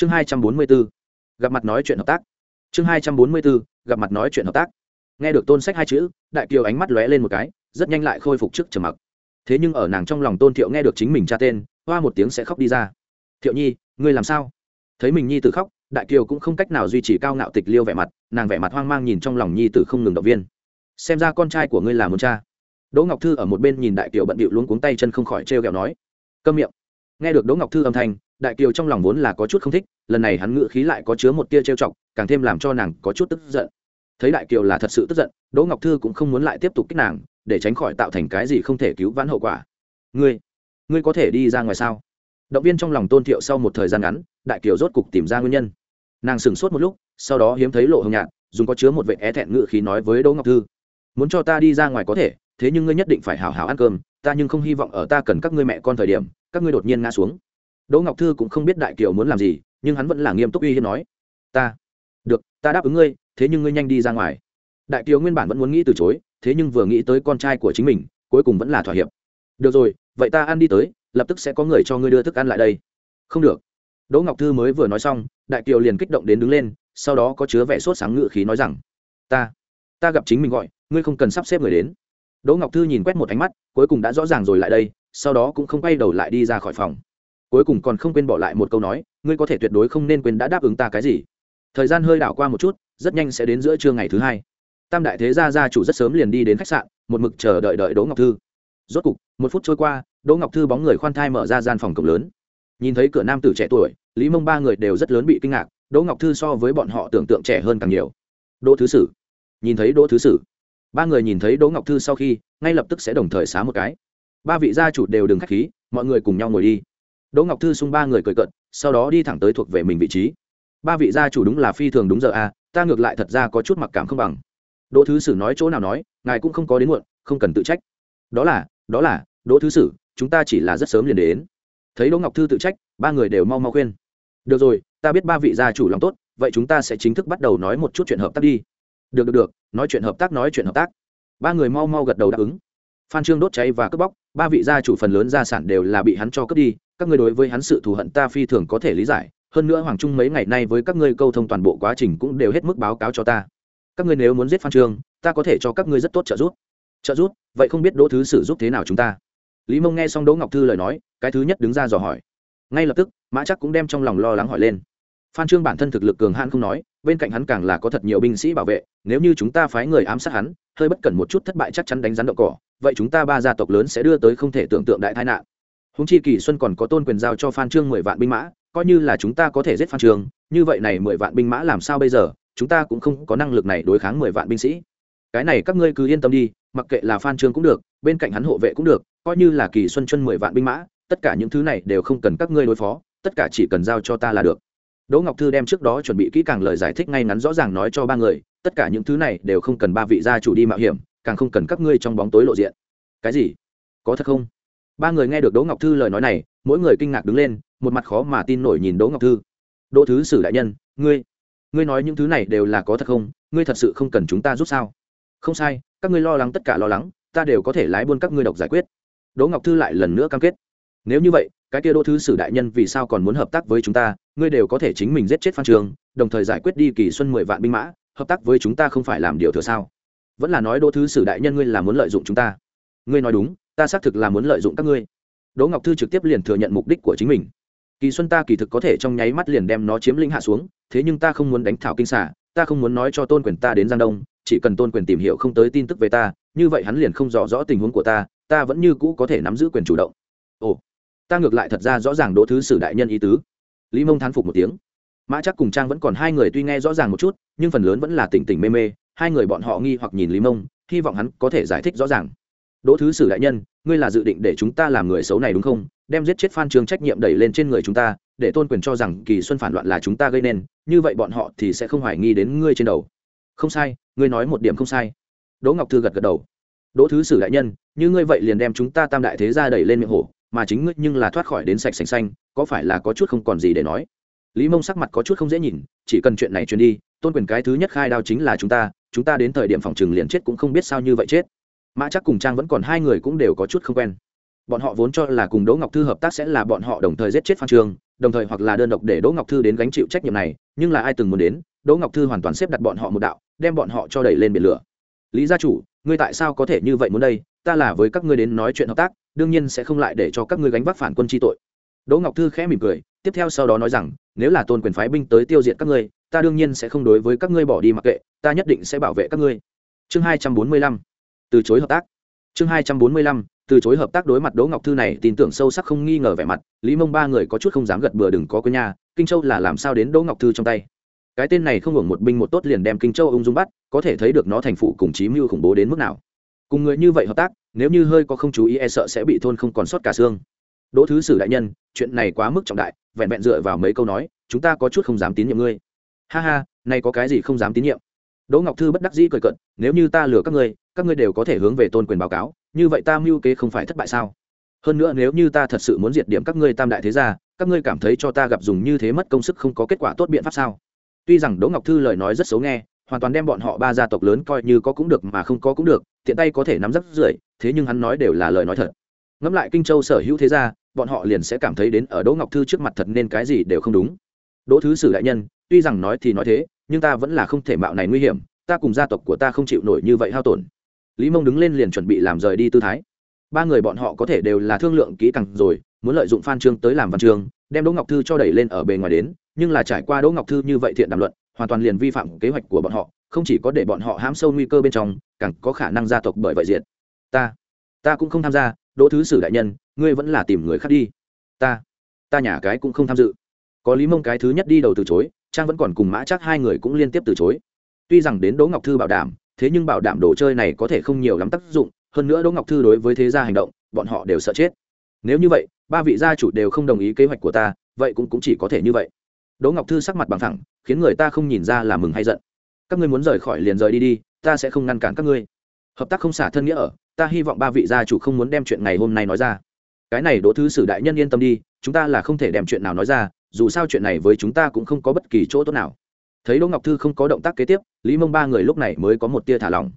chương hai trăm bốn mươi bốn gặp mặt nói chuyện hợp tác. Chương hai trăm bốn mươi bốn gặp mặt nói chuyện hợp tác. Nghe được tôn sách hai chữ, đại kiều ánh mắt lóe lên một cái, rất nhanh lại khôi phục trước trầm mặc. Thế nhưng ở nàng trong lòng tôn thiệu nghe được chính mình tra tên, hoa một tiếng sẽ khóc đi ra. Thiệu nhi, ngươi làm sao? Thấy mình nhi tử khóc, đại kiều cũng không cách nào duy trì cao ngạo tịch liêu vẻ mặt, nàng vẻ mặt hoang mang nhìn trong lòng nhi tử không ngừng động viên. Xem ra con trai của ngươi là muốn cha. Đỗ ngọc thư ở một bên nhìn đại kiều bận bịu luống cuống tay chân không khỏi trêu o nói. Câm miệng. Nghe được đỗ ngọc thư âm thanh đại kiều trong lòng vốn là có chút không thích, lần này hắn ngự khí lại có chứa một tia trêu chọc, càng thêm làm cho nàng có chút tức giận. Thấy đại kiều là thật sự tức giận, đỗ ngọc thư cũng không muốn lại tiếp tục kích nàng, để tránh khỏi tạo thành cái gì không thể cứu vãn hậu quả. Ngươi ngươi có thể đi ra ngoài sao? Động viên trong lòng tôn thiệu sau một thời gian ngắn, đại kiều rốt cục tìm ra nguyên nhân. Nàng sửng sốt một lúc, sau đó hiếm thấy lộ hồng nhạt, dùng có chứa một vệ é thẹn ngự khí nói với đỗ ngọc thư, muốn cho ta đi ra ngoài có thể, thế nhưng ngươi nhất định phải hào hào ăn cơm, ta nhưng không hy vọng ở ta cần các ngươi mẹ con thời điểm, các ngươi đột nhiên ngã xuống đỗ ngọc thư cũng không biết đại kiều muốn làm gì, nhưng hắn vẫn là nghiêm túc uy hiếp nói, ta, được, ta đáp ứng ngươi, thế nhưng ngươi nhanh đi ra ngoài. Đại kiều nguyên bản vẫn muốn nghĩ từ chối, thế nhưng vừa nghĩ tới con trai của chính mình, cuối cùng vẫn là thỏa hiệp. Được rồi, vậy ta ăn đi tới, lập tức sẽ có người cho ngươi đưa thức ăn lại đây. Không được. Đỗ ngọc thư mới vừa nói xong, đại kiều liền kích động đến đứng lên, sau đó có chứa vẻ sốt sáng ngự khí nói rằng, ta ta gặp chính mình gọi, ngươi không cần sắp xếp người đến. Đỗ ngọc thư nhìn quét một ánh mắt, cuối cùng đã rõ ràng rồi lại đây, sau đó cũng không quay đầu lại đi ra khỏi phòng cuối cùng còn không quên bỏ lại một câu nói, ngươi có thể tuyệt đối không nên quên đã đáp ứng ta cái gì. Thời gian hơi đảo qua một chút, rất nhanh sẽ đến giữa trưa ngày thứ hai. Tam đại thế gia gia chủ rất sớm liền đi đến khách sạn, một mực chờ đợi đợi đỗ ngọc thư. Rốt cục, một phút trôi qua, đỗ ngọc thư bóng người khoan thai mở ra gian phòng cổng lớn. Nhìn thấy cửa nam tử trẻ tuổi, lý mông ba người đều rất lớn bị kinh ngạc, đỗ ngọc thư so với bọn họ tưởng tượng trẻ hơn càng nhiều. Đỗ thứ sử. Nhìn thấy đỗ thứ sử. Ba người nhìn thấy đỗ ngọc thư sau khi, ngay lập tức sẽ đồng thời xá một cái. Ba vị gia chủ đều đừng k h á c h khí, mọi người cùng nhau ngồi đi đỗ ngọc thư xung ba người cười cận sau đó đi thẳng tới thuộc về mình vị trí. Ba vị gia chủ đúng là phi thường đúng giờ a à, ta ngược lại thật ra có chút mặc cảm không bằng. Đỗ thứ sử nói chỗ nào nói ngài cũng không có đến muộn không cần tự trách. Đó là đó là đỗ thứ sử chúng ta chỉ là rất sớm liền đến. Thấy đỗ ngọc thư tự trách ba người đều mau mau khuyên. Được rồi ta biết ba vị gia chủ lòng tốt vậy chúng ta sẽ chính thức bắt đầu nói một chút chuyện hợp tác đi. Được được được nói chuyện hợp tác nói chuyện hợp tác. Ba người mau mau gật đầu đáp ứng. Phan trương đốt cháy và cướp bóc ba vị gia chủ phần lớn gia sản đều là bị hắn cho cướp đi các ngươi đối với hắn sự thù hận ta phi thường có thể lý giải, hơn nữa hoàng trung mấy ngày nay với các ngươi câu thông toàn bộ quá trình cũng đều hết mức báo cáo cho ta. Các ngươi nếu muốn giết phan trương, ta có thể cho các ngươi rất tốt trợ giúp. Trợ giúp? Vậy không biết đỗ thứ sử giúp thế nào chúng ta? Lý mông nghe xong đỗ ngọc thư lời nói, cái thứ nhất đứng ra dò hỏi. Ngay lập tức, mã chắc cũng đem trong lòng lo lắng hỏi lên. Phan trương bản thân thực lực cường hãn không nói, bên cạnh hắn càng là có thật nhiều binh sĩ bảo vệ, nếu như chúng ta phái người ám sát hắn, hơi bất cẩn một chút thất bại chắc chắn đánh rắn đậu cỏ, vậy chúng ta ba gia tộc lớn sẽ đưa tới không thể tưởng tượng đại tai nạn húng chi kỳ xuân còn có tôn quyền giao cho phan trương mười vạn binh mã, coi như là chúng ta có thể giết phan trương, như vậy này mười vạn binh mã làm sao bây giờ? Chúng ta cũng không có năng lực này đối kháng mười vạn binh sĩ. Cái này các ngươi cứ yên tâm đi, mặc kệ là phan trương cũng được, bên cạnh hắn hộ vệ cũng được, coi như là kỳ xuân chân mười vạn binh mã, tất cả những thứ này đều không cần các ngươi đối phó, tất cả chỉ cần giao cho ta là được. Đỗ ngọc thư đem trước đó chuẩn bị kỹ càng lời giải thích ngay ngắn rõ ràng nói cho ba người, tất cả những thứ này đều không cần ba vị gia chủ đi mạo hiểm, càng không cần các ngươi trong bóng tối lộ diện. Cái gì? Có thật không? Ba người nghe được đỗ ngọc thư lời nói này, mỗi người kinh ngạc đứng lên, một mặt khó mà tin nổi nhìn đỗ ngọc thư. Đỗ thứ sử đại nhân, ngươi ngươi nói những thứ này đều là có thật không? Ngươi thật sự không cần chúng ta giúp sao? Không sai, các ngươi lo lắng tất cả lo lắng, ta đều có thể lái buôn các ngươi độc giải quyết. Đỗ ngọc thư lại lần nữa cam kết. Nếu như vậy, cái kia đỗ thứ sử đại nhân vì sao còn muốn hợp tác với chúng ta? Ngươi đều có thể chính mình giết chết phan trường, đồng thời giải quyết đi kỳ xuân mười vạn binh mã, hợp tác với chúng ta không phải làm điều thừa sao? Vẫn là nói đỗ thứ sử đại nhân ngươi là muốn lợi dụng chúng ta. Ngươi nói đúng ta xác thực là muốn lợi dụng các ngươi. Đỗ ngọc thư trực tiếp liền thừa nhận mục đích của chính mình. Kỳ xuân ta kỳ thực có thể trong nháy mắt liền đem nó chiếm lĩnh hạ xuống, thế nhưng ta không muốn đánh thảo kinh xả ta không muốn nói cho tôn quyền ta đến giang đông, chỉ cần tôn quyền tìm hiểu không tới tin tức về ta, như vậy hắn liền không rõ rõ tình huống của ta ta vẫn như cũ có thể nắm giữ quyền chủ động. Ồ, ta ngược lại thật ra rõ ràng đỗ thứ sử đại nhân ý tứ. Lý mông thán phục một tiếng. Mã chắc cùng trang vẫn còn hai người tuy nghe rõ ràng một chút, nhưng phần lớn vẫn là tỉnh tỉnh mê mê, hai người bọn họ nghi hoặc nhìn lý mông, hy vọng hắn có thể giải thích rõ ràng đỗ thứ sử đại nhân, ngươi là dự định để chúng ta làm người xấu này đúng không? Đem giết chết phan trường trách nhiệm đẩy lên trên người chúng ta, để tôn quyền cho rằng kỳ xuân phản loạn là chúng ta gây nên, như vậy bọn họ thì sẽ không hoài nghi đến ngươi trên đầu. Không sai, ngươi nói một điểm không sai. Đỗ ngọc thư gật gật đầu. Đỗ thứ sử đại nhân, như ngươi vậy liền đem chúng ta tam đại thế ra đẩy lên miệng hổ, mà chính ngươi nhưng là thoát khỏi đến sạch sành xanh, có phải là có chút không còn gì để nói? Lý mông sắc mặt có chút không dễ nhìn, chỉ cần chuyện này truyền đi, tôn quyền cái thứ nhất khai đao chính là chúng ta chúng ta đến thời điểm phòng trừng liền chết cũng không biết sao như vậy chết mã chắc cùng trang vẫn còn hai người cũng đều có chút không quen. Bọn họ vốn cho là cùng đỗ ngọc thư hợp tác sẽ là bọn họ đồng thời giết chết phan trường, đồng thời hoặc là đơn độc để đỗ ngọc thư đến gánh chịu trách nhiệm này, nhưng là ai từng muốn đến, đỗ ngọc thư hoàn toàn xếp đặt bọn họ một đạo, đem bọn họ cho đẩy lên biển lửa. Lý gia chủ, ngươi tại sao có thể như vậy muốn đây? Ta là với các ngươi đến nói chuyện hợp tác, đương nhiên sẽ không lại để cho các ngươi gánh vác phản quân chi tội. Đỗ ngọc thư khẽ mỉm cười, tiếp theo sau đó nói rằng, nếu là tôn quyền phái binh tới tiêu diệt các ngươi, ta đương nhiên sẽ không đối với các ngươi bỏ đi mặc kệ, ta nhất định sẽ bảo vệ các ngươi. Chương hai trăm bốn mươi lăm từ chối hợp tác. Chương hai trăm bốn mươi lăm, từ chối hợp tác đối mặt đỗ ngọc thư này, tin tưởng sâu sắc không nghi ngờ vẻ mặt, lý mông ba người có chút không dám gật bừa đừng có quê nhà kinh châu là làm sao đến đỗ ngọc thư trong tay? Cái tên này không hưởng một binh một tốt liền đem kinh châu ung dung bắt, có thể thấy được nó thành phụ cùng chí mưu khủng bố đến mức nào. Cùng người như vậy hợp tác, nếu như hơi có không chú ý e sợ sẽ bị thôn không còn sót cả xương. Đỗ thứ sử đại nhân, chuyện này quá mức trọng đại, vẹn vẹn dựa vào mấy câu nói, chúng ta có chút không dám tín nhiệm ngươi. Ha ha, nay có cái gì không dám tín nhiệm? Đỗ ngọc thư bất đắc dĩ cười cận nếu như ta lừa các ngươi các ngươi đều có thể hướng về tôn quyền báo cáo, như vậy ta mưu kế không phải thất bại sao? Hơn nữa nếu như ta thật sự muốn diệt điểm các ngươi tam đại thế gia, các ngươi cảm thấy cho ta gặp dùng như thế mất công sức không có kết quả tốt biện pháp sao? Tuy rằng đỗ ngọc thư lời nói rất xấu nghe, hoàn toàn đem bọn họ ba gia tộc lớn coi như có cũng được mà không có cũng được, tiện tay có thể nắm rất rưởi, thế nhưng hắn nói đều là lời nói thật. Ngẫm lại kinh châu sở hữu thế gia, bọn họ liền sẽ cảm thấy đến ở đỗ ngọc thư trước mặt thật nên cái gì đều không đúng. Đỗ thứ sử đại nhân, tuy rằng nói thì nói thế nhưng ta vẫn là không thể mạo này nguy hiểm, ta cùng gia tộc của ta không chịu nổi như vậy hao tổn. Lý mông đứng lên liền chuẩn bị làm rời đi tư thái. Ba người bọn họ có thể đều là thương lượng kỹ càng rồi, muốn lợi dụng phan trương tới làm văn chương đem đỗ ngọc thư cho đẩy lên ở bề ngoài đến, nhưng là trải qua đỗ ngọc thư như vậy thiện đàm luận, hoàn toàn liền vi phạm kế hoạch của bọn họ, không chỉ có để bọn họ hãm sâu nguy cơ bên trong, càng có khả năng gia tộc bởi vậy diệt. Ta ta cũng không tham gia, đỗ thứ sử đại nhân, ngươi vẫn là tìm người khác đi. Ta ta nhà cái cũng không tham dự. Có lý mông cái thứ nhất đi đầu từ chối trang vẫn còn cùng mã chắc hai người cũng liên tiếp từ chối. Tuy rằng đến đỗ ngọc thư bảo đảm thế nhưng bảo đảm đồ chơi này có thể không nhiều lắm tác dụng hơn nữa đỗ ngọc thư đối với thế gia hành động bọn họ đều sợ chết. Nếu như vậy ba vị gia chủ đều không đồng ý kế hoạch của ta vậy cũng, cũng chỉ có thể như vậy. Đỗ ngọc thư sắc mặt bằng thẳng khiến người ta không nhìn ra là mừng hay giận. Các ngươi muốn rời khỏi liền rời đi đi ta sẽ không ngăn cản các ngươi. Hợp tác không xả thân nghĩa ở ta hy vọng ba vị gia chủ không muốn đem chuyện ngày hôm nay nói ra. Cái này đỗ thứ sử đại nhân yên tâm đi chúng ta là không thể đem chuyện nào nói ra dù sao chuyện này với chúng ta cũng không có bất kỳ chỗ tốt nào. Thấy đỗ ngọc thư không có động tác kế tiếp, lý mông ba người lúc này mới có một tia thả lỏng.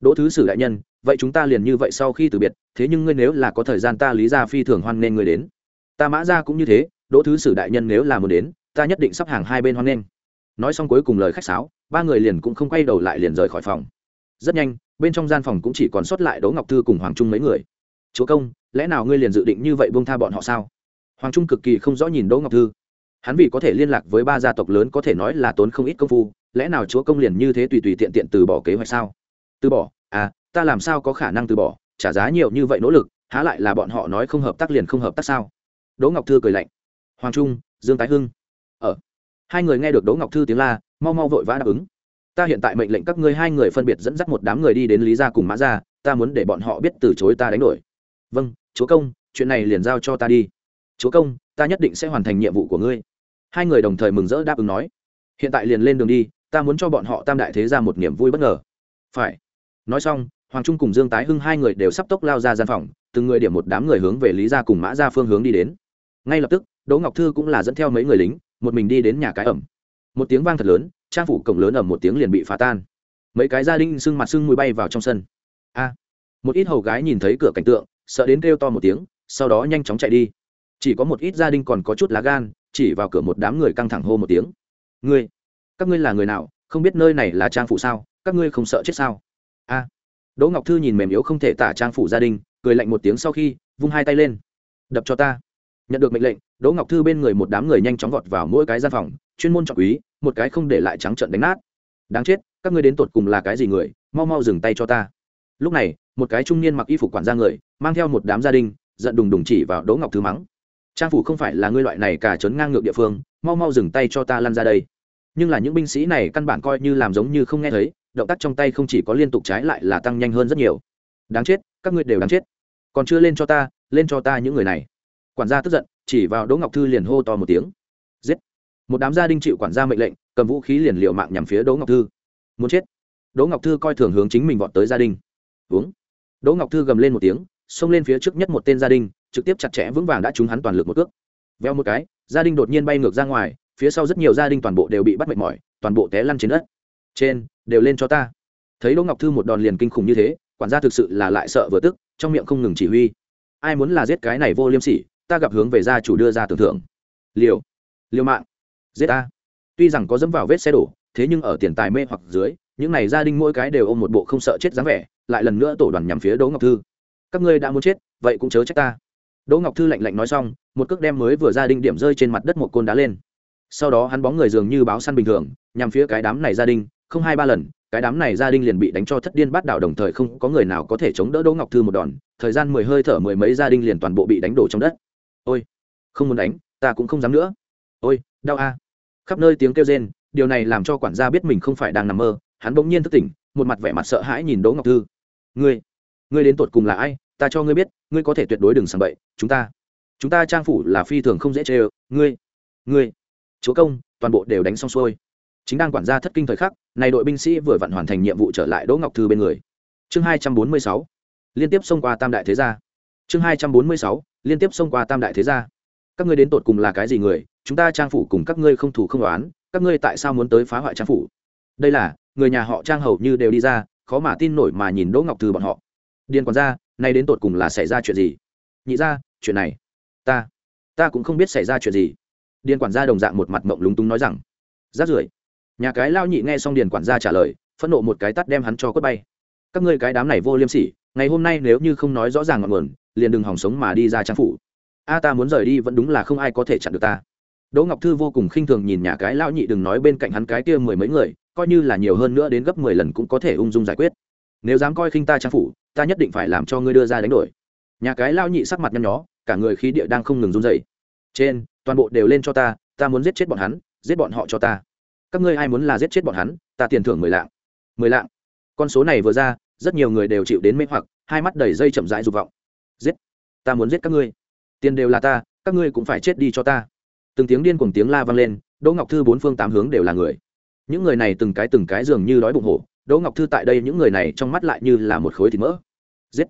Đỗ thứ sử đại nhân, vậy chúng ta liền như vậy sau khi từ biệt, thế nhưng ngươi nếu là có thời gian ta lý ra phi thường hoan nghênh ngươi đến. Ta mã ra cũng như thế, đỗ thứ sử đại nhân nếu là muốn đến, ta nhất định sắp hàng hai bên hoan nghênh. Nói xong cuối cùng lời khách sáo, ba người liền cũng không quay đầu lại liền rời khỏi phòng. Rất nhanh, bên trong gian phòng cũng chỉ còn sót lại đỗ ngọc thư cùng hoàng trung mấy người. Chúa công, lẽ nào ngươi liền dự định như vậy buông tha bọn họ sao? Hoàng trung cực kỳ không rõ nhìn đỗ ngọc thư hắn vì có thể liên lạc với ba gia tộc lớn có thể nói là tốn không ít công phu, lẽ nào chúa công liền như thế tùy tùy tiện tiện từ bỏ kế hoạch sao? Từ bỏ? À ta làm sao có khả năng từ bỏ? Trả giá nhiều như vậy nỗ lực, há lại là bọn họ nói không hợp tác liền không hợp tác sao? Đỗ ngọc thư cười lạnh. Hoàng trung, dương tái hưng. Ở hai người nghe được đỗ ngọc thư tiếng la, mau mau vội vã đáp ứng. Ta hiện tại mệnh lệnh các ngươi hai người phân biệt dẫn dắt một đám người đi đến lý gia cùng mã gia, ta muốn để bọn họ biết từ chối ta đánh đổi. Vâng chúa công, chuyện này liền giao cho ta đi. Chúa công, ta nhất định sẽ hoàn thành nhiệm vụ của ngươi hai người đồng thời mừng rỡ đáp ứng nói, hiện tại liền lên đường đi, ta muốn cho bọn họ tam đại thế ra một niềm vui bất ngờ. Phải. Nói xong, hoàng trung cùng dương tái hưng hai người đều sắp tốc lao ra gian phòng, từng người điểm một đám người hướng về lý gia cùng mã ra phương hướng đi đến. Ngay lập tức, đỗ ngọc thư cũng là dẫn theo mấy người lính, một mình đi đến nhà cái ẩm. Một tiếng vang thật lớn, trang phủ cổng lớn ẩm một tiếng liền bị phá tan. Mấy cái gia đình sưng mặt sưng mùi bay vào trong sân. A! Một ít hầu gái nhìn thấy cửa cảnh tượng, sợ đến kêu to một tiếng, sau đó nhanh chóng chạy đi. Chỉ có một ít gia đình còn có chút lá gan chỉ vào cửa một đám người căng thẳng hô một tiếng. Ngươi, các ngươi là người nào, không biết nơi này là trang phủ sao, các ngươi không sợ chết sao? A. Đỗ ngọc thư nhìn mềm yếu không thể tả trang phủ gia đình, cười lạnh một tiếng sau khi, vung hai tay lên. Đập cho ta. Nhận được mệnh lệnh, đỗ ngọc thư bên người một đám người nhanh chóng vọt vào mỗi cái gian phòng, chuyên môn trọng quý, một cái không để lại trắng trận đánh nát. Đáng chết, các ngươi đến tột cùng là cái gì người, mau mau dừng tay cho ta. Lúc này, một cái trung niên mặc y phục quản gia người, mang theo một đám gia đình, giận đùng đùng chỉ vào đỗ ngọc thư mắng trang phủ không phải là ngươi loại này cả trấn ngang ngược địa phương, mau mau dừng tay cho ta lăn ra đây. Nhưng là những binh sĩ này căn bản coi như làm giống như không nghe thấy, động tác trong tay không chỉ có liên tục trái lại là tăng nhanh hơn rất nhiều. Đáng chết, các ngươi đều đáng chết. Còn chưa lên cho ta, lên cho ta những người này. Quản gia tức giận, chỉ vào đỗ ngọc thư liền hô to một tiếng. Giết. Một đám gia đình chịu quản gia mệnh lệnh, cầm vũ khí liền liệu mạng nhằm phía đỗ ngọc thư. Muốn chết. Đỗ ngọc thư coi thường hướng chính mình vọt tới gia đình. Uống. Đỗ ngọc thư gầm lên một tiếng xông lên phía trước nhất một tên gia đình, trực tiếp chặt chẽ vững vàng đã trúng hắn toàn lực một cước. Veo một cái, gia đình đột nhiên bay ngược ra ngoài, phía sau rất nhiều gia đình toàn bộ đều bị bắt mệt mỏi, toàn bộ té lăn trên đất. Trên, đều lên cho ta. Thấy đỗ ngọc thư một đòn liền kinh khủng như thế, quản gia thực sự là lại sợ vừa tức, trong miệng không ngừng chỉ huy. Ai muốn là giết cái này vô liêm sỉ, ta gặp hướng về gia chủ đưa ra tưởng thưởng. Liều liều mạng, giết ta. Tuy rằng có dẫm vào vết xe đổ, thế nhưng ở tiền tài mê hoặc dưới, những này gia đình mỗi cái đều ôm một bộ không sợ chết dáng vẻ, lại lần nữa tổ đoàn nhằm phía đỗ ngọc thư các ngươi đã muốn chết, vậy cũng chớ trách ta. Đỗ ngọc thư lạnh lạnh nói xong, một cước đem mới vừa ra đình điểm rơi trên mặt đất một côn đá lên. Sau đó hắn bóng người dường như báo săn bình thường, nhằm phía cái đám này gia đình không hai ba lần, cái đám này gia đình liền bị đánh cho thất điên bắt đảo đồng thời không có người nào có thể chống đỡ đỗ ngọc thư một đòn, thời gian mười hơi thở mười mấy gia đình liền toàn bộ bị đánh đổ trong đất. Ôi, không muốn đánh, ta cũng không dám nữa. Ôi, đau a. Khắp nơi tiếng kêu rên, điều này làm cho quản gia biết mình không phải đang nằm mơ, hắn bỗng nhiên thức tỉnh, một mặt vẻ mặt sợ hãi nhìn đỗ ngọc thư. Ngươi ngươi đến tột cùng là ai, ta cho ngươi biết, ngươi có thể tuyệt đối đừng sàng bậy, chúng ta chúng ta trang phủ là phi thường không dễ chê ơ, ngươi ngươi, chúa công, toàn bộ đều đánh xong xuôi. Chính đang quản gia thất kinh thời khắc, này đội binh sĩ vừa vặn hoàn thành nhiệm vụ trở lại đỗ ngọc thư bên người. Chương hai trăm bốn mươi sáu, liên tiếp xông qua tam đại thế gia. Chương hai trăm bốn mươi sáu, liên tiếp xông qua tam đại thế gia. Các ngươi đến tột cùng là cái gì người, chúng ta trang phủ cùng các ngươi không thủ không đoán các ngươi tại sao muốn tới phá hoại trang phủ? Đây là, người nhà họ trang hầu như đều đi ra, khó mà tin nổi mà nhìn đỗ ngọc thư bọn họ điền quản gia nay đến tột cùng là xảy ra chuyện gì? Nhị ra, chuyện này, ta ta cũng không biết xảy ra chuyện gì. Điền quản gia đồng dạng một mặt mộng lúng túng nói rằng, rát rưởi. Nhà cái lao nhị nghe xong điền quản gia trả lời, phẫn nộ một cái tắt đem hắn cho quất bay. Các ngươi cái đám này vô liêm sỉ, ngày hôm nay nếu như không nói rõ ràng ngọn nguồn, liền đừng hỏng sống mà đi ra trang phủ. A ta muốn rời đi vẫn đúng là không ai có thể chặn được ta. Đỗ ngọc thư vô cùng khinh thường nhìn nhà cái lao nhị đừng nói bên cạnh hắn cái kia mười mấy người, coi như là nhiều hơn nữa đến gấp mười lần cũng có thể ung dung giải quyết. Nếu dám coi khinh ta trang phủ ta nhất định phải làm cho ngươi đưa ra đánh đổi. Nhà cái lao nhị sắc mặt nhăn nhó, cả người khí địa đang không ngừng run dày trên, toàn bộ đều lên cho ta ta muốn giết chết bọn hắn, giết bọn họ cho ta. Các ngươi ai muốn là giết chết bọn hắn, ta tiền thưởng mười lạng. Mười lạng. Con số này vừa ra, rất nhiều người đều chịu đến mê hoặc, hai mắt đầy dây chậm rãi dục vọng. Giết. Ta muốn giết các ngươi. Tiền đều là ta, các ngươi cũng phải chết đi cho ta. Từng tiếng điên cùng tiếng la vang lên, đỗ ngọc thư bốn phương tám hướng đều là người. Những người này từng cái từng cái dường như đói bụng hổ đỗ ngọc thư tại đây những người này trong mắt lại như là một khối thịt mỡ. Giết!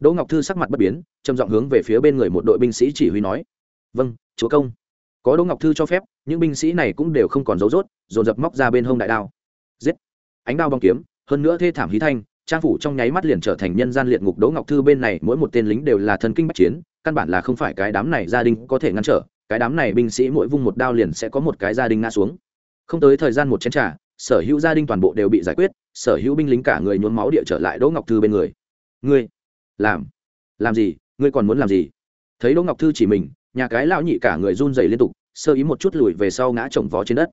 Đỗ ngọc thư sắc mặt bất biến, trầm giọng hướng về phía bên người một đội binh sĩ chỉ huy nói. Vâng chúa công. Có đỗ ngọc thư cho phép, những binh sĩ này cũng đều không còn dấu rốt, dồn dập móc ra bên hông đại đao. Giết! Ánh đao bong kiếm, hơn nữa thê thảm hí thanh, trang phủ trong nháy mắt liền trở thành nhân gian liệt ngục. Đỗ ngọc thư bên này, mỗi một tên lính đều là thần kinh bách chiến, căn bản là không phải cái đám này gia đình có thể ngăn trở, cái đám này binh sĩ mỗi vung một đao liền sẽ có một cái gia đình ngã xuống. Không tới thời gian một chén trà, sở hữu gia đình toàn bộ đều bị giải quyết sở hữu binh lính cả người nhuốm máu địa trở lại đỗ ngọc thư bên người. Ngươi, làm làm gì? Ngươi còn muốn làm gì? Thấy đỗ ngọc thư chỉ mình, nhà cái lão nhị cả người run rẩy liên tục, sơ ý một chút lùi về sau ngã chồng vó trên đất.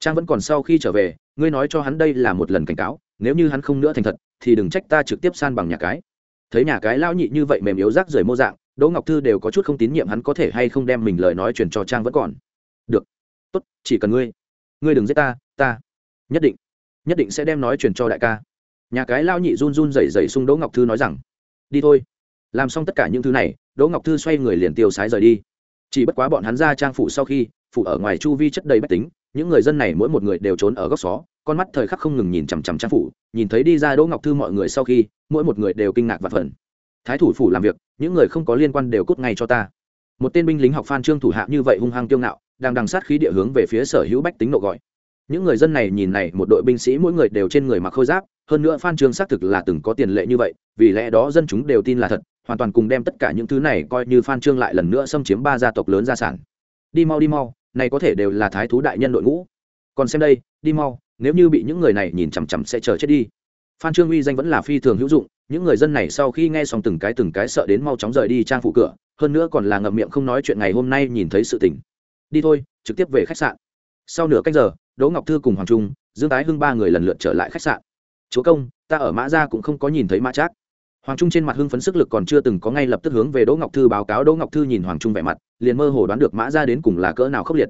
Trang vẫn còn sau khi trở về, ngươi nói cho hắn đây là một lần cảnh cáo, nếu như hắn không nữa thành thật, thì đừng trách ta trực tiếp san bằng nhà cái. Thấy nhà cái lão nhị như vậy mềm yếu rác rưởi mô dạng, đỗ ngọc thư đều có chút không tín nhiệm hắn có thể hay không đem mình lời nói truyền cho trang vẫn còn. Được, tốt, chỉ cần ngươi ngươi đừng giết ta ta nhất định nhất định sẽ đem nói chuyện cho đại ca. Nhà cái lao nhị run run rẩy rẩy xung đỗ ngọc thư nói rằng, đi thôi. Làm xong tất cả những thứ này, đỗ ngọc thư xoay người liền tiêu sái rời đi. Chỉ bất quá bọn hắn ra trang phủ sau khi, phủ ở ngoài chu vi chất đầy bách tính, những người dân này mỗi một người đều trốn ở góc xó, con mắt thời khắc không ngừng nhìn chằm chằm trang phủ, nhìn thấy đi ra đỗ ngọc thư mọi người sau khi, mỗi một người đều kinh ngạc và phần thái thủ phủ làm việc, những người không có liên quan đều cút ngay cho ta. Một tên binh lính học phan trương thủ hạ như vậy hung hăng kiêu ngạo, đang đằng sát khí địa hướng về phía sở hữu bách tính nộ gọi những người dân này nhìn này, một đội binh sĩ mỗi người đều trên người mặc khôi giáp, hơn nữa phan trương xác thực là từng có tiền lệ như vậy, vì lẽ đó dân chúng đều tin là thật, hoàn toàn cùng đem tất cả những thứ này coi như phan trương lại lần nữa xâm chiếm ba gia tộc lớn gia sản. Đi mau đi mau, này có thể đều là thái thú đại nhân đội ngũ. Còn xem đây, đi mau, nếu như bị những người này nhìn chằm chằm sẽ chờ chết đi. Phan trương uy danh vẫn là phi thường hữu dụng, những người dân này sau khi nghe xong từng cái từng cái sợ đến mau chóng rời đi trang phụ cửa, hơn nữa còn là ngậm miệng không nói chuyện ngày hôm nay nhìn thấy sự tình. Đi thôi, trực tiếp về khách sạn. Sau nửa cách giờ đỗ ngọc thư cùng hoàng trung, dương tái hưng ba người lần lượt trở lại khách sạn. Chúa công, ta ở mã gia cũng không có nhìn thấy mã trác. Hoàng trung trên mặt hưng phấn sức lực còn chưa từng có ngay lập tức hướng về đỗ ngọc thư báo cáo. Đỗ ngọc thư nhìn hoàng trung vẻ mặt, liền mơ hồ đoán được mã gia đến cùng là cỡ nào khốc liệt.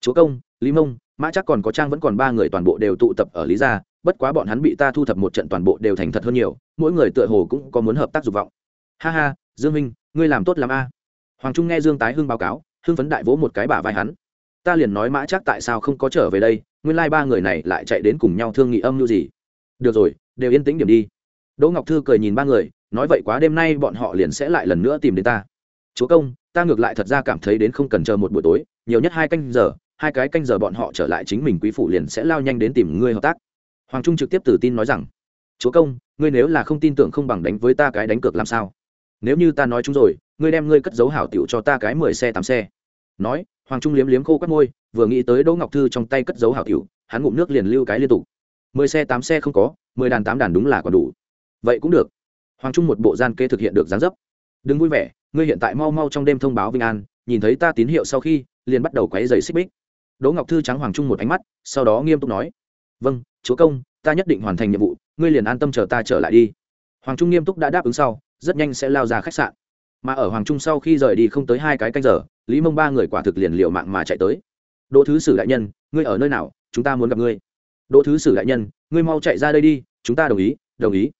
Chúa công, lý mông, mã chắc còn có trang vẫn còn ba người toàn bộ đều tụ tập ở lý gia, bất quá bọn hắn bị ta thu thập một trận toàn bộ đều thành thật hơn nhiều, mỗi người tựa hồ cũng có muốn hợp tác dục vọng. Ha ha, dương minh ngươi làm tốt lắm a. Hoàng trung nghe dương tái hưng báo cáo, hưng phấn đại vỗ một cái bả vai hắn ta liền nói mã chắc tại sao không có trở về đây, nguyên lai ba người này lại chạy đến cùng nhau thương nghị âm như gì. Được rồi, đều yên tĩnh điểm đi. Đỗ ngọc thư cười nhìn ba người, nói vậy quá đêm nay bọn họ liền sẽ lại lần nữa tìm đến ta. Chúa công, ta ngược lại thật ra cảm thấy đến không cần chờ một buổi tối, nhiều nhất hai canh giờ, hai cái canh giờ bọn họ trở lại chính mình quý phủ liền sẽ lao nhanh đến tìm ngươi hợp tác. Hoàng trung trực tiếp từ tin nói rằng, chúa công, ngươi nếu là không tin tưởng không bằng đánh với ta cái đánh cược làm sao? Nếu như ta nói chúng rồi, ngươi đem ngươi cất dấu hảo tiểu cho ta cái mười xe tám xe. Nói hoàng trung liếm liếm khô các môi, vừa nghĩ tới đỗ ngọc thư trong tay cất dấu hảo tiểu, hắn ngụm nước liền lưu cái liên tục. Mười xe tám xe không có, mười đàn tám đàn đúng là còn đủ. Vậy cũng được. Hoàng trung một bộ gian kê thực hiện được gián dấp. Đừng vui vẻ, ngươi hiện tại mau mau trong đêm thông báo vinh an, nhìn thấy ta tín hiệu sau khi, liền bắt đầu quấy giày xích bích. Đỗ ngọc thư trắng hoàng trung một ánh mắt, sau đó nghiêm túc nói. Vâng chúa công, ta nhất định hoàn thành nhiệm vụ, ngươi liền an tâm chờ ta trở lại đi. Hoàng trung nghiêm túc đã đáp ứng sau, rất nhanh sẽ lao ra khách sạn mà ở hoàng trung sau khi rời đi không tới hai cái canh giờ, lý mông ba người quả thực liền liệu mạng mà chạy tới. Đỗ thứ sử đại nhân, ngươi ở nơi nào? Chúng ta muốn gặp ngươi. Đỗ thứ sử đại nhân, ngươi mau chạy ra đây đi, chúng ta đồng ý đồng ý.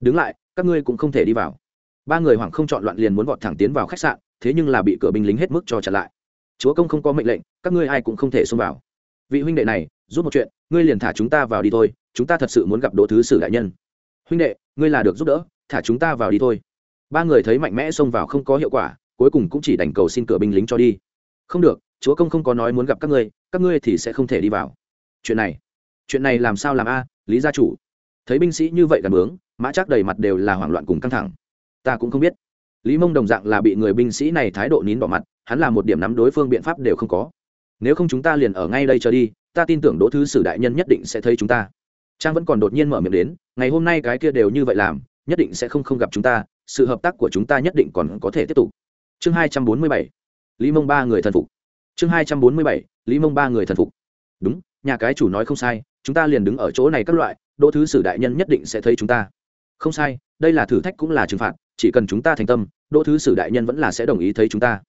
Đứng lại, các ngươi cũng không thể đi vào. Ba người hoàng không chọn loạn liền muốn vọt thẳng tiến vào khách sạn, thế nhưng là bị cửa binh lính hết mức cho chặn lại. Chúa công không có mệnh lệnh, các ngươi ai cũng không thể xông vào. Vị huynh đệ này, giúp một chuyện, ngươi liền thả chúng ta vào đi thôi, chúng ta thật sự muốn gặp đỗ thứ sử đại nhân. Huynh đệ, ngươi là được giúp đỡ, thả chúng ta vào đi thôi ba người thấy mạnh mẽ xông vào không có hiệu quả, cuối cùng cũng chỉ đành cầu xin cửa binh lính cho đi. Không được, chúa công không có nói muốn gặp các ngươi các ngươi thì sẽ không thể đi vào. Chuyện này chuyện này làm sao làm a, lý gia chủ? Thấy binh sĩ như vậy gần bướng, mã chắc đầy mặt đều là hoảng loạn cùng căng thẳng. Ta cũng không biết. Lý mông đồng dạng là bị người binh sĩ này thái độ nín bỏ mặt, hắn là một điểm nắm đối phương biện pháp đều không có. Nếu không chúng ta liền ở ngay đây chờ đi, ta tin tưởng đỗ thứ sử đại nhân nhất định sẽ thấy chúng ta. Trang vẫn còn đột nhiên mở miệng đến, ngày hôm nay cái kia đều như vậy làm nhất định sẽ không không gặp chúng ta sự hợp tác của chúng ta nhất định còn có thể tiếp tục. Chương hai trăm bốn mươi bảy lý mông ba người thần phục. Chương hai trăm bốn mươi bảy lý mông ba người thần phục. Đúng nhà cái chủ nói không sai chúng ta liền đứng ở chỗ này các loại đỗ thứ sử đại nhân nhất định sẽ thấy chúng ta. Không sai đây là thử thách cũng là trừng phạt chỉ cần chúng ta thành tâm đỗ thứ sử đại nhân vẫn là sẽ đồng ý thấy chúng ta.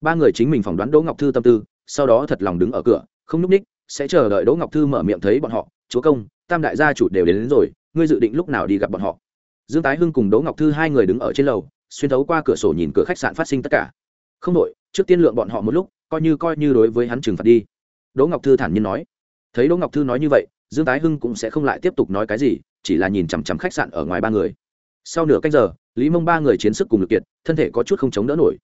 Ba người chính mình phỏng đoán đỗ ngọc thư tâm tư sau đó thật lòng đứng ở cửa không nhúc ních sẽ chờ đợi đỗ ngọc thư mở miệng thấy bọn họ chúa công tam đại gia chủ đều đến, đến rồi ngươi dự định lúc nào đi gặp bọn họ? Dương tái hưng cùng đỗ ngọc thư hai người đứng ở trên lầu, xuyên thấu qua cửa sổ nhìn cửa khách sạn phát sinh tất cả. Không đội, trước tiên lượng bọn họ một lúc, coi như coi như đối với hắn trừng phạt đi. Đỗ ngọc thư thản nhiên nói. Thấy đỗ ngọc thư nói như vậy, dương tái hưng cũng sẽ không lại tiếp tục nói cái gì, chỉ là nhìn chằm chằm khách sạn ở ngoài ba người. Sau nửa canh giờ, lý mông ba người chiến sức cùng lực kiệt, thân thể có chút không chống đỡ nổi.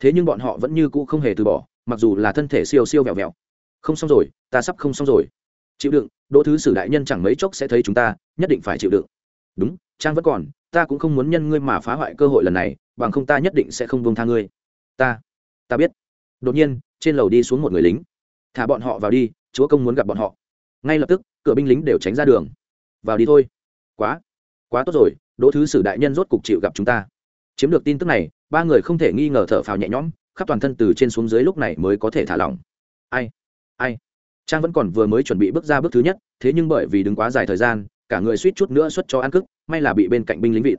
Thế nhưng bọn họ vẫn như cũ không hề từ bỏ, mặc dù là thân thể siêu siêu vẹo vẹo. Không xong rồi, ta sắp không xong rồi. Chịu đựng, đỗ thứ sử đại nhân chẳng mấy chốc sẽ thấy chúng ta, nhất định phải chịu đựng đúng, trang vẫn còn, ta cũng không muốn nhân ngươi mà phá hoại cơ hội lần này, bằng không ta nhất định sẽ không buông tha ngươi. Ta ta biết. Đột nhiên, trên lầu đi xuống một người lính. Thả bọn họ vào đi, chúa công muốn gặp bọn họ. Ngay lập tức, cửa binh lính đều tránh ra đường. Vào đi thôi. Quá quá tốt rồi, đỗ thứ sử đại nhân rốt cục chịu gặp chúng ta. Chiếm được tin tức này, ba người không thể nghi ngờ thở phào nhẹ nhõm, khắp toàn thân từ trên xuống dưới lúc này mới có thể thả lỏng. Ai ai? Trang vẫn còn vừa mới chuẩn bị bước ra bước thứ nhất, thế nhưng bởi vì đứng quá dài thời gian cả người suýt chút nữa xuất cho ăn cức, may là bị bên cạnh binh lính vịt.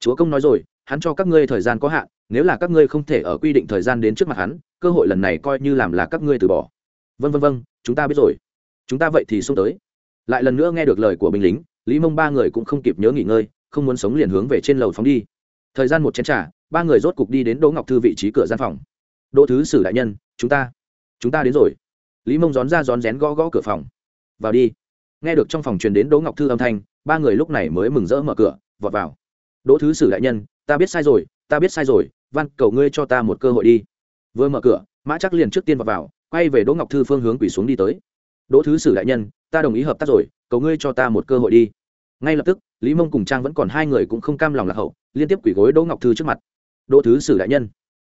Chúa công nói rồi, hắn cho các ngươi thời gian có hạn, nếu là các ngươi không thể ở quy định thời gian đến trước mặt hắn, cơ hội lần này coi như làm là các ngươi từ bỏ. Vân vân vân chúng ta biết rồi. Chúng ta vậy thì xông tới. Lại lần nữa nghe được lời của binh lính, lý mông ba người cũng không kịp nhớ nghỉ ngơi, không muốn sống liền hướng về trên lầu phóng đi. Thời gian một chén t r à ba người rốt cục đi đến đỗ ngọc thư vị trí cửa gian phòng. Đỗ thứ sử đại nhân, chúng ta chúng ta đến rồi. Lý mông rón ra rón rén gõ gõ cửa phòng. Vào đi nghe được trong phòng truyền đến đỗ ngọc thư âm thanh, ba người lúc này mới mừng rỡ mở cửa, vọt vào. Đỗ thứ sử đại nhân, ta biết sai rồi, ta biết sai rồi, van, cầu ngươi cho ta một cơ hội đi. Vừa mở cửa, mã chắc liền trước tiên vào vào, quay về đỗ ngọc thư phương hướng quỳ xuống đi tới. Đỗ thứ sử đại nhân, ta đồng ý hợp tác rồi, cầu ngươi cho ta một cơ hội đi. Ngay lập tức, lý mông cùng trang vẫn còn hai người cũng không cam lòng lạc hậu, liên tiếp quỷ gối đỗ ngọc thư trước mặt. Đỗ thứ sử đại nhân,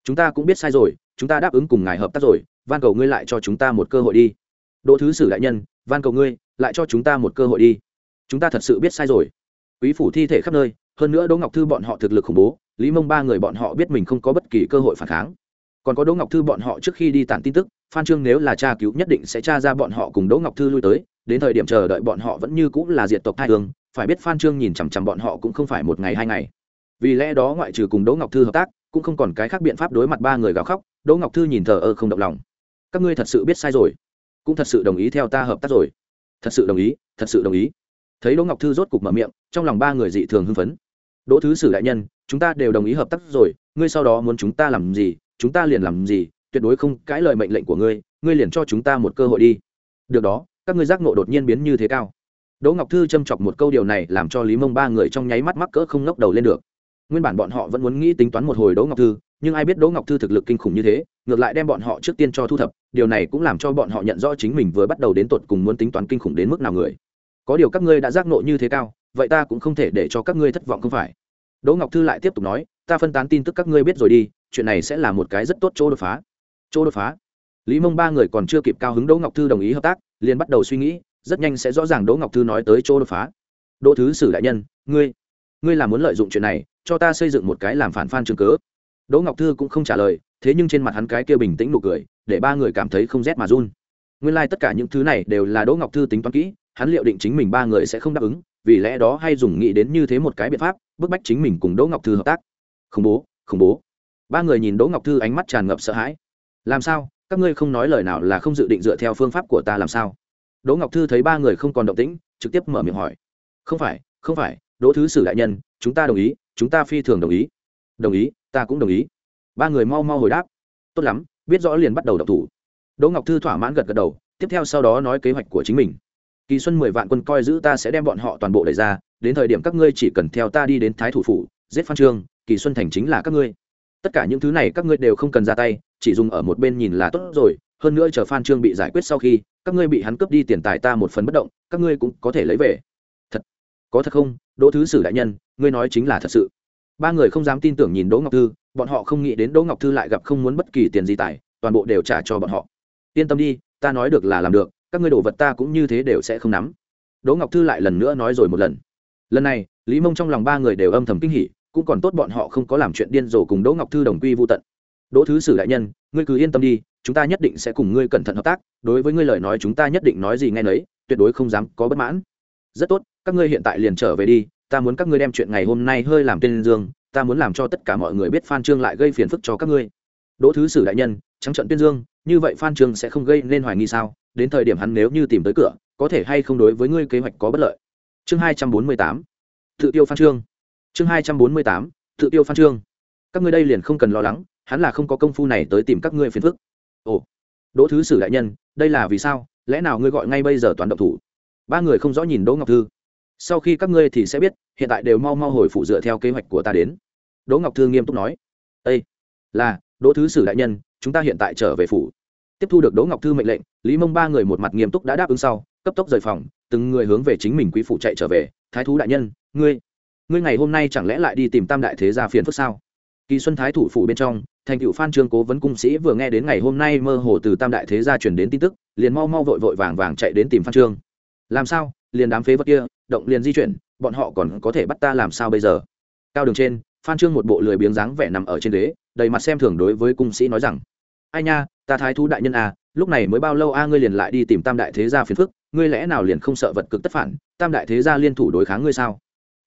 chúng ta cũng biết sai rồi, chúng ta đáp ứng cùng ngài hợp tác rồi, van, cầu ngươi lại cho chúng ta một cơ hội đi. Đỗ thứ sử đại nhân van cầu ngươi, lại cho chúng ta một cơ hội đi. Chúng ta thật sự biết sai rồi. Quý phủ thi thể khắp nơi, hơn nữa đỗ ngọc thư bọn họ thực lực khủng bố, lý mông ba người bọn họ biết mình không có bất kỳ cơ hội phản kháng. Còn có đỗ ngọc thư bọn họ trước khi đi tản tin tức, phan trương nếu là cha cứu nhất định sẽ tra ra bọn họ cùng đỗ ngọc thư lui tới, đến thời điểm chờ đợi bọn họ vẫn như cũng là diệt tộc thai hương, phải biết phan trương nhìn chằm chằm bọn họ cũng không phải một ngày hai ngày. Vì lẽ đó ngoại trừ cùng đỗ ngọc thư hợp tác, cũng không còn cái khác biện pháp đối mặt ba người gào khóc, đỗ ngọc thư nhìn thờ ơ không động lòng. Các ngươi thật sự biết sai rồi cũng thật sự đồng ý theo ta hợp tác rồi. Thật sự đồng ý, thật sự đồng ý. Thấy đỗ ngọc thư rốt cục mở miệng, trong lòng ba người dị thường hưng phấn. Đỗ thứ sử đại nhân, chúng ta đều đồng ý hợp tác rồi, ngươi sau đó muốn chúng ta làm gì, chúng ta liền làm gì, tuyệt đối không cãi lời mệnh lệnh của ngươi ngươi liền cho chúng ta một cơ hội đi. Được đó, các ngươi giác nộ đột nhiên biến như thế cao. Đỗ ngọc thư châm chọc một câu điều này làm cho lý mông ba người trong nháy mắt mắc cỡ không ngóc đầu lên được. Nguyên bản bọn họ vẫn muốn nghĩ tính toán một hồi đỗ ngọc thư nhưng ai biết đỗ ngọc thư thực lực kinh khủng như thế, ngược lại đem bọn họ trước tiên cho thu thập, điều này cũng làm cho bọn họ nhận rõ chính mình vừa bắt đầu đến tột cùng muốn tính toán kinh khủng đến mức nào người. Có điều các ngươi đã giác nộ như thế cao, vậy ta cũng không thể để cho các ngươi thất vọng không phải. Đỗ ngọc thư lại tiếp tục nói, ta phân tán tin tức các ngươi biết rồi đi, chuyện này sẽ là một cái rất tốt chỗ đột phá. Chỗ đột phá? Lý mông ba người còn chưa kịp cao hứng đỗ ngọc thư đồng ý hợp tác, liền bắt đầu suy nghĩ, rất nhanh sẽ rõ ràng đỗ ngọc thư nói tới chỗ đột phá. Đỗ thứ sử đại nhân, ngươi ngươi là muốn lợi dụng chuyện này, cho ta xây dựng một cái làm phản phan trường cớ đỗ ngọc thư cũng không trả lời, thế nhưng trên mặt hắn cái kia bình tĩnh nụ cười, để ba người cảm thấy không rét mà run. Nguyên lai、like、tất cả những thứ này đều là đỗ ngọc thư tính toán kỹ, hắn liệu định chính mình ba người sẽ không đáp ứng, vì lẽ đó hay dùng nghĩ đến như thế một cái biện pháp, bức bách chính mình cùng đỗ ngọc thư hợp tác. Khủng bố khủng bố. Ba người nhìn đỗ ngọc thư ánh mắt tràn ngập sợ hãi. Làm sao? Các ngươi không nói lời nào là không dự định dựa theo phương pháp của ta làm sao? Đỗ ngọc thư thấy ba người không còn động tĩnh, trực tiếp mở miệng hỏi. Không phải không phải, đỗ thứ sử đại nhân, chúng ta đồng ý, chúng ta phi thường đồng ý. Đồng ý ta cũng đồng ý. Ba người mau mau hồi đáp. Tốt lắm, biết rõ liền bắt đầu đọc thủ. Đỗ ngọc thư thỏa mãn gật gật đầu, tiếp theo sau đó nói kế hoạch của chính mình. Kỳ xuân mười vạn quân coi giữ ta sẽ đem bọn họ toàn bộ đẩy ra, đến thời điểm các ngươi chỉ cần theo ta đi đến thái thủ phủ, giết phan trương, kỳ xuân thành chính là các ngươi. Tất cả những thứ này các ngươi đều không cần ra tay, chỉ dùng ở một bên nhìn là tốt rồi, hơn nữa chờ phan trương bị giải quyết sau khi, các ngươi bị hắn cướp đi tiền tài ta một phần bất động, các ngươi cũng có thể lấy về. Thật? Có thật không? Đỗ thứ sử đại nhân, ngươi nói chính là thật sự ba người không dám tin tưởng nhìn đỗ ngọc thư, bọn họ không nghĩ đến đỗ ngọc thư lại gặp không muốn bất kỳ tiền gì tài, toàn bộ đều trả cho bọn họ. Yên tâm đi, ta nói được là làm được, các ngươi đồ vật ta cũng như thế đều sẽ không nắm. Đỗ ngọc thư lại lần nữa nói rồi một lần. Lần này, lý mông trong lòng ba người đều âm thầm kinh hỉ, cũng còn tốt bọn họ không có làm chuyện điên rồ cùng đỗ ngọc thư đồng quy vô tận. Đỗ thứ sử đại nhân, ngươi cứ yên tâm đi, chúng ta nhất định sẽ cùng ngươi cẩn thận hợp tác, đối với ngươi lời nói chúng ta nhất định nói gì nghe nấy, tuyệt đối không dám có bất mãn. Rất tốt, các ngươi hiện tại liền trở về đi ta muốn các ngươi đem chuyện ngày hôm nay hơi làm tên dương, ta muốn làm cho tất cả mọi người biết phan trương lại gây phiền phức cho các ngươi. Đỗ thứ sử đại nhân, trắng trận tuyên dương, như vậy phan trương sẽ không gây nên hoài nghi sao? Đến thời điểm hắn nếu như tìm tới cửa, có thể hay không đối với ngươi kế hoạch có bất lợi? Chương hai trăm bốn mươi tám, tự tiêu phan trương. Chương hai trăm bốn mươi tám, tự tiêu phan trương. Các ngươi đây liền không cần lo lắng, hắn là không có công phu này tới tìm các ngươi phiền phức. Ồ, đỗ thứ sử đại nhân, đây là vì sao? Lẽ nào ngươi gọi ngay bây giờ toàn động thủ? Ba người không rõ nhìn đỗ ngọc thư sau khi các ngươi thì sẽ biết, hiện tại đều mau mau hồi phụ dựa theo kế hoạch của ta đến. Đỗ ngọc thư nghiêm túc nói. Ây là, đỗ thứ sử đại nhân, chúng ta hiện tại trở về phủ. Tiếp thu được đỗ ngọc thư mệnh lệnh, lý mông ba người một mặt nghiêm túc đã đáp ứng sau, cấp tốc rời phòng, từng người hướng về chính mình quý phủ chạy trở về. Thái thú đại nhân, ngươi ngươi ngày hôm nay chẳng lẽ lại đi tìm tam đại thế gia phiền phức sao? Kỳ xuân thái thủ phủ bên trong, thành cựu phan trương cố vấn cung sĩ vừa nghe đến ngày hôm nay mơ hồ từ tam đại thế gia truyền đến tin tức, liền mau mau vội vội vàng vàng chạy đến tìm phan trương. Làm sao, liền đám phế vật kia động liền di chuyển, bọn họ còn có thể bắt ta làm sao bây giờ? Cao đường trên, phan trương một bộ lười biếng dáng vẻ nằm ở trên ghế, đầy mặt xem thường đối với cung sĩ nói rằng, ai nha, ta thái thú đại nhân à lúc này mới bao lâu a, ngươi liền lại đi tìm tam đại thế gia phiền phức, ngươi lẽ nào liền không sợ vật cực tất phản, tam đại thế gia liên thủ đối kháng ngươi sao?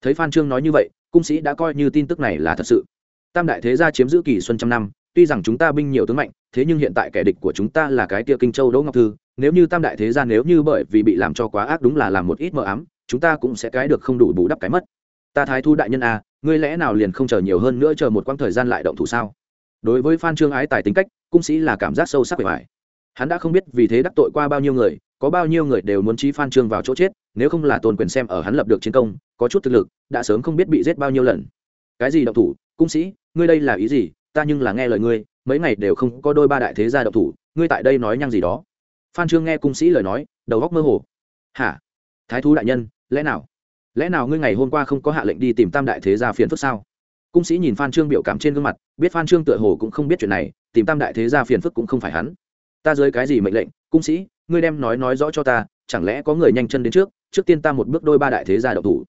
Thấy phan trương nói như vậy, cung sĩ đã coi như tin tức này là thật sự. Tam đại thế gia chiếm giữ kỳ xuân trăm năm, tuy rằng chúng ta binh nhiều tướng mạnh, thế nhưng hiện tại kẻ địch của chúng ta là cái tia kinh châu đỗ ngọc thư, nếu như tam đại thế gia nếu như bởi vì bị làm cho quá ác đúng là làm một ít mờ ám chúng ta cũng sẽ cái được không đủ bù đắp cái mất. Ta thái thu đại nhân à, ngươi lẽ nào liền không chờ nhiều hơn nữa chờ một quãng thời gian lại động thủ sao? Đối với phan trương ái tài tính cách cung sĩ là cảm giác sâu sắc bề ngoài. Hắn đã không biết vì thế đắc tội qua bao nhiêu người có bao nhiêu người đều muốn trí phan trương vào chỗ chết nếu không là tôn quyền xem ở hắn lập được chiến công có chút thực lực đã sớm không biết bị giết bao nhiêu lần. Cái gì động thủ cung sĩ ngươi đây là ý gì? Ta nhưng là nghe lời ngươi mấy ngày đều không có đôi ba đại thế gia động thủ ngươi tại đây nói nhăng gì đó. Phan trương nghe cung sĩ lời nói đầu góc mơ hồ. Hả? Thái thú đại nhân lẽ nào? Lẽ nào ngươi ngày hôm qua không có hạ lệnh đi tìm tam đại thế gia phiền phức sao? Cung sĩ nhìn phan trương biểu cảm trên gương mặt, biết phan trương tựa hồ cũng không biết chuyện này, tìm tam đại thế gia phiền phức cũng không phải hắn. Ta dưới cái gì mệnh lệnh? Cung sĩ, ngươi đem nói nói rõ cho ta, chẳng lẽ có người nhanh chân đến trước trước tiên ta một bước đôi ba đại thế gia độc thủ?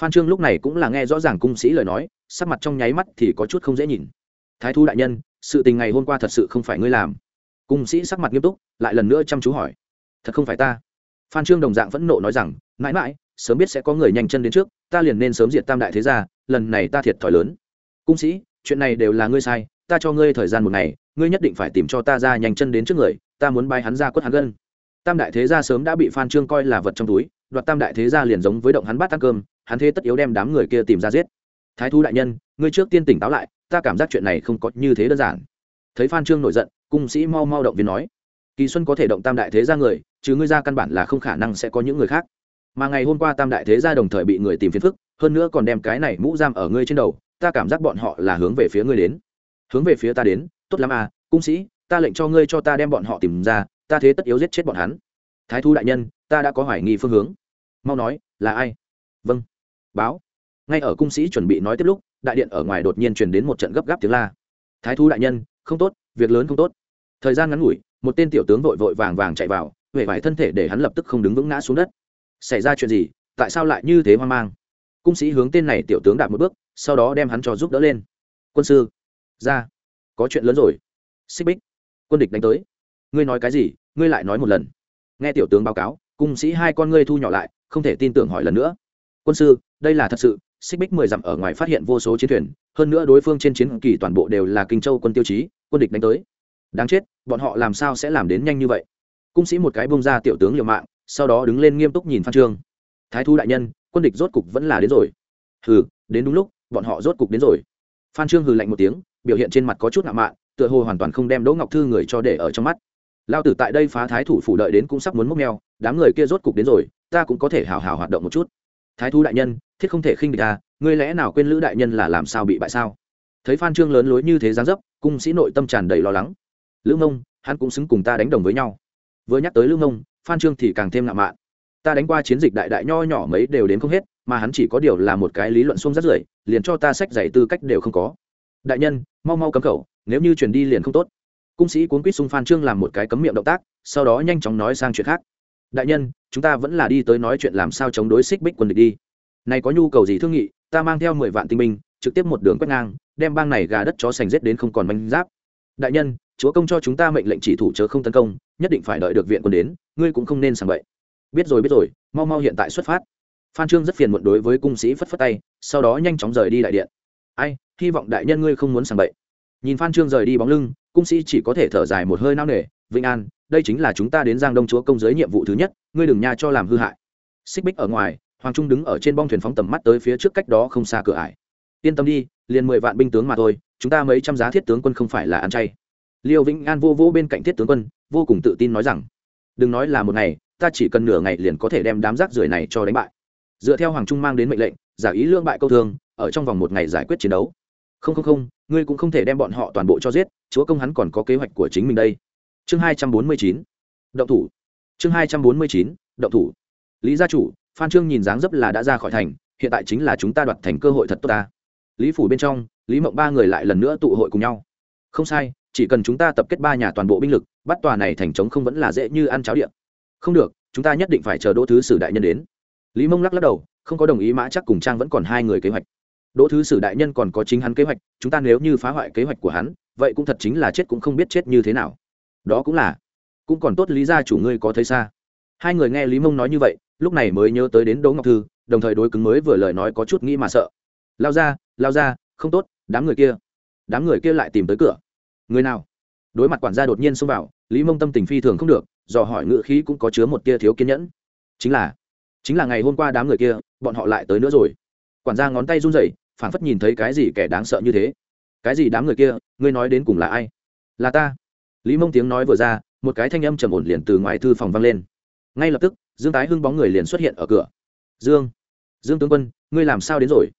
Phan trương lúc này cũng là nghe rõ ràng cung sĩ lời nói, sắc mặt trong nháy mắt thì có chút không dễ nhìn. Thái thú đại nhân, sự tình ngày hôm qua thật sự không phải ngươi làm. Cung sĩ sắc mặt nghiêm túc, lại lần nữa chăm chú hỏi. Thật không phải ta. Phan trương đồng dạng phẫn nộ nói rằng, mãi mãi sớm biết sẽ có người nhanh chân đến trước, ta liền nên sớm diệt tam đại thế gia, lần này ta thiệt thòi lớn. Cung sĩ, chuyện này đều là ngươi sai, ta cho ngươi thời gian một ngày, ngươi nhất định phải tìm cho ta ra nhanh chân đến trước người, ta muốn bay hắn ra quất hắn gân. Tam đại thế gia sớm đã bị phan trương coi là vật trong túi, đoạt tam đại thế gia liền giống với động hắn bát ăn cơm, hắn thế tất yếu đem đám người kia tìm ra giết. Thái Thú đại nhân, ngươi trước tiên tỉnh táo lại, ta cảm giác chuyện này không có như thế đơn giản. Thấy phan trương nổi giận, cung sĩ mau mau động viên nói, kỳ xuân có thể động tam đại thế gia người chứ ngươi ra căn bản là không khả năng sẽ có những người khác mà ngày hôm qua tam đại thế gia đồng thời bị người tìm phiền phức, hơn nữa còn đem cái này mũ giam ở ngươi trên đầu, ta cảm giác bọn họ là hướng về phía ngươi đến. Hướng về phía ta đến, tốt lắm à cung sĩ, ta lệnh cho ngươi cho ta đem bọn họ tìm ra, ta thế tất yếu giết chết bọn hắn. Thái thu đại nhân, ta đã có hoài nghi phương hướng. Mau nói, là ai? Vâng. Báo. Ngay ở cung sĩ chuẩn bị nói tiếp lúc, đại điện ở ngoài đột nhiên truyền đến một trận gấp gáp tiếng la. Thái thu đại nhân, không tốt, việc lớn không tốt. Thời gian ngắn ngủi, một tên tiểu tướng vội vội vàng vàng chạy vào huệ vải thân thể để hắn lập tức không đứng vững ngã xuống đất xảy ra chuyện gì, tại sao lại như thế hoang mang? Cung sĩ hướng tên này tiểu tướng đạt một bước, sau đó đem hắn cho giúp đỡ lên. Quân sư, ra, có chuyện lớn rồi. Xích bích, quân địch đánh tới. Ngươi nói cái gì, ngươi lại nói một lần. Nghe tiểu tướng báo cáo, cung sĩ hai con ngươi thu nhỏ lại, không thể tin tưởng hỏi lần nữa. Quân sư, đây là thật sự, xích bích mười dặm ở ngoài phát hiện vô số chiến thuyền, hơn nữa đối phương trên chiến kỳ toàn bộ đều là kinh châu quân tiêu chí, quân địch đánh tới. Đáng chết, bọn họ làm sao sẽ làm đến nhanh như vậy? Cung sĩ một cái bông ra tiểu tướng liều mạng sau đó đứng lên nghiêm túc nhìn phan trương. Thái thu đại nhân, quân địch rốt cục vẫn là đến rồi. Hừ, đến đúng lúc, bọn họ rốt cục đến rồi. Phan trương hừ lạnh một tiếng, biểu hiện trên mặt có chút ngạo mạn, tựa hồ hoàn toàn không đem đỗ ngọc thư người cho để ở trong mắt. Lao tử tại đây phá thái thủ phủ đợi đến cũng sắp muốn mốc neo đám người kia rốt cục đến rồi, ta cũng có thể hào hào hoạt động một chút. Thái thú đại nhân, thiết không thể khinh địch ta ngươi lẽ nào quên lữ đại nhân là làm sao bị bại sao? Thấy phan trương lớn lối như thế gián dấp, cung sĩ nội tâm tràn đầy lo lắng. Lữ mông hắn cũng xứng cùng ta đánh đồng với nhau. Vừa nhắc tới lữ mông phan trương thì càng thêm ngạo mạn. Ta đánh qua chiến dịch đại đại nho nhỏ mấy đều đến không hết, mà hắn chỉ có điều là một cái lý luận xuông rất rưởi, liền cho ta sách giải tư cách đều không có. Đại nhân, mau mau cấm khẩu nếu như truyền đi liền không tốt. Cung sĩ cuốn quýt xung phan trương làm một cái cấm miệng động tác, sau đó nhanh chóng nói sang chuyện khác. Đại nhân, chúng ta vẫn là đi tới nói chuyện làm sao chống đối xích bích quân địch đi. Này có nhu cầu gì thương nghị, ta mang theo mười vạn tinh binh, trực tiếp một đường quét ngang, đem bang này gà đất chó sành rết đến không còn manh giáp. Đại nhân chúa công cho chúng ta mệnh lệnh chỉ thủ chớ không tấn công, nhất định phải đợi được viện quân đến, ngươi cũng không nên sàng bậy. Biết rồi biết rồi, mau mau hiện tại xuất phát. Phan trương rất phiền muộn đối với cung sĩ phất phất tay, sau đó nhanh chóng rời đi đại điện. Ai, hy vọng đại nhân ngươi không muốn sàng bậy. Nhìn phan trương rời đi bóng lưng, cung sĩ chỉ có thể thở dài một hơi nao nề, vĩnh an, đây chính là chúng ta đến giang đông chúa công giới nhiệm vụ thứ nhất, ngươi đừng nha cho làm hư hại. Xích bích ở ngoài, hoàng trung đứng ở trên bong thuyền phóng tầm mắt tới phía trước cách đó không xa cửa ải. Yên tâm đi, liền mười vạn binh tướng mà thôi, chúng ta mấy trăm giá thiết tướng quân không phải là ăn chay liêu vĩnh an vô vô bên cạnh thiết tướng quân, vô cùng tự tin nói rằng, đừng nói là một ngày, ta chỉ cần nửa ngày liền có thể đem đám rác rưởi này cho đánh bại. Dựa theo hoàng trung mang đến mệnh lệnh, giả ý lương bại câu thương, ở trong vòng một ngày giải quyết chiến đấu. Không không không, ngươi cũng không thể đem bọn họ toàn bộ cho giết, chúa công hắn còn có kế hoạch của chính mình đây. Chương hai trăm bốn mươi chín, động thủ. Chương hai trăm bốn mươi chín, động thủ. Lý gia chủ, phan trương nhìn dáng dấp là đã ra khỏi thành, hiện tại chính là chúng ta đoạt thành cơ hội thật tốt ta. Lý phủ bên trong, lý mộng ba người lại lần nữa tụ hội cùng nhau không sai, chỉ cần chúng ta tập kết ba nhà toàn bộ binh lực, bắt tòa này thành trống không vẫn là dễ như ăn cháo điện. Không được, chúng ta nhất định phải chờ đỗ thứ sử đại nhân đến. Lý mông lắc lắc đầu, không có đồng ý mã chắc cùng trang vẫn còn hai người kế hoạch. Đỗ thứ sử đại nhân còn có chính hắn kế hoạch, chúng ta nếu như phá hoại kế hoạch của hắn, vậy cũng thật chính là chết cũng không biết chết như thế nào. Đó cũng là, cũng còn tốt lý gia chủ ngươi có thấy xa. Hai người nghe lý mông nói như vậy, lúc này mới nhớ tới đến đỗ ngọc thư, đồng thời đối cứng mới vừa lời nói có chút nghĩ mà sợ. Lao ra lao ra không tốt, đám người kia đám người kia lại tìm tới cửa. Người nào? Đối mặt quản gia đột nhiên xông vào, lý mông tâm tình phi thường không được, dò hỏi ngự khí cũng có chứa một tia thiếu kiên nhẫn. Chính là chính là ngày hôm qua đám người kia, bọn họ lại tới nữa rồi. Quản gia ngón tay run rẩy phản phất nhìn thấy cái gì kẻ đáng sợ như thế. Cái gì đám người kia, ngươi nói đến cùng là ai? Là ta. Lý mông tiếng nói vừa ra, một cái thanh âm trầm ổn liền từ ngoài thư phòng vang lên. Ngay lập tức, dương tái hưng bóng người liền xuất hiện ở cửa. Dương dương tướng quân, ngươi làm sao đến rồi?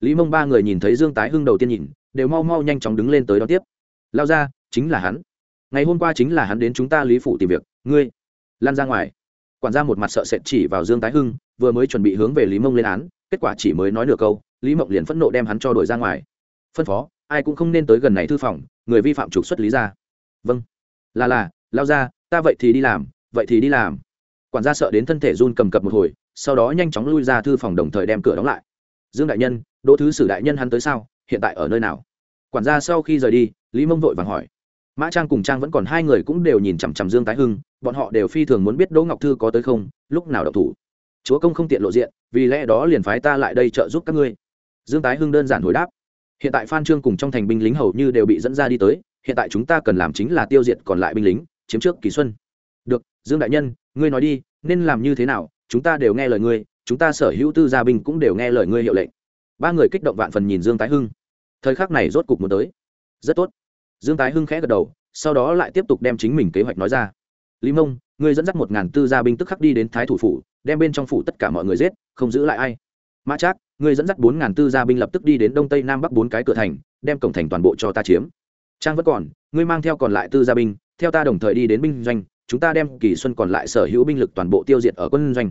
Lý mông ba người nhìn thấy dương tái hưng đầu tiên nhìn đều mau mau nhanh chóng đứng lên tới đón tiếp. Lao ra, chính là hắn. Ngày hôm qua chính là hắn đến chúng ta lý phủ tìm việc, ngươi. Lan ra ngoài. Quản gia một mặt sợ sệt chỉ vào dương tái hưng, vừa mới chuẩn bị hướng về lý mông lên án, kết quả chỉ mới nói nửa câu, lý mộng liền phẫn nộ đem hắn cho đổi ra ngoài. Phân phó, ai cũng không nên tới gần này thư phòng, người vi phạm trục xuất lý ra vâng. Là là, lao ra, ta vậy thì đi làm, vậy thì đi làm. Quản gia sợ đến thân thể run cầm cập một hồi, sau đó nhanh chóng lui ra thư phòng đồng thời đem cửa đóng lại. Dương đại nhân, đỗ thứ sử đại nhân hắn tới sao? Hiện tại ở nơi nào? Quản gia sau khi rời đi, lý mông vội vàng hỏi. Mã trang cùng trang vẫn còn hai người cũng đều nhìn chằm chằm dương tái hưng, bọn họ đều phi thường muốn biết đỗ ngọc thư có tới không, lúc nào đậu thủ. Chúa công không tiện lộ diện, vì lẽ đó liền phái ta lại đây trợ giúp các ngươi. Dương tái hưng đơn giản hồi đáp. Hiện tại phan trương cùng trong thành binh lính hầu như đều bị dẫn ra đi tới, hiện tại chúng ta cần làm chính là tiêu diệt còn lại binh lính, chiếm trước kỳ xuân. Được, dương đại nhân, ngươi nói đi, nên làm như thế nào, chúng ta đều nghe lời ngươi, chúng ta sở hữu tư gia binh cũng đều nghe lời ngươi hiệu lệnh. Ba người kích động vạn phần nhìn dương tái hưng thời khắc này rốt cục muốn tới. Rất tốt. Dương tái hưng khẽ gật đầu, sau đó lại tiếp tục đem chính mình kế hoạch nói ra. Lý mông, ngươi dẫn dắt một ngàn tư gia binh tức khắc đi đến thái thủ phủ, đem bên trong phủ tất cả mọi người giết, không giữ lại ai. Mã trác, ngươi dẫn dắt bốn ngàn tư gia binh lập tức đi đến đông tây nam bắc bốn cái cửa thành, đem cổng thành toàn bộ cho ta chiếm. Trang vẫn còn, ngươi mang theo còn lại tư gia binh, theo ta đồng thời đi đến binh doanh, chúng ta đem kỳ xuân còn lại sở hữu binh lực toàn bộ tiêu diệt ở quân doanh.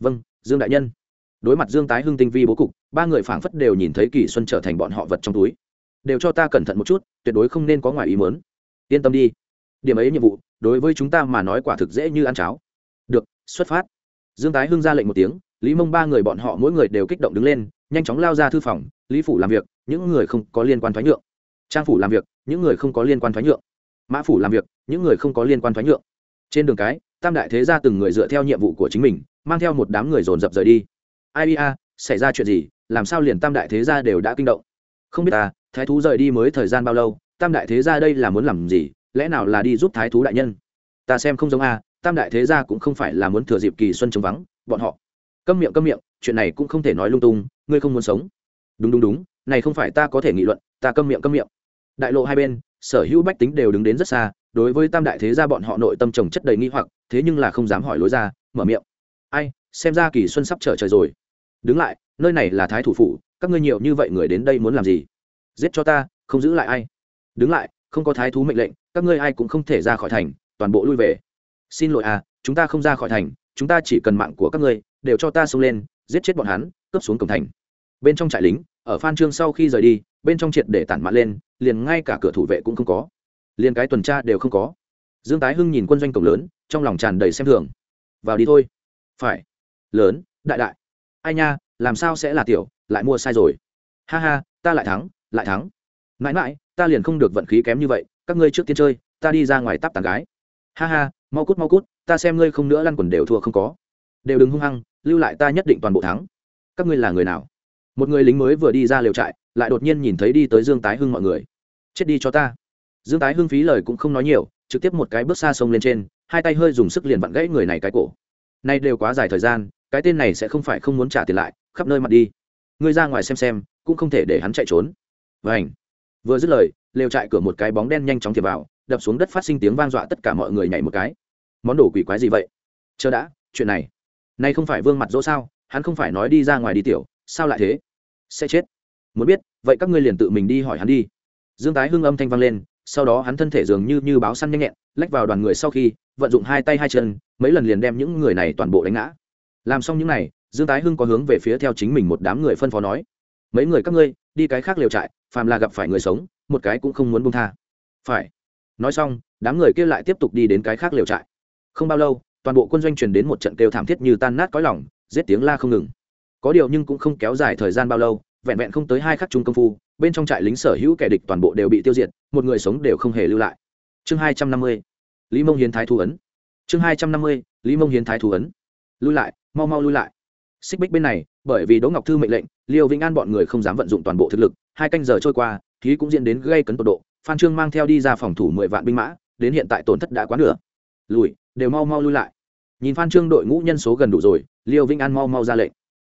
Vâng dương đại nhân đối mặt dương tái hưng tinh vi bố cục, ba người phảng phất đều nhìn thấy kỳ xuân trở thành bọn họ vật trong túi. Đều cho ta cẩn thận một chút, tuyệt đối không nên có ngoài ý mớn yên tâm đi. Điểm ấy nhiệm vụ, đối với chúng ta mà nói quả thực dễ như ăn cháo. Được, xuất phát. Dương tái hưng ra lệnh một tiếng, lý mông ba người bọn họ mỗi người đều kích động đứng lên, nhanh chóng lao ra thư phòng, lý phủ làm việc, những người không có liên quan thoái nhượng. Trang phủ làm việc, những người không có liên quan thoái nhượng. Mã phủ làm việc, những người không có liên quan thoái nhượng. Trên đường cái, tam đại thế gia từng người dựa theo nhiệm vụ của chính mình, mang theo một đám người dồn dập rời đi ai xảy ra chuyện gì, làm sao liền tam đại thế gia đều đã kinh động? Không biết ta, thái thú rời đi mới thời gian bao lâu, tam đại thế gia đây là muốn làm gì, lẽ nào là đi giúp thái thú đại nhân? Ta xem không giống a, tam đại thế gia cũng không phải là muốn thừa dịp kỳ xuân chống vắng, bọn họ. Câm miệng câm miệng, chuyện này cũng không thể nói lung tung, ngươi không muốn sống. Đúng đúng đúng, này không phải ta có thể nghị luận, ta câm miệng câm miệng. Đại lộ hai bên, sở hữu bách tính đều đứng đến rất xa, đối với tam đại thế gia bọn họ nội tâm trồng chất đầy nghi hoặc, thế nhưng là không dám hỏi lối ra, mở miệng. Ai, xem ra kỳ xuân sắp trở trời rồi đứng lại, nơi này là thái thủ phủ, các ngươi nhiều như vậy người đến đây muốn làm gì? Giết cho ta, không giữ lại ai. Đứng lại, không có thái thú mệnh lệnh, các ngươi ai cũng không thể ra khỏi thành, toàn bộ lui về. Xin lỗi à chúng ta không ra khỏi thành, chúng ta chỉ cần mạng của các ngươi, đều cho ta xông lên, giết chết bọn hắn, cướp xuống cổng thành. Bên trong trại lính, ở phan trương sau khi rời đi, bên trong triệt để tản mạn lên, liền ngay cả cửa thủ vệ cũng không có. Liền cái tuần tra đều không có. Dương tái hưng nhìn quân doanh cổng lớn, trong lòng tràn đầy xem thường. Vào đi thôi. Phải. Lớn, đại đại ai nha, làm sao sẽ là tiểu, lại mua sai rồi. Ha ha, ta lại thắng lại thắng. Mãi mãi, ta liền không được vận khí kém như vậy, các ngươi trước tiên chơi, ta đi ra ngoài tắp tàn gái. Ha ha, mau cút mau cút, ta xem ngươi không nữa lăn quần đều thua không có. Đều đừng hung hăng, lưu lại ta nhất định toàn bộ thắng. Các ngươi là người nào? Một người lính mới vừa đi ra liều trại, lại đột nhiên nhìn thấy đi tới dương tái hưng mọi người. Chết đi cho ta. Dương tái hưng phí lời cũng không nói nhiều, trực tiếp một cái bước xa sông lên trên, hai tay hơi dùng sức liền vặn gãy người này cái cổ. Nay đều quá dài thời gian cái tên này sẽ không phải không muốn trả tiền lại, khắp nơi mặt đi. Ngươi ra ngoài xem xem, cũng không thể để hắn chạy trốn. Vảnh vừa dứt lời, lều trại cửa một cái bóng đen nhanh chóng thiệp vào, đập xuống đất phát sinh tiếng vang dọa tất cả mọi người nhảy một cái. Món đồ quỷ quái gì vậy? Chờ đã, chuyện này. Nay không phải vương mặt dỗ sao, hắn không phải nói đi ra ngoài đi tiểu, sao lại thế? Sẽ chết. Muốn biết, vậy các ngươi liền tự mình đi hỏi hắn đi. Dương tái hưng âm thanh vang lên, sau đó hắn thân thể dường như như báo săn nhanh nhẹn, lách vào đoàn người sau khi, vận dụng hai tay hai chân, mấy lần liền đem những người này toàn bộ đánh ngã làm xong những n à y dương tái hưng có hướng về phía theo chính mình một đám người phân phó nói, mấy người các ngươi, đi cái khác liều trại, phàm là gặp phải người sống, một cái cũng không muốn bung tha. Phải. Nói xong, đám người kia lại tiếp tục đi đến cái khác liều trại. Không bao lâu, toàn bộ quân doanh truyền đến một trận kêu thảm thiết như tan nát cõi lỏng giết tiếng la không ngừng. Có điều nhưng cũng không kéo dài thời gian bao lâu, vẹn vẹn không tới hai khắc chung công phu, bên trong trại lính sở hữu kẻ địch toàn bộ đều bị tiêu diệt, một người sống đều không hề lưu lại. Chương hai trăm năm mươi, lý mông hiến thái thu ấn. Chương hai trăm năm mươi, lý mông hiến thái thu ấn. Lưu lại mau mau lui lại. Xích bích bên này, bởi vì đỗ ngọc thư mệnh lệnh, liêu vĩnh an bọn người không dám vận dụng toàn bộ thực lực, hai canh giờ trôi qua, khí cũng diễn đến gây cấn tột độ, phan trương mang theo đi ra phòng thủ mười vạn binh mã, đến hiện tại tổn thất đã quá nửa. Lùi, đều mau mau lui lại. Nhìn phan trương đội ngũ nhân số gần đủ rồi, liêu vĩnh an mau mau ra lệnh.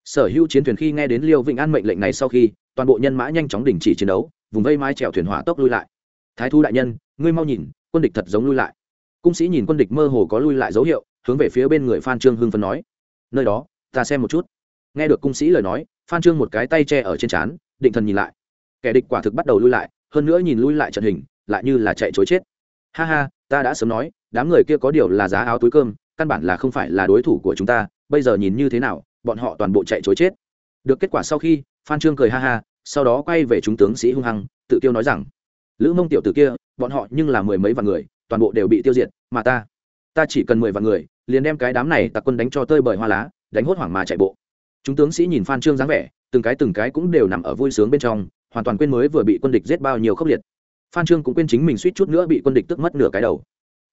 Sở hữu chiến thuyền khi nghe đến liêu vĩnh an mệnh lệnh này sau khi, toàn bộ nhân mã nhanh chóng đình chỉ chiến đấu, vùng vây mái trèo thuyền hỏa tốc lui lại. Thái thu đại nhân, ngươi mau nhìn, quân địch thật giống lui lại. Cung sĩ nhìn quân địch mơ hồ có lui lại dấu hiệu, hướng về phía bên người phan trương hưng phấn nói nơi đó, ta xem một chút. Nghe được cung sĩ lời nói, phan trương một cái tay che ở trên trán, định thần nhìn lại. Kẻ địch quả thực bắt đầu lui lại, hơn nữa nhìn lui lại trận hình, lại như là chạy chối chết. Ha ha, ta đã sớm nói, đám người kia có điều là giá áo túi cơm, căn bản là không phải là đối thủ của chúng ta, bây giờ nhìn như thế nào, bọn họ toàn bộ chạy chối chết. Được kết quả sau khi, phan trương cười ha ha, sau đó quay về chúng tướng sĩ hung hăng, tự tiêu nói rằng, lữ mông tiểu t ử kia, bọn họ nhưng là mười mấy vạn người, toàn bộ đều bị tiêu diệt, mà ta ta chỉ cần mười vạn người liền đem cái đám này tặc quân đánh cho tơi bời hoa lá, đánh hốt hoảng mà chạy bộ. Chúng tướng sĩ nhìn phan trương dáng vẻ, từng cái từng cái cũng đều nằm ở vui sướng bên trong, hoàn toàn quên mới vừa bị quân địch giết bao nhiêu khốc liệt. Phan trương cũng quên chính mình suýt chút nữa bị quân địch tức mất nửa cái đầu.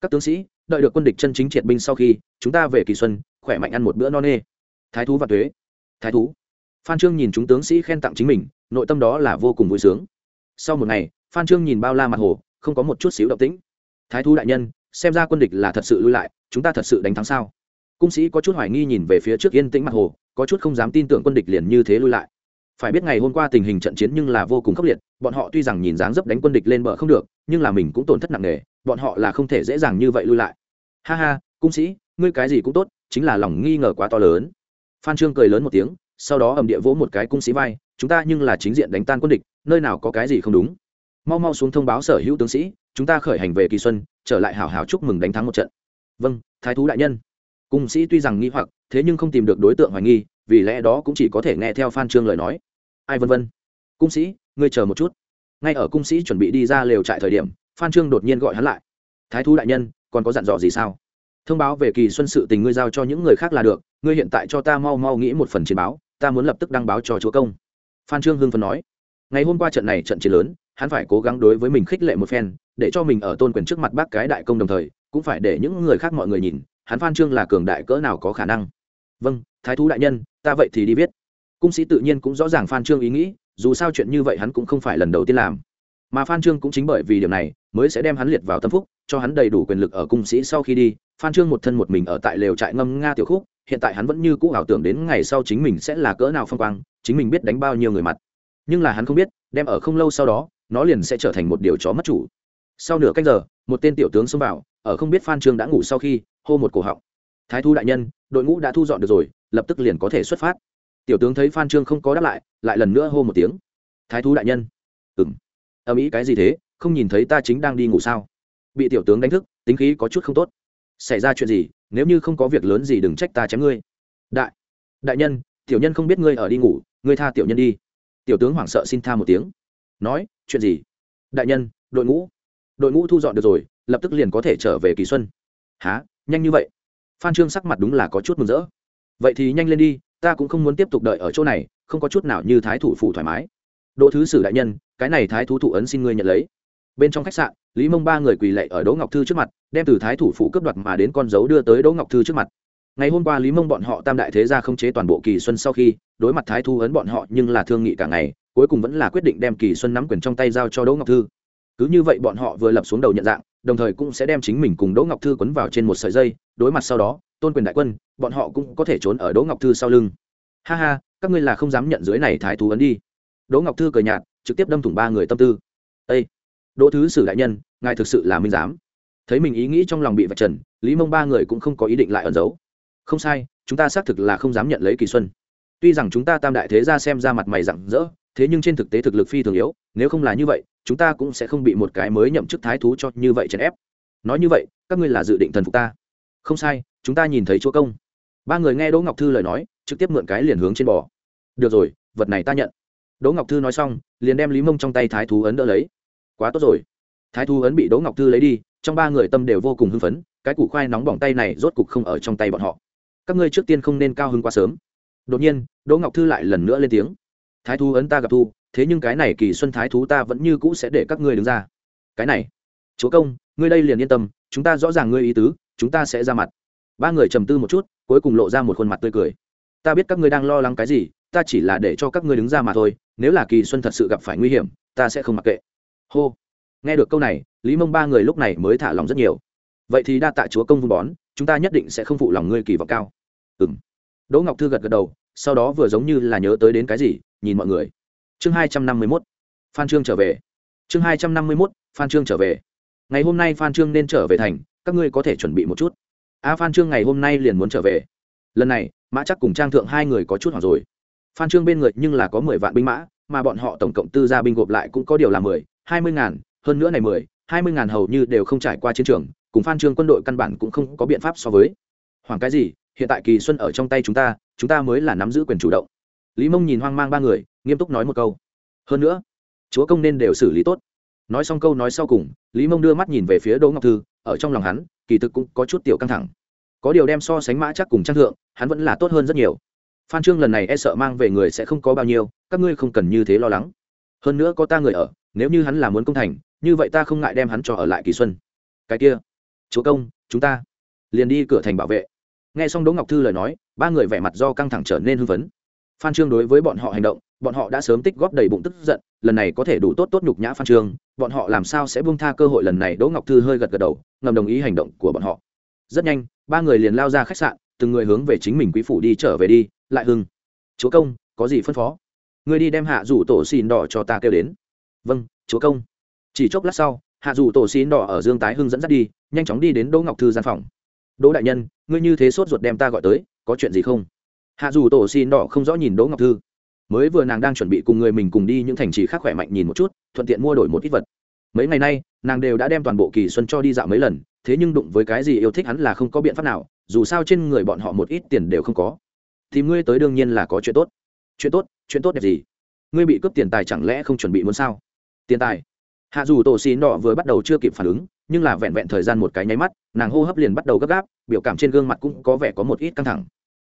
Các tướng sĩ, đợi được quân địch chân chính triệt binh sau khi, chúng ta về kỳ xuân, khỏe mạnh ăn một bữa no nê. Thái thú và thuế thái thú. Phan trương nhìn chúng tướng sĩ khen tặng chính mình, nội tâm đó là vô cùng vui sướng. Sau một ngày, phan trương nhìn bao la mặt hồ, không có một chút xíu động tĩnh. Thái thú đại nhân xem ra quân địch là thật sự lui lại, chúng ta thật sự đánh thắng sao? Cung sĩ có chút hoài nghi nhìn về phía trước yên tĩnh mặt hồ, có chút không dám tin tưởng quân địch liền như thế lui lại. Phải biết ngày hôm qua tình hình trận chiến nhưng là vô cùng khốc liệt, bọn họ tuy rằng nhìn dáng dấp đánh quân địch lên bờ không được, nhưng là mình cũng tổn thất nặng nề, bọn họ là không thể dễ dàng như vậy lui lại. Ha ha, cung sĩ, ngươi cái gì cũng tốt, chính là lòng nghi ngờ quá to lớn. Phan trương cười lớn một tiếng, sau đó ầm địa vỗ một cái cung sĩ vai, chúng ta nhưng là chính diện đánh tan quân địch, nơi nào có cái gì không đúng? Mau mau xuống thông báo sở hữu tướng sĩ, chúng ta khởi hành về kỳ xuân, trở lại hào hào chúc mừng đánh thắng một trận. Vâng thái thú đại nhân. Cung sĩ tuy rằng nghi hoặc, thế nhưng không tìm được đối tượng hoài nghi, vì lẽ đó cũng chỉ có thể nghe theo phan trương lời nói. Ai vân vân? Cung sĩ, ngươi chờ một chút. Ngay ở cung sĩ chuẩn bị đi ra lều trại thời điểm, phan trương đột nhiên gọi hắn lại. Thái thú đại nhân, còn có dặn dò gì sao? Thông báo về kỳ xuân sự tình ngươi giao cho những người khác là được, ngươi hiện tại cho ta mau mau nghĩ một phần chiến báo, ta muốn lập tức đăng báo cho chúa công. Phan trương hưng phấn nói. Ngày hôm qua trận này trận chiến lớn hắn phải cố gắng đối với mình khích lệ một phen, để cho mình ở tôn quyền trước mặt bác cái đại công đồng thời, cũng phải để những người khác mọi người nhìn, hắn phan trương là cường đại cỡ nào có khả năng. Vâng thái thú đại nhân, ta vậy thì đi viết. Cung sĩ tự nhiên cũng rõ ràng phan trương ý nghĩ, dù sao chuyện như vậy hắn cũng không phải lần đầu tiên làm. Mà phan trương cũng chính bởi vì điều này, mới sẽ đem hắn liệt vào tâm phúc, cho hắn đầy đủ quyền lực ở cung sĩ sau khi đi. Phan trương một thân một mình ở tại lều trại ngâm nga tiểu khúc, hiện tại hắn vẫn như cũ ảo tưởng đến ngày sau chính mình sẽ là cỡ nào phong quang, chính mình biết đánh bao nhiêu người mặt. Nhưng là hắn không biết, đem ở không lâu sau đó nó liền sẽ trở thành một điều chó mất chủ. Sau nửa cách giờ, một tên tiểu tướng xông vào, ở không biết phan trương đã ngủ sau khi, hô một cổ họng. Thái thu đại nhân, đội ngũ đã thu dọn được rồi, lập tức liền có thể xuất phát. Tiểu tướng thấy phan trương không có đáp lại lại lần nữa hô một tiếng. Thái thu đại nhân. Ừng âm ý cái gì thế? Không nhìn thấy ta chính đang đi ngủ sao? Bị tiểu tướng đánh thức, tính khí có chút không tốt. Xảy ra chuyện gì? Nếu như không có việc lớn gì đừng trách ta chém ngươi. Đại. Đại nhân, tiểu nhân không biết ngươi ở đi ngủ, ngươi tha tiểu nhân đi. Tiểu tướng hoảng sợ xin tha một tiếng. Nói chuyện gì? Đại nhân, đội ngũ. Đội ngũ thu dọn được rồi, lập tức liền có thể trở về kỳ xuân. Há nhanh như vậy? Phan trương sắc mặt đúng là có chút mừng rỡ. Vậy thì nhanh lên đi, ta cũng không muốn tiếp tục đợi ở chỗ này, không có chút nào như thái thủ phủ thoải mái. Đỗ thứ sử đại nhân, cái này thái thú thủ ấn xin ngươi nhận lấy. Bên trong khách sạn, lý mông ba người quỳ lệ ở đỗ ngọc thư trước mặt, đem từ thái thủ phủ cướp đoạt mà đến con dấu đưa tới đỗ ngọc thư trước mặt. Ngày hôm qua lý mông bọn họ tam đại thế gia không chế toàn bộ kỳ xuân sau khi, đối mặt thái thu ấn bọn họ nhưng là thương nghị cả ngày cuối cùng vẫn là quyết định đem kỳ xuân nắm quyền trong tay giao cho đỗ ngọc thư. Cứ như vậy bọn họ vừa lập xuống đầu nhận dạng, đồng thời cũng sẽ đem chính mình cùng đỗ ngọc thư quấn vào trên một sợi dây, đối mặt sau đó, tôn quyền đại quân, bọn họ cũng có thể trốn ở đỗ ngọc thư sau lưng. Ha ha, các ngươi là không dám nhận dưới này thái thú ấn đi. Đỗ ngọc thư cười nhạt, trực tiếp đâm thủng ba người tâm tư. Ây đỗ thứ sử đại nhân, ngài thực sự là minh giám. Thấy mình ý nghĩ trong lòng bị vạch trần, lý mông ba người cũng không có ý định lại ẩn giấu. Không sai, chúng ta xác thực là không dám nhận lấy kỳ xuân. Tuy rằng chúng ta tam đại thế ra xem ra mặt mày rặng rỡ thế nhưng trên thực tế thực lực phi thường yếu, nếu không là như vậy, chúng ta cũng sẽ không bị một cái mới nhậm chức thái thú cho như vậy chèn ép. Nói như vậy, các ngươi là dự định thần phục ta. Không sai, chúng ta nhìn thấy chúa công. Ba người nghe đỗ ngọc thư lời nói, trực tiếp mượn cái liền hướng trên bò. Được rồi, vật này ta nhận. Đỗ ngọc thư nói xong, liền đem lý mông trong tay thái thú ấn đỡ lấy. Quá tốt rồi. Thái thú ấn bị đỗ ngọc thư lấy đi, trong ba người tâm đều vô cùng hưng phấn, cái củ khoai nóng bỏng tay này rốt cục không ở trong tay bọn họ. Các ngươi trước tiên không nên cao hứng quá sớm. Đột nhiên, đỗ ngọc thư lại lần nữa lên tiếng thái thú ấn ta gặp thu, thế nhưng cái này kỳ xuân thái thú ta vẫn như cũ sẽ để các ngươi đứng ra. Cái này, chúa công, ngươi đây liền yên tâm, chúng ta rõ ràng ngươi ý tứ, chúng ta sẽ ra mặt. Ba người trầm tư một chút, cuối cùng lộ ra một khuôn mặt tươi cười. Ta biết các ngươi đang lo lắng cái gì, ta chỉ là để cho các ngươi đứng ra mà thôi, nếu là kỳ xuân thật sự gặp phải nguy hiểm, ta sẽ không mặc kệ. Hô. Nghe được câu này, lý mông ba người lúc này mới thả lòng rất nhiều. Vậy thì đa tạ chúa công vun bón, chúng ta nhất định sẽ không phụ lòng ngươi kỳ vọng cao. Ừ m đỗ ngọc thư gật gật đầu, sau đó vừa giống như là nhớ tới đến cái gì nhìn mọi người. Chương hai trăm năm mươi mốt, phan trương trở về. Chương hai trăm năm mươi mốt, phan trương trở về. Ngày hôm nay phan trương nên trở về thành, các ngươi có thể chuẩn bị một chút. A phan trương ngày hôm nay liền muốn trở về. Lần này, mã chắc cùng trang thượng hai người có chút hoảng rồi. Phan trương bên người nhưng là có mười vạn binh mã, mà bọn họ tổng cộng tư gia binh gộp lại cũng có điều là mười, hai mươi ngàn, hơn nữa này mười, hai mươi ngàn hầu như đều không trải qua chiến trường, cùng phan trương quân đội căn bản cũng không có biện pháp so với. Hoàng cái gì? Hiện tại kỳ xuân ở trong tay chúng ta chúng ta mới là nắm giữ quyền chủ động lý mông nhìn hoang mang ba người, nghiêm túc nói một câu. Hơn nữa, chúa công nên đều xử lý tốt. Nói xong câu nói sau cùng, lý mông đưa mắt nhìn về phía đỗ ngọc thư, ở trong lòng hắn, kỳ thực cũng có chút tiểu căng thẳng. Có điều đem so sánh mã chắc cùng trang thượng, hắn vẫn là tốt hơn rất nhiều. Phan trương lần này e sợ mang về người sẽ không có bao nhiêu, các ngươi không cần như thế lo lắng. Hơn nữa có ta người ở, nếu như hắn là muốn công thành, như vậy ta không ngại đem hắn cho ở lại kỳ xuân. Cái kia, chúa công, chúng ta liền đi cửa thành bảo vệ. Nghe xong đỗ ngọc thư lời nói, ba người vẻ mặt do căng thẳng trở nên hưng phấn phan trương đối với bọn họ hành động, bọn họ đã sớm tích góp đầy bụng tức giận, lần này có thể đủ tốt tốt nhục nhã phan trương, bọn họ làm sao sẽ buông tha cơ hội lần này đỗ ngọc thư hơi gật gật đầu, ngầm đồng ý hành động của bọn họ. Rất nhanh, ba người liền lao ra khách sạn, từng người hướng về chính mình quý phủ đi trở về đi, lại hưng. Chúa công, có gì phân phó? Người đi đem hạ rủ tổ xin đỏ cho ta kêu đến. Vâng chúa công. Chỉ chốc lát sau, hạ rủ tổ xin đỏ ở dương tái hưng dẫn dắt đi, nhanh chóng đi đến đỗ ngọc thư gian phòng. Đỗ đại nhân, ngươi như thế sốt ruột đem ta gọi tới, có chuyện gì không? Hạ dù tổ xin đỏ không rõ nhìn đỗ ngọc thư. Mới vừa nàng đang chuẩn bị cùng người mình cùng đi những thành trì khác khỏe mạnh nhìn một chút, thuận tiện mua đổi một ít vật. Mấy ngày nay, nàng đều đã đem toàn bộ kỳ xuân cho đi dạo mấy lần, thế nhưng đụng với cái gì yêu thích hắn là không có biện pháp nào, dù sao trên người bọn họ một ít tiền đều không có. Thì ngươi tới đương nhiên là có chuyện tốt. Chuyện tốt chuyện tốt đẹp gì? Ngươi bị cướp tiền tài chẳng lẽ không chuẩn bị muốn sao? Tiền tài. Hạ dù tổ xin đỏ vừa bắt đầu chưa kịp phản ứng, nhưng là vẹn vẹn thời gian một cái nháy mắt, nàng hô hấp liền bắt đầu gấp gáp, biểu cảm trên gương mặt cũng có vẻ có một ít căng thẳng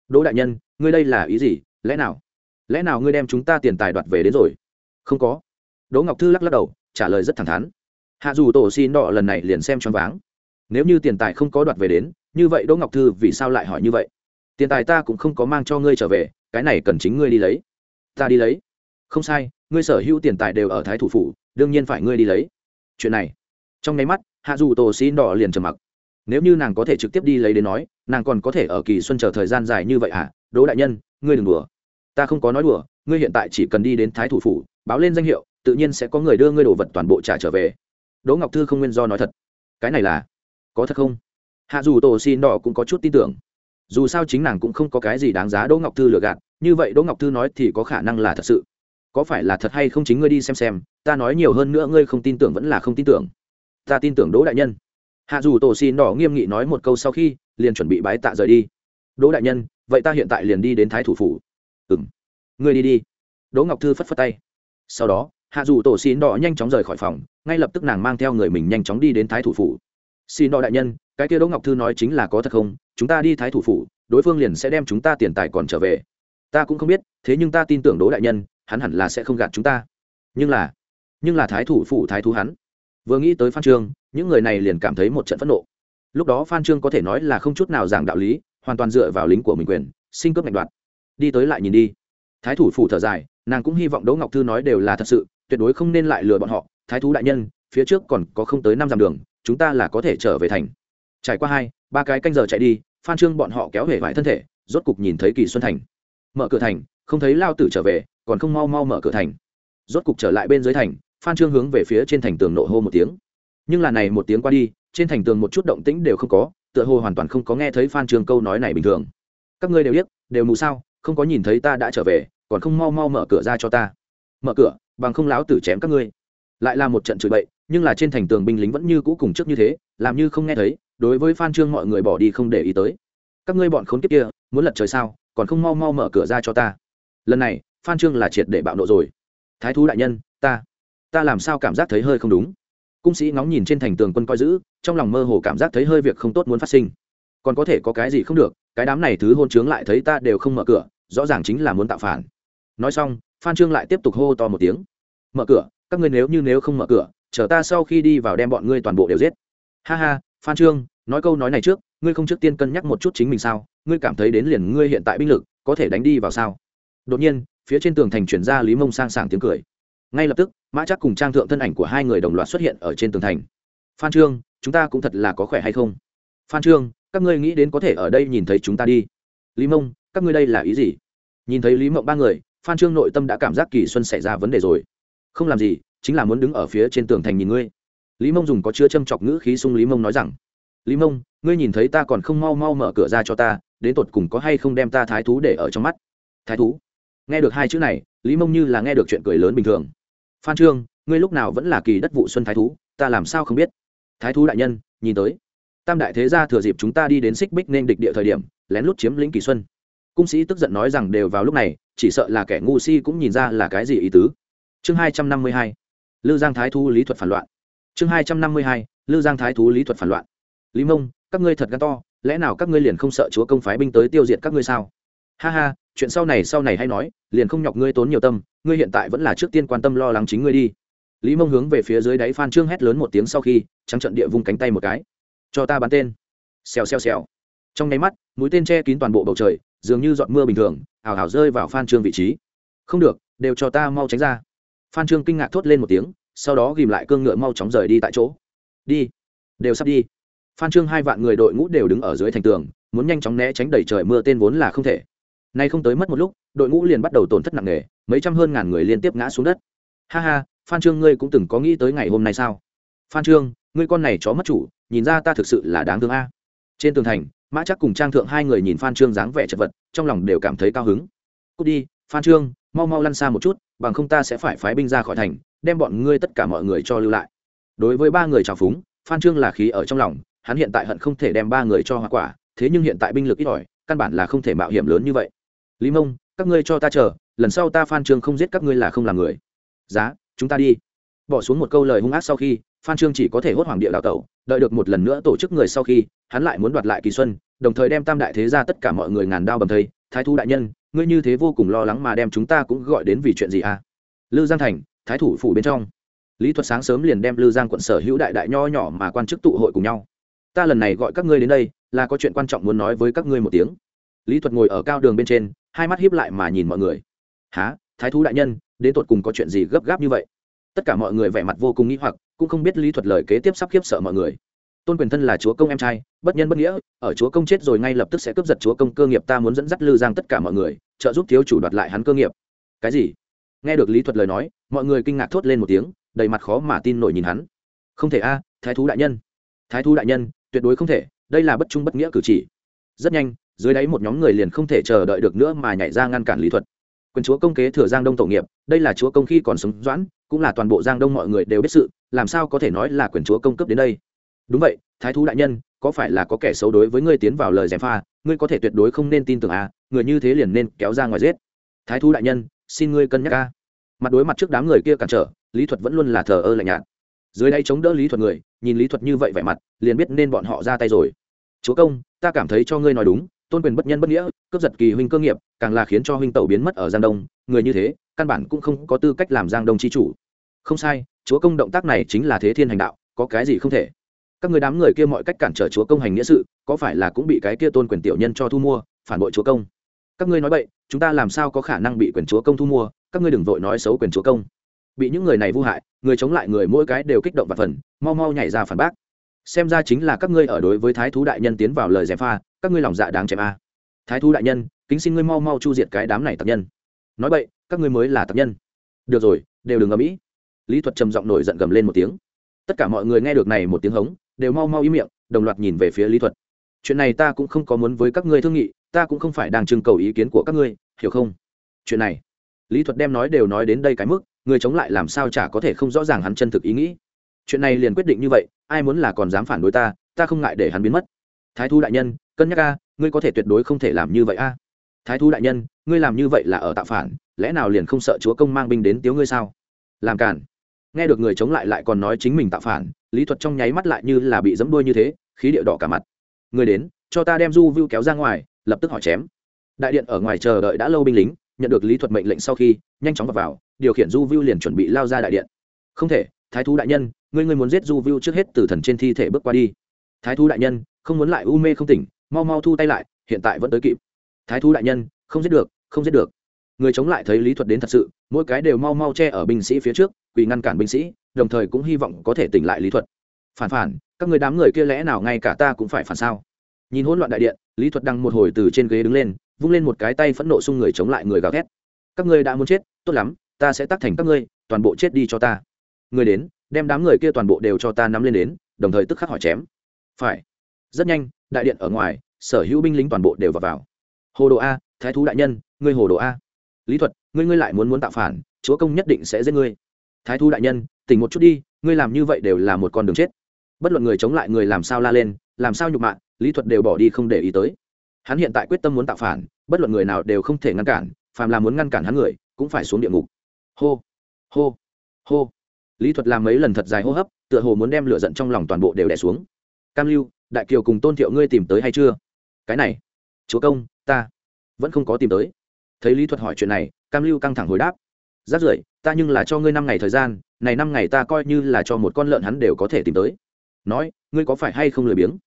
đỗ đại nhân, ngươi đây là ý gì? Lẽ nào? Lẽ nào ngươi đem chúng ta tiền tài đoạt về đến rồi? Không có. Đỗ ngọc thư lắc lắc đầu, trả lời rất thẳng thắn. Hạ dù tổ xin đỏ lần này liền xem choáng váng. Nếu như tiền tài không có đoạt về đến, như vậy đỗ ngọc thư vì sao lại hỏi như vậy? Tiền tài ta cũng không có mang cho ngươi trở về, cái này cần chính ngươi đi lấy. Ta đi lấy. Không sai, ngươi sở hữu tiền tài đều ở thái thủ phủ, đương nhiên phải ngươi đi lấy. Chuyện này. Trong nháy mắt, hạ dù tổ xin đỏ liền trầm mặc. Nếu như nàng có thể trực tiếp đi lấy đến nói nàng còn có thể ở kỳ xuân chờ thời gian dài như vậy à đỗ đại nhân, ngươi đừng đùa. Ta không có nói đùa, ngươi hiện tại chỉ cần đi đến thái thủ phủ, báo lên danh hiệu, tự nhiên sẽ có người đưa ngươi đồ vật toàn bộ trả trở về. Đỗ ngọc thư không nguyên do nói thật. Cái này là có thật không? Hạ dù tổ xin đỏ cũng có chút tin tưởng. Dù sao chính nàng cũng không có cái gì đáng giá đỗ ngọc thư lừa gạt, như vậy đỗ ngọc thư nói thì có khả năng là thật sự. Có phải là thật hay không chính ngươi đi xem xem, ta nói nhiều hơn nữa ngươi không tin tưởng vẫn là không tin tưởng. Ta tin tưởng đỗ đại nhân. Hạ dù tổ xin đỏ nghiêm nghị nói một câu sau khi liền chuẩn bị bái tạ rời đi. Đỗ đại nhân, vậy ta hiện tại liền đi đến thái thủ phủ. Ừ m ngươi đi đi. Đỗ ngọc thư phất phất tay. Sau đó, hạ dù tổ xin đỏ nhanh chóng rời khỏi phòng, ngay lập tức nàng mang theo người mình nhanh chóng đi đến thái thủ phủ. Xin đỏ đại nhân, cái kia đỗ ngọc thư nói chính là có thật không? Chúng ta đi thái thủ phủ, đối phương liền sẽ đem chúng ta tiền tài còn trở về. Ta cũng không biết, thế nhưng ta tin tưởng đỗ đại nhân, hắn hẳn là sẽ không gạt chúng ta. Nhưng là nhưng là thái thủ phủ thái thú hắn. Vừa nghĩ tới phan trương những người này liền cảm thấy một trận phẫn nộ lúc đó phan trương có thể nói là không chút nào giảng đạo lý, hoàn toàn dựa vào lính của mình quyền, sinh cướp ngạch đoạt. Đi tới lại nhìn đi. Thái thủ phủ thở dài, nàng cũng hy vọng đỗ ngọc thư nói đều là thật sự, tuyệt đối không nên lại lừa bọn họ. Thái thú đại nhân, phía trước còn có không tới năm dặm đường, chúng ta là có thể trở về thành. Trải qua hai, ba cái canh giờ chạy đi, phan trương bọn họ kéo hể vải thân thể, rốt cục nhìn thấy kỳ xuân thành. Mở cửa thành, không thấy lao tử trở về, còn không mau mau mở cửa thành. Rốt cục trở lại bên dưới thành, phan trương hướng về phía trên thành tường nộ hô một tiếng. Nhưng là này một tiếng qua đi trên thành tường một chút động tĩnh đều không có, tựa hồ hoàn toàn không có nghe thấy phan Trường câu nói này bình thường. Các ngươi đều biết đều mù sao, không có nhìn thấy ta đã trở về, còn không mau mau mở cửa ra cho ta. Mở cửa, bằng không láo tử chém các ngươi. Lại là một trận chửi bậy, nhưng là trên thành tường binh lính vẫn như cũ cùng trước như thế, làm như không nghe thấy, đối với phan trương mọi người bỏ đi không để ý tới. Các ngươi bọn khốn kiếp kia, muốn lật trời sao, còn không mau mau mở cửa ra cho ta. Lần này, phan trương là triệt để bạo nộ rồi. Thái thú đại nhân, ta ta làm sao cảm giác thấy hơi không đúng? Cung sĩ ngóng nhìn trên thành tường quân coi giữ, trong lòng mơ hồ cảm giác thấy hơi việc không tốt muốn phát sinh. Còn có thể có cái gì không được, cái đám này thứ hôn chướng lại thấy ta đều không mở cửa, rõ ràng chính là muốn tạo phản. Nói xong, phan trương lại tiếp tục hô to một tiếng. Mở cửa, các ngươi nếu như nếu không mở cửa, chờ ta sau khi đi vào đem bọn ngươi toàn bộ đều giết. Ha ha, phan trương, nói câu nói này trước, ngươi không trước tiên cân nhắc một chút chính mình sao? Ngươi cảm thấy đến liền ngươi hiện tại binh lực, có thể đánh đi vào sao? Đột nhiên, phía trên tường thành chuyển ra lý mông sang sảng tiếng cười ngay lập tức, mã chắc cùng trang thượng thân ảnh của hai người đồng loạt xuất hiện ở trên tường thành. Phan trương, chúng ta cũng thật là có khỏe hay không? Phan trương, các ngươi nghĩ đến có thể ở đây nhìn thấy chúng ta đi. Lý mông, các ngươi đây là ý gì? Nhìn thấy lý mộng ba người, phan trương nội tâm đã cảm giác kỳ xuân xảy ra vấn đề rồi. Không làm gì, chính là muốn đứng ở phía trên tường thành nhìn ngươi. Lý mông dùng có chứa châm chọc ngữ khí sung lý mông nói rằng, lý mông, ngươi nhìn thấy ta còn không mau mau mở cửa ra cho ta, đến tột cùng có hay không đem ta thái thú để ở trong mắt? Thái thú? Nghe được hai chữ này, lý mông như là nghe được chuyện cười lớn bình thường phan trương, ngươi lúc nào vẫn là kỳ đất vụ xuân thái thú, ta làm sao không biết? Thái thú đại nhân, nhìn tới. Tam đại thế gia thừa dịp chúng ta đi đến xích bích nên địch địa thời điểm, lén lút chiếm lĩnh kỳ xuân. Cung sĩ tức giận nói rằng đều vào lúc này, chỉ sợ là kẻ ngu si cũng nhìn ra là cái gì ý tứ. Chương hai trăm năm mươi hai. Lư giang thái thú lý thuật phản loạn. Chương hai trăm năm mươi hai. Lư giang thái thú lý thuật phản loạn. Lý mông, các ngươi thật gan to, lẽ nào các ngươi liền không sợ chúa công phái binh tới tiêu diệt các ngươi sao? Ha ha chuyện sau này sau này hay nói, liền không nhọc ngươi tốn nhiều tâm, ngươi hiện tại vẫn là trước tiên quan tâm lo lắng chính ngươi đi. Lý mông hướng về phía dưới đáy phan trương hét lớn một tiếng sau khi, trắng trận địa vung cánh tay một cái. Cho ta bắn tên. Xèo xèo xèo. Trong nháy mắt, mũi tên che kín toàn bộ bầu trời, dường như giọt mưa bình thường, ảo ảo rơi vào phan trương vị trí. Không được, đều cho ta mau tránh ra. Phan trương kinh ngạc thốt lên một tiếng, sau đó ghìm lại cương ngựa mau chóng rời đi tại chỗ. Đi, đều sắp đi. Phan trương hai vạn người đội ngũ đều đứng ở dưới thành tường, muốn nhanh chóng né tránh đẩy trời mưa tên vốn là không thể nay không tới mất một lúc, đội ngũ liền bắt đầu tổn thất nặng nề, mấy trăm hơn ngàn người liên tiếp ngã xuống đất. Ha ha, phan trương ngươi cũng từng có nghĩ tới ngày hôm nay sao? Phan trương, ngươi con này chó mất chủ, nhìn ra ta thực sự là đáng thương a. Trên tường thành, mã chắc cùng trang thượng hai người nhìn phan trương dáng vẻ chật vật, trong lòng đều cảm thấy cao hứng. Cút đi, phan trương, mau mau lăn xa một chút, bằng không ta sẽ phải phái binh ra khỏi thành, đem bọn ngươi tất cả mọi người cho lưu lại. Đối với ba người trào phúng, phan trương là khí ở trong lòng, hắn hiện tại hận không thể đem ba người cho hoa quả, thế nhưng hiện tại binh lực ít ỏi, căn bản là không thể mạo hiểm lớn như vậy lý mông, các ngươi cho ta chờ, lần sau ta phan trương không giết các ngươi là không làm người. Giá, chúng ta đi. Bỏ xuống một câu lời hung ác sau khi, phan trương chỉ có thể hốt hoàng địa đào tẩu, đợi được một lần nữa tổ chức người sau khi, hắn lại muốn đoạt lại kỳ xuân, đồng thời đem tam đại thế ra tất cả mọi người ngàn đao bầm thây, thái thu đại nhân, ngươi như thế vô cùng lo lắng mà đem chúng ta cũng gọi đến vì chuyện gì à? Lư giang thành, thái thủ phủ bên trong. Lý thuật sáng sớm liền đem lư giang quận sở hữu đại đại nho nhỏ mà quan chức tụ hội cùng nhau. Ta lần này gọi các ngươi đến đây, là có chuyện quan trọng muốn nói với các ngươi một tiếng lý thuật ngồi ở cao đường bên trên, hai mắt hiếp lại mà nhìn mọi người. Há thái thú đại nhân, đến tột cùng có chuyện gì gấp gáp như vậy? Tất cả mọi người vẻ mặt vô cùng nghĩ hoặc, cũng không biết lý thuật lời kế tiếp sắp khiếp sợ mọi người. Tôn quyền thân là chúa công em trai, bất nhân bất nghĩa, ở chúa công chết rồi ngay lập tức sẽ cướp giật chúa công cơ nghiệp, ta muốn dẫn dắt lư giang tất cả mọi người, trợ giúp thiếu chủ đoạt lại hắn cơ nghiệp. Cái gì? Nghe được lý thuật lời nói, mọi người kinh ngạc thốt lên một tiếng, đầy mặt khó mà tin nổi nhìn hắn. Không thể a, thái thú đại nhân. Thái thú đại nhân, tuyệt đối không thể, đây là bất trung bất nghĩa cử chỉ. Rất nhanh dưới đáy một nhóm người liền không thể chờ đợi được nữa mà nhảy ra ngăn cản lý thuật. Quyền chúa công kế thừa giang đông tổ nghiệp, đây là chúa công khi còn sống doãn, cũng là toàn bộ giang đông mọi người đều biết sự, làm sao có thể nói là quyền chúa công cấp đến đây? Đúng vậy, thái thú đại nhân, có phải là có kẻ xấu đối với ngươi tiến vào lời gièm pha, ngươi có thể tuyệt đối không nên tin tưởng à người như thế liền nên kéo ra ngoài giết. Thái thú đại nhân, xin ngươi cân nhắc a mặt đối mặt trước đám người kia cản trở, lý thuật vẫn luôn là thờ ơ lạnh nhạt. Dưới đây chống đỡ lý thuật người, nhìn lý thuật như vậy vẻ mặt, liền biết nên bọn họ ra tay rồi. Chúa công, ta cảm thấy cho ngươi nói đúng tôn quyền bất nhân bất nghĩa, cướp giật kỳ huynh cơ nghiệp, càng là khiến cho huynh tẩu biến mất ở giang đông. Người như thế, căn bản cũng không có tư cách làm giang đông chi chủ. Không sai, chúa công động tác này chính là thế thiên hành đạo, có cái gì không thể? Các người đám người kia mọi cách cản trở chúa công hành nghĩa sự, có phải là cũng bị cái kia tôn quyền tiểu nhân cho thu mua, phản bội chúa công? Các ngươi nói vậy chúng ta làm sao có khả năng bị quyền chúa công thu mua? Các ngươi đừng vội nói xấu quyền chúa công. Bị những người này vu hại, người chống lại người mỗi cái đều kích động và phần, mau mau nhảy ra phản bác xem ra chính là các ngươi ở đối với thái thú đại nhân tiến vào lời gièm pha, các ngươi lòng dạ đáng chém a. Thái thú đại nhân, kính xin ngươi mau mau chu diệt cái đám này tập nhân. Nói vậy các ngươi mới là tập nhân. Được rồi, đều đừng ngẫm mỹ lý thuật trầm giọng nổi giận gầm lên một tiếng. Tất cả mọi người nghe được này một tiếng hống, đều mau mau im miệng, đồng loạt nhìn về phía lý thuật. Chuyện này ta cũng không có muốn với các ngươi thương nghị, ta cũng không phải đang trưng cầu ý kiến của các ngươi, hiểu không? Chuyện này, lý thuật đem nói đều nói đến đây cái mức, người chống lại làm sao chả có thể không rõ ràng hắn chân thực ý nghĩ chuyện này liền quyết định như vậy ai muốn là còn dám phản đối ta ta không ngại để hắn biến mất. Thái thu đại nhân cân nhắc a ngươi có thể tuyệt đối không thể làm như vậy a. Thái thu đại nhân ngươi làm như vậy là ở tạo phản lẽ nào liền không sợ chúa công mang binh đến tiếu ngươi sao? Làm cản nghe được người chống lại lại còn nói chính mình tạo phản lý thuật trong nháy mắt lại như là bị dẫm đuôi như thế khí điệu đỏ cả mặt. Người đến cho ta đem du vưu kéo ra ngoài lập tức hỏi chém. Đại điện ở ngoài chờ đợi đã lâu binh lính nhận được lý thuật mệnh lệnh sau khi nhanh chóng vào, vào điều khiển du vưu liền chuẩn bị lao ra đại điện. Không thể thái thú đại nhân ngươi ngươi muốn giết du vưu trước hết từ thần trên thi thể bước qua đi. Thái thú đại nhân, không muốn lại u mê không tỉnh, mau mau thu tay lại, hiện tại vẫn tới kịp. Thái thú đại nhân, không giết được, không giết được. Người chống lại thấy lý thuật đến thật sự, mỗi cái đều mau mau che ở binh sĩ phía trước, quỳ ngăn cản binh sĩ, đồng thời cũng hy vọng có thể tỉnh lại lý thuật. Phản phản, các người đám người kia lẽ nào ngay cả ta cũng phải phản sao? Nhìn hỗn loạn đại điện, lý thuật đăng một hồi từ trên ghế đứng lên, vung lên một cái tay phẫn nộ xung người chống lại người gào thét. Các ngươi đã muốn chết, tốt lắm, ta sẽ tác thành các ngươi, toàn bộ chết đi cho ta. Người đến đem đám người kia toàn bộ đều cho ta nắm lên đến, đồng thời tức khắc hỏi chém. Phải. Rất nhanh, đại điện ở ngoài, sở hữu binh lính toàn bộ đều vào vào. Hồ đồ a, thái thú đại nhân, ngươi hồ đồ a. Lý thuật, ngươi ngươi lại muốn muốn tạo phản, chúa công nhất định sẽ giết ngươi. Thái thú đại nhân, tỉnh một chút đi, ngươi làm như vậy đều là một con đường chết. Bất luận người chống lại người làm sao la lên, làm sao nhục mạ, lý thuật đều bỏ đi không để ý tới. Hắn hiện tại quyết tâm muốn tạo phản, bất luận người nào đều không thể ngăn cản, phàm là muốn ngăn cản hắn người, cũng phải xuống địa ngục. Hô. Hô. Hô lý thuật làm mấy lần thật dài hô hấp, tựa hồ muốn đem lửa giận trong lòng toàn bộ đều đẻ xuống. Cam lưu, đại kiều cùng tôn thiệu ngươi tìm tới hay chưa? Cái này, chúa công, ta vẫn không có tìm tới. Thấy lý thuật hỏi chuyện này, cam lưu căng thẳng hồi đáp. Rát rưởi, ta nhưng là cho ngươi năm ngày thời gian, này năm ngày ta coi như là cho một con lợn hắn đều có thể tìm tới. Nói, ngươi có phải hay không lười biếng?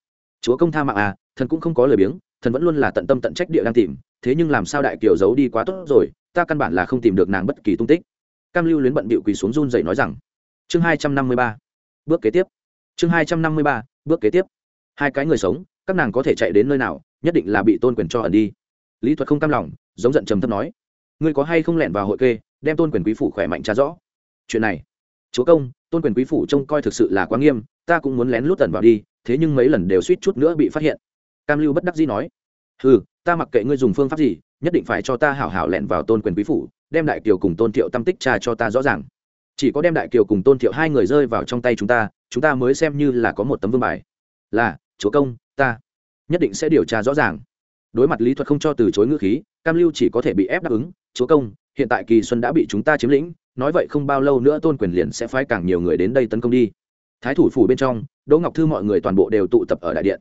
Chúa công tha mạng à thần cũng không có lười biếng, thần vẫn luôn là tận tâm tận trách địa đang tìm, thế nhưng làm sao đại kiều giấu đi quá tốt rồi, ta căn bản là không tìm được nàng bất kỳ tung tích. Cam lưu luyến bận bịu quỳ xuống run dậy nói rằng chương hai trăm năm mươi ba. Bước kế tiếp. Chương hai trăm năm mươi ba, bước kế tiếp. Hai cái người sống, các nàng có thể chạy đến nơi nào, nhất định là bị tôn quyền cho ẩn đi. Lý thuật không cam lòng, giống giận trầm thấp nói. Ngươi có hay không lẻn vào hội kê, đem tôn quyền quý phủ khỏe mạnh trả rõ? Chuyện này. Chúa công, tôn quyền quý phủ trông coi thực sự là quá nghiêm, ta cũng muốn lén lút tần vào đi, thế nhưng mấy lần đều suýt chút nữa bị phát hiện. Cam lưu bất đắc dĩ nói. Ừ ta mặc kệ ngươi dùng phương pháp gì, nhất định phải cho ta hảo hảo lẹn vào tôn quyền quý phủ, đem đại kiều cùng tôn thiệu tâm tích trà cho ta rõ ràng chỉ có đem đại kiều cùng tôn thiệu hai người rơi vào trong tay chúng ta chúng ta mới xem như là có một tấm vương bài. Là, chúa công, ta nhất định sẽ điều tra rõ ràng. Đối mặt lý thuật không cho từ chối ngữ khí, cam lưu chỉ có thể bị ép đáp ứng, chúa công, hiện tại kỳ xuân đã bị chúng ta chiếm lĩnh, nói vậy không bao lâu nữa tôn quyền liền sẽ phái càng nhiều người đến đây tấn công đi. Thái thủ phủ bên trong, đỗ ngọc thư mọi người toàn bộ đều tụ tập ở đại điện.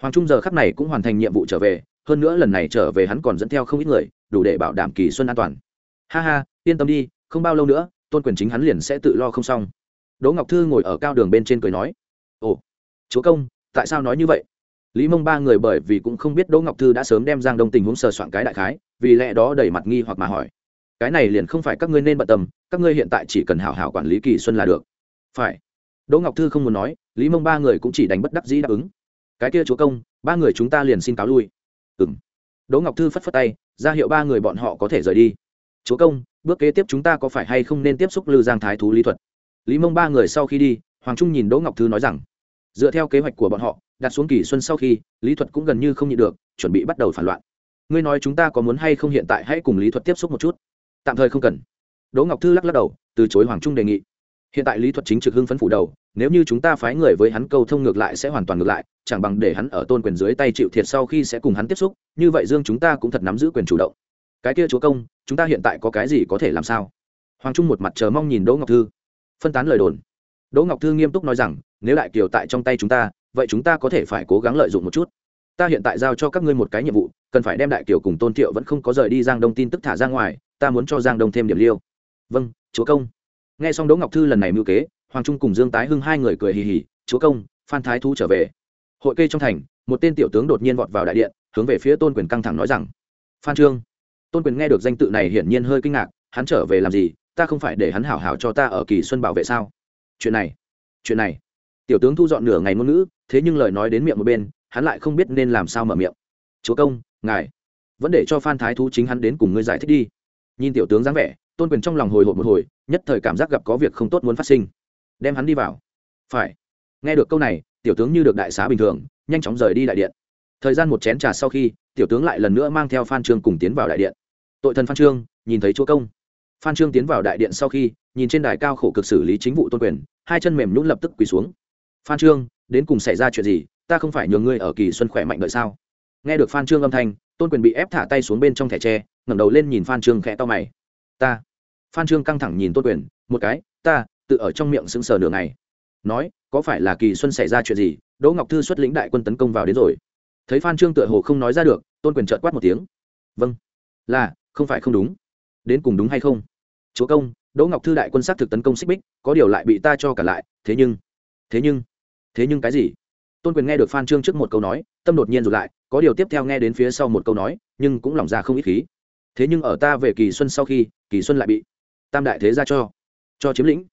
Hoàng trung giờ khắp này cũng hoàn thành nhiệm vụ trở về, hơn nữa lần này trở về hắn còn dẫn theo không ít người, đủ để bảo đảm kỳ xuân an toàn. Ha ha, yên tâm đi, không bao lâu nữa tôn quyền chính hắn liền sẽ tự lo không xong. Đỗ ngọc thư ngồi ở cao đường bên trên cười nói, ồ, chúa công, tại sao nói như vậy? Lý mông ba người bởi vì cũng không biết đỗ ngọc thư đã sớm đem giang đông tình huống sờ soạn cái đại khái, vì lẽ đó đầy mặt nghi hoặc mà hỏi, cái này liền không phải các ngươi nên bận tâm, các ngươi hiện tại chỉ cần hảo hảo quản lý kỳ xuân là được. Phải. Đỗ ngọc thư không muốn nói, lý mông ba người cũng chỉ đánh bất đắc dĩ đáp ứng, cái kia chúa công, ba người chúng ta liền xin cáo lui. Ừ m đỗ ngọc thư phất phất tay, ra hiệu ba người bọn họ có thể rời đi. Chúa công bước kế tiếp chúng ta có phải hay không nên tiếp xúc lư giang thái thú lý thuật? Lý mông ba người sau khi đi, hoàng trung nhìn đỗ ngọc thư nói rằng, dựa theo kế hoạch của bọn họ, đặt xuống kỳ xuân sau khi, lý thuật cũng gần như không nhịn được, chuẩn bị bắt đầu phản loạn. Ngươi nói chúng ta có muốn hay không hiện tại hãy cùng lý thuật tiếp xúc một chút. Tạm thời không cần. Đỗ ngọc thư lắc lắc đầu, từ chối hoàng trung đề nghị. Hiện tại lý thuật chính trực hưng phấn phủ đầu, nếu như chúng ta phái người với hắn câu thông ngược lại sẽ hoàn toàn ngược lại, chẳng bằng để hắn ở tôn quyền dưới tay chịu thiệt sau khi sẽ cùng hắn tiếp xúc, như vậy dương chúng ta cũng thật nắm giữ quyền chủ động cái kia chúa công, chúng ta hiện tại có cái gì có thể làm sao? Hoàng trung một mặt chờ mong nhìn đỗ ngọc thư. Phân tán lời đồn. Đỗ ngọc thư nghiêm túc nói rằng, nếu đại kiều tại trong tay chúng ta, vậy chúng ta có thể phải cố gắng lợi dụng một chút. Ta hiện tại giao cho các ngươi một cái nhiệm vụ, cần phải đem đại kiều cùng tôn thiệu vẫn không có rời đi giang đông tin tức thả ra ngoài, ta muốn cho giang đông thêm điểm liêu. Vâng chúa công. Nghe xong đỗ ngọc thư lần này mưu kế, hoàng trung cùng dương tái hưng hai người cười hì hì, chúa công, phan thái thu trở về. Hội kê trong thành, một tên tiểu tướng đột nhiên vọt vào đại điện, hướng về phía tôn quyền căng thẳng nói rằng, phan trương tôn quyền nghe được danh tự này hiển nhiên hơi kinh ngạc, hắn trở về làm gì, ta không phải để hắn hảo hảo cho ta ở kỳ xuân bảo vệ sao? Chuyện này chuyện này. Tiểu tướng thu dọn nửa ngày ngôn ngữ, thế nhưng lời nói đến miệng một bên, hắn lại không biết nên làm sao mở miệng. Chúa công, ngài, vẫn để cho phan thái thú chính hắn đến cùng ngươi giải thích đi. Nhìn tiểu tướng dáng vẻ, tôn quyền trong lòng hồi hộp một hồi, nhất thời cảm giác gặp có việc không tốt muốn phát sinh. Đem hắn đi vào. Phải. Nghe được câu này, tiểu tướng như được đại xá bình thường, nhanh chóng rời đi đại điện thời gian một chén trà sau khi, tiểu tướng lại lần nữa mang theo phan trương cùng tiến vào đại điện. Tội thần phan trương, nhìn thấy chúa công. Phan trương tiến vào đại điện sau khi, nhìn trên đài cao khổ cực xử lý chính vụ tôn quyền, hai chân mềm nhún lập tức quỳ xuống. Phan trương, đến cùng xảy ra chuyện gì? Ta không phải nhường ngươi ở kỳ xuân khỏe mạnh đợi sao? Nghe được phan trương âm thanh, tôn quyền bị ép thả tay xuống bên trong thẻ tre, ngẩng đầu lên nhìn phan trương khẽ to mày. Ta? Phan trương căng thẳng nhìn tôn quyền, một cái, ta tự ở trong miệng sững sờ nửa ngày. Nói, có phải là kỳ xuân xảy ra chuyện gì? Đỗ ngọc thư xuất lĩnh đại quân tấn công vào đến rồi thấy phan trương tựa hồ không nói ra được tôn quyền trợt quát một tiếng vâng là không phải không đúng đến cùng đúng hay không chúa công đỗ ngọc thư đại quân xác thực tấn công xích bích có điều lại bị ta cho cả lại thế nhưng thế nhưng thế nhưng cái gì tôn quyền nghe được phan trương trước một câu nói tâm đột nhiên rụt lại có điều tiếp theo nghe đến phía sau một câu nói nhưng cũng lỏng ra không ít khí thế nhưng ở ta về kỳ xuân sau khi kỳ xuân lại bị tam đại thế gia cho cho chiếm lĩnh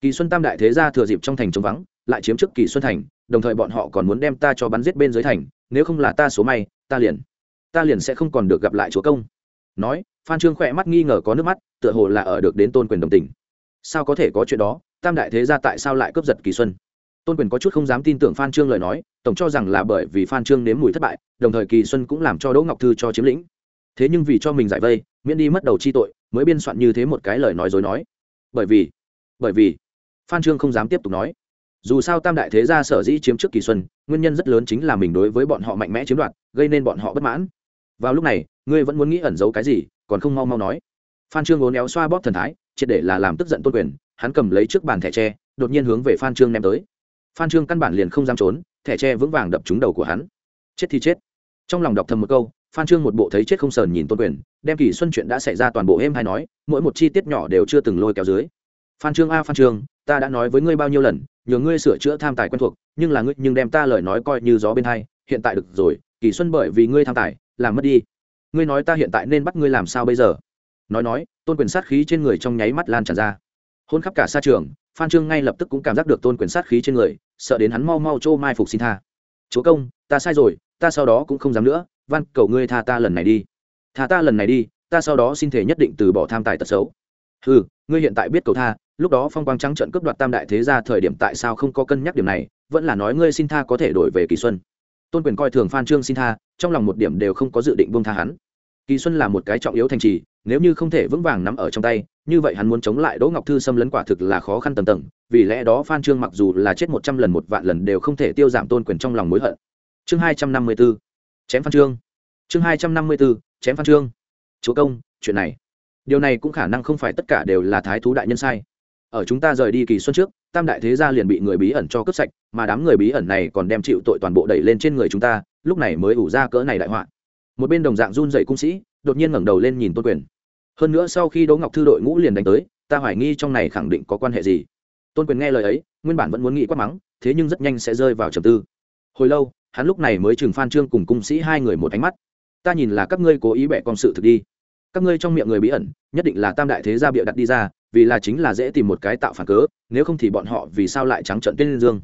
kỳ xuân tam đại thế gia thừa dịp trong thành trống vắng lại chiếm trước kỳ xuân thành đồng thời bọn họ còn muốn đem ta cho bắn giết bên dưới thành nếu không là ta số may, ta liền ta liền sẽ không còn được gặp lại chúa công. Nói, phan trương khỏe mắt nghi ngờ có nước mắt, tựa hồ là ở được đến tôn quyền đồng tình. Sao có thể có chuyện đó? Tam đại thế gia tại sao lại cướp giật kỳ xuân? Tôn quyền có chút không dám tin tưởng phan trương lời nói, tổng cho rằng là bởi vì phan trương nếm mùi thất bại, đồng thời kỳ xuân cũng làm cho đỗ ngọc thư cho chiếm lĩnh. Thế nhưng vì cho mình giải vây, miễn đi mất đầu chi tội, mới biên soạn như thế một cái lời nói dối nói. Bởi vì bởi vì, phan trương không dám tiếp tục nói dù sao tam đại thế gia sở dĩ chiếm trước kỳ xuân, nguyên nhân rất lớn chính là mình đối với bọn họ mạnh mẽ chiếm đoạt, gây nên bọn họ bất mãn. Vào lúc này, ngươi vẫn muốn nghĩ ẩn giấu cái gì, còn không mau mau nói. Phan trương ốn éo xoa bóp thần thái, triệt để là làm tức giận tôn quyền, hắn cầm lấy trước bàn thẻ tre, đột nhiên hướng về phan trương ném tới. Phan trương căn bản liền không dám trốn, thẻ tre vững vàng đập trúng đầu của hắn. Chết thì chết. Trong lòng đọc thầm một câu, phan trương một bộ thấy chết không sờn nhìn tôn quyền, đem kỳ xuân chuyện đã xảy ra toàn bộ êm hay nói, mỗi một chi tiết nhỏ đều chưa từng lôi kéo dưới. Phan trương a phan trương ta đã nói với ngươi bao nhiêu lần, nhờ ngươi sửa chữa tham tài quen thuộc, nhưng là ngươi nhưng đem ta lời nói coi như gió bên hai, hiện tại được rồi, kỳ xuân bởi vì ngươi tham tài, làm mất đi. Ngươi nói ta hiện tại nên bắt ngươi làm sao bây giờ? Nói nói, tôn quyền sát khí trên người trong nháy mắt lan tràn ra. Hôn khắp cả xa trường, phan trương ngay lập tức cũng cảm giác được tôn quyền sát khí trên người, sợ đến hắn mau mau trô mai phục xin tha. Chúa công, ta sai rồi, ta sau đó cũng không dám nữa, van cầu ngươi tha ta lần này đi. Tha ta lần này đi, ta sau đó xin thể nhất định từ bỏ tham tài tật xấu ừ ngươi hiện tại biết cầu tha, lúc đó phong quang trắng trận cướp đoạt tam đại thế ra thời điểm tại sao không có cân nhắc điểm này, vẫn là nói ngươi xin tha có thể đổi về kỳ xuân. Tôn quyền coi thường phan trương xin tha, trong lòng một điểm đều không có dự định buông tha hắn. Kỳ xuân là một cái trọng yếu thành trì, nếu như không thể vững vàng nắm ở trong tay, như vậy hắn muốn chống lại đỗ ngọc thư xâm lấn quả thực là khó khăn tầm tầng, vì lẽ đó phan trương mặc dù là chết một trăm lần một vạn lần đều không thể tiêu giảm tôn quyền trong lòng mối hận. Chương hai trăm năm mươi b ố chém phan trương. Chương hai trăm năm mươi b ố chém phan trương. Chúa công, chuyện này điều này cũng khả năng không phải tất cả đều là thái thú đại nhân sai. Ở chúng ta rời đi kỳ xuân trước, tam đại thế gia liền bị người bí ẩn cho cướp sạch, mà đám người bí ẩn này còn đem chịu tội toàn bộ đẩy lên trên người chúng ta, lúc này mới ủ ra cỡ này đại họa. Một bên đồng dạng run dậy cung sĩ, đột nhiên ngẩng đầu lên nhìn tôn quyền. Hơn nữa sau khi đỗ ngọc thư đội ngũ liền đánh tới, ta hoài nghi trong này khẳng định có quan hệ gì. Tôn quyền nghe lời ấy, nguyên bản vẫn muốn nghĩ quát mắng, thế nhưng rất nhanh sẽ rơi vào trầm tư. Hồi lâu, hắn lúc này mới chừng phan trương cùng cung sĩ hai người một ánh mắt. Ta nhìn là các ngươi cố ý bẻ con sự thực đi các ngươi trong miệng người bí ẩn, nhất định là tam đại thế gia bịa đặt đi ra, vì là chính là dễ tìm một cái tạo phản cớ, nếu không thì bọn họ vì sao lại trắng trận tên dương?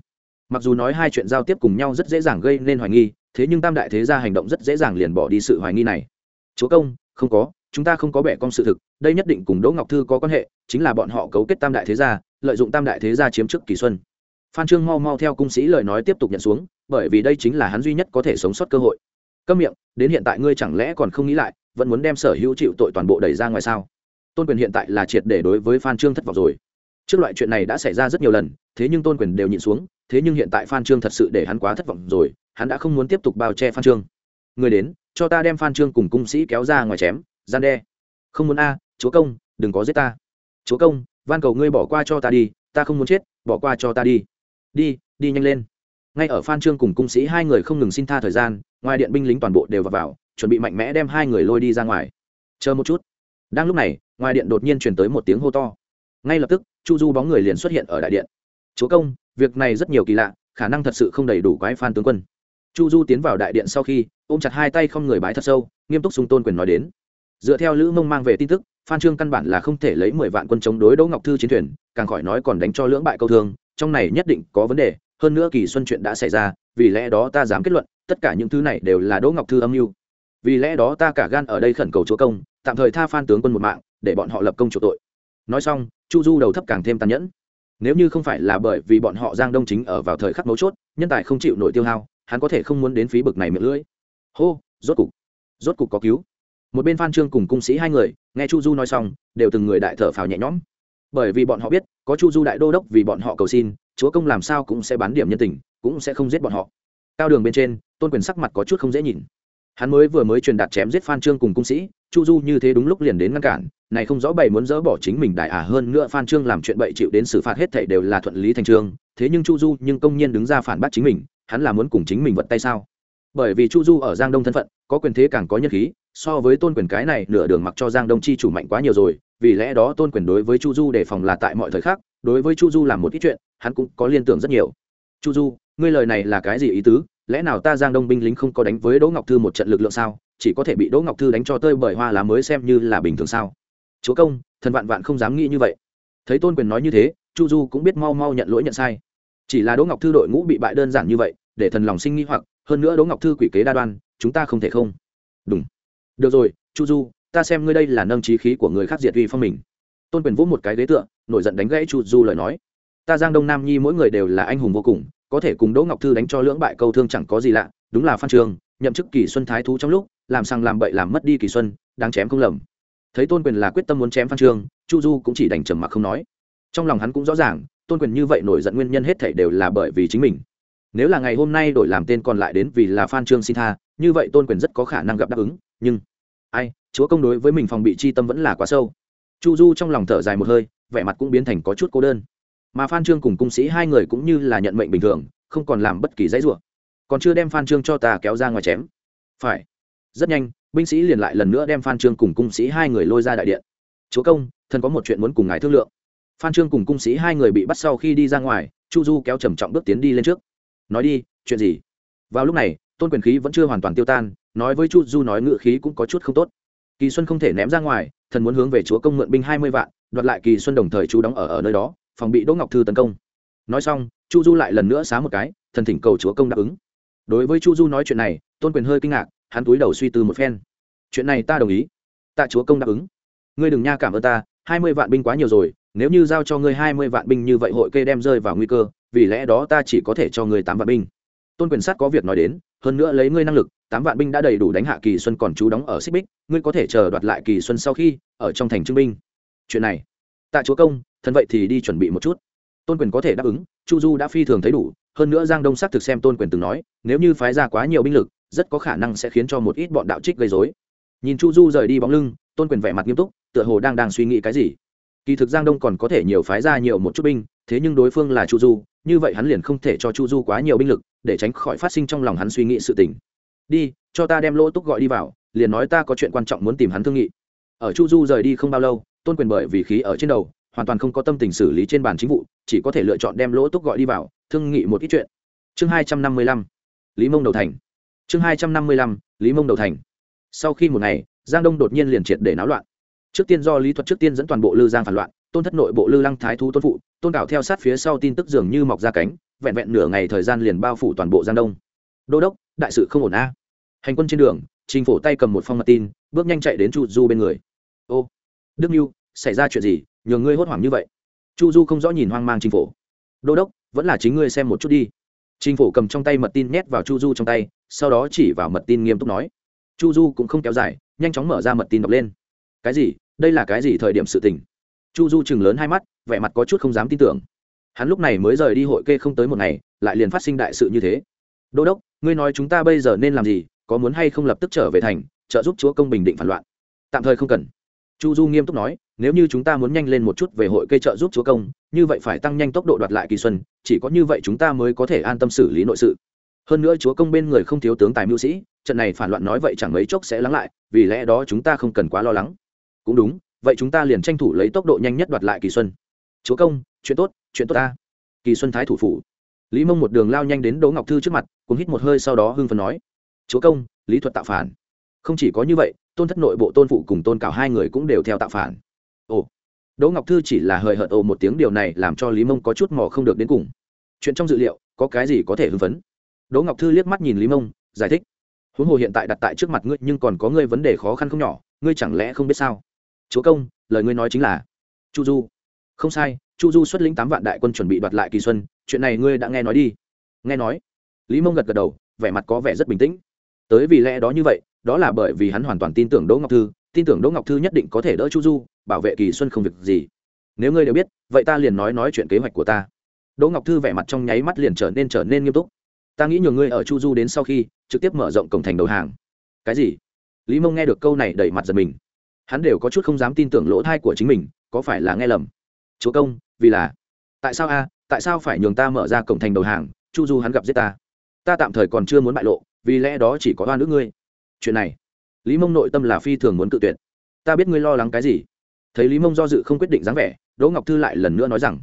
Mặc dù nói hai chuyện giao tiếp cùng nhau rất dễ dàng gây nên hoài nghi, thế nhưng tam đại thế gia hành động rất dễ dàng liền bỏ đi sự hoài nghi này. Chúa công, không có, chúng ta không có bẻ con sự thực, đây nhất định cùng đỗ ngọc thư có quan hệ, chính là bọn họ cấu kết tam đại thế gia, lợi dụng tam đại thế gia chiếm chức kỳ xuân. Phan trương mau mau theo cung sĩ lời nói tiếp tục nhận xuống, bởi vì đây chính là hắn duy nhất có thể sống sót cơ hội. Câm miệng, đến hiện tại ngươi chẳng lẽ còn không nghĩ lại vẫn muốn đem sở hữu chịu tội toàn bộ đẩy ra ngoài sao? Tôn quyền hiện tại là triệt để đối với phan trương thất vọng rồi. Trước loại chuyện này đã xảy ra rất nhiều lần thế nhưng tôn quyền đều nhịn xuống thế nhưng hiện tại phan trương thật sự để hắn quá thất vọng rồi hắn đã không muốn tiếp tục bao che phan trương. Người đến cho ta đem phan trương cùng cung sĩ kéo ra ngoài chém gian đe. Không muốn a chúa công đừng có giết ta. Chúa công van cầu ngươi bỏ qua cho ta đi ta không muốn chết bỏ qua cho ta đi. Đi đi nhanh lên. Ngay ở phan trương cùng cung sĩ hai người không ngừng xin tha thời gian ngoài điện binh lính toàn bộ đều vào, vào chuẩn bị mạnh mẽ đem hai người lôi đi ra ngoài. Chờ một chút. Đang lúc này, ngoài điện đột nhiên truyền tới một tiếng hô to. Ngay lập tức, chu du bóng người liền xuất hiện ở đại điện. Chúa công, việc này rất nhiều kỳ lạ, khả năng thật sự không đầy đủ quái phan tướng quân. Chu du tiến vào đại điện sau khi, ôm chặt hai tay không người bái thật sâu, nghiêm túc sung tôn quyền nói đến. Dựa theo lữ mông mang về tin tức, phan trương căn bản là không thể lấy mười vạn quân chống đối đỗ ngọc thư chiến thuyền, càng khỏi nói còn đánh cho lưỡng bại câu thương, trong này nhất định có vấn đề, hơn nữa kỳ xuân chuyện đã xảy ra, vì lẽ đó ta dám kết luận, tất cả những thứ này đều là đỗ ngọc thư âm mưu vì lẽ đó ta cả gan ở đây khẩn cầu chúa công, tạm thời tha phan tướng quân một mạng, để bọn họ lập công chủ tội. Nói xong, chu du đầu thấp càng thêm tàn nhẫn. Nếu như không phải là bởi vì bọn họ giang đông chính ở vào thời khắc mấu chốt, nhân tài không chịu nổi tiêu hao, hắn có thể không muốn đến phí bực này miệng lưỡi. Hô, rốt cục. Rốt cục có cứu. Một bên phan trương cùng cung sĩ hai người, nghe chu du nói xong, đều từng người đại thở phào nhẹ nhõm. Bởi vì bọn họ biết, có chu du đại đô đốc vì bọn họ cầu xin, chúa công làm sao cũng sẽ bán điểm nhân tình, cũng sẽ không giết bọn họ. Cao đường bên trên, tôn quyền sắc mặt có chút không dễ nhìn hắn mới vừa mới truyền đạt chém giết phan trương cùng cung sĩ, chu du như thế đúng lúc liền đến ngăn cản, này không rõ bày muốn dỡ bỏ chính mình đại ả hơn nữa phan trương làm chuyện bậy chịu đến xử phạt hết thảy đều là thuận lý thành trương, thế nhưng chu du nhưng công nhiên đứng ra phản bác chính mình, hắn là muốn cùng chính mình vật tay sao? Bởi vì chu du ở giang đông thân phận, có quyền thế càng có nhân khí, so với tôn quyền cái này nửa đường mặc cho giang đông chi chủ mạnh quá nhiều rồi, vì lẽ đó tôn quyền đối với chu du đề phòng là tại mọi thời khắc, đối với chu du làm một ít chuyện, hắn cũng có liên tưởng rất nhiều. Chu du, ngươi lời này là cái gì ý tứ? Lẽ nào ta giang đông binh lính không có đánh với đỗ ngọc thư một trận lực lượng sao? Chỉ có thể bị đỗ ngọc thư đánh cho tơi bởi hoa lá mới xem như là bình thường sao? Chúa công, thần vạn vạn không dám nghĩ như vậy. Thấy tôn quyền nói như thế, chu du cũng biết mau mau nhận lỗi nhận sai. Chỉ là đỗ ngọc thư đội ngũ bị bại đơn giản như vậy, để thần lòng sinh nghi hoặc, hơn nữa đỗ ngọc thư quỷ kế đa đoan, chúng ta không thể không. Đúng được rồi, chu du, ta xem ngươi đây là nâng trí khí của người khác diệt uy phong mình. Tôn quyền vỗ một cái ghế tựa, nổi giận đánh gãy chu du lời nói. Ta giang đông nam nhi mỗi người đều là anh hùng vô cùng có thể cùng đỗ ngọc thư đánh cho lưỡng bại câu thương chẳng có gì lạ đúng là phan trường nhậm chức kỳ xuân thái thú trong lúc làm sang làm bậy làm mất đi kỳ xuân đáng chém không lầm. Thấy tôn quyền là quyết tâm muốn chém phan Trường, chu du cũng chỉ đành trầm mặc không nói. Trong lòng hắn cũng rõ ràng tôn quyền như vậy nổi giận nguyên nhân hết thảy đều là bởi vì chính mình. Nếu là ngày hôm nay đổi làm tên còn lại đến vì là phan trương xin tha như vậy tôn quyền rất có khả năng gặp đáp ứng nhưng ai chúa công đối với mình phòng bị chi tâm vẫn là quá sâu. Chu du trong lòng thở dài một hơi vẻ mặt cũng biến thành có chút cô đơn mà phan trương cùng cung sĩ hai người cũng như là nhận mệnh bình thường, không còn làm bất kỳ dãy rủa. Còn chưa đem phan trương cho ta kéo ra ngoài chém. Phải. Rất nhanh, binh sĩ liền lại lần nữa đem phan trương cùng cung sĩ hai người lôi ra đại điện. Chúa công, thần có một chuyện muốn cùng ngài thương lượng. Phan trương cùng cung sĩ hai người bị bắt sau khi đi ra ngoài, chu du kéo trầm trọng bước tiến đi lên trước. Nói đi, chuyện gì? Vào lúc này, tôn quyền khí vẫn chưa hoàn toàn tiêu tan, nói với chu du nói ngự khí cũng có chút không tốt. Kỳ xuân không thể ném ra ngoài, thần muốn hướng về chúa công mượn binh hai mươi vạn, đoạt lại kỳ xuân đồng thời chú đóng ở ở nơi đó phòng bị đỗ ngọc thư tấn công. Nói xong, chu du lại lần nữa xá một cái, thần thỉnh cầu chúa công đáp ứng. Đối với chu du nói chuyện này, tôn quyền hơi kinh ngạc, hắn túi đầu suy tư một phen. Chuyện này ta đồng ý. Tạ chúa công đáp ứng. Ngươi đừng nha cảm ơn ta, hai mươi vạn binh quá nhiều rồi, nếu như giao cho ngươi hai mươi vạn binh như vậy hội kê đem rơi vào nguy cơ, vì lẽ đó ta chỉ có thể cho ngươi tám vạn binh. Tôn quyền sát có việc nói đến, hơn nữa lấy ngươi năng lực, tám vạn binh đã đầy đủ đánh hạ kỳ xuân còn chú đóng ở xích bích, ngươi có thể chờ đoạt lại kỳ xuân sau khi, ở trong thành trưng binh. Chuyện này, tạ chúa công thần vậy thì đi chuẩn bị một chút. Tôn quyền có thể đáp ứng, chu du đã phi thường thấy đủ, hơn nữa giang đông xác thực xem tôn quyền từng nói, nếu như phái ra quá nhiều binh lực, rất có khả năng sẽ khiến cho một ít bọn đạo trích gây dối nhìn chu du rời đi bóng lưng, tôn quyền vẻ mặt nghiêm túc, tựa hồ đang đang suy nghĩ cái gì. Kỳ thực giang đông còn có thể nhiều phái ra nhiều một chút binh, thế nhưng đối phương là chu du, như vậy hắn liền không thể cho chu du quá nhiều binh lực, để tránh khỏi phát sinh trong lòng hắn suy nghĩ sự tình. Đi, cho ta đem lỗ túc gọi đi vào, liền nói ta có chuyện quan trọng muốn tìm hắn thương nghị. Ở chu du rời đi không bao lâu, tôn quyền bởi vì khí ở trên đầu hoàn toàn không có tâm tình xử lý trên bàn chính vụ, chỉ có thể lựa chọn đem lỗ túc gọi đi vào, thương nghị một ít chuyện. Chương hai trăm năm mươi lăm, lý mông đầu thành. Chương hai trăm năm mươi lăm, lý mông đầu thành. Sau khi một ngày, giang đông đột nhiên liền triệt để náo loạn. Trước tiên do lý thuật trước tiên dẫn toàn bộ lư giang phản loạn, tôn thất nội, bộ lư lăng thái thú tôn phụ, tôn cảo theo sát phía sau tin tức dường như mọc ra cánh, vẹn vẹn nửa ngày thời gian liền bao phủ toàn bộ giang đông. Đô đốc, đại sự không ổn a. Hành quân trên đường, trình phổ tay cầm một phong mật tin, bước nhanh chạy đến chu du bên người. Ô, đức mưu xảy ra chuyện gì nhờ ngươi hốt hoảng như vậy? Chu du không rõ nhìn hoang mang trình Phủ. đô đốc, vẫn là chính ngươi xem một chút đi. Trình Phủ cầm trong tay mật tin nhét vào chu du trong tay, sau đó chỉ vào mật tin nghiêm túc nói. Chu du cũng không kéo dài, nhanh chóng mở ra mật tin đọc lên. Cái gì? Đây là cái gì thời điểm sự tình? Chu du chừng lớn hai mắt, vẻ mặt có chút không dám tin tưởng. Hắn lúc này mới rời đi hội kê không tới một ngày, lại liền phát sinh đại sự như thế. Đô đốc, ngươi nói chúng ta bây giờ nên làm gì, có muốn hay không lập tức trở về thành, trợ giúp chúa công bình định phản loạn? Tạm thời không cần chu du nghiêm túc nói, nếu như chúng ta muốn nhanh lên một chút về hội cây trợ giúp chúa công, như vậy phải tăng nhanh tốc độ đoạt lại kỳ xuân, chỉ có như vậy chúng ta mới có thể an tâm xử lý nội sự. Hơn nữa chúa công bên người không thiếu tướng tài mưu sĩ, trận này phản loạn nói vậy chẳng mấy chốc sẽ lắng lại, vì lẽ đó chúng ta không cần quá lo lắng. Cũng đúng, vậy chúng ta liền tranh thủ lấy tốc độ nhanh nhất đoạt lại kỳ xuân. Chúa công, chuyện tốt chuyện tốt ta. Kỳ xuân thái thủ phủ. Lý mông một đường lao nhanh đến đỗ ngọc thư trước mặt cùng hít một hơi sau đó hưng phần nói, chúa công, lý thuật tạo phản. Không chỉ có như vậy tôn thất nội bộ, tôn phụ cùng tôn cảo hai người cũng đều theo tạo phản. Ồ, đỗ ngọc thư chỉ là hời hợt ồ một tiếng, điều này làm cho lý mông có chút mò không được đến cùng. Chuyện trong dự liệu, có cái gì có thể hưng phấn? Đỗ ngọc thư liếc mắt nhìn lý mông, giải thích. Huống hồ hiện tại đặt tại trước mặt ngươi, nhưng còn có ngươi vấn đề khó khăn không nhỏ, ngươi chẳng lẽ không biết sao? Chúa công, lời ngươi nói chính là, chu du. Không sai, chu du xuất lĩnh tám vạn đại quân chuẩn bị đoạt lại kỳ xuân, chuyện này ngươi đã nghe nói đi. Nghe nói, lý mông gật gật đầu, vẻ mặt có vẻ rất bình tĩnh. Tới vì lẽ đó như vậy đó là bởi vì hắn hoàn toàn tin tưởng đỗ ngọc thư, tin tưởng đỗ ngọc thư nhất định có thể đỡ chu du, bảo vệ kỳ xuân không việc gì. Nếu ngươi đều biết, vậy ta liền nói nói chuyện kế hoạch của ta. Đỗ ngọc thư vẻ mặt trong nháy mắt liền trở nên trở nên nghiêm túc. Ta nghĩ nhờ ngươi ở chu du đến sau khi, trực tiếp mở rộng cổng thành đầu hàng. Cái gì? Lý mông nghe được câu này đẩy mặt giật mình. Hắn đều có chút không dám tin tưởng lỗ thai của chính mình, có phải là nghe lầm? Chúa công, vì là tại sao a? Tại sao phải nhường ta mở ra cổng thành đầu hàng, chu du hắn gặp giết ta? Ta tạm thời còn chưa muốn bại lộ, vì lẽ đó chỉ có oan ức ngươi chuyện này, lý mông nội tâm là phi thường muốn cự tuyệt. Ta biết ngươi lo lắng cái gì. Thấy lý mông do dự không quyết định dáng vẻ, đỗ ngọc thư lại lần nữa nói rằng,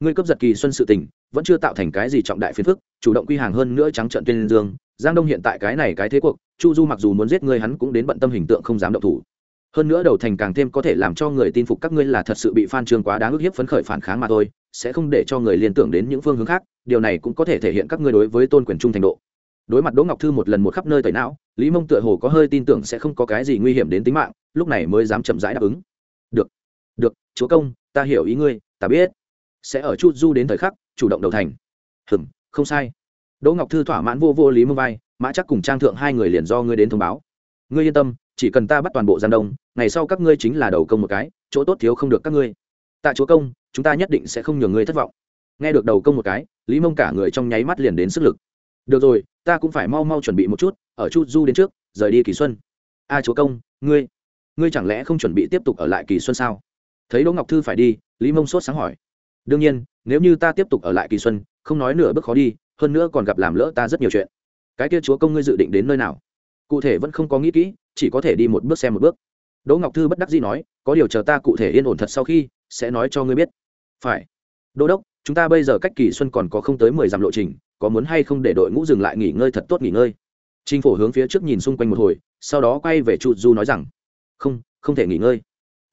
ngươi cấp giật kỳ xuân sự tình, vẫn chưa tạo thành cái gì trọng đại phiền phức, chủ động quy hàng hơn nữa trắng trận tuyên dương. Giang đông hiện tại cái này cái thế cuộc, chu du mặc dù muốn giết ngươi hắn cũng đến bận tâm hình tượng không dám động thủ. Hơn nữa đầu thành càng thêm có thể làm cho người tin phục các ngươi là thật sự bị phan trương quá đáng ức hiếp phấn khởi phản kháng mà thôi, sẽ không để cho người liên tưởng đến những phương hướng khác, điều này cũng có thể thể hiện các ngươi đối với tôn quyền trung thành độ đối mặt đỗ ngọc thư một lần một khắp nơi tẩy não, lý mông tựa hồ có hơi tin tưởng sẽ không có cái gì nguy hiểm đến tính mạng, lúc này mới dám chậm rãi đáp ứng. Được được, chúa công, ta hiểu ý ngươi, ta biết. Sẽ ở chút du đến thời khắc, chủ động đầu thành. Hừm, không sai. Đỗ ngọc thư thỏa mãn vô vô lý mông vai, mã chắc cùng trang thượng hai người liền do ngươi đến thông báo. Ngươi yên tâm, chỉ cần ta bắt toàn bộ gian đông, ngày sau các ngươi chính là đầu công một cái, chỗ tốt thiếu không được các ngươi. Tạ chúa công, chúng ta nhất định sẽ không nhường ngươi thất vọng. Nghe được đầu công một cái, lý mông cả người trong nháy mắt liền đến sức lực được rồi, ta cũng phải mau mau chuẩn bị một chút, ở Chu du đến trước, rời đi kỳ xuân. A chúa công, ngươi ngươi chẳng lẽ không chuẩn bị tiếp tục ở lại kỳ xuân sao? Thấy đỗ ngọc thư phải đi, lý mông sốt sáng hỏi. Đương nhiên, nếu như ta tiếp tục ở lại kỳ xuân, không nói nửa bước khó đi, hơn nữa còn gặp làm lỡ ta rất nhiều chuyện. Cái kia chúa công ngươi dự định đến nơi nào? Cụ thể vẫn không có nghĩ kỹ, chỉ có thể đi một bước xem một bước. Đỗ ngọc thư bất đắc dĩ nói, có điều chờ ta cụ thể yên ổn thật sau khi, sẽ nói cho ngươi biết. Phải. Đô đốc chúng ta bây giờ cách kỳ xuân còn có không tới mười dặm lộ trình, có muốn hay không để đội ngũ dừng lại nghỉ ngơi thật tốt nghỉ ngơi? Trình phổ hướng phía trước nhìn xung quanh một hồi, sau đó quay về chu du nói rằng, không không thể nghỉ ngơi.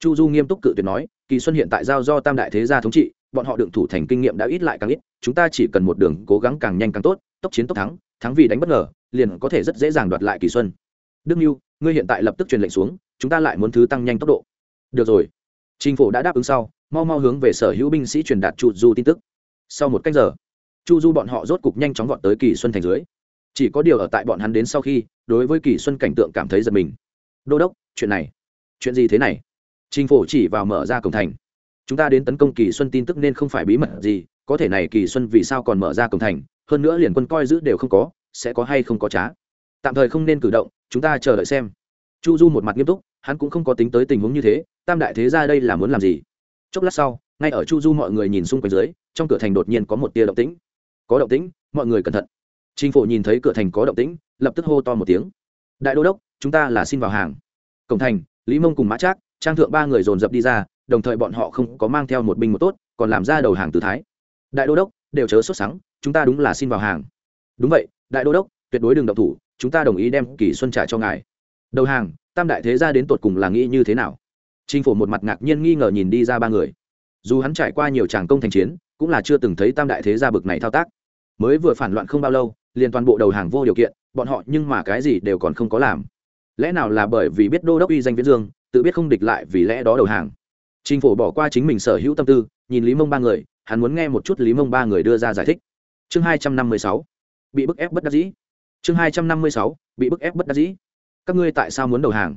Chu du nghiêm túc cự tuyệt nói, kỳ xuân hiện tại giao do tam đại thế gia thống trị, bọn họ đựng thủ thành kinh nghiệm đã ít lại càng ít, chúng ta chỉ cần một đường cố gắng càng nhanh càng tốt, tốc chiến tốc thắng thắng vì đánh bất ngờ, liền có thể rất dễ dàng đoạt lại kỳ xuân. Đức mưu ngươi hiện tại lập tức truyền lệnh xuống, chúng ta lại muốn thứ tăng nhanh tốc độ. Được rồi. Trình phổ đã đáp ứng sau, mau mau hướng về sở hữu binh sĩ truyền đạt chu du tin tức. Sau một cách giờ, chu du bọn họ rốt cục nhanh chóng vọt tới kỳ xuân thành dưới. Chỉ có điều ở tại bọn hắn đến sau khi, đối với kỳ xuân cảnh tượng cảm thấy giật mình. Đô đốc, chuyện này, chuyện gì thế này? Trình phổ chỉ vào mở ra cổng thành. Chúng ta đến tấn công kỳ xuân tin tức nên không phải bí mật gì, có thể này kỳ xuân vì sao còn mở ra cổng thành, hơn nữa liền quân coi giữ đều không có, sẽ có hay không có trá. Tạm thời không nên cử động, chúng ta chờ đợi xem. Chu du một mặt nghiêm túc hắn cũng không có tính tới tình huống như thế, tam đại thế ra đây là muốn làm gì? Chốc lát sau, ngay ở chu du mọi người nhìn xung quanh dưới, trong cửa thành đột nhiên có một tia động tĩnh. Có động tĩnh, mọi người cẩn thận. Chính phủ nhìn thấy cửa thành có động tĩnh, lập tức hô to một tiếng. Đại đô đốc, chúng ta là xin vào hàng. Cổng thành, lý mông cùng mã trác, trang thượng ba người dồn dập đi ra, đồng thời bọn họ không có mang theo một binh một tốt, còn làm ra đầu hàng từ thái. Đại đô đốc, đều chớ sốt sắng, chúng ta đúng là xin vào hàng. Đúng vậy, đại đô đốc, tuyệt đối đừng động thủ, chúng ta đồng ý đem kỳ xuân trả cho ngài. Đầu hàng tam đại thế gia đến tột cùng là nghĩ như thế nào? Chính phủ một mặt ngạc nhiên nghi ngờ nhìn đi ra ba người. Dù hắn trải qua nhiều tràng công thành chiến, cũng là chưa từng thấy tam đại thế gia bực này thao tác. Mới vừa phản loạn không bao lâu, liền toàn bộ đầu hàng vô điều kiện, bọn họ nhưng mà cái gì đều còn không có làm. Lẽ nào là bởi vì biết đô đốc uy danh viễn dương, tự biết không địch lại vì lẽ đó đầu hàng? Chính phủ bỏ qua chính mình sở hữu tâm tư, nhìn lý mông ba người, hắn muốn nghe một chút lý mông ba người đưa ra giải thích. Chương hai trăm năm mươi sáu. Bị bức ép bất đắc dĩ. Chương hai trăm năm mươi sáu. Bị bức ép bất đắc dĩ các ngươi tại sao muốn đầu hàng?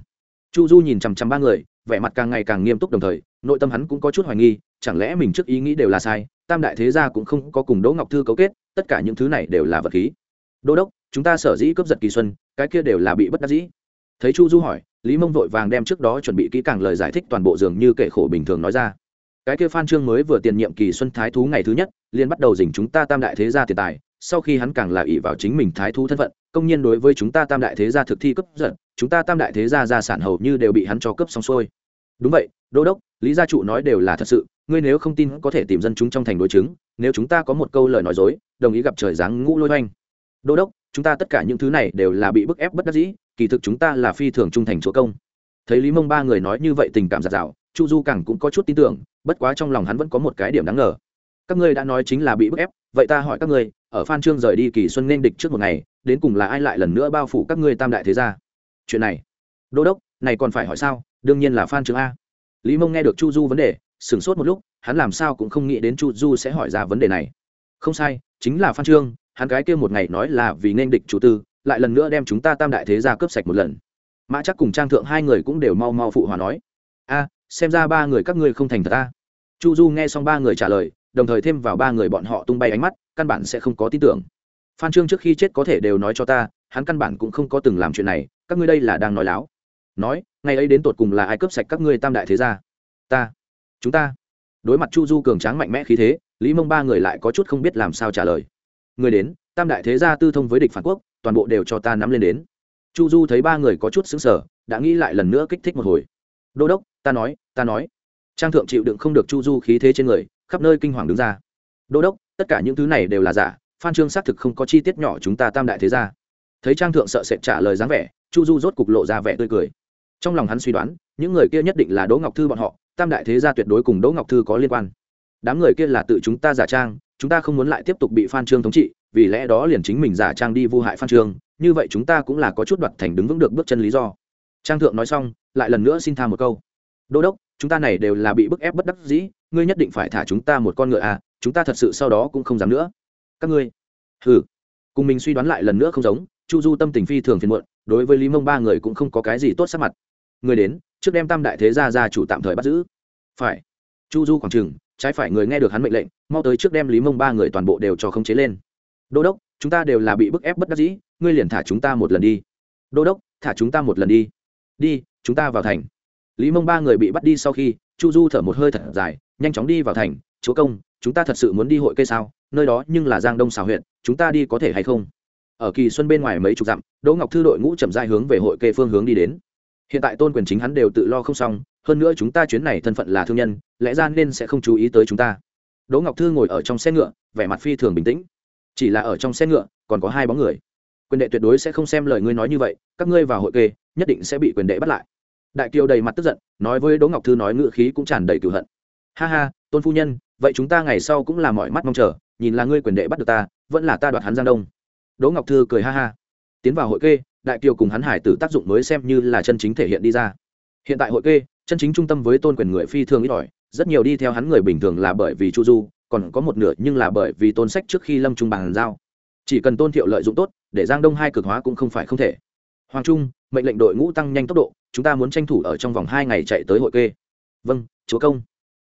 Chu du nhìn chằm chằm ba người, vẻ mặt càng ngày càng nghiêm túc đồng thời, nội tâm hắn cũng có chút hoài nghi, chẳng lẽ mình trước ý nghĩ đều là sai, tam đại thế gia cũng không có cùng đỗ ngọc thư cấu kết, tất cả những thứ này đều là vật khí. Đô đốc, chúng ta sở dĩ cướp giật kỳ xuân, cái kia đều là bị bất đắc dĩ. Thấy chu du hỏi, lý mông vội vàng đem trước đó chuẩn bị kỹ càng lời giải thích toàn bộ dường như kể khổ bình thường nói ra. Cái kia phan trương mới vừa tiền nhiệm kỳ xuân thái thú ngày thứ nhất, liền bắt đầu dình chúng ta tam đại thế gia tiền tài sau khi hắn càng là ỷ vào chính mình thái thú thân phận, công nhiên đối với chúng ta tam đại thế gia thực thi cấp giận, chúng ta tam đại thế gia gia sản hầu như đều bị hắn cho cấp xong xuôi. Đúng vậy, đô đốc, lý gia trụ nói đều là thật sự, ngươi nếu không tin có thể tìm dân chúng trong thành đối chứng, nếu chúng ta có một câu lời nói dối, đồng ý gặp trời giáng ngũ lôi oanh đô đốc, chúng ta tất cả những thứ này đều là bị bức ép bất đắc dĩ, kỳ thực chúng ta là phi thường trung thành chúa công. Thấy lý mông ba người nói như vậy tình cảm giạt rào, chu du càng cũng có chút tin tưởng, bất quá trong lòng hắn vẫn có một cái điểm đáng ngờ. Các ngươi đã nói chính là bị bức ép, vậy ta hỏi các ngươi ở phan trương rời đi kỳ xuân nên địch trước một ngày, đến cùng là ai lại lần nữa bao phủ các ngươi tam đại thế gia? Chuyện này, đô đốc, này còn phải hỏi sao? Đương nhiên là phan trương a. Lý mông nghe được chu du vấn đề, sửng sốt một lúc, hắn làm sao cũng không nghĩ đến chu du sẽ hỏi ra vấn đề này. Không sai, chính là phan trương, hắn gái kia một ngày nói là vì nên địch chủ tư, lại lần nữa đem chúng ta tam đại thế gia cướp sạch một lần. Mã chắc cùng trang thượng hai người cũng đều mau mau phụ hòa nói. A, xem ra ba người các ngươi không thành thật ta chu du nghe xong ba người trả lời, đồng thời thêm vào ba người bọn họ tung bay ánh mắt căn bản sẽ không có tin tưởng. Phan trương trước khi chết có thể đều nói cho ta, hắn căn bản cũng không có từng làm chuyện này, các ngươi đây là đang nói láo. Nói, ngày ấy đến tột cùng là ai cướp sạch các ngươi tam đại thế gia? Ta, chúng ta. Đối mặt chu du cường tráng mạnh mẽ khí thế, lý mông ba người lại có chút không biết làm sao trả lời. Người đến, tam đại thế gia tư thông với địch phản quốc, toàn bộ đều cho ta nắm lên đến. Chu du thấy ba người có chút xứng sở đã nghĩ lại lần nữa kích thích một hồi. Đô đốc, ta nói ta nói. Trang thượng chịu đựng không được chu du khí thế trên người, khắp nơi kinh hoàng đứng ra. Đô đốc tất cả những thứ này đều là giả, phan trương xác thực không có chi tiết nhỏ chúng ta tam đại thế gia. Thấy trang thượng sợ sệt trả lời dáng vẻ, chu du rốt cục lộ ra vẻ tươi cười. Trong lòng hắn suy đoán, những người kia nhất định là đỗ ngọc thư bọn họ, tam đại thế gia tuyệt đối cùng đỗ ngọc thư có liên quan. Đám người kia là tự chúng ta giả trang, chúng ta không muốn lại tiếp tục bị phan trương thống trị, vì lẽ đó liền chính mình giả trang đi vu hại phan trương, như vậy chúng ta cũng là có chút đoạt thành đứng vững được bước chân lý do. Trang thượng nói xong, lại lần nữa xin tha một câu. Đô đốc, chúng ta này đều là bị bức ép bất đắc dĩ, ngươi nhất định phải thả chúng ta một con ngựa à chúng ta thật sự sau đó cũng không dám nữa. Các ngươi ừ cùng mình suy đoán lại lần nữa không giống, chu du tâm tình phi thường phiền muộn, đối với lý mông ba người cũng không có cái gì tốt sắc mặt. Người đến, trước đem tam đại thế gia gia chủ tạm thời bắt giữ. Phải. Chu du khoảng trừng trái phải người nghe được hắn mệnh lệnh, mau tới trước đem lý mông ba người toàn bộ đều cho khống chế lên. Đô đốc, chúng ta đều là bị bức ép bất đắc dĩ, ngươi liền thả chúng ta một lần đi. Đô đốc, thả chúng ta một lần đi. Đi, chúng ta vào thành. Lý mông ba người bị bắt đi sau khi, chu du thở một hơi thật dài, nhanh chóng đi vào thành chúa công, chúng ta thật sự muốn đi hội cây sao? Nơi đó nhưng là giang đông xào huyện chúng ta đi có thể hay không? Ở kỳ xuân bên ngoài mấy chục dặm, đỗ ngọc thư đội ngũ chậm dai hướng về hội kê phương hướng đi đến. Hiện tại tôn quyền chính hắn đều tự lo không xong, hơn nữa chúng ta chuyến này thân phận là thương nhân, lẽ ra nên sẽ không chú ý tới chúng ta. Đỗ ngọc thư ngồi ở trong xe ngựa, vẻ mặt phi thường bình tĩnh. Chỉ là ở trong xe ngựa, còn có hai bóng người. Quyền đệ tuyệt đối sẽ không xem lời ngươi nói như vậy, các ngươi vào hội kê, nhất định sẽ bị quyền đệ bắt lại. Đại kiều đầy mặt tức giận, nói với đỗ ngọc thư nói ngựa khí cũng tràn đầy cửu hận ha ha, tôn phu nhân, vậy chúng ta ngày sau cũng là mọi mắt mong chờ, nhìn là ngươi quyền đệ bắt được ta, vẫn là ta đoạt hắn giang đông. Đỗ ngọc thư cười ha ha. Tiến vào hội kê, đại kiều cùng hắn hải tử tác dụng mới xem như là chân chính thể hiện đi ra. Hiện tại hội kê, chân chính trung tâm với tôn quyền người phi thường ít ỏi, rất nhiều đi theo hắn người bình thường là bởi vì chu du, còn có một nửa nhưng là bởi vì tôn sách trước khi lâm trung bàn giao. Chỉ cần tôn thiệu lợi dụng tốt, để giang đông hai cực hóa cũng không phải không thể. Hoàng trung, mệnh lệnh đội ngũ tăng nhanh tốc độ, chúng ta muốn tranh thủ ở trong vòng hai ngày chạy tới hội kê. Vâng chúa công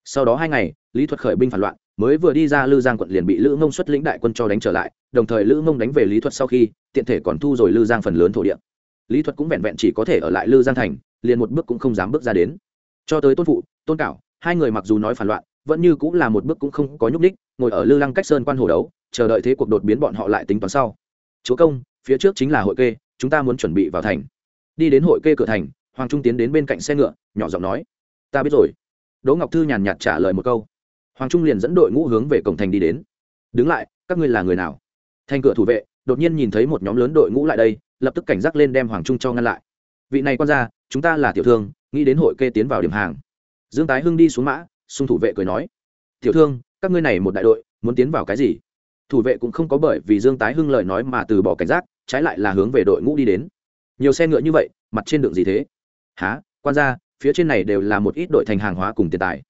sau đó hai ngày, lý thuật khởi binh phản loạn, mới vừa đi ra lư giang quận liền bị lữ mông xuất lĩnh đại quân cho đánh trở lại, đồng thời lữ mông đánh về lý thuật sau khi, tiện thể còn thu rồi lư giang phần lớn thổ địa. Lý thuật cũng vẹn vẹn chỉ có thể ở lại lư giang thành, liền một bước cũng không dám bước ra đến. Cho tới tôn phụ, tôn cảo, hai người mặc dù nói phản loạn, vẫn như cũng là một bước cũng không có nhúc ních ngồi ở lư lăng cách sơn quan hồ đấu, chờ đợi thế cuộc đột biến bọn họ lại tính toán sau. Chúa công, phía trước chính là hội kê, chúng ta muốn chuẩn bị vào thành. Đi đến hội kê cửa thành, hoàng trung tiến đến bên cạnh xe ngựa, nhỏ giọng nói, ta biết rồi đỗ ngọc thư nhàn nhạt trả lời một câu. Hoàng trung liền dẫn đội ngũ hướng về cổng thành đi đến. Đứng lại, các ngươi là người nào? Thành cửa thủ vệ đột nhiên nhìn thấy một nhóm lớn đội ngũ lại đây, lập tức cảnh giác lên đem hoàng trung cho ngăn lại. Vị này quan ra chúng ta là tiểu thương, nghĩ đến hội kê tiến vào điểm hàng. Dương tái hưng đi xuống mã, xung thủ vệ cười nói, tiểu thương, các ngươi này một đại đội, muốn tiến vào cái gì? Thủ vệ cũng không có bởi vì dương tái hưng lời nói mà từ bỏ cảnh giác, trái lại là hướng về đội ngũ đi đến. Nhiều xe ngựa như vậy, mặt trên đường gì thế? Há quan ra phía trên này đều là một ít đội thành hàng hóa cùng tiền tài.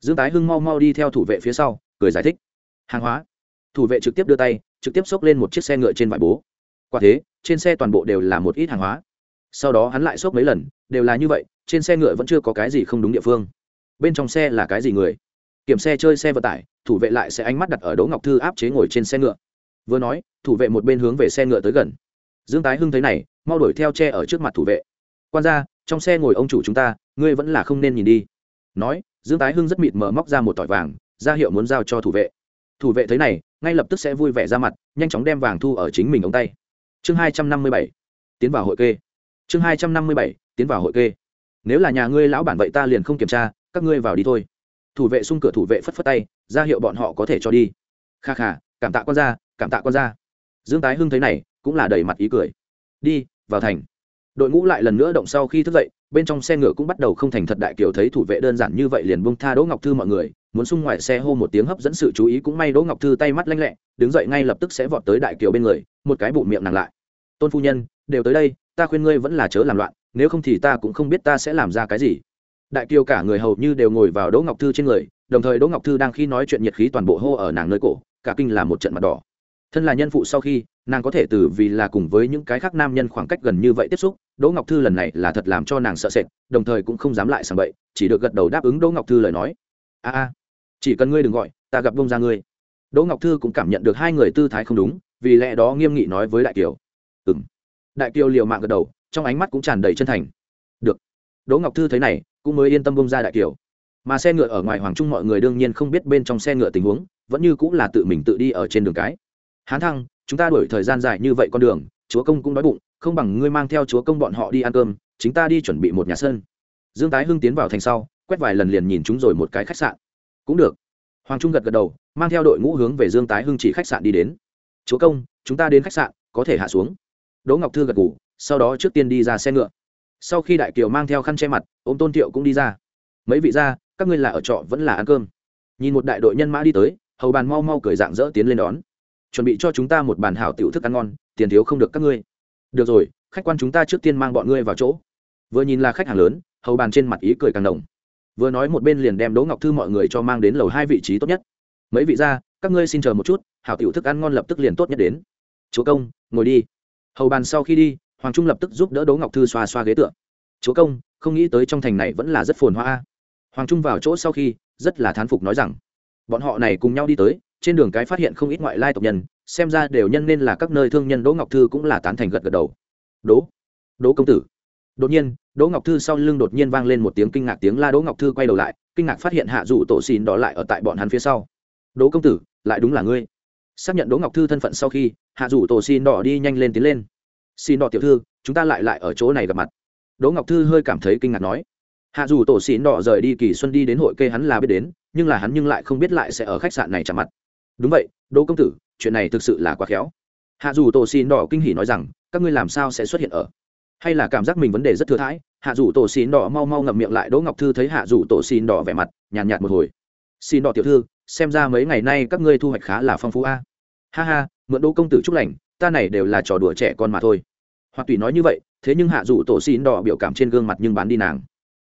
Dương tái hưng mau mau đi theo thủ vệ phía sau, cười giải thích. Hàng hóa. Thủ vệ trực tiếp đưa tay, trực tiếp xốc lên một chiếc xe ngựa trên vải bố. Quả thế, trên xe toàn bộ đều là một ít hàng hóa. Sau đó hắn lại xốc mấy lần, đều là như vậy, trên xe ngựa vẫn chưa có cái gì không đúng địa phương. Bên trong xe là cái gì người? Kiểm xe chơi xe vận tải, thủ vệ lại sẽ ánh mắt đặt ở đỗ ngọc thư áp chế ngồi trên xe ngựa. Vừa nói, thủ vệ một bên hướng về xe ngựa tới gần. Dương tái hưng thấy này, mau đuổi theo che ở trước mặt thủ vệ. Quan ra trong xe ngồi ông chủ chúng ta, ngươi vẫn là không nên nhìn đi. Nói, dương tái hưng rất mịt mở móc ra một tỏi vàng, ra hiệu muốn giao cho thủ vệ. Thủ vệ thấy này, ngay lập tức sẽ vui vẻ ra mặt, nhanh chóng đem vàng thu ở chính mình ống tay. Chương hai trăm năm mươi bảy, tiến vào hội kê. Chương hai trăm năm mươi bảy, tiến vào hội kê. Nếu là nhà ngươi lão bản vậy ta liền không kiểm tra, các ngươi vào đi thôi. Thủ vệ xung cửa thủ vệ phất phất tay, ra hiệu bọn họ có thể cho đi. Kha kha, cảm tạ con ra cảm tạ con ra dương tái hưng thấy này, cũng là đầy mặt ý cười. Đi, vào thành đội ngũ lại lần nữa động sau khi thức dậy, bên trong xe ngựa cũng bắt đầu không thành thật đại kiều thấy thủ vệ đơn giản như vậy liền bông tha đỗ ngọc thư mọi người, muốn xung ngoài xe hô một tiếng hấp dẫn sự chú ý cũng may đỗ ngọc thư tay mắt lanh lẹ, đứng dậy ngay lập tức sẽ vọt tới đại kiều bên người, một cái bụng miệng nàng lại. Tôn phu nhân, đều tới đây, ta khuyên ngươi vẫn là chớ làm loạn, nếu không thì ta cũng không biết ta sẽ làm ra cái gì. Đại kiều cả người hầu như đều ngồi vào đỗ ngọc thư trên người, đồng thời đỗ ngọc thư đang khi nói chuyện nhiệt khí toàn bộ hô ở nàng nơi cổ, cả kinh là một trận mặt đỏ thân là nhân phụ sau khi, nàng có thể từ vì là cùng với những cái khác nam nhân khoảng cách gần như vậy tiếp xúc, đỗ ngọc thư lần này là thật làm cho nàng sợ sệt, đồng thời cũng không dám lại sàng bậy, chỉ được gật đầu đáp ứng đỗ ngọc thư lời nói. A a, chỉ cần ngươi đừng gọi, ta gặp bông ra ngươi. Đỗ ngọc thư cũng cảm nhận được hai người tư thái không đúng, vì lẽ đó nghiêm nghị nói với đại kiều. Ừ m đại kiều liều mạng gật đầu, trong ánh mắt cũng tràn đầy chân thành. Được. Đỗ ngọc thư thấy này, cũng mới yên tâm bông ra đại kiều. Mà xe ngựa ở ngoài hoàng trung mọi người đương nhiên không biết bên trong xe ngựa tình huống, vẫn như cũng là tự mình tự đi ở trên đường cái hán thăng, chúng ta đổi thời gian dài như vậy con đường, chúa công cũng đói bụng, không bằng ngươi mang theo chúa công bọn họ đi ăn cơm, chính ta đi chuẩn bị một nhà sân. Dương tái hưng tiến vào thành sau, quét vài lần liền nhìn chúng rồi một cái khách sạn. Cũng được. Hoàng trung gật gật đầu, mang theo đội ngũ hướng về dương tái hưng chỉ khách sạn đi đến. Chúa công, chúng ta đến khách sạn, có thể hạ xuống. Đỗ ngọc thư gật ngủ sau đó trước tiên đi ra xe ngựa. Sau khi đại kiều mang theo khăn che mặt ô m tôn thiệu cũng đi ra. Mấy vị ra, các ngươi là ở trọ vẫn là ăn cơm. Nhìn một đại đội nhân mã đi tới, hầu bàn mau mau cười dạng dỡ tiến lên đón chuẩn bị cho chúng ta một bàn hảo tiểu thức ăn ngon, tiền thiếu không được các ngươi. Được rồi, khách quan chúng ta trước tiên mang bọn ngươi vào chỗ. Vừa nhìn là khách hàng lớn, hầu bàn trên mặt ý cười càng đồng vừa nói một bên liền đem đỗ ngọc thư mọi người cho mang đến lầu hai vị trí tốt nhất. Mấy vị ra các ngươi xin chờ một chút, hảo tiểu thức ăn ngon lập tức liền tốt nhất đến. Chúa công, ngồi đi. Hầu bàn sau khi đi, hoàng trung lập tức giúp đỡ đỗ ngọc thư xoa xoa ghế tựa. Chúa công, không nghĩ tới trong thành này vẫn là rất phồn hoa hoàng trung vào chỗ sau khi, rất là thán phục nói rằng, bọn họ này cùng nhau đi tới trên đường cái phát hiện không ít ngoại lai tộc nhân, xem ra đều nhân nên là các nơi thương nhân đỗ ngọc thư cũng là tán thành gật gật đầu. Đỗ đỗ công tử. Đột nhiên, đỗ ngọc thư sau lưng đột nhiên vang lên một tiếng kinh ngạc tiếng la đỗ ngọc thư quay đầu lại, kinh ngạc phát hiện hạ dụ tổ xin đó lại ở tại bọn hắn phía sau. Đỗ công tử, lại đúng là ngươi. Xác nhận đỗ ngọc thư thân phận sau khi, hạ dụ tổ xin đỏ đi nhanh lên tiến lên. Xin đỏ tiểu thư, chúng ta lại lại ở chỗ này gặp mặt. Đỗ ngọc thư hơi cảm thấy kinh ngạc nói. Hạ dù tổ xỉn đỏ rời đi kỳ xuân đi đến hội kê hắn là biết đến, nhưng là hắn nhưng lại không biết lại sẽ ở khách sạn này chạm mặt đúng vậy, đỗ công tử, chuyện này thực sự là quá khéo. Hạ dù tổ xin đỏ kinh hỉ nói rằng, các ngươi làm sao sẽ xuất hiện ở? Hay là cảm giác mình vấn đề rất thừa thãi? Hạ dù tổ xin đỏ mau mau ngậm miệng lại đỗ ngọc thư thấy hạ dù tổ xin đỏ vẻ mặt, nhàn nhạt một hồi. Xin đỏ tiểu thư, xem ra mấy ngày nay các ngươi thu hoạch khá là phong phú a. Ha ha, mượn đỗ công tử chúc lành, ta này đều là trò đùa trẻ con mà thôi. Hoặc tùy nói như vậy, thế nhưng hạ dù tổ xin đỏ biểu cảm trên gương mặt nhưng bán đi nàng.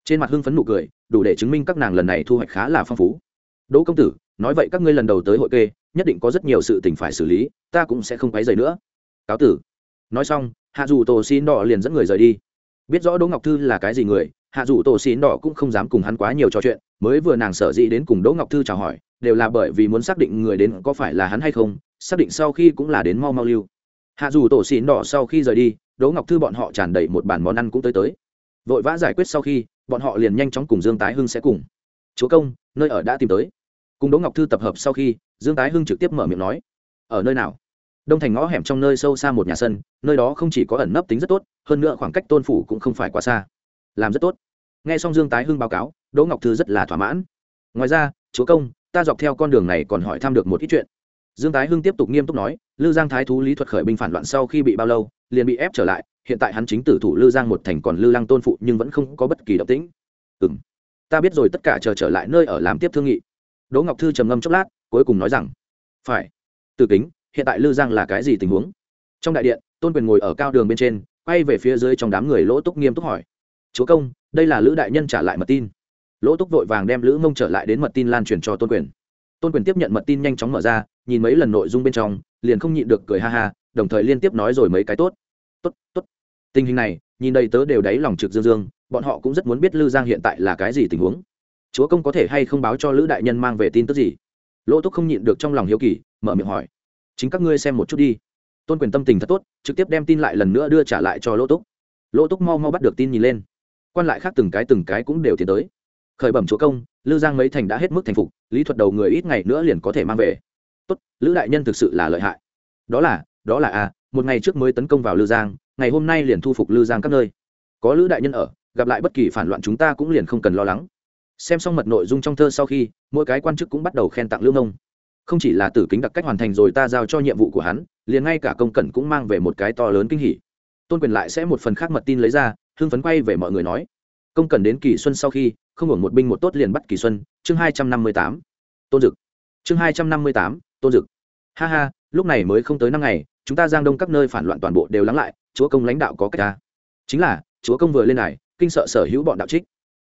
Trên mặt hưng phấn nụ cười, đủ để chứng minh các nàng lần này thu hoạch khá là phong phú. Đỗ công tử nói vậy các ngươi lần đầu tới hội kê, nhất định có rất nhiều sự tình phải xử lý, ta cũng sẽ không quấy dày nữa. Cáo tử. Nói xong, hạ dù tổ xin đỏ liền dẫn người rời đi. Biết rõ đỗ ngọc thư là cái gì người, hạ dù tổ xin đỏ cũng không dám cùng hắn quá nhiều trò chuyện, mới vừa nàng sở dĩ đến cùng đỗ ngọc thư chào hỏi, đều là bởi vì muốn xác định người đến có phải là hắn hay không, xác định sau khi cũng là đến mau mau lưu. Hạ dù tổ xin đỏ sau khi rời đi, đỗ ngọc thư bọn họ tràn đầy một bàn món ăn cũng tới tới. Vội vã giải quyết sau khi, bọn họ liền nhanh chóng cùng dương tái hưng sẽ cùng. Chúa công, nơi ở đã tìm tới cùng đỗ ngọc thư tập hợp sau khi dương tái hưng trực tiếp mở miệng nói ở nơi nào đông thành ngõ hẻm trong nơi sâu xa một nhà sân nơi đó không chỉ có ẩn nấp tính rất tốt hơn nữa khoảng cách tôn phủ cũng không phải quá xa làm rất tốt nghe xong dương tái hưng báo cáo đỗ ngọc thư rất là thỏa mãn ngoài ra chúa công ta dọc theo con đường này còn hỏi thăm được một ít chuyện dương tái hưng tiếp tục nghiêm túc nói lư giang thái thú lý thuật khởi binh phản loạn sau khi bị bao lâu liền bị ép trở lại hiện tại hắn chính tử thủ lư giang một thành còn lư lăng tôn phụ nhưng vẫn không có bất kỳ động tĩnh. Ừ m ta biết rồi, tất cả chờ trở lại nơi ở làm tiếp thương nghị đỗ ngọc thư trầm ngâm chốc lát, cuối cùng nói rằng, phải. Từ kính, hiện tại lư giang là cái gì tình huống? Trong đại điện, tôn quyền ngồi ở cao đường bên trên, quay về phía dưới trong đám người lỗ túc nghiêm túc hỏi, chúa công, đây là lữ đại nhân trả lại mật tin. Lỗ túc vội vàng đem lữ mông trở lại đến mật tin lan truyền cho tôn quyền. Tôn quyền tiếp nhận mật tin nhanh chóng mở ra, nhìn mấy lần nội dung bên trong, liền không nhịn được cười ha ha, đồng thời liên tiếp nói rồi mấy cái tốt. Tốt tốt. Tình hình này, nhìn đầy tớ đều đáy lòng trực dương dương, bọn họ cũng rất muốn biết lư giang hiện tại là cái gì tình huống chúa công có thể hay không báo cho lữ đại nhân mang về tin tức gì? Lỗ túc không nhịn được trong lòng hiếu kỳ, mở miệng hỏi. Chính các ngươi xem một chút đi. Tôn quyền tâm tình thật tốt, trực tiếp đem tin lại lần nữa đưa trả lại cho lỗ túc. Lỗ túc mau mau bắt được tin nhìn lên. Quan lại khác từng cái từng cái cũng đều tiến tới. Khởi bẩm chúa công, lư giang mấy thành đã hết mức thành phục, lý thuật đầu người ít ngày nữa liền có thể mang về. Tốt, lữ đại nhân thực sự là lợi hại. Đó là đó là a một ngày trước mới tấn công vào lư giang, ngày hôm nay liền thu phục lư giang các nơi. Có lữ đại nhân ở, gặp lại bất kỳ phản loạn chúng ta cũng liền không cần lo lắng xem xong mật nội dung trong thơ sau khi, mỗi cái quan chức cũng bắt đầu khen tặng lương nông không chỉ là tử kính đặc cách hoàn thành rồi ta giao cho nhiệm vụ của hắn, liền ngay cả công cẩn cũng mang về một cái to lớn kinh hỉ. Tôn quyền lại sẽ một phần khác mật tin lấy ra, hưng phấn quay về mọi người nói. Công cẩn đến kỳ xuân sau khi, không hưởng một binh một tốt liền bắt kỳ xuân, chương hai trăm năm mươi tám. Tôn dực. Chương hai trăm năm mươi tám, tôn dực. Ha ha, lúc này mới không tới năm ngày, chúng ta giang đông các nơi phản loạn toàn bộ đều lắng lại, chúa công lãnh đạo có cách ta. Chính là, chúa công vừa lên này, kinh sợ sở hữu bọn đạo trích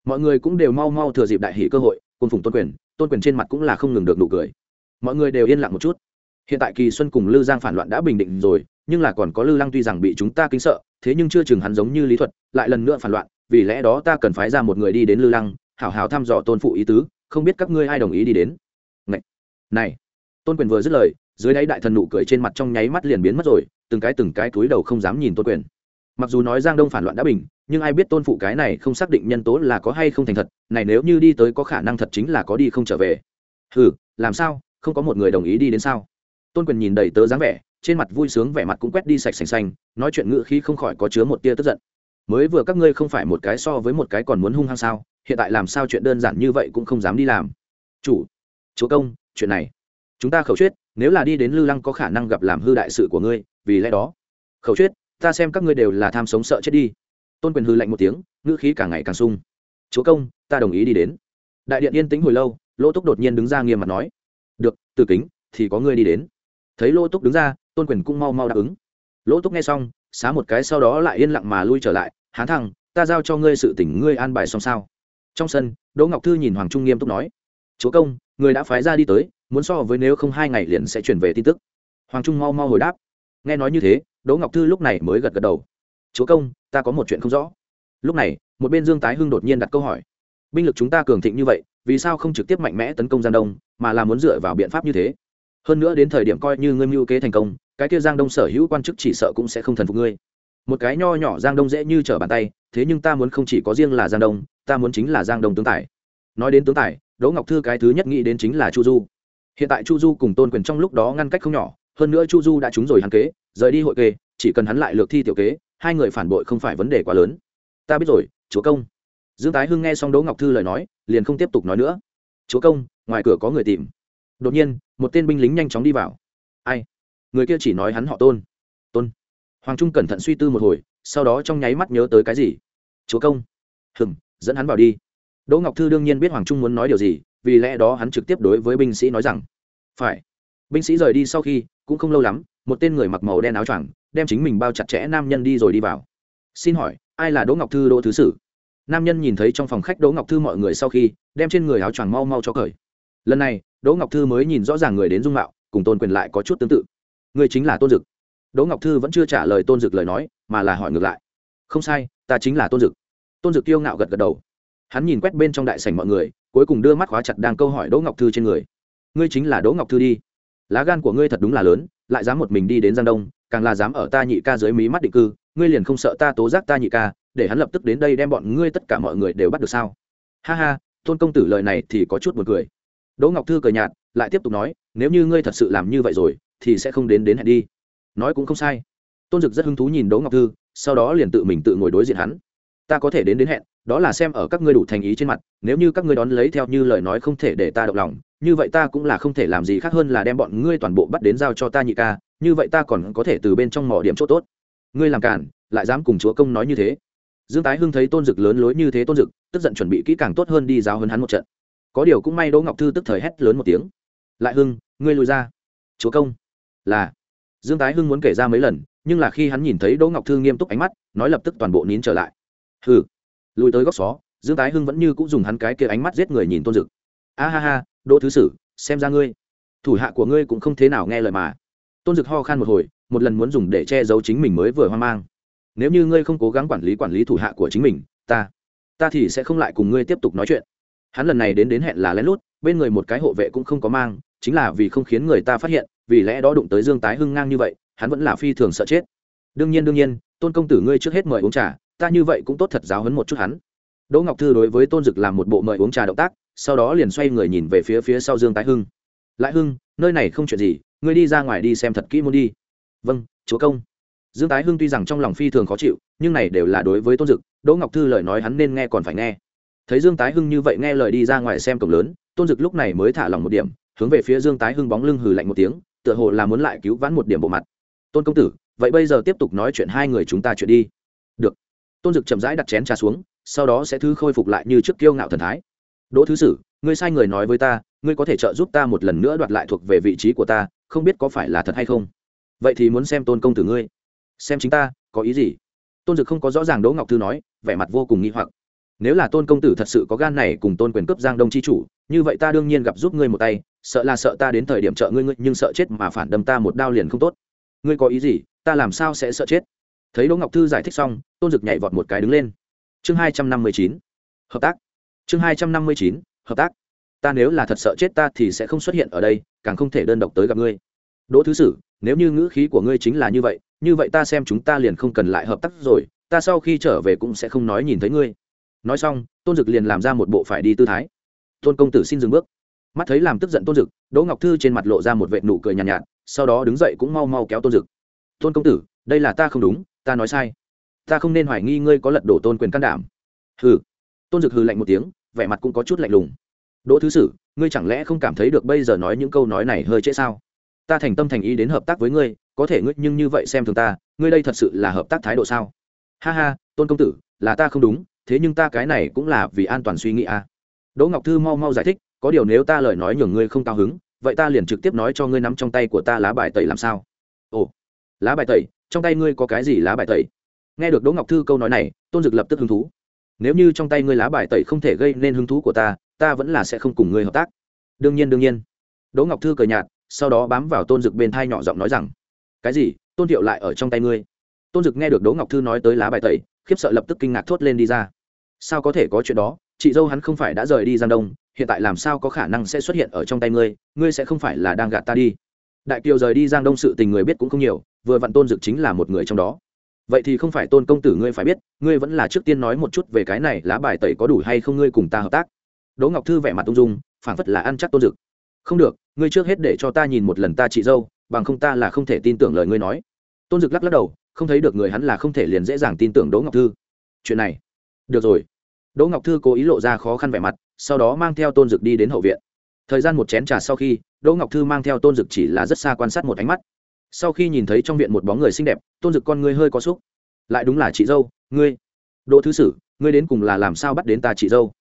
mọi người cũng đều mau mau thừa dịp đại hỷ cơ hội cùng phùng tôn quyền tôn quyền trên mặt cũng là không ngừng được nụ cười. Mọi người đều yên lặng một chút. Hiện tại kỳ xuân cùng lư giang phản loạn đã bình định rồi nhưng là còn có lư lăng tuy rằng bị chúng ta kính sợ thế nhưng chưa chừng hắn giống như lý thuật lại lần nữa phản loạn vì lẽ đó ta cần phái ra một người đi đến lư lăng hảo hảo thăm dò tôn phụ ý tứ không biết các ngươi ai đồng ý đi đến. Này, này. tôn quyền vừa dứt lời dưới đáy đại thần nụ cười trên mặt trong nháy mắt liền biến mất rồi từng cái từng cái túi đầu không dám nhìn tôn quyền mặc dù nói giang đông phản loạn đã bình nhưng ai biết tôn phụ cái này không xác định nhân tố là có hay không thành thật này nếu như đi tới có khả năng thật chính là có đi không trở về. Ừ làm sao? Không có một người đồng ý đi đến sao? Tôn quyền nhìn đầy tớ dáng vẻ trên mặt vui sướng vẻ mặt cũng quét đi sạch sành xanh nói chuyện ngự khi không khỏi có chứa một tia tức giận. Mới vừa các ngươi không phải một cái so với một cái còn muốn hung hăng sao? Hiện tại làm sao chuyện đơn giản như vậy cũng không dám đi làm. Chủ chúa công chuyện này. Chúng ta khẩu quyết, nếu là đi đến lư lăng có khả năng gặp làm hư đại sự của ngươi vì lẽ đó. Khẩu quyết ta xem các ngươi đều là tham sống sợ chết đi. Tôn quyền hư lạnh một tiếng, ngữ khí càng ngày càng sung. Chúa công, ta đồng ý đi đến. Đại điện yên tĩnh hồi lâu lỗ túc đột nhiên đứng ra nghiêm mặt nói. Được, từ kính, thì có ngươi đi đến. Thấy lỗ túc đứng ra, tôn quyền cũng mau mau đáp ứng. Lỗ túc nghe xong, xá một cái sau đó lại yên lặng mà lui trở lại, hán thằng, ta giao cho ngươi sự tỉnh ngươi an bài xong sao? Trong sân, đỗ ngọc thư nhìn hoàng trung nghiêm túc nói. Chúa công, người đã phái ra đi tới, muốn so với nếu không hai ngày liền sẽ chuyển về tin tức. Hoàng trung mau mau hồi đáp. Nghe nói như thế đỗ ngọc thư lúc này mới gật gật đầu. Chúa công, ta có một chuyện không rõ. Lúc này, một bên dương tái hưng đột nhiên đặt câu hỏi. Binh lực chúng ta cường thịnh như vậy, vì sao không trực tiếp mạnh mẽ tấn công giang đông, mà là muốn dựa vào biện pháp như thế? Hơn nữa đến thời điểm coi như ngươi mưu kế thành công, cái kia giang đông sở hữu quan chức chỉ sợ cũng sẽ không thần phục ngươi. Một cái nho nhỏ giang đông dễ như trở bàn tay, thế nhưng ta muốn không chỉ có riêng là giang đông, ta muốn chính là giang đông tướng tài. Nói đến tướng tài, đỗ ngọc thư cái thứ nhất nghĩ đến chính là chu du. Hiện tại chu du cùng tôn quyền trong lúc đó ngăn cách không nhỏ, hơn nữa chu du đã trúng rồi hắn kế rời đi hội kê, chỉ cần hắn lại lược thi tiểu kế, hai người phản bội không phải vấn đề quá lớn. Ta biết rồi, chúa công. Dương tái hưng nghe xong đỗ ngọc thư lời nói, liền không tiếp tục nói nữa. Chúa công, ngoài cửa có người tìm. Đột nhiên, một tên binh lính nhanh chóng đi vào. Ai? Người kia chỉ nói hắn họ tôn. Tôn. Hoàng trung cẩn thận suy tư một hồi, sau đó trong nháy mắt nhớ tới cái gì? Chúa công. Hừng dẫn hắn vào đi. Đỗ ngọc thư đương nhiên biết hoàng trung muốn nói điều gì, vì lẽ đó hắn trực tiếp đối với binh sĩ nói rằng, phải. Binh sĩ rời đi sau khi cũng không lâu lắm, một tên người mặc màu đen áo choàng đem chính mình bao chặt chẽ nam nhân đi rồi đi vào. Xin hỏi, ai là đỗ ngọc thư, đỗ thứ sử? Nam nhân nhìn thấy trong phòng khách đỗ ngọc thư mọi người sau khi đem trên người áo choàng mau mau cho cởi. Lần này, đỗ ngọc thư mới nhìn rõ ràng người đến dung mạo, cùng tôn quyền lại có chút tương tự. Người chính là tôn dực. Đỗ ngọc thư vẫn chưa trả lời tôn dực lời nói, mà là hỏi ngược lại. Không sai, ta chính là tôn dực. Tôn dực kiêu ngạo gật gật đầu. Hắn nhìn quét bên trong đại sảnh mọi người, cuối cùng đưa mắt khóa chặt đang câu hỏi đỗ ngọc thư trên người. Ngươi chính là đỗ ngọc thư đi lá gan của ngươi thật đúng là lớn, lại dám một mình đi đến giang đông, càng là dám ở ta nhị ca dưới mí mắt định cư, ngươi liền không sợ ta tố giác ta nhị ca, để hắn lập tức đến đây đem bọn ngươi tất cả mọi người đều bắt được sao? Ha ha, tôn công tử lời này thì có chút buồn cười. Đỗ ngọc thư cười nhạt, lại tiếp tục nói, nếu như ngươi thật sự làm như vậy rồi, thì sẽ không đến đến hẹn đi. Nói cũng không sai. Tôn dực rất hứng thú nhìn đỗ ngọc thư, sau đó liền tự mình tự ngồi đối diện hắn. Ta có thể đến đến hẹn, đó là xem ở các ngươi đủ thành ý trên mặt, nếu như các ngươi đón lấy theo như lời nói không thể để ta động lòng như vậy ta cũng là không thể làm gì khác hơn là đem bọn ngươi toàn bộ bắt đến giao cho ta nhị ca, như vậy ta còn có thể từ bên trong mỏ điểm chỗ tốt. Ngươi làm cản, lại dám cùng chúa công nói như thế. Dương tái hưng thấy tôn dực lớn lối như thế tôn dực, tức giận chuẩn bị kỹ càng tốt hơn đi giáo hơn hắn một trận. Có điều cũng may đỗ ngọc thư tức thời hét lớn một tiếng. Lại hưng, ngươi lùi ra. Chúa công. Là. Dương tái hưng muốn kể ra mấy lần, nhưng là khi hắn nhìn thấy đỗ ngọc thư nghiêm túc ánh mắt, nói lập tức toàn bộ nín trở lại. Hừ. Lùi tới góc xó, dương tái hưng vẫn như cũng dùng hắn cái kia ánh mắt giết người nhìn tôn dực. A ha ha đỗ thứ sử, xem ra ngươi, thủ hạ của ngươi cũng không thế nào nghe lời mà. Tôn dực ho khan một hồi, một lần muốn dùng để che giấu chính mình mới vừa hoang mang. Nếu như ngươi không cố gắng quản lý quản lý thủ hạ của chính mình, ta ta thì sẽ không lại cùng ngươi tiếp tục nói chuyện. Hắn lần này đến đến hẹn là lén lút, bên người một cái hộ vệ cũng không có mang, chính là vì không khiến người ta phát hiện, vì lẽ đó đụng tới dương tái hưng ngang như vậy, hắn vẫn là phi thường sợ chết. Đương nhiên đương nhiên, tôn công tử ngươi trước hết mời uống trà, ta như vậy cũng tốt thật giáo hấn một chút hắn. Đỗ ngọc thư đối với tôn dực làm một bộ mời uống trà động tác sau đó liền xoay người nhìn về phía phía sau dương tái hưng. Lại hưng, nơi này không chuyện gì, ngươi đi ra ngoài đi xem thật kỹ muốn đi. Vâng chúa công. Dương tái hưng tuy rằng trong lòng phi thường khó chịu, nhưng này đều là đối với tôn dực, đỗ ngọc thư lời nói hắn nên nghe còn phải nghe. Thấy dương tái hưng như vậy nghe lời đi ra ngoài xem cổng lớn, tôn dực lúc này mới thả lòng một điểm, hướng về phía dương tái hưng bóng lưng hừ lạnh một tiếng, tựa hồ là muốn lại cứu vãn một điểm bộ mặt. Tôn công tử, vậy bây giờ tiếp tục nói chuyện hai người chúng ta chuyện đi. Được. Tôn dực chậm rãi đặt chén trà xuống, sau đó sẽ thứ khôi phục lại như trước kiêu ngạo thần thái đỗ thứ sử, ngươi sai người nói với ta, ngươi có thể trợ giúp ta một lần nữa đoạt lại thuộc về vị trí của ta, không biết có phải là thật hay không? Vậy thì muốn xem tôn công tử ngươi. Xem chính ta, có ý gì? Tôn dực không có rõ ràng đỗ ngọc thư nói, vẻ mặt vô cùng nghi hoặc. Nếu là tôn công tử thật sự có gan này cùng tôn quyền cấp giang đông c h i chủ, như vậy ta đương nhiên gặp giúp ngươi một tay, sợ là sợ ta đến thời điểm trợ ngươi ngươi, nhưng sợ chết mà phản đâm ta một đao liền không tốt. Ngươi có ý gì? Ta làm sao sẽ sợ chết? Thấy đỗ ngọc thư giải thích xong, tôn dực nhảy vọt một cái đứng lên. Chương hai trăm năm mươi chín. Hợp tác chương hai trăm năm mươi chín hợp tác. Ta nếu là thật sợ chết ta thì sẽ không xuất hiện ở đây càng không thể đơn độc tới gặp ngươi. Đỗ thứ sử nếu như ngữ khí của ngươi chính là như vậy như vậy ta xem chúng ta liền không cần lại hợp tác rồi ta sau khi trở về cũng sẽ không nói nhìn thấy ngươi. Nói xong tôn dực liền làm ra một bộ phải đi tư thái. Tôn công tử xin dừng bước. Mắt thấy làm tức giận tôn dực đỗ ngọc thư trên mặt lộ ra một vệ nụ cười nhàn nhạt, nhạt sau đó đứng dậy cũng mau mau kéo tôn dực. Tôn công tử đây là ta không đúng ta nói sai. Ta không nên hoài nghi ngươi có lật đổ tôn quyền can đảm. Ừ tôn dực hừ lạnh một tiếng, vẻ mặt cũng có chút lạnh lùng. Đỗ thứ sử, ngươi chẳng lẽ không cảm thấy được bây giờ nói những câu nói này hơi trễ sao? Ta thành tâm thành ý đến hợp tác với ngươi, có thể ngươi nhưng như vậy xem thường ta, ngươi đây thật sự là hợp tác thái độ sao? Ha ha, tôn công tử, là ta không đúng, thế nhưng ta cái này cũng là vì an toàn suy nghĩ à. đỗ ngọc thư mau mau giải thích, có điều nếu ta lời nói nhường ngươi không cao hứng, vậy ta liền trực tiếp nói cho ngươi nắm trong tay của ta lá bài tẩy làm sao? Ồ, lá bài tẩy? Trong tay ngươi có cái gì lá bài tẩy? Nghe được đỗ ngọc thư câu nói này, tôn dực lập tức hứng thú nếu như trong tay ngươi lá bài tẩy không thể gây nên hứng thú của ta ta vẫn là sẽ không cùng ngươi hợp tác. Đương nhiên đương nhiên. Đỗ ngọc thư cười nhạt, sau đó bám vào tôn dực bên thai nhỏ giọng nói rằng, cái gì? Tôn thiệu lại ở trong tay ngươi? Tôn dực nghe được đỗ ngọc thư nói tới lá bài tẩy, khiếp sợ lập tức kinh ngạc thốt lên đi ra. Sao có thể có chuyện đó? Chị dâu hắn không phải đã rời đi giang đông, hiện tại làm sao có khả năng sẽ xuất hiện ở trong tay ngươi? Ngươi sẽ không phải là đang gạt ta đi. Đại kiều rời đi giang đông sự tình người biết cũng không nhiều, vừa vặn tôn dực chính là một người trong đó vậy thì không phải tôn công tử ngươi phải biết, ngươi vẫn là trước tiên nói một chút về cái này lá bài tẩy có đủ hay không ngươi cùng ta hợp tác. Đỗ ngọc thư vẻ mặt ung dung, phảng phất là ăn chắc tôn dực. Không được, ngươi trước hết để cho ta nhìn một lần ta chị dâu, bằng không ta là không thể tin tưởng lời ngươi nói. Tôn dực lắc lắc đầu, không thấy được người hắn là không thể liền dễ dàng tin tưởng đỗ ngọc thư. Chuyện này, được rồi. Đỗ ngọc thư cố ý lộ ra khó khăn vẻ mặt, sau đó mang theo tôn dực đi đến hậu viện. Thời gian một chén trà sau khi, đỗ ngọc thư mang theo tôn dực chỉ là rất xa quan sát một ánh mắt sau khi nhìn thấy trong viện một bóng người xinh đẹp, tôn dực con ngươi hơi có xúc. Lại đúng là chị dâu, ngươi. Đỗ thứ sử, ngươi đến cùng là làm sao bắt đến ta chị dâu?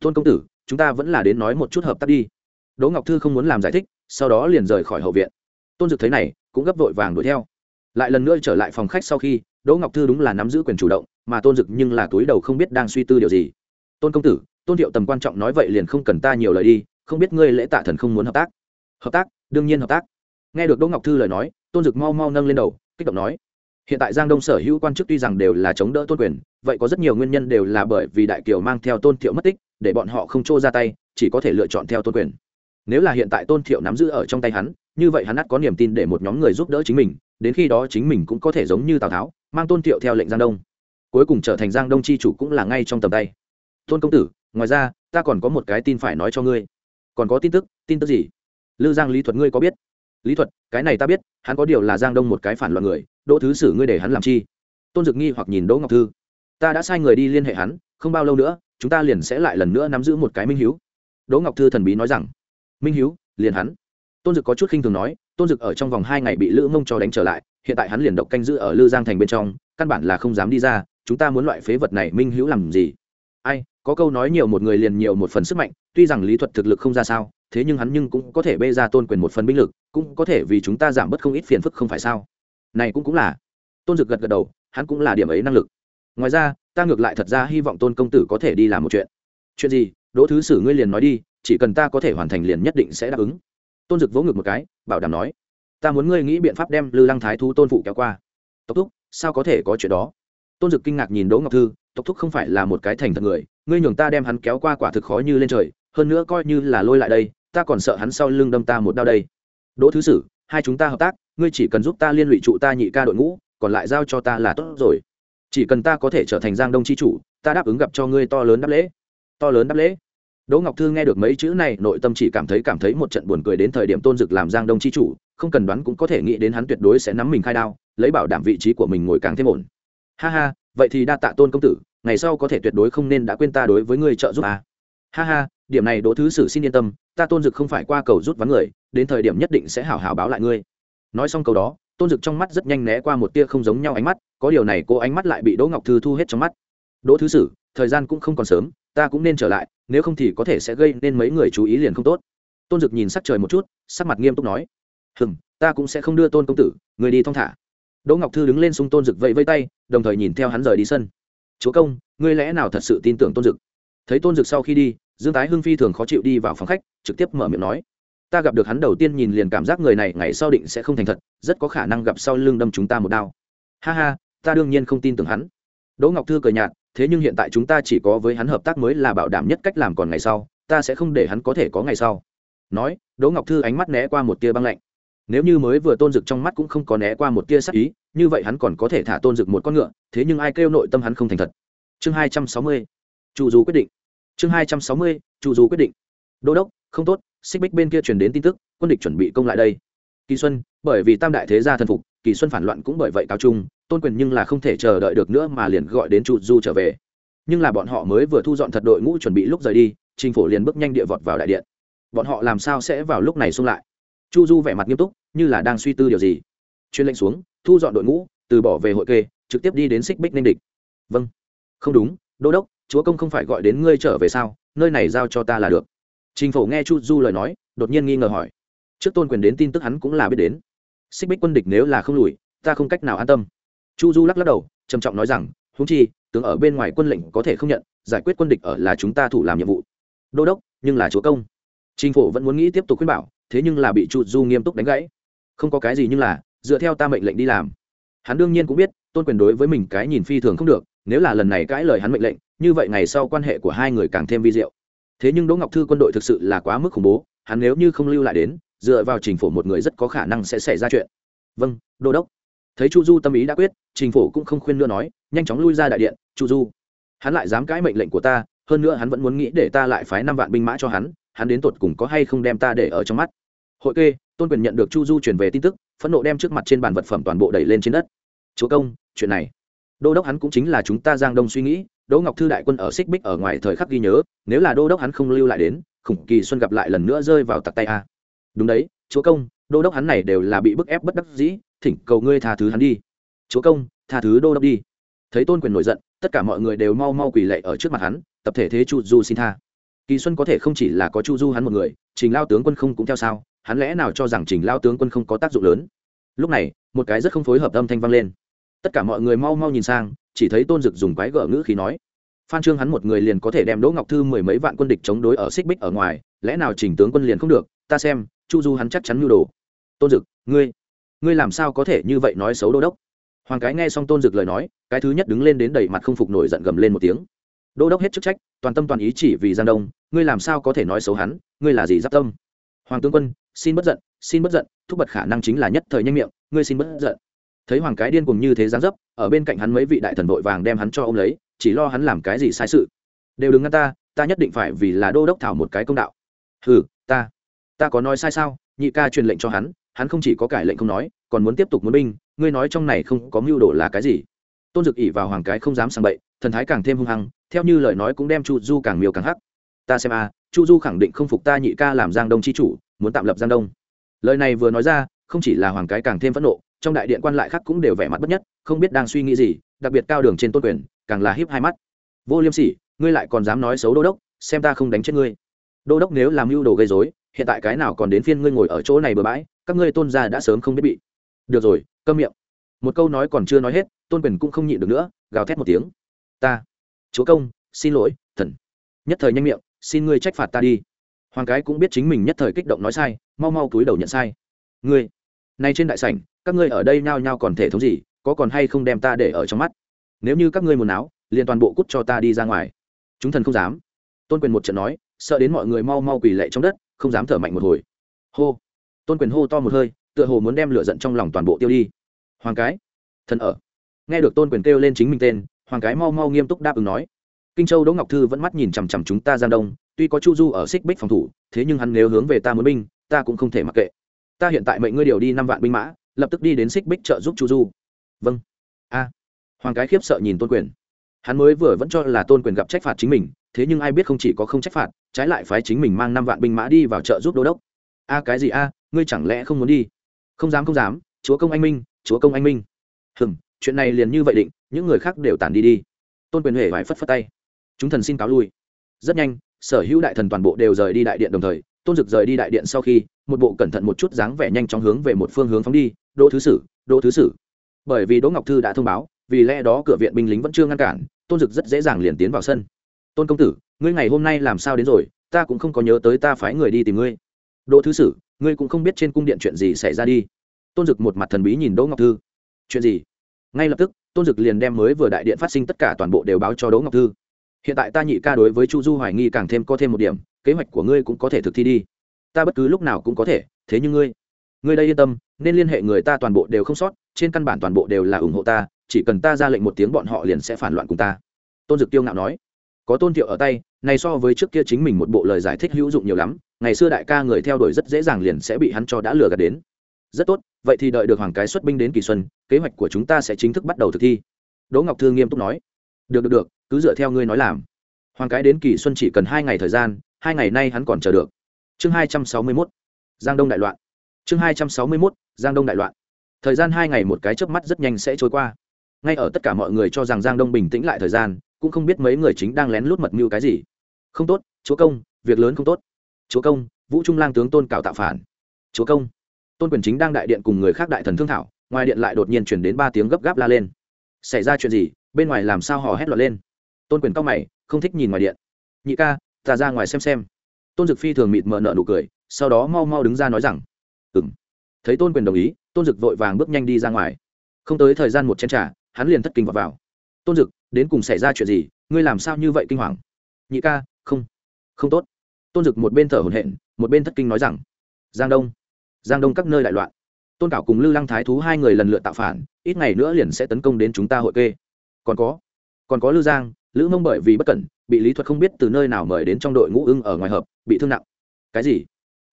Tôn công tử, chúng ta vẫn là đến nói một chút hợp tác đi. Đỗ ngọc thư không muốn làm giải thích, sau đó liền rời khỏi hậu viện. Tôn dực thấy này, cũng gấp vội vàng đuổi theo. Lại lần nữa trở lại phòng khách sau khi, đỗ ngọc thư đúng là nắm giữ quyền chủ động, mà tôn dực nhưng là túi đầu không biết đang suy tư điều gì. Tôn công tử, tôn thiệu tầm quan trọng nói vậy liền không cần ta nhiều lời đi, không biết ngươi lễ tạ thần không muốn hợp tác. Hợp tác? Đương nhiên hợp tác nghe được đỗ ngọc thư lời nói, tôn dực mau mau nâng lên đầu, kích động nói, hiện tại giang đông sở hữu quan chức tuy rằng đều là chống đỡ tôn quyền, vậy có rất nhiều nguyên nhân đều là bởi vì đại kiều mang theo tôn thiệu mất tích, để bọn họ không trô ra tay, chỉ có thể lựa chọn theo tôn quyền. Nếu là hiện tại tôn thiệu nắm giữ ở trong tay hắn, như vậy hắn ắt có niềm tin để một nhóm người giúp đỡ chính mình, đến khi đó chính mình cũng có thể giống như tào tháo, mang tôn thiệu theo lệnh giang đông. Cuối cùng trở thành giang đông c h i chủ cũng là ngay trong tầm tay. Tôn công tử, ngoài ra, ta còn có một cái tin phải nói cho ngươi. Còn có tin tức tin tức gì? Lư giang lý thuật ngươi có biết? Lý thuật, cái này ta biết, hắn có điều là giang đông một cái phản loạn người, đỗ thứ sử ngươi để hắn làm chi? Tôn dực nghi hoặc nhìn đỗ ngọc thư. Ta đã sai người đi liên hệ hắn, không bao lâu nữa, chúng ta liền sẽ lại lần nữa nắm giữ một cái minh hiếu. Đỗ ngọc thư thần bí nói rằng. Minh hiếu, liền hắn. Tôn dực có chút khinh thường nói, tôn dực ở trong vòng hai ngày bị lữ mông cho đánh trở lại, hiện tại hắn liền độc canh giữ ở lư giang thành bên trong, căn bản là không dám đi ra, chúng ta muốn loại phế vật này minh hữu làm gì? Ai, có câu nói nhiều một người liền nhiều một phần sức mạnh, tuy rằng lý thuật thực lực không ra sao, thế nhưng hắn nhưng cũng có thể bê ra tôn quyền một phần binh lực, cũng có thể vì chúng ta giảm bớt không ít phiền phức không phải sao? Này cũng cũng là. Tôn dực gật gật đầu, hắn cũng là điểm ấy năng lực. Ngoài ra, ta ngược lại thật ra hy vọng tôn công tử có thể đi làm một chuyện. Chuyện gì? Đỗ thứ sử ngươi liền nói đi, chỉ cần ta có thể hoàn thành liền nhất định sẽ đáp ứng. Tôn dực vỗ ngực một cái, bảo đảm nói, ta muốn ngươi nghĩ biện pháp đem lư lăng thái thú tôn phụ kéo qua. Tốc thúc, sao có thể có chuyện đó? Tôn dực kinh ngạc nhìn đỗ ngọc thư tốc thúc không phải là một cái thành thật người, ngươi nhường ta đem hắn kéo qua quả thực khó như lên trời, hơn nữa coi như là lôi lại đây, ta còn sợ hắn sau lưng đâm ta một đau đây. Đỗ thứ sử, hai chúng ta hợp tác, ngươi chỉ cần giúp ta liên lụy trụ ta nhị ca đội ngũ, còn lại giao cho ta là tốt rồi. Chỉ cần ta có thể trở thành giang đông chi chủ, ta đáp ứng gặp cho ngươi to lớn đáp lễ. To lớn đáp lễ. Đỗ ngọc thư nghe được mấy chữ này, nội tâm chỉ cảm thấy cảm thấy một trận buồn cười đến thời điểm tôn dực làm giang đông chi chủ, không cần đoán cũng có thể nghĩ đến hắn tuyệt đối sẽ nắm mình khai đao, lấy bảo đảm vị trí của mình ngồi càng thêm ổn ha ha, vậy thì đa tạ tôn công tử, ngày sau có thể tuyệt đối không nên đã quên ta đối với ngươi trợ giúp à. ha ha, điểm này đỗ thứ sử xin yên tâm, ta tôn dực không phải qua cầu rút vắng người, đến thời điểm nhất định sẽ hảo hảo báo lại ngươi. Nói xong câu đó, tôn dực trong mắt rất nhanh né qua một tia không giống nhau ánh mắt, có điều này cô ánh mắt lại bị đỗ ngọc thư thu hết trong mắt. Đỗ thứ sử, thời gian cũng không còn sớm, ta cũng nên trở lại, nếu không thì có thể sẽ gây nên mấy người chú ý liền không tốt. Tôn dực nhìn sắc trời một chút, sắc mặt nghiêm túc nói hừng ta cũng sẽ không đưa tôn công tử, người đi thong thả đỗ ngọc thư đứng lên sung tôn dực vẫy vây tay, đồng thời nhìn theo hắn rời đi sân. Chúa công, ngươi lẽ nào thật sự tin tưởng tôn dực? Thấy tôn dực sau khi đi, dương tái hưng phi thường khó chịu đi vào phòng khách, trực tiếp mở miệng nói, ta gặp được hắn đầu tiên nhìn liền cảm giác người này ngày sau định sẽ không thành thật, rất có khả năng gặp sau lưng đâm chúng ta một đao. Ha ha, ta đương nhiên không tin tưởng hắn. Đỗ ngọc thư cười nhạt, thế nhưng hiện tại chúng ta chỉ có với hắn hợp tác mới là bảo đảm nhất cách làm còn ngày sau, ta sẽ không để hắn có thể có ngày sau. Nói, đỗ ngọc thư ánh mắt né qua một tia băng lạnh nếu như mới vừa tôn dực trong mắt cũng không có né qua một tia sắc ý, như vậy hắn còn có thể thả tôn dực một con ngựa, thế nhưng ai kêu nội tâm hắn không thành thật. Chương hai trăm sáu mươi, chu du quyết định. Chương hai trăm sáu mươi, chu du quyết định. Đô đốc, không tốt, xích bích bên kia truyền đến tin tức, quân địch chuẩn bị công lại đây. Kỳ xuân, bởi vì tam đại thế gia thần phục, kỳ xuân phản loạn cũng bởi vậy cao trung tôn quyền nhưng là không thể chờ đợi được nữa mà liền gọi đến chu du trở về. Nhưng là bọn họ mới vừa thu dọn thật đội ngũ chuẩn bị lúc rời đi, trình phổ liền bước nhanh địa vọt vào đại điện. Bọn họ làm sao sẽ vào lúc này xung lại? Chu du vẻ mặt nghiêm túc, như là đang suy tư điều gì. Chuyên lệnh xuống, thu dọn đội ngũ, từ bỏ về hội kê, trực tiếp đi đến xích bích ninh địch. Vâng. Không đúng, đô đốc, chúa công không phải gọi đến ngươi trở về sao? Nơi này giao cho ta là được. Trình phổ nghe chu du lời nói, đột nhiên nghi ngờ hỏi. Trước tôn quyền đến tin tức hắn cũng là biết đến. Xích bích quân địch nếu là không lùi, ta không cách nào an tâm. Chu du lắc lắc đầu, trầm trọng nói rằng húng chi, tướng ở bên ngoài quân lệnh có thể không nhận, giải quyết quân địch ở là chúng ta thủ làm nhiệm vụ. Đô đốc, nhưng là chúa công. Trình phổ vẫn muốn nghĩ tiếp tục khuyên bảo thế nhưng là bị chu du nghiêm túc đánh gãy. Không có cái gì nhưng là, dựa theo ta mệnh lệnh đi làm. Hắn đương nhiên cũng biết, tôn quyền đối với mình cái nhìn phi thường không được, nếu là lần này cãi lời hắn mệnh lệnh, như vậy ngày sau quan hệ của hai người càng thêm vi diệu. Thế nhưng đỗ ngọc thư quân đội thực sự là quá mức khủng bố, hắn nếu như không lưu lại đến, dựa vào trình phổ một người rất có khả năng sẽ xảy ra chuyện. Vâng đô đốc. Thấy chu du tâm ý đã quyết, trình phổ cũng không khuyên nữa nói, nhanh chóng lui ra đại điện, chu du, hắn lại dám cãi mệnh lệnh của ta, hơn nữa hắn vẫn muốn nghĩ để ta lại phái năm vạn binh mã cho hắn hắn đến tột cùng có hay không đem ta để ở trong mắt? Hội kê, tôn quyền nhận được chu du chuyển về tin tức, phẫn nộ đem trước mặt trên bàn vật phẩm toàn bộ đẩy lên trên đất. Chúa công, chuyện này. Đô đốc hắn cũng chính là chúng ta giang đông suy nghĩ, đỗ ngọc thư đại quân ở xích bích ở ngoài thời khắc ghi nhớ, nếu là đô đốc hắn không lưu lại đến, khủng kỳ xuân gặp lại lần nữa rơi vào tặc tay a. Đúng đấy, chúa công, đô đốc hắn này đều là bị bức ép bất đắc dĩ, thỉnh cầu ngươi tha thứ hắn đi. Chúa công, tha thứ đô đốc đi. Thấy tôn quyền nổi giận, tất cả mọi người đều mau mau quỳ lệ ở trước mặt hắn, tập thể thế chu du xin tha. Kỳ xuân có thể không chỉ là có chu du hắn một người, trình lao tướng quân không cũng theo sao hắn lẽ nào cho rằng trình lao tướng quân không có tác dụng lớn? Lúc này, một cái rất không phối hợp âm thanh vang lên. Tất cả mọi người mau mau nhìn sang, chỉ thấy tôn dực dùng quái gở ngữ khí nói, phan trương hắn một người liền có thể đem đỗ ngọc thư mười mấy vạn quân địch chống đối ở xích bích ở ngoài, lẽ nào trình tướng quân liền không được? Ta xem, chu du hắn chắc chắn nhu đồ. Tôn dực, ngươi ngươi làm sao có thể như vậy nói xấu đô đốc? Hoàng cái nghe xong tôn dực lời nói, cái thứ nhất đứng lên đến đầy mặt không phục nổi giận gầm lên một tiếng. Đô đốc hết chức trách, toàn tâm toàn ý chỉ vì giang đông, ngươi làm sao có thể nói xấu hắn? Ngươi là gì giáp tâm? Hoàng tướng quân xin bất giận xin bất giận thúc bật khả năng chính là nhất thời nhanh miệng ngươi xin bất giận. Thấy hoàng cái điên cùng như thế giáng dấp ở bên cạnh hắn mấy vị đại thần vội vàng đem hắn cho ô m lấy chỉ lo hắn làm cái gì sai sự. Đều đừng ngăn ta ta nhất định phải vì là đô đốc thảo một cái công đạo. Hừ, ta ta có nói sai sao? Nhị ca truyền lệnh cho hắn hắn không chỉ có cải lệnh không nói còn muốn tiếp tục muốn binh ngươi nói trong này không có mưu đồ là cái gì? Tôn dực ỉ vào hoàng cái không dám sang bậy thần thái càng thêm hung hăng theo như lời nói cũng đem chu du càng miêu càng hắc. Ta xem a chu du khẳng định không phục ta nhị ca làm giang đông c h i chủ muốn tạm lập giang đông. Lời này vừa nói ra, không chỉ là hoàng cái càng thêm phẫn nộ, trong đại điện quan lại khác cũng đều vẻ mặt bất nhất, không biết đang suy nghĩ gì, đặc biệt cao đường trên tôn quyền, càng là hiếp hai mắt. Vô liêm sỉ, ngươi lại còn dám nói xấu đô đốc, xem ta không đánh chết ngươi. Đô đốc nếu làm mưu đồ gây dối hiện tại cái nào còn đến phiên ngươi ngồi ở chỗ này bừa bãi, các ngươi tôn gia đã sớm không biết bị. Được rồi, câm miệng. Một câu nói còn chưa nói hết, tôn quyền cũng không nhịn được nữa, gào thét một tiếng. Ta. Chúa công, xin lỗi, thần. Nhất thời nhanh miệng, xin ngươi trách phạt ta đi hoàng cái cũng biết chính mình nhất thời kích động nói sai, mau mau túi đầu nhận sai. Ngươi, nay trên đại sảnh, các ngươi ở đây nhao nhao còn thể thống gì, có còn hay không đem ta để ở trong mắt? Nếu như các ngươi muốn áo liền toàn bộ cút cho ta đi ra ngoài. Chúng thần không dám. Tôn quyền một trận nói, sợ đến mọi người mau mau quỳ lệ trong đất, không dám thở mạnh một hồi. Hô. Tôn quyền hô to một hơi, tựa hồ muốn đem lửa giận trong lòng toàn bộ tiêu đi. Hoàng cái, thần ở. Nghe được tôn quyền kêu lên chính mình tên, hoàng cái mau mau nghiêm túc đáp ứng nói kinh châu đỗ ngọc thư vẫn mắt nhìn chằm chằm chúng ta giang đông, tuy có chu du ở xích bích phòng thủ, thế nhưng hắn nếu hướng về ta muốn binh, ta cũng không thể mặc kệ. Ta hiện tại mệnh ngươi điều đi năm vạn binh mã, lập tức đi đến xích bích trợ giúp chu du. Vâng. A. Hoàng cái khiếp sợ nhìn tôn quyền. Hắn mới vừa vẫn cho là tôn quyền gặp trách phạt chính mình, thế nhưng ai biết không chỉ có không trách phạt, trái lại phái chính mình mang năm vạn binh mã đi vào trợ giúp đô đốc. A, cái gì a, ngươi chẳng lẽ không muốn đi? Không dám không dám, chúa công anh minh, chúa công anh minh. Hừm, chuyện này liền như vậy định, những người khác đều tản đi đi. Tôn quyền huệ phải phất phất tay chúng thần xin cáo lui. Rất nhanh, sở hữu đại thần toàn bộ đều rời đi đại điện đồng thời, tôn dực rời đi đại điện sau khi, một bộ cẩn thận một chút dáng vẻ nhanh chóng hướng về một phương hướng phóng đi, đỗ thứ sử, đỗ thứ sử. Bởi vì đỗ ngọc thư đã thông báo, vì lẽ đó cửa viện binh lính vẫn chưa ngăn cản, tôn dực rất dễ dàng liền tiến vào sân. Tôn công tử, ngươi ngày hôm nay làm sao đến rồi? Ta cũng không có nhớ tới ta phái người đi tìm ngươi. Đỗ thứ sử, ngươi cũng không biết trên cung điện chuyện gì xảy ra đi. Tôn dực một mặt thần bí nhìn đỗ ngọc thư. Chuyện gì? Ngay lập tức, tôn dực liền đem mới vừa đại điện phát sinh tất cả toàn bộ đều báo cho đỗ ngọc thư hiện tại ta nhị ca đối với chu du hoài nghi càng thêm có thêm một điểm, kế hoạch của ngươi cũng có thể thực thi đi. Ta bất cứ lúc nào cũng có thể, thế nhưng ngươi ngươi đây yên tâm, nên liên hệ người ta toàn bộ đều không sót, trên căn bản toàn bộ đều là ủng hộ ta, chỉ cần ta ra lệnh một tiếng bọn họ liền sẽ phản loạn cùng ta. Tôn dực tiêu ngạo nói. Có tôn thiệu ở tay, này so với trước kia chính mình một bộ lời giải thích hữu dụng nhiều lắm, ngày xưa đại ca người theo đuổi rất dễ dàng liền sẽ bị hắn cho đã lừa gạt đến. Rất tốt, vậy thì đợi được hoàng cái xuất binh đến kỳ xuân, kế hoạch của chúng ta sẽ chính thức bắt đầu thực thi. Đỗ ngọc thư nghiêm túc nói. Được được được cứ dựa theo ngươi nói làm. Hoàng cái đến kỳ xuân chỉ cần hai ngày thời gian, hai ngày nay hắn còn chờ được. Chương hai trăm sáu mươi mốt, giang đông đại loạn. Chương hai trăm sáu mươi mốt, giang đông đại loạn. Thời gian hai ngày một cái chớp mắt rất nhanh sẽ trôi qua. Ngay ở tất cả mọi người cho rằng giang đông bình tĩnh lại thời gian, cũng không biết mấy người chính đang lén lút mật mưu cái gì. Không tốt, chúa công, việc lớn không tốt. Chúa công, vũ trung lang tướng tôn cào tạo phản. Chúa công, tôn quyền chính đang đại điện cùng người khác đại thần thương thảo, ngoài điện lại đột nhiên chuyển đến ba tiếng gấp gáp la lên. Xảy ra chuyện gì? Bên ngoài làm sao hò hét loạn lên? Tôn quyền cao mày không thích nhìn ngoài điện. Nhị ca ta ra ngoài xem xem. Tôn dực phi thường mịt mờ nợ nụ cười sau đó mau mau đứng ra nói rằng ừ m thấy tôn quyền đồng ý tôn dực vội vàng bước nhanh đi ra ngoài. Không tới thời gian một chén t r à hắn liền thất kinh vào, vào. Tôn dực đến cùng xảy ra chuyện gì? Ngươi làm sao như vậy kinh hoàng? Nhị ca không không tốt. Tôn dực một bên thở hồn hện một bên thất kinh nói rằng giang đông giang đông các nơi đại loạn. Tôn cảo cùng lư lăng thái thú hai người lần lượt tạo phản ít ngày nữa liền sẽ tấn công đến chúng ta hội kê. Còn có còn có lư giang lữ mông bởi vì bất cẩn, bị lý thuật không biết từ nơi nào mời đến trong đội ngũ ưng ở ngoài hợp, bị thương nặng. Cái gì?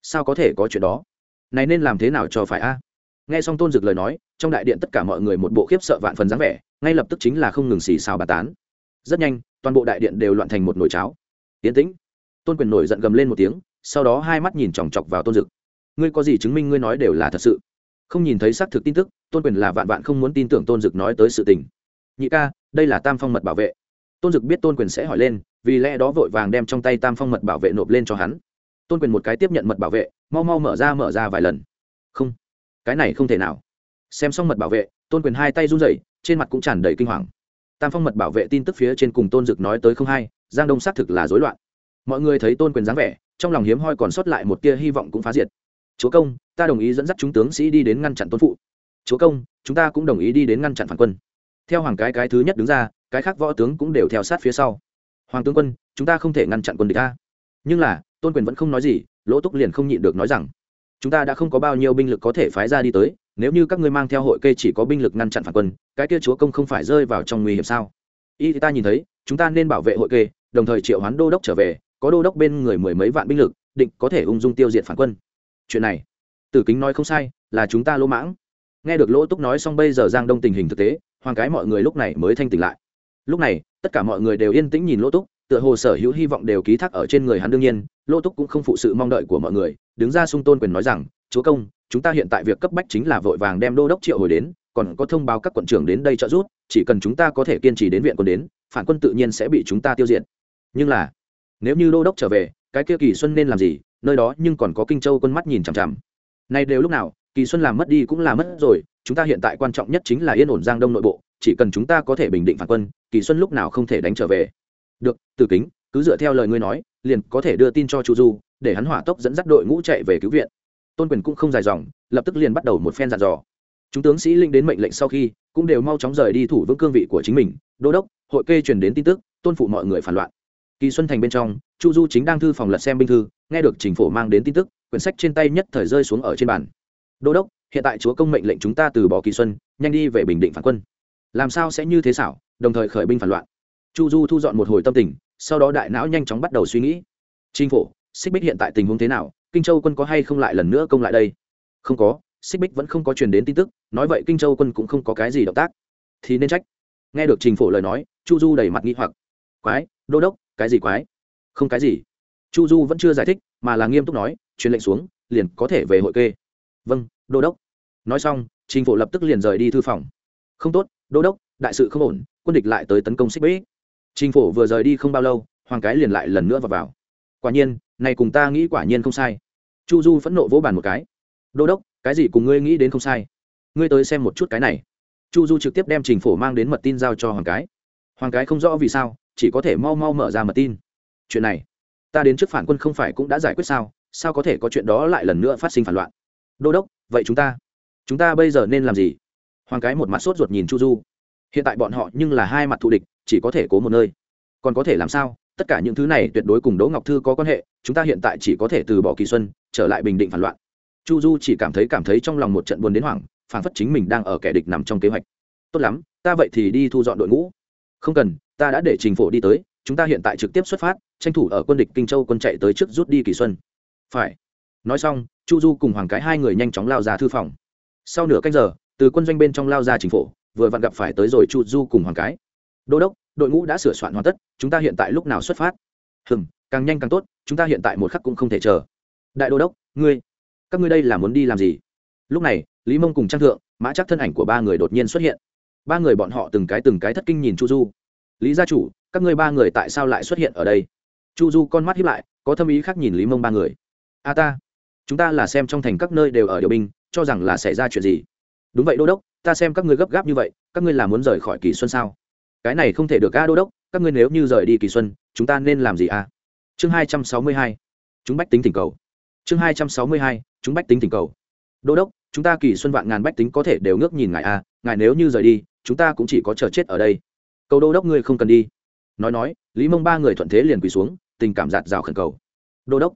Sao có thể có chuyện đó? Này nên làm thế nào cho phải a? Nghe xong tôn dực lời nói, trong đại điện tất cả mọi người một bộ khiếp sợ vạn phần dáng vẻ, ngay lập tức chính là không ngừng xì xào bà tán. Rất nhanh, toàn bộ đại điện đều loạn thành một nồi cháo. Yến tĩnh. Tôn quyền nổi giận gầm lên một tiếng, sau đó hai mắt nhìn chòng chọc vào tôn dực. Ngươi có gì chứng minh ngươi nói đều là thật sự? Không nhìn thấy xác thực tin tức, tôn quyền là vạn vạn không muốn tin tưởng tôn dực nói tới sự tình. Nhị ca, đây là tam phong mật bảo vệ tôn dực biết tôn quyền sẽ hỏi lên, vì lẽ đó vội vàng đem trong tay tam phong mật bảo vệ nộp lên cho hắn. Tôn quyền một cái tiếp nhận mật bảo vệ, mau mau mở ra mở ra vài lần. Không, cái này không thể nào. Xem xong mật bảo vệ, tôn quyền hai tay run rẩy, trên mặt cũng tràn đầy kinh hoàng. Tam phong mật bảo vệ tin tức phía trên cùng tôn dực nói tới không hay, giang đông xác thực là rối loạn. Mọi người thấy tôn quyền dáng vẻ, trong lòng hiếm hoi còn sót lại một tia hy vọng cũng phá diệt. Chúa công, ta đồng ý dẫn dắt chúng tướng sĩ đi đến ngăn chặn tôn phụ. Chúa công, chúng ta cũng đồng ý đi đến ngăn chặn phản quân theo hoàng cái cái thứ nhất đứng ra, cái khác võ tướng cũng đều theo sát phía sau. Hoàng tướng quân, chúng ta không thể ngăn chặn quân địch ta nhưng là, tôn quyền vẫn không nói gì, lỗ túc liền không nhịn được nói rằng, chúng ta đã không có bao nhiêu binh lực có thể phái ra đi tới, nếu như các ngươi mang theo hội kê chỉ có binh lực ngăn chặn phản quân, cái kia chúa công không phải rơi vào trong nguy hiểm sao? Y ta nhìn thấy, chúng ta nên bảo vệ hội kê, đồng thời triệu hoán đô đốc trở về, có đô đốc bên người mười mấy vạn binh lực, định có thể ung dung tiêu diệt phản quân. Chuyện này, tử kính nói không sai, là chúng ta lỗ mãng. Nghe được lỗ túc nói xong bây giờ giang đông tình hình thực tế hoàng cái mọi người lúc này mới thanh tỉnh lại. Lúc này, tất cả mọi người đều yên tĩnh nhìn lỗ túc, tựa hồ sở hữu hy vọng đều ký thác ở trên người hắn đương nhiên, lỗ túc cũng không phụ sự mong đợi của mọi người, đứng ra sung tôn quyền nói rằng, chúa công, chúng ta hiện tại việc cấp bách chính là vội vàng đem đô đốc triệu hồi đến, còn có thông báo các quận trưởng đến đây trợ giúp, chỉ cần chúng ta có thể kiên trì đến viện quân đến, phản quân tự nhiên sẽ bị chúng ta tiêu diệt. Nhưng là, nếu như đô đốc trở về, cái kia kỳ xuân nên làm gì? Nơi đó nhưng còn có kinh châu quân mắt nhìn chằm chằm. Nay đều lúc nào kỳ xuân làm mất đi cũng là mất rồi, chúng ta hiện tại quan trọng nhất chính là yên ổn giang đông nội bộ, chỉ cần chúng ta có thể bình định phản quân, kỳ xuân lúc nào không thể đánh trở về. Được từ kính, cứ dựa theo lời ngươi nói, liền có thể đưa tin cho chu du, để hắn hỏa tốc dẫn dắt đội ngũ chạy về cứu viện. Tôn quyền cũng không dài dòng, lập tức liền bắt đầu một phen dàn dò. Chúng tướng sĩ linh đến mệnh lệnh sau khi, cũng đều mau chóng rời đi thủ vững cương vị của chính mình. Đô đốc, hội kê truyền đến tin tức, tôn phụ mọi người phản loạn. Kỳ xuân thành bên trong, chu du chính đang thư phòng lật xem binh thư, nghe được chính phủ mang đến tin tức, quyển sách trên tay nhất thời rơi xuống ở trên bàn đô đốc, hiện tại chúa công mệnh lệnh chúng ta từ bỏ kỳ xuân, nhanh đi về bình định phản quân. Làm sao sẽ như thế xảo, đồng thời khởi binh phản loạn. Chu du thu dọn một hồi tâm tình, sau đó đại não nhanh chóng bắt đầu suy nghĩ. Chính phủ xích bích hiện tại tình huống thế nào, kinh châu quân có hay không lại lần nữa công lại đây? Không có, xích bích vẫn không có truyền đến tin tức, nói vậy kinh châu quân cũng không có cái gì động tác. Thì nên trách. Nghe được trình phổ lời nói, chu du đầy mặt nghi hoặc. Quái, đô đốc, cái gì quái? Không cái gì. Chu du vẫn chưa giải thích, mà là nghiêm túc nói, truyền lệnh xuống, liền có thể về hội kê vâng đô đốc. Nói xong chính phổ lập tức liền rời đi thư phòng. Không tốt, đô đốc, đại sự không ổn, quân địch lại tới tấn công xích bích. Chính phổ vừa rời đi không bao lâu, hoàng cái liền lại lần nữa vào vào. Quả nhiên, này cùng ta nghĩ quả nhiên không sai. Chu du phẫn nộ vỗ bàn một cái. Đô đốc, cái gì cùng ngươi nghĩ đến không sai? Ngươi tới xem một chút cái này. Chu du trực tiếp đem trình phổ mang đến mật tin giao cho hoàng cái. Hoàng cái không rõ vì sao, chỉ có thể mau mau mở ra mật tin. Chuyện này, ta đến trước phản quân không phải cũng đã giải quyết sao? Sao có thể có chuyện đó lại lần nữa phát sinh phản loạn? Đô đốc, vậy chúng ta chúng ta bây giờ nên làm gì? Hoàng cái một mặt sốt ruột nhìn chu du. Hiện tại bọn họ nhưng là hai mặt thù địch, chỉ có thể cố một nơi. Còn có thể làm sao? Tất cả những thứ này tuyệt đối cùng đỗ ngọc thư có quan hệ, chúng ta hiện tại chỉ có thể từ bỏ kỳ xuân, trở lại bình định phản loạn. Chu du chỉ cảm thấy cảm thấy trong lòng một trận buồn đến hoảng, phản phất chính mình đang ở kẻ địch nằm trong kế hoạch. Tốt lắm, ta vậy thì đi thu dọn đội ngũ. Không cần, ta đã để trình phổ đi tới, chúng ta hiện tại trực tiếp xuất phát, tranh thủ ở quân địch kinh châu quân chạy tới trước rút đi kỳ xuân. Phải. Nói xong chu du cùng hoàng cái hai người nhanh chóng lao ra thư phòng. Sau nửa canh giờ từ quân doanh bên trong lao ra chính phủ, vừa vặn gặp phải tới rồi chu du cùng hoàng cái. Đô đốc đội ngũ đã sửa soạn hoàn tất chúng ta hiện tại lúc nào xuất phát? Hừm càng nhanh càng tốt chúng ta hiện tại một khắc cũng không thể chờ. Đại đô đốc ngươi các ngươi đây là muốn đi làm gì? Lúc này lý mông cùng trang thượng mã chắc thân ảnh của ba người đột nhiên xuất hiện. Ba người bọn họ từng cái từng cái thất kinh nhìn chu du. Lý gia chủ các ngươi ba người tại sao lại xuất hiện ở đây? Chu du con mắt hiếp lại có thâm ý khác nhìn lý mông ba người. A ta chúng ta là xem trong thành các nơi đều ở điều binh, cho rằng là xảy ra chuyện gì. Đúng vậy, đô đốc, ta xem các ngươi gấp gáp như vậy, các ngươi là muốn rời khỏi kỳ xuân sao? Cái này không thể được a, đô đốc, các ngươi nếu như rời đi kỳ xuân, chúng ta nên làm gì a? Chương hai trăm sáu mươi hai, chúng bách tính thỉnh cầu. Chương hai trăm sáu mươi hai, chúng bách tính thỉnh cầu. Đô đốc, chúng ta kỳ xuân vạn ngàn bách tính có thể đều ngước nhìn ngài a, ngài nếu như rời đi, chúng ta cũng chỉ có chờ chết ở đây. Cầu đô đốc ngươi không cần đi. Nói nói, lý mông ba người thuận thế liền quỳ xuống, tình cảm giạt rào khẩn cầu. Đô đốc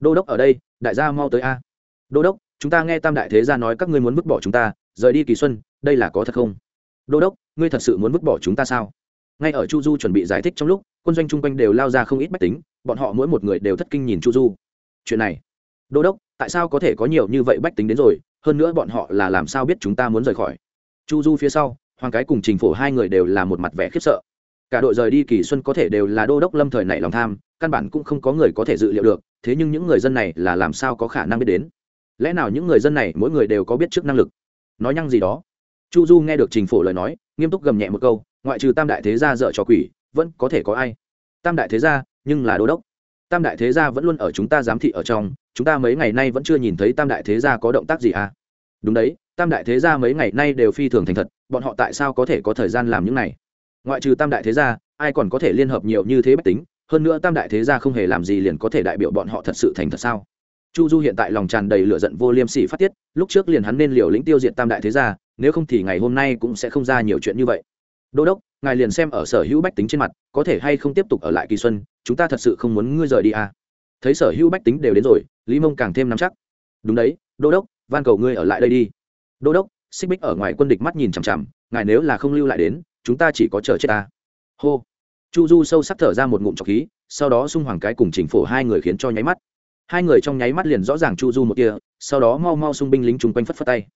đô đốc ở đây đại gia mau tới a. Đô đốc, chúng ta nghe tam đại thế gia nói các ngươi muốn vứt bỏ chúng ta, rời đi kỳ xuân, đây là có thật không? Đô đốc, ngươi thật sự muốn vứt bỏ chúng ta sao? Ngay ở chu du chuẩn bị giải thích trong lúc, quân doanh chung quanh đều lao ra không ít bách tính, bọn họ mỗi một người đều thất kinh nhìn chu du. Chuyện này, đô đốc, tại sao có thể có nhiều như vậy bách tính đến rồi? Hơn nữa bọn họ là làm sao biết chúng ta muốn rời khỏi? Chu du phía sau, hoàng cái cùng trình phổ hai người đều là một mặt vẻ khiếp sợ. Cả đội rời đi kỳ xuân có thể đều là đô đốc lâm thời nảy lòng tham căn bản cũng không có người có thể dự liệu được, thế nhưng những người dân này là làm sao có khả năng biết đến? Lẽ nào những người dân này mỗi người đều có biết trước năng lực? Nói nhăng gì đó. Chu du nghe được trình phổ lời nói, nghiêm túc gầm nhẹ một câu, ngoại trừ tam đại thế gia dợ cho quỷ, vẫn có thể có ai? Tam đại thế gia, nhưng là đô đốc. Tam đại thế gia vẫn luôn ở chúng ta giám thị ở trong, chúng ta mấy ngày nay vẫn chưa nhìn thấy tam đại thế gia có động tác gì à? Đúng đấy, tam đại thế gia mấy ngày nay đều phi thường thành thật, bọn họ tại sao có thể có thời gian làm những này? Ngoại trừ tam đại thế gia, ai còn có thể liên hợp nhiều như thế bách tính? Hơn nữa tam đại thế gia không hề làm gì liền có thể đại biểu bọn họ thật sự thành thật sao? Chu du hiện tại lòng tràn đầy lửa giận vô liêm sỉ phát tiết, lúc trước liền hắn nên liều lĩnh tiêu diệt tam đại thế gia, nếu không thì ngày hôm nay cũng sẽ không ra nhiều chuyện như vậy. Đô đốc, ngài liền xem ở sở hữu bách tính trên mặt, có thể hay không tiếp tục ở lại kỳ xuân, chúng ta thật sự không muốn ngươi rời đi à. thấy sở hữu bách tính đều đến rồi, lý mông càng thêm nắm chắc. Đúng đấy, đô đốc, van cầu ngươi ở lại đây đi. Đô đốc, xích bích ở ngoài quân địch mắt nhìn chằm chằm, ngài nếu là không lưu lại đến, chúng ta chỉ có chờ chết ta. Hô chu du sâu sắc thở ra một ngụm trọc khí, sau đó xung hoàng cái cùng chỉnh phổ hai người khiến cho nháy mắt. Hai người trong nháy mắt liền rõ ràng chu du một kia, sau đó mau mau xung binh lính chung quanh phất phất tay.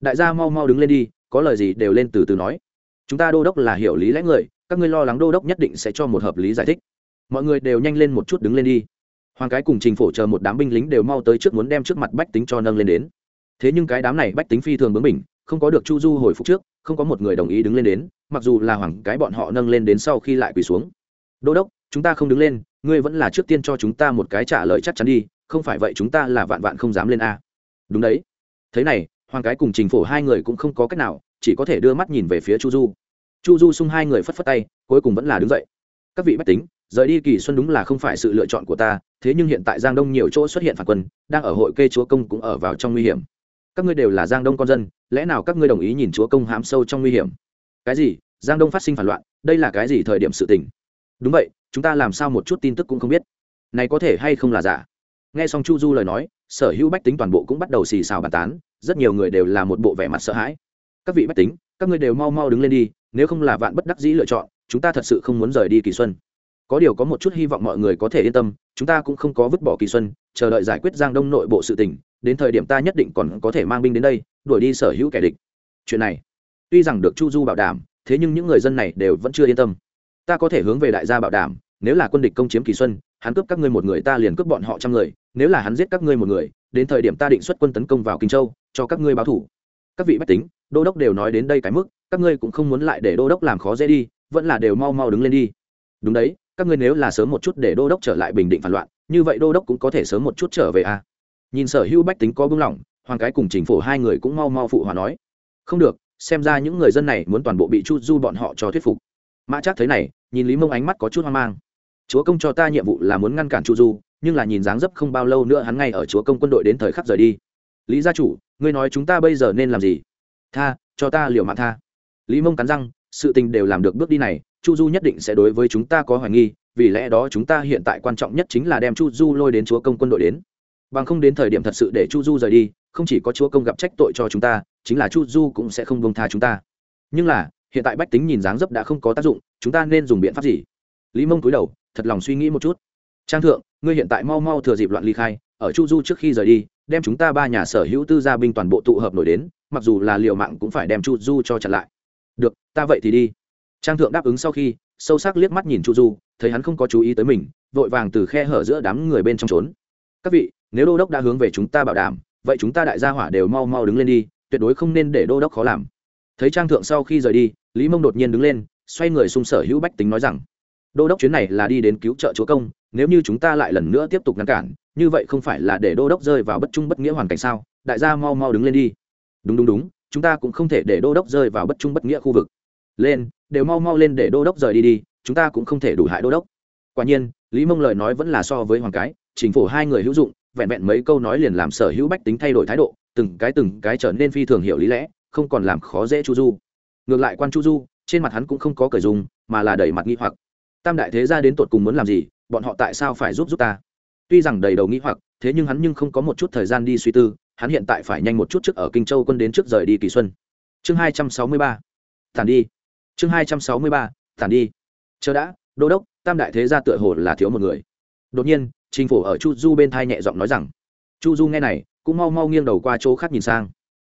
Đại gia mau mau đứng lên đi, có lời gì đều lên từ từ nói. Chúng ta đô đốc là hiểu lý lẽ người, các ngươi lo lắng đô đốc nhất định sẽ cho một hợp lý giải thích. Mọi người đều nhanh lên một chút đứng lên đi. Hoàng cái cùng trình phổ chờ một đám binh lính đều mau tới trước muốn đem trước mặt bách tính cho nâng lên đến. Thế nhưng cái đám này bách tính phi thường bướng mình không có được chu du hồi phục trước, không có một người đồng ý đứng lên đến mặc dù là hoàng cái bọn họ nâng lên đến sau khi lại quỳ xuống. Đô đốc, chúng ta không đứng lên, ngươi vẫn là trước tiên cho chúng ta một cái trả lời chắc chắn đi, không phải vậy chúng ta là vạn vạn không dám lên a. Đúng đấy. Thế này, hoàng cái cùng trình phổ hai người cũng không có cách nào, chỉ có thể đưa mắt nhìn về phía chu du. Chu du xung hai người phất phất tay, cuối cùng vẫn là đứng dậy. Các vị bách tính, rời đi kỳ xuân đúng là không phải sự lựa chọn của ta, thế nhưng hiện tại giang đông nhiều chỗ xuất hiện phản quân, đang ở hội kê chúa công cũng ở vào trong nguy hiểm. Các ngươi đều là giang đông con dân, lẽ nào các ngươi đồng ý nhìn chúa công hãm sâu trong nguy hiểm? Cái gì? Giang đông phát sinh phản loạn, đây là cái gì thời điểm sự tình? Đúng vậy, chúng ta làm sao một chút tin tức cũng không biết. Này có thể hay không là giả? Nghe xong chu du lời nói, sở hữu bách tính toàn bộ cũng bắt đầu xì xào bàn tán, rất nhiều người đều là một bộ vẻ mặt sợ hãi. Các vị bách tính, các ngươi đều mau mau đứng lên đi, nếu không là vạn bất đắc dĩ lựa chọn, chúng ta thật sự không muốn rời đi kỳ xuân. Có điều có một chút hy vọng mọi người có thể yên tâm, chúng ta cũng không có vứt bỏ kỳ xuân, chờ đợi giải quyết giang đông nội bộ sự tình, đến thời điểm ta nhất định còn có thể mang binh đến đây, đuổi đi sở hữu kẻ địch. Chuyện này tuy rằng được chu du bảo đảm, thế nhưng những người dân này đều vẫn chưa yên tâm. Ta có thể hướng về đại gia bảo đảm, nếu là quân địch công chiếm kỳ xuân, hắn cướp các ngươi một người, ta liền cướp bọn họ trăm người, nếu là hắn giết các ngươi một người, đến thời điểm ta định xuất quân tấn công vào kinh châu, cho các ngươi báo thủ. Các vị bách tính, đô đốc đều nói đến đây cái mức, các ngươi cũng không muốn lại để đô đốc làm khó dễ đi, vẫn là đều mau mau đứng lên đi. Đúng đấy, các ngươi nếu là sớm một chút để đô đốc trở lại bình định phản loạn, như vậy đô đốc cũng có thể sớm một chút trở về à. nhìn sở hữu bách tính có bưng lỏng hoàng cái cùng chính phủ hai người cũng mau mau phụ hòa nói. Không được xem ra những người dân này muốn toàn bộ bị chu du bọn họ cho thuyết phục. Mã chắc thấy này, nhìn lý mông ánh mắt có chút hoang mang. Chúa công cho ta nhiệm vụ là muốn ngăn cản chu du, nhưng là nhìn dáng dấp không bao lâu nữa hắn ngay ở chúa công quân đội đến thời khắc rời đi. Lý gia chủ, ngươi nói chúng ta bây giờ nên làm gì? Tha, cho ta liều mạng tha. Lý mông cắn răng, sự tình đều làm được bước đi này, chu du nhất định sẽ đối với chúng ta có hoài nghi, vì lẽ đó chúng ta hiện tại quan trọng nhất chính là đem chu du lôi đến chúa công quân đội đến. Bằng không đến thời điểm thật sự để chu du rời đi, không chỉ có chúa công gặp trách tội cho chúng ta chính là chu du cũng sẽ không bông tha chúng ta. Nhưng là, hiện tại bách tính nhìn dáng dấp đã không có tác dụng, chúng ta nên dùng biện pháp gì? Lý mông cúi đầu, thật lòng suy nghĩ một chút. Trang thượng, ngươi hiện tại mau mau thừa dịp loạn ly khai, ở chu du trước khi rời đi, đem chúng ta ba nhà sở hữu tư gia binh toàn bộ tụ hợp nổi đến, mặc dù là liều mạng cũng phải đem chu du cho chặn lại. Được, ta vậy thì đi. Trang thượng đáp ứng sau khi, sâu sắc liếc mắt nhìn chu du, thấy hắn không có chú ý tới mình, vội vàng từ khe hở giữa đám người bên trong trốn. Các vị, nếu đô đốc đã hướng về chúng ta bảo đảm, vậy chúng ta đại gia hỏa đều mau mau đứng lên đi tuyệt đối không nên để đô đốc khó làm. Thấy trang thượng sau khi rời đi, lý mông đột nhiên đứng lên, xoay người xung sở hữu bách tính nói rằng, đô đốc chuyến này là đi đến cứu trợ chúa công, nếu như chúng ta lại lần nữa tiếp tục ngăn cản, như vậy không phải là để đô đốc rơi vào bất trung bất nghĩa hoàn cảnh sao? Đại gia mau mau đứng lên đi. Đúng đúng đúng, chúng ta cũng không thể để đô đốc rơi vào bất trung bất nghĩa khu vực. Lên, đều mau mau lên để đô đốc rời đi đi, chúng ta cũng không thể đủ hại đô đốc. Quả nhiên, lý mông lời nói vẫn là so với hoàng cái chính phủ hai người hữu dụng, vẹn vẹn mấy câu nói liền làm sở hữu bách tính thay đổi thái độ từng cái từng cái trở nên phi thường hiểu lý lẽ, không còn làm khó dễ chu du. Ngược lại quan chu du, trên mặt hắn cũng không có cởi dùng, mà là đầy mặt nghi hoặc. Tam đại thế gia đến tột cùng muốn làm gì, bọn họ tại sao phải giúp giúp ta? Tuy rằng đầy đầu nghĩ hoặc, thế nhưng hắn nhưng không có một chút thời gian đi suy tư, hắn hiện tại phải nhanh một chút trước ở kinh châu quân đến trước rời đi kỳ xuân. Chương hai trăm sáu mươi ba. Tàn đi. Chương hai trăm sáu mươi ba. Tàn đi. Chờ đã, đô đốc, tam đại thế gia tựa hồ là thiếu một người. Đột nhiên chính phủ ở chu du bên thai nhẹ giọng nói rằng, chu du nghe này cũng mau mau nghiêng đầu qua chỗ khác nhìn sang.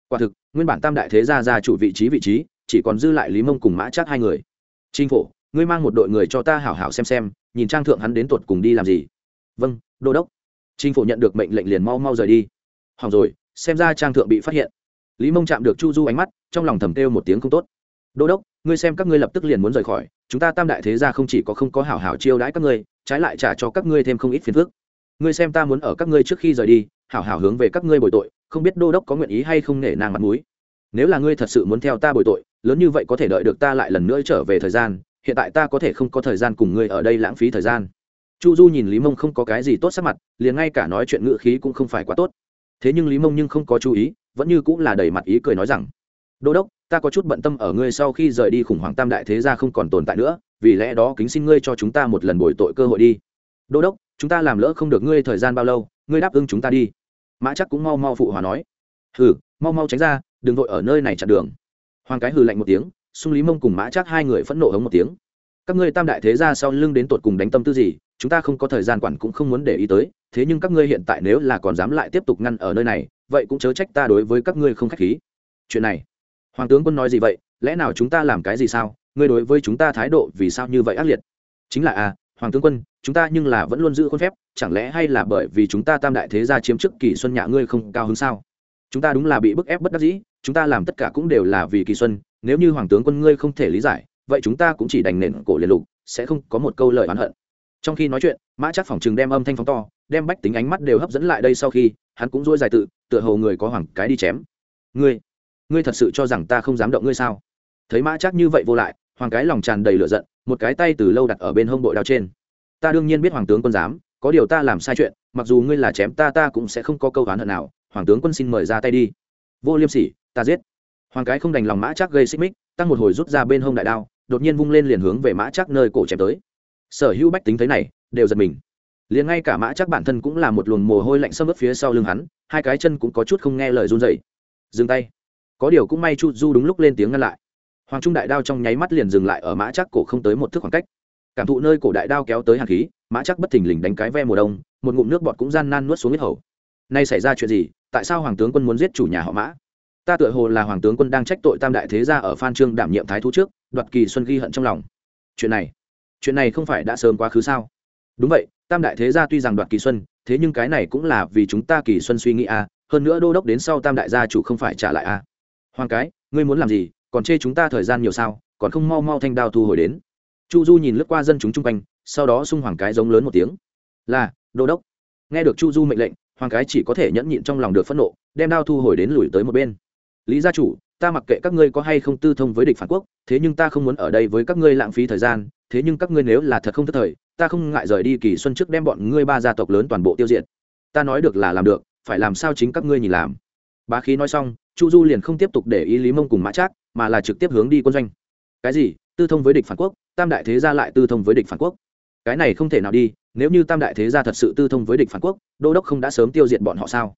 Quả thực, nguyên bản tam đại thế gia ra chủ vị trí vị trí, chỉ còn dư lại lý mông cùng mã chắc hai người. Chính phủ ngươi mang một đội người cho ta hảo hảo xem xem, nhìn trang thượng hắn đến tuột cùng đi làm gì. Vâng đô đốc. Chính phủ nhận được mệnh lệnh liền mau mau rời đi. Hỏng rồi, xem ra trang thượng bị phát hiện. Lý mông chạm được chu du ánh mắt, trong lòng thầm kêu một tiếng không tốt. Đô đốc, ngươi xem các ngươi lập tức liền muốn rời khỏi, chúng ta tam đại thế gia không chỉ có không có hảo hảo chiêu đãi các ngươi, trái lại trả cho các ngươi thêm không ít phiền phức. Ngươi xem ta muốn ở các ngươi trước khi rời đi hảo hảo hướng về các ngươi bồi tội, không biết đô đốc có nguyện ý hay không nể nang mặt mũi. Nếu là ngươi thật sự muốn theo ta bồi tội, lớn như vậy có thể đợi được ta lại lần nữa trở về thời gian, hiện tại ta có thể không có thời gian cùng ngươi ở đây lãng phí thời gian. Chu du nhìn lý mông không có cái gì tốt sắc mặt, liền ngay cả nói chuyện ngữ khí cũng không phải quá tốt. Thế nhưng lý mông nhưng không có chú ý, vẫn như cũng là đầy mặt ý cười nói rằng, đô đốc, ta có chút bận tâm ở ngươi sau khi rời đi khủng hoảng tam đại thế gia không còn tồn tại nữa, vì lẽ đó kính xin ngươi cho chúng ta một lần bồi tội cơ hội đi. Đô đốc, chúng ta làm lỡ không được ngươi thời gian bao lâu ngươi đáp ứng chúng ta đi. Mã chắc cũng mau mau phụ hòa nói. Hừ, mau mau tránh ra, đừng vội ở nơi này chặn đường. Hoàng cái hừ lạnh một tiếng xung lý mông cùng mã chắc hai người phẫn nộ hống một tiếng. Các ngươi tam đại thế gia sau lưng đến tột cùng đánh tâm tư gì, chúng ta không có thời gian quản cũng không muốn để ý tới, thế nhưng các ngươi hiện tại nếu là còn dám lại tiếp tục ngăn ở nơi này, vậy cũng chớ trách ta đối với các ngươi không khách khí. Chuyện này, hoàng tướng quân nói gì vậy, lẽ nào chúng ta làm cái gì sao? Ngươi đối với chúng ta thái độ vì sao như vậy ác liệt? Chính là à hoàng tướng quân, chúng ta nhưng là vẫn luôn giữ khuôn phép, chẳng lẽ hay là bởi vì chúng ta tam đại thế gia chiếm chức kỳ xuân nhạ ngươi không cao hứng sao? Chúng ta đúng là bị bức ép bất đắc dĩ, chúng ta làm tất cả cũng đều là vì kỳ xuân, nếu như hoàng tướng quân ngươi không thể lý giải, vậy chúng ta cũng chỉ đành nền cổ liệt lục, sẽ không có một câu lời oán hận. Trong khi nói chuyện, mã chắc phỏng chừng đem âm thanh phóng to, đem bách tính ánh mắt đều hấp dẫn lại đây sau khi, hắn cũng dỗi dài tự, tựa hồ người có hoàng cái đi chém. Ngươi ngươi thật sự cho rằng ta không dám động ngươi sao? Thấy mã chắc như vậy vô lại hoàng cái lòng tràn đầy lửa giận, một cái tay từ lâu đặt ở bên hông bội đao trên. Ta đương nhiên biết hoàng tướng quân dám, có điều ta làm sai chuyện, mặc dù ngươi là chém ta ta cũng sẽ không có câu oán hận nào, hoàng tướng quân xin mời ra tay đi. Vô liêm sỉ, ta giết. Hoàng cái không đành lòng mã chắc gây xích mích, tăng một hồi rút ra bên hông đại đao, đột nhiên vung lên liền hướng về mã chắc nơi cổ chém tới. Sở hữu bách tính thấy này, đều giật mình. Liền ngay cả mã chắc bản thân cũng là một luồng mồ hôi lạnh xâm ướt phía sau lưng hắn, hai cái chân cũng có chút không nghe lời run dậy dừng tay. Có điều cũng may chu du đúng lúc lên tiếng ngăn lại hoàng trung đại đao trong nháy mắt liền dừng lại ở mã chắc cổ không tới một thước khoảng cách. Cảm thụ nơi cổ đại đao kéo tới hàn khí, mã chắc bất thình lình đánh cái ve mùa đông, một ngụm nước bọt cũng gian nan nuốt xuống hết hầu. Nay xảy ra chuyện gì? Tại sao hoàng tướng quân muốn giết chủ nhà họ mã? Ta tựa hồ là hoàng tướng quân đang trách tội tam đại thế gia ở phan trương đảm nhiệm thái thú trước, đoạt kỳ xuân ghi hận trong lòng. Chuyện này chuyện này không phải đã sớm quá khứ sao? Đúng vậy, tam đại thế gia tuy rằng đoạt kỳ xuân, thế nhưng cái này cũng là vì chúng ta kỳ xuân suy nghĩ a à. hơn nữa đô đốc đến sau tam đại gia chủ không phải trả lại a. À. hoàng cái, ngươi muốn làm gì? Còn chê chúng ta thời gian nhiều sao, còn không mau mau thanh đao thu hồi đến. Chu du nhìn lướt qua dân chúng chung quanh, sau đó xung hoàng cái giống lớn một tiếng. Là, đô đốc. Nghe được chu du mệnh lệnh, hoàng cái chỉ có thể nhẫn nhịn trong lòng được phẫn nộ, đem đao thu hồi đến lùi tới một bên. Lý gia chủ, ta mặc kệ các ngươi có hay không tư thông với địch phản quốc, thế nhưng ta không muốn ở đây với các ngươi lãng phí thời gian, thế nhưng các ngươi nếu là thật không thất thời, ta không ngại rời đi kỳ xuân trước đem bọn ngươi ba gia tộc lớn toàn bộ tiêu diệt. Ta nói được là làm được, phải làm sao chính các ngươi nhìn làm. Bá khí nói xong, chu du liền không tiếp tục để ý lý mông cùng mã trác mà là trực tiếp hướng đi quân doanh. Cái gì? Tư thông với địch phản quốc, tam đại thế gia lại tư thông với địch phản quốc. Cái này không thể nào đi, nếu như tam đại thế gia thật sự tư thông với địch phản quốc, đô đốc không đã sớm tiêu diệt bọn họ sao?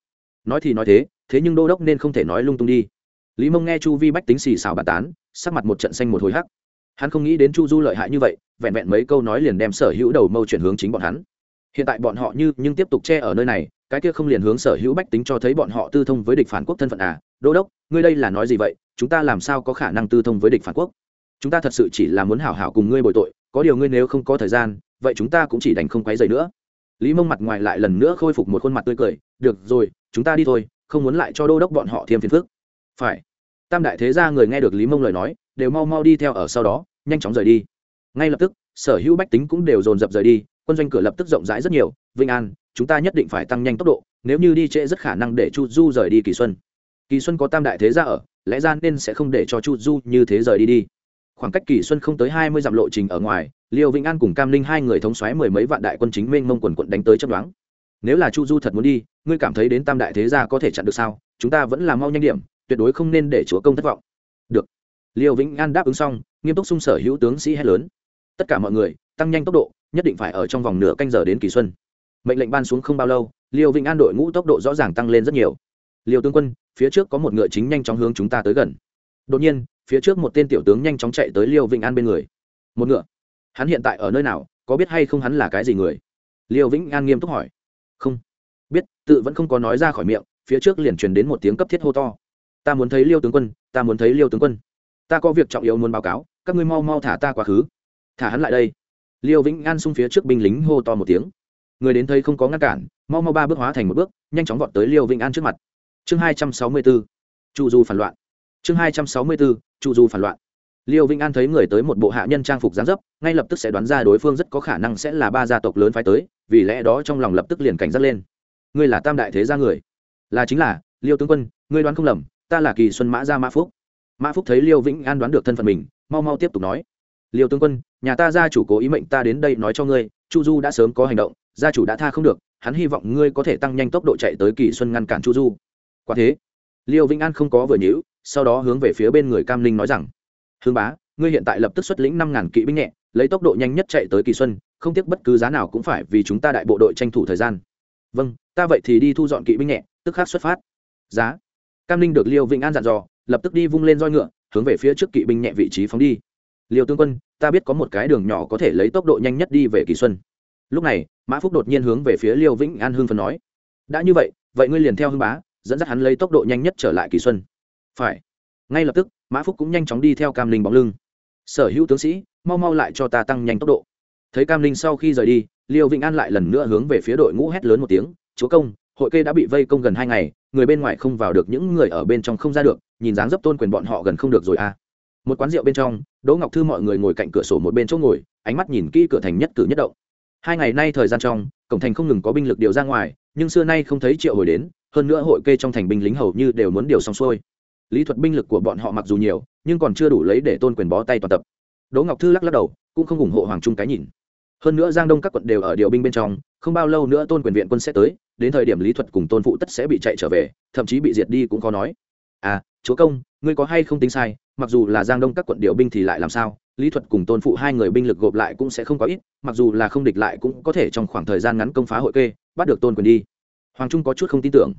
Nói thì nói thế thế nhưng đô đốc nên không thể nói lung tung đi. Lý mông nghe chu vi bách tính xì xào bàn tán, sắc mặt một trận xanh một hồi hắc. Hắn không nghĩ đến chu du lợi hại như vậy, vẹn vẹn mấy câu nói liền đem sở hữu đầu mâu chuyển hướng chính bọn hắn. Hiện tại bọn họ như nhưng tiếp tục che ở nơi này, cái kia không liền hướng sở hữu bách tính cho thấy bọn họ tư thông với địch phản quốc thân phận à? Đô đốc, ngươi đây là nói gì vậy? Chúng ta làm sao có khả năng tư thông với địch phản quốc? Chúng ta thật sự chỉ là muốn hảo hảo cùng ngươi bồi tội, có điều ngươi nếu không có thời gian, vậy chúng ta cũng chỉ đành không quấy dày nữa. Lý mông mặt ngoài lại lần nữa khôi phục một khuôn mặt tươi cười, được rồi, chúng ta đi thôi, không muốn lại cho đô đốc bọn họ thêm phiền phức. Phải. Tam đại thế gia người nghe được lý mông lời nói, đều mau mau đi theo ở sau đó, nhanh chóng rời đi. Ngay lập tức, sở hữu bách tính cũng đều dồn dập rời đi, quân doanh cửa lập tức rộng rãi rất nhiều. Vinh an, chúng ta nhất định phải tăng nhanh tốc độ, nếu như đi trễ rất khả năng để chu du rời đi kỳ xuân kỳ xuân có tam đại thế gia ở, lẽ ra nên sẽ không để cho chu du như thế rời đi đi. Khoảng cách kỳ xuân không tới hai mươi dặm lộ trình ở ngoài, liêu vĩnh an cùng cam linh hai người thống xoáy mười mấy vạn đại quân chính minh mông quần quận đánh tới chấp đoán nếu là chu du thật muốn đi, ngươi cảm thấy đến tam đại thế gia có thể chặn được sao? Chúng ta vẫn là mau nhanh điểm, tuyệt đối không nên để chúa công thất vọng. Được. Liêu vĩnh an đáp ứng xong, nghiêm túc xung sở hữu tướng sĩ hét lớn. Tất cả mọi người, tăng nhanh tốc độ, nhất định phải ở trong vòng nửa canh giờ đến kỳ xuân. Mệnh lệnh ban xuống không bao lâu, liêu vĩnh an đội ngũ tốc độ rõ ràng tăng lên rất nhiều liêu tướng quân, phía trước có một ngựa chính nhanh chóng hướng chúng ta tới gần. Đột nhiên, phía trước một tên tiểu tướng nhanh chóng chạy tới liêu vĩnh an bên người. Một ngựa? Hắn hiện tại ở nơi nào, có biết hay không hắn là cái gì người? Liêu vĩnh an nghiêm túc hỏi. Không. Biết, tự vẫn không có nói ra khỏi miệng, phía trước liền truyền đến một tiếng cấp thiết hô to. Ta muốn thấy liêu tướng quân, ta muốn thấy liêu tướng quân. Ta có việc trọng yếu muốn báo cáo, các ngươi mau mau thả ta quá khứ. Thả hắn lại đây. Liêu vĩnh an xung phía trước binh lính hô to một tiếng. Người đến thấy không có ngăn cản, mau mau ba bước hóa thành một bước, nhanh chóng vọt tới liêu vĩnh an trước mặt chương hai trăm sáu mươi bốn chu du phản loạn. Chương hai trăm sáu mươi bốn chu du phản loạn. Liêu vĩnh an thấy người tới một bộ hạ nhân trang phục gián dấp, ngay lập tức sẽ đoán ra đối phương rất có khả năng sẽ là ba gia tộc lớn phái tới, vì lẽ đó trong lòng lập tức liền cảnh giác lên. Ngươi là tam đại thế gia người. Là chính là, liêu tướng quân, ngươi đoán không lầm, ta là kỳ xuân mã gia mã phúc. Mã phúc thấy liêu vĩnh an đoán được thân phận mình, mau mau tiếp tục nói. Liêu tướng quân, nhà ta gia chủ cố ý mệnh ta đến đây nói cho ngươi, chu du đã sớm có hành động, gia chủ đã tha không được, hắn hy vọng ngươi có thể tăng nhanh tốc độ chạy tới kỳ xuân ngăn cản chu du quả thế. Liêu vĩnh an không có vừa nhữ sau đó hướng về phía bên người cam linh nói rằng, hương bá, ngươi hiện tại lập tức xuất lĩnh năm ngàn kỵ binh nhẹ, lấy tốc độ nhanh nhất chạy tới kỳ xuân, không tiếc bất cứ giá nào cũng phải vì chúng ta đại bộ đội tranh thủ thời gian. Vâng ta vậy thì đi thu dọn kỵ binh nhẹ, tức khắc xuất phát. Giá. Cam linh được liêu vĩnh an dặn dò, lập tức đi vung lên roi ngựa, hướng về phía trước kỵ binh nhẹ vị trí phóng đi. Liêu tướng quân, ta biết có một cái đường nhỏ có thể lấy tốc độ nhanh nhất đi về kỳ xuân. Lúc này, mã phúc đột nhiên hướng về phía liêu vĩnh an hưng phần nói, đã như vậy vậy ngươi liền theo hưng bá dẫn dắt hắn lấy tốc độ nhanh nhất trở lại kỳ xuân. Phải. Ngay lập tức, mã phúc cũng nhanh chóng đi theo cam linh bóng lưng. Sở hữu tướng sĩ, mau mau lại cho ta tăng nhanh tốc độ. Thấy cam linh sau khi rời đi, liêu vĩnh an lại lần nữa hướng về phía đội ngũ hét lớn một tiếng, chúa công, hội kê đã bị vây công gần hai ngày, người bên ngoài không vào được, những người ở bên trong không ra được, nhìn dáng dấp tôn quyền bọn họ gần không được rồi à. Một quán rượu bên trong, đỗ ngọc thư mọi người ngồi cạnh cửa sổ một bên chỗ ngồi, ánh mắt nhìn kỹ cửa thành nhất cử nhất động. Hai ngày nay thời gian trong, cổng thành không ngừng có binh lực điều ra ngoài, nhưng xưa nay không thấy triệu hồi đến hơn nữa hội kê trong thành binh lính hầu như đều muốn điều xong xuôi. Lý thuật binh lực của bọn họ mặc dù nhiều, nhưng còn chưa đủ lấy để tôn quyền bó tay toàn tập. Đỗ ngọc thư lắc lắc đầu, cũng không ủng hộ hoàng trung cái nhìn. Hơn nữa giang đông các quận đều ở điều binh bên trong, không bao lâu nữa tôn quyền viện quân sẽ tới, đến thời điểm lý thuật cùng tôn phụ tất sẽ bị chạy trở về, thậm chí bị diệt đi cũng khó nói. À chúa công, ngươi có hay không tính sai, mặc dù là giang đông các quận điều binh thì lại làm sao, lý thuật cùng tôn phụ hai người binh lực gộp lại cũng sẽ không có ít, mặc dù là không địch lại cũng có thể trong khoảng thời gian ngắn công phá hội kê, bắt được tôn quyền đi. Hoàng trung có chút không tin tưởng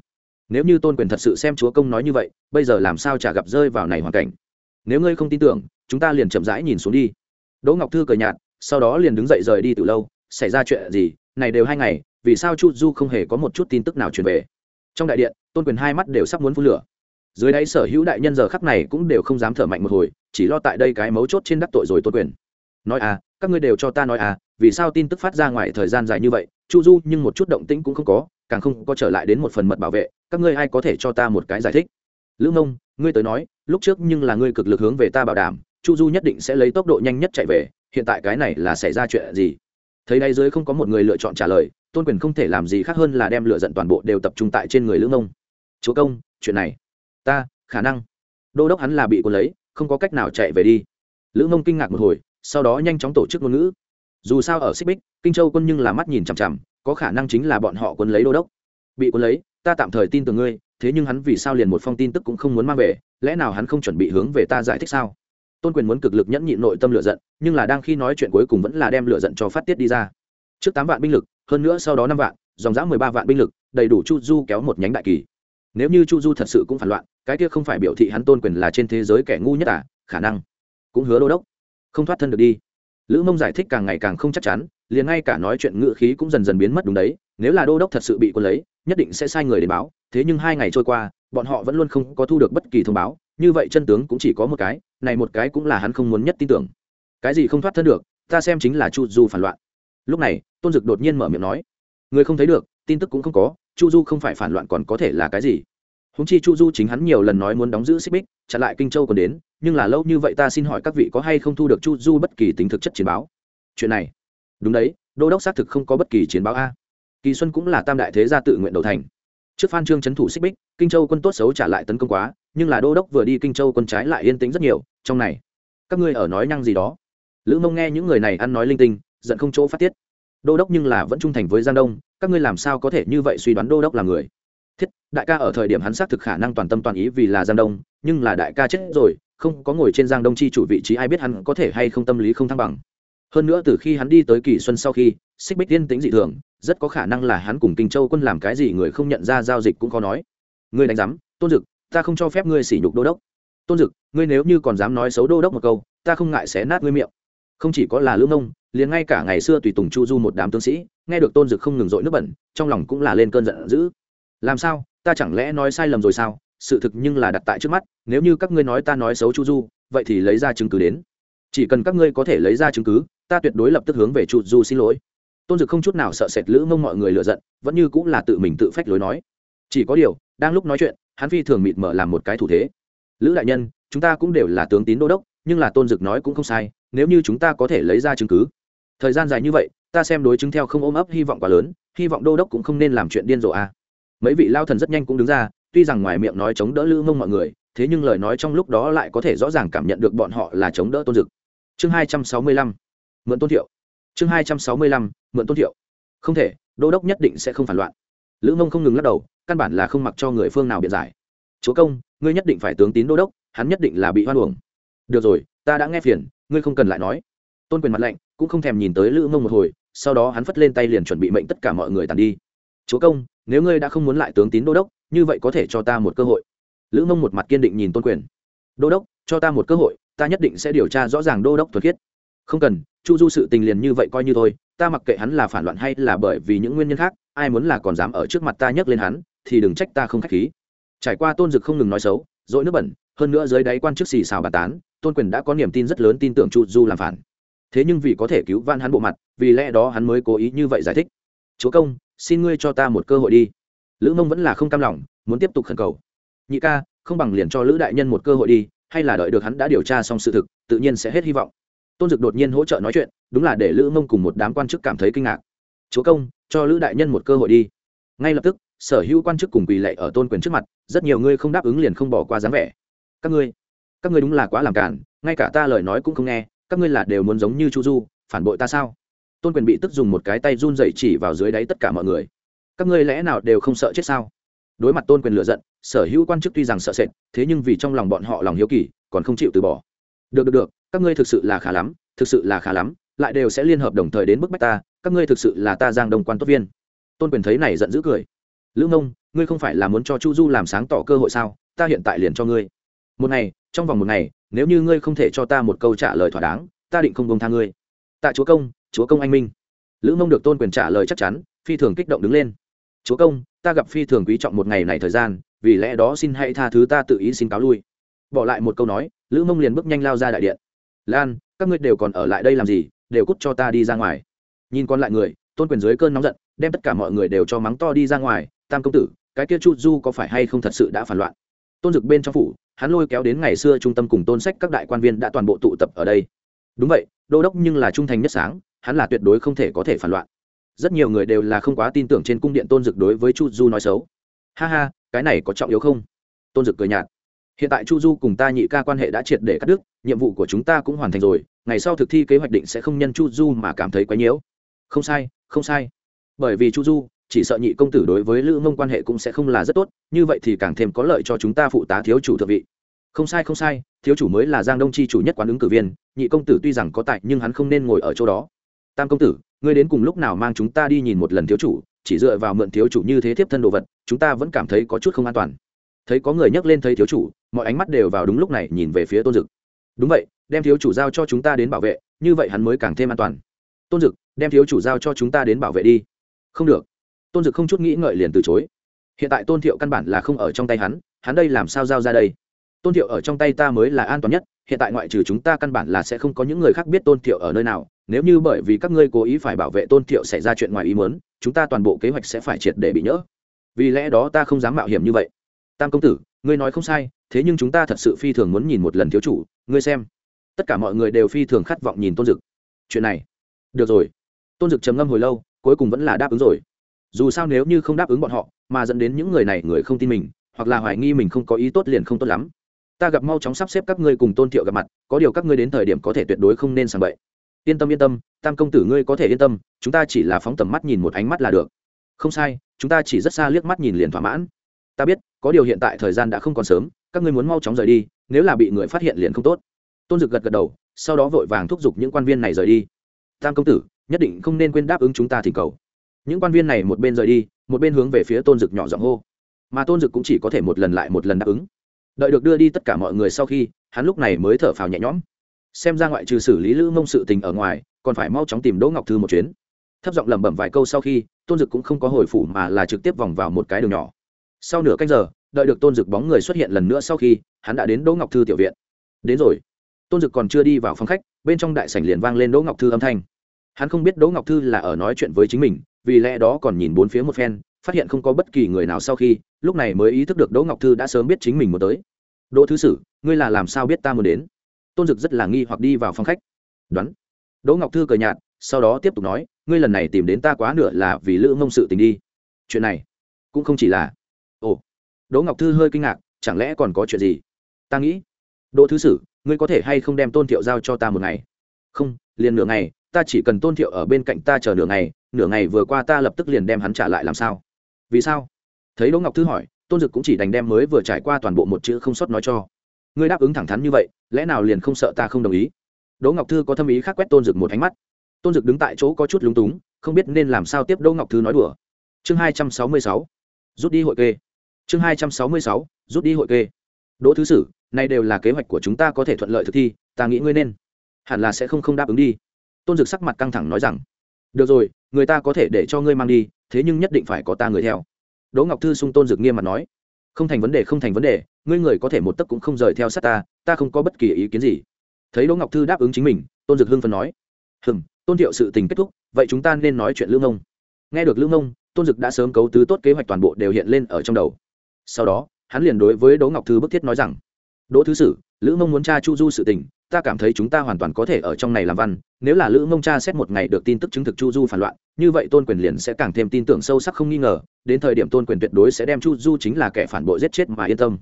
nếu như tôn quyền thật sự xem chúa công nói như vậy, bây giờ làm sao chả gặp rơi vào này hoàn cảnh? Nếu ngươi không tin tưởng, chúng ta liền chậm rãi nhìn xuống đi. Đỗ ngọc thư cười nhạt, sau đó liền đứng dậy rời đi từ lâu. Xảy ra chuyện gì? Này đều hai ngày, vì sao chu du không hề có một chút tin tức nào truyền về? Trong đại điện, tôn quyền hai mắt đều sắp muốn phun lửa. Dưới đáy sở hữu đại nhân giờ khắc này cũng đều không dám thở mạnh một hồi, chỉ lo tại đây cái mấu chốt trên đắc tội rồi tôn quyền. Nói à các ngươi đều cho ta nói à vì sao tin tức phát ra ngoài thời gian dài như vậy? Chu du nhưng một chút động tĩnh cũng không có, càng không có trở lại đến một phần mật bảo vệ các ngươi ai có thể cho ta một cái giải thích? Lữ mông ngươi tới nói, lúc trước nhưng là ngươi cực lực hướng về ta bảo đảm, chu du nhất định sẽ lấy tốc độ nhanh nhất chạy về, hiện tại cái này là xảy ra chuyện gì? Thấy đây dưới không có một người lựa chọn trả lời, tôn quyền không thể làm gì khác hơn là đem lựa giận toàn bộ đều tập trung tại trên người lữ mông chúa công, chuyện này, ta, khả năng. Đô đốc hắn là bị cuốn lấy, không có cách nào chạy về đi. Lữ mông kinh ngạc một hồi, sau đó nhanh chóng tổ chức ngôn ngữ. Dù sao ở xích bích, kinh châu quân nhưng là mắt nhìn chằm chằm, có khả năng chính là bọn họ quân lấy đô đốc. Bị quân lấy ta tạm thời tin tưởng ngươi, thế nhưng hắn vì sao liền một phong tin tức cũng không muốn mang về, lẽ nào hắn không chuẩn bị hướng về ta giải thích sao? Tôn quyền muốn cực lực nhẫn nhịn nội tâm lựa giận, nhưng là đang khi nói chuyện cuối cùng vẫn là đem lựa giận cho phát tiết đi ra. Trước tám vạn binh lực, hơn nữa sau đó năm vạn, dòng dã mười ba vạn binh lực, đầy đủ chu du kéo một nhánh đại kỳ. Nếu như chu du thật sự cũng phản loạn, cái kia không phải biểu thị hắn tôn quyền là trên thế giới kẻ ngu nhất à khả năng cũng hứa đô đốc. Không thoát thân được đi. Lữ mông giải thích càng ngày càng không chắc chắn, liền ngay cả nói chuyện ngự khí cũng dần dần biến mất đúng đấy nếu là đô đốc thật sự bị quân lấy, nhất định sẽ sai người đến báo. Thế nhưng hai ngày trôi qua, bọn họ vẫn luôn không có thu được bất kỳ thông báo. Như vậy chân tướng cũng chỉ có một cái, này một cái cũng là hắn không muốn nhất tin tưởng. Cái gì không thoát thân được, ta xem chính là chu du phản loạn. Lúc này, tôn dực đột nhiên mở miệng nói, người không thấy được, tin tức cũng không có, chu du không phải phản loạn còn có thể là cái gì? Húng chi chu du chính hắn nhiều lần nói muốn đóng giữ xích bích, chặn lại kinh châu còn đến, nhưng là lâu như vậy ta xin hỏi các vị có hay không thu được chu du bất kỳ tính thực chất chiến báo? Chuyện này. Đúng đấy, đô đốc xác thực không có bất kỳ chiến báo a kỳ xuân cũng là tam đại thế gia tự nguyện đầu thành. Trước phan trương c thủ xích bích, kinh châu quân tốt xấu trả lại tấn công quá, nhưng là đô đốc vừa đi kinh châu quân trái lại yên tĩnh rất nhiều, trong này, các ngươi ở nói năng gì đó. Lữ mông nghe những người này ăn nói linh tinh, giận không chỗ phát tiết. Đô đốc nhưng là vẫn trung thành với giang đông, các ngươi làm sao có thể như vậy suy đoán đô đốc là người? Thiết, đại ca ở thời điểm hắn xác thực khả năng toàn tâm toàn ý vì là giang đông, nhưng là đại ca chết rồi, không có ngồi trên giang đông chi chủ vị trí ai biết hắn có thể hay không tâm lý không thăng bằng hơn nữa từ khi hắn đi tới kỳ xuân sau khi xích bích tiên tính dị thường, rất có khả năng là hắn cùng kinh châu quân làm cái gì người không nhận ra giao dịch cũng khó nói. Ngươi đánh giám, tôn dực, ta không cho phép ngươi sỉ nhục đô đốc. Tôn dực, ngươi nếu như còn dám nói xấu đô đốc một câu, ta không ngại xé nát ngươi miệng. Không chỉ có là lương ông liền ngay cả ngày xưa tùy tùng chu du một đám tướng sĩ, nghe được tôn dực không ngừng dội nước bẩn, trong lòng cũng là lên cơn giận dữ. Làm sao, ta chẳng lẽ nói sai lầm rồi sao? Sự thực nhưng là đặt tại trước mắt, nếu như các ngươi nói ta nói xấu chu du, vậy thì lấy ra chứng cứ đến. Chỉ cần các ngươi có thể lấy ra chứng cứ ta tuyệt đối lập tức hướng về chu du xin lỗi. Tôn dực không chút nào sợ sệt lữ mông mọi người lựa giận, vẫn như cũng là tự mình tự phách lối nói. Chỉ có điều, đang lúc nói chuyện, hắn phi thường mịt mở làm một cái thủ thế. Lữ đại nhân, chúng ta cũng đều là tướng tín đô đốc, nhưng là tôn dực nói cũng không sai, nếu như chúng ta có thể lấy ra chứng cứ. Thời gian dài như vậy, ta xem đối chứng theo không ôm ấp hy vọng quá lớn, hy vọng đô đốc cũng không nên làm chuyện điên rồ a à. mấy vị lao thần rất nhanh cũng đứng ra, tuy rằng ngoài miệng nói chống đỡ lữ mông mọi người, thế nhưng lời nói trong lúc đó lại có thể rõ ràng cảm nhận được bọn họ là chống đỡ tôn dực. Chương hai trăm sáu mươi lăm mượn tôn thiệu. Chương hai trăm sáu mươi lăm, mượn tôn thiệu. Không thể, đô đốc nhất định sẽ không phản loạn. Lữ mông không ngừng lắc đầu, căn bản là không mặc cho người phương nào biện giải. Chúa công, ngươi nhất định phải tướng tín đô đốc, hắn nhất định là bị hoan uổng. Được rồi, ta đã nghe phiền, ngươi không cần lại nói. Tôn quyền mặt lạnh, cũng không thèm nhìn tới lữ mông một hồi, sau đó hắn phất lên tay liền chuẩn bị mệnh tất cả mọi người tàn đi. Chúa công, nếu ngươi đã không muốn lại tướng tín đô đốc, như vậy có thể cho ta một cơ hội. Lữ mông một mặt kiên định nhìn tôn quyền. Đô đốc, cho ta một cơ hội, ta nhất định sẽ điều tra rõ ràng đô đốc thuật khiết không cần, chu du sự tình liền như vậy coi như thôi, ta mặc kệ hắn là phản loạn hay là bởi vì những nguyên nhân khác, ai muốn là còn dám ở trước mặt ta nhấc lên hắn, thì đừng trách ta không k h á c h khí. Trải qua tôn dực không ngừng nói xấu dội nước bẩn, hơn nữa dưới đáy quan chức xì xào bà tán, tôn quyền đã có niềm tin rất lớn tin tưởng chu du làm phản. Thế nhưng vì có thể cứu van hắn bộ mặt, vì lẽ đó hắn mới cố ý như vậy giải thích. Chúa công, xin ngươi cho ta một cơ hội đi. Lữ mông vẫn là không cam lòng, muốn tiếp tục khẩn cầu. Nhị ca, không bằng liền cho lữ đại nhân một cơ hội đi, hay là đợi được hắn đã điều tra xong sự thực, tự nhiên sẽ hết hy vọng tôn dực đột nhiên hỗ trợ nói chuyện, đúng là để lữ mông cùng một đám quan chức cảm thấy kinh ngạc. Chúa công, cho lữ đại nhân một cơ hội đi. Ngay lập tức, sở hữu quan chức cùng quỳ lệ ở tôn quyền trước mặt, rất nhiều ngươi không đáp ứng liền không bỏ qua dáng vẻ. Các ngươi các ngươi đúng là quá làm cản ngay cả ta lời nói cũng không nghe, các ngươi là đều muốn giống như chu du, phản bội ta sao? Tôn quyền bị tức dùng một cái tay run dậy chỉ vào dưới đáy tất cả mọi người. Các ngươi lẽ nào đều không sợ chết sao? Đối mặt tôn quyền lựa giận, sở hữu quan chức tuy rằng sợ sệt, thế nhưng vì trong lòng bọn họ lòng hiếu kỳ, còn không chịu từ bỏ được được được, các ngươi thực sự là khá lắm, thực sự là khá lắm, lại đều sẽ liên hợp đồng thời đến bức bách ta, các ngươi thực sự là ta giang đồng quan tốt viên. Tôn quyền thấy này giận dữ cười. Lữ mông ngươi không phải là muốn cho chu du làm sáng tỏ cơ hội sao? Ta hiện tại liền cho ngươi. Một ngày, trong vòng một ngày, nếu như ngươi không thể cho ta một câu trả lời thỏa đáng, ta định không công tha ngươi. Tạ chúa công chúa công anh minh. Lữ mông được tôn quyền trả lời chắc chắn, phi thường kích động đứng lên. Chúa công, ta gặp phi thường quý trọng một ngày này thời gian, vì lẽ đó xin hãy tha thứ ta tự ý xin cáo lui. Bỏ lại một câu nói lữ mông liền bước nhanh lao ra đại điện. Lan, các ngươi đều còn ở lại đây làm gì? Đều cút cho ta đi ra ngoài. Nhìn còn lại người, tôn quyền dưới cơn nóng giận, đem tất cả mọi người đều cho mắng to đi ra ngoài. Tam công tử, cái kia chu du có phải hay không thật sự đã phản loạn? Tôn dực bên trong phủ, hắn lôi kéo đến ngày xưa trung tâm cùng tôn sách các đại quan viên đã toàn bộ tụ tập ở đây. Đúng vậy, đô đốc nhưng là trung thành nhất sáng, hắn là tuyệt đối không thể có thể phản loạn. Rất nhiều người đều là không quá tin tưởng trên cung điện tôn dực đối với chu du nói xấu. Ha ha, cái này có trọng yếu không? Tôn dực cười nhạt hiện tại chu du cùng ta nhị ca quan hệ đã triệt để cắt đứt, nhiệm vụ của chúng ta cũng hoàn thành rồi, ngày sau thực thi kế hoạch định sẽ không nhân chu du mà cảm thấy quá nhiễu. Không sai không sai. Bởi vì chu du, chỉ sợ nhị công tử đối với lữ mông quan hệ cũng sẽ không là rất tốt, như vậy thì càng thêm có lợi cho chúng ta phụ tá thiếu chủ thượng vị. Không sai không sai, thiếu chủ mới là giang đông chi chủ nhất quán ứng cử viên, nhị công tử tuy rằng có tại nhưng hắn không nên ngồi ở chỗ đó. Tam công tử, ngươi đến cùng lúc nào mang chúng ta đi nhìn một lần thiếu chủ, chỉ dựa vào mượn thiếu chủ như thế tiếp thân đồ vật, chúng ta vẫn cảm thấy có chút không an toàn thấy có người nhắc lên thấy thiếu chủ, mọi ánh mắt đều vào đúng lúc này nhìn về phía tôn dực. Đúng vậy, đem thiếu chủ giao cho chúng ta đến bảo vệ, như vậy hắn mới càng thêm an toàn. Tôn dực, đem thiếu chủ giao cho chúng ta đến bảo vệ đi. Không được. Tôn dực không chút nghĩ ngợi liền từ chối. Hiện tại tôn thiệu căn bản là không ở trong tay hắn hắn đây làm sao giao ra đây? Tôn thiệu ở trong tay ta mới là an toàn nhất, hiện tại ngoại trừ chúng ta căn bản là sẽ không có những người khác biết tôn thiệu ở nơi nào, nếu như bởi vì các ngươi cố ý phải bảo vệ tôn thiệu xảy ra chuyện ngoài ý muốn, chúng ta toàn bộ kế hoạch sẽ phải triệt để bị nhỡ. Vì lẽ đó ta không dám mạo hiểm như vậy tam công tử, ngươi nói không sai, thế nhưng chúng ta thật sự phi thường muốn nhìn một lần thiếu chủ, ngươi xem. Tất cả mọi người đều phi thường khát vọng nhìn tôn dực. Chuyện này. Được rồi. Tôn dực trầm ngâm hồi lâu, cuối cùng vẫn là đáp ứng rồi. Dù sao nếu như không đáp ứng bọn họ, mà dẫn đến những người này người không tin mình, hoặc là hoài nghi mình không có ý tốt liền không tốt lắm. Ta gặp mau chóng sắp xếp các ngươi cùng tôn thiệu gặp mặt, có điều các ngươi đến thời điểm có thể tuyệt đối không nên sàng bậy. Yên tâm yên tâm, tam công tử ngươi có thể yên tâm, chúng ta chỉ là phóng tầm mắt nhìn một ánh mắt là được. Không sai, chúng ta chỉ rất xa liếc mắt nhìn liền thỏa mãn. Ta biết có điều hiện tại thời gian đã không còn sớm, các ngươi muốn mau chóng rời đi, nếu là bị người phát hiện liền không tốt. Tôn dực gật gật đầu, sau đó vội vàng thúc giục những quan viên này rời đi. Tam công tử, nhất định không nên quên đáp ứng chúng ta thỉnh cầu. Những quan viên này một bên rời đi, một bên hướng về phía tôn dực nhỏ giọng hô. Mà tôn dực cũng chỉ có thể một lần lại một lần đáp ứng. Đợi được đưa đi tất cả mọi người sau khi, hắn lúc này mới thở phào nhẹ nhõm. Xem ra ngoại trừ xử lý lữ mông sự tình ở ngoài, còn phải mau chóng tìm đỗ ngọc thư một chuyến. Thấp giọng lẩm bẩm vài câu sau khi, tôn dực cũng không có hồi phủ mà là trực tiếp vòng vào một cái đường nhỏ sau nửa canh giờ, đợi được tôn dực bóng người xuất hiện lần nữa sau khi, hắn đã đến đỗ ngọc thư tiểu viện. Đến rồi. Tôn dực còn chưa đi vào phòng khách, bên trong đại sảnh liền vang lên đỗ ngọc thư âm thanh. Hắn không biết đỗ ngọc thư là ở nói chuyện với chính mình, vì lẽ đó còn nhìn bốn phía một phen, phát hiện không có bất kỳ người nào sau khi, lúc này mới ý thức được đỗ ngọc thư đã sớm biết chính mình muốn tới. Đỗ thứ sử, ngươi là làm sao biết ta muốn đến? Tôn dực rất là nghi hoặc đi vào phòng khách. Đoán. Đỗ ngọc thư cười nhạt, sau đó tiếp tục nói, ngươi lần này tìm đến ta quá nửa là vì lữ mông sự tình đi. Chuyện này cũng không chỉ là ồ, đỗ ngọc thư hơi kinh ngạc, chẳng lẽ còn có chuyện gì? Ta nghĩ, đỗ thứ sử, ngươi có thể hay không đem tôn thiệu giao cho ta một ngày? Không, liền nửa ngày, ta chỉ cần tôn thiệu ở bên cạnh ta chờ nửa ngày nửa ngày vừa qua ta lập tức liền đem hắn trả lại làm sao? Vì sao? Thấy đỗ ngọc thư hỏi, tôn dực cũng chỉ đành đem mới vừa trải qua toàn bộ một chữ không sót nói cho. Ngươi đáp ứng thẳng thắn như vậy, lẽ nào liền không sợ ta không đồng ý? Đỗ ngọc thư có tâm ý khác quét tôn dực một ánh mắt. Tôn dực đứng tại chỗ có chút lúng túng, không biết nên làm sao tiếp đỗ ngọc thư nói đùa. Chương hai trăm sáu mươi sáu, rút đi hội kê chương hai trăm sáu mươi sáu, rút đi hội kê. Đỗ thứ sử, nay đều là kế hoạch của chúng ta có thể thuận lợi thực thi, ta nghĩ ngươi nên. Hẳn là sẽ không không đáp ứng đi. Tôn dực sắc mặt căng thẳng nói rằng, được rồi, người ta có thể để cho ngươi mang đi, thế nhưng nhất định phải có ta người theo. Đỗ ngọc thư sung tôn dực nghiêm mặt nói, không thành vấn đề, không thành vấn đề, ngươi người có thể một tấc cũng không rời theo sát ta ta không có bất kỳ ý kiến gì. Thấy đỗ ngọc thư đáp ứng chính mình, tôn dực hưng phần nói, hừm, tôn thiệu sự tình kết thúc, vậy chúng ta nên nói chuyện lương ông nghe được lương ông tôn dực đã sớm cấu tứ tốt kế hoạch toàn bộ đều hiện lên ở trong đầu sau đó, hắn liền đối với đỗ ngọc thư bức thiết nói rằng, đỗ thứ sử, lữ mông muốn cha chu du sự tình, ta cảm thấy chúng ta hoàn toàn có thể ở trong này làm văn, nếu là lữ mông cha xét một ngày được tin tức chứng thực chu du phản loạn, như vậy tôn quyền liền sẽ càng thêm tin tưởng sâu sắc không nghi ngờ, đến thời điểm tôn quyền tuyệt đối sẽ đem chu du chính là kẻ phản bội giết chết mà yên tâm.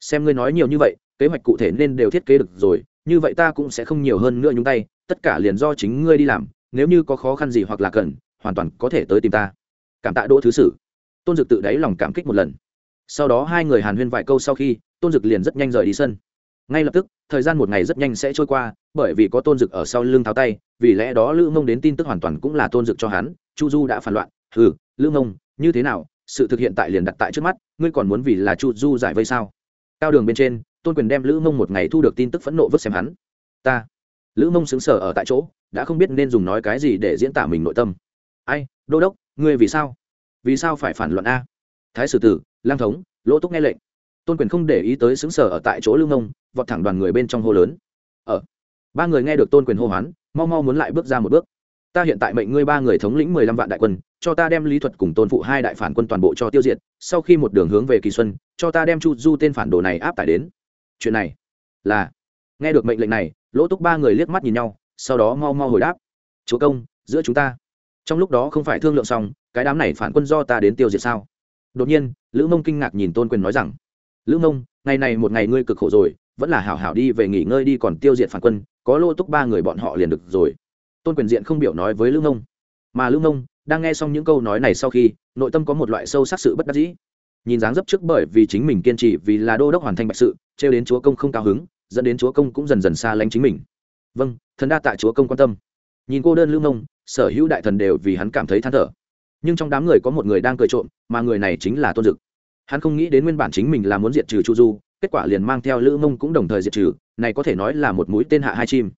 Xem ngươi nói nhiều như vậy, kế hoạch cụ thể nên đều thiết kế được rồi, như vậy ta cũng sẽ không nhiều hơn nữa nhúng tay, tất cả liền do chính ngươi đi làm, nếu như có khó khăn gì hoặc là cần, hoàn toàn có thể tới tìm ta. Cảm tạ đỗ thứ sử. Tôn dực tự đáy lòng cảm kích một lần sau đó hai người hàn huyên vài câu sau khi, tôn dực liền rất nhanh rời đi sân. Ngay lập tức, thời gian một ngày rất nhanh sẽ trôi qua, bởi vì có tôn dực ở sau lưng tháo tay, vì lẽ đó lữ mông đến tin tức hoàn toàn cũng là tôn dực cho hắn, chu du đã phản loạn. Ừ lữ mông như thế nào? Sự thực hiện tại liền đặt tại trước mắt, ngươi còn muốn vì là chu du giải vây sao? Cao đường bên trên, tôn quyền đem lữ mông một ngày thu được tin tức phẫn nộ vứt xem hắn. Ta. Lữ mông xứng sở ở tại chỗ, đã không biết nên dùng nói cái gì để diễn tả mình nội tâm. Ai, đô đốc, ngươi vì sao? Vì sao phải phản loạn a? Thái sử tử lang thống lỗ túc nghe lệnh. Tôn quyền không để ý tới xứng sở ở tại chỗ Lưu Nông, vọt thẳng đoàn người bên trong hô lớn. Ở ba người nghe được tôn quyền hô hoán mau mau muốn lại bước ra một bước. Ta hiện tại mệnh ngươi ba người thống lĩnh mười lăm vạn đại quân cho ta đem lý thuật cùng tôn phụ hai đại phản quân toàn bộ cho tiêu diệt sau khi một đường hướng về kỳ xuân cho ta đem chu du tên phản đồ này áp tải đến. Chuyện này là nghe được mệnh lệnh này lỗ túc ba người liếc mắt nhìn nhau sau đó mau mau hồi đáp. Chúa công giữa chúng ta trong lúc đó không phải thương lượng xong cái đám này phản quân do ta đến tiêu diệt sao? Đột nhiên, lữ mông kinh ngạc nhìn tôn quyền nói rằng, lữ mông, ngày này một ngày ngươi cực khổ rồi, vẫn là hảo hảo đi về nghỉ ngơi đi còn tiêu diệt phản quân, có lô túc ba người bọn họ liền được rồi. Tôn quyền diện không biểu nói với lữ mông. Mà lữ mông đang nghe xong những câu nói này sau khi, nội tâm có một loại sâu sắc sự bất đắc dĩ. Nhìn dáng dấp trước bởi vì chính mình kiên trì vì là đô đốc hoàn thành bạch sự, trêu đến chúa công không cao hứng, dẫn đến chúa công cũng dần dần xa lánh chính mình. Vâng thần đa tạ chúa công quan tâm. Nhìn cô đơn lưu mông, sở hữu đại thần đều vì hắn cảm thấy than thở nhưng trong đám người có một người đang cười trộm, mà người này chính là tôn dực. Hắn không nghĩ đến nguyên bản chính mình là muốn diệt trừ chu du, kết quả liền mang theo lữ mông cũng đồng thời diệt trừ, này có thể nói là một mũi tên hạ hai chim.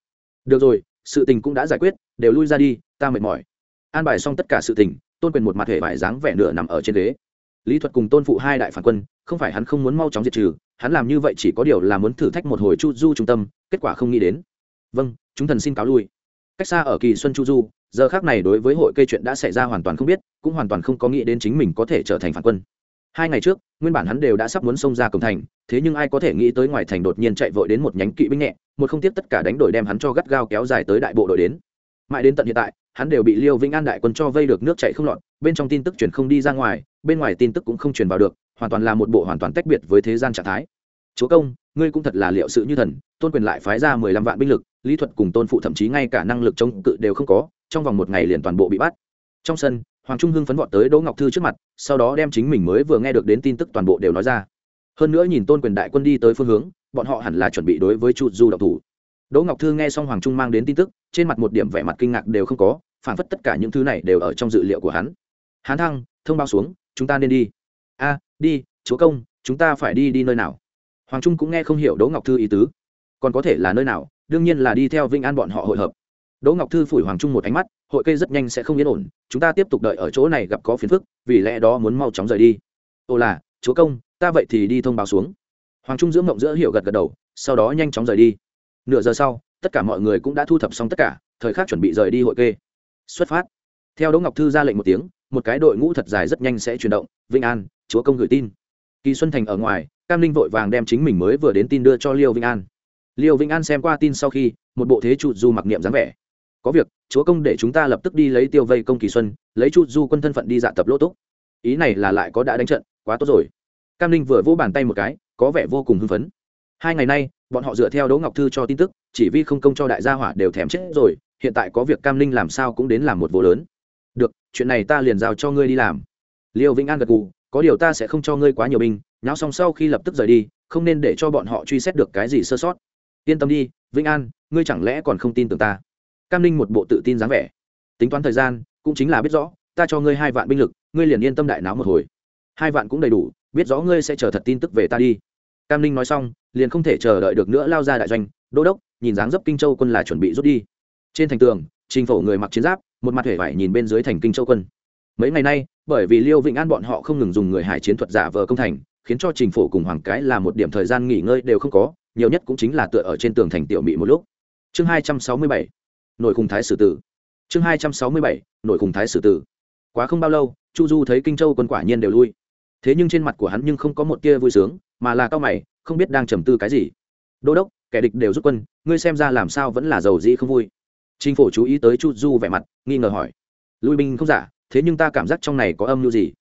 Được rồi, sự tình cũng đã giải quyết, đều lui ra đi, ta mệt mỏi. An bài xong tất cả sự tình, tôn quyền một mặt hệ vải dáng vẻ nửa nằm ở trên ghế. Lý thuật cùng tôn phụ hai đại phản quân, không phải hắn không muốn mau chóng diệt trừ, hắn làm như vậy chỉ có điều là muốn thử thách một hồi chu du trung tâm, kết quả không nghĩ đến. Vâng chúng thần xin cáo lui. Cách xa ở kỳ xuân chu du giờ khác này đối với hội cây chuyện đã xảy ra hoàn toàn không biết, cũng hoàn toàn không có nghĩ đến chính mình có thể trở thành phản quân. Hai ngày trước, nguyên bản hắn đều đã sắp muốn xông ra cổng thành, thế nhưng ai có thể nghĩ tới ngoài thành đột nhiên chạy vội đến một nhánh kỵ binh nhẹ, một không tiếp tất cả đánh đổi đem hắn cho gắt gao kéo dài tới đại bộ đội đến. Mãi đến tận hiện tại, hắn đều bị liêu vĩnh an đại quân cho vây được nước chạy không lọt, bên trong tin tức truyền không đi ra ngoài, bên ngoài tin tức cũng không truyền vào được, hoàn toàn là một bộ hoàn toàn tách biệt với thế gian trạng thái. Chúa công, ngươi cũng thật là liệu sự như thần, tôn quyền lại phái ra mười lăm vạn binh lực, lý thuật cùng tôn phụ thậm chí ngay cả năng lực chống cự đều không có trong vòng một ngày liền toàn bộ bị bắt. Trong sân, hoàng trung hưng phấn vọt tới đỗ ngọc thư trước mặt, sau đó đem chính mình mới vừa nghe được đến tin tức toàn bộ đều nói ra. Hơn nữa nhìn tôn quyền đại quân đi tới phương hướng, bọn họ hẳn là chuẩn bị đối với chu du độc thủ. Đỗ ngọc thư nghe xong hoàng trung mang đến tin tức, trên mặt một điểm vẻ mặt kinh ngạc đều không có phản phất tất cả những thứ này đều ở trong dự liệu của hắn. Hán thăng, thông báo xuống, chúng ta nên đi. A, đi, chúa công, chúng ta phải đi đi nơi nào? Hoàng trung cũng nghe không hiểu đỗ ngọc thư ý tứ. Còn có thể là nơi nào? Đương nhiên là đi theo vinh an bọn họ hội hợp đỗ ngọc thư phủi hoàng trung một ánh mắt, hội cây rất nhanh sẽ không yên ổn, chúng ta tiếp tục đợi ở chỗ này gặp có phiền phức, vì lẽ đó muốn mau chóng rời đi. Ồ là, chúa công, ta vậy thì đi thông báo xuống. Hoàng trung giữa mộng giữa hiểu gật gật đầu, sau đó nhanh chóng rời đi. Nửa giờ sau, tất cả mọi người cũng đã thu thập xong tất cả, thời khắc chuẩn bị rời đi hội kê. Xuất phát. Theo đỗ ngọc thư ra lệnh một tiếng, một cái đội ngũ thật dài rất nhanh sẽ chuyển động. Vinh an, chúa công gửi tin. Kỳ xuân thành ở ngoài, cam linh vội vàng đem chính mình mới vừa đến tin đưa cho liêu vinh an. Liêu vinh an xem qua tin sau khi, một bộ thế trụ du mặc niệm dáng vẻ có việc chúa công để chúng ta lập tức đi lấy tiêu vây công kỳ xuân lấy chu du quân thân phận đi dạ tập lỗ túc. Ý này là lại có đã đánh trận quá tốt rồi. Cam linh vừa vỗ bàn tay một cái có vẻ vô cùng hưng phấn. Hai ngày nay bọn họ dựa theo đỗ ngọc thư cho tin tức chỉ vi không công cho đại gia hỏa đều thèm chết rồi hiện tại có việc cam linh làm sao cũng đến làm một vô lớn. Được chuyện này ta liền giao cho ngươi đi làm. Liêu vĩnh an gật gù, có điều ta sẽ không cho ngươi quá nhiều binh nháo xong sau khi lập tức rời đi không nên để cho bọn họ truy xét được cái gì sơ sót. Yên tâm đi vĩnh an ngươi chẳng lẽ còn không tin tưởng ta? Cam ninh một bộ tự tin dáng vẻ. Tính toán thời gian, cũng chính là biết rõ, ta cho ngươi hai vạn binh lực, ngươi liền yên tâm đại náo một hồi. Hai vạn cũng đầy đủ, biết rõ ngươi sẽ chờ thật tin tức về ta đi. Cam ninh nói xong, liền không thể chờ đợi được nữa lao ra đại doanh. Đô đốc, nhìn dáng dấp kinh châu quân là chuẩn bị rút đi. Trên thành tường, trình phổ người mặc chiến giáp, một mặt hể vải nhìn bên dưới thành kinh châu quân. Mấy ngày nay, bởi vì liêu vĩnh an bọn họ không ngừng dùng người hải chiến thuật giả vờ công thành, khiến cho trình phổ cùng hoàng cái là một điểm thời gian nghỉ ngơi đều không có, nhiều nhất cũng chính là tựa ở trên tường thành tiểu mỹ một lúc. Chương hai trăm sáu mươi bảy nội khủng thái sử tử. Chương hai trăm sáu mươi bảy nội khủng thái sử tử. Quá không bao lâu, chu du thấy kinh châu quân quả nhiên đều lui. Thế nhưng trên mặt của hắn nhưng không có một tia vui sướng, mà là cao mày, không biết đang trầm tư cái gì. Đô đốc, kẻ địch đều rút quân, ngươi xem ra làm sao vẫn là giàu dĩ không vui. Chính phủ chú ý tới chu du vẻ mặt, nghi ngờ hỏi. Lui binh không giả, thế nhưng ta cảm giác trong này có âm mưu gì?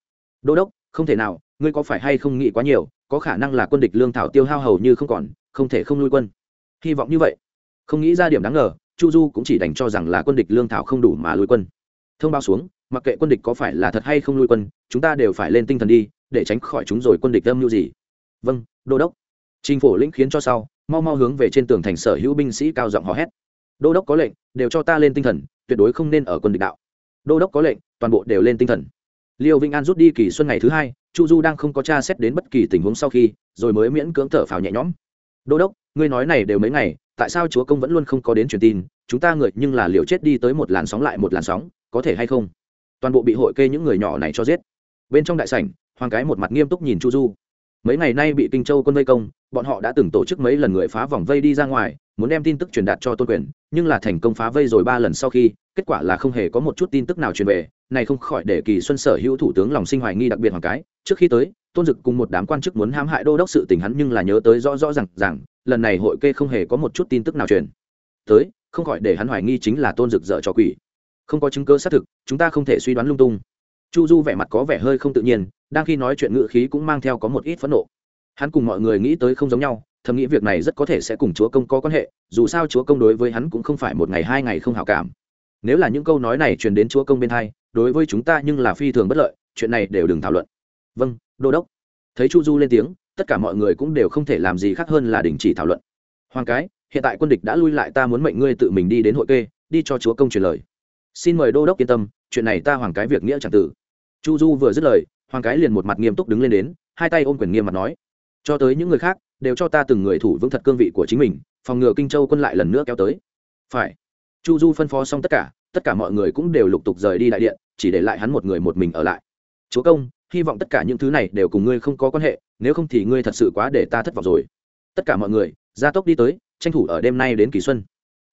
Đô đốc, không thể nào, ngươi có phải hay không nghĩ quá nhiều, có khả năng là quân địch lương thảo tiêu hao hầu như không còn, không thể không lui quân. Hy vọng như vậy. Không nghĩ ra điểm đáng ngờ chu du cũng chỉ đành cho rằng là quân địch lương thảo không đủ mà lui quân. Thông báo xuống, mặc kệ quân địch có phải là thật hay không lui quân, chúng ta đều phải lên tinh thần đi, để tránh khỏi chúng rồi quân địch âm mưu gì. Vâng đô đốc. Trình phổ lĩnh khiến cho sau, mau mau hướng về trên tường thành sở hữu binh sĩ cao giọng hò hét. Đô đốc có lệnh, đều cho ta lên tinh thần, tuyệt đối không nên ở quân địch đạo. Đô đốc có lệnh, toàn bộ đều lên tinh thần. Liêu vĩnh an rút đi kỳ xuân ngày thứ hai, chu du đang không có tra xét đến bất kỳ tình huống sau khi, rồi mới miễn cưỡng thở phào nhẹ nhõm. Đô đốc, ngươi nói này đều mấy ngày tại sao chúa công vẫn luôn không có đến truyền tin, chúng ta người nhưng là liều chết đi tới một làn sóng lại một làn sóng, có thể hay không? Toàn bộ bị hội kê những người nhỏ này cho giết. Bên trong đại sảnh, hoàng cái một mặt nghiêm túc nhìn chu du. Mấy ngày nay bị kinh châu quân vây công, bọn họ đã từng tổ chức mấy lần người phá vòng vây đi ra ngoài, muốn đem tin tức truyền đạt cho tôn quyền, nhưng là thành công phá vây rồi ba lần sau khi, kết quả là không hề có một chút tin tức nào truyền về, này không khỏi để kỳ xuân sở hữu thủ tướng lòng sinh hoài nghi đặc biệt hoàng cái. Trước khi tới, tôn dực cùng một đám quan chức muốn hãm hại đô đốc sự tình hắn nhưng là nhớ tới rõ rõ rằng rằng lần này hội kê không hề có một chút tin tức nào truyền. Tới, không khỏi để hắn hoài nghi chính là tôn dực dở cho quỷ. Không có chứng cơ xác thực, chúng ta không thể suy đoán lung tung. Chu du vẻ mặt có vẻ hơi không tự nhiên, đang khi nói chuyện ngự khí cũng mang theo có một ít phẫn nộ. Hắn cùng mọi người nghĩ tới không giống nhau, thầm nghĩ việc này rất có thể sẽ cùng chúa công có quan hệ, dù sao chúa công đối với hắn cũng không phải một ngày hai ngày không hảo cảm. Nếu là những câu nói này truyền đến chúa công bên hai, đối với chúng ta nhưng là phi thường bất lợi, chuyện này đều đừng thảo luận. Vâng đô đốc. Thấy chu du lên tiếng tất cả mọi người cũng đều không thể làm gì khác hơn là đình chỉ thảo luận. Hoàng cái, hiện tại quân địch đã lui lại, ta muốn mệnh ngươi tự mình đi đến hội kê, đi cho chúa công truyền lời. Xin mời đô đốc yên tâm, chuyện này ta hoàng cái việc nghĩa chẳng tử. Chu du vừa dứt lời, hoàng cái liền một mặt nghiêm túc đứng lên đến, hai tay ôm quyền nghiêm mặt nói, cho tới những người khác, đều cho ta từng người thủ vững thật cương vị của chính mình, phòng ngừa kinh châu quân lại lần nữa kéo tới. Phải. Chu du phân phó xong tất cả tất cả mọi người cũng đều lục tục rời đi đại điện, chỉ để lại hắn một người một mình ở lại. Chúa công hy vọng tất cả những thứ này đều cùng ngươi không có quan hệ, nếu không thì ngươi thật sự quá để ta thất vọng rồi. Tất cả mọi người, gia tốc đi tới, tranh thủ ở đêm nay đến kỳ xuân.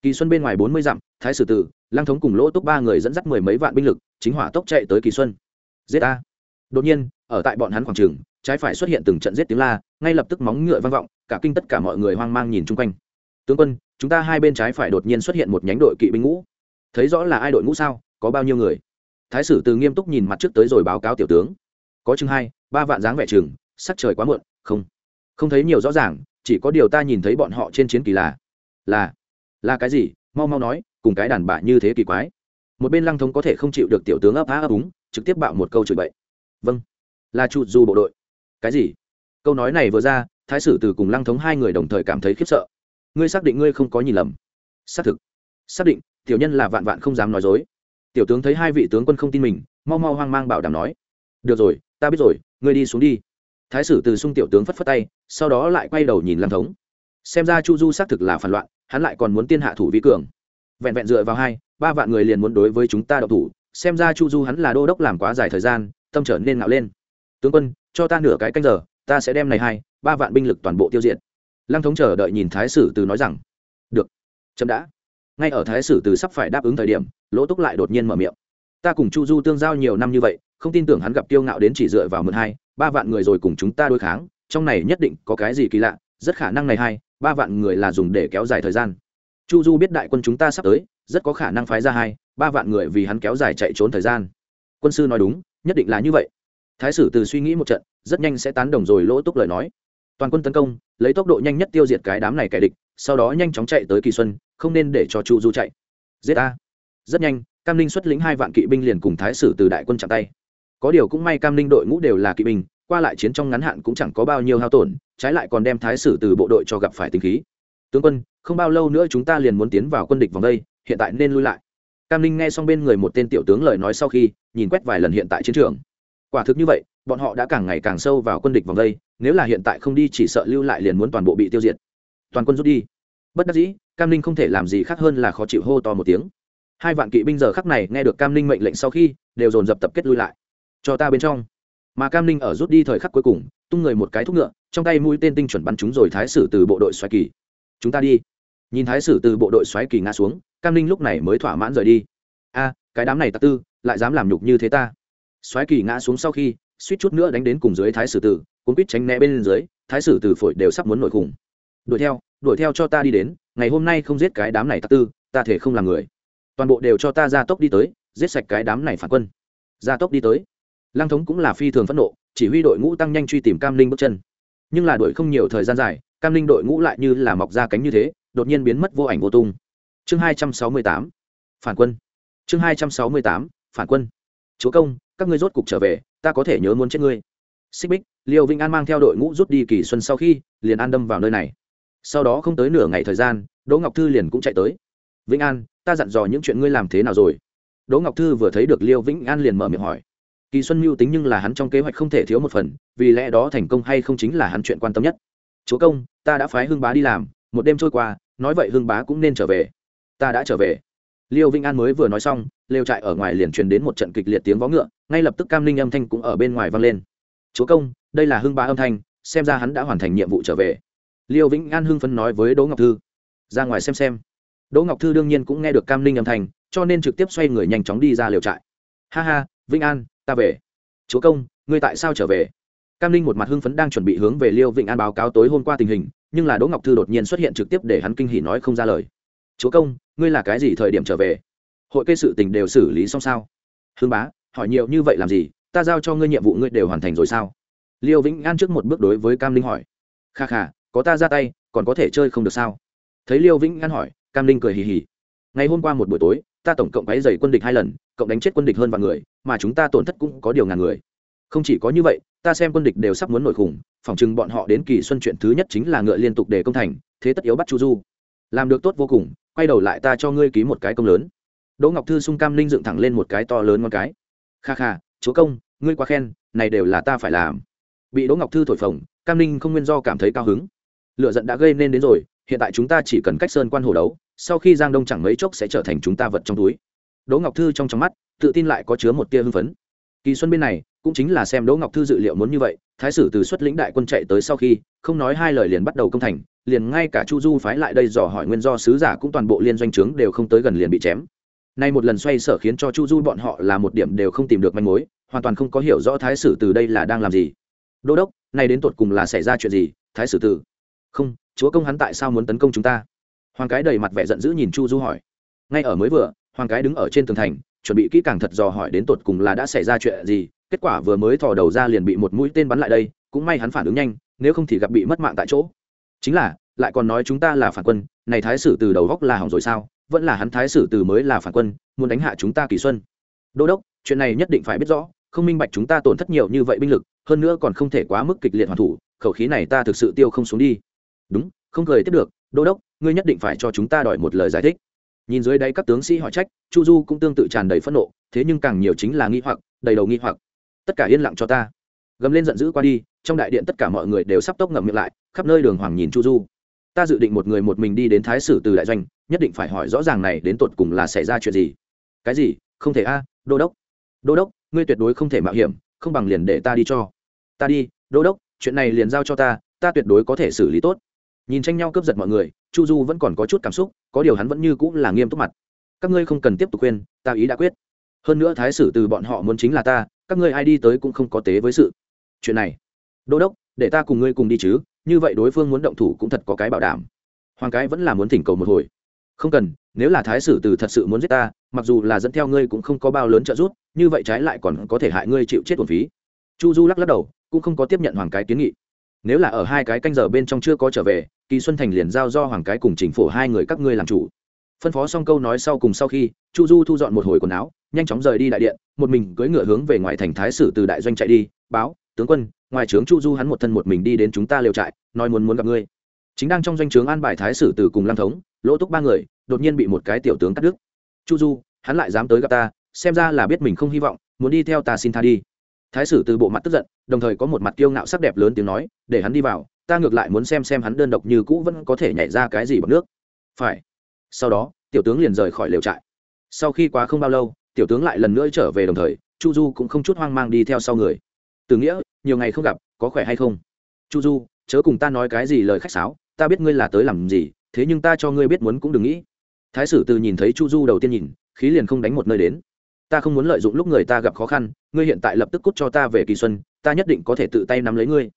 Kỳ xuân bên ngoài bốn mươi dặm, thái sử tử lang thống cùng lỗ túc ba người dẫn dắt mười mấy vạn binh lực, chính hỏa tốc chạy tới kỳ xuân. Giết a đột nhiên, ở tại bọn hắn khoảng trường, trái phải xuất hiện từng trận giết tiếng la, ngay lập tức móng ngựa vang vọng, cả kinh tất cả mọi người hoang mang nhìn chung quanh. Tướng quân, chúng ta hai bên trái phải đột nhiên xuất hiện một nhánh đội kỵ binh ngũ. Thấy rõ là ai đội ngũ sao, có bao nhiêu người? Thái sử từ nghiêm túc nhìn mặt trước tới rồi báo cáo tiểu tướng có chừng hai, ba vạn dáng vẻ chừng, sắc trời quá muộn, không không thấy nhiều rõ ràng, chỉ có điều ta nhìn thấy bọn họ trên chiến kỳ là là là cái gì? Mau mau nói, cùng cái đàn bà như thế kỳ quái. Một bên lăng thống có thể không chịu được tiểu tướng ấp á ấp úng, trực tiếp bạo một câu chửi bậy. Vâng là chu du bộ đội. Cái gì? Câu nói này vừa ra, thái sử từ cùng lăng thống hai người đồng thời cảm thấy khiếp sợ. Ngươi xác định ngươi không có nhìn lầm? Xác thực. Xác định, tiểu nhân là vạn vạn không dám nói dối. Tiểu tướng thấy hai vị tướng quân không tin mình, mau mau hoang mang bảo đảm nói. Được rồi ta biết rồi, ngươi đi xuống đi. Thái sử từ sung tiểu tướng phất phất tay, sau đó lại quay đầu nhìn lăng thống. Xem ra chu du xác thực là phản loạn, hắn lại còn muốn tiên hạ thủ vi cường. Vẹn vẹn dựa vào hai, ba vạn người liền muốn đối với chúng ta đậu thủ, xem ra chu du hắn là đô đốc làm quá dài thời gian, tâm trở nên ngạo lên. Tướng quân, cho ta nửa cái canh giờ, ta sẽ đem này hai, ba vạn binh lực toàn bộ tiêu diệt. Lăng thống chờ đợi nhìn thái sử từ nói rằng, được, chậm đã. Ngay ở thái sử từ sắp phải đáp ứng thời điểm, lỗ túc lại đột nhiên mở miệng. Ta cùng chu du tương giao nhiều năm như vậy không tin tưởng hắn gặp tiêu ngạo đến chỉ dựa vào mượn hai, ba vạn người rồi cùng chúng ta đối kháng, trong này nhất định có cái gì kỳ lạ, rất khả năng này hai, ba vạn người là dùng để kéo dài thời gian. Chu du biết đại quân chúng ta sắp tới, rất có khả năng phái ra hai, ba vạn người vì hắn kéo dài chạy trốn thời gian. Quân sư nói đúng, nhất định là như vậy. Thái sử từ suy nghĩ một trận, rất nhanh sẽ tán đồng rồi lỗ túc lời nói. Toàn quân tấn công, lấy tốc độ nhanh nhất tiêu diệt cái đám này kẻ địch, sau đó nhanh chóng chạy tới kỳ xuân, không nên để cho chu du chạy. Giết a rất nhanh, cam ninh xuất lĩnh hai vạn kỵ binh liền cùng thái sử từ đại quân chạm tay có điều cũng may cam ninh đội ngũ đều là kỵ binh, qua lại chiến trong ngắn hạn cũng chẳng có bao nhiêu hao tổn, trái lại còn đem thái sử từ bộ đội cho gặp phải tình khí. Tướng quân, không bao lâu nữa chúng ta liền muốn tiến vào quân địch vòng đây, hiện tại nên lui lại. Cam ninh nghe xong bên người một tên tiểu tướng lời nói sau khi, nhìn quét vài lần hiện tại chiến trường. Quả thực như vậy, bọn họ đã càng ngày càng sâu vào quân địch vòng đây, nếu là hiện tại không đi chỉ sợ lưu lại liền muốn toàn bộ bị tiêu diệt. Toàn quân rút đi. Bất đắc dĩ, cam ninh không thể làm gì khác hơn là khó chịu hô to một tiếng. Hai vạn kỵ binh giờ khắc này nghe được cam ninh mệnh lệnh sau khi, đều dồn dập tập kết lui lại cho ta bên trong. Mà cam ninh ở rút đi thời khắc cuối cùng, tung người một cái thúc ngựa, trong tay mũi tên tinh chuẩn bắn chúng rồi thái sử từ bộ đội xoáy kỳ. Chúng ta đi. Nhìn thái sử từ bộ đội xoáy kỳ ngã xuống, cam ninh lúc này mới thỏa mãn rời đi. A, cái đám này tặc tư, lại dám làm nhục như thế ta. Xoáy kỳ ngã xuống sau khi, suýt chút nữa đánh đến cùng dưới thái sử tử cuốn quýt tránh né bên dưới, thái sử tử phổi đều sắp muốn nổi khủng. Đuổi theo đuổi theo cho ta đi đến, ngày hôm nay không giết cái đám này tặc tư, ta thể không làm người. Toàn bộ đều cho ta ra tốc đi tới, giết sạch cái đám này phản quân. Ra tốc đi tới lăng thống cũng là phi thường phẫn nộ, chỉ huy đội ngũ tăng nhanh truy tìm cam linh bước chân. Nhưng là đội không nhiều thời gian dài, cam linh đội ngũ lại như là mọc ra cánh như thế, đột nhiên biến mất vô ảnh vô tung. Chương hai trăm sáu mươi tám, phản quân. Chương hai trăm sáu mươi tám, phản quân. Chúa công, các ngươi rốt cục trở về, ta có thể nhớ muốn chết ngươi. Xích bích, liêu vĩnh an mang theo đội ngũ rút đi kỳ xuân sau khi, liền an đâm vào nơi này. Sau đó không tới nửa ngày thời gian, đỗ ngọc thư liền cũng chạy tới. Vĩnh an, ta dặn dò những chuyện ngươi làm thế nào rồi? Đỗ ngọc thư vừa thấy được liêu vĩnh an liền mở miệng hỏi kỳ xuân mưu tính nhưng là hắn trong kế hoạch không thể thiếu một phần, vì lẽ đó thành công hay không chính là hắn chuyện quan tâm nhất. Chúa công, ta đã phái Hương bá đi làm, một đêm trôi qua, nói vậy Hương bá cũng nên trở về. Ta đã trở về. Liêu vĩnh an mới vừa nói xong, lều trại ở ngoài liền truyền đến một trận kịch liệt tiếng vó ngựa, ngay lập tức cam linh âm thanh cũng ở bên ngoài vang lên. Chúa công, đây là Hương bá âm thanh, xem ra hắn đã hoàn thành nhiệm vụ trở về. Liêu vĩnh an hưng phấn nói với đỗ ngọc thư. Ra ngoài xem xem. Đỗ ngọc thư đương nhiên cũng nghe được cam linh âm thanh, cho nên trực tiếp xoay người nhanh chóng đi ra liều trại. Ha ha, vĩnh an ta về. Chúa công, ngươi tại sao trở về? Cam linh một mặt hưng phấn đang chuẩn bị hướng về liêu Vịnh an báo cáo tối hôm qua tình hình, nhưng là đỗ ngọc thư đột nhiên xuất hiện trực tiếp để hắn kinh hỉ nói không ra lời. Chúa công, ngươi là cái gì thời điểm trở về? Hội kê sự tình đều xử lý xong sao? Hương bá, hỏi nhiều như vậy làm gì? Ta giao cho ngươi nhiệm vụ ngươi đều hoàn thành rồi sao? Liêu vĩnh an trước một bước đối với cam linh hỏi. Kha kha, có ta ra tay, còn có thể chơi không được sao? Thấy liêu vĩnh an hỏi, cam linh cười hì hì. Ngày hôm qua một buổi tối ta tổng cộng quấy dày quân địch hai lần, cộng đánh chết quân địch hơn vạn người, mà chúng ta tổn thất cũng có điều ngàn người. Không chỉ có như vậy, ta xem quân địch đều sắp muốn nổi khủng, phỏng chừng bọn họ đến kỳ xuân chuyện thứ nhất chính là ngựa liên tục để công thành, thế tất yếu bắt chu du. Làm được tốt vô cùng, quay đầu lại ta cho ngươi ký một cái công lớn. Đỗ ngọc thư sung cam linh dựng thẳng lên một cái to lớn ngón cái. Kha kha, chúa công, ngươi quá khen, này đều là ta phải làm. Bị đỗ ngọc thư thổi phồng, cam linh không nguyên do cảm thấy cao hứng. Lựa giận đã gây nên đến rồi, hiện tại chúng ta chỉ cần cách sơn quan hồ đấu sau khi giang đông chẳng mấy chốc sẽ trở thành chúng ta vật trong túi đỗ ngọc thư trong trong mắt tự tin lại có chứa một tia hưng phấn kỳ xuân bên này cũng chính là xem đỗ ngọc thư dự liệu muốn như vậy thái sử từ xuất lĩnh đại quân chạy tới sau khi không nói hai lời liền bắt đầu công thành liền ngay cả chu du phái lại đây dò hỏi nguyên do sứ giả cũng toàn bộ liên doanh trướng đều không tới gần liền bị chém nay một lần xoay sở khiến cho chu du bọn họ là một điểm đều không tìm được manh mối hoàn toàn không có hiểu rõ thái sử từ đây là đang làm gì đô đốc nay đến tột cùng là xảy ra chuyện gì thái sử từ không chúa công hắn tại sao muốn tấn công chúng ta hoàng cái đầy mặt vẻ giận dữ nhìn chu du hỏi. Ngay ở mới vừa, hoàng cái đứng ở trên tường thành, chuẩn bị kỹ càng thật dò hỏi đến tột cùng là đã xảy ra chuyện gì, kết quả vừa mới thò đầu ra liền bị một mũi tên bắn lại đây, cũng may hắn phản ứng nhanh, nếu không thì gặp bị mất mạng tại chỗ. Chính là, lại còn nói chúng ta là phản quân, này thái sử từ đầu góc là hỏng rồi sao, vẫn là hắn thái sử từ mới là phản quân, muốn đánh hạ chúng ta kỳ xuân. Đô đốc, chuyện này nhất định phải biết rõ, không minh bạch chúng ta tổn thất nhiều như vậy binh lực, hơn nữa còn không thể quá mức kịch liệt hoàn thủ, khẩu khí này ta thực sự tiêu không xuống đi. Đúng, không cười tiếp được, đô đốc ngươi nhất định phải cho chúng ta đòi một lời giải thích. Nhìn dưới đây các tướng sĩ hỏi trách, chu du cũng tương tự tràn đầy phẫn nộ, thế nhưng càng nhiều chính là nghi hoặc, đầy đầu nghi hoặc. Tất cả yên lặng cho ta. Gầm lên giận dữ qua đi, trong đại điện tất cả mọi người đều sắp tốc ngậm miệng lại, khắp nơi đường hoàng nhìn chu du. Ta dự định một người một mình đi đến thái sử từ đại doanh, nhất định phải hỏi rõ ràng này đến tột cùng là xảy ra chuyện gì. Cái gì? Không thể a, đô đốc. Đô đốc, ngươi tuyệt đối không thể mạo hiểm, không bằng liền để ta đi cho. Ta đi, đô đốc, chuyện này liền giao cho ta ta tuyệt đối có thể xử lý tốt nhìn tranh nhau cướp giật mọi người, chu du vẫn còn có chút cảm xúc, có điều hắn vẫn như cũng là nghiêm túc mặt. Các ngươi không cần tiếp tục khuyên, ta ý đã quyết. Hơn nữa thái sử từ bọn họ muốn chính là ta, các ngươi ai đi tới cũng không có tế với sự. Chuyện này, đô đốc, để ta cùng ngươi cùng đi chứ, như vậy đối phương muốn động thủ cũng thật có cái bảo đảm. Hoàng cái vẫn là muốn thỉnh cầu một hồi. Không cần, nếu là thái sử từ thật sự muốn giết ta, mặc dù là dẫn theo ngươi cũng không có bao lớn trợ giúp, như vậy trái lại còn có thể hại ngươi chịu chết thuần phí. Chu du lắc lắc đầu, cũng không có tiếp nhận hoàng cái kiến nghị nếu là ở hai cái canh giờ bên trong chưa có trở về, kỳ xuân thành liền giao do hoàng cái cùng chính phủ hai người các ngươi làm chủ. Phân phó xong câu nói sau cùng sau khi, chu du thu dọn một hồi quần áo, nhanh chóng rời đi đại điện, một mình cưỡi ngựa hướng về ngoài thành thái sử từ đại doanh chạy đi, báo, tướng quân, ngoài trướng chu du hắn một thân một mình đi đến chúng ta liều trại, nói muốn muốn gặp ngươi. Chính đang trong doanh trướng an bài thái sử từ cùng lam thống, lỗ túc ba người, đột nhiên bị một cái tiểu tướng cắt đứt. Chu du, hắn lại dám tới gặp ta, xem ra là biết mình không hy vọng, muốn đi theo ta xin tha đi thái sử từ bộ mặt tức giận, đồng thời có một mặt kiêu ngạo sắc đẹp lớn tiếng nói, để hắn đi vào, ta ngược lại muốn xem xem hắn đơn độc như cũ vẫn có thể nhảy ra cái gì bằng nước. Phải. Sau đó, tiểu tướng liền rời khỏi lều trại. Sau khi quá không bao lâu, tiểu tướng lại lần nữa trở về đồng thời, chu du cũng không chút hoang mang đi theo sau người. Từ nghĩa, nhiều ngày không gặp, có khỏe hay không? Chu du, chớ cùng ta nói cái gì lời khách sáo, ta biết ngươi là tới làm gì, thế nhưng ta cho ngươi biết muốn cũng đừng nghĩ. Thái sử từ nhìn thấy chu du đầu tiên nhìn, khí liền không đánh một nơi đến ta không muốn lợi dụng lúc người ta gặp khó khăn, ngươi hiện tại lập tức cút cho ta về kỳ xuân, ta nhất định có thể tự tay nắm lấy ngươi.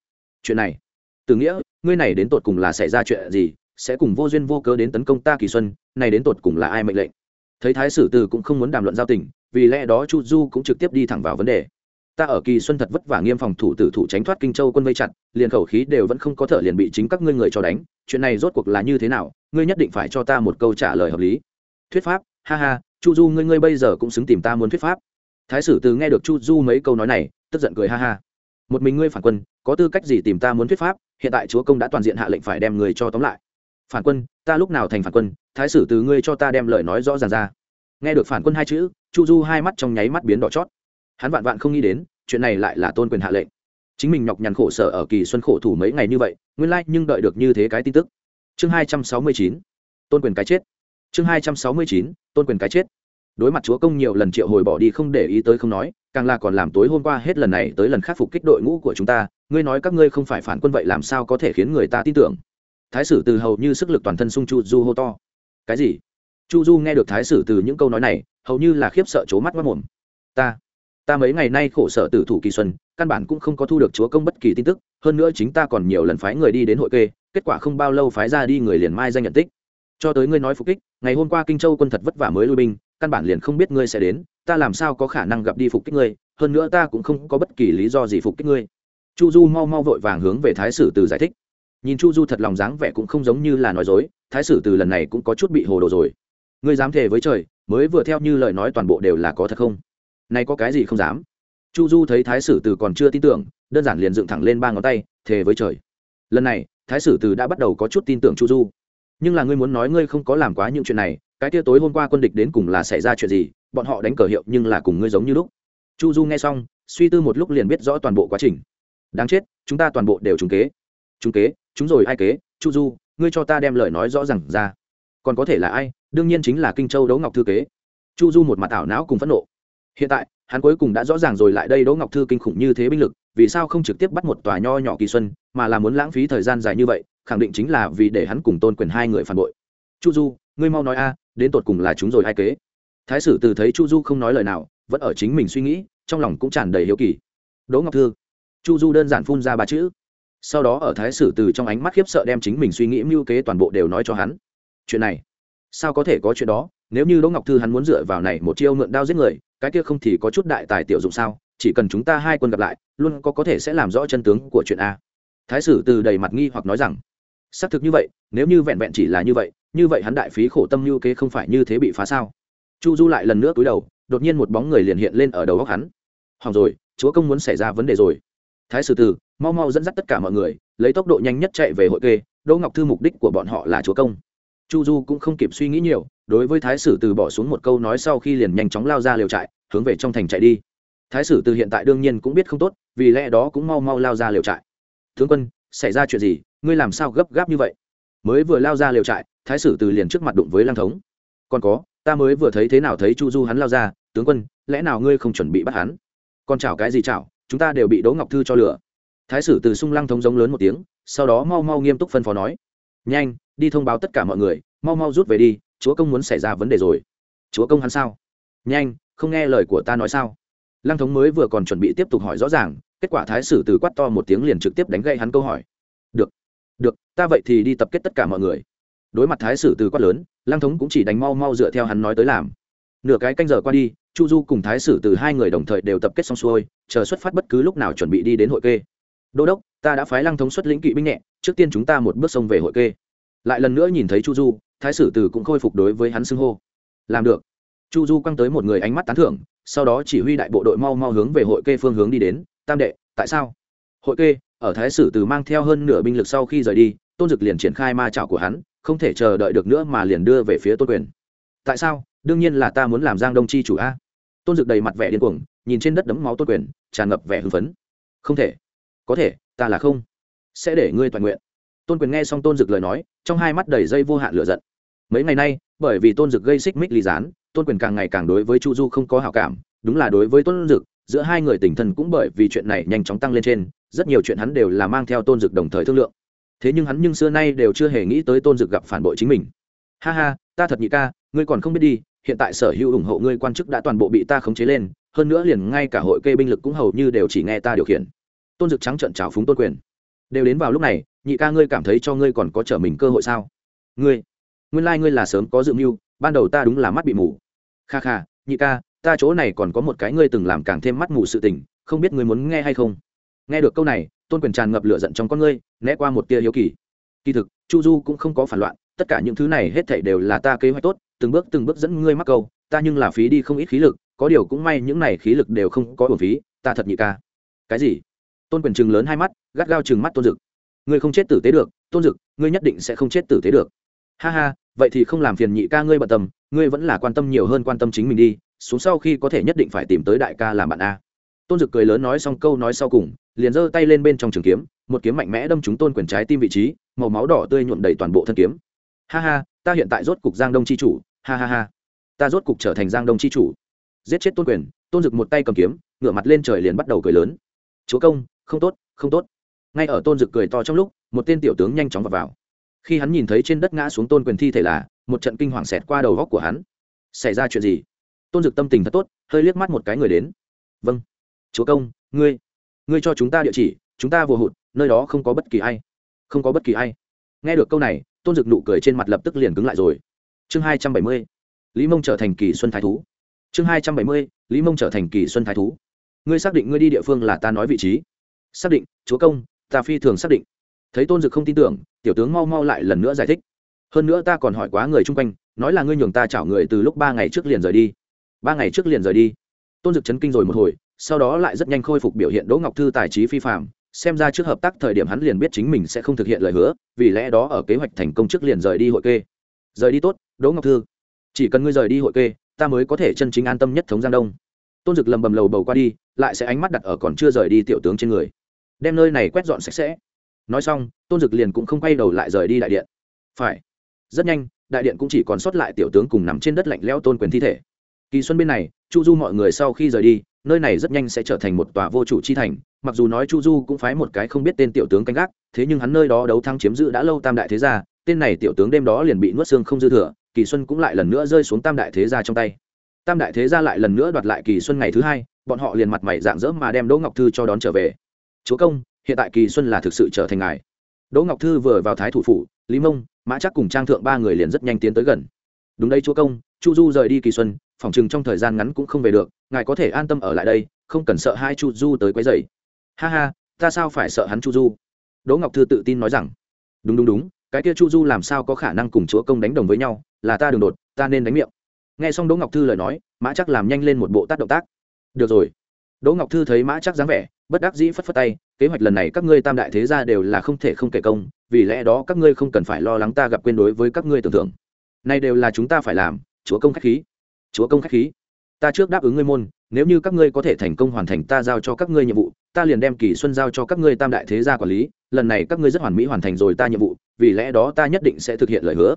Chuyện này từ nghĩa, ngươi này đến tột cùng là xảy ra chuyện gì, sẽ cùng vô duyên vô cớ đến tấn công ta kỳ xuân, này đến tột cùng là ai mệnh lệnh? Thấy thái sử từ cũng không muốn đàm luận giao tình, vì lẽ đó chu du cũng trực tiếp đi thẳng vào vấn đề. Ta ở kỳ xuân thật vất vả nghiêm phòng thủ tử thủ tránh thoát kinh châu quân vây chặt, liền khẩu khí đều vẫn không có thở liền bị chính các ngươi người cho đánh, chuyện này rốt cuộc là như thế nào, ngươi nhất định phải cho ta một câu trả lời hợp lý. Thuyết pháp, ha ha chu du, ngươi ngươi bây giờ cũng xứng tìm ta muốn thuyết pháp. Thái sử từ nghe được chu du mấy câu nói này, tức giận cười ha ha. Một mình ngươi phản quân, có tư cách gì tìm ta muốn thuyết pháp? Hiện tại chúa công đã toàn diện hạ lệnh phải đem người cho tóm lại. Phản quân, ta lúc nào thành phản quân? Thái sử từ ngươi cho ta đem lời nói rõ ràng ra. Nghe được phản quân hai chữ, chu du hai mắt trong nháy mắt biến đỏ chót. Hắn vạn vạn không nghĩ đến, chuyện này lại là tôn quyền hạ lệnh. Chính mình nhọc nhằn khổ sở ở kỳ xuân khổ thủ mấy ngày như vậy, nguyên lai nhưng đợi được như thế cái tin tức. Chương hai trăm sáu mươi chín, tôn quyền cái chết chương hai trăm sáu mươi chín, tôn quyền cái chết. Đối mặt chúa công nhiều lần triệu hồi bỏ đi không để ý tới không nói, càng là còn làm tối hôm qua hết lần này tới lần khắc phục kích đội ngũ của chúng ta, ngươi nói các ngươi không phải phản quân vậy làm sao có thể khiến người ta tin tưởng? Thái sử từ hầu như sức lực toàn thân sung chu du hô to. Cái gì? Chu du nghe được thái sử từ những câu nói này, hầu như là khiếp sợ c mắt mất mồm. Ta ta mấy ngày nay khổ sở tử thủ kỳ xuân, căn bản cũng không có thu được chúa công bất kỳ tin tức, hơn nữa chính ta còn nhiều lần phái người đi đến hội kê, kết quả không bao lâu phái ra đi người liền mai danh nhận tích. Cho tới ngươi nói phục kích ngày hôm qua kinh châu quân thật vất vả mới lui binh, căn bản liền không biết ngươi sẽ đến, ta làm sao có khả năng gặp đi phục kích ngươi, hơn nữa ta cũng không có bất kỳ lý do gì phục kích ngươi. Chu du mau mau vội vàng hướng về thái sử từ giải thích. Nhìn chu du thật lòng dáng vẻ cũng không giống như là nói dối, thái sử từ lần này cũng có chút bị hồ đồ rồi. Ngươi dám thề với trời, mới vừa theo như lời nói toàn bộ đều là có thật không? Nay có cái gì không dám? Chu du thấy thái sử từ còn chưa tin tưởng, đơn giản liền dựng thẳng lên ba ngón tay, thề với trời. Lần này, thái sử từ đã bắt đầu có chút tin tưởng chu du nhưng là ngươi muốn nói ngươi không có làm quá những chuyện này, cái tia tối hôm qua quân địch đến cùng là xảy ra chuyện gì, bọn họ đánh cờ hiệu nhưng là cùng ngươi giống như lúc. Chu du nghe xong, suy tư một lúc liền biết rõ toàn bộ quá trình. Đáng chết, chúng ta toàn bộ đều trúng kế. Trúng kế chúng rồi ai kế? Chu du, ngươi cho ta đem lời nói rõ r à n g ra. Còn có thể là ai? Đương nhiên chính là kinh châu đấu ngọc thư kế. Chu du một mặt ảo não cùng phẫn nộ. Hiện tại, hắn cuối cùng đã rõ ràng rồi lại đây đỗ ngọc thư kinh khủng như thế binh lực, vì sao không trực tiếp bắt một tòa nho nhỏ kỳ xuân, mà là muốn lãng phí thời gian dài như vậy? Khẳng định chính là vì để hắn cùng tôn quyền hai người phản bội. Chu du, ngươi mau nói a, đến tột cùng là chúng rồi hai kế? Thái sử từ thấy chu du không nói lời nào, vẫn ở chính mình suy nghĩ, trong lòng cũng tràn đầy hiếu kỳ. Đỗ ngọc thư, chu du đơn giản phun ra ba chữ. Sau đó ở thái sử từ trong ánh mắt khiếp sợ đem chính mình suy nghĩ mưu kế toàn bộ đều nói cho hắn. Chuyện này, sao có thể có chuyện đó? Nếu như đỗ ngọc thư hắn muốn dựa vào này một chiêu mượn đao giết người, cái kia không thì có chút đại tài tiểu dụng sao? Chỉ cần chúng ta hai quân gặp lại, luôn có có thể sẽ làm rõ chân tướng của chuyện a. Thái sử từ đầy mặt nghi hoặc nói rằng xác thực như vậy, nếu như vẹn vẹn chỉ là như vậy như vậy hắn đại phí khổ tâm như kế không phải như thế bị phá sao? Chu du lại lần nữa cúi đầu, đột nhiên một bóng người liền hiện lên ở đầu góc hắn. Hỏng rồi, chúa công muốn xảy ra vấn đề rồi. Thái sử từ mau mau dẫn dắt tất cả mọi người, lấy tốc độ nhanh nhất chạy về hội kê, đỗ ngọc thư mục đích của bọn họ là chúa công. Chu du cũng không kịp suy nghĩ nhiều, đối với thái sử từ bỏ xuống một câu nói sau khi liền nhanh chóng lao ra liều trại, hướng về trong thành chạy đi. Thái sử từ hiện tại đương nhiên cũng biết không tốt, vì lẽ đó cũng mau mau lao ra liều trại. Tướng quân xảy ra chuyện gì, ngươi làm sao gấp gáp như vậy? Mới vừa lao ra liều trại, thái sử từ liền trước mặt đụng với lang thống. Còn có, ta mới vừa thấy thế nào thấy chu du hắn lao ra, tướng quân, lẽ nào ngươi không chuẩn bị bắt hắn? Còn chảo cái gì chảo, chúng ta đều bị đỗ ngọc thư cho lửa. Thái sử từ sung lăng thống giống lớn một tiếng, sau đó mau mau nghiêm túc phân phó nói. Nhanh, đi thông báo tất cả mọi người, mau mau rút về đi, chúa công muốn xảy ra vấn đề rồi. Chúa công hắn sao? Nhanh, không nghe lời của ta nói sao? Lăng thống mới vừa còn chuẩn bị tiếp tục hỏi rõ ràng kết quả thái sử từ quát to một tiếng liền trực tiếp đánh gây hắn câu hỏi. Được được, ta vậy thì đi tập kết tất cả mọi người. Đối mặt thái sử từ quát lớn lang thống cũng chỉ đánh mau mau dựa theo hắn nói tới làm. Nửa cái canh giờ qua đi, chu du cùng thái sử từ hai người đồng thời đều tập kết xong xuôi, chờ xuất phát bất cứ lúc nào chuẩn bị đi đến hội kê. Đô đốc, ta đã phái lăng thống xuất lĩnh kỵ binh nhẹ, trước tiên chúng ta một bước sông về hội kê. Lại lần nữa nhìn thấy chu du, thái sử từ cũng khôi phục đối với hắn xưng hô. Làm được. Chu du quăng tới một người ánh mắt tán thưởng, sau đó chỉ huy đại bộ đội mau mau hướng về hội kê phương hướng đi đến tam đệ, tại sao? Hội kê, ở thái sử từ mang theo hơn nửa binh lực sau khi rời đi, tôn dực liền triển khai ma trảo của hắn, không thể chờ đợi được nữa mà liền đưa về phía tôn quyền. Tại sao? Đương nhiên là ta muốn làm giang đông chi chủ a. Tôn dực đầy mặt vẻ điên cuồng, nhìn trên đất đấm máu tôn quyền, tràn ngập vẻ hưng phấn. Không thể. Có thể, ta là không. Sẽ để ngươi toàn nguyện. Tôn quyền nghe xong tôn dực lời nói, trong hai mắt đầy dây vô hạn lửa giận. Mấy ngày nay, bởi vì tôn dực gây xích mích ly gián, tôn quyền càng ngày càng đối với chu du không có hảo cảm, đúng là đối với tôn dực giữa hai người tình thân cũng bởi vì chuyện này nhanh chóng tăng lên trên, rất nhiều chuyện hắn đều là mang theo tôn dực đồng thời thương lượng. Thế nhưng hắn nhưng xưa nay đều chưa hề nghĩ tới tôn dực gặp phản bội chính mình. Ha ha, ta thật nhị ca, ngươi còn không biết đi, hiện tại sở hữu ủng hộ ngươi quan chức đã toàn bộ bị ta khống chế lên, hơn nữa liền ngay cả hội kê binh lực cũng hầu như đều chỉ nghe ta điều khiển. Tôn dực trắng trận trào phúng tôn quyền. Đều đến vào lúc này, nhị ca ngươi cảm thấy cho ngươi còn có trở mình cơ hội sao? Ngươi, nguyên lai、like、ngươi là sớm có dự mưu, ban đầu ta đúng là mắt bị mù. Kha kha, nhị ca ta chỗ này còn có một cái ngươi từng làm càng thêm mắt mù sự tình, không biết ngươi muốn nghe hay không? Nghe được câu này, tôn quyền tràn ngập lửa giận trong con ngươi, né qua một tia hiếu kỳ. Kỳ thực, chu du cũng không có phản loạn, tất cả những thứ này hết thảy đều là ta kế hoạch tốt, từng bước từng bước dẫn ngươi mắc câu, ta nhưng là phí đi không ít khí lực, có điều cũng may những này khí lực đều không có uổng phí, ta thật nhị ca. Cái gì? Tôn quyền chừng lớn hai mắt, gắt gao chừng mắt tôn dực. Ngươi không chết tử tế được, tôn dực, ngươi nhất định sẽ không chết tử tế được. Ha ha, vậy thì không làm phiền nhị ca ngươi bận tâm, ngươi vẫn là quan tâm nhiều hơn quan tâm chính mình đi xuống sau khi có thể nhất định phải tìm tới đại ca làm bạn a. Tôn dực cười lớn nói xong câu nói sau cùng liền giơ tay lên bên trong trường kiếm một kiếm mạnh mẽ đâm trúng tôn quyền trái tim vị trí màu máu đỏ tươi nhuộm đầy toàn bộ thân kiếm. Ha ha ta hiện tại rốt cục giang đông c h i chủ ha ha ha. Ta rốt cục trở thành giang đông c h i chủ. Giết chết tôn quyền tôn dực một tay cầm kiếm ngửa mặt lên trời liền bắt đầu cười lớn. Chúa công không tốt không tốt. Ngay ở tôn dực cười to trong lúc một tên tiểu tướng nhanh chóng vào, vào. khi hắn nhìn thấy trên đất ngã xuống tôn quyền thi thể là một trận kinh hoàng xẹt qua đầu góc của hắn. Xảy ra chuyện gì? Tôn dực tâm tình thật tốt, hơi liếc mắt một cái người đến. Vâng chúa công, ngươi ngươi cho chúng ta địa chỉ, chúng ta vừa hụt, nơi đó không có bất kỳ ai. Không có bất kỳ ai. Nghe được câu này, tôn dực nụ cười trên mặt lập tức liền cứng lại rồi. Chương hai trăm bảy mươi, lý mông trở thành kỳ xuân thái thú. Chương hai trăm bảy mươi, lý mông trở thành kỳ xuân thái thú. Ngươi xác định ngươi đi địa phương là ta nói vị trí. Xác định, chúa công, ta phi thường xác định. Thấy tôn dực không tin tưởng, tiểu tướng mau mau lại lần nữa giải thích. Hơn nữa ta còn hỏi quá người chung quanh, nói là ngươi nhường ta chảo người từ lúc ba ngày trước liền rời đi ba ngày trước liền rời đi. Tôn dực chấn kinh rồi một hồi, sau đó lại rất nhanh khôi phục biểu hiện đỗ ngọc thư tài trí phi phạm xem ra trước hợp tác thời điểm hắn liền biết chính mình sẽ không thực hiện lời hứa, vì lẽ đó ở kế hoạch thành công trước liền rời đi hội kê. Rời đi tốt, đỗ ngọc thư. Chỉ cần ngươi rời đi hội kê, ta mới có thể chân chính an tâm nhất thống giang đông. Tôn dực lầm bầm lầu bầu qua đi, lại sẽ ánh mắt đặt ở còn chưa rời đi tiểu tướng trên người. Đem nơi này quét dọn sạch sẽ. Nói xong, tôn dực liền cũng không quay đầu lại rời đi đại điện. Phải. Rất nhanh, đại điện cũng chỉ còn sót lại tiểu tướng cùng nằm trên đất lạnh leo tôn quyền thi thể kỳ xuân bên này, chu du mọi người sau khi rời đi, nơi này rất nhanh sẽ trở thành một tòa vô chủ chi thành. Mặc dù nói chu du cũng phái một cái không biết tên tiểu tướng canh gác, thế nhưng hắn nơi đó đấu thắng chiếm giữ đã lâu tam đại thế gia, tên này tiểu tướng đêm đó liền bị nuốt xương không dư thừa, kỳ xuân cũng lại lần nữa rơi xuống tam đại thế gia trong tay. Tam đại thế gia lại lần nữa đoạt lại kỳ xuân ngày thứ hai, bọn họ liền mặt mày dạng dỡ mà đem đỗ ngọc thư cho đón trở về. Chúa công, hiện tại kỳ xuân là thực sự trở thành ngài. Đỗ ngọc thư vừa vào thái thủ phủ, lý mông, mã chắc cùng trang thượng ba người liền rất nhanh tiến tới gần. Đúng đây chúa công. Chu du rời đi kỳ xuân phòng chừng trong thời gian ngắn cũng không về được, ngài có thể an tâm ở lại đây, không cần sợ hai chu du tới quấy dày ha ha, ta sao phải sợ hắn chu du? Đỗ ngọc thư tự tin nói rằng. Đúng đúng đúng, cái kia chu du làm sao có khả năng cùng chúa công đánh đồng với nhau, là ta đường đột, ta nên đánh miệng. Nghe xong đỗ ngọc thư lời nói, mã chắc làm nhanh lên một bộ tác động tác. Được rồi. Đỗ ngọc thư thấy mã chắc dáng vẻ, bất đắc dĩ phất phất tay, kế hoạch lần này các ngươi tam đại thế gia đều là không thể không kể công, vì lẽ đó các ngươi không cần phải lo lắng ta gặp quên đối với các ngươi tưởng tượng này đều là chúng ta phải làm, chúa công khách khí chúa công khách khí. Ta trước đáp ứng ngươi môn, nếu như các ngươi có thể thành công hoàn thành ta giao cho các ngươi nhiệm vụ, ta liền đem kỳ xuân giao cho các ngươi tam đại thế gia quản lý, lần này các ngươi rất hoàn mỹ hoàn thành rồi ta nhiệm vụ, vì lẽ đó ta nhất định sẽ thực hiện lời hứa.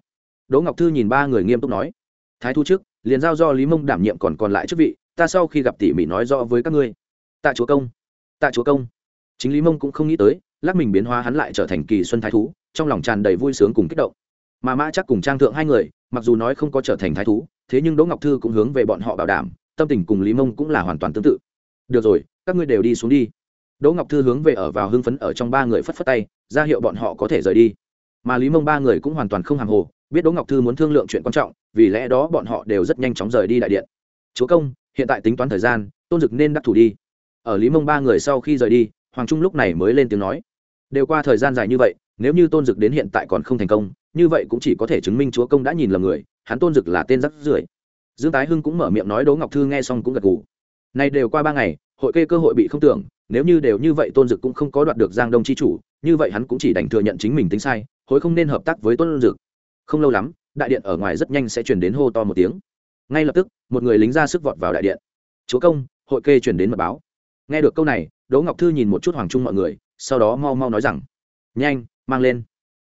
Đỗ ngọc thư nhìn ba người nghiêm túc nói. Thái thu trước, liền giao do lý mông đảm nhiệm còn còn lại chức vị, ta sau khi gặp tỉ mỉ nói rõ với các ngươi. Tạ chúa công. Tạ chúa công. Chính lý mông cũng không nghĩ tới, lắc mình biến hóa hắn lại trở thành kỳ xuân thái thú, trong lòng tràn đầy vui sướng cùng kích động. Mà mã chắc cùng trang thượng hai người, mặc dù nói không có trở thành thái thú thế nhưng đỗ ngọc thư cũng hướng về bọn họ bảo đảm, tâm tình cùng lý mông cũng là hoàn toàn tương tự. Được rồi, các ngươi đều đi xuống đi. Đỗ ngọc thư hướng về ở vào hưng phấn ở trong ba người phất phất tay, ra hiệu bọn họ có thể rời đi. Mà lý mông ba người cũng hoàn toàn không hàng hồ, biết đỗ ngọc thư muốn thương lượng chuyện quan trọng, vì lẽ đó bọn họ đều rất nhanh chóng rời đi đại điện. Chúa công, hiện tại tính toán thời gian, tôn dực nên đắc thủ đi. Ở lý mông ba người sau khi rời đi, hoàng trung lúc này mới lên tiếng nói, đều qua thời gian dài như vậy, nếu như tôn dực đến hiện tại còn không thành công, như vậy cũng chỉ có thể chứng minh chúa công đã nhìn lầm người hắn tôn dực là tên rắc rưởi. Dương tái hưng cũng mở miệng nói đỗ ngọc thư nghe xong cũng gật gù. Nay đều qua ba ngày, hội kê cơ hội bị không tưởng, nếu như đều như vậy tôn dực cũng không có đoạt được giang đông chi chủ, như vậy hắn cũng chỉ đành thừa nhận chính mình tính sai, hối không nên hợp tác với tôn dực. Không lâu lắm, đại điện ở ngoài rất nhanh sẽ chuyển đến hô to một tiếng. Ngay lập tức, một người lính ra sức vọt vào đại điện. Chúa công, hội kê chuyển đến mật báo. Nghe được câu này, đỗ ngọc thư nhìn một chút hoàng trung mọi người, sau đó mau mau nói rằng, nhanh, mang lên.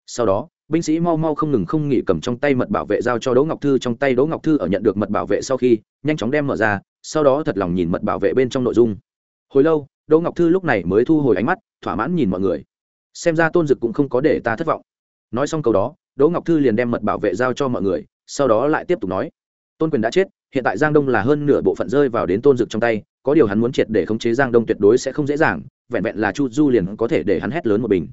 Sau đó binh sĩ mau mau không ngừng không nghỉ cầm trong tay mật bảo vệ giao cho đỗ ngọc thư. Trong tay đỗ ngọc thư ở nhận được mật bảo vệ sau khi, nhanh chóng đem mở ra, sau đó thật lòng nhìn mật bảo vệ bên trong nội dung. Hồi lâu, đỗ ngọc thư lúc này mới thu hồi ánh mắt, thỏa mãn nhìn mọi người. Xem ra tôn dực cũng không có để ta thất vọng. Nói xong câu đó, đỗ ngọc thư liền đem mật bảo vệ giao cho mọi người, sau đó lại tiếp tục nói. Tôn quyền đã chết, hiện tại giang đông là hơn nửa bộ phận rơi vào đến tôn dực trong tay, có điều hắn muốn triệt để khống chế giang đông tuyệt đối sẽ không dễ dàng, vẹn vẹn là chu du liền có thể để hắn hét lớn một bình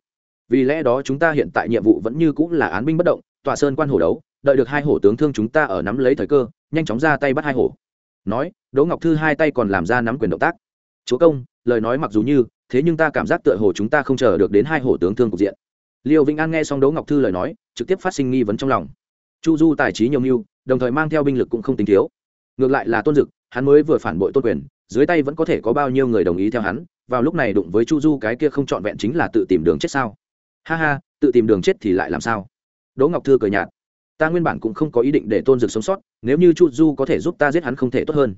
vì lẽ đó chúng ta hiện tại nhiệm vụ vẫn như cũng là án binh bất động tọa sơn quan hổ đấu, đợi được hai hổ tướng thương chúng ta ở nắm lấy thời cơ, nhanh chóng ra tay bắt hai hổ. Nói, đỗ ngọc thư hai tay còn làm ra nắm quyền động tác. Chúa công, lời nói mặc dù như, thế nhưng ta cảm giác tựa hồ chúng ta không chờ được đến hai hổ tướng thương cục diện. Liêu vĩnh an nghe xong đỗ ngọc thư lời nói, trực tiếp phát sinh nghi vấn trong lòng. Chu du tài trí nhiều mưu, đồng thời mang theo binh lực cũng không tính thiếu. Ngược lại là tôn dực, hắn mới vừa phản bội tôn quyền, dưới tay vẫn có thể có bao nhiêu người đồng ý theo hắn, vào lúc này đụng với chu du cái kia không trọn vẹn chính là tự tìm đường chết sao? Ha ha, tự tìm đường chết thì lại làm sao? Đỗ ngọc thư cười nhạt. Ta nguyên bản cũng không có ý định để tôn dực sống sót, nếu như chu du có thể giúp ta giết hắn không thể tốt hơn.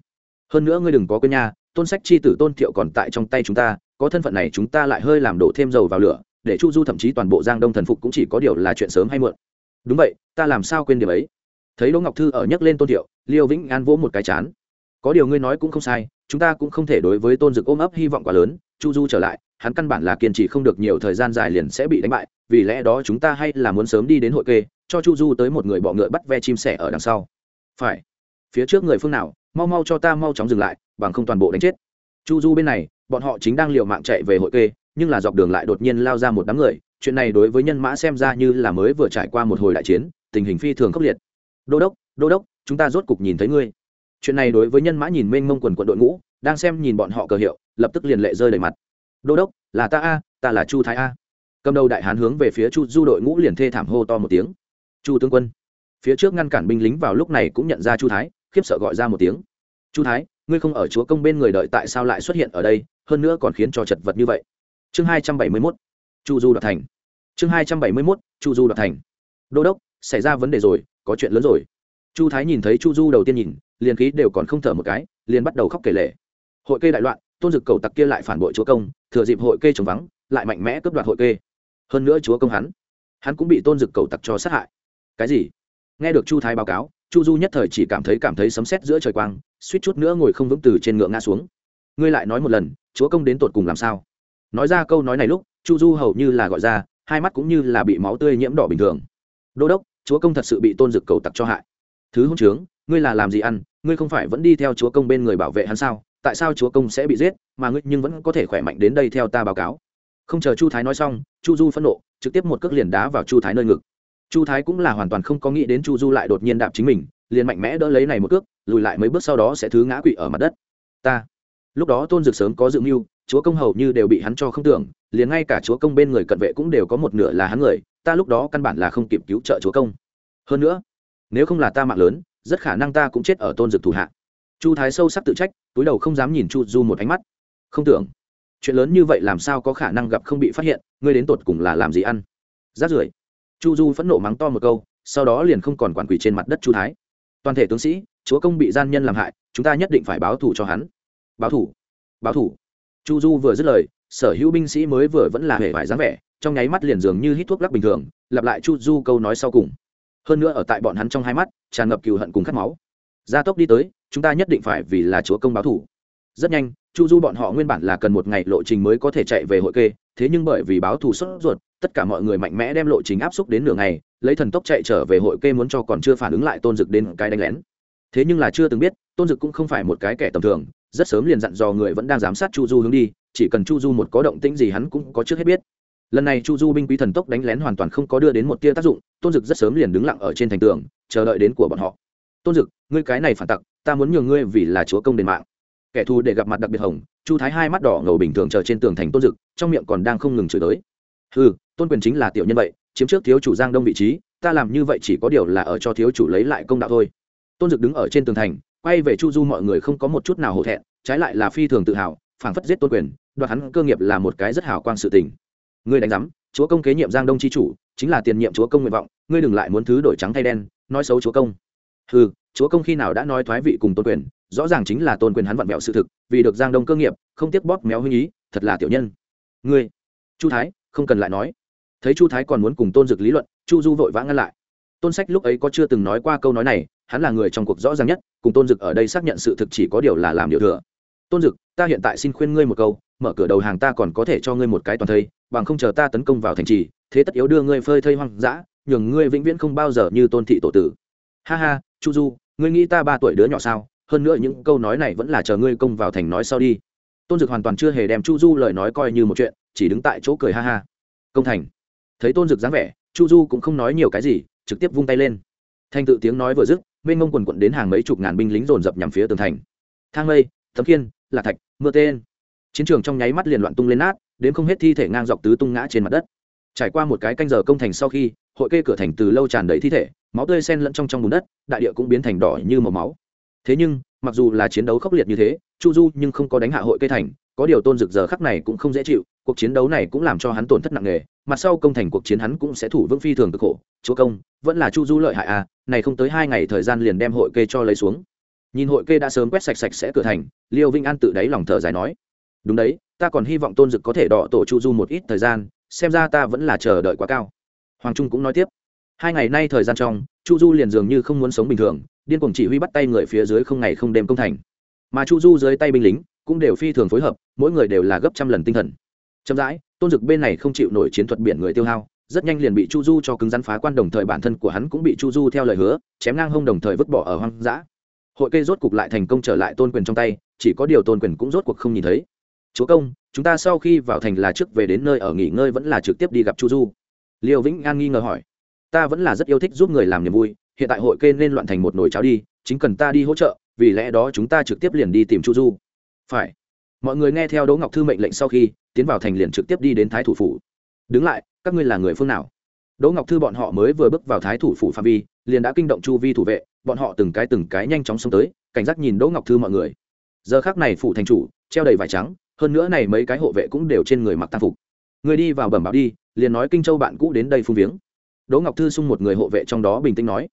Hơn nữa ngươi đừng có quên nha, tôn sách chi tử tôn thiệu còn tại trong tay chúng ta, có thân phận này chúng ta lại hơi làm đổ thêm dầu vào lửa, để chu du thậm chí toàn bộ giang đông thần phục cũng chỉ có điều là chuyện sớm hay muộn. Đúng vậy, ta làm sao quên điều ấy? Thấy đỗ ngọc thư ở nhắc lên tôn thiệu, liêu vĩnh an vỗ một cái chán. Có điều ngươi nói cũng không sai, chúng ta cũng không thể đối với tôn dực ôm ấp hy vọng quá lớn, chu du trở lại hắn căn bản là kiên trì không được nhiều thời gian dài liền sẽ bị đánh bại, vì lẽ đó chúng ta hay là muốn sớm đi đến hội kê, cho chu du tới một người bọ ngựa bắt ve chim sẻ ở đằng sau. Phải. Phía trước người phương nào, mau mau cho ta mau chóng dừng lại, bằng không toàn bộ đánh chết. Chu du bên này, bọn họ chính đang liều mạng chạy về hội kê, nhưng là dọc đường lại đột nhiên lao ra một đám người, chuyện này đối với nhân mã xem ra như là mới vừa trải qua một hồi đại chiến, tình hình phi thường khốc liệt. Đô đốc đô đốc, chúng ta rốt cục nhìn thấy ngươi. Chuyện này đối với nhân mã nhìn mênh mông quần quận đội ngũ, đang xem nhìn bọn họ cờ hiệu, lập tức liền lệ rơi đầy mặt đô đốc, là ta a, ta là chu thái a. Cầm đầu đại hán hướng về phía chu du đội ngũ liền thê thảm hô to một tiếng. Chu tướng quân. Phía trước ngăn cản binh lính vào lúc này cũng nhận ra chu thái, khiếp sợ gọi ra một tiếng. Chu thái, ngươi không ở chúa công bên người đợi tại sao lại xuất hiện ở đây, hơn nữa còn khiến cho chật vật như vậy. Chương hai trăm bảy mươi mốt. Chu du đoạt thành. Chương hai trăm bảy mươi mốt, chu du đoạt thành. Đô đốc, xảy ra vấn đề rồi, có chuyện lớn rồi. Chu thái nhìn thấy chu du đầu tiên nhìn, liền khí đều còn không thở một cái, liền bắt đầu khóc kể lể. Hội kê đại loạn tôn dực cầu tặc kia lại phản bội chúa công, thừa dịp hội kê trống vắng, lại mạnh mẽ cướp đoạt hội kê. Hơn nữa chúa công hắn hắn cũng bị tôn dực cầu tặc cho sát hại. Cái gì? Nghe được chu thái báo cáo, chu du nhất thời chỉ cảm thấy cảm thấy sấm sét giữa trời quang, suýt chút nữa ngồi không vững từ trên ngựa ngã xuống. Ngươi lại nói một lần, chúa công đến tột cùng làm sao? Nói ra câu nói này lúc, chu du hầu như là gọi ra, hai mắt cũng như là bị máu tươi nhiễm đỏ bình thường. Đô đốc, chúa công thật sự bị tôn dực cầu tặc cho hại. Thứ hôn trướng, ngươi là làm gì ăn, ngươi không phải vẫn đi theo chúa công bên người bảo vệ hắn sao? Tại sao chúa công sẽ bị giết, mà ngươi nhưng vẫn có thể khỏe mạnh đến đây theo ta báo cáo. Không chờ chu thái nói xong, chu du phẫn nộ, trực tiếp một cước liền đá vào chu thái nơi ngực. Chu thái cũng là hoàn toàn không có nghĩ đến chu du lại đột nhiên đạp chính mình, liền mạnh mẽ đỡ lấy này một cước, lùi lại mấy bước sau đó sẽ thứ ngã quỵ ở mặt đất. Ta. Lúc đó tôn dực sớm có dự mưu, chúa công hầu như đều bị hắn cho không tưởng, liền ngay cả chúa công bên người cận vệ cũng đều có một nửa là hắn người, ta lúc đó căn bản là không kịp cứu trợ chúa công. Hơn nữa, nếu không là ta mạng lớn, rất khả năng ta cũng chết ở tôn dực thủ hạ. Chu thái sâu sắc tự trách túi đầu không dám nhìn chu du một ánh mắt. Không tưởng. Chuyện lớn như vậy làm sao có khả năng gặp không bị phát hiện, ngươi đến tột cùng là làm gì ăn? Rát rưởi. Chu du phẫn nộ mắng to một câu, sau đó liền không còn quản quỷ trên mặt đất chu thái. Toàn thể tướng sĩ, chúa công bị gian nhân làm hại, chúng ta nhất định phải báo thù cho hắn. Báo thù. Báo thù. Chu du vừa dứt lời, sở hữu binh sĩ mới vừa vẫn là hề vải dáng vẻ, trong nháy mắt liền dường như hít thuốc lắc bình thường, lặp lại chu du câu nói sau cùng. Hơn nữa ở tại bọn hắn trong hai mắt, tràn ngập cừu hận cùng khát máu. Gia tốc đi tới chúng ta nhất định phải vì là chúa công báo thủ. Rất nhanh, chu du bọn họ nguyên bản là cần một ngày lộ trình mới có thể chạy về hội kê, thế nhưng bởi vì báo thù sốt ruột, tất cả mọi người mạnh mẽ đem lộ trình áp xúc đến nửa ngày, lấy thần tốc chạy trở về hội kê muốn cho còn chưa phản ứng lại tôn dực đến cái đánh lén. Thế nhưng là chưa từng biết, tôn dực cũng không phải một cái kẻ tầm thường, rất sớm liền dặn dò người vẫn đang giám sát chu du hướng đi, chỉ cần chu du một có động tĩnh gì hắn cũng có trước hết biết. Lần này chu du binh quý thần tốc đánh lén hoàn toàn không có đưa đến một tia tác dụng, tôn dực rất sớm liền đứng lặng ở trên thành tường, chờ đợi đến của bọn họ tôn dực, ngươi cái này phản tặc, ta muốn nhường ngươi vì là chúa công đền mạng. Kẻ thù để gặp mặt đặc biệt hồng, chu thái hai mắt đỏ ngầu bình thường chờ trên tường thành tôn dực, trong miệng còn đang không ngừng chửi tới. Ừ tôn quyền chính là tiểu nhân vậy, chiếm trước thiếu chủ giang đông vị trí, ta làm như vậy chỉ có điều là ở cho thiếu chủ lấy lại công đạo thôi. Tôn dực đứng ở trên tường thành, quay về chu du mọi người không có một chút nào hổ thẹn, trái lại là phi thường tự hào, phảng phất giết tôn quyền, đoạt hắn cơ nghiệp là một cái rất hào quang sự tình. Ngươi đánh giám, chúa công kế nhiệm giang đông c h i chủ, chính là tiền nhiệm chúa công nguyện vọng, ngươi đừng lại muốn thứ đổi trắng thay đen, nói xấu chúa công ừ chúa công khi nào đã nói thoái vị cùng tôn quyền, rõ ràng chính là tôn quyền hắn vặn vẹo sự thực, vì được giang đông cơ nghiệp, không tiếc bóp méo huynh ý, thật là tiểu nhân. Ngươi, chu thái, không cần lại nói. Thấy chu thái còn muốn cùng tôn dực lý luận, chu du vội vã ngăn lại. Tôn sách lúc ấy có chưa từng nói qua câu nói này, hắn là người trong cuộc rõ ràng nhất, cùng tôn dực ở đây xác nhận sự thực chỉ có điều là làm điều thừa. Tôn dực, ta hiện tại xin khuyên ngươi một câu, mở cửa đầu hàng ta còn có thể cho ngươi một cái toàn thây, bằng không chờ ta tấn công vào thành trì, thế tất yếu đưa ngươi phơi thây hoang dã, nhường ngươi vĩnh viễn không bao giờ như tôn thị tổ tử. Ha ha chu du, ngươi nghĩ ta ba tuổi đứa nhỏ sao? Hơn nữa những câu nói này vẫn là chờ ngươi công vào thành nói sau đi. Tôn dực hoàn toàn chưa hề đem chu du lời nói coi như một chuyện, chỉ đứng tại chỗ cười ha ha. Công thành. Thấy tôn dực dáng vẻ, chu du cũng không nói nhiều cái gì, trực tiếp vung tay lên. Thanh tự tiếng nói vừa dứt, mênh mông quần quận đến hàng mấy chục ngàn binh lính dồn dập nhằm phía tường thành. Thang mây, thấm kiên lạc thạch, mưa tên. Chiến trường trong nháy mắt liền loạn tung lên nát, đến không hết thi thể ngang dọc tứ tung ngã trên mặt đất. Trải qua một cái canh giờ công thành sau khi, hội kê cửa thành từ lâu tràn đầy thi thể máu tươi sen lẫn trong trong bùn đất, đại địa cũng biến thành đỏ như màu máu. Thế nhưng, mặc dù là chiến đấu khốc liệt như thế, chu du nhưng không có đánh hạ hội kê thành, có điều tôn rực giờ khắc này cũng không dễ chịu, cuộc chiến đấu này cũng làm cho hắn tổn thất nặng nề, mặt sau công thành cuộc chiến hắn cũng sẽ thủ vững phi thường cực khổ, chúa công, vẫn là chu du lợi hại à này không tới hai ngày thời gian liền đem hội kê cho lấy xuống. Nhìn hội kê đã sớm quét sạch sạch sẽ cửa thành, liêu vinh an tự đáy lòng thở dài nói, đúng đấy, ta còn hy vọng tôn dực có thể đọ tổ chu du một ít thời gian, xem ra ta vẫn là chờ đợi quá cao. Hoàng trung cũng nói tiếp hai ngày nay thời gian trong, chu du liền dường như không muốn sống bình thường, điên cuồng chỉ huy bắt tay người phía dưới không ngày không đêm công thành. Mà chu du dưới tay binh lính cũng đều phi thường phối hợp, mỗi người đều là gấp trăm lần tinh thần. Chậm rãi, tôn dực bên này không chịu nổi chiến thuật biển người tiêu hao, rất nhanh liền bị chu du cho cứng rắn phá quan đồng thời bản thân của hắn cũng bị chu du theo lời hứa, chém ngang hông đồng thời vứt bỏ ở hoang dã. Hội cây rốt cục lại thành công trở lại tôn quyền trong tay, chỉ có điều tôn quyền cũng rốt cuộc không nhìn thấy. Chúa công, chúng ta sau khi vào thành là trước về đến nơi ở nghỉ ngơi vẫn là trực tiếp đi gặp chu du. Liêu vĩnh an nghi ngờ hỏi ta vẫn là rất yêu thích giúp người làm niềm vui, hiện tại hội kê nên loạn thành một nồi cháo đi, chính cần ta đi hỗ trợ, vì lẽ đó chúng ta trực tiếp liền đi tìm chu du. Phải. Mọi người nghe theo đỗ ngọc thư mệnh lệnh sau khi, tiến vào thành liền trực tiếp đi đến thái thủ phủ. Đứng lại, các ngươi là người phương nào? Đỗ ngọc thư bọn họ mới vừa bước vào thái thủ phủ phạm vi, liền đã kinh động chu vi thủ vệ, bọn họ từng cái từng cái nhanh chóng xông tới, cảnh giác nhìn đỗ ngọc thư mọi người. Giờ khác này phủ thành chủ, treo đầy vải trắng, hơn nữa này mấy cái hộ vệ cũng đều trên người mặc t phục. Người đi vào bẩm báo đi, liền nói kinh châu bạn cũ đến đây phung viếng đỗ ngọc thư xung một người hộ vệ trong đó bình tĩnh nói,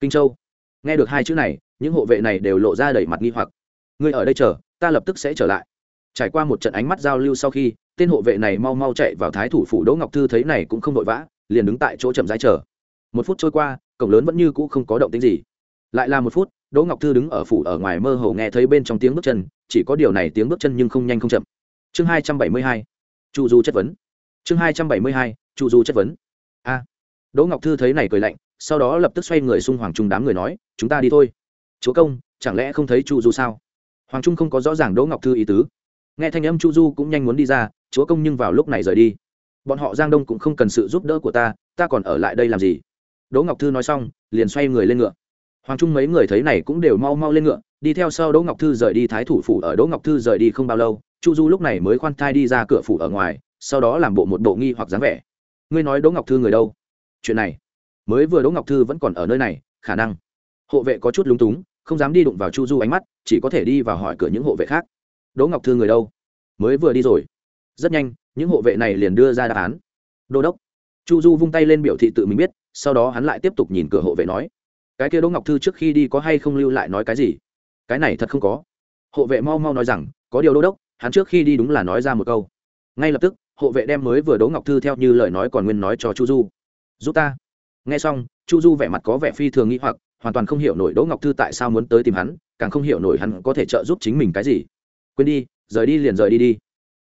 kinh châu. Nghe được hai chữ này, những hộ vệ này đều lộ ra đầy mặt nghi hoặc. Người ở đây chờ, ta lập tức sẽ trở lại. Trải qua một trận ánh mắt giao lưu sau khi, tên hộ vệ này mau mau chạy vào thái thủ phủ đỗ ngọc thư thấy này cũng không vội vã, liền đứng tại chỗ chậm rãi chờ. Một phút trôi qua, cổng lớn vẫn như cũ không có động tĩnh gì. Lại là một phút, đỗ ngọc thư đứng ở phủ ở ngoài mơ hồ nghe thấy bên trong tiếng bước chân, chỉ có điều này tiếng bước chân nhưng không nhanh không chậm. Chương hai trăm bảy mươi hai, chu du chất vấn. Chương hai trăm bảy mươi hai, chu du chất vấn. A đỗ ngọc thư thấy này cười lạnh, sau đó lập tức xoay người xung hoàng trung đám người nói, chúng ta đi thôi. Chúa công, chẳng lẽ không thấy chu du sao? Hoàng trung không có rõ ràng đỗ ngọc thư ý tứ. Nghe thanh âm chu du cũng nhanh muốn đi ra, chúa công nhưng vào lúc này rời đi. Bọn họ giang đông cũng không cần sự giúp đỡ của ta ta còn ở lại đây làm gì? Đỗ ngọc thư nói xong, liền xoay người lên ngựa. Hoàng trung mấy người thấy này cũng đều mau mau lên ngựa, đi theo sau đỗ ngọc thư rời đi thái thủ phủ ở đỗ ngọc thư rời đi không bao lâu, chu du lúc này mới khoan thai đi ra cửa phủ ở ngoài, sau đó làm bộ một bộ nghi hoặc dáng vẻ. Ngươi nói đỗ ngọc thư người đâu? Chuyện này, mới vừa đỗ ngọc thư vẫn còn ở nơi này, khả năng. Hộ vệ có chút lúng túng, không dám đi đụng vào chu du ánh mắt, chỉ có thể đi vào hỏi cửa những hộ vệ khác. Đỗ ngọc thư người đâu? Mới vừa đi rồi. Rất nhanh, những hộ vệ này liền đưa ra đáp án. Đô đốc. Chu du vung tay lên biểu thị tự mình biết, sau đó hắn lại tiếp tục nhìn cửa hộ vệ nói. Cái kia đỗ ngọc thư trước khi đi có hay không lưu lại nói cái gì? Cái này thật không có. Hộ vệ mau mau nói rằng, có điều đô đốc, hắn trước khi đi đúng là nói ra một câu. Ngay lập tức, hộ vệ đem mới vừa đỗ ngọc thư theo như lời nói còn nguyên nói cho chu du giúp ta. Nghe xong, chu du vẻ mặt có vẻ phi thường nghĩ hoặc, hoàn toàn không hiểu nổi đỗ ngọc thư tại sao muốn tới tìm hắn, càng không hiểu nổi hắn có thể trợ giúp chính mình cái gì. Quên đi, rời đi liền rời đi đi.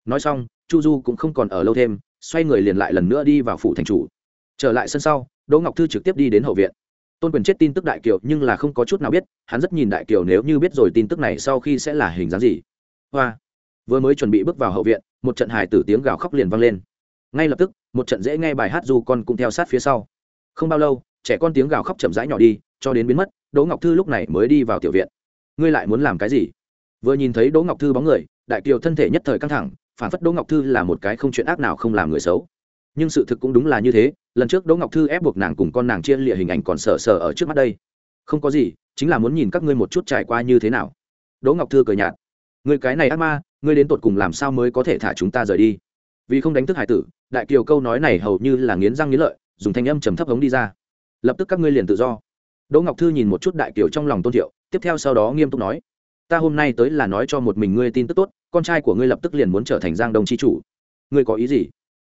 Nói xong, chu du cũng không còn ở lâu thêm, xoay người liền lại lần nữa đi vào phủ thành chủ. Trở lại sân sau, đỗ ngọc thư trực tiếp đi đến hậu viện. Tôn quyền chết tin tức đại kiều nhưng là không có chút nào biết, hắn rất nhìn đại kiều nếu như biết rồi tin tức này sau khi sẽ là hình dáng gì. Hoa! Vừa mới chuẩn bị bước vào hậu viện, một trận hài tử tiếng gào khóc liền vang lên. Ngay lập tức một trận dễ nghe bài hát du con cũng theo sát phía sau. Không bao lâu, trẻ con tiếng gào khóc chậm rãi nhỏ đi, cho đến biến mất, đỗ ngọc thư lúc này mới đi vào tiểu viện. Ngươi lại muốn làm cái gì? Vừa nhìn thấy đỗ ngọc thư bóng người, đại kiều thân thể nhất thời căng thẳng, phản phất đỗ ngọc thư là một cái không chuyện ác nào không làm người xấu. Nhưng sự thực cũng đúng là như thế, lần trước đỗ ngọc thư ép buộc nàng cùng con nàng chia lịa hình ảnh còn sờ sờ ở trước mắt đây. Không có gì, chính là muốn nhìn các ngươi một chút trải qua như thế nào. Đỗ ngọc thư cười nhạt. Người cái này ác ma, ngươi đến tột cùng làm sao mới có thể thả chúng ta rời đi? Vì không đánh thức hải tử, đại kiều câu nói này hầu như là nghiến răng nghiến lợi, dùng thanh âm trầm thấp hống đi ra. Lập tức các ngươi liền tự do. Đỗ ngọc thư nhìn một chút đại kiều trong lòng tôn thiệu, tiếp theo sau đó nghiêm túc nói, ta hôm nay tới là nói cho một mình ngươi tin tức tốt, con trai của ngươi lập tức liền muốn trở thành giang đông tri chủ. Ngươi có ý gì?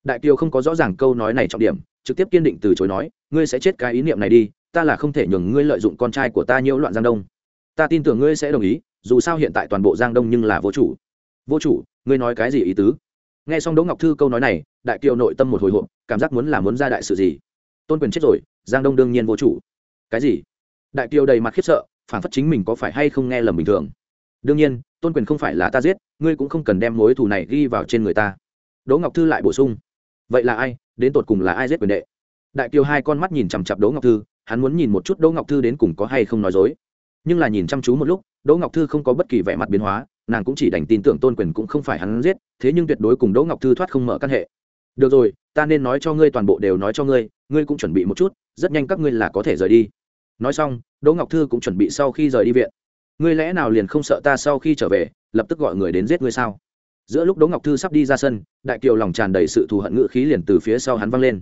Đại kiều không có rõ ràng câu nói này trọng điểm, trực tiếp kiên định từ chối nói, ngươi sẽ chết cái ý niệm này đi, ta là không thể nhường ngươi lợi dụng con trai của ta nhiễu loạn giang đông. Ta tin tưởng ngươi sẽ đồng ý, dù sao hiện tại toàn bộ giang đông nhưng là vô chủ. Vô chủ? Ngươi nói cái gì ý tứ? Nghe xong đỗ ngọc thư câu nói này, đại kiều nội tâm một hồi hộp, cảm giác muốn là muốn ra đại sự gì. Tôn quyền chết rồi, giang đông đương nhiên vô chủ. Cái gì? Đại kiều đầy mặt khiếp sợ, phản phất chính mình có phải hay không nghe lầm bình thường. Đương nhiên, tôn quyền không phải là ta giết, ngươi cũng không cần đem mối thù này ghi vào trên người ta. Đỗ ngọc thư lại bổ sung. Vậy là ai? Đến tột cùng là ai giết quyền đệ? Đại kiều hai con mắt nhìn chằm chặp đỗ ngọc thư, hắn muốn nhìn một chút đỗ ngọc thư đến cùng có hay không nói dối. Nhưng là nhìn chăm chú một lúc, đỗ ngọc thư không có bất kỳ vẻ mặt biến hóa nàng cũng chỉ đành tin tưởng tôn quyền cũng không phải hắn giết, thế nhưng tuyệt đối cùng đỗ ngọc thư thoát không mở căn hệ. Được rồi, ta nên nói cho ngươi toàn bộ đều nói cho ngươi ngươi cũng chuẩn bị một chút, rất nhanh các ngươi là có thể rời đi. Nói xong, đỗ ngọc thư cũng chuẩn bị sau khi rời đi viện. Ngươi lẽ nào liền không sợ ta sau khi trở về, lập tức gọi người đến giết ngươi sao? Giữa lúc đỗ ngọc thư sắp đi ra sân, đại kiều lòng tràn đầy sự thù hận ngự khí liền từ phía sau hắn văng lên.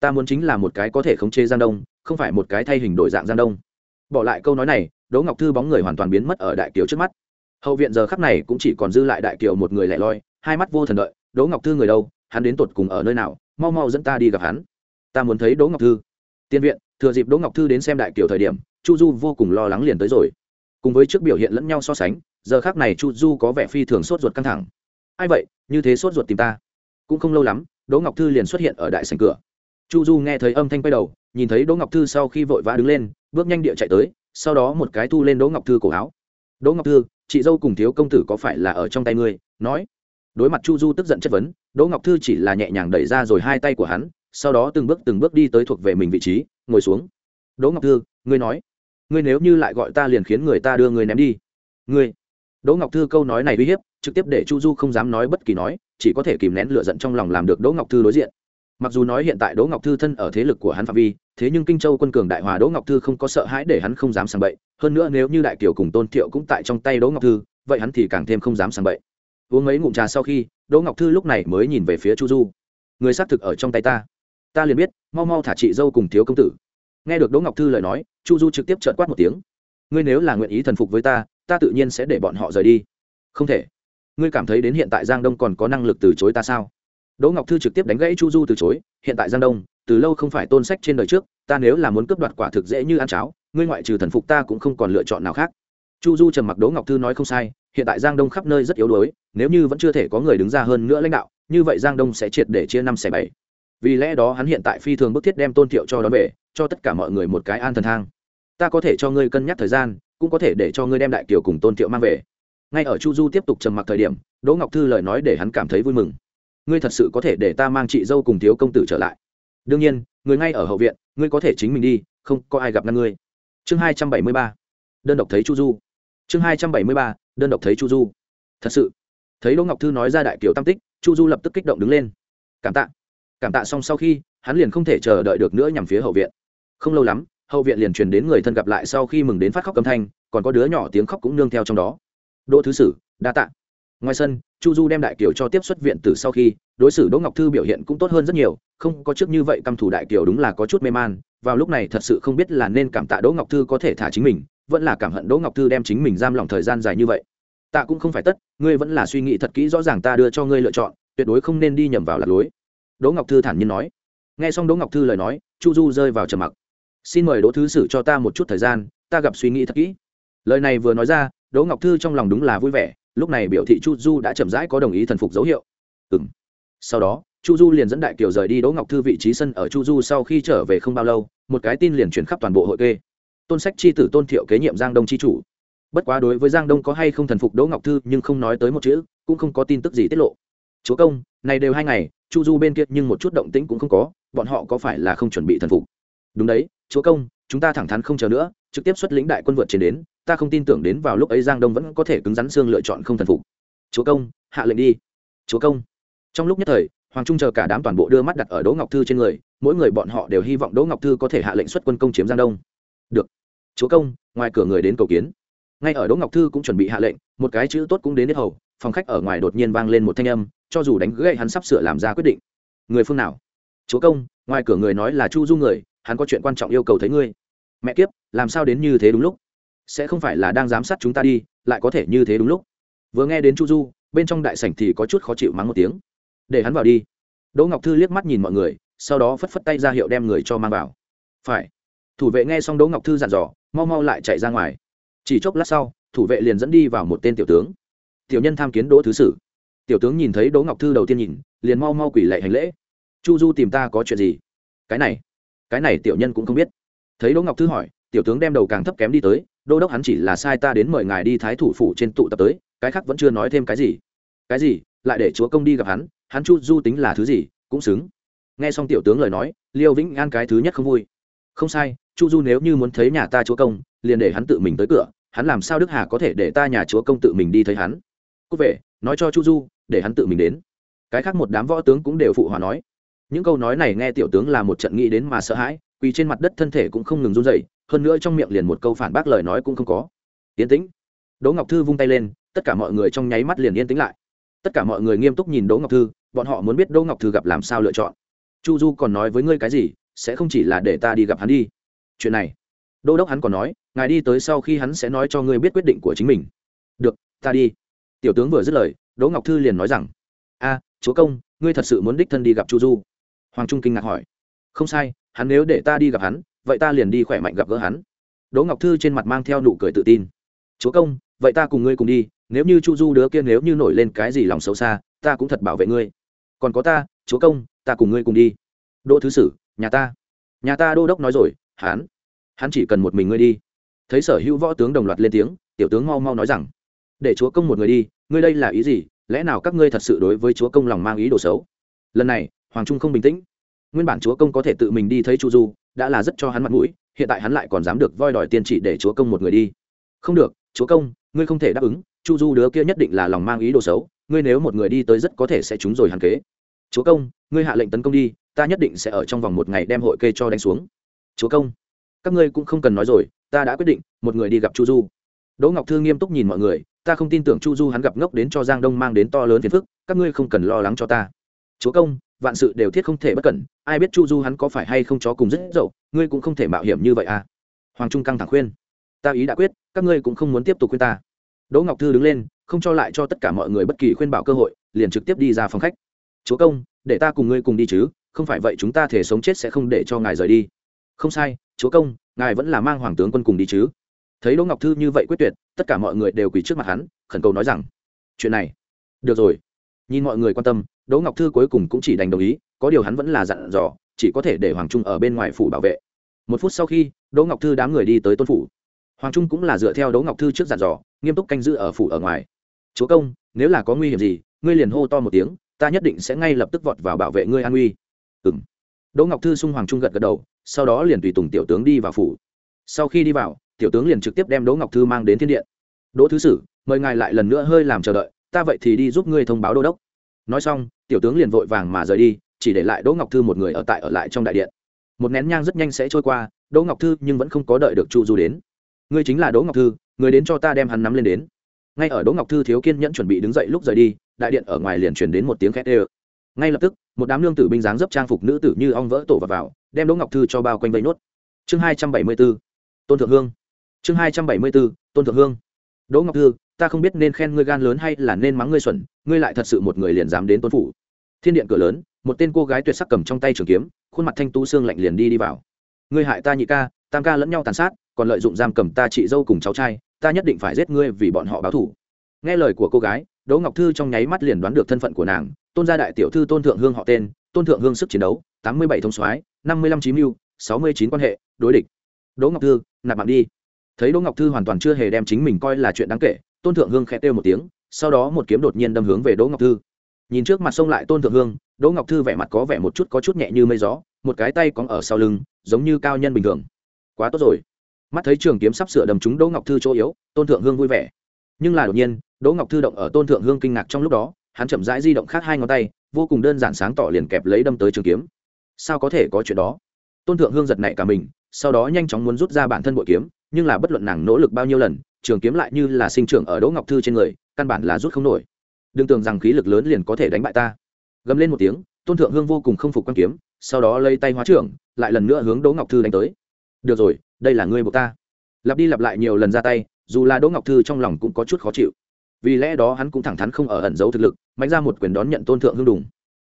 Ta muốn chính là một cái có thể khống chế giang đông, không phải một cái thay hình đổi dạng giang đông. Bỏ lại câu nói này, đỗ ngọc thư bóng người hoàn toàn biến mất ở đại kiều trước mắt hậu viện giờ khắp này cũng chỉ còn dư lại đại kiều một người lẻ loi, hai mắt vô thần đợi, đỗ ngọc thư người đâu, hắn đến tột cùng ở nơi nào, mau mau dẫn ta đi gặp hắn. Ta muốn thấy đỗ ngọc thư. Tiên viện, thừa dịp đỗ ngọc thư đến xem đại kiều thời điểm, chu du vô cùng lo lắng liền tới rồi. Cùng với trước biểu hiện lẫn nhau so sánh, giờ khác này chu du có vẻ phi thường sốt ruột căng thẳng. Ai vậy, như thế sốt ruột tìm ta? Cũng không lâu lắm, đỗ ngọc thư liền xuất hiện ở đại sành cửa. Chu du nghe thấy âm thanh quay đầu, nhìn thấy đỗ ngọc thư sau khi vội vã đứng lên, bước nhanh địa chạy tới, sau đó một cái thu lên đỗ ngọc thư cổ áo. Đỗ ngọc thư chị dâu cùng thiếu công tử có phải là ở trong tay ngươi? Nói. Đối mặt chu du tức giận chất vấn, đỗ ngọc thư chỉ là nhẹ nhàng đẩy ra rồi hai tay của hắn, sau đó từng bước từng bước đi tới thuộc về mình vị trí, ngồi xuống. Đỗ ngọc thư, ngươi nói. Ngươi nếu như lại gọi ta liền khiến người ta đưa ngươi ném đi. Ngươi? Đỗ ngọc thư câu nói này uy hiếp, trực tiếp để chu du không dám nói bất kỳ nói, chỉ có thể kìm nén lửa giận trong lòng làm được đỗ ngọc thư đối diện mặc dù nói hiện tại đỗ ngọc thư thân ở thế lực của hắn phạm vi, thế nhưng kinh châu quân cường đại hòa đỗ ngọc thư không có sợ hãi để hắn không dám sàng bậy. Hơn nữa nếu như đại kiều cùng tôn thiệu cũng tại trong tay đỗ ngọc thư, vậy hắn thì càng thêm không dám sàng bậy. Uống mấy ngụm trà sau khi, đỗ ngọc thư lúc này mới nhìn về phía chu du. Người xác thực ở trong tay ta. Ta liền biết, mau mau thả chị dâu cùng thiếu công tử. Nghe được đỗ ngọc thư lời nói, chu du trực tiếp trợn quát một tiếng. Ngươi nếu là nguyện ý thần phục với ta ta tự nhiên sẽ để bọn họ rời đi. Không thể. Ngươi cảm thấy đến hiện tại giang đông còn có năng lực từ chối ta sao? Đỗ ngọc thư trực tiếp đánh gãy chu du từ chối, hiện tại giang đông, từ lâu không phải tôn sách trên đời trước, ta nếu là muốn cướp đoạt quả thực dễ như ăn cháo, ngươi ngoại trừ thần phục ta cũng không còn lựa chọn nào khác. Chu du trầm mặc đỗ ngọc thư nói không sai, hiện tại giang đông khắp nơi rất yếu đuối, nếu như vẫn chưa thể có người đứng ra hơn nữa lãnh đạo, như vậy giang đông sẽ triệt để chia năm xẻ bảy. Vì lẽ đó hắn hiện tại phi thường bức thiết đem tôn thiệu cho đón về, cho tất cả mọi người một cái an thần thang. Ta có thể cho ngươi cân nhắc thời gian, cũng có thể để cho ngươi đem đại kiều cùng tôn thiệu mang về. Ngay ở chu du tiếp tục trầm mặc thời điểm, đỗ ngọc thư lời nói để hắn cảm thấy vui mừng ngươi thật sự có thể để ta mang chị dâu cùng thiếu công tử trở lại. Đương nhiên, người ngay ở hậu viện, ngươi có thể chính mình đi, không có ai gặp ngăn ngươi. Chương hai trăm bảy mươi ba. Đơn độc thấy chu du. Chương hai trăm bảy mươi ba, đơn độc thấy chu du. Thật sự. Thấy đỗ ngọc thư nói ra đại kiều tam tích, chu du lập tức kích động đứng lên. Cảm tạ. Cảm tạ xong sau khi, hắn liền không thể chờ đợi được nữa nhằm phía hậu viện. Không lâu lắm, hậu viện liền truyền đến người thân gặp lại sau khi mừng đến phát khóc âm thanh, còn có đứa nhỏ tiếng khóc cũng nương theo trong đó. Đỗ thứ sử, đa tạ ngoài sân, chu du đem đại kiều cho tiếp xuất viện từ sau khi, đối xử đỗ ngọc thư biểu hiện cũng tốt hơn rất nhiều, không có trước như vậy căm thủ đại kiều đúng là có chút mê man, vào lúc này thật sự không biết là nên cảm tạ đỗ ngọc thư có thể thả chính mình, vẫn là cảm hận đỗ ngọc thư đem chính mình giam lòng thời gian dài như vậy. Tạ cũng không phải tất, ngươi vẫn là suy nghĩ thật kỹ rõ ràng ta đưa cho ngươi lựa chọn, tuyệt đối không nên đi nhầm vào lạc lối. Đỗ ngọc thư thản nhiên nói. Nghe xong đỗ ngọc thư lời nói, chu du rơi vào trầm mặc. Xin mời đỗ thứ sử cho ta một chút thời gian, ta gặp suy nghĩ thật kỹ. Lời này vừa nói ra, đỗ ngọc thư trong lòng đúng là vui vẻ lúc này biểu thị chu du đã chậm rãi có đồng ý thần phục dấu hiệu. Ừ m sau đó, chu du liền dẫn đại kiều rời đi đỗ ngọc thư vị trí sân ở chu du sau khi trở về không bao lâu, một cái tin liền chuyển khắp toàn bộ hội kê. Tôn sách chi tử tôn thiệu kế nhiệm giang đông chi chủ. Bất quá đối với giang đông có hay không thần phục đỗ ngọc thư nhưng không nói tới một chữ, cũng không có tin tức gì tiết lộ. Chúa công, này đều hai ngày, chu du bên kia nhưng một chút động tĩnh cũng không có, bọn họ có phải là không chuẩn bị thần phục? Đúng đấy, chúa công, chúng ta thẳng thắn không chờ nữa trực tiếp xuất lĩnh đại quân vượt trên đến, ta không tin tưởng đến vào lúc ấy giang đông vẫn có thể cứng rắn xương lựa chọn không thần phục. Chúa công, hạ lệnh đi. Chúa công. Trong lúc nhất thời, hoàng trung chờ cả đám toàn bộ đưa mắt đặt ở đỗ ngọc thư trên người, mỗi người bọn họ đều hy vọng đỗ ngọc thư có thể hạ lệnh xuất quân công chiếm giang đông. Được. Chúa công, ngoài cửa người đến cầu kiến. Ngay ở đỗ ngọc thư cũng chuẩn bị hạ lệnh, một cái chữ tốt cũng đến hết hầu, phòng khách ở ngoài đột nhiên vang lên một thanh âm, cho dù đánh gãy hắn sắp sửa làm ra quyết định. Người phương nào? Chúa công, ngoài cửa người nói là chu du người, hắn có chuyện quan trọng yêu cầu thấy ngươi mẹ kiếp, làm sao đến như thế đúng lúc? Sẽ không phải là đang giám sát chúng ta đi, lại có thể như thế đúng lúc. Vừa nghe đến chu du, bên trong đại sảnh thì có chút khó chịu mắng một tiếng. Để hắn vào đi. Đỗ ngọc thư liếc mắt nhìn mọi người, sau đó phất phất tay ra hiệu đem người cho mang vào. Phải. Thủ vệ nghe xong đỗ ngọc thư dặn dò, mau mau lại chạy ra ngoài. Chỉ chốc lát sau, thủ vệ liền dẫn đi vào một tên tiểu tướng. Tiểu nhân tham kiến đỗ thứ sử. Tiểu tướng nhìn thấy đỗ ngọc thư đầu tiên nhìn, liền mau mau quỷ lệ hành lễ. Chu du tìm ta có chuyện gì? Cái này cái này tiểu nhân cũng không biết thấy đỗ ngọc thư hỏi, tiểu tướng đem đầu càng thấp kém đi tới, đô đốc hắn chỉ là sai ta đến mời ngài đi thái thủ phủ trên tụ tập tới, cái khác vẫn chưa nói thêm cái gì. Cái gì? Lại để chúa công đi gặp hắn hắn chu du tính là thứ gì, cũng xứng. Nghe xong tiểu tướng lời nói, liêu vĩnh an cái thứ nhất không vui. Không sai, chu du nếu như muốn thấy nhà ta chúa công, liền để hắn tự mình tới cửa, hắn làm sao đức hà có thể để ta nhà chúa công tự mình đi thấy hắn? Cúc vệ nói cho chu du, để hắn tự mình đến. Cái khác một đám võ tướng cũng đều phụ hòa nói. Những câu nói này nghe tiểu tướng là một trận nghĩ đến mà sợ hãi quỳ trên mặt đất thân thể cũng không ngừng run dậy hơn nữa trong miệng liền một câu phản bác lời nói cũng không có. Yên tĩnh. Đỗ ngọc thư vung tay lên, tất cả mọi người trong nháy mắt liền yên tĩnh lại. Tất cả mọi người nghiêm túc nhìn đỗ ngọc thư, bọn họ muốn biết đỗ ngọc thư gặp làm sao lựa chọn. Chu du còn nói với ngươi cái gì, sẽ không chỉ là để ta đi gặp hắn đi. Chuyện này, đô đốc hắn còn nói, ngài đi tới sau khi hắn sẽ nói cho ngươi biết quyết định của chính mình. Được, ta đi. Tiểu tướng vừa dứt lời, đỗ ngọc thư liền nói rằng, a, chúa công, ngươi thật sự muốn đích thân đi gặp chu du? Hoàng trung kinh ngạc hỏi. Không sai hắn nếu để ta đi gặp hắn, vậy ta liền đi khỏe mạnh gặp gỡ hắn. Đỗ ngọc thư trên mặt mang theo nụ cười tự tin. Chúa công, vậy ta cùng ngươi cùng đi, nếu như chu du đứa kia nếu như nổi lên cái gì lòng xấu xa, ta cũng thật bảo vệ ngươi. Còn có ta, chúa công, ta cùng ngươi cùng đi. Đỗ thứ sử, nhà ta. Nhà ta đô đốc nói rồi, hắn hắn chỉ cần một mình ngươi đi. Thấy sở hữu võ tướng đồng loạt lên tiếng, tiểu tướng mau mau nói rằng, để chúa công một người đi, ngươi đây là ý gì? Lẽ nào các ngươi thật sự đối với chúa công lòng mang ý đồ xấu? Lần này, hoàng trung không bình tĩnh nguyên bản chúa công có thể tự mình đi thấy chu du, đã là rất cho hắn mặt mũi, hiện tại hắn lại còn dám được voi đòi tiên trị để chúa công một người đi. Không được, chúa công, ngươi không thể đáp ứng, chu du đứa kia nhất định là lòng mang ý đồ xấu, ngươi nếu một người đi tới rất có thể sẽ trúng rồi hàn kế. Chúa công, ngươi hạ lệnh tấn công đi, ta nhất định sẽ ở trong vòng một ngày đem hội kê cho đánh xuống. Chúa công, các ngươi cũng không cần nói rồi, ta đã quyết định, một người đi gặp chu du. Đỗ ngọc thư nghiêm túc nhìn mọi người, ta không tin tưởng chu du hắn gặp ngốc đến cho giang đông mang đến to lớn phiền phức, các ngươi không cần lo lắng cho ta. Chúa công vạn sự đều thiết không thể bất cẩn, ai biết chu du hắn có phải hay không chó cùng rất dậu, ngươi cũng không thể mạo hiểm như vậy à? Hoàng trung căng thẳng khuyên. Ta ý đã quyết, các ngươi cũng không muốn tiếp tục khuyên ta. Đỗ ngọc thư đứng lên, không cho lại cho tất cả mọi người bất kỳ khuyên bảo cơ hội, liền trực tiếp đi ra phòng khách. Chúa công, để ta cùng ngươi cùng đi chứ, không phải vậy chúng ta thể sống chết sẽ không để cho ngài rời đi. Không sai, chúa công, ngài vẫn là mang hoàng tướng quân cùng đi chứ. Thấy đỗ ngọc thư như vậy quyết tuyệt, tất cả mọi người đều quỳ trước mặt hắn, khẩn cầu nói rằng, chuyện này, được rồi. Nhìn mọi người quan tâm đỗ ngọc thư cuối cùng cũng chỉ đành đồng ý, có điều hắn vẫn là dặn dò, chỉ có thể để hoàng trung ở bên ngoài phủ bảo vệ. Một phút sau khi, đỗ ngọc thư đám người đi tới tôn phủ. Hoàng trung cũng là dựa theo đỗ ngọc thư trước dặn dò, nghiêm túc canh giữ ở phủ ở ngoài. Chúa công, nếu là có nguy hiểm gì, ngươi liền hô to một tiếng, ta nhất định sẽ ngay lập tức vọt vào bảo vệ ngươi an nguy ừ m đỗ ngọc thư sung hoàng trung gật gật đầu, sau đó liền tùy tùng tiểu tướng đi vào phủ. Sau khi đi vào, tiểu tướng liền trực tiếp đem đỗ ngọc thư mang đến thiên điện. Đỗ thứ sử, mời ngài lại lần nữa hơi làm chờ đợi, ta vậy thì đi giúp ngươi thông báo đô đốc nói xong, tiểu tướng liền vội vàng mà rời đi, chỉ để lại đỗ ngọc thư một người ở tại ở lại trong đại điện. Một nén nhang rất nhanh sẽ trôi qua, đỗ ngọc thư nhưng vẫn không có đợi được chu du đến. Ngươi chính là đỗ ngọc thư, người đến cho ta đem hắn nắm lên đến. Ngay ở đỗ ngọc thư thiếu kiên nhẫn chuẩn bị đứng dậy lúc rời đi, đại điện ở ngoài liền truyền đến một tiếng khét ê ngay lập tức, một đám lương tử binh dáng dấp trang phục nữ tử như ong vỡ tổ và vào, đem đỗ ngọc thư cho bao quanh vây nốt. Chương hai trăm bảy mươi b ố tôn thượng hương. Chương hai trăm bảy mươi b ố tôn thượng hương. Đỗ ngọc thư ta không biết nên khen ngươi gan lớn hay là nên mắng ngươi xuẩn, ngươi lại thật sự một người liền dám đến tôn phủ. Thiên điện cửa lớn, một tên cô gái tuyệt sắc cầm trong tay trường kiếm, khuôn mặt thanh tú xương lạnh liền đi đi vào. Ngươi hại ta nhị ca, tam ca lẫn nhau tàn sát, còn lợi dụng giam cầm ta chị dâu cùng cháu trai, ta nhất định phải giết ngươi vì bọn họ báo thủ nghe lời của cô gái, đỗ ngọc thư trong nháy mắt liền đoán được thân phận của nàng, tôn gia đại tiểu thư tôn thượng hương họ tên, tôn thượng hương sức chiến đấu, tám mươi bảy thông soái, năm mươi lăm chí mưu, sáu mươi chín quan hệ, đối địch. Đỗ ngọc thư, nạp mạng đi. Thấy đỗ ngọc thư hoàn toàn chưa hề đem chính mình coi là chuyện đáng kể tôn thượng hương khẽ kêu một tiếng, sau đó một kiếm đột nhiên đâm hướng về đỗ ngọc thư. Nhìn trước mặt sông lại tôn thượng hương, đỗ ngọc thư vẻ mặt có vẻ một chút có chút nhẹ như mây gió, một cái tay cóng ở sau lưng, giống như cao nhân bình thường. Quá tốt rồi. Mắt thấy trường kiếm sắp sửa đâm trúng đỗ ngọc thư chỗ yếu, tôn thượng hương vui vẻ. Nhưng là đột nhiên, đỗ ngọc thư động ở tôn thượng hương kinh ngạc trong lúc đó, hắn chậm rãi di động khác hai ngón tay, vô cùng đơn giản sáng tỏ liền kẹp lấy đâm tới trường kiếm. Sao có thể có chuyện đó? Tôn thượng hương giật nảy cả mình, sau đó nhanh chóng muốn rút ra bản thân bội kiếm nhưng là bất luận nàng nỗ lực bao nhiêu lần, trường kiếm lại như là sinh trưởng ở đỗ ngọc thư trên người, căn bản là rút không nổi. Đừng tưởng rằng khí lực lớn liền có thể đánh bại ta. Gầm lên một tiếng, tôn thượng hương vô cùng không phục quan kiếm, sau đó lấy tay hóa trưởng, lại lần nữa hướng đỗ ngọc thư đánh tới. Được rồi, đây là ngươi buộc ta. Lặp đi lặp lại nhiều lần ra tay, dù là đỗ ngọc thư trong lòng cũng có chút khó chịu. Vì lẽ đó hắn cũng thẳng thắn không ở ẩn giấu thực lực, mạnh ra một quyền đón nhận tôn thượng hương đùng.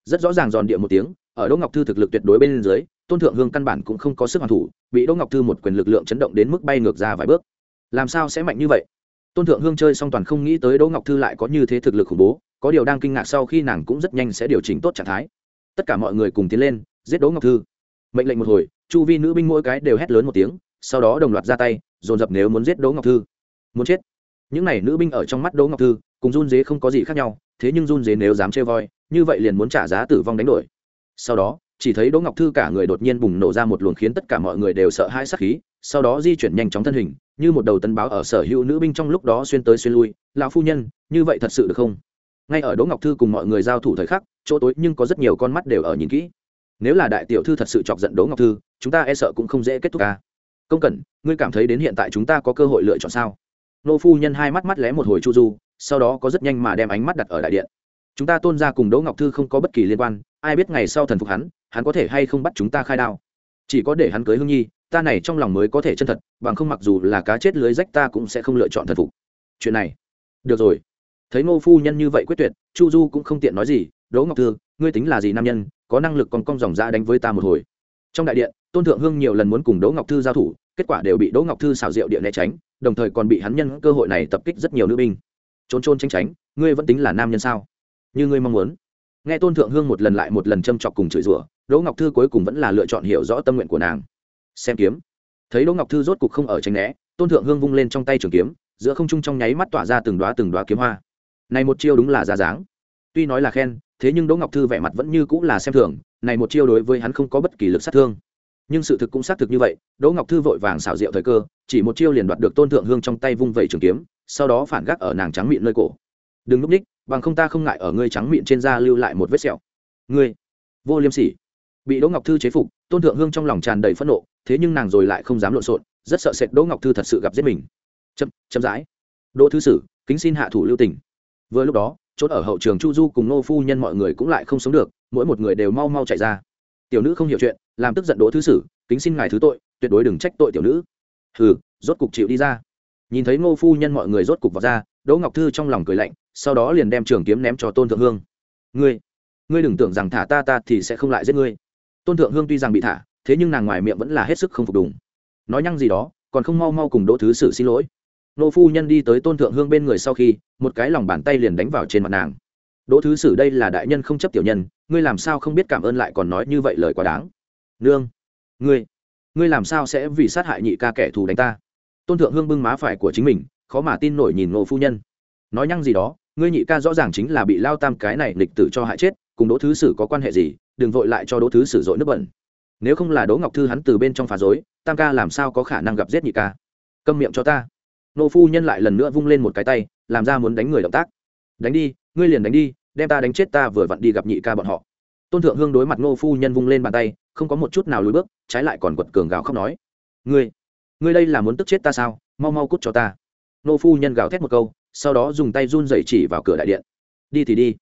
Rất rõ ràng giòn địa một tiếng, ở đỗ ngọc thư thực lực tuyệt đối bên dưới tôn thượng hương căn bản cũng không có sức hoàn thủ, bị đỗ ngọc thư một quyền lực lượng chấn động đến mức bay ngược ra vài bước. Làm sao sẽ mạnh như vậy? Tôn thượng hương chơi xong toàn không nghĩ tới đỗ ngọc thư lại có như thế thực lực khủng bố, có điều đang kinh ngạc sau khi nàng cũng rất nhanh sẽ điều chỉnh tốt trạng thái. Tất cả mọi người cùng tiến lên, giết đỗ ngọc thư. Mệnh lệnh một hồi, chu vi nữ binh mỗi cái đều hét lớn một tiếng, sau đó đồng loạt ra tay, dồn dập nếu muốn giết đỗ ngọc thư. Muốn chết. Những n à y nữ binh ở trong mắt đỗ ngọc thư, cùng run dế không có gì khác nhau, thế nhưng run dế nếu dám chơi voi, như vậy liền muốn trả giá tử vong đánh đổi. Sau đó chỉ thấy đỗ ngọc thư cả người đột nhiên bùng nổ ra một luồng khiến tất cả mọi người đều sợ hãi sắc khí, sau đó di chuyển nhanh chóng thân hình, như một đầu tân báo ở sở hữu nữ binh trong lúc đó xuyên tới xuyên lui, lão phu nhân, như vậy thật sự được không? Ngay ở đỗ ngọc thư cùng mọi người giao thủ thời khắc, chỗ tối nhưng có rất nhiều con mắt đều ở nhìn kỹ. Nếu là đại tiểu thư thật sự chọc giận đỗ ngọc thư, chúng ta e sợ cũng không dễ kết thúc ca. Công cẩn, ngươi cảm thấy đến hiện tại chúng ta có cơ hội lựa chọn sao? Nô phu nhân hai mắt mắt lé một hồi chu du, sau đó có rất nhanh mà đem ánh mắt đặt ở đại điện. Chúng ta tôn ra cùng đỗ ngọc thư không có bất kỳ liên quan, ai biết ngày sau thần phục hắn hắn có thể hay không bắt chúng ta khai đao? Chỉ có để hắn cưới hương nhi, ta này trong lòng mới có thể chân thật, bằng không mặc dù là cá chết lưới rách ta cũng sẽ không lựa chọn thần phục. Chuyện này, được rồi. Thấy ngô phu nhân như vậy quyết tuyệt, chu du cũng không tiện nói gì. Đỗ ngọc thư, ngươi tính là gì nam nhân, có năng lực còn cong dòng ra đánh với ta một hồi. Trong đại điện, tôn thượng hương nhiều lần muốn cùng đỗ ngọc thư giao thủ, kết quả đều bị đỗ ngọc thư xảo diệu điện né tránh, đồng thời còn bị hắn nhân cơ hội này tập kích rất nhiều nữ binh. Trốn trôn tránh tránh, ngươi vẫn tính là nam nhân sao? Như ngươi mong muốn nghe tôn thượng hương một lần lại một lần châm chọc cùng chửi rủa, đỗ ngọc thư cuối cùng vẫn là lựa chọn hiểu rõ tâm nguyện của nàng. Xem kiếm. Thấy đỗ ngọc thư rốt cục không ở tranh né, tôn thượng hương vung lên trong tay trường kiếm, giữa không trung trong nháy mắt tỏa ra từng đoá từng đoá kiếm hoa. Này một chiêu đúng là ra dáng. Tuy nói là khen, thế nhưng đỗ ngọc thư vẻ mặt vẫn như cũng là xem thường, này một chiêu đối với hắn không có bất kỳ lực sát thương. Nhưng sự thực cũng xác thực như vậy, đỗ ngọc thư vội vàng xảo diệu thời cơ, chỉ một chiêu liền đoạt được tôn thượng hương trong tay vung vẩy trường kiếm, sau đó phản gác ở nàng trắng miệng nơi cổ. Đừng núp ních bằng không ta không ngại ở ngươi trắng miệng trên da lưu lại một vết sẹo. Ngươi, vô liêm sỉ. Bị đỗ ngọc thư chế phục, tôn thượng hương trong lòng tràn đầy phẫn nộ, thế nhưng nàng rồi lại không dám lộn xộn, rất sợ sệt đỗ ngọc thư thật sự gặp giết mình. Chậm chậm rãi. Đỗ thư sử, kính xin hạ thủ lưu tình. Vừa lúc đó chốt ở hậu trường chu du cùng nô phu nhân mọi người cũng lại không sống được, mỗi một người đều mau mau chạy ra. Tiểu nữ không hiểu chuyện, làm tức giận đỗ thứ sử, kính xin ngài thứ tội, tuyệt đối đừng trách tội tiểu nữ. Hừ, rốt cục chịu đi ra. Nhìn thấy ngô phu nhân mọi người rốt cục vào ra, đỗ ngọc thư trong lòng cười lạnh sau đó liền đem trường kiếm ném cho tôn thượng hương. Ngươi ngươi đừng tưởng rằng thả ta ta thì sẽ không lại giết ngươi. Tôn thượng hương tuy rằng bị thả, thế nhưng nàng ngoài miệng vẫn là hết sức không phục đùng. Nói nhăng gì đó, còn không mau mau cùng đỗ thứ sử xin lỗi. Nô phu nhân đi tới tôn thượng hương bên người sau khi, một cái lòng bàn tay liền đánh vào trên mặt nàng. Đỗ thứ sử đây là đại nhân không chấp tiểu nhân, ngươi làm sao không biết cảm ơn lại còn nói như vậy lời quá đáng. Nương, ngươi ngươi làm sao sẽ vì sát hại nhị ca kẻ thù đánh ta? Tôn thượng hương bưng má phải của chính mình, khó mà tin nổi nhìn nô phu nhân. Nói nhăng gì đó ngươi nhị ca rõ ràng chính là bị lao tam cái này lịch tử cho hại chết, cùng đỗ thứ sử có quan hệ gì, đừng vội lại cho đỗ thứ sử dội nước bẩn. Nếu không là đỗ ngọc thư hắn từ bên trong phá dối tam ca làm sao có khả năng gặp giết nhị ca? Câm miệng cho ta. Nô phu nhân lại lần nữa vung lên một cái tay, làm ra muốn đánh người động tác. Đánh đi, ngươi liền đánh đi, đem ta đánh chết ta vừa vặn đi gặp nhị ca bọn họ. Tôn thượng hương đối mặt nô phu nhân vung lên bàn tay, không có một chút nào lùi bước, trái lại còn quật cường gào khóc nói. Ngươi ngươi đây là muốn tức chết ta sao? Mau mau cút cho ta. Nô phu nhân gào thét một câu sau đó dùng tay run dậy chỉ vào cửa đại điện. Đi thì đi.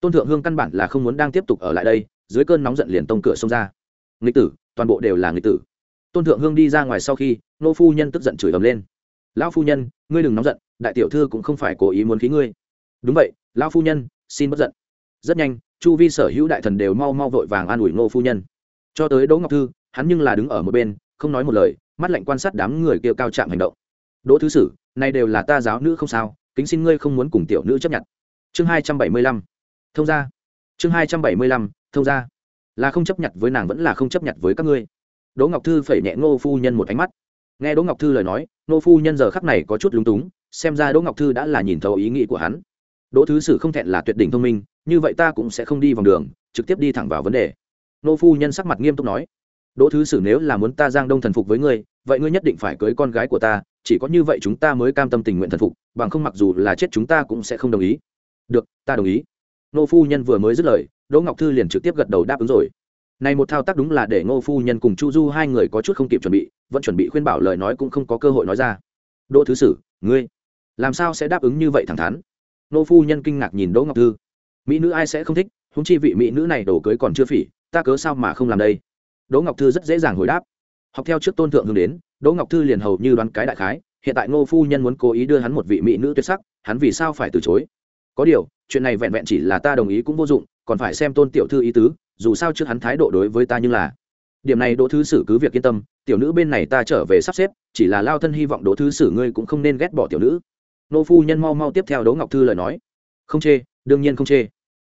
Tôn thượng hương căn bản là không muốn đang tiếp tục ở lại đây, dưới cơn nóng giận liền tông cửa xông ra. Nghịch tử, toàn bộ đều là nghịch tử. Tôn thượng hương đi ra ngoài sau khi, nô phu nhân tức giận chửi ầm lên. Lão phu nhân, ngươi đừng nóng giận, đại tiểu thư cũng không phải cố ý muốn khí ngươi. Đúng vậy, lão phu nhân, xin bất giận. Rất nhanh, chu vi sở hữu đại thần đều mau mau vội vàng an ủi ngô phu nhân. Cho tới đỗ ngọc thư, hắn nhưng là đứng ở một bên, không nói một lời, mắt lạnh quan sát đám người kia cao trạng hành động. Đỗ thứ sử, này đều là ta giáo nữ không sao kính xin ngươi không muốn cùng tiểu nữ chấp nhận. Chương hai trăm bảy mươi lăm. Thông gia. Chương hai trăm bảy mươi lăm, thông gia. Là không chấp nhận với nàng vẫn là không chấp nhận với các ngươi. Đỗ ngọc thư phẩy nhẹ ngô phu nhân một ánh mắt. Nghe đỗ ngọc thư lời nói, ngô phu nhân giờ khắc này có chút lúng túng, xem ra đỗ ngọc thư đã là nhìn thấu ý nghĩ của hắn. Đỗ thứ sử không thẹn là tuyệt đỉnh thông minh, như vậy ta cũng sẽ không đi vòng đường, trực tiếp đi thẳng vào vấn đề. Nô phu nhân sắc mặt nghiêm túc nói đỗ thứ sử nếu là muốn ta giang đông thần phục với ngươi, vậy ngươi nhất định phải cưới con gái của ta, chỉ có như vậy chúng ta mới cam tâm tình nguyện thần phục, bằng không mặc dù là chết chúng ta cũng sẽ không đồng ý. Được, ta đồng ý. Nô phu nhân vừa mới dứt lời, đỗ ngọc thư liền trực tiếp gật đầu đáp ứng rồi. Này một thao tác đúng là để ngô phu nhân cùng chu du hai người có chút không kịp chuẩn bị, vẫn chuẩn bị khuyên bảo lời nói cũng không có cơ hội nói ra. Đỗ thứ sử, ngươi làm sao sẽ đáp ứng như vậy thẳng thắn? Nô phu nhân kinh ngạc nhìn đỗ ngọc thư. Mỹ nữ ai sẽ không thích húng chi vị mỹ nữ này đổ cưới còn chưa phỉ, ta cớ sao mà không làm đây? Đỗ ngọc thư rất dễ dàng hồi đáp. Học theo trước tôn thượng hướng đến, đỗ ngọc thư liền hầu như đoán cái đại khái, hiện tại ngô phu nhân muốn cố ý đưa hắn một vị mỹ nữ tuyệt sắc, hắn vì sao phải từ chối? Có điều, chuyện này vẹn vẹn chỉ là ta đồng ý cũng vô dụng, còn phải xem tôn tiểu thư ý tứ, dù sao trước hắn thái độ đối với ta như là. Điểm này đỗ thứ sử cứ việc yên tâm, tiểu nữ bên này ta trở về sắp xếp, chỉ là lao thân hy vọng đỗ thứ sử ngươi cũng không nên ghét bỏ tiểu nữ. Nô phu nhân mau mau tiếp theo đỗ ngọc thư lời nói. Không chê, đương nhiên không chê.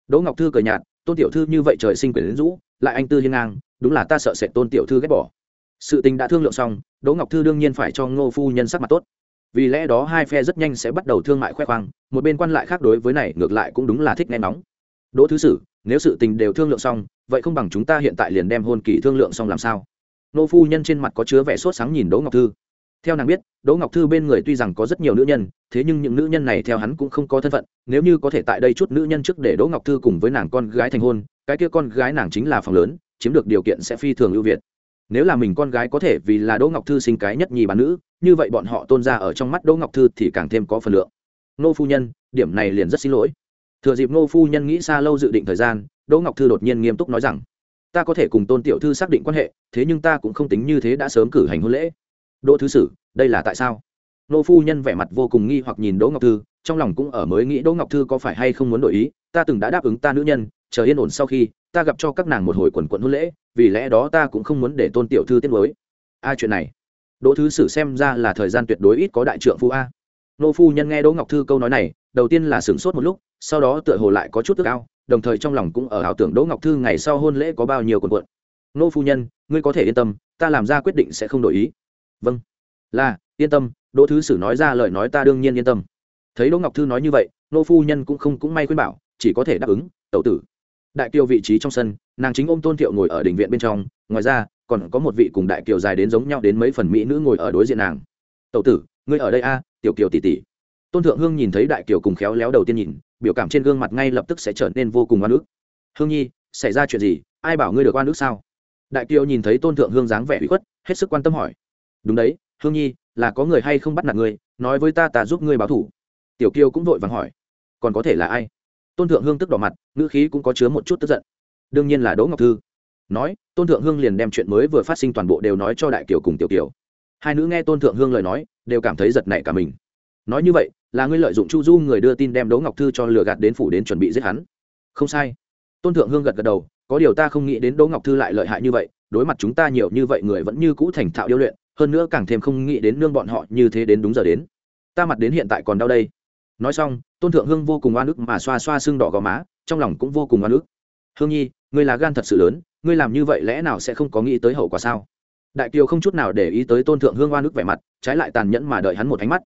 Đỗ ngọc thư cười nhạt, tôn tiểu thư như vậy trời sinh quyển đến rũ lại anh tư hiên ngang đúng là ta sợ sẽ tôn tiểu thư ghét bỏ. Sự tình đã thương lượng xong, đỗ ngọc thư đương nhiên phải cho ngô phu nhân sắc mặt tốt. Vì lẽ đó hai phe rất nhanh sẽ bắt đầu thương mại khoe khoang, một bên quan lại khác đối với này ngược lại cũng đúng là thích nghe nóng. Đỗ thứ sử, nếu sự tình đều thương lượng xong, vậy không bằng chúng ta hiện tại liền đem hôn kỳ thương lượng xong làm sao? Nô phu nhân trên mặt có chứa vẻ sốt sáng nhìn đỗ ngọc thư. Theo nàng biết, đỗ ngọc thư bên người tuy rằng có rất nhiều nữ nhân, thế nhưng những nữ nhân này theo hắn cũng không có thân phận, nếu như có thể tại đây chút nữ nhân trước để đỗ ngọc thư cùng với nàng con gái thành hôn, cái kia con gái nàng chính là phòng lớn chiếm được điều kiện sẽ phi thường ưu việt. Nếu là mình con gái có thể vì là đỗ ngọc thư sinh cái nhất nhì bán nữ, như vậy bọn họ tôn ra ở trong mắt đỗ ngọc thư thì càng thêm có phần lượng. Nô phu nhân, điểm này liền rất xin lỗi. Thừa dịp nô phu nhân nghĩ xa lâu dự định thời gian, đỗ ngọc thư đột nhiên nghiêm túc nói rằng, ta có thể cùng tôn tiểu thư xác định quan hệ, thế nhưng ta cũng không tính như thế đã sớm cử hành hôn lễ. Đỗ thứ sử, đây là tại sao? Nô phu nhân vẻ mặt vô cùng nghi hoặc nhìn đỗ ngọc thư, trong lòng cũng ở mới nghĩ đỗ ngọc thư có phải hay không muốn đổi ý, ta từng đã đáp ứng ta nữ nhân chờ yên ổn sau khi, ta gặp cho các nàng một hồi quần quận hôn lễ, vì lẽ đó ta cũng không muốn để tôn tiểu thư tiết mới a, chuyện này, đỗ thứ sử xem ra là thời gian tuyệt đối ít có đại trượng phu a. Nô phu nhân nghe đỗ ngọc thư câu nói này, đầu tiên là sửng sốt một lúc, sau đó tựa hồ lại có chút tức ao, đồng thời trong lòng cũng ở ảo tưởng đỗ ngọc thư ngày sau hôn lễ có bao nhiêu quần quận. Nô phu nhân, ngươi có thể yên tâm, ta làm ra quyết định sẽ không đổi ý. Vâng. Là, yên tâm, đỗ thứ sử nói ra lời nói ta đương nhiên yên tâm. Thấy đỗ ngọc thư nói như vậy, nô phu nhân cũng không cũng may khuyên bảo, chỉ có thể đáp ứng, tẩu tử đại kiều vị trí trong sân, nàng chính ôm tôn thiệu ngồi ở đình viện bên trong, ngoài ra, còn có một vị cùng đại kiều dài đến giống nhau đến mấy phần mỹ nữ ngồi ở đối diện nàng. Tẩu tử, ngươi ở đây a, tiểu kiều tỷ tỷ. Tôn thượng hương nhìn thấy đại kiều cùng khéo léo đầu tiên nhìn, biểu cảm trên gương mặt ngay lập tức sẽ trở nên vô cùng oan ức. Hương nhi, xảy ra chuyện gì? Ai bảo ngươi được oan ức sao? Đại kiều nhìn thấy tôn thượng hương dáng vẻ bị khuất, hết sức quan tâm hỏi. Đúng đấy, hương nhi, là có người hay không bắt nạt ngươi? Nói với ta ta giúp ngươi báo thủ tiểu kiều cũng vội vàng hỏi. Còn có thể là ai? Tôn thượng hương tức đỏ mặt, ngữ khí cũng có chứa một chút tức giận. Đương nhiên là đỗ ngọc thư. Nói, tôn thượng hương liền đem chuyện mới vừa phát sinh toàn bộ đều nói cho đại kiều cùng tiểu kiều. Hai nữ nghe tôn thượng hương lời nói, đều cảm thấy giật nảy cả mình. Nói như vậy, là ngươi lợi dụng chu du người đưa tin đem đỗ ngọc thư cho lừa gạt đến phủ đến chuẩn bị giết hắn. Không sai. Tôn thượng hương gật gật đầu, có điều ta không nghĩ đến đỗ ngọc thư lại lợi hại như vậy, đối mặt chúng ta nhiều như vậy người vẫn như cũ thành thạo điêu luyện, hơn nữa càng thêm không nghĩ đến nương bọn họ như thế đến đúng giờ đến. Ta mặt đến hiện tại còn đau đây nói xong, tôn thượng hương vô cùng oan ức mà xoa xoa xương đỏ gò má, trong lòng cũng vô cùng oan ức. Hương nhi, ngươi là gan thật sự lớn, ngươi làm như vậy lẽ nào sẽ không có nghĩ tới hậu quả sao? Đại kiều không chút nào để ý tới tôn thượng hương oan ức vẻ mặt, trái lại tàn nhẫn mà đợi hắn một ánh mắt.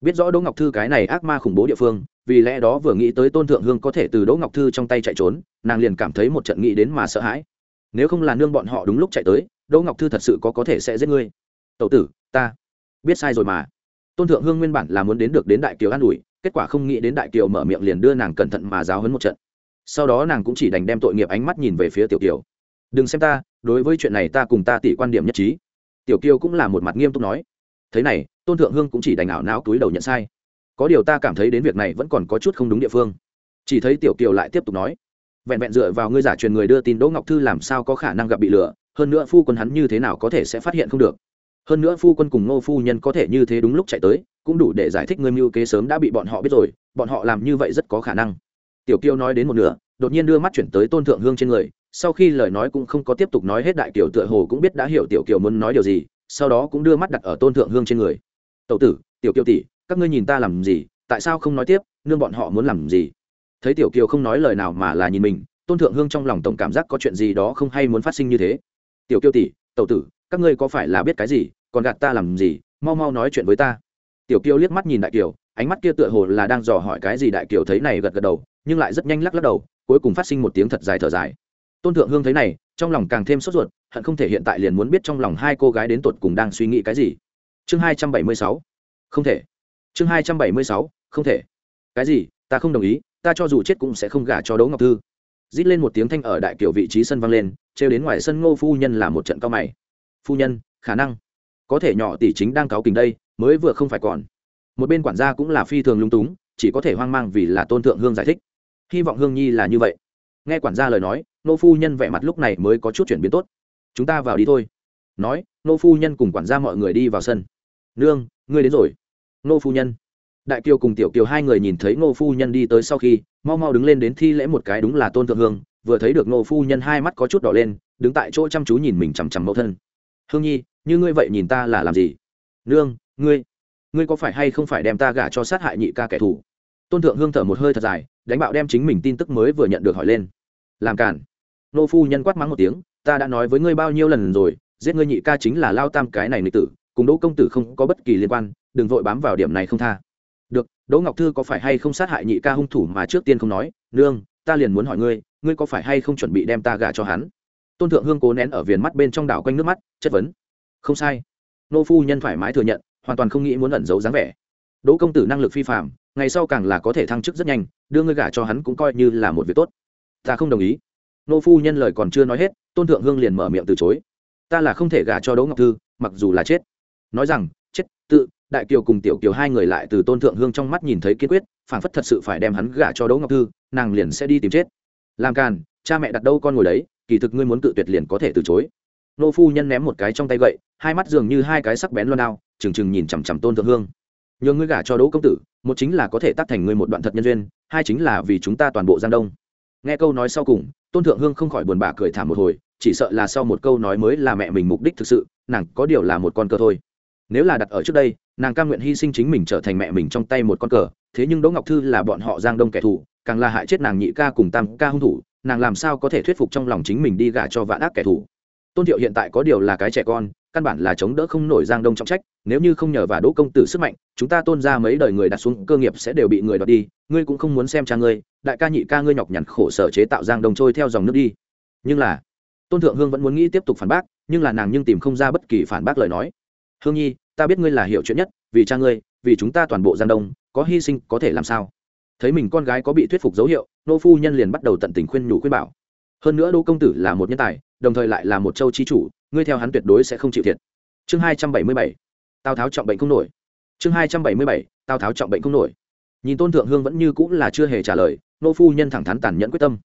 Biết rõ đỗ ngọc thư cái này ác ma khủng bố địa phương, vì lẽ đó vừa nghĩ tới tôn thượng hương có thể từ đỗ ngọc thư trong tay chạy trốn, nàng liền cảm thấy một trận nghĩ đến mà sợ hãi. Nếu không là nương bọn họ đúng lúc chạy tới, đỗ ngọc thư thật sự có có thể sẽ giết ngươi. Tậu tử, ta biết sai rồi mà. Tôn thượng hương nguyên bản là muốn đến được đến đại kiều an ủi kết quả không nghĩ đến đại kiều mở miệng liền đưa nàng cẩn thận mà giáo hấn một trận. Sau đó nàng cũng chỉ đành đem tội nghiệp ánh mắt nhìn về phía tiểu kiều. Đừng xem ta, đối với chuyện này ta cùng ta tỷ quan điểm nhất trí. Tiểu kiều cũng là một mặt nghiêm túc nói. Thế này, tôn thượng hương cũng chỉ đành ảo não túi đầu nhận sai. Có điều ta cảm thấy đến việc này vẫn còn có chút không đúng địa phương. Chỉ thấy tiểu kiều lại tiếp tục nói. Vẹn vẹn dựa vào ngươi giả truyền người đưa tin đỗ ngọc thư làm sao có khả năng gặp bị lừa, hơn nữa phu quân hắn như thế nào có thể sẽ phát hiện không được? Hơn nữa phu quân cùng ngô phu nhân có thể như thế đúng lúc chạy tới, cũng đủ để giải thích ngươi mưu kế sớm đã bị bọn họ biết rồi, bọn họ làm như vậy rất có khả năng. Tiểu kiêu nói đến một nửa, đột nhiên đưa mắt chuyển tới tôn thượng hương trên người, sau khi lời nói cũng không có tiếp tục nói hết đại kiều tựa hồ cũng biết đã hiểu tiểu kiều muốn nói điều gì, sau đó cũng đưa mắt đặt ở tôn thượng hương trên người. Tậu tử, tiểu kiều tỷ, các ngươi nhìn ta làm gì, tại sao không nói tiếp, nương bọn họ muốn làm gì? Thấy tiểu kiều không nói lời nào mà là nhìn mình, tôn thượng hương trong lòng tổng cảm giác có chuyện gì đó không hay muốn phát sinh như thế. Tiểu kiều tỷ tậu tử các ngươi có phải là biết cái gì, còn gạt ta làm gì, mau mau nói chuyện với ta. Tiểu kiều liếc mắt nhìn đại kiều, ánh mắt kia tựa hồ là đang dò hỏi cái gì đại kiều thấy này gật gật đầu, nhưng lại rất nhanh lắc lắc đầu, cuối cùng phát sinh một tiếng thật dài thở dài. Tôn thượng hương thấy này, trong lòng càng thêm sốt ruột, hận không thể hiện tại liền muốn biết trong lòng hai cô gái đến tột cùng đang suy nghĩ cái gì. Chương hai trăm bảy mươi sáu. Không thể. Chương hai trăm bảy mươi sáu. Không thể. Cái gì? Ta không đồng ý, ta cho dù chết cũng sẽ không gả cho đỗ ngọc thư. Rít lên một tiếng thanh ở đại kiểu vị trí sân vang lên, trêu đến ngoài sân ngô phu nhân là một trận cao mày phu nhân, khả năng. Có thể nhỏ tỷ chính đang cáo kình đây, mới vừa không phải còn. Một bên quản gia cũng là phi thường lung túng, chỉ có thể hoang mang vì là tôn thượng hương giải thích. Hy vọng hương nhi là như vậy. Nghe quản gia lời nói, nô phu nhân vẻ mặt lúc này mới có chút chuyển biến tốt. Chúng ta vào đi thôi. Nói, nô phu nhân cùng quản gia mọi người đi vào sân. Nương, ngươi đến rồi. Nô phu nhân. Đại kiều cùng tiểu kiều hai người nhìn thấy nô phu nhân đi tới sau khi, mau mau đứng lên đến thi lễ một cái đúng là tôn thượng hương, vừa thấy được nô phu nhân hai mắt có chút đỏ lên, đứng tại chỗ chăm chú nhìn mình chằm chằm mẫu thân hương nhi, như ngươi vậy nhìn ta là làm gì? Nương, ngươi ngươi có phải hay không phải đem ta gả cho sát hại nhị ca kẻ thù? Tôn thượng hương thở một hơi thật dài, đánh bạo đem chính mình tin tức mới vừa nhận được hỏi lên. Làm cản. Nô phu nhân quát mắng một tiếng, ta đã nói với ngươi bao nhiêu lần rồi, giết ngươi nhị ca chính là lao tam cái này nữ tử, cùng đỗ công tử không có bất kỳ liên quan, đừng vội bám vào điểm này không tha. Được, đỗ ngọc thư có phải hay không sát hại nhị ca hung thủ mà trước tiên không nói? Nương, ta liền muốn hỏi ngươi ngươi có phải hay không chuẩn bị đem ta gả cho hắn? Tôn thượng hương cố nén ở viền mắt bên trong đảo quanh nước mắt, chất vấn. Không sai. Nô phu nhân thoải mái thừa nhận, hoàn toàn không nghĩ muốn ẩn giấu dáng vẻ. Đỗ công tử năng lực phi phạm ngày sau càng là có thể thăng chức rất nhanh, đưa ngươi gả cho hắn cũng coi như là một việc tốt. Ta không đồng ý. Nô phu nhân lời còn chưa nói hết, tôn thượng hương liền mở miệng từ chối. Ta là không thể gả cho đỗ ngọc thư, mặc dù là chết. Nói rằng, chết, tự, đại kiều cùng tiểu kiều hai người lại từ tôn thượng hương trong mắt nhìn thấy kiên quyết, phảng phất thật sự phải đem hắn gả cho đỗ ngọc thư, nàng liền sẽ đi tìm chết. Làm càn, cha mẹ đặt đâu con ngồi đấy kỳ thực ngươi muốn cự tuyệt liền có thể từ chối. Nô phu nhân ném một cái trong tay gậy, hai mắt dường như hai cái sắc bén loan đao, trừng trừng nhìn chằm chằm tôn thượng hương. Nhường ngươi gả cho đỗ công tử, một chính là có thể tác thành ngươi một đoạn thật nhân duyên, hai chính là vì chúng ta toàn bộ giang đông. Nghe câu nói sau cùng, tôn thượng hương không khỏi buồn bã cười thảm một hồi, chỉ sợ là sau một câu nói mới là mẹ mình mục đích thực sự, nàng có điều là một con cờ thôi. Nếu là đặt ở trước đây, nàng cam nguyện hy sinh chính mình trở thành mẹ mình trong tay một con cờ, thế nhưng đỗ ngọc thư là bọn họ giang đông kẻ thù, càng là hại chết nàng nhị ca cùng tam ca hung thủ nàng làm sao có thể thuyết phục trong lòng chính mình đi gả cho vạn ác kẻ thù? Tôn thiệu hiện tại có điều là cái trẻ con, căn bản là chống đỡ không nổi giang đông trọng trách, nếu như không nhờ và đỗ công tử sức mạnh, chúng ta tôn ra mấy đời người đặt xuống cơ nghiệp sẽ đều bị người đoạt đi, ngươi cũng không muốn xem cha ngươi, đại ca nhị ca ngươi nhọc nhằn khổ sở chế tạo giang đông trôi theo dòng nước đi. Nhưng là, tôn thượng hương vẫn muốn nghĩ tiếp tục phản bác, nhưng là nàng nhưng tìm không ra bất kỳ phản bác lời nói. Hương nhi, ta biết ngươi là hiểu chuyện nhất, vì cha ngươi, vì chúng ta toàn bộ giang đông, có hy sinh có thể làm sao? Thấy mình con gái có bị thuyết phục dấu hiệu nô phu nhân liền bắt đầu tận tình khuyên nhủ khuyên bảo. Hơn nữa đỗ công tử là một nhân tài, đồng thời lại là một châu chi chủ, ngươi theo hắn tuyệt đối sẽ không chịu thiệt. Chương hai trăm bảy mươi bảy, tào tháo trọng bệnh không nổi. Chương hai trăm bảy mươi bảy, tào tháo trọng bệnh không nổi. Nhìn tôn thượng hương vẫn như cũng là chưa hề trả lời, nô phu nhân thẳng thắn tàn nhẫn quyết tâm.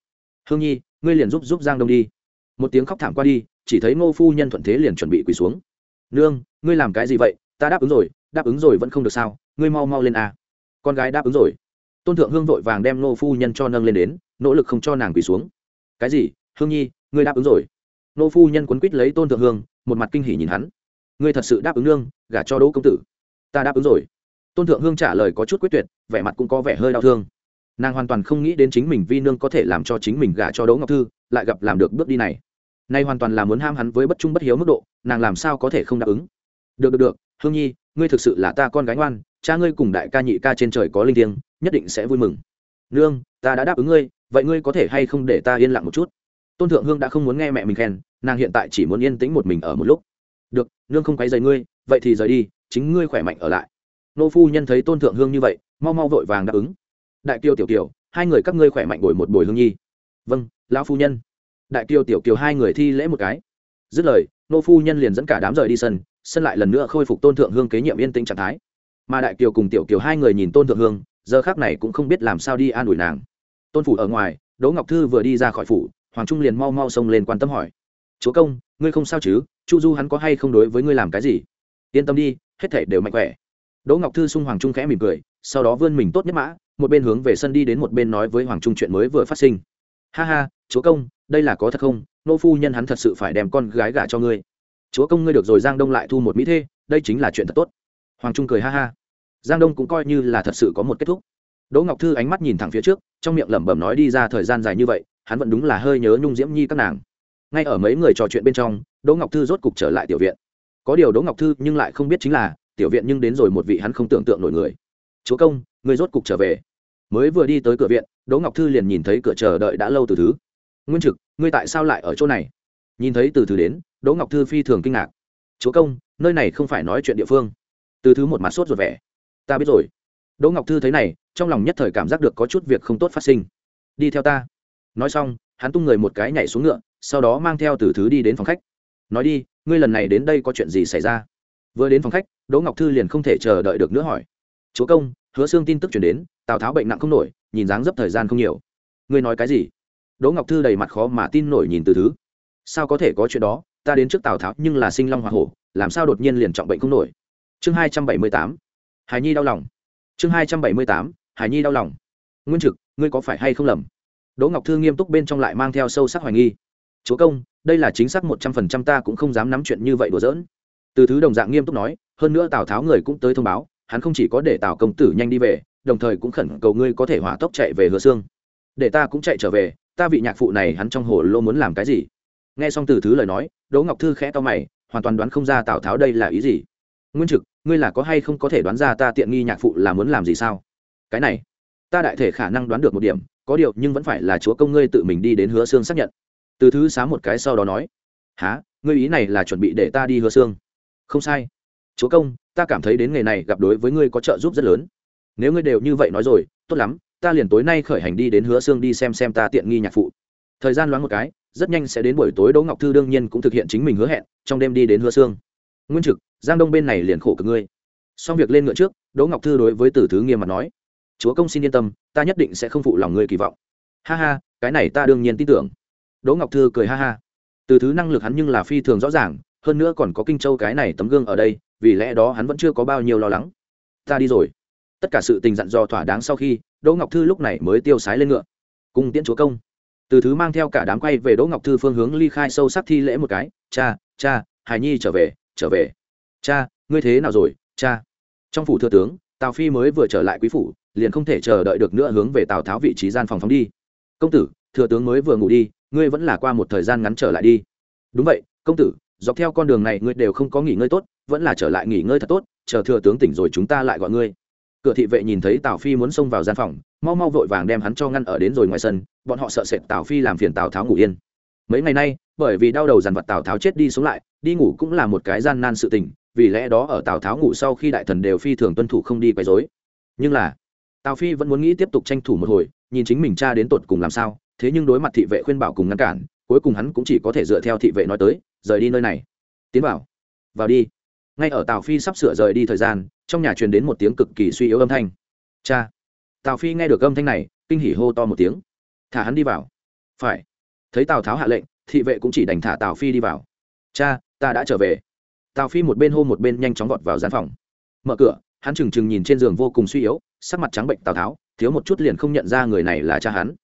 Hương nhi, ngươi liền giúp giúp giang đông đi. Một tiếng khóc thảm qua đi, chỉ thấy ngô phu nhân thuận thế liền chuẩn bị quỳ xuống. Nương, ngươi làm cái gì vậy? Ta đáp ứng rồi, đáp ứng rồi vẫn không được sao? Ngươi mau mau lên a. Con gái đáp ứng rồi tôn thượng hương vội vàng đem nô phu nhân cho nâng lên đến, nỗ lực không cho nàng quỳ xuống. Cái gì? Hương nhi, ngươi đáp ứng rồi. Nô phu nhân quấn quýt lấy tôn thượng hương, một mặt kinh hỉ nhìn hắn. Ngươi thật sự đáp ứng nương, gả cho đỗ công tử. Ta đáp ứng rồi. Tôn thượng hương trả lời có chút quyết tuyệt, vẻ mặt cũng có vẻ hơi đau thương. Nàng hoàn toàn không nghĩ đến chính mình vi nương có thể làm cho chính mình gả cho đỗ ngọc thư, lại gặp làm được bước đi này. Nay hoàn toàn là muốn ham hắn với bất trung bất hiếu mức độ, nàng làm sao có thể không đáp ứng? Được được được, hương nhi, ngươi thực sự là ta con gái ngoan cha ngươi cùng đại ca nhị ca trên trời có linh thiêng, nhất định sẽ vui mừng. Nương, ta đã đáp ứng ngươi, vậy ngươi có thể hay không để ta yên lặng một chút? Tôn thượng hương đã không muốn nghe mẹ mình khen, nàng hiện tại chỉ muốn yên tĩnh một mình ở một lúc. Được, nương không quấy rầy ngươi, vậy thì rời đi, chính ngươi khỏe mạnh ở lại. Nô phu nhân thấy tôn thượng hương như vậy, mau mau vội vàng đáp ứng. Đại kiều tiểu kiều, hai người các ngươi khỏe mạnh bồi một bồi hương nhi. Vâng lão phu nhân. Đại kiều tiểu kiều hai người thi lễ một cái. Dứt lời, nô phu nhân liền dẫn cả đám rời đi sân sân lại lần nữa khôi phục tôn thượng hương kế nhiệm yên tĩnh trạng thái mà đại kiều cùng tiểu kiều hai người nhìn tôn thượng hương, giờ khác này cũng không biết làm sao đi an ủi nàng. Tôn phủ ở ngoài, đỗ ngọc thư vừa đi ra khỏi phủ, hoàng trung liền mau mau xông lên quan tâm hỏi. Chúa công, ngươi không sao chứ? Chu du hắn có hay không đối với ngươi làm cái gì? Yên tâm đi, hết thể đều mạnh khỏe. Đỗ ngọc thư xung hoàng trung khẽ mỉm cười, sau đó vươn mình tốt nhất mã, một bên hướng về sân đi đến một bên nói với hoàng trung chuyện mới vừa phát sinh. Ha ha, chúa công, đây là có thật không? Nô phu nhân hắn thật sự phải đem con gái gả cho ngươi. Chúa công, ngươi được rồi, giang đông lại thu một mỹ thê đây chính là chuyện thật tốt. Hoàng trung cười ha ha giang đông cũng coi như là thật sự có một kết thúc. Đỗ ngọc thư ánh mắt nhìn thẳng phía trước, trong miệng lẩm bẩm nói đi ra thời gian dài như vậy, hắn vẫn đúng là hơi nhớ nhung diễm nhi các nàng. Ngay ở mấy người trò chuyện bên trong, đỗ ngọc thư rốt cục trở lại tiểu viện. Có điều đỗ ngọc thư nhưng lại không biết chính là, tiểu viện nhưng đến rồi một vị hắn không tưởng tượng nổi người. Chúa công, người rốt cục trở về. Mới vừa đi tới cửa viện, đỗ ngọc thư liền nhìn thấy cửa chờ đợi đã lâu từ thứ. Nguyên trực, ngươi tại sao lại ở chỗ này? Nhìn thấy từ thứ đến, đỗ ngọc thư phi thường kinh ngạc. Chúa công, nơi này không phải nói chuyện địa phương. Từ thứ một mặt sốt ruột vẻ ta biết rồi. Đỗ ngọc thư thấy này, trong lòng nhất thời cảm giác được có chút việc không tốt phát sinh. Đi theo ta. Nói xong, hắn tung người một cái nhảy xuống ngựa, sau đó mang theo từ thứ đi đến phòng khách. Nói đi, ngươi lần này đến đây có chuyện gì xảy ra? Vừa đến phòng khách, đỗ ngọc thư liền không thể chờ đợi được nữa hỏi. Chúa công, hứa xương tin tức chuyển đến, tào tháo bệnh nặng không nổi, nhìn dáng dấp thời gian không nhiều. Ngươi nói cái gì? Đỗ ngọc thư đầy mặt khó mà tin nổi nhìn từ thứ. Sao có thể có chuyện đó? Ta đến trước tào tháo nhưng là sinh long hoa hổ, làm sao đột nhiên liền trọng bệnh không nổi? Chương hai trăm bảy mươi tám hài nhi đau lòng. Chương hai trăm bảy mươi tám, hải nhi đau lòng. Nguyên trực, ngươi có phải hay không lầm? Đỗ ngọc thư nghiêm túc bên trong lại mang theo sâu sắc hoài nghi. Chúa công, đây là chính xác một trăm phần trăm ta cũng không dám nắm chuyện như vậy đùa giỡn. Từ thứ đồng dạng nghiêm túc nói, hơn nữa tào tháo người cũng tới thông báo, hắn không chỉ có để tào công tử nhanh đi về, đồng thời cũng khẩn cầu ngươi có thể hỏa tốc chạy về hứa xương để ta cũng chạy trở về, ta vị nhạc phụ này hắn trong hồ lô muốn làm cái gì? Nghe xong từ thứ lời nói, đỗ ngọc thư khẽ to mày, hoàn toàn đoán không ra tào tháo đây là ý gì. Nguyên trực ngươi là có hay không có thể đoán ra ta tiện nghi nhạc phụ là muốn làm gì sao? Cái này, ta đại thể khả năng đoán được một điểm, có điều nhưng vẫn phải là chúa công ngươi tự mình đi đến hứa xương xác nhận. Từ thứ xá một cái sau đó nói há ngươi ý này là chuẩn bị để ta đi hứa xương không sai. Chúa công, ta cảm thấy đến ngày này gặp đối với ngươi có trợ giúp rất lớn. Nếu ngươi đều như vậy nói rồi, tốt lắm, ta liền tối nay khởi hành đi đến hứa xương đi xem xem ta tiện nghi nhạc phụ. Thời gian loáng một cái, rất nhanh sẽ đến buổi tối, đỗ ngọc thư đương nhiên cũng thực hiện chính mình hứa hẹn, trong đêm đi đến hứa xương nguyên trực giang đông bên này liền khổ cực ngươi. Xong việc lên ngựa trước, đỗ ngọc thư đối với tử thứ nghiêm mặt nói, chúa công xin yên tâm, ta nhất định sẽ không phụ lòng ngươi kỳ vọng. Ha ha, cái này ta đương nhiên tin tưởng. Đỗ ngọc thư cười ha ha. Từ thứ năng lực hắn nhưng là phi thường rõ ràng, hơn nữa còn có kinh châu cái này tấm gương ở đây, vì lẽ đó hắn vẫn chưa có bao nhiêu lo lắng. Ta đi rồi. Tất cả sự tình dặn dò thỏa đáng sau khi, đỗ ngọc thư lúc này mới tiêu sái lên ngựa. Cùng tiễn chúa công. Từ thứ mang theo cả đám quay về đỗ ngọc thư phương hướng ly khai sâu sắc thi lễ một cái, cha cha hài nhi trở về trở về cha, ngươi thế nào rồi? Cha. Trong phủ thừa tướng, tào phi mới vừa trở lại quý phủ, liền không thể chờ đợi được nữa hướng về tào tháo vị trí gian phòng phóng đi. Công tử, thừa tướng mới vừa ngủ đi, ngươi vẫn là qua một thời gian ngắn trở lại đi. Đúng vậy, công tử, dọc theo con đường này ngươi đều không có nghỉ ngơi tốt, vẫn là trở lại nghỉ ngơi thật tốt, chờ thừa tướng tỉnh rồi chúng ta lại gọi ngươi. Cửa thị vệ nhìn thấy tào phi muốn xông vào gian phòng, mau mau vội vàng đem hắn cho ngăn ở đến rồi ngoài sân, bọn họ sợ sệt tào phi làm phiền tào tháo ngủ yên. Mấy ngày nay, bởi vì đau đầu dằn vật tào tháo chết đi sống lại, đi ngủ cũng là một cái gian nan sự tình vì lẽ đó ở tào tháo ngủ sau khi đại thần đều phi thường tuân thủ không đi quấy dối nhưng là, tào phi vẫn muốn nghĩ tiếp tục tranh thủ một hồi, nhìn chính mình cha đến tột cùng làm sao, thế nhưng đối mặt thị vệ khuyên bảo cùng ngăn cản, cuối cùng hắn cũng chỉ có thể dựa theo thị vệ nói tới, rời đi nơi này. Tiến vào. Vào đi. Ngay ở tào phi sắp sửa rời đi thời gian, trong nhà truyền đến một tiếng cực kỳ suy yếu âm thanh. Cha. Tào phi nghe được âm thanh này, kinh hỉ hô to một tiếng. Thả hắn đi vào. Phải. Thấy tào tháo hạ lệnh, thị vệ cũng chỉ đành thả tào phi đi vào. Cha, ta đã trở về tào phi một bên hô một bên nhanh chóng vọt vào gian phòng. Mở cửa, hắn trừng trừng nhìn trên giường vô cùng suy yếu, sắc mặt trắng bệnh tào tháo, thiếu một chút liền không nhận ra người này là cha hắn.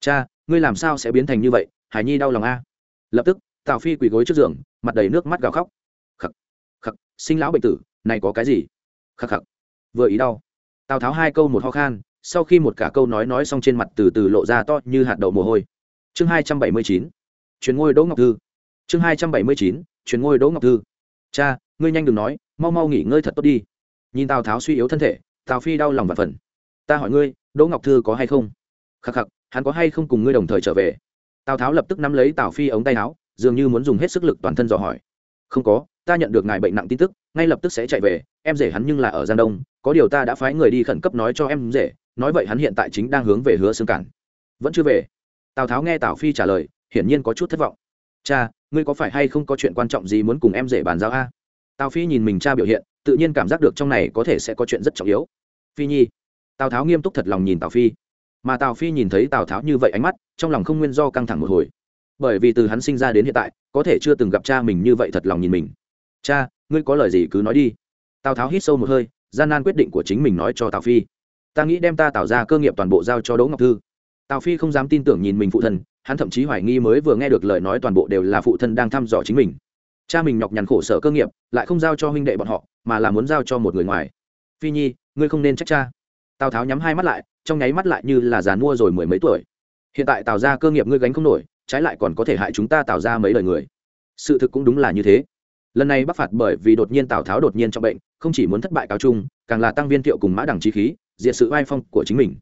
Cha, ngươi làm sao sẽ biến thành như vậy? Hải nhi đau lòng a. Lập tức, tào phi quỳ gối trước giường, mặt đầy nước mắt gào khóc. Khắc khắc sinh lão bệnh tử, này có cái gì? Khắc khắc vừa ý đau. Tào tháo hai câu một ho khan, sau khi một cả câu nói nói xong trên mặt từ từ lộ ra to như hạt đậu mồ hôi. Chương hai trăm bảy mươi chín chuyến ngôi đỗ ngọc thư. Chương hai trăm bảy mươi chín chuyến ngôi đỗ ngọc thư cha, ngươi nhanh đừng nói, mau mau nghỉ ngơi thật tốt đi. Nhìn tào tháo suy yếu thân thể, tào phi đau lòng và phần. Ta hỏi ngươi, đỗ ngọc thư có hay không? Khắc khắc, hắn có hay không cùng ngươi đồng thời trở về? Tào tháo lập tức nắm lấy tào phi ống tay áo, dường như muốn dùng hết sức lực toàn thân dò hỏi. Không có, ta nhận được ngài bệnh nặng tin tức, ngay lập tức sẽ chạy về, em rể hắn nhưng là ở giang đông, có điều ta đã phái người đi khẩn cấp nói cho em rể, nói vậy hắn hiện tại chính đang hướng về hứa xương cản. Vẫn chưa về. Tào tháo nghe tào phi trả lời, hiển nhiên có chút thất vọng cha, ngươi có phải hay không có chuyện quan trọng gì muốn cùng em rể bàn giao a? Tào phi nhìn mình cha biểu hiện, tự nhiên cảm giác được trong này có thể sẽ có chuyện rất trọng yếu. Phi nhi, tào tháo nghiêm túc thật lòng nhìn tào phi. Mà tào phi nhìn thấy tào tháo như vậy ánh mắt, trong lòng không nguyên do căng thẳng một hồi. Bởi vì từ hắn sinh ra đến hiện tại, có thể chưa từng gặp cha mình như vậy thật lòng nhìn mình. Cha, ngươi có lời gì cứ nói đi. Tào tháo hít sâu một hơi, gian nan quyết định của chính mình nói cho tào phi. Ta nghĩ đem ta tạo ra cơ nghiệp toàn bộ giao cho đỗ ngọc thư tào phi không dám tin tưởng nhìn mình phụ thân, hắn thậm chí hoài nghi mới vừa nghe được lời nói toàn bộ đều là phụ thân đang thăm dò chính mình. Cha mình nhọc nhằn khổ sở cơ nghiệp, lại không giao cho huynh đệ bọn họ, mà là muốn giao cho một người ngoài. Phi nhi, ngươi không nên trách cha. Tào tháo nhắm hai mắt lại, trong nháy mắt lại như là già mua rồi mười mấy tuổi. Hiện tại Tào ra cơ nghiệp ngươi gánh không nổi, trái lại còn có thể hại chúng ta tạo ra mấy lời người. Sự thực cũng đúng là như thế. Lần này bắc phạt bởi vì đột nhiên tào tháo đột nhiên trong bệnh, không chỉ muốn thất bại cao trung, càng là tăng viên thiệu cùng mã đẳng trí khí, diệt sự vai phong của chính mình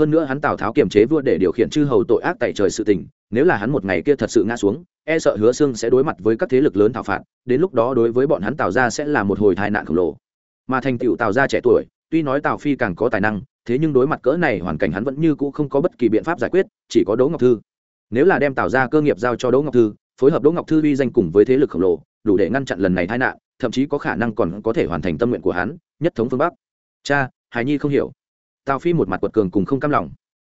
hơn nữa hắn tào tháo kiềm chế vua để điều khiển chư hầu tội ác tại trời sự tình, nếu là hắn một ngày kia thật sự ngã xuống e sợ hứa xương sẽ đối mặt với các thế lực lớn thảo phạt, đến lúc đó đối với bọn hắn tào ra sẽ là một hồi tai nạn khổng lồ. Mà thành tựu tào ra trẻ tuổi, tuy nói tào phi càng có tài năng, thế nhưng đối mặt cỡ này hoàn cảnh hắn vẫn như cũ không có bất kỳ biện pháp giải quyết, chỉ có đỗ ngọc thư. Nếu là đem tào ra cơ nghiệp giao cho đỗ ngọc thư, phối hợp đỗ ngọc thư uy danh cùng với thế lực khổng lồ, đủ để ngăn chặn lần này tai nạn, thậm chí có khả năng còn có thể hoàn thành tâm nguyện của hắn, nhất thống phương bắc. Cha hài nhi không hiểu tào phi một mặt quật cường cùng không cam lòng.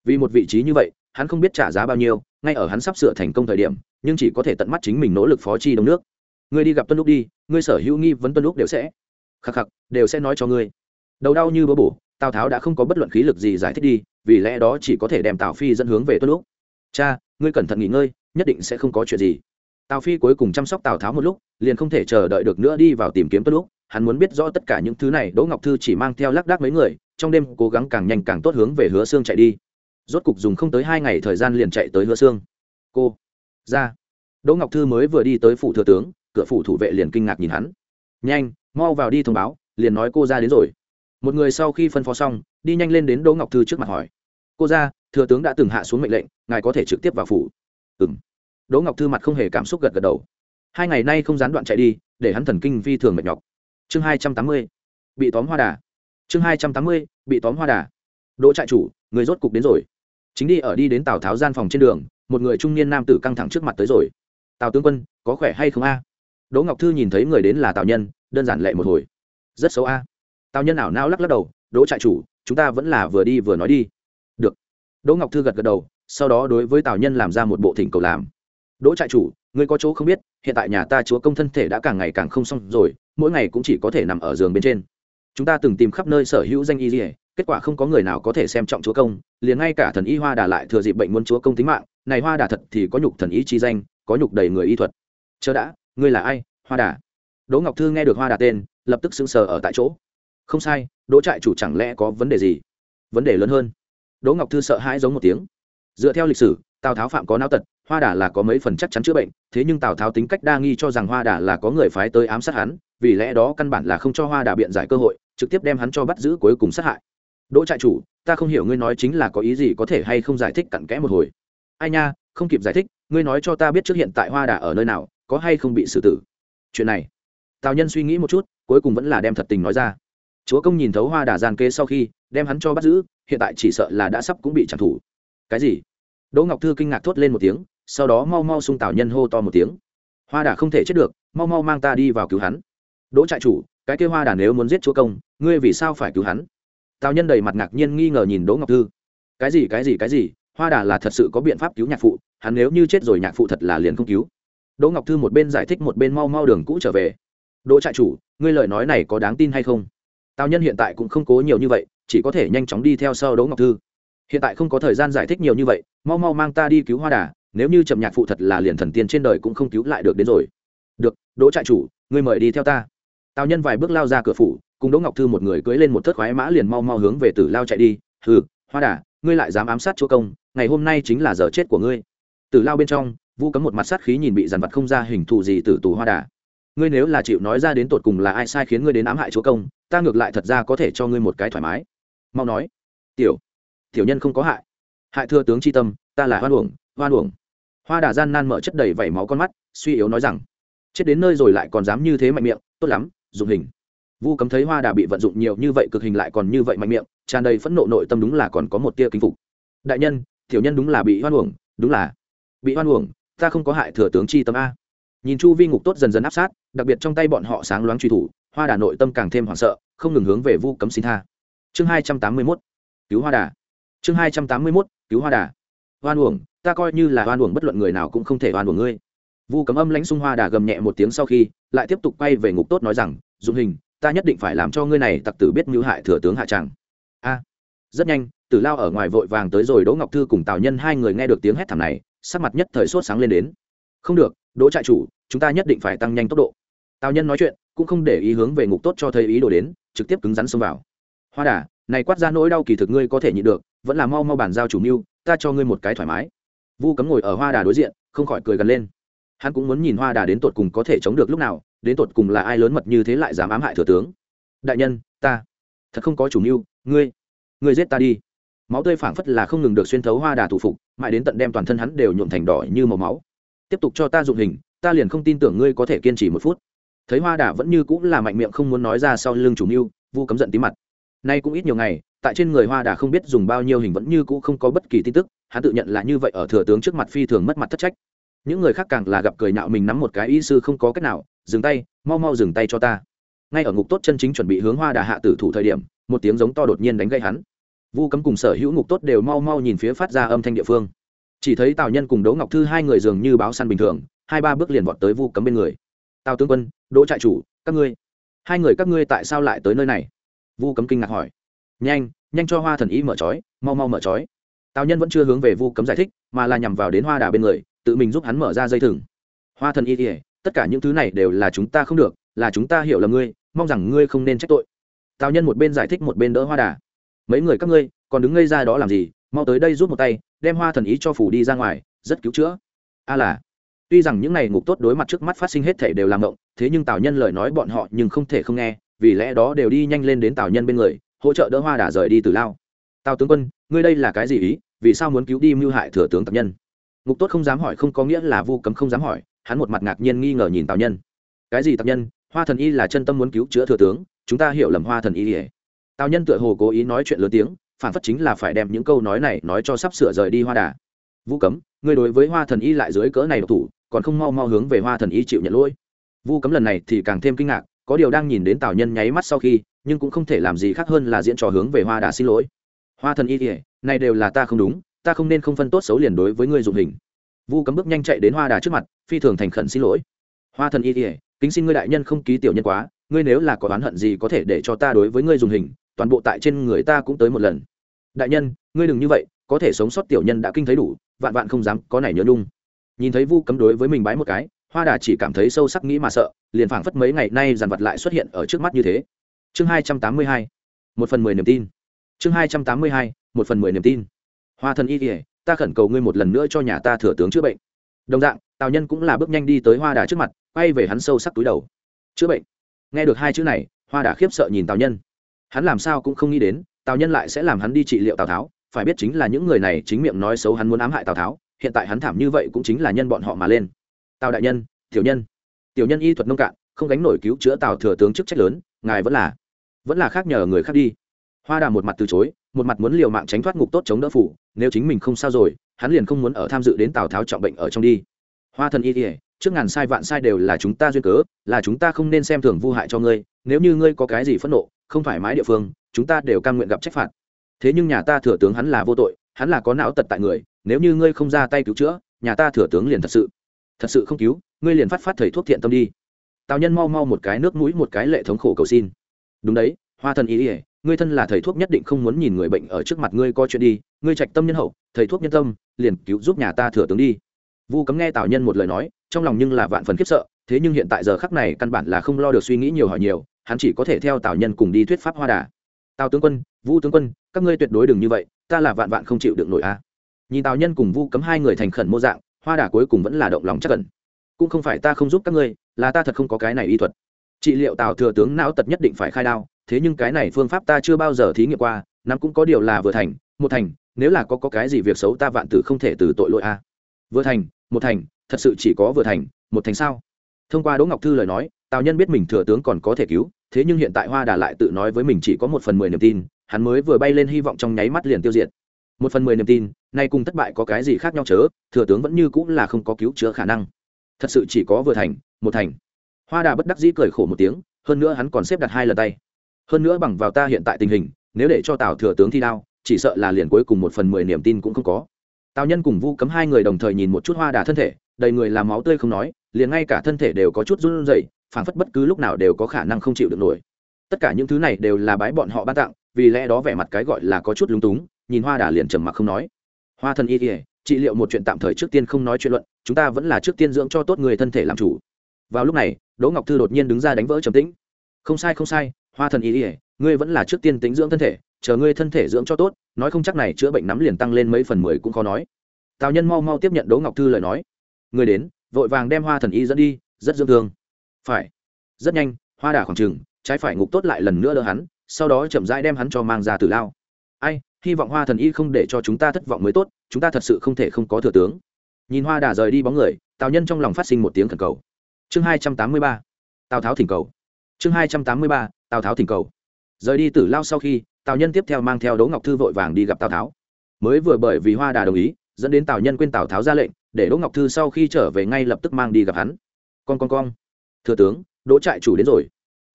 Vì một vị trí như vậy, hắn không biết trả giá bao nhiêu, ngay ở hắn sắp sửa thành công thời điểm, nhưng chỉ có thể tận mắt chính mình nỗ lực phó chi đông nước. Ngươi đi gặp tuân lúc đi, ngươi sở hữu nghi vấn tuân lúc đều sẽ. Khắc khắc, đều sẽ nói cho ngươi. Đầu đau như bỡ bổ, tào tháo đã không có bất luận khí lực gì giải thích đi, vì lẽ đó chỉ có thể đem tào phi dẫn hướng về tuân lúc cha, ngươi cẩn thận nghỉ ngơi, nhất định sẽ không có chuyện gì. Tào phi cuối cùng chăm sóc tào tháo một lúc, liền không thể chờ đợi được nữa đi vào tìm kiếm tuân lúc hắn muốn biết rõ tất cả những thứ này, đỗ ngọc thư chỉ mang theo lác đác mấy người, trong đêm cố gắng càng nhanh càng tốt hướng về hứa xương chạy đi. Rốt cục dùng không tới hai ngày thời gian liền chạy tới hứa xương cô, ra. Đỗ ngọc thư mới vừa đi tới phủ thừa tướng, cửa phủ thủ vệ liền kinh ngạc nhìn hắn. Nhanh, mau vào đi thông báo, liền nói cô ra đến rồi. Một người sau khi phân phó xong, đi nhanh lên đến đỗ ngọc thư trước mặt hỏi. Cô ra, thừa tướng đã từng hạ xuống mệnh lệnh, ngài có thể trực tiếp vào phủ. Ừ m đỗ ngọc thư mặt không hề cảm xúc gật gật đầu. Hai ngày nay không gián đoạn chạy đi, để hắn thần kinh vi thường mệt nhọc chương hai trăm tám mươi, bị tóm hoa đà. Chương hai trăm tám mươi, bị tóm hoa đà. Đỗ trại chủ, người rốt cục đến rồi. Chính đi ở đi đến tào tháo gian phòng trên đường, một người trung niên nam tử căng thẳng trước mặt tới rồi. Tào tướng quân, có khỏe hay không a? Đỗ ngọc thư nhìn thấy người đến là tào nhân, đơn giản lệ một hồi. Rất xấu a. Tào nhân ảo nao lắc lắc đầu, đỗ trại chủ, chúng ta vẫn là vừa đi vừa nói đi. Được. Đỗ ngọc thư gật gật đầu, sau đó đối với tào nhân làm ra một bộ thỉnh cầu làm. Đỗ trại chủ, ngươi có chỗ không biết, hiện tại nhà ta chúa công thân thể đã càng ngày càng không xong rồi mỗi ngày cũng chỉ có thể nằm ở giường bên trên. Chúng ta từng tìm khắp nơi sở hữu danh y dỉa kết quả không có người nào có thể xem trọng chúa công, liền ngay cả thần y hoa đà lại thừa dịp bệnh muốn chúa công tính mạng, này hoa đà thật thì có nhục thần y chi danh, có nhục đầy người y thuật. Chờ đã, ngươi là ai, hoa đà? Đỗ ngọc thư nghe được hoa đà tên, lập tức sững sờ ở tại chỗ. Không sai, đỗ trại chủ chẳng lẽ có vấn đề gì? Vấn đề lớn hơn. Đỗ ngọc thư sợ hãi giống một tiếng. Dựa theo lịch sử, tào tháo phạm có não tật, hoa đà là có mấy phần chắc chắn chữa bệnh, thế nhưng tào tháo tính cách đa nghi cho rằng hoa đà là có người phái tới ám sát hắn vì lẽ đó căn bản là không cho hoa đà biện giải cơ hội, trực tiếp đem hắn cho bắt giữ cuối cùng sát hại. Đỗ trại chủ, ta không hiểu ngươi nói chính là có ý gì có thể hay không giải thích cặn kẽ một hồi. Ai nha, không kịp giải thích, ngươi nói cho ta biết trước hiện tại hoa đà ở nơi nào, có hay không bị xử tử. Chuyện này, tào nhân suy nghĩ một chút, cuối cùng vẫn là đem thật tình nói ra. Chúa công nhìn thấu hoa đà gian kê sau khi, đem hắn cho bắt giữ, hiện tại chỉ sợ là đã sắp cũng bị trả thủ cái gì? Đỗ ngọc thư kinh ngạc thốt lên một tiếng, sau đó mau mau xung tào nhân hô to một tiếng. Hoa đà không thể chết được, mau mau mang ta đi vào cứu hắn đỗ trại chủ, cái kêu hoa đà nếu muốn giết chúa công, ngươi vì sao phải cứu hắn? Tào nhân đầy mặt ngạc nhiên nghi ngờ nhìn đỗ ngọc thư. Cái gì cái gì cái gì? Hoa đà là thật sự có biện pháp cứu nhạc phụ, hắn nếu như chết rồi nhạc phụ thật là liền không cứu. Đỗ ngọc thư một bên giải thích một bên mau mau đường cũ trở về. Đỗ trại chủ, ngươi lời nói này có đáng tin hay không? Tào nhân hiện tại cũng không cố nhiều như vậy, chỉ có thể nhanh chóng đi theo sau đỗ ngọc thư. Hiện tại không có thời gian giải thích nhiều như vậy, mau mau mang ta đi cứu hoa đà, nếu như chậm nhạc phụ thật là liền thần tiên trên đời cũng không cứu lại được đến rồi. Được, đỗ trại chủ, ngươi mời đi theo ta tào nhân vài bước lao ra cửa phủ, cùng đỗ ngọc thư một người cưỡi lên một thất khoái mã liền mau mau hướng về tử lao chạy đi. Hừ, hoa đà, ngươi lại dám ám sát chúa công, ngày hôm nay chính là giờ chết của ngươi. Tử lao bên trong, vu cấm một mặt sát khí nhìn bị dàn vật không ra hình thù gì tử tù hoa đà. Ngươi nếu là chịu nói ra đến tột cùng là ai sai khiến ngươi đến ám hại chúa công, ta ngược lại thật ra có thể cho ngươi một cái thoải mái. Mau nói. Tiểu tiểu nhân không có hại. Hại thưa tướng tri tâm, ta là hoan uổng hoan uổng. Hoa đà gian nan mở chất đầy vẩy máu con mắt, suy yếu nói rằng, chết đến nơi rồi lại còn dám như thế mạnh miệng, tốt lắm dụng hình. Vu cấm thấy hoa đà bị vận dụng nhiều như vậy, cực hình lại còn như vậy mạnh miệng, tràn đầy phẫn nộ, nội tâm đúng là còn có một tia kinh phục. Đại nhân, tiểu nhân đúng là bị hoan uổng, đúng là bị hoan uổng, ta không có hại thừa tướng chi tâm a. Nhìn chu vi ngục tốt dần dần áp sát, đặc biệt trong tay bọn họ sáng loáng truy thủ, hoa đà nội tâm càng thêm hoảng sợ, không ngừng hướng về vu cấm xin tha. Chương hai trăm tám mươi mốt, cứu hoa đà. Chương hai trăm tám mươi mốt, cứu hoa đà. Hoan uổng, ta coi như là hoan uổng, bất luận người nào cũng không thể hoan uổng ngươi vu cấm âm lãnh xung hoa đà gầm nhẹ một tiếng sau khi, lại tiếp tục quay về ngục tốt nói rằng Dùng hình, ta nhất định phải làm cho ngươi này tặc tử biết mưu hại thừa tướng hạ tràng a. Rất nhanh, tử lao ở ngoài vội vàng tới rồi đỗ ngọc thư cùng tào nhân hai người nghe được tiếng hét thảm này, sắc mặt nhất thời sốt sáng lên đến. Không được, đỗ trại chủ, chúng ta nhất định phải tăng nhanh tốc độ. Tào nhân nói chuyện, cũng không để ý hướng về ngục tốt cho thấy ý đồ đến, trực tiếp cứng rắn xông vào. Hoa đà, này quát ra nỗi đau kỳ thực ngươi có thể nhịn được, vẫn là mau mau bàn giao chủ mưu, ta cho ngươi một cái thoải mái. Vu cấm ngồi ở hoa đà đối diện, không khỏi cười gần lên hắn cũng muốn nhìn hoa đà đến tột cùng có thể chống được lúc nào, đến tột cùng là ai lớn mật như thế lại dám ám hại thừa tướng. Đại nhân, ta. Thật không có chủ mưu, ngươi. Ngươi giết ta đi. Máu tươi phảng phất là không ngừng được xuyên thấu hoa đà thủ phục, mãi đến tận đem toàn thân hắn đều nhuộm thành đỏ như màu máu. Tiếp tục cho ta dụng hình, ta liền không tin tưởng ngươi có thể kiên trì một phút. Thấy hoa đà vẫn như cũng là mạnh miệng không muốn nói ra sau lưng chủ mưu, vu cấm giận tí mặt. Nay cũng ít nhiều ngày, tại trên người hoa đà không biết dùng bao nhiêu hình vẫn như cũ không có bất kỳ tin tức, hắn tự nhận là như vậy ở thừa tướng trước mặt phi thường mất mặt thất trách những người khác càng là gặp cười nhạo mình nắm một cái y sư không có cách nào, dừng tay, mau mau dừng tay cho ta. Ngay ở ngục tốt chân chính chuẩn bị hướng hoa đà hạ tử thủ thời điểm, một tiếng giống to đột nhiên đánh gây hắn. Vu cấm cùng sở hữu ngục tốt đều mau mau nhìn phía phát ra âm thanh địa phương. Chỉ thấy tào nhân cùng đỗ ngọc thư hai người dường như báo săn bình thường, hai ba bước liền vọt tới vu cấm bên người. Tào tướng quân, đỗ trại chủ, các ngươi, hai người các ngươi tại sao lại tới nơi này? Vu cấm kinh ngạc hỏi. Nhanh nhanh cho hoa thần y mở trói, mau mau mở trói. Tào nhân vẫn chưa hướng về vu cấm giải thích, mà là nhằm vào đến hoa đà bên người tự mình giúp hắn mở ra dây thừng. Hoa thần y ỉa tất cả những thứ này đều là chúng ta không được, là chúng ta hiểu là ngươi, mong rằng ngươi không nên trách tội. Tào nhân một bên giải thích một bên đỡ hoa đà. Mấy người các ngươi, còn đứng ngây ra đó làm gì? Mau tới đây giúp một tay, đem hoa thần ý cho phủ đi ra ngoài, rất cứu chữa. A là, tuy rằng những n à y ngục tốt đối mặt trước mắt phát sinh hết thể đều làm ngộng thế nhưng tào nhân lời nói bọn họ nhưng không thể không nghe, vì lẽ đó đều đi nhanh lên đến tào nhân bên người, hỗ trợ đỡ hoa đà rời đi từ lao. Tào tướng quân, ngươi đây là cái gì ý? Vì sao muốn cứu đi mưu hại thừa tướng tập nhân? Ngục tốt không dám hỏi không có nghĩa là vu cấm không dám hỏi, hắn một mặt ngạc nhiên nghi ngờ nhìn tào nhân. Cái gì Tào nhân? Hoa thần y là chân tâm muốn cứu chữa thừa tướng, chúng ta hiểu lầm hoa thần y ỉa tào nhân tựa hồ cố ý nói chuyện lớn tiếng, phản phất chính là phải đem những câu nói này nói cho sắp sửa rời đi hoa đà. Vũ cấm, ngươi đối với hoa thần y lại dưới cỡ này độc thủ, còn không mau mau hướng về hoa thần y chịu nhận lỗi. Vu cấm lần này thì càng thêm kinh ngạc, có điều đang nhìn đến tào nhân nháy mắt sau khi, nhưng cũng không thể làm gì khác hơn là diễn trò hướng về hoa đà xin lỗi. Hoa thần y ỉa này đều là ta không đúng ta không nên không phân tốt xấu liền đối với ngươi dụng hình. Vu cấm bước nhanh chạy đến hoa đà trước mặt, phi thường thành khẩn xin lỗi. Hoa thần y ỉa kính xin ngươi đại nhân không ký tiểu nhân quá, ngươi nếu là có oán hận gì có thể để cho ta đối với ngươi dùng hình, toàn bộ tại trên người ta cũng tới một lần. Đại nhân, ngươi đừng như vậy, có thể sống sót tiểu nhân đã kinh thấy đủ, vạn vạn không dám, có này nhớ nhung. Nhìn thấy vu cấm đối với mình bái một cái, hoa đà chỉ cảm thấy sâu sắc nghĩ mà sợ, liền phảng phất mấy ngày nay dàn vật lại xuất hiện ở trước mắt như thế. Chương hai trăm tám mươi hai, một phần mười niềm tin. Chương hai trăm tám mươi hai, một phần mười niềm tin hoa thần y kỉa ta khẩn cầu ngươi một lần nữa cho nhà ta thừa tướng chữa bệnh. Đồng dạng, tào nhân cũng là bước nhanh đi tới hoa đà trước mặt, quay về hắn sâu sắc túi đầu. Chữa bệnh. Nghe được hai chữ này, hoa đà khiếp sợ nhìn tào nhân. Hắn làm sao cũng không nghĩ đến, tào nhân lại sẽ làm hắn đi trị liệu tào tháo, phải biết chính là những người này chính miệng nói xấu hắn muốn ám hại tào tháo, hiện tại hắn thảm như vậy cũng chính là nhân bọn họ mà lên. Tào đại nhân, tiểu nhân. Tiểu nhân y thuật nông cạn, không gánh nổi cứu chữa tào thừa tướng chức trách lớn, ngài vẫn là vẫn là khác nhờ người khác đi. Hoa đà một mặt từ chối, một mặt muốn liều mạng tránh thoát ngục tốt chống đỡ phủ nếu chính mình không sao rồi, hắn liền không muốn ở tham dự đến tào tháo trọng bệnh ở trong đi. Hoa thần y kỉa trước ngàn sai vạn sai đều là chúng ta duyên cớ, là chúng ta không nên xem thường vu hại cho ngươi, nếu như ngươi có cái gì phẫn nộ, không thoải mái địa phương, chúng ta đều cam nguyện gặp trách phạt. Thế nhưng nhà ta thừa tướng hắn là vô tội, hắn là có não tật tại người, nếu như ngươi không ra tay cứu chữa, nhà ta thừa tướng liền thật sự thật sự không cứu, ngươi liền phát phát thầy thuốc thiện tâm đi. Tào nhân mau mau một cái nước mũi, một cái lệ thống khổ cầu xin. Đúng đấy, hoa thần ý ỉa ngươi thân là thầy thuốc nhất định không muốn nhìn người bệnh ở trước mặt ngươi coi chuyện đi, ngươi trạch tâm nhân hậu, thầy thuốc nhân tâm, liền cứu giúp nhà ta thừa tướng đi. Vu cấm nghe tào nhân một lời nói, trong lòng nhưng là vạn phần khiếp sợ, thế nhưng hiện tại giờ khắc này căn bản là không lo được suy nghĩ nhiều hỏi nhiều, hắn chỉ có thể theo tào nhân cùng đi thuyết pháp hoa đà. Tào tướng quân, vu tướng quân, các ngươi tuyệt đối đừng như vậy, ta là vạn vạn không chịu được nổi a. Nhìn tào nhân cùng vu cấm hai người thành khẩn mô dạng, hoa đà cuối cùng vẫn là động lòng chắc cần cũng không phải ta không giúp các ngươi, là ta thật không có cái này y thuật. Trị liệu tào thừa tướng não tật nhất định phải khai đao thế nhưng cái này phương pháp ta chưa bao giờ thí nghiệm qua nắm cũng có điều là vừa thành một thành nếu là có, có cái gì việc xấu ta vạn tử không thể từ tội lỗi a. Vừa thành một thành thật sự chỉ có vừa thành một thành sao? Thông qua đỗ ngọc thư lời nói tào nhân biết mình thừa tướng còn có thể cứu thế nhưng hiện tại hoa đà lại tự nói với mình chỉ có một phần mười niềm tin hắn mới vừa bay lên hy vọng trong nháy mắt liền tiêu diệt. Một phần mười niềm tin nay cùng thất bại có cái gì khác nhau chớ thừa tướng vẫn như cũng là không có cứu chữa khả năng. Thật sự chỉ có vừa thành một thành. Hoa đà bất đắc dĩ cười khổ một tiếng hơn nữa hắn còn xếp đặt hai lần tay hơn nữa bằng vào ta hiện tại tình hình, nếu để cho tào thừa tướng thi đao, chỉ sợ là liền cuối cùng một phần mười niềm tin cũng không có. Tào nhân cùng vu cấm hai người đồng thời nhìn một chút hoa đà thân thể, đầy người làm máu tươi không nói, liền ngay cả thân thể đều có chút run rẩy, phảng phất bất cứ lúc nào đều có khả năng không chịu được nổi. Tất cả những thứ này đều là bái bọn họ ban tặng, vì lẽ đó vẻ mặt cái gọi là có chút lúng túng, nhìn hoa đà liền trầm mặc không nói. Hoa thân y ỉa trị liệu một chuyện tạm thời trước tiên không nói chuyện luận, chúng ta vẫn là trước tiên dưỡng cho tốt người thân thể làm chủ. Vào lúc này, đỗ ngọc thư đột nhiên đứng ra đánh vỡ trầm tĩnh. Không sai không sai hoa thần y ỉa ngươi vẫn là trước tiên tính dưỡng thân thể, chờ ngươi thân thể dưỡng cho tốt, nói không chắc này chữa bệnh nắm liền tăng lên mấy phần mười cũng khó nói. Tào nhân mau mau tiếp nhận đỗ ngọc thư lời nói. Người đến, vội vàng đem hoa thần y dẫn đi, rất dưỡng thương. Phải. Rất nhanh, hoa Đả khoảng trừng trái phải ngục tốt lại lần nữa đỡ hắn, sau đó chậm rãi đem hắn cho mang ra từ lao. Ai, hy vọng hoa thần y không để cho chúng ta thất vọng mới tốt, chúng ta thật sự không thể không có thừa tướng. Nhìn hoa đà rời đi bóng người, tào nhân trong lòng phát sinh một tiếng thần cầu. Chương hai trăm tám mươi ba. Tào tháo thỉnh cầu. Chương hai trăm tám mươi ba tào tháo thỉnh cầu. Rời đi tử lao sau khi, tào nhân tiếp theo mang theo đỗ ngọc thư vội vàng đi gặp tào tháo. Mới vừa bởi vì hoa đà đồng ý, dẫn đến tào nhân quên tào tháo ra lệnh, để đỗ ngọc thư sau khi trở về ngay lập tức mang đi gặp hắn. Con con con. Thừa tướng, đỗ trại chủ đến rồi.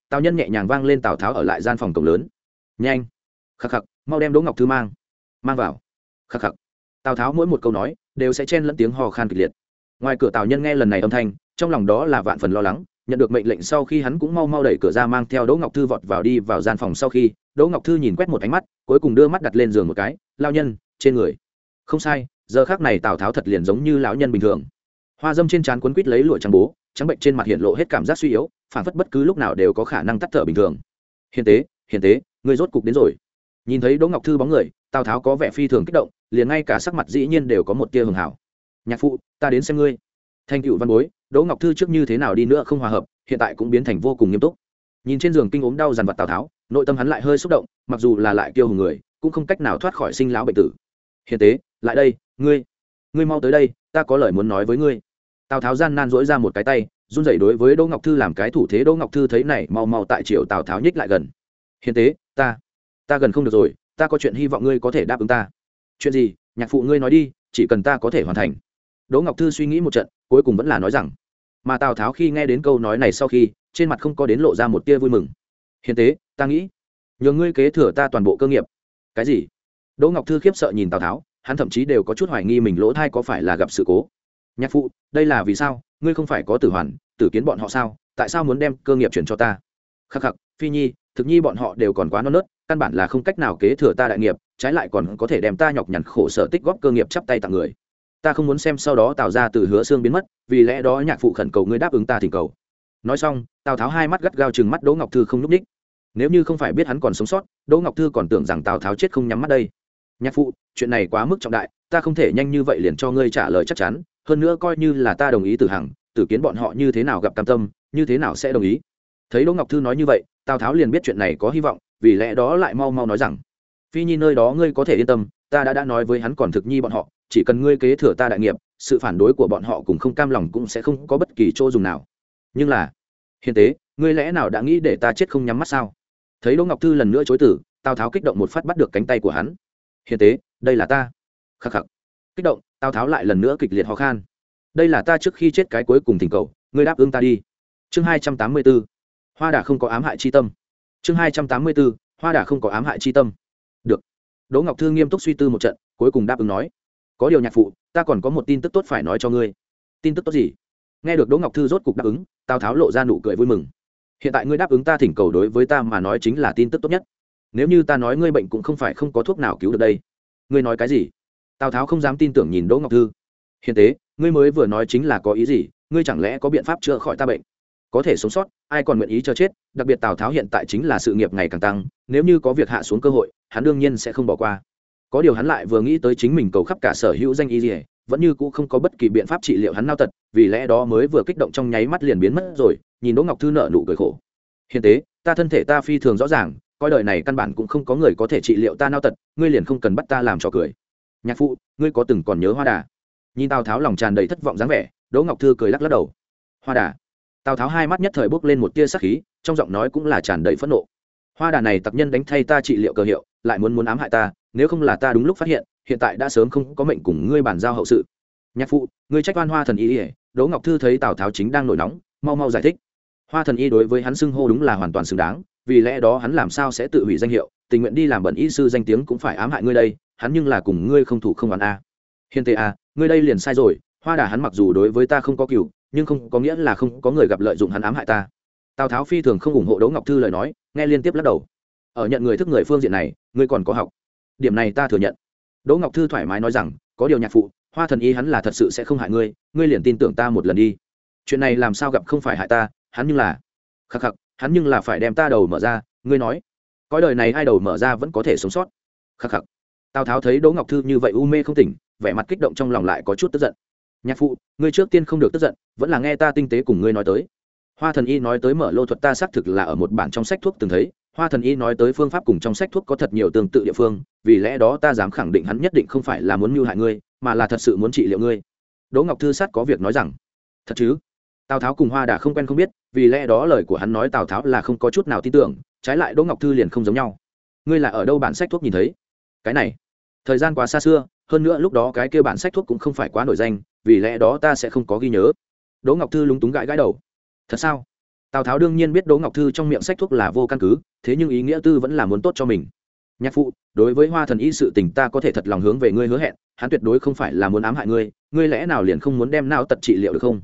Tào nhân nhẹ nhàng vang lên tào tháo ở lại gian phòng cổng lớn. Nhanh. Khắc khắc, mau đem đỗ ngọc thư mang. Mang vào. Khắc khắc. Tào tháo mỗi một câu nói, đều sẽ chen lẫn tiếng hò khan kịch liệt. Ngoài cửa tào nhân nghe lần này âm thanh, trong lòng đó là vạn phần lo lắng nhận được mệnh lệnh sau khi hắn cũng mau mau đẩy cửa ra mang theo đỗ ngọc thư vọt vào đi vào gian phòng sau khi, đỗ ngọc thư nhìn quét một ánh mắt, cuối cùng đưa mắt đặt lên giường một cái lao nhân, trên người. Không sai, giờ khác này tào tháo thật liền giống như lão nhân bình thường. Hoa dâm trên trán quấn quít lấy lụa trắng bố, trắng bệnh trên mặt hiện lộ hết cảm giác suy yếu, phản phất bất cứ lúc nào đều có khả năng tắt thở bình thường. Hiền tế hiền tế người rốt cục đến rồi. Nhìn thấy đỗ ngọc thư bóng người, tào tháo có vẻ phi thường kích động, liền ngay cả sắc mặt dĩ nhiên đều có một tia hường hảo. Nhạc phụ, ta đến xem ngươi. Thanh cựu văn bối đỗ ngọc thư trước như thế nào đi nữa không hòa hợp, hiện tại cũng biến thành vô cùng nghiêm túc. Nhìn trên giường kinh ốm đau dằn vặt tào tháo, nội tâm hắn lại hơi xúc động, mặc dù là lại kiêu hùng người, cũng không cách nào thoát khỏi sinh lão bệnh tử. Hiền tế, lại đây, ngươi ngươi mau tới đây, ta có lời muốn nói với ngươi. Tào tháo gian nan dỗi ra một cái tay, run rẩy đối với đỗ ngọc thư làm cái thủ thế. Đỗ ngọc thư thấy này, mau mau tại triệu tào tháo nhích lại gần. Hiền tế, ta ta gần không được rồi, ta có chuyện hy vọng ngươi có thể đáp ứng ta. Chuyện gì? Nhạc phụ ngươi nói đi, chỉ cần ta có thể hoàn thành. Đỗ ngọc thư suy nghĩ một trận, cuối cùng vẫn là nói rằng mà tào tháo khi nghe đến câu nói này sau khi, trên mặt không có đến lộ ra một tia vui mừng. Hiền tế, ta nghĩ nhờ ngươi kế thừa ta toàn bộ cơ nghiệp. Cái gì? Đỗ ngọc thư khiếp sợ nhìn tào tháo, hắn thậm chí đều có chút hoài nghi mình lỗ thai có phải là gặp sự cố. Nhạc phụ, đây là vì sao? Ngươi không phải có tử hoàn, tử kiến bọn họ sao? Tại sao muốn đem cơ nghiệp chuyển cho ta? Khắc khắc, phi nhi, thực nhi bọn họ đều còn quá non nớt, căn bản là không cách nào kế thừa ta đại nghiệp, trái lại còn có thể đem ta nhọc nhằn khổ sở tích góp cơ nghiệp chắp tay tặng người ta không muốn xem sau đó tạo ra từ hứa xương biến mất, vì lẽ đó nhạc phụ khẩn cầu ngươi đáp ứng ta thỉnh cầu. Nói xong, tào tháo hai mắt gắt gao chừng mắt đỗ ngọc thư không nhúc ních nếu như không phải biết hắn còn sống sót, đỗ ngọc thư còn tưởng rằng tào tháo chết không nhắm mắt đây. Nhạc phụ, chuyện này quá mức trọng đại, ta không thể nhanh như vậy liền cho ngươi trả lời chắc chắn, hơn nữa coi như là ta đồng ý từ hằng, tử kiến bọn họ như thế nào gặp cam tâm, như thế nào sẽ đồng ý. Thấy đỗ ngọc thư nói như vậy, tào tháo liền biết chuyện này có hy vọng, vì lẽ đó lại mau mau nói rằng, phi nhi nơi đó ngươi có thể yên tâm, ta đã đã nói với hắn còn thực nhi bọn họ chỉ cần ngươi kế thừa ta đại nghiệp, sự phản đối của bọn họ cùng không cam lòng cũng sẽ không có bất kỳ chỗ dùng nào. Nhưng là, hiền tế, ngươi lẽ nào đã nghĩ để ta chết không nhắm mắt sao? Thấy đỗ ngọc thư lần nữa chối tử tào tháo kích động một phát bắt được cánh tay của hắn. Hiền tế, đây là ta. Khắc khắc. Kích động, tào tháo lại lần nữa kịch liệt ho khan. Đây là ta trước khi chết cái cuối cùng thỉnh cầu, ngươi đáp ứng ta đi. Chương hai trăm tám mươi b ố hoa đà không có ám hại chi tâm. Chương hai trăm tám mươi b ố hoa đà không có ám hại chi tâm. Được. Đỗ ngọc thư nghiêm túc suy tư một trận, cuối cùng đáp ứng nói có điều nhạc phụ, ta còn có một tin tức tốt phải nói cho ngươi. Tin tức tốt gì? Nghe được đỗ ngọc thư rốt cục đáp ứng, tào tháo lộ ra nụ cười vui mừng. Hiện tại ngươi đáp ứng ta thỉnh cầu đối với ta mà nói chính là tin tức tốt nhất. Nếu như ta nói ngươi bệnh cũng không phải không có thuốc nào cứu được đây. Ngươi nói cái gì? Tào tháo không dám tin tưởng nhìn đỗ ngọc thư. Hiện tế ngươi mới vừa nói chính là có ý gì, ngươi chẳng lẽ có biện pháp chữa khỏi ta bệnh? Có thể sống sót, ai còn nguyện ý cho chết, đặc biệt tào tháo hiện tại chính là sự nghiệp ngày càng tăng, nếu như có việc hạ xuống cơ hội, hắn đương nhiên sẽ không bỏ qua có điều hắn lại vừa nghĩ tới chính mình cầu khắp cả sở hữu danh y dỉa vẫn như cũ không có bất kỳ biện pháp trị liệu hắn nao tật, vì lẽ đó mới vừa kích động trong nháy mắt liền biến mất rồi, nhìn đỗ ngọc thư nợ nụ cười khổ. Hiện tế, ta thân thể ta phi thường rõ ràng, coi đời này căn bản cũng không có người có thể trị liệu ta nao tật, ngươi liền không cần bắt ta làm trò cười. Nhạc phụ, ngươi có từng còn nhớ hoa đà? Nhìn tào tháo lòng tràn đầy thất vọng dáng vẻ, đỗ ngọc thư cười lắc lắc đầu. Hoa đà? Tào tháo hai mắt nhất thời bốc lên một tia sắc khí, trong giọng nói cũng là tràn đầy phẫn nộ. Hoa đà này tặc nhân đánh thay ta trị liệu cơ hiệu, lại muốn muốn ám hại ta nếu không là ta đúng lúc phát hiện hiện tại đã sớm không có mệnh cùng ngươi bàn giao hậu sự. Nhạc phụ, ngươi trách oan hoa thần y ỉa đỗ ngọc thư thấy tào tháo chính đang nổi nóng, mau mau giải thích. Hoa thần y đối với hắn xưng hô đúng là hoàn toàn xứng đáng, vì lẽ đó hắn làm sao sẽ tự hủy danh hiệu, tình nguyện đi làm bẩn y sư danh tiếng cũng phải ám hại ngươi đây, hắn nhưng là cùng ngươi không thủ không đoán a. Hiền Tề a à, ngươi đây liền sai rồi, hoa đà hắn mặc dù đối với ta không có cựu nhưng không có nghĩa là không có người gặp lợi dụng hắn ám hại ta. Tào tháo phi thường không ủng hộ đỗ ngọc thư lời nói, nghe liên tiếp lắc đầu. Ở nhận người thức người phương diện này, ngươi còn có học điểm này ta thừa nhận. Đỗ ngọc thư thoải mái nói rằng, có điều nhạc phụ, hoa thần y hắn là thật sự sẽ không hại ngươi ngươi liền tin tưởng ta một lần đi. Chuyện này làm sao gặp không phải hại ta, hắn nhưng là, khắc khắc, hắn nhưng là phải đem ta đầu mở ra, ngươi nói. Cõi đời này ai đầu mở ra vẫn có thể sống sót. Khắc khắc. Tào tháo thấy đỗ ngọc thư như vậy u mê không tỉnh, vẻ mặt kích động trong lòng lại có chút tức giận. Nhạc phụ, ngươi trước tiên không được tức giận, vẫn là nghe ta tinh tế cùng ngươi nói tới. Hoa thần y nói tới mở lô thuật ta xác thực là ở một bản trong sách thuốc từng thấy hoa thần y nói tới phương pháp cùng trong sách thuốc có thật nhiều tương tự địa phương, vì lẽ đó ta dám khẳng định hắn nhất định không phải là muốn mưu hại ngươi, mà là thật sự muốn trị liệu ngươi. Đỗ ngọc thư sát có việc nói rằng, thật chứ? Tào tháo cùng hoa đà không quen không biết, vì lẽ đó lời của hắn nói tào tháo là không có chút nào tin tưởng, trái lại đỗ ngọc thư liền không giống nhau. Ngươi là ở đâu bản sách thuốc nhìn thấy? Cái này, thời gian quá xa xưa, hơn nữa lúc đó cái kêu bản sách thuốc cũng không phải quá nổi danh, vì lẽ đó ta sẽ không có ghi nhớ. Đỗ ngọc thư lúng túng gãi gãi đầu, thật sao? Tào tháo đương nhiên biết đỗ ngọc thư trong miệng sách thuốc là vô căn cứ thế nhưng ý nghĩa tư vẫn là muốn tốt cho mình nhạc phụ đối với hoa thần y sự tình ta có thể thật lòng hướng về ngươi hứa hẹn hắn tuyệt đối không phải là muốn ám hại ngươi ngươi lẽ nào liền không muốn đem nào tật trị liệu được không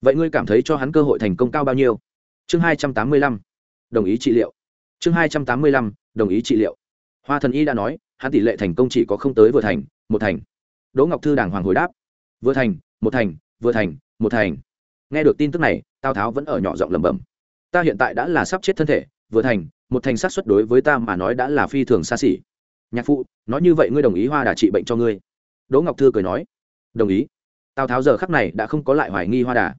vậy ngươi cảm thấy cho hắn cơ hội thành công cao bao nhiêu chương hai trăm tám mươi lăm đồng ý trị liệu chương hai trăm tám mươi lăm đồng ý trị liệu hoa thần y đã nói hắn tỷ lệ thành công chỉ có không tới vừa thành một thành đỗ ngọc thư đàng hoàng hồi đáp vừa thành một thành vừa thành một thành nghe được tin tức này, tào tháo vẫn ở nhỏ giọng lẩm bẩm. Ta hiện tại đã là sắp chết thân thể, vừa thành, một thành sát xuất đối với ta mà nói đã là phi thường xa xỉ. Nhạc phụ, nói như vậy ngươi đồng ý hoa đà trị bệnh cho ngươi. Đỗ ngọc thư cười nói. Đồng ý. Tào tháo giờ khắc này đã không có lại hoài nghi hoa đà.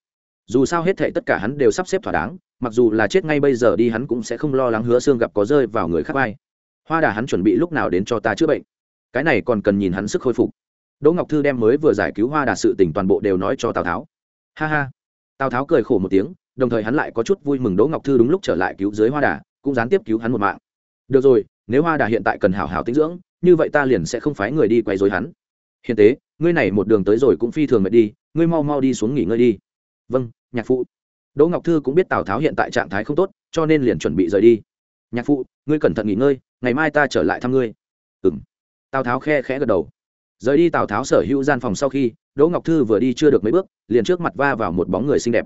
Dù sao hết thệ tất cả hắn đều sắp xếp thỏa đáng, mặc dù là chết ngay bây giờ đi hắn cũng sẽ không lo lắng hứa xương gặp có rơi vào người khác vai hoa đà hắn chuẩn bị lúc nào đến cho ta chữa bệnh. Cái này còn cần nhìn hắn sức khôi phục. Đỗ ngọc thư đem mới vừa giải cứu hoa đà sự tình toàn bộ đều nói cho tào tháo. Ha ha tào tháo cười khổ một tiếng, đồng thời hắn lại có chút vui mừng đỗ ngọc thư đúng lúc trở lại cứu dưới hoa đà, cũng gián tiếp cứu hắn một mạng. Được rồi, nếu hoa đà hiện tại cần hảo hảo tinh dưỡng, như vậy ta liền sẽ không phái người đi quay dối hắn. Hiện tế, ngươi này một đường tới rồi cũng phi thường mệt đi, ngươi mau mau đi xuống nghỉ ngơi đi. Vâng nhạc phụ. Đỗ ngọc thư cũng biết tào tháo hiện tại trạng thái không tốt, cho nên liền chuẩn bị rời đi. Nhạc phụ, ngươi cẩn thận nghỉ ngơi, ngày mai ta trở lại thăm ngươi. Ừ m tào tháo khe khẽ gật đầu. Rời đi tào tháo sở hữu gian phòng sau khi đỗ ngọc thư vừa đi chưa được mấy bước, liền trước mặt va vào một bóng người xinh đẹp.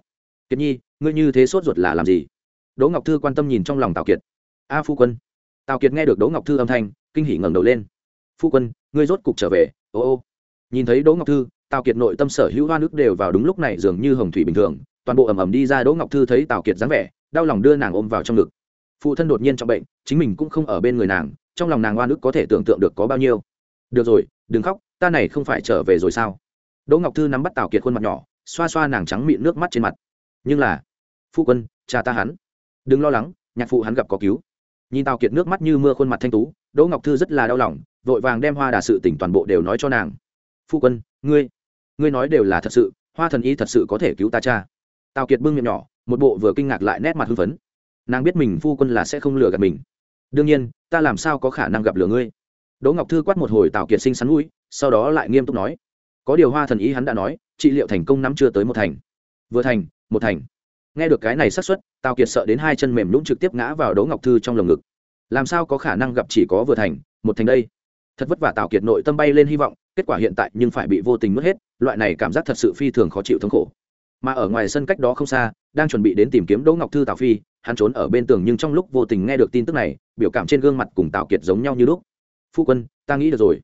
Kiệt nhi, ngươi như thế sốt ruột là làm gì? Đỗ ngọc thư quan tâm nhìn trong lòng tào kiệt. A phu quân. Tào kiệt nghe được đỗ ngọc thư âm thanh, kinh hỉ ngẩng đầu lên. Phu quân, ngươi rốt cục trở về, ô ô. Nhìn thấy đỗ ngọc thư, tào kiệt nội tâm sở hữu hoa nước đều vào đúng lúc này dường như hồng thủy bình thường, toàn bộ ầm ầm đi ra đỗ ngọc thư thấy tào kiệt dáng vẻ, đau lòng đưa nàng ôm vào trong ngực. Phụ thân đột nhiên trong bệnh, chính mình cũng không ở bên người nàng, trong lòng nàng hoa nước có thể tưởng tượng được có bao nhiêu. Được rồi, đừng khóc, ta này không phải trở về rồi sao? Đỗ ngọc thư nắm bắt tào kiệt khuôn mặt nhỏ, xoa xoa nàng trắng mịn nước mắt trên mặt. Nhưng là, phu quân, cha ta hắn. Đừng lo lắng, nhạc phụ hắn gặp có cứu. Nhìn tào kiệt nước mắt như mưa khuôn mặt thanh tú, đỗ ngọc thư rất là đau lòng, vội vàng đem hoa đà sự tỉnh toàn bộ đều nói cho nàng. Phu quân, ngươi ngươi nói đều là thật sự, hoa thần y thật sự có thể cứu ta cha. Tào kiệt bưng miệng nhỏ, một bộ vừa kinh ngạc lại nét mặt hưng phấn. Nàng biết mình phu quân là sẽ không lừa gạt mình. Đương nhiên, ta làm sao có khả năng gặp lừa ngươi? Đỗ ngọc thư quát một hồi tào kiệt sinh sắn mũi, sau đó lại nghiêm túc nói có điều hoa thần ý hắn đã nói, trị liệu thành công năm chưa tới một thành. Vừa thành, một thành. Nghe được cái này xác suất, tào kiệt sợ đến hai chân mềm nhũng trực tiếp ngã vào đỗ ngọc thư trong lồng ngực. Làm sao có khả năng gặp chỉ có vừa thành, một thành đây? Thật vất vả tào kiệt nội tâm bay lên hy vọng, kết quả hiện tại nhưng phải bị vô tình mất hết, loại này cảm giác thật sự phi thường khó chịu thống khổ. Mà ở ngoài sân cách đó không xa, đang chuẩn bị đến tìm kiếm đỗ ngọc thư tào phi, hắn trốn ở bên tường nhưng trong lúc vô tình nghe được tin tức này, biểu cảm trên gương mặt cùng tào kiệt giống nhau như lúc. Phu quân, ta nghĩ được rồi.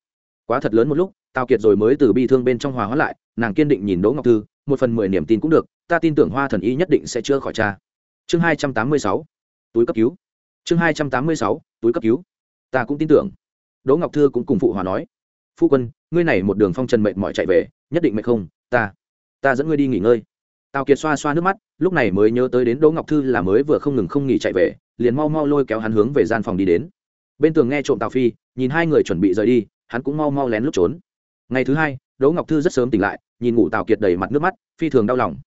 Quá thật lớn một lúc tào kiệt rồi mới từ bi thương bên trong hòa hóa lại, nàng kiên định nhìn đỗ ngọc thư, một phần mười niềm tin cũng được, ta tin tưởng hoa thần y nhất định sẽ chữa khỏi cha. Chương hai trăm tám mươi sáu, túi cấp cứu. Chương hai trăm tám mươi sáu, túi cấp cứu. Ta cũng tin tưởng. Đỗ ngọc thư cũng cùng phụ hòa nói. Phu quân, ngươi này một đường phong trần mệnh mỏi chạy về, nhất định mệnh không? Ta ta dẫn ngươi đi nghỉ ngơi. Tào kiệt xoa xoa nước mắt, lúc này mới nhớ tới đến đỗ ngọc thư là mới vừa không ngừng không nghỉ chạy về, liền mau mau lôi kéo hắn hướng về gian phòng đi đến. Bên tường nghe trộm tào phi, nhìn hai người chuẩn bị rời đi, hắn cũng mau mau lén lút trốn ngày thứ hai, đỗ ngọc thư rất sớm tỉnh lại, nhìn ngủ tào kiệt đầy mặt nước mắt, phi thường đau lòng.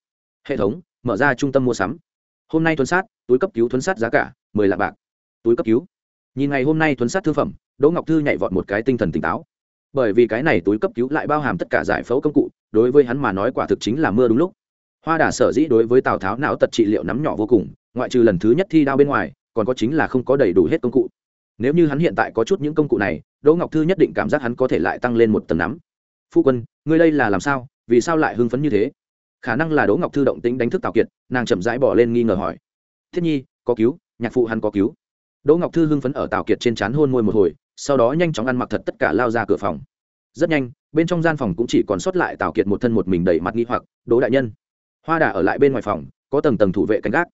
Hệ thống, mở ra trung tâm mua sắm. Hôm nay thuấn sát, túi cấp cứu thuấn sát giá cả, mười lạng bạc. Túi cấp cứu. Nhìn ngày hôm nay thuấn sát thương phẩm, đỗ ngọc thư nhảy vọt một cái tinh thần tỉnh táo. Bởi vì cái này túi cấp cứu lại bao hàm tất cả giải phẫu công cụ, đối với hắn mà nói quả thực chính là mưa đúng lúc. Hoa đà sở dĩ đối với tào tháo não tật trị liệu nắm nhỏ vô cùng, ngoại trừ lần thứ nhất thi đao bên ngoài, còn có chính là không có đầy đủ hết công cụ. Nếu như hắn hiện tại có chút những công cụ này, đỗ ngọc thư nhất định cảm giác hắn có thể lại tăng lên một tầng nắm phu quân, ngươi đây là làm sao, vì sao lại hưng phấn như thế? Khả năng là đỗ ngọc thư động tính đánh thức tào kiệt, nàng chậm rãi bỏ lên nghi ngờ hỏi. Thiết nhi, có cứu, nhạc phụ hắn có cứu. Đỗ ngọc thư hưng phấn ở tào kiệt trên c h á n hôn môi một hồi, sau đó nhanh chóng ăn mặc thật tất cả lao ra cửa phòng. Rất nhanh, bên trong gian phòng cũng chỉ còn sót lại tào kiệt một thân một mình đầy mặt nghi hoặc, đỗ đại nhân. Hoa đà ở lại bên ngoài phòng, có tầng tầng thủ vệ canh gác.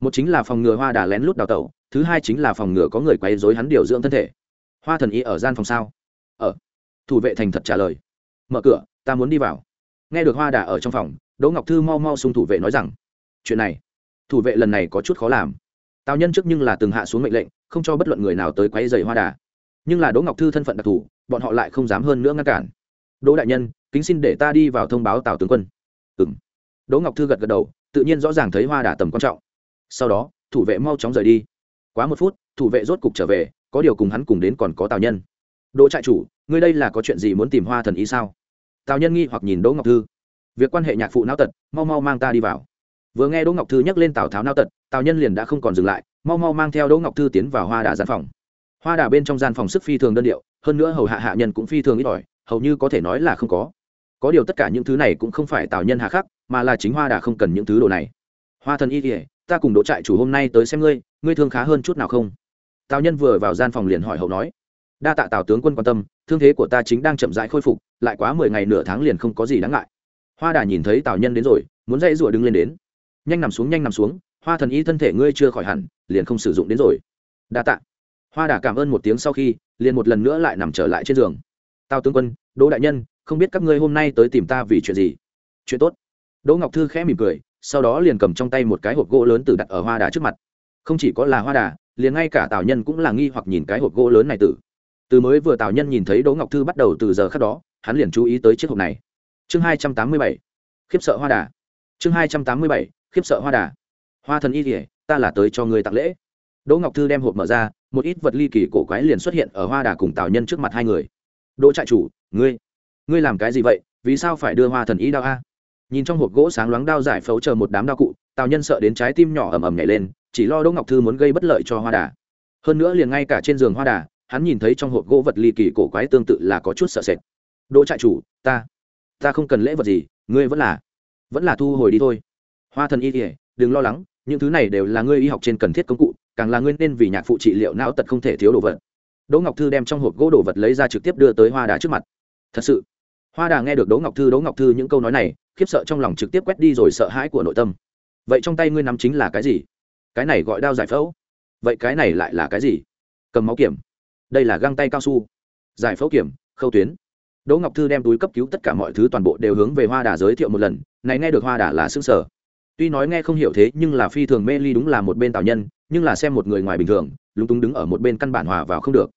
Một chính là phòng ngừa hoa đà lén lút đào tẩu, thứ hai chính là phòng ngừa có người quấy dối hắn điều dưỡng thân thể. Hoa thần y ở gian phòng sao? Ở. Thủ vệ thành thật trả lời mở cửa, ta muốn đi vào. Nghe được hoa đà ở trong phòng, đỗ ngọc thư mau mau xung thủ vệ nói rằng, chuyện này, thủ vệ lần này có chút khó làm. Tào nhân trước nhưng là từng hạ xuống mệnh lệnh, không cho bất luận người nào tới quấy dày hoa đà. Nhưng là đỗ ngọc thư thân phận đặc thù, bọn họ lại không dám hơn nữa ngăn cản. Đỗ đại nhân, kính xin để ta đi vào thông báo tào tướng quân. Ừ m đỗ ngọc thư gật gật đầu, tự nhiên rõ ràng thấy hoa đà tầm quan trọng. Sau đó, thủ vệ mau chóng rời đi. Quá một phút, thủ vệ rốt cục trở về, có điều cùng hắn cùng đến còn có tào nhân. Đỗ trại chủ, ngươi đây là có chuyện gì muốn tìm hoa thần ý sao? Tào nhân nghi hoặc nhìn đỗ ngọc thư. Việc quan hệ nhạc phụ não tật, mau mau mang ta đi vào. Vừa nghe đỗ ngọc thư nhắc lên tào tháo não tật, tào nhân liền đã không còn dừng lại, mau mau mang theo đỗ ngọc thư tiến vào hoa đà gian phòng. Hoa đà bên trong gian phòng sức phi thường đơn điệu, hơn nữa hầu hạ hạ nhân cũng phi thường ít ỏi, hầu như có thể nói là không có. Có điều tất cả những thứ này cũng không phải tào nhân hạ khắc, mà là chính hoa đà không cần những thứ đồ này. Hoa thần y kỉa ta cùng đỗ trại chủ hôm nay tới xem ngươi ngươi thương khá hơn chút nào không? Tào nhân vừa vào gian phòng liền hỏi hậu nói đa tạ tào tướng quân quan tâm, thương thế của ta chính đang chậm rãi khôi phục, lại quá mười ngày nửa tháng liền không có gì đáng ngại. Hoa đà nhìn thấy tào nhân đến rồi, muốn dãy rủa đứng lên đến. Nhanh nằm xuống, nhanh nằm xuống, hoa thần y thân thể ngươi chưa khỏi hẳn, liền không sử dụng đến rồi. Đa tạ. Hoa đà cảm ơn một tiếng sau khi, liền một lần nữa lại nằm trở lại trên giường. Tào tướng quân, đỗ đại nhân, không biết các ngươi hôm nay tới tìm ta vì chuyện gì? Chuyện tốt. Đỗ ngọc thư khẽ mỉm cười, sau đó liền cầm trong tay một cái hộp gỗ lớn từ đặt ở hoa đà trước mặt. Không chỉ có là hoa đà, liền ngay cả tào nhân cũng là nghi hoặc nhìn cái hộp gỗ lớn này tử từ mới vừa tào nhân nhìn thấy đỗ ngọc thư bắt đầu từ giờ khác đó, hắn liền chú ý tới chiếc hộp này. Chương hai trăm tám mươi bảy, khiếp sợ hoa đà. Chương hai trăm tám mươi bảy, khiếp sợ hoa đà. Hoa thần y kỉa ta là tới cho người tặng lễ. Đỗ ngọc thư đem hộp mở ra, một ít vật ly kỳ cổ quái liền xuất hiện ở hoa đà cùng tào nhân trước mặt hai người. Đỗ trại chủ, ngươi ngươi làm cái gì vậy? Vì sao phải đưa hoa thần y đao a? Nhìn trong hộp gỗ sáng loáng đao giải phẫu chờ một đám đao cụ, tào nhân sợ đến trái tim nhỏ ầm ầm nhảy lên, chỉ lo đỗ ngọc thư muốn gây bất lợi cho hoa đà. Hơn nữa liền ngay cả trên giường hoa đà hắn nhìn thấy trong hộp gỗ vật ly kỳ cổ quái tương tự là có chút sợ sệt. Đỗ trại chủ, ta ta không cần lễ vật gì, ngươi vẫn là vẫn là thu hồi đi thôi. Hoa thần y kỉa đừng lo lắng, những thứ này đều là ngươi y học trên cần thiết công cụ, càng là ngươi nên vì nhạc phụ trị liệu não tật không thể thiếu đồ vật. Đỗ ngọc thư đem trong hộp gỗ đồ vật lấy ra trực tiếp đưa tới hoa đà trước mặt. Thật sự? Hoa đà nghe được đỗ ngọc thư, đỗ ngọc thư những câu nói này, khiếp sợ trong lòng trực tiếp quét đi rồi sợ hãi của nội tâm. Vậy trong tay ngươi nắm chính là cái gì? Cái này gọi đao giải phẫu. Vậy cái này lại là cái gì? Cầm máu kiểm đây là găng tay cao su, giải phẫu kiểm, khâu tuyến. Đỗ ngọc thư đem túi cấp cứu tất cả mọi thứ toàn bộ đều hướng về hoa đà giới thiệu một lần, này nghe được hoa đà là xương sở tuy nói nghe không hiểu thế, nhưng là phi thường mê ly đúng là một bên tạo nhân, nhưng là xem một người ngoài bình thường, lúng túng đứng ở một bên căn bản hòa vào không được.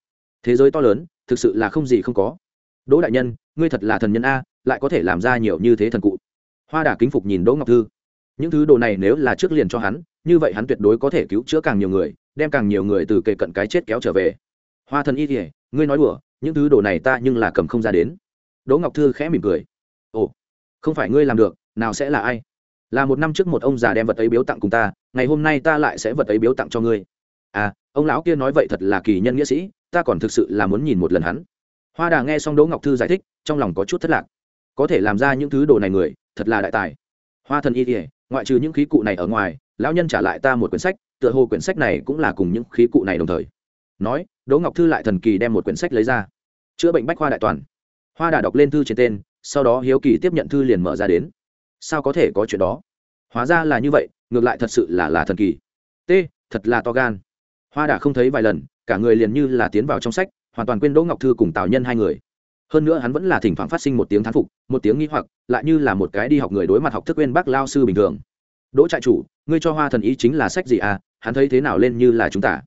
Thế giới to lớn, thực sự là không gì không có. Đỗ đại nhân, ngươi thật là thần nhân a, lại có thể làm ra nhiều như thế thần cụ. Hoa đà kính phục nhìn đỗ ngọc thư. Những thứ đồ này nếu là trước liền cho hắn, như vậy hắn tuyệt đối có thể cứu chữa càng nhiều người, đem càng nhiều người từ kề cận cái chết kéo trở về hoa thần y kỉa ngươi nói đùa, những thứ đồ này ta nhưng là cầm không ra đến. Đỗ ngọc thư khẽ mỉm cười. Ồ, không phải ngươi làm được, nào sẽ là ai? Là một năm trước một ông già đem vật ấy biếu tặng cùng ta, ngày hôm nay ta lại sẽ vật ấy biếu tặng cho ngươi. À ông lão kia nói vậy thật là kỳ nhân nghĩa sĩ, ta còn thực sự là muốn nhìn một lần hắn. Hoa đà nghe xong đỗ ngọc thư giải thích, trong lòng có chút thất lạc. Có thể làm ra những thứ đồ này người, thật là đại tài. Hoa thần y kỉa ngoại trừ những khí cụ này ở ngoài, lão nhân trả lại ta một quyển sách, tựa hồ quyển sách này cũng là cùng những khí cụ này đồng thời nói, đỗ ngọc thư lại thần kỳ đem một quyển sách lấy ra. Chữa bệnh bách khoa đại toàn. Hoa đà đọc lên thư trên tên, sau đó hiếu kỳ tiếp nhận thư liền mở ra đến. Sao có thể có chuyện đó? Hóa ra là như vậy, ngược lại thật sự là là thần kỳ. T thật là to gan. Hoa đà không thấy vài lần, cả người liền như là tiến vào trong sách, hoàn toàn quên đỗ ngọc thư cùng tào nhân hai người. Hơn nữa hắn vẫn là thỉnh thoảng phát sinh một tiếng thán phục, một tiếng nghi hoặc, lại như là một cái đi học người đối mặt học thức quên bác lao sư bình thường. Đỗ trại chủ, ngươi cho hoa thần ý chính là sách gì à? Hắn thấy thế nào lên như là chúng ta?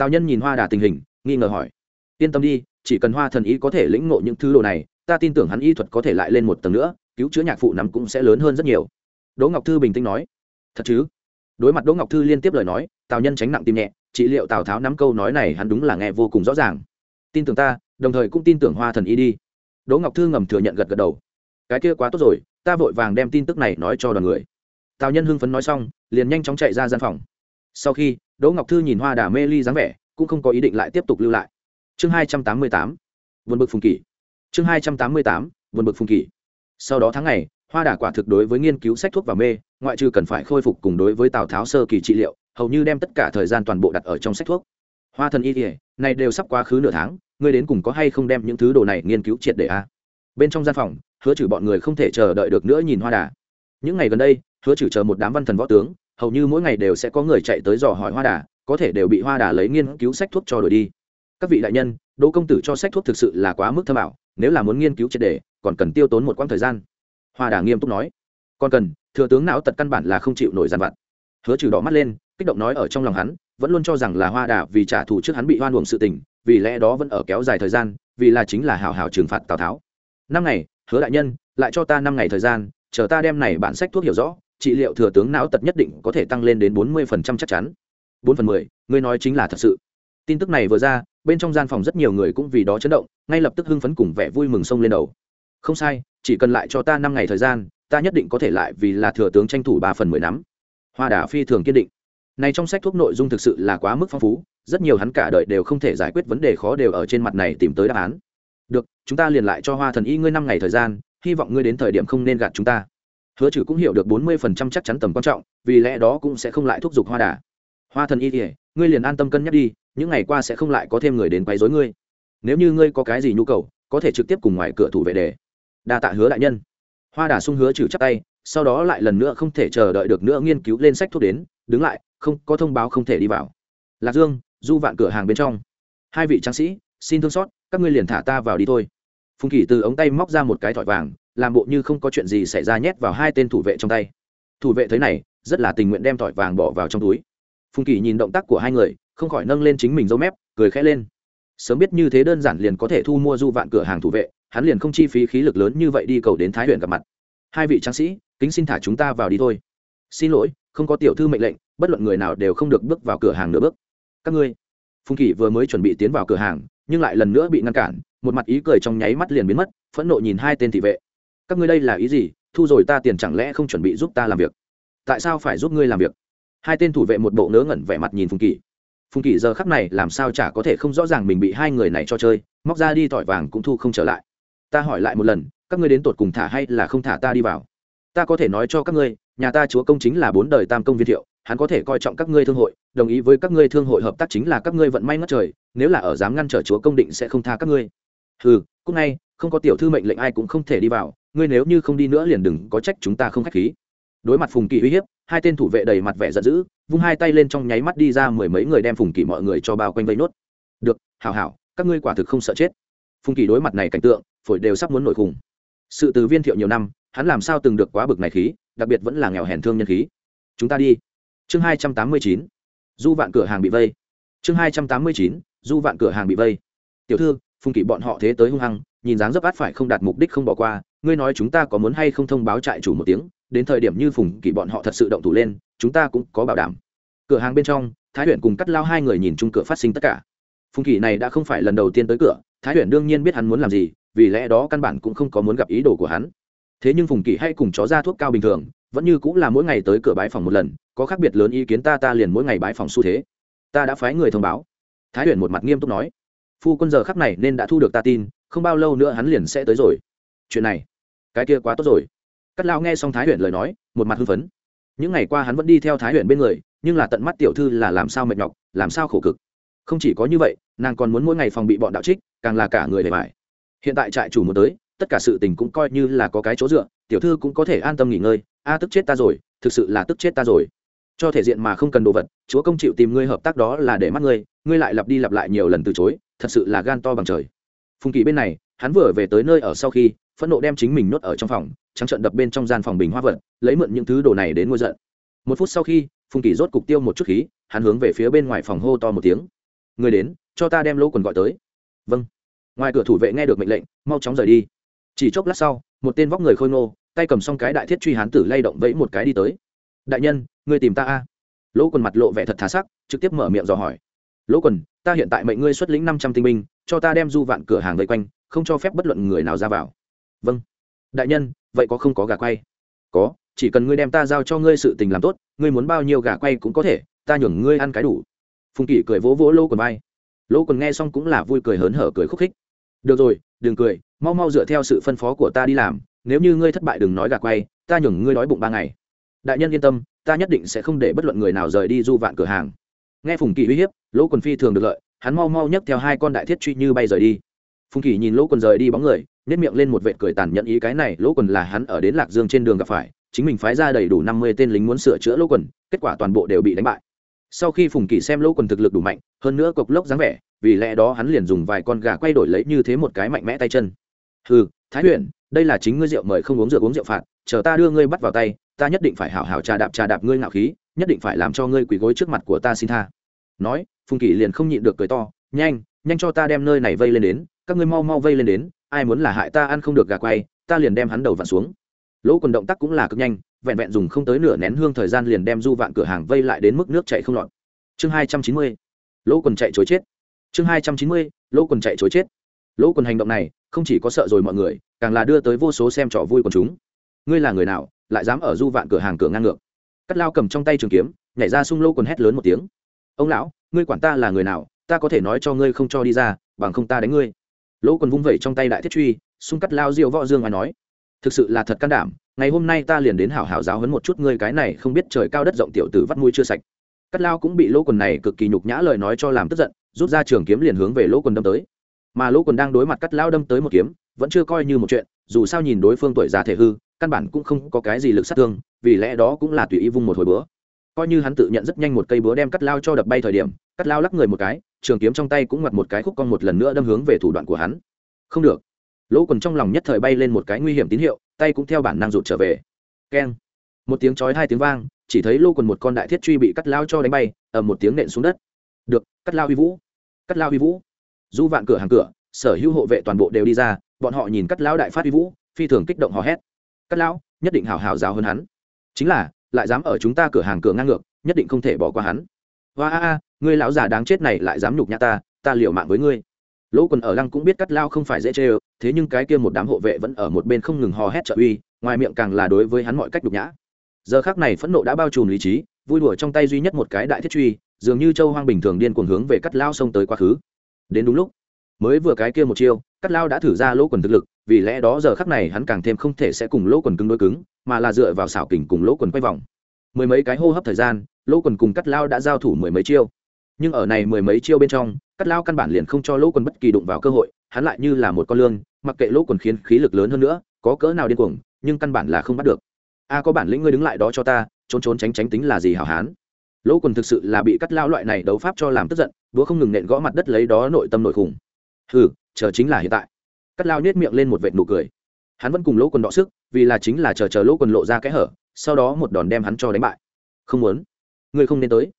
Tào nhân nhìn hoa đà tình hình, nghi ngờ hỏi. Yên tâm đi, chỉ cần hoa thần ý có thể lĩnh ngộ những thứ đồ này, ta tin tưởng hắn y thuật có thể lại lên một tầng nữa, cứu chữa nhạc phụ nắm cũng sẽ lớn hơn rất nhiều. Đỗ ngọc thư bình tĩnh nói. Thật chứ? Đối mặt đỗ ngọc thư liên tiếp lời nói, tào nhân tránh nặng tim nhẹ trị liệu tào tháo nắm câu nói này hắn đúng là nghe vô cùng rõ ràng. Tin tưởng ta, đồng thời cũng tin tưởng hoa thần y đi. Đỗ ngọc thư ngầm thừa nhận gật gật đầu. Cái kia quá tốt rồi, ta vội vàng đem tin tức này nói cho đoàn người. Tào nhân hưng phấn nói xong, liền nhanh chóng chạy ra gian phòng. Sau khi đỗ ngọc thư nhìn hoa đà mê ly dáng vẻ, cũng không có ý định lại tiếp tục lưu lại. Chương hai trăm tám mươi tám, vườn bực phùng kỷ. Chương hai trăm tám mươi tám, vườn bực phùng kỷ. Sau đó tháng ngày, hoa đà quả thực đối với nghiên cứu sách thuốc và mê, ngoại trừ cần phải khôi phục cùng đối với tào tháo sơ kỳ trị liệu, hầu như đem tất cả thời gian toàn bộ đặt ở trong sách thuốc. Hoa thần y kỉa này đều sắp quá khứ nửa tháng, ngươi đến cùng có hay không đem những thứ đồ này nghiên cứu triệt để a à? bên trong gian phòng, hứa trừ bọn người không thể chờ đợi được nữa nhìn hoa đà. Những ngày gần đây, hứa trừ chờ một đám văn thần võ tướng hầu như mỗi ngày đều sẽ có người chạy tới dò hỏi hoa đà, có thể đều bị hoa đà lấy nghiên cứu sách thuốc cho đổi đi. Các vị đại nhân, đỗ công tử cho sách thuốc thực sự là quá mức thâm ảo, nếu là muốn nghiên cứu triệt đề còn cần tiêu tốn một quãng thời gian. Hoa đà nghiêm túc nói. Còn cần, thừa tướng não tật căn bản là không chịu nổi giàn vặt. Hứa trừ đỏ mắt lên, kích động nói ở trong lòng hắn, vẫn luôn cho rằng là hoa đà vì trả thù trước hắn bị hoan luồng sự tình, vì lẽ đó vẫn ở kéo dài thời gian, vì là chính là hào hào trừng phạt tào tháo. Năm ngày, hứa đại nhân, lại cho ta năm ngày thời gian, chờ ta đem này bản sách thuốc hiểu rõ trị liệu thừa tướng não tật nhất định có thể tăng lên đến bốn mươi phần trăm chắc chắn. bốn phần mười, ngươi nói chính là thật sự. Tin tức này vừa ra, bên trong gian phòng rất nhiều người cũng vì đó chấn động, ngay lập tức hưng phấn cùng vẻ vui mừng sông lên đầu. Không sai, chỉ cần lại cho ta năm ngày thời gian, ta nhất định có thể lại vì là thừa tướng tranh thủ ba phần mười nắm. Hoa đà phi thường kiên định. Này trong sách thuốc nội dung thực sự là quá mức phong phú, rất nhiều hắn cả đời đều không thể giải quyết vấn đề khó đều ở trên mặt này tìm tới đáp án. Được, chúng ta liền lại cho hoa thần y ngươi năm ngày thời gian, hy vọng ngươi đến thời điểm không nên gạt chúng ta hứa trừ cũng hiểu được bốn mươi phần trăm chắc chắn tầm quan trọng, vì lẽ đó cũng sẽ không lại thúc giục hoa đà. Hoa thần y kỉa ngươi liền an tâm cân nhắc đi, những ngày qua sẽ không lại có thêm người đến quấy rối ngươi. Nếu như ngươi có cái gì nhu cầu, có thể trực tiếp cùng ngoài cửa thủ vệ đề đa tạ hứa đại nhân. Hoa đà sung hứa trừ chắc tay, sau đó lại lần nữa không thể chờ đợi được nữa nghiên cứu lên sách thuốc đến, đứng lại, không, có thông báo không thể đi vào. Lạc dương, du vạn cửa hàng bên trong. Hai vị tráng sĩ, xin thương xót, các ngươi liền thả ta vào đi thôi. Phùng kỳ từ ống tay móc ra một cái thỏi vàng làm bộ như không có chuyện gì xảy ra nhét vào hai tên thủ vệ trong tay. Thủ vệ thấy này, rất là tình nguyện đem tỏi vàng bỏ vào trong túi. Phùng kỳ nhìn động tác của hai người, không khỏi nâng lên chính mình dâu mép, cười khẽ lên. Sớm biết như thế đơn giản liền có thể thu mua du vạn cửa hàng thủ vệ, hắn liền không chi phí khí lực lớn như vậy đi cầu đến thái huyện gặp mặt. Hai vị tráng sĩ, kính xin thả chúng ta vào đi thôi. Xin lỗi, không có tiểu thư mệnh lệnh, bất luận người nào đều không được bước vào cửa hàng nửa bước. Các ngươi. Phùng kỳ vừa mới chuẩn bị tiến vào cửa hàng, nhưng lại lần nữa bị ngăn cản, một mặt ý cười trong nháy mắt liền biến mất, phẫn nộ nhìn hai tên thị vệ các ngươi đây là ý gì? Thu rồi ta tiền chẳng lẽ không chuẩn bị giúp ta làm việc? Tại sao phải giúp ngươi làm việc? Hai tên thủ vệ một bộ ngớ ngẩn vẻ mặt nhìn phùng kỳ phùng kỳ giờ khắc này làm sao chả có thể không rõ ràng mình bị hai người này cho chơi, móc ra đi tỏi vàng cũng thu không trở lại. Ta hỏi lại một lần, các ngươi đến tột cùng thả hay là không thả ta đi vào? Ta có thể nói cho các ngươi, nhà ta chúa công chính là bốn đời tam công viên thiệu, hắn có thể coi trọng các ngươi thương hội, đồng ý với các ngươi thương hội hợp tác chính là các ngươi vận may ngất trời, nếu là ở dám ngăn trở chúa công định sẽ không tha các ngươi. Ừ cũng ngay không có tiểu thư mệnh lệnh ai cũng không thể đi vào, ngươi nếu như không đi nữa liền đừng có trách chúng ta không khách khí. Đối mặt phùng kỳ uy hiếp, hai tên thủ vệ đầy mặt vẻ giận dữ, vung hai tay lên trong nháy mắt đi ra mười mấy người đem phùng kỳ mọi người cho bao quanh vây nốt. Được, hảo hảo, các ngươi quả thực không sợ chết. Phùng kỳ đối mặt này cảnh tượng, phổi đều sắp muốn nổi khủng sự từ viên thiệu nhiều năm, hắn làm sao từng được quá bực này khí, đặc biệt vẫn là nghèo hèn thương nhân khí. Chúng ta đi. Chương hai trăm tám mươi chín. Du vạn cửa hàng bị vây. Chương hai trăm tám mươi chín. Du vạn cửa hàng bị vây. Tiểu thư phùng Kỵ bọn họ thế tới hung hăng, nhìn dáng dấp át phải không đạt mục đích không bỏ qua, ngươi nói chúng ta có muốn hay không thông báo trại chủ một tiếng, đến thời điểm như phùng Kỵ bọn họ thật sự động thủ lên, chúng ta cũng có bảo đảm. Cửa hàng bên trong, thái huyền cùng cắt lao hai người nhìn chung cửa phát sinh tất cả. Phùng Kỵ này đã không phải lần đầu tiên tới cửa, thái huyền đương nhiên biết hắn muốn làm gì, vì lẽ đó căn bản cũng không có muốn gặp ý đồ của hắn. Thế nhưng phùng Kỵ hay cùng chó ra thuốc cao bình thường, vẫn như cũng là mỗi ngày tới cửa bái phòng một lần, có khác biệt lớn ý kiến ta ta liền mỗi ngày bái phòng xu thế. Ta đã phái người thông báo. Thái huyền một mặt nghiêm túc nói phu quân giờ khắc này nên đã thu được ta tin, không bao lâu nữa hắn liền sẽ tới rồi. Chuyện này, cái kia quá tốt rồi. Cắt lao nghe xong thái huyền lời nói, một mặt hưng phấn. Những ngày qua hắn vẫn đi theo thái huyền bên người, nhưng là tận mắt tiểu thư là làm sao mệt nhọc, làm sao khổ cực. Không chỉ có như vậy, nàng còn muốn mỗi ngày phòng bị bọn đạo trích, càng là cả người để mải hiện tại trại chủ muốn tới, tất cả sự tình cũng coi như là có cái chỗ dựa, tiểu thư cũng có thể an tâm nghỉ ngơi. A, tức chết ta rồi, thực sự là tức chết ta rồi. Cho thể diện mà không cần đồ vật, chúa công chịu tìm ngươi hợp tác đó là để mắt ngươi ngươi lại lặp đi lặp lại nhiều lần từ chối thật sự là gan to bằng trời. Phùng kỳ bên này, hắn vừa về tới nơi ở sau khi, phẫn nộ đem chính mình nuốt ở trong phòng, trắng trận đập bên trong gian phòng bình hoa vật, lấy mượn những thứ đồ này đến ngôi giận. Một phút sau khi, phùng kỳ rốt cục tiêu một chút khí, hắn hướng về phía bên ngoài phòng hô to một tiếng. Người đến, cho ta đem lỗ quần gọi tới. Vâng. Ngoài cửa thủ vệ nghe được mệnh lệnh, mau chóng rời đi. Chỉ chốc lát sau, một tên vóc người khôi ngô, tay cầm xong cái đại thiết truy hán tử lay động vẫy một cái đi tới. Đại nhân ngươi tìm ta a. Lỗ quần mặt lộ vẻ thật thà sắc, trực tiếp mở miệng dò hỏi. Lỗ quần ta hiện tại mệnh ngươi xuất lĩnh năm trăm tinh binh, cho ta đem du vạn cửa hàng vây quanh, không cho phép bất luận người nào ra vào. Vâng. Đại nhân, vậy có không có gà quay? Có, chỉ cần ngươi đem ta giao cho ngươi sự tình làm tốt, ngươi muốn bao nhiêu gà quay cũng có thể, ta nhường ngươi ăn cái đủ. Phùng kỷ cười vỗ vỗ lỗ quần vai. Lỗ quần nghe xong cũng là vui cười hớn hở cười khúc khích. Được rồi, đừng cười, mau mau dựa theo sự phân phó của ta đi làm, nếu như ngươi thất bại đừng nói gà quay, ta nhường ngươi đói bụng ba ngày. Đại nhân yên tâm, ta nhất định sẽ không để bất luận người nào rời đi du vạn cửa hàng nghe phùng kỳ uy hiếp, lỗ quần phi thường được lợi, hắn mau mau nhấc theo hai con đại thiết truy như bay rời đi. Phùng kỳ nhìn lỗ quần rời đi bóng người nếp miệng lên một vệ cười tàn nhận ý cái này, lỗ quần là hắn ở đến lạc dương trên đường gặp phải, chính mình phái ra đầy đủ năm mươi tên lính muốn sửa chữa lỗ quần, kết quả toàn bộ đều bị đánh bại. Sau khi phùng kỳ xem lỗ quần thực lực đủ mạnh, hơn nữa cộc lốc dáng vẻ, vì lẽ đó hắn liền dùng vài con gà quay đổi lấy như thế một cái mạnh mẽ tay chân. Ừ thái huyền, đây là chính ngươi rượu mời không uống rượu uống rượu phạt, chờ ta đưa ngươi bắt vào tay, ta nhất định phải hảo hảo trà đạp trà đạp ngươi ngạo khí nhất định phải làm cho ngươi quỳ gối trước mặt của ta xin tha. Nói, phùng kỷ liền không nhịn được cười to, nhanh nhanh cho ta đem nơi này vây lên đến, các ngươi mau mau vây lên đến, ai muốn là hại ta ăn không được gà quay, ta liền đem hắn đầu vặn xuống. Lỗ quần động tác cũng là cực nhanh, vẹn vẹn dùng không tới nửa nén hương thời gian liền đem du vạn cửa hàng vây lại đến mức nước chạy không lọt. Chương hai trăm chín mươi, lỗ quần chạy chối chết. Chương hai trăm chín mươi, lỗ quần chạy chối chết. Lỗ quần hành động này, không chỉ có sợ rồi mọi người, càng là đưa tới vô số xem trò vui của chúng. Ngươi là người nào, lại dám ở du vạn cửa hàng cửa ngang ngược? Cắt lao cầm trong tay trường kiếm, nhảy ra sung lô quần hét lớn một tiếng. Ông lão, ngươi quản ta là người nào, ta có thể nói cho ngươi không cho đi ra, bằng không ta đánh ngươi. Lỗ quần vung vẩy trong tay đại thiết truy, xung cắt lao diệu võ dương ai nói, thực sự là thật can đảm, ngày hôm nay ta liền đến hảo hảo giáo hấn một chút ngươi cái này không biết trời cao đất rộng tiểu tử vắt mũi chưa sạch. Cắt lao cũng bị lỗ quần này cực kỳ nhục nhã lời nói cho làm tức giận, rút ra trường kiếm liền hướng về lỗ quần đâm tới. Mà lỗ quần đang đối mặt cắt lao đâm tới một kiếm, vẫn chưa coi như một chuyện, dù sao nhìn đối phương tuổi già thể hư căn bản cũng không có cái gì lực sát thương, vì lẽ đó cũng là tùy ý vung một hồi bữa. Coi như hắn tự nhận rất nhanh một cây búa đem cắt lao cho đập bay thời điểm, cắt lao lắc người một cái, trường kiếm trong tay cũng ngoặt một cái khúc cong một lần nữa đâm hướng về thủ đoạn của hắn. Không được. Lỗ quần trong lòng nhất thời bay lên một cái nguy hiểm tín hiệu, tay cũng theo bản năng rụt trở về. Keng. Một tiếng chói hai tiếng vang, chỉ thấy lô quần một con đại thiết truy bị cắt lao cho đánh bay, ầm một tiếng nện xuống đất. Được, cắt lao huy vũ. Cắt lao huy vũ. Du vạn cửa hàng cửa, sở hữu hộ vệ toàn bộ đều đi ra, bọn họ nhìn cắt lao đại phát huy vũ, phi thường kích động hò hét cắt lão, nhất định hào hào giáo hơn hắn. Chính là lại dám ở chúng ta cửa hàng cửa ngang ngược nhất định không thể bỏ qua hắn. Hoa a a ngươi lão già đáng chết này lại dám nhục nhã ta ta liều mạng với ngươi. Lỗ quần ở lăng cũng biết cắt lao không phải dễ chê ơ thế nhưng cái kia một đám hộ vệ vẫn ở một bên không ngừng hò hét trợ uy ngoài miệng càng là đối với hắn mọi cách nhục nhã. Giờ khác này phẫn nộ đã bao trùm lý trí vui đùa trong tay duy nhất một cái đại thiết truy dường như châu hoang bình thường điên cuồng hướng về cắt lao xông tới quá khứ. Đến đúng lúc mới vừa cái kia một chiêu cắt lao đã thử ra lỗ quần thực lực vì lẽ đó giờ khắc này hắn càng thêm không thể sẽ cùng lỗ quần cứng đối cứng, mà là dựa vào xảo kình cùng lỗ quần quay vòng. Mười mấy cái hô hấp thời gian, lỗ quần cùng cắt lao đã giao thủ mười mấy chiêu. Nhưng ở này mười mấy chiêu bên trong, cắt lao căn bản liền không cho lỗ quần bất kỳ đụng vào cơ hội, hắn lại như là một con lương mặc kệ lỗ quần khiến khí lực lớn hơn nữa, có cỡ nào điên cuồng, nhưng căn bản là không bắt được. A có bản lĩnh ngươi đứng lại đó cho ta, trốn trốn tránh tránh tính là gì hảo hán? Lỗ quần thực sự là bị cắt lao loại này đấu pháp cho làm tức giận đũa không ngừng nện gõ mặt đất lấy đó nội tâm nội khủng. Hừ, chờ chính là hiện tại cắt lao nhét miệng lên một vệt nụ cười. Hắn vẫn cùng lỗ quần đọ sức, vì là chính là chờ chờ lỗ quần lộ ra kẽ hở, sau đó một đòn đem hắn cho đánh bại. Không muốn. Ngươi không nên tới.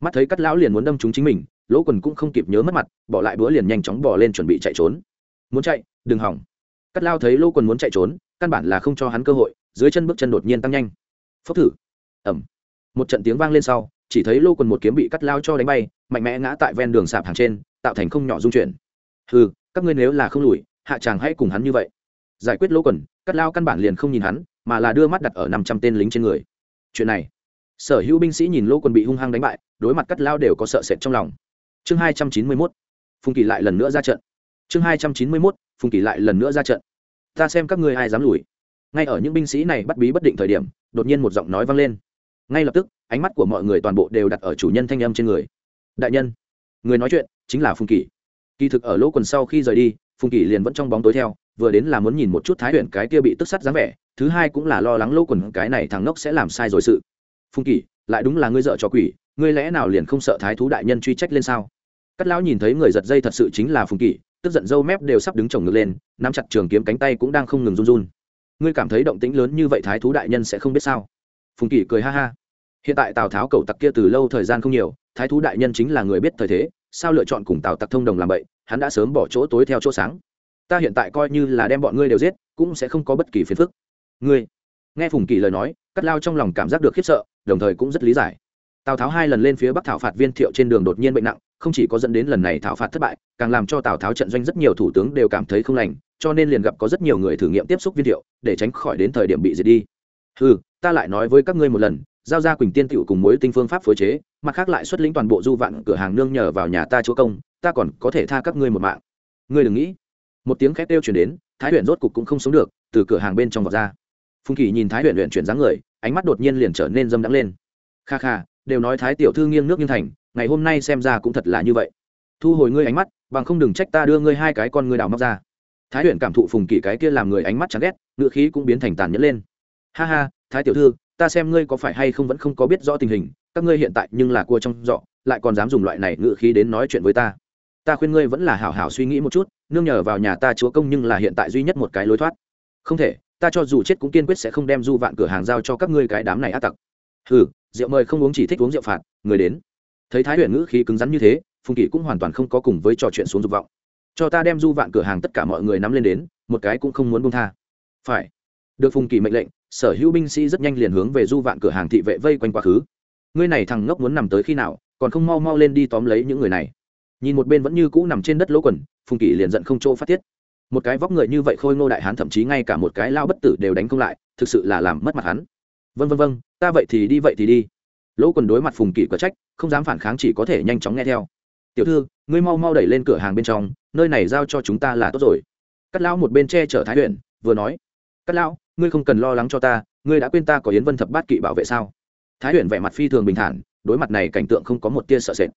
Mắt thấy cắt lão liền muốn đâm trúng chính mình, lỗ quần cũng không kịp nhớ mất mặt, bỏ lại bữa liền nhanh chóng bỏ lên chuẩn bị chạy trốn. Muốn chạy, đừng hỏng. Cắt lao thấy lỗ quần muốn chạy trốn, căn bản là không cho hắn cơ hội, dưới chân bước chân đột nhiên tăng nhanh. Phốc thử. Ẩm một trận tiếng vang lên sau, chỉ thấy lô quần một kiếm bị cắt lao cho đánh bay, mạnh mẽ ngã tại ven đường sạp hàng trên, tạo thành không nhỏ dung chuyển. Ừ các ngươi nếu là không lùi hạ chàng hãy cùng hắn như vậy. Giải quyết Lỗ quần, cắt lao căn bản liền không nhìn hắn, mà là đưa mắt đặt ở năm trăm tên lính trên người. Chuyện này, sở hữu binh sĩ nhìn Lỗ quần bị hung hăng đánh bại, đối mặt cắt lao đều có sợ sệt trong lòng. Chương hai trăm chín mươi mốt, phùng kỳ lại lần nữa ra trận. Chương hai trăm chín mươi mốt, phùng kỳ lại lần nữa ra trận. Ta xem các ngươi ai dám lùi. Ngay ở những binh sĩ này bắt bí bất định thời điểm, đột nhiên một giọng nói vang lên. Ngay lập tức, ánh mắt của mọi người toàn bộ đều đặt ở chủ nhân thanh âm trên người. Đại nhân, người nói chuyện chính là phùng kỳ. Kỳ thực ở lỗ quần sau khi rời đi phùng kỷ liền vẫn trong bóng tối theo, vừa đến là muốn nhìn một chút thái huyện cái kia bị tức sắt dáng vẻ, thứ hai cũng là lo lắng lỗ quần cái này thằng ngốc sẽ làm sai rồi sự. Phùng kỷ, lại đúng là ngươi dợ cho quỷ, ngươi lẽ nào liền không sợ thái thú đại nhân truy trách lên sao? Cắt lão nhìn thấy người giật dây thật sự chính là phùng kỷ, tức giận dâu mép đều sắp đứng chồng ngược lên, nắm chặt trường kiếm cánh tay cũng đang không ngừng run run. Ngươi cảm thấy động tĩnh lớn như vậy thái thú đại nhân sẽ không biết sao? Phùng kỷ cười ha ha. Hiện tại tào tháo cầu tặc kia từ lâu thời gian không nhiều, thái thú đại nhân chính là người biết thời thế, sao lựa chọn cùng tào tặc thông đồng làm vậy? Hắn đã sớm bỏ chỗ tối theo chỗ sáng. Ta hiện tại coi như là đem bọn ngươi đều giết, cũng sẽ không có bất kỳ phiền phức. Ngươi, nghe phùng kỳ lời nói, cắt lao trong lòng cảm giác được khiếp sợ, đồng thời cũng rất lý giải. Tào tháo hai lần lên phía bắc thảo phạt viên thiệu trên đường đột nhiên bệnh nặng, không chỉ có dẫn đến lần này thảo phạt thất bại, càng làm cho tào tháo trận doanh rất nhiều thủ tướng đều cảm thấy không lành, cho nên liền gặp có rất nhiều người thử nghiệm tiếp xúc viên thiệu, để tránh khỏi đến thời điểm bị diệt đi. Ừ ta lại nói với các ngươi một lần, giao ra quỳnh tiên tiểu cùng mối tinh phương pháp phối chế, mặt khác lại xuất lĩnh toàn bộ du vạn cửa hàng nương nhờ vào nhà ta chúa công ta còn có thể tha các ngươi một mạng. Ngươi đừng nghĩ. Một tiếng khét kêu chuyển đến, thái Huyền rốt cục cũng không sống được, từ cửa hàng bên trong vọt ra. Phùng kỳ nhìn thái Huyền luyện chuyển dáng người, ánh mắt đột nhiên liền trở nên dâm đắng lên. Kha kha, đều nói thái tiểu thư nghiêng nước nghiêng thành, ngày hôm nay xem ra cũng thật là như vậy. Thu hồi ngươi ánh mắt, bằng không đừng trách ta đưa ngươi hai cái con ngươi đào móc ra. Thái Huyền cảm thụ phùng kỳ cái kia làm người ánh mắt chán ghét ngựa khí cũng biến thành tàn nhẫn lên. Ha ha, thái tiểu thư, ta xem ngươi có phải hay không vẫn không có biết rõ tình hình, các ngươi hiện tại nhưng là cua trong dọ lại còn dám dùng loại này ngựa khí đến nói chuyện với ta ta khuyên ngươi vẫn là hảo hảo suy nghĩ một chút, nương nhờ vào nhà ta chúa công nhưng là hiện tại duy nhất một cái lối thoát. Không thể, ta cho dù chết cũng kiên quyết sẽ không đem du vạn cửa hàng giao cho các ngươi cái đám này ác tặc. Ừ rượu mời không uống chỉ thích uống rượu phạt, người đến. Thấy thái huyền ngữ khí cứng rắn như thế, phùng kỷ cũng hoàn toàn không có cùng với trò chuyện xuống dục vọng. Cho ta đem du vạn cửa hàng tất cả mọi người nắm lên đến, một cái cũng không muốn buông tha. Phải. Được phùng kỳ mệnh lệnh, sở hữu binh sĩ rất nhanh liền hướng về du vạn cửa hàng thị vệ vây quanh quá khứ. Ngươi này thằng ngốc muốn nằm tới khi nào, còn không mau mau lên đi tóm lấy những người này nhìn một bên vẫn như cũ nằm trên đất lỗ quần, phùng kỳ liền giận không chỗ phát tiết. Một cái vóc người như vậy khôi ngô đại hán thậm chí ngay cả một cái lao bất tử đều đánh không lại, thực sự là làm mất mặt hắn. Vân vân vân ta vậy thì đi, vậy thì đi. Lỗ quần đối mặt phùng kỳ có trách, không dám phản kháng chỉ có thể nhanh chóng nghe theo. Tiểu thư, ngươi mau mau đẩy lên cửa hàng bên trong, nơi này giao cho chúng ta là tốt rồi. Cắt lão một bên che chở thái huyện vừa nói, cắt lão, ngươi không cần lo lắng cho ta, ngươi đã quên ta có yến vân thập bát kỵ bảo vệ sao? Thái huyện vẻ mặt phi thường bình thản, đối mặt này cảnh tượng không có một tia sợ sệt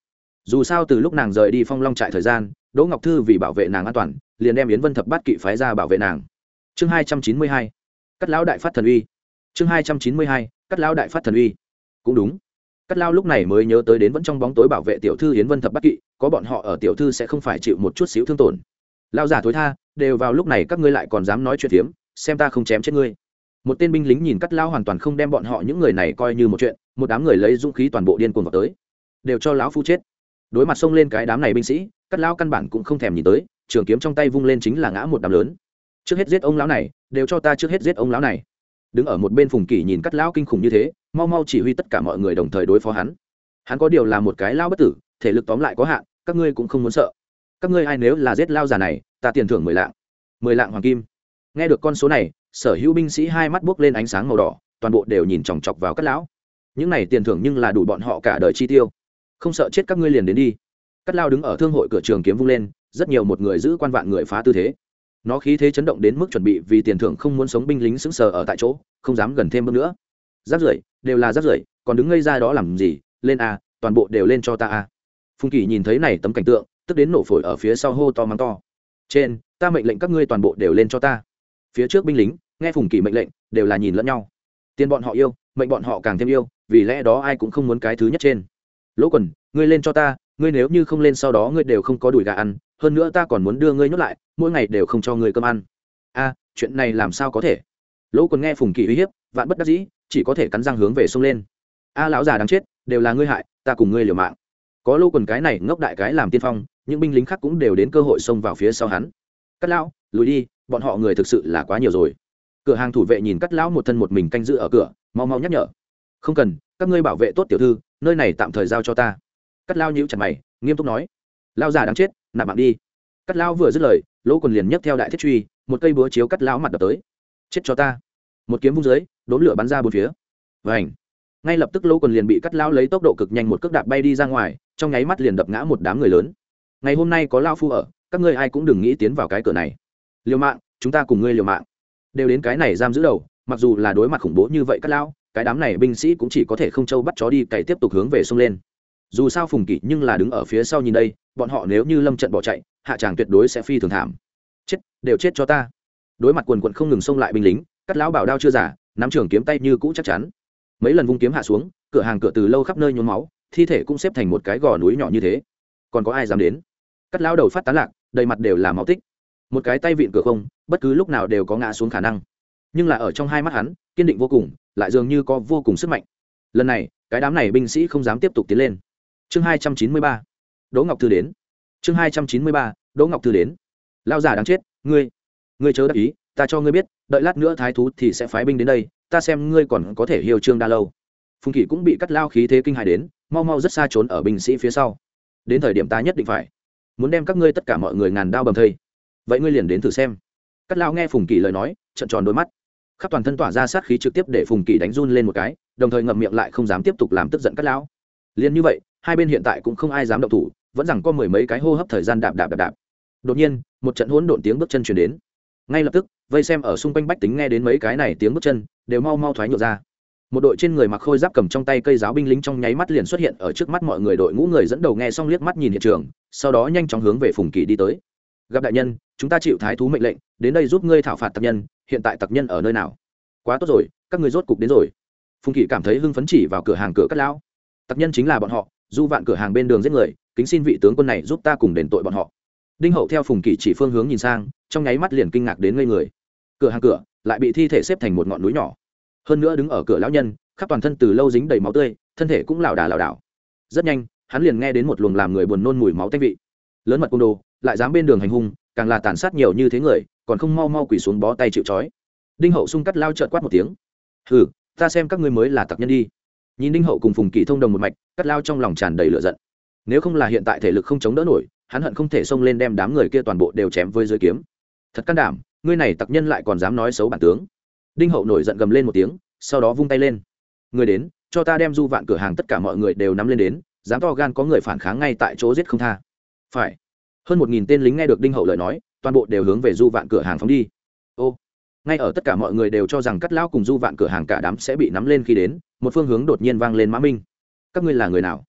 dù sao từ lúc nàng rời đi phong long trại thời gian, đỗ ngọc thư vì bảo vệ nàng an toàn, liền đem yến vân thập bát kỵ phái ra bảo vệ nàng. Chương hai trăm chín mươi hai, cắt lão đại phát thần uy. Chương hai trăm chín mươi hai, cắt lão đại phát thần uy. Cũng đúng. Cắt lao lúc này mới nhớ tới đến vẫn trong bóng tối bảo vệ tiểu thư yến vân thập bát kỵ, có bọn họ ở tiểu thư sẽ không phải chịu một chút xíu thương tổn. Lao giả thối tha, đều vào lúc này các ngươi lại còn dám nói chuyện phiếm xem ta không chém chết ngươi. Một tên binh lính nhìn cắt lao hoàn toàn không đem bọn họ những người này coi như một chuyện, một đám người lấy dũng khí toàn bộ điên cuồng vào tới. Đều cho lão phu chết đối mặt xông lên cái đám này binh sĩ cắt lao căn bản cũng không thèm nhìn tới, trường kiếm trong tay vung lên chính là ngã một đám lớn. Trước hết giết ông lão này, đều cho ta trước hết giết ông lão này. Đứng ở một bên phùng kỳ nhìn cắt lão kinh khủng như thế, mau mau chỉ huy tất cả mọi người đồng thời đối phó hắn. Hắn có điều là một cái lao bất tử, thể lực tóm lại có hạn, các ngươi cũng không muốn sợ. Các ngươi ai nếu là giết lao già này, ta tiền thưởng mười lạng. Mười lạng hoàng kim. Nghe được con số này, sở hữu binh sĩ hai mắt buốc lên ánh sáng màu đỏ, toàn bộ đều nhìn chòng chọc vào cắt lão. Những này tiền thưởng nhưng là đủ bọn họ cả đời chi tiêu không sợ chết các ngươi liền đến đi. Cắt lao đứng ở thương hội cửa trường kiếm vung lên, rất nhiều một người giữ quan vạn người phá tư thế. Nó khí thế chấn động đến mức chuẩn bị vì tiền thưởng không muốn sống binh lính sững sờ ở tại chỗ, không dám gần thêm bước nữa. Rác rưởi đều là rác rưởi còn đứng ngây ra đó làm gì? Lên a, toàn bộ đều lên cho ta a. Phùng kỳ nhìn thấy này tấm cảnh tượng, tức đến nổ phổi ở phía sau hô to mắng to. Trên, ta mệnh lệnh các ngươi toàn bộ đều lên cho ta. Phía trước binh lính, nghe phùng kỳ mệnh lệnh, đều là nhìn lẫn nhau. Tiền bọn họ yêu, mệnh bọn họ càng thêm yêu, vì lẽ đó ai cũng không muốn cái thứ nhất trên lỗ quần, ngươi lên cho ta, ngươi nếu như không lên sau đó ngươi đều không có đùi gà ăn, hơn nữa ta còn muốn đưa ngươi nhốt lại, mỗi ngày đều không cho ngươi cơm ăn. A, chuyện này làm sao có thể? Lỗ quần nghe phùng kỳ uy hiếp, vạn bất đắc dĩ, chỉ có thể cắn răng hướng về sông lên. A, lão già đáng chết, đều là ngươi hại, ta cùng ngươi liều mạng. Có lỗ quần cái này ngốc đại cái làm tiên phong, những binh lính khác cũng đều đến cơ hội xông vào phía sau hắn. Cắt lão, lùi đi, bọn họ người thực sự là quá nhiều rồi. Cửa hàng thủ vệ nhìn cắt lão một thân một mình canh giữ ở cửa, mau mau nhắc nhở. Không cần, các ngươi bảo vệ tốt tiểu thư nơi này tạm thời giao cho ta. Cắt lao nhíu chặt mày, nghiêm túc nói. Lao già đáng chết, nạp mạng đi. Cắt lao vừa dứt lời, lỗ quần liền nhấc theo đại thiết truy, một cây búa chiếu cắt lão mặt đập tới. Chết cho ta. Một kiếm vung dưới đốn lửa bắn ra bốn phía. Vảnh ngay lập tức lỗ quần liền bị cắt lao lấy tốc độ cực nhanh một cước đạp bay đi ra ngoài, trong nháy mắt liền đập ngã một đám người lớn. Ngày hôm nay có lao phu ở, các ngươi ai cũng đừng nghĩ tiến vào cái cửa này. Liều mạng, chúng ta cùng ngươi liều mạng. Đều đến cái này giam giữ đầu, mặc dù là đối mặt khủng bố như vậy cắt lao cái đám này binh sĩ cũng chỉ có thể không châu bắt chó đi, cày tiếp tục hướng về sông lên. Dù sao phùng kỵ nhưng là đứng ở phía sau nhìn đây, bọn họ nếu như lâm trận bỏ chạy, hạ tràng tuyệt đối sẽ phi thường thảm. Chết, đều chết cho ta. Đối mặt quần quận không ngừng xông lại binh lính cắt lão bảo đao chưa giả, nắm trường kiếm tay như cũ chắc chắn. Mấy lần vung kiếm hạ xuống, cửa hàng cửa từ lâu khắp nơi nhuốm máu, thi thể cũng xếp thành một cái gò núi nhỏ như thế. Còn có ai dám đến? Cắt lão đầu phát tán lạc, đầy mặt đều là máu tích. Một cái tay vịn cửa không, bất cứ lúc nào đều có ngã xuống khả năng nhưng là ở trong hai mắt hắn, kiên định vô cùng, lại dường như có vô cùng sức mạnh. Lần này, cái đám này binh sĩ không dám tiếp tục tiến lên. Chương hai trăm chín mươi ba. Đỗ ngọc thư đến. Chương hai trăm chín mươi ba, đỗ ngọc thư đến. Lao giả đáng chết, ngươi ngươi chớ đắc ý, ta cho ngươi biết, đợi lát nữa thái thú thì sẽ phái binh đến đây, ta xem ngươi còn có thể hiêu trương đa lâu. Phùng kỷ cũng bị cắt lao khí thế kinh hài đến, mau mau rất xa trốn ở binh sĩ phía sau. Đến thời điểm ta nhất định phải muốn đem các ngươi tất cả mọi người ngàn đao bầm thây. Vậy ngươi liền đến thử xem. Cắt lao nghe phùng kỷ lời nói trận tròn đôi mắt khắp toàn thân tỏa ra sát khí trực tiếp để phùng kỳ đánh run lên một cái, đồng thời ngậm miệng lại không dám tiếp tục làm tức giận cắt lão. Liền như vậy, hai bên hiện tại cũng không ai dám động thủ, vẫn rằng có mười mấy cái hô hấp thời gian đạp đạp đạp đạp. Đột nhiên, một trận hỗn độn tiếng bước chân chuyển đến. Ngay lập tức, vây xem ở xung quanh bách tính nghe đến mấy cái này tiếng bước chân, đều mau mau thoái nhựa ra. Một đội trên người mặc khôi giáp cầm trong tay cây giáo binh lính trong nháy mắt liền xuất hiện ở trước mắt mọi người đội ngũ người dẫn đầu nghe xong liếc mắt nhìn hiện trường, sau đó nhanh chóng hướng về phùng kỳ đi tới. Gặp đại nhân, chúng ta chịu thái thú mệnh lệnh đến đây giúp ngươi thảo phạt tặc nhân, hiện tại tặc nhân ở nơi nào? Quá tốt rồi, các ngươi rốt cục đến rồi. Phùng kỷ cảm thấy hưng phấn chỉ vào cửa hàng cửa cắt lão. Tặc nhân chính là bọn họ, du vạn cửa hàng bên đường giết người, kính xin vị tướng quân này giúp ta cùng đền tội bọn họ. Đinh hậu theo phùng kỷ chỉ phương hướng nhìn sang, trong nháy mắt liền kinh ngạc đến ngây người. Cửa hàng cửa lại bị thi thể xếp thành một ngọn núi nhỏ. Hơn nữa đứng ở cửa lão nhân, khắp toàn thân từ lâu dính đầy máu tươi, thân thể cũng lảo đà lảo đảo. Rất nhanh, hắn liền nghe đến một luồng làm người buồn nôn mùi máu tanh vị. Lớn mật côn đồ, lại dám bên đường hành hung càng là tàn sát nhiều như thế người, còn không mau mau quỳ xuống bó tay chịu trói. Đinh hậu sung cắt lao trợt quát một tiếng. Hừ, ta xem các ngươi mới là tặc nhân đi. Nhìn đinh hậu cùng phùng kỳ thông đồng một mạch, cắt lao trong lòng tràn đầy lửa giận. Nếu không là hiện tại thể lực không chống đỡ nổi, hắn hận không thể xông lên đem đám người kia toàn bộ đều chém với dưới kiếm. Thật can đảm, ngươi này tặc nhân lại còn dám nói xấu bản tướng. Đinh hậu nổi giận gầm lên một tiếng, sau đó vung tay lên. Người đến, cho ta đem du vạn cửa hàng tất cả mọi người đều nắm lên đến, dám to gan có người phản kháng ngay tại chỗ giết không tha. Phải hơn một nghìn tên lính nghe được đinh hậu lời nói, toàn bộ đều hướng về du vạn cửa hàng phóng đi. Ô, ngay ở tất cả mọi người đều cho rằng cắt lão cùng du vạn cửa hàng cả đám sẽ bị nắm lên khi đến, một phương hướng đột nhiên vang lên mã minh. Các ngươi là người nào?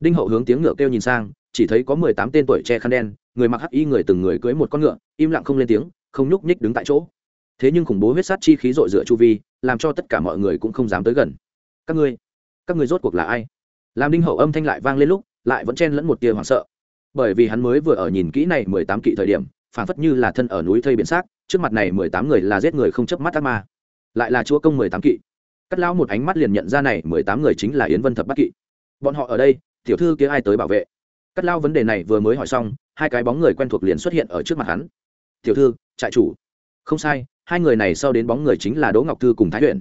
Đinh hậu hướng tiếng ngựa kêu nhìn sang, chỉ thấy có mười tám tên tuổi che khăn đen, người mặc hắc y người từng người cưới một con ngựa, im lặng không lên tiếng, không nhúc nhích đứng tại chỗ. Thế nhưng khủng bố huyết sát chi khí dội dựa chu vi, làm cho tất cả mọi người cũng không dám tới gần. Các ngươi các ngươi rốt cuộc là ai? Làm đinh hậu âm thanh lại vang lên lúc, lại vẫn chen lẫn một tia hoảng sợ bởi vì hắn mới vừa ở nhìn kỹ này mười tám kỵ thời điểm phản phất như là thân ở núi thây biển xác, trước mặt này mười tám người là giết người không chớp mắt ác ma. Lại là chúa công mười tám kỵ. Cắt lão một ánh mắt liền nhận ra này mười tám người chính là yến vân thập bát kỵ. Bọn họ ở đây, tiểu thư kia ai tới bảo vệ? Cắt lao vấn đề này vừa mới hỏi xong, hai cái bóng người quen thuộc liền xuất hiện ở trước mặt hắn. Tiểu thư, trại chủ. Không sai, hai người này sau đến bóng người chính là đỗ ngọc thư cùng thái huyền.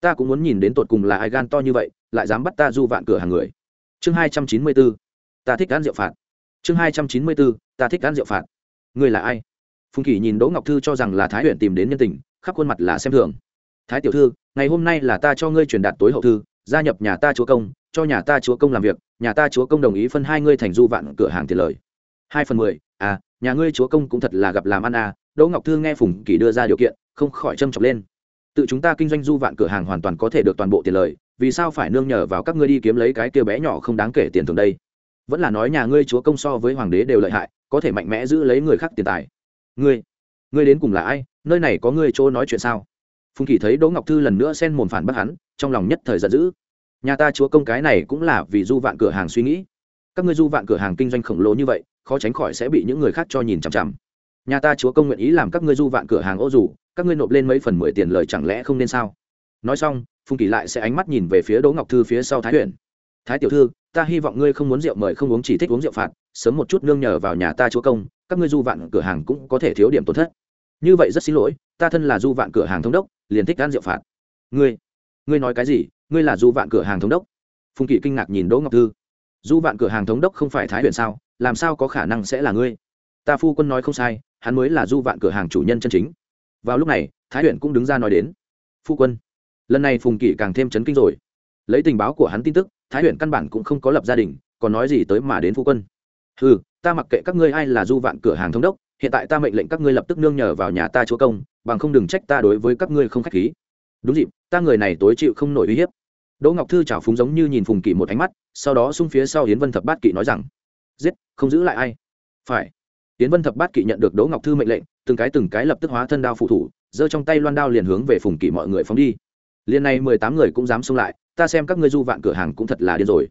Ta cũng muốn nhìn đến tột cùng là ai gan to như vậy, lại dám bắt ta du vạn cửa hàng người. Chương hai trăm chín mươi bốn. Ta thích ăn rượu phạt chương hai trăm chín mươi bốn, ta thích ăn rượu phạt. Người là ai? Phùng kỳ nhìn đỗ ngọc thư cho rằng là thái huyện tìm đến nhân tình, khắp khuôn mặt là xem thường. Thái tiểu thư, ngày hôm nay là ta cho ngươi truyền đạt tối hậu thư, gia nhập nhà ta chúa công, cho nhà ta chúa công làm việc, nhà ta chúa công đồng ý phân hai ngươi thành du vạn cửa hàng tiền lời. Hai phần mười à nhà ngươi chúa công cũng thật là gặp làm ăn à đỗ ngọc thư nghe phùng kỳ đưa ra điều kiện, không khỏi châm chọc lên. Tự chúng ta kinh doanh du vạn cửa hàng hoàn toàn có thể được toàn bộ tiền lời, vì sao phải nương nhờ vào các ngươi đi kiếm lấy cái kia bé nhỏ không đáng kể tiền thường đây? Vẫn là nói nhà ngươi chúa công so với hoàng đế đều lợi hại có thể mạnh mẽ giữ lấy người khác tiền tài. Ngươi ngươi đến cùng là ai? Nơi này có ngươi chỗ nói chuyện sao? Phùng kỳ thấy đỗ ngọc thư lần nữa xen mồn phản bác hắn trong lòng nhất thời giận dữ. Nhà ta chúa công cái này cũng là vì du vạn cửa hàng suy nghĩ. Các ngươi du vạn cửa hàng kinh doanh khổng lồ như vậy khó tránh khỏi sẽ bị những người khác cho nhìn chằm chằm. Nhà ta chúa công nguyện ý làm các ngươi du vạn cửa hàng ô dù các ngươi nộp lên mấy phần mười tiền lời chẳng lẽ không nên sao? Nói xong phùng kỳ lại sẽ ánh mắt nhìn về phía đỗ ngọc thư phía sau thái huyền, thái tiểu thư ta hy vọng ngươi không muốn rượu mời không uống, chỉ thích uống rượu phạt, sớm một chút nương nhờ vào nhà ta chúa công, các ngươi du vạn cửa hàng cũng có thể thiếu điểm tổn thất. Như vậy rất xin lỗi, ta thân là du vạn cửa hàng thống đốc, liền thích ăn rượu phạt. Ngươi ngươi nói cái gì? Ngươi là du vạn cửa hàng thống đốc? Phùng kỵ kinh ngạc nhìn đỗ ngọc thư. Du vạn cửa hàng thống đốc không phải thái huyện sao? Làm sao có khả năng sẽ là ngươi? Ta phu quân nói không sai, hắn mới là du vạn cửa hàng chủ nhân chân chính. Vào lúc này, thái huyện cũng đứng ra nói đến. Phu quân, lần này phùng kỵ càng thêm chấn kinh rồi. Lấy tình báo của hắn tin tức thái Huyền căn bản cũng không có lập gia đình, còn nói gì tới mà đến phu quân. Ừ ta mặc kệ các ngươi ai là du vạn cửa hàng thống đốc, hiện tại ta mệnh lệnh các ngươi lập tức nương nhờ vào nhà ta chúa công, bằng không đừng trách ta đối với các ngươi không khách khí. Đúng dịp, ta người này tối chịu không nổi uy hiếp. Đỗ ngọc thư trào phúng giống như nhìn phùng kỵ một ánh mắt, sau đó xung phía sau hiến vân thập bát kỵ nói rằng, giết, không giữ lại ai. Phải. Hiến vân thập bát kỵ nhận được đỗ ngọc thư mệnh lệnh, từng cái từng cái lập tức hóa thân đao phụ thủ, giơ trong tay loan đao liền hướng về phùng kỵ mọi người phóng đi. Liền này mười tám người cũng dám xông lại ta xem các ngươi du vạn cửa hàng cũng thật là điên rồi.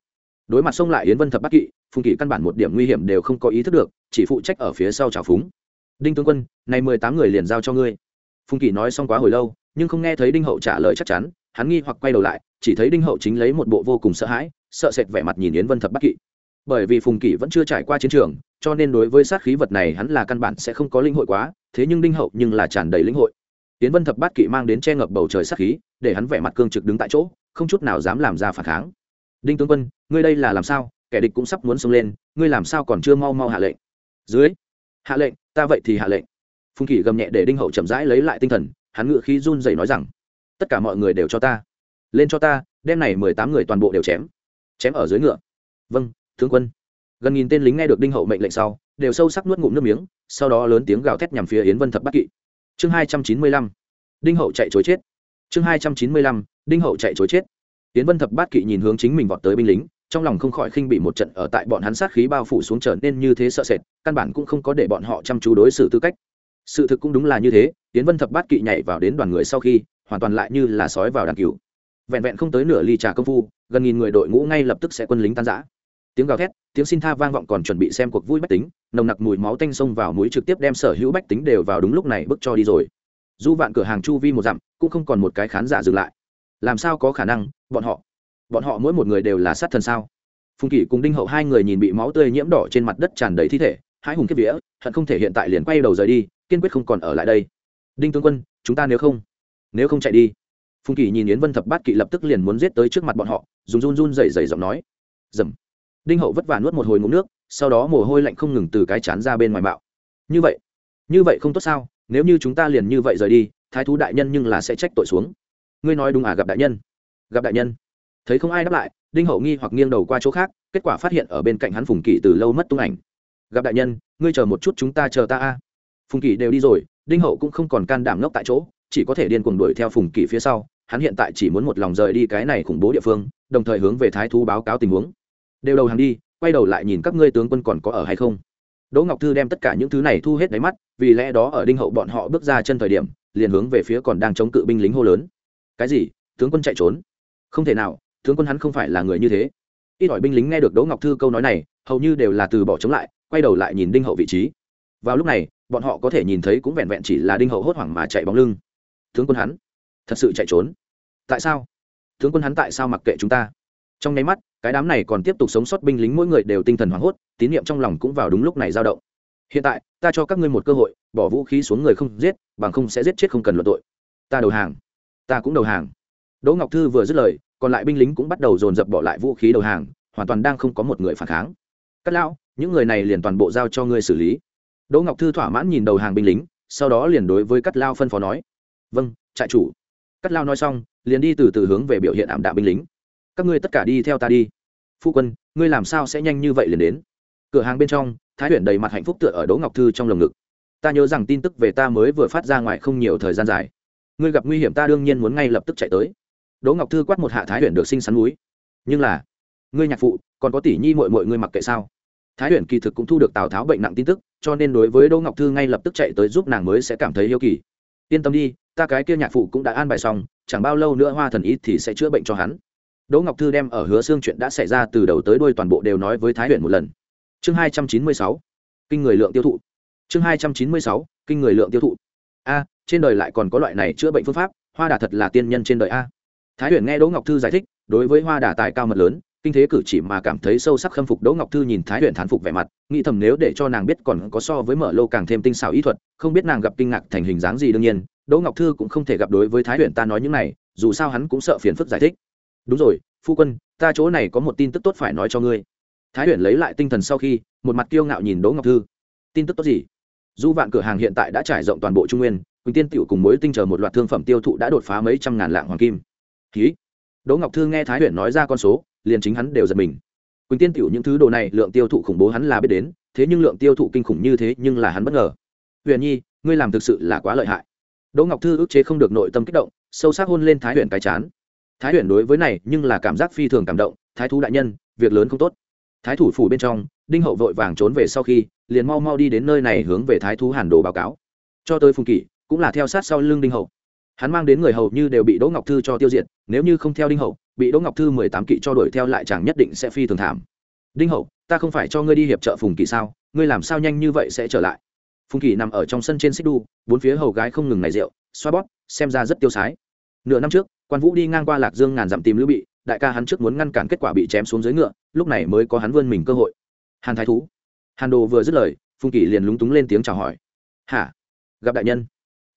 Đối mặt xông lại yến vân thập bát kỵ, phùng kỵ căn bản một điểm nguy hiểm đều không có ý thức được, chỉ phụ trách ở phía sau trào phúng. Đinh tướng quân, này mười tám người liền giao cho ngươi. Phùng kỵ nói xong quá hồi lâu, nhưng không nghe thấy đinh hậu trả lời chắc chắn, hắn nghi hoặc quay đầu lại, chỉ thấy đinh hậu chính lấy một bộ vô cùng sợ hãi, sợ sệt vẻ mặt nhìn yến vân thập bắc kỵ. Bởi vì phùng kỵ vẫn chưa trải qua chiến trường, cho nên đối với sát khí vật này hắn là căn bản sẽ không có linh hội quá, thế nhưng đinh hậu nhưng là tràn đầy linh hội. Yến vân thập bát kỵ mang đến che ngập bầu trời sát khí, để hắn vẻ mặt cương trực đứng tại chỗ không chút nào dám làm ra phản kháng. Đinh tướng quân, ngươi đây là làm sao? Kẻ địch cũng sắp muốn xông lên, ngươi làm sao còn chưa mau mau hạ lệnh? Dưới, hạ lệnh, ta vậy thì hạ lệnh. Phùng kỷ gầm nhẹ để đinh hậu chậm rãi lấy lại tinh thần, hắn ngự khí run dậy nói rằng, tất cả mọi người đều cho ta. Lên cho ta, đêm này mười tám người toàn bộ đều chém. Chém ở dưới ngựa. Vâng tướng quân. Gần nghìn tên lính nghe được đinh hậu mệnh lệnh sau, đều sâu sắc nuốt ngụm nước miếng, sau đó lớn tiếng gào thét nhằm phía yến vân thập bắc kỵ. Chương hai trăm chín mươi lăm. Đinh hậu chạy chối chết. Chương hai trăm chín mươi lăm đinh hậu chạy chối chết. Tiến vân thập bát kỵ nhìn hướng chính mình vọt tới binh lính, trong lòng không khỏi khinh bị một trận ở tại bọn hắn sát khí bao phủ xuống trở nên như thế sợ sệt, căn bản cũng không có để bọn họ chăm chú đối xử tư cách. Sự thực cũng đúng là như thế, tiến vân thập bát kỵ nhảy vào đến đoàn người sau khi, hoàn toàn lại như là sói vào đàn cừu. Vẹn vẹn không tới nửa ly trà công phu, gần nghìn người đội ngũ ngay lập tức sẽ quân lính tan giã tiếng gào thét, tiếng xin tha vang vọng còn chuẩn bị xem cuộc vui bách tính, nồng nặc mùi máu tanh xông vào mũi trực tiếp đem sở hữu bách tính đều vào đúng lúc này bước cho đi rồi. Du vạn cửa hàng chu vi một dặm, cũng không còn một cái khán giả dừng lại làm sao có khả năng, bọn họ bọn họ mỗi một người đều là sát thần sao? Phùng kỷ cùng đinh hậu hai người nhìn bị máu tươi nhiễm đỏ trên mặt đất tràn đầy thi thể hai hùng kiếp vía, hận không thể hiện tại liền quay đầu rời đi, kiên quyết không còn ở lại đây. Đinh tướng quân, chúng ta nếu không nếu không chạy đi. Phùng kỷ nhìn yến vân thập bát kỵ lập tức liền muốn giết tới trước mặt bọn họ dùng run run dày dày giọng nói. Dầm. Đinh hậu vất vả nuốt một hồi ngụm nước, sau đó mồ hôi lạnh không ngừng từ cái chán ra bên ngoài bạo. Như vậy như vậy không tốt sao? Nếu như chúng ta liền như vậy rời đi, thái thú đại nhân nhưng là sẽ trách tội xuống ngươi nói đúng à gặp đại nhân. Gặp đại nhân. Thấy không ai đáp lại, đinh hậu nghi hoặc nghiêng đầu qua chỗ khác, kết quả phát hiện ở bên cạnh hắn phùng kỵ từ lâu mất tung ảnh. Gặp đại nhân, ngươi chờ một chút chúng ta chờ ta a. Phùng Kỵ đều đi rồi, đinh hậu cũng không còn can đảm ngốc tại chỗ, chỉ có thể điên cuồng đuổi theo phùng Kỵ phía sau, hắn hiện tại chỉ muốn một lòng rời đi cái này khủng bố địa phương, đồng thời hướng về thái thú báo cáo tình huống. Đều đầu hàng đi, quay đầu lại nhìn các ngươi tướng quân còn có ở hay không. Đỗ ngọc thư đem tất cả những thứ này thu hết đáy mắt, vì lẽ đó ở đinh hậu bọn họ bước ra chân thời điểm, liền hướng về phía còn đang chống cự binh lính hô lớn cái gì? Tướng quân chạy trốn. Không thể nào, tướng quân hắn không phải là người như thế. Ít ỏi binh lính nghe được đỗ ngọc thư câu nói này, hầu như đều là từ bỏ chống lại, quay đầu lại nhìn đinh hậu vị trí. Vào lúc này, bọn họ có thể nhìn thấy cũng vẹn vẹn chỉ là đinh hậu hốt hoảng mà chạy bóng lưng. Tướng quân hắn, thật sự chạy trốn. Tại sao? Tướng quân hắn tại sao mặc kệ chúng ta? Trong nháy mắt, cái đám này còn tiếp tục sống sót binh lính mỗi người đều tinh thần hoảng hốt, tín nhiệm trong lòng cũng vào đúng lúc này dao động. Hiện tại, ta cho các ngươi một cơ hội, bỏ vũ khí xuống người không giết, bằng không sẽ giết chết không cần luận tội. Ta đầu hàng ta cũng đầu hàng. Đỗ ngọc thư vừa dứt lời, còn lại binh lính cũng bắt đầu dồn dập bỏ lại vũ khí đầu hàng, hoàn toàn đang không có một người phản kháng. Cắt lão, những người này liền toàn bộ giao cho ngươi xử lý. Đỗ ngọc thư thỏa mãn nhìn đầu hàng binh lính, sau đó liền đối với cắt lao phân phó nói vâng trại chủ. Cắt lao nói xong, liền đi từ từ hướng về biểu hiện ảm đạm binh lính. Các ngươi tất cả đi theo ta đi. Phu quân, ngươi làm sao sẽ nhanh như vậy liền đến? Cửa hàng bên trong, thái huyền đầy mặt hạnh phúc tựa ở đỗ ngọc thư trong lồng ngực. Ta nhớ rằng tin tức về ta mới vừa phát ra ngoài không nhiều thời gian dài ngươi gặp nguy hiểm ta đương nhiên muốn ngay lập tức chạy tới. Đỗ ngọc thư quát một hạ thái huyền được sinh sắn núi. Nhưng là, ngươi nhạc phụ, còn có tỷ nhi mội mội ngươi mặc kệ sao? Thái huyền kỳ thực cũng thu được tào tháo bệnh nặng tin tức, cho nên đối với đỗ ngọc thư ngay lập tức chạy tới giúp nàng mới sẽ cảm thấy yêu kỳ. Yên tâm đi, ta cái kia nhạc phụ cũng đã an bài xong, chẳng bao lâu nữa hoa thần ít thì sẽ chữa bệnh cho hắn. Đỗ ngọc thư đem ở hứa xương chuyện đã xảy ra từ đầu tới đuôi toàn bộ đều nói với thái huyền một lần. Chương hai trăm chín mươi sáu, kinh người lượng tiêu thụ. Chương hai trăm chín mươi sáu, kinh người lượng tiêu thụ. A trên đời lại còn có loại này chữa bệnh phương pháp, hoa đà thật là tiên nhân trên đời a. Thái huyền nghe đỗ ngọc thư giải thích, đối với hoa đà tài cao mật lớn, kinh thế cử chỉ mà cảm thấy sâu sắc khâm phục đỗ ngọc thư nhìn thái huyền thán phục vẻ mặt, nghĩ thầm nếu để cho nàng biết còn có so với mở lô càng thêm tinh xảo ý thuật, không biết nàng gặp kinh ngạc thành hình dáng gì đương nhiên, đỗ ngọc thư cũng không thể gặp đối với thái huyền ta nói những này, dù sao hắn cũng sợ phiền phức giải thích. Đúng rồi, phu quân, ta chỗ này có một tin tức tốt phải nói cho ngươi. Thái huyền lấy lại tinh thần sau khi, một mặt kiêu ngạo nhìn đỗ ngọc thư. Tin tức tốt gì? Du vạn cửa hàng hiện tại đã trải rộng toàn bộ trung nguyên quỳnh tiên tiểu cùng mối tinh chờ một loạt thương phẩm tiêu thụ đã đột phá mấy trăm ngàn lạng hoàng kim. Ký đỗ ngọc thư nghe thái huyền nói ra con số, liền chính hắn đều giật mình. Quỳnh tiên tiểu những thứ đồ này, lượng tiêu thụ khủng bố hắn là biết đến, thế nhưng lượng tiêu thụ kinh khủng như thế nhưng là hắn bất ngờ. Huyền nhi, ngươi làm thực sự là quá lợi hại. Đỗ ngọc thư ức chế không được nội tâm kích động, sâu sắc hôn lên thái huyền cái chán. Thái huyền đối với này nhưng là cảm giác phi thường cảm động, thái thú đại nhân, việc lớn không tốt. Thái thủ phủ bên trong, đinh hậu vội vàng trốn về sau khi, liền mau mau đi đến nơi này hướng về thái thú hàn đồ báo cáo. Cho tới phùng kỷ cũng là theo sát sau lưng đinh hậu hắn mang đến người hầu như đều bị đỗ ngọc thư cho tiêu diệt, nếu như không theo đinh hậu bị đỗ ngọc thư mười tám kỵ cho đuổi theo lại chẳng nhất định sẽ phi thường thảm. Đinh hậu ta không phải cho ngươi đi hiệp trợ phùng kỵ sao? Ngươi làm sao nhanh như vậy sẽ trở lại? Phùng kỵ nằm ở trong sân trên xích đu, bốn phía hầu gái không ngừng này rượu, xoa bóp, xem ra rất tiêu sái. Nửa năm trước, quan vũ đi ngang qua lạc dương ngàn dặm tìm lưu bị, đại ca hắn trước muốn ngăn cản kết quả bị chém xuống dưới ngựa, lúc này mới có hắn vươn mình cơ hội. Hàn thái thú. Hàn đồ vừa dứt lời, phùng kỳ liền lúng túng lên tiếng chào hỏi. Hả? Gặp đại nhân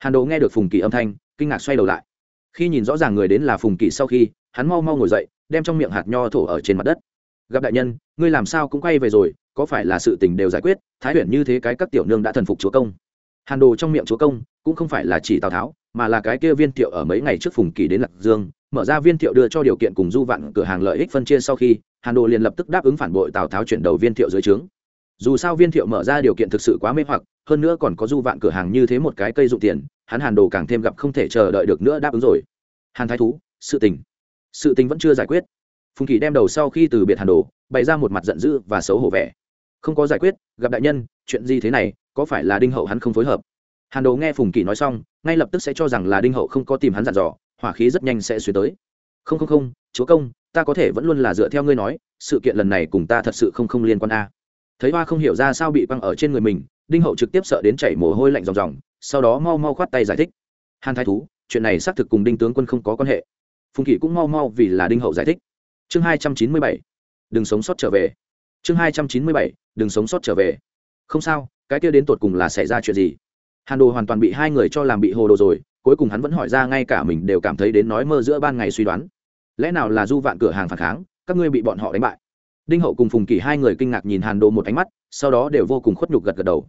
hàn đồ nghe được phùng kỳ âm thanh, kinh ngạc xoay đầu lại. Khi nhìn rõ ràng người đến là phùng kỳ sau khi, hắn mau mau ngồi dậy, đem trong miệng hạt nho thổ ở trên mặt đất. Gặp đại nhân, ngươi làm sao cũng quay về rồi, có phải là sự tình đều giải quyết, thái huyền như thế cái các tiểu nương đã thần phục chúa công? Hàn đồ trong miệng chúa công cũng không phải là chỉ tào tháo, mà là cái kia viên thiệu ở mấy ngày trước phùng kỳ đến lạc dương, mở ra viên thiệu đưa cho điều kiện cùng du vạn cửa hàng lợi ích phân chia sau khi, hàn đồ liền lập tức đáp ứng phản bội tào tháo chuyển đầu viên thiệu dưới trướng dù sao viên thiệu mở ra điều kiện thực sự quá mê hoặc, hơn nữa còn có du vạn cửa hàng như thế một cái cây dụng tiền, hắn hàn đồ càng thêm gặp không thể chờ đợi được nữa đáp ứng rồi. Hàn thái thú, sự tình. Sự tình vẫn chưa giải quyết. Phùng kỳ đem đầu sau khi từ biệt hàn đồ, bày ra một mặt giận dữ và xấu hổ vẻ. Không có giải quyết, gặp đại nhân, chuyện gì thế này, có phải là đinh hậu hắn không phối hợp? Hàn đồ nghe phùng kỳ nói xong, ngay lập tức sẽ cho rằng là đinh hậu không có tìm hắn dặn dò, hỏa khí rất nhanh sẽ xuyên tới. Không không không, chúa công, ta có thể vẫn luôn là dựa theo ngươi nói, sự kiện lần này cùng ta thật sự không không liên quan a thấy hoa không hiểu ra sao bị băng ở trên người mình, đinh hậu trực tiếp sợ đến chảy mồ hôi lạnh ròng ròng, sau đó mau mau khoát tay giải thích. Hàn thái thú, chuyện này xác thực cùng đinh tướng quân không có quan hệ. Phùng kỷ cũng mau mau vì là đinh hậu giải thích. Chương hai trăm chín mươi bảy, đừng sống sót trở về. Chương hai trăm chín mươi bảy, đừng sống sót trở về. Không sao, cái kia đến tột cùng là xảy ra chuyện gì? Hàn đồ hoàn toàn bị hai người cho làm bị hồ đồ rồi, cuối cùng hắn vẫn hỏi ra ngay cả mình đều cảm thấy đến nói mơ giữa ban ngày suy đoán. Lẽ nào là du vạn cửa hàng phản kháng, các ngươi bị bọn họ đánh bại? Đinh hậu cùng phùng kỳ hai người kinh ngạc nhìn hàn đồ một ánh mắt, sau đó đều vô cùng khuất nhục gật gật đầu.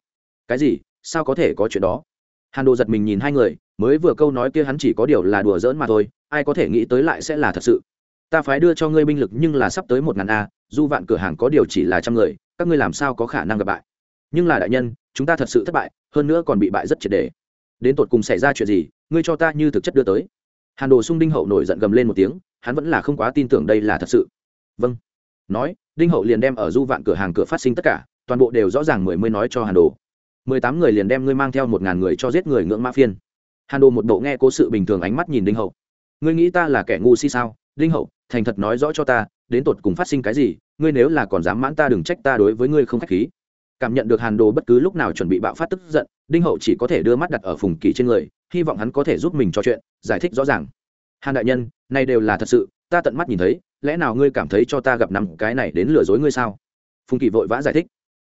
Cái gì? Sao có thể có chuyện đó? Hàn đồ giật mình nhìn hai người, mới vừa câu nói kia hắn chỉ có điều là đùa giỡn mà thôi, ai có thể nghĩ tới lại sẽ là thật sự. Ta phải đưa cho ngươi binh lực nhưng là sắp tới một ngàn a, du vạn cửa hàng có điều chỉ là trăm người, các ngươi làm sao có khả năng gặp bại? Nhưng là đại nhân, chúng ta thật sự thất bại, hơn nữa còn bị bại rất triệt đề. Đến tột cùng xảy ra chuyện gì, ngươi cho ta như thực chất đưa tới. Hàn đồ sung đinh hậu nổi giận gầm lên một tiếng, hắn vẫn là không quá tin tưởng đây là thật sự. Vâng. Nói đinh hậu liền đem ở du vạn cửa hàng cửa phát sinh tất cả, toàn bộ đều rõ ràng mười mươi nói cho hàn đồ. Mười tám người liền đem ngươi mang theo một ngàn người cho giết người ngưỡng mã phiên. Hàn đồ một bộ nghe cố sự bình thường ánh mắt nhìn đinh hậu. Ngươi nghĩ ta là kẻ ngu si sao? Đinh hậu, thành thật nói rõ cho ta, đến tột cùng phát sinh cái gì, ngươi nếu là còn dám mãn ta đừng trách ta đối với ngươi không k h á c h khí. Cảm nhận được hàn đồ bất cứ lúc nào chuẩn bị bạo phát tức giận, đinh hậu chỉ có thể đưa mắt đặt ở phùng kỳ trên người, hy vọng hắn có thể giúp mình trò chuyện, giải thích rõ ràng. Hàn đại nhân nay đều là thật sự, ta tận mắt nhìn thấy lẽ nào ngươi cảm thấy cho ta gặp năm cái này đến lừa dối ngươi sao? Phùng kỳ vội vã giải thích.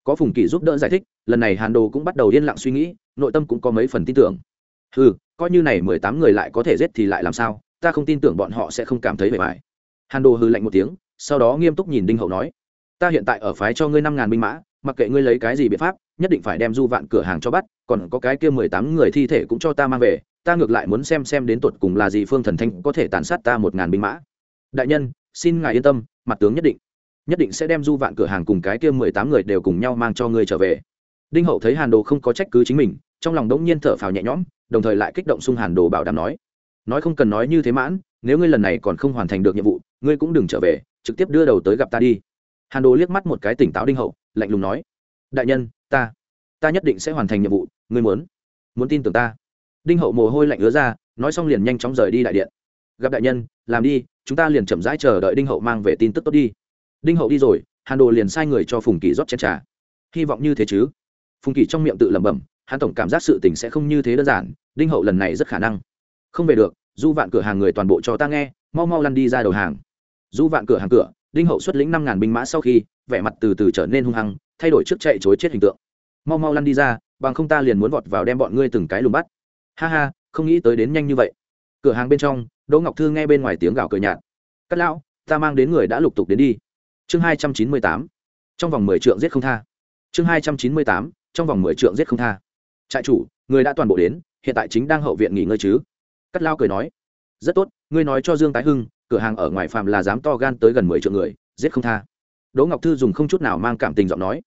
Có phùng kỳ giúp đỡ giải thích, lần này hàn đồ cũng bắt đầu yên lặng suy nghĩ, nội tâm cũng có mấy phần tin tưởng. Ừ coi như này mười tám người lại có thể giết thì lại làm sao? Ta không tin tưởng bọn họ sẽ không cảm thấy bề bài hàn đồ hư lạnh một tiếng, sau đó nghiêm túc nhìn đinh hậu nói, ta hiện tại ở phái cho ngươi năm ngàn binh mã, mặc kệ ngươi lấy cái gì biện pháp, nhất định phải đem du vạn cửa hàng cho bắt, còn có cái kia mười tám người thi thể cũng cho ta mang về, ta ngược lại muốn xem xem đến tột cùng là gì phương thần thanh có thể tàn sát ta một ngàn binh mã. Đại nhân xin ngài yên tâm, mặt tướng nhất định. Nhất định sẽ đem du vạn cửa hàng cùng cái kia mười tám người đều cùng nhau mang cho ngươi trở về. Đinh hậu thấy hàn đồ không có trách cứ chính mình, trong lòng đống nhiên thở phào nhẹ nhõm, đồng thời lại kích động xung hàn đồ bảo đảm nói. Nói không cần nói như thế mãn, nếu ngươi lần này còn không hoàn thành được nhiệm vụ, ngươi cũng đừng trở về, trực tiếp đưa đầu tới gặp ta đi. Hàn đồ liếc mắt một cái tỉnh táo đinh hậu, lạnh lùng nói. Đại nhân, ta ta nhất định sẽ hoàn thành nhiệm vụ, ngươi muốn muốn tin tưởng ta. Đinh hậu mồ hôi lạnh ứa ra, nói xong liền nhanh chóng rời đi đại điện. Gặp đại nhân, làm đi chúng ta liền chậm rãi chờ đợi đinh hậu mang về tin tức tốt đi. Đinh hậu đi rồi, hàn đồ liền sai người cho phùng kỳ rót chén trà. Hy vọng như thế chứ? Phùng kỳ trong miệng tự lẩm bẩm, hắn tổng cảm giác sự tình sẽ không như thế đơn giản, đinh hậu lần này rất khả năng. Không về được du vạn cửa hàng người toàn bộ cho ta nghe, mau mau lăn đi ra đầu hàng. Du vạn cửa hàng cửa, đinh hậu xuất lĩnh năm ngàn binh mã sau khi, vẻ mặt từ từ trở nên hung hăng, thay đổi trước chạy chối chết hình tượng. Mau mau lăn đi ra, bằng không ta liền muốn vọt vào đem bọn ngươi từng cái lùm bắt. Ha ha, không nghĩ tới đến nhanh như vậy. Cửa hàng bên trong đỗ ngọc thư nghe bên ngoài tiếng gào cười nhạt. Cắt lão, ta mang đến người đã lục tục đến đi. Chương hai trăm chín mươi tám. Trong vòng mười trượng giết không tha. Chương hai trăm chín mươi tám. Trong vòng mười trượng giết không tha. Trại chủ, người đã toàn bộ đến, hiện tại chính đang hậu viện nghỉ ngơi chứ? Cắt lao cười nói. Rất tốt, ngươi nói cho dương tái hưng, cửa hàng ở ngoài phạm là dám to gan tới gần mười triệu người, giết không tha. Đỗ ngọc thư dùng không chút nào mang cảm tình giọng nói.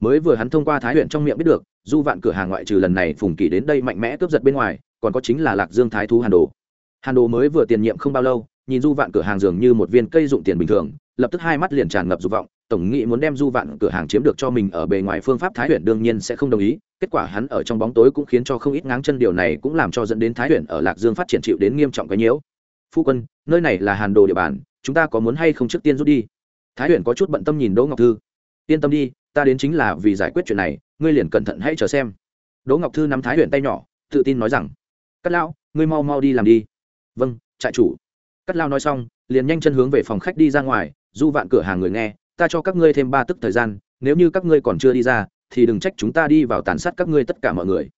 Mới vừa hắn thông qua thái huyện trong miệng biết được, du vạn cửa hàng ngoại trừ lần này phùng kỳ đến đây mạnh mẽ cướp giật bên ngoài, còn có chính là lạc dương thái thú hàn đồ hàn đồ mới vừa tiền nhiệm không bao lâu, nhìn du vạn cửa hàng dường như một viên cây dụng tiền bình thường, lập tức hai mắt liền tràn ngập dục vọng, tổng nghị muốn đem du vạn cửa hàng chiếm được cho mình ở bề ngoài phương pháp thái huyền đương nhiên sẽ không đồng ý, kết quả hắn ở trong bóng tối cũng khiến cho không ít ngáng chân điều này cũng làm cho dẫn đến thái huyền ở lạc dương phát triển chịu đến nghiêm trọng cái nhiễu. Phu quân, nơi này là hàn đồ địa bàn, chúng ta có muốn hay không trước tiên rút đi? Thái huyền có chút bận tâm nhìn đỗ ngọc thư. Yên tâm đi, ta đến chính là vì giải quyết chuyện này, ngươi liền cẩn thận hãy chờ xem. Đỗ ngọc thư nắm thái huyền tay nhỏ, tự tin nói rằng cắt lão, ngươi mau mau đi làm đi vâng trại chủ. Cắt lao nói xong, liền nhanh chân hướng về phòng khách đi ra ngoài, du vạn cửa hàng người nghe, ta cho các ngươi thêm ba tức thời gian, nếu như các ngươi còn chưa đi ra, thì đừng trách chúng ta đi vào tàn sát các ngươi tất cả mọi người.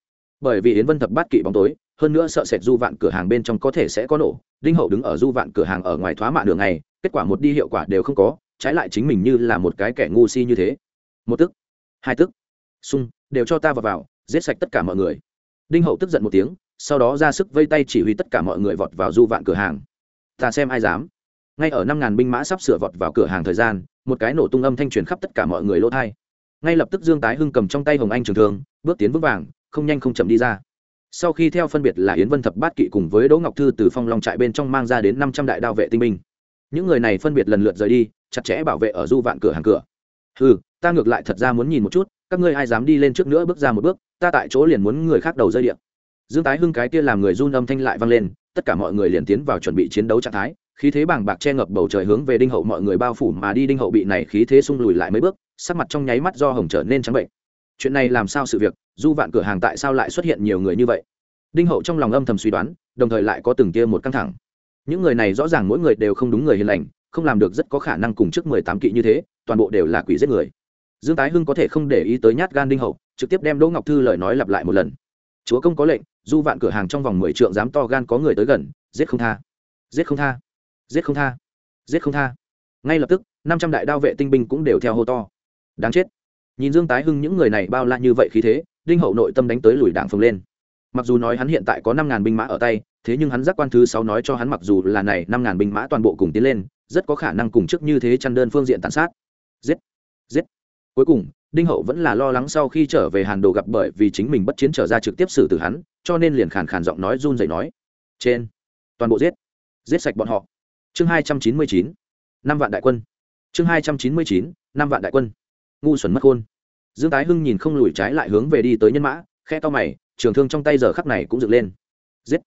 Bởi vì yến vân thập bát kỵ bóng tối, hơn nữa sợ sệt du vạn cửa hàng bên trong có thể sẽ có nổ, đinh hậu đứng ở du vạn cửa hàng ở ngoài thoá mạ đường này kết quả một đi hiệu quả đều không có, trái lại chính mình như là một cái kẻ ngu si như thế. Một tức, hai tức, sung, đều cho ta vào vào, giết sạch tất cả mọi người. Đinh hậu tức giận một tiếng sau đó ra sức vây tay chỉ huy tất cả mọi người vọt vào du vạn cửa hàng. Ta xem ai dám. Ngay ở năm ngàn binh mã sắp sửa vọt vào cửa hàng thời gian, một cái nổ tung âm thanh truyền khắp tất cả mọi người lỗ thai ngay lập tức dương tái hưng cầm trong tay hồng anh trường thương, bước tiến vững vàng, không nhanh không chậm đi ra. Sau khi theo phân biệt là yến vân thập bát kỵ cùng với đỗ ngọc thư từ phong long trại bên trong mang ra đến năm trăm đại đao vệ tinh binh. Những người này phân biệt lần lượt rời đi, chặt chẽ bảo vệ ở du vạn cửa hàng cửa. Ừ ta ngược lại thật ra muốn nhìn một chút, các ngươi ai dám đi lên trước nữa bước ra một bước, ta tại chỗ liền muốn người khác đầu rơi điện dương tái hưng cái kia làm người run âm thanh lại vang lên, tất cả mọi người liền tiến vào chuẩn bị chiến đấu trạng thái, khí thế bàng bạc che ngập bầu trời hướng về đinh hậu mọi người bao phủ mà đi, đinh hậu bị này khí thế sung lùi lại mấy bước, sắc mặt trong nháy mắt do hồng trở nên trắng bệnh. Chuyện này làm sao sự việc, du vạn cửa hàng tại sao lại xuất hiện nhiều người như vậy? Đinh hậu trong lòng âm thầm suy đoán, đồng thời lại có từng tia một căng thẳng. Những người này rõ ràng mỗi người đều không đúng người hiền lành, không làm được rất có khả năng cùng trước mười tám kỵ như thế, toàn bộ đều là quỷ giết người. Dương tái hưng có thể không để ý tới nhát gan đinh hậu, trực tiếp đem đỗ ngọc thư lời nói lặp lại một lần. Chúa công có lệnh du vạn cửa hàng trong vòng mười trượng dám to gan có người tới gần, giết không tha. Giết không tha. Giết không tha. Giết không tha. Ngay lập tức, năm trăm đại đao vệ tinh binh cũng đều theo hô to. Đáng chết. Nhìn dương tái hưng những người này bao la như vậy khí thế, đinh hậu nội tâm đánh tới lùi đảng phồng lên. Mặc dù nói hắn hiện tại có năm ngàn binh mã ở tay, thế nhưng hắn giác quan thứ sáu nói cho hắn mặc dù là này năm ngàn binh mã toàn bộ cùng tiến lên, rất có khả năng cùng trước như thế chăn đơn phương diện tàn sát. Giết. Giết cuối cùng, đinh hậu vẫn là lo lắng sau khi trở về hàn đồ gặp bởi vì chính mình bất chiến trở ra trực tiếp xử tử hắn, cho nên liền khàn khàn giọng nói run dậy nói. Trên, toàn bộ giết. Giết sạch bọn họ. Chương hai trăm chín mươi chín, năm vạn đại quân. Chương hai trăm chín mươi chín, năm vạn đại quân. Ngu xuẩn mất khôn. Dương tái hưng nhìn không lùi trái lại hướng về đi tới nhân mã khe to mày, trường thương trong tay giờ khắc này cũng dựng lên. Giết.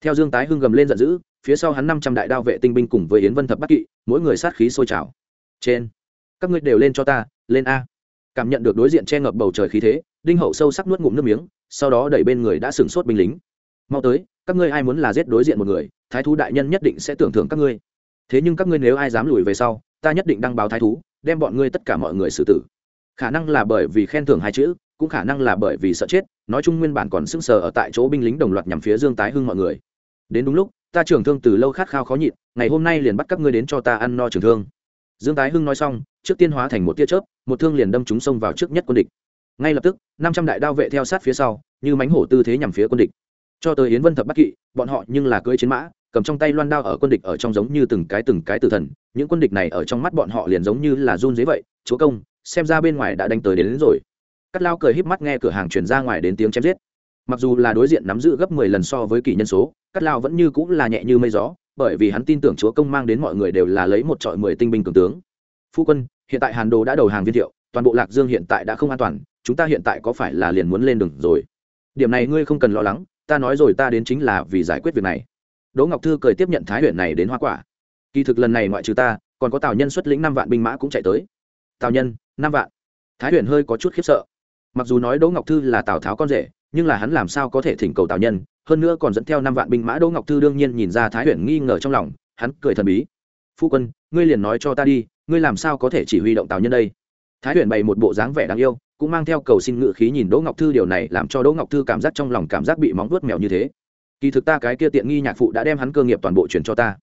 Theo dương tái hưng gầm lên giận dữ, phía sau hắn năm trăm đại đao vệ tinh binh cùng với yến vân thập bắc kỵ, mỗi người sát khí sôi trào. Trên, các ngươi đều lên cho ta, lên a cảm nhận được đối diện che ngập bầu trời khí thế, đinh hậu sâu sắc nuốt ngụm nước miếng, sau đó đẩy bên người đã sửng sốt binh lính. Mau tới, các ngươi ai muốn là giết đối diện một người, thái thú đại nhân nhất định sẽ tưởng thưởng các ngươi. Thế nhưng các ngươi nếu ai dám lùi về sau, ta nhất định đăng báo thái thú, đem bọn ngươi tất cả mọi người xử tử. Khả năng là bởi vì khen thưởng hai chữ, cũng khả năng là bởi vì sợ chết, nói chung nguyên bản còn sững sờ ở tại chỗ binh lính đồng loạt nhằm phía dương tái hưng mọi người. Đến đúng lúc, ta trưởng thương từ lâu khát khao khó nhịn, ngày hôm nay liền bắt các ngươi đến cho ta ăn no trưởng thương. Dương tái hưng nói xong trước tiên hóa thành một tia chớp một thương liền đâm chúng xông vào trước nhất quân địch. Ngay lập tức năm trăm đại đao vệ theo sát phía sau như mánh hổ tư thế nhằm phía quân địch. Cho tới yến vân thập bắc kỵ bọn họ nhưng là cưỡi chiến mã cầm trong tay loan đao ở quân địch ở trong giống như từng cái từng cái tử thần. Những quân địch này ở trong mắt bọn họ liền giống như là run dế vậy chúa công xem ra bên ngoài đã đánh tới đến, đến rồi. Cắt lao cười híp mắt nghe cửa hàng chuyển ra ngoài đến tiếng chém giết. Mặc dù là đối diện nắm giữ gấp mười lần so với kỷ nhân số cắt lao vẫn như cũng là nhẹ như mây gió bởi vì hắn tin tưởng chúa công mang đến mọi người đều là lấy một trọi mười tinh binh cường tướng phu quân, hiện tại hàn đồ đã đầu hàng viên thiệu, toàn bộ lạc dương hiện tại đã không an toàn, chúng ta hiện tại có phải là liền muốn lên đường rồi? Điểm này ngươi không cần lo lắng, ta nói rồi ta đến chính là vì giải quyết việc này. Đỗ ngọc thư cười tiếp nhận thái huyện này đến hoa quả. Kỳ thực lần này ngoại trừ ta, còn có tào nhân xuất lĩnh năm vạn binh mã cũng chạy tới. Tào nhân, năm vạn? Thái huyện hơi có chút khiếp sợ. Mặc dù nói đỗ ngọc thư là tào tháo con rể, nhưng là hắn làm sao có thể thỉnh cầu tào nhân, hơn nữa còn dẫn theo năm vạn binh mã đỗ ngọc thư đương nhiên nhìn ra thái huyện nghi ngờ trong lòng, hắn cười thần bí. Phu quân, ngươi liền nói cho ta đi ngươi làm sao có thể chỉ huy động tào nhân đây? Thái huyền bày một bộ dáng vẻ đáng yêu, cũng mang theo cầu xin ngự khí nhìn đỗ ngọc thư, điều này làm cho đỗ ngọc thư cảm giác trong lòng cảm giác bị móng vuốt mèo như thế. Kỳ thực ta cái kia tiện nghi nhạc phụ đã đem hắn cơ nghiệp toàn bộ chuyển cho ta.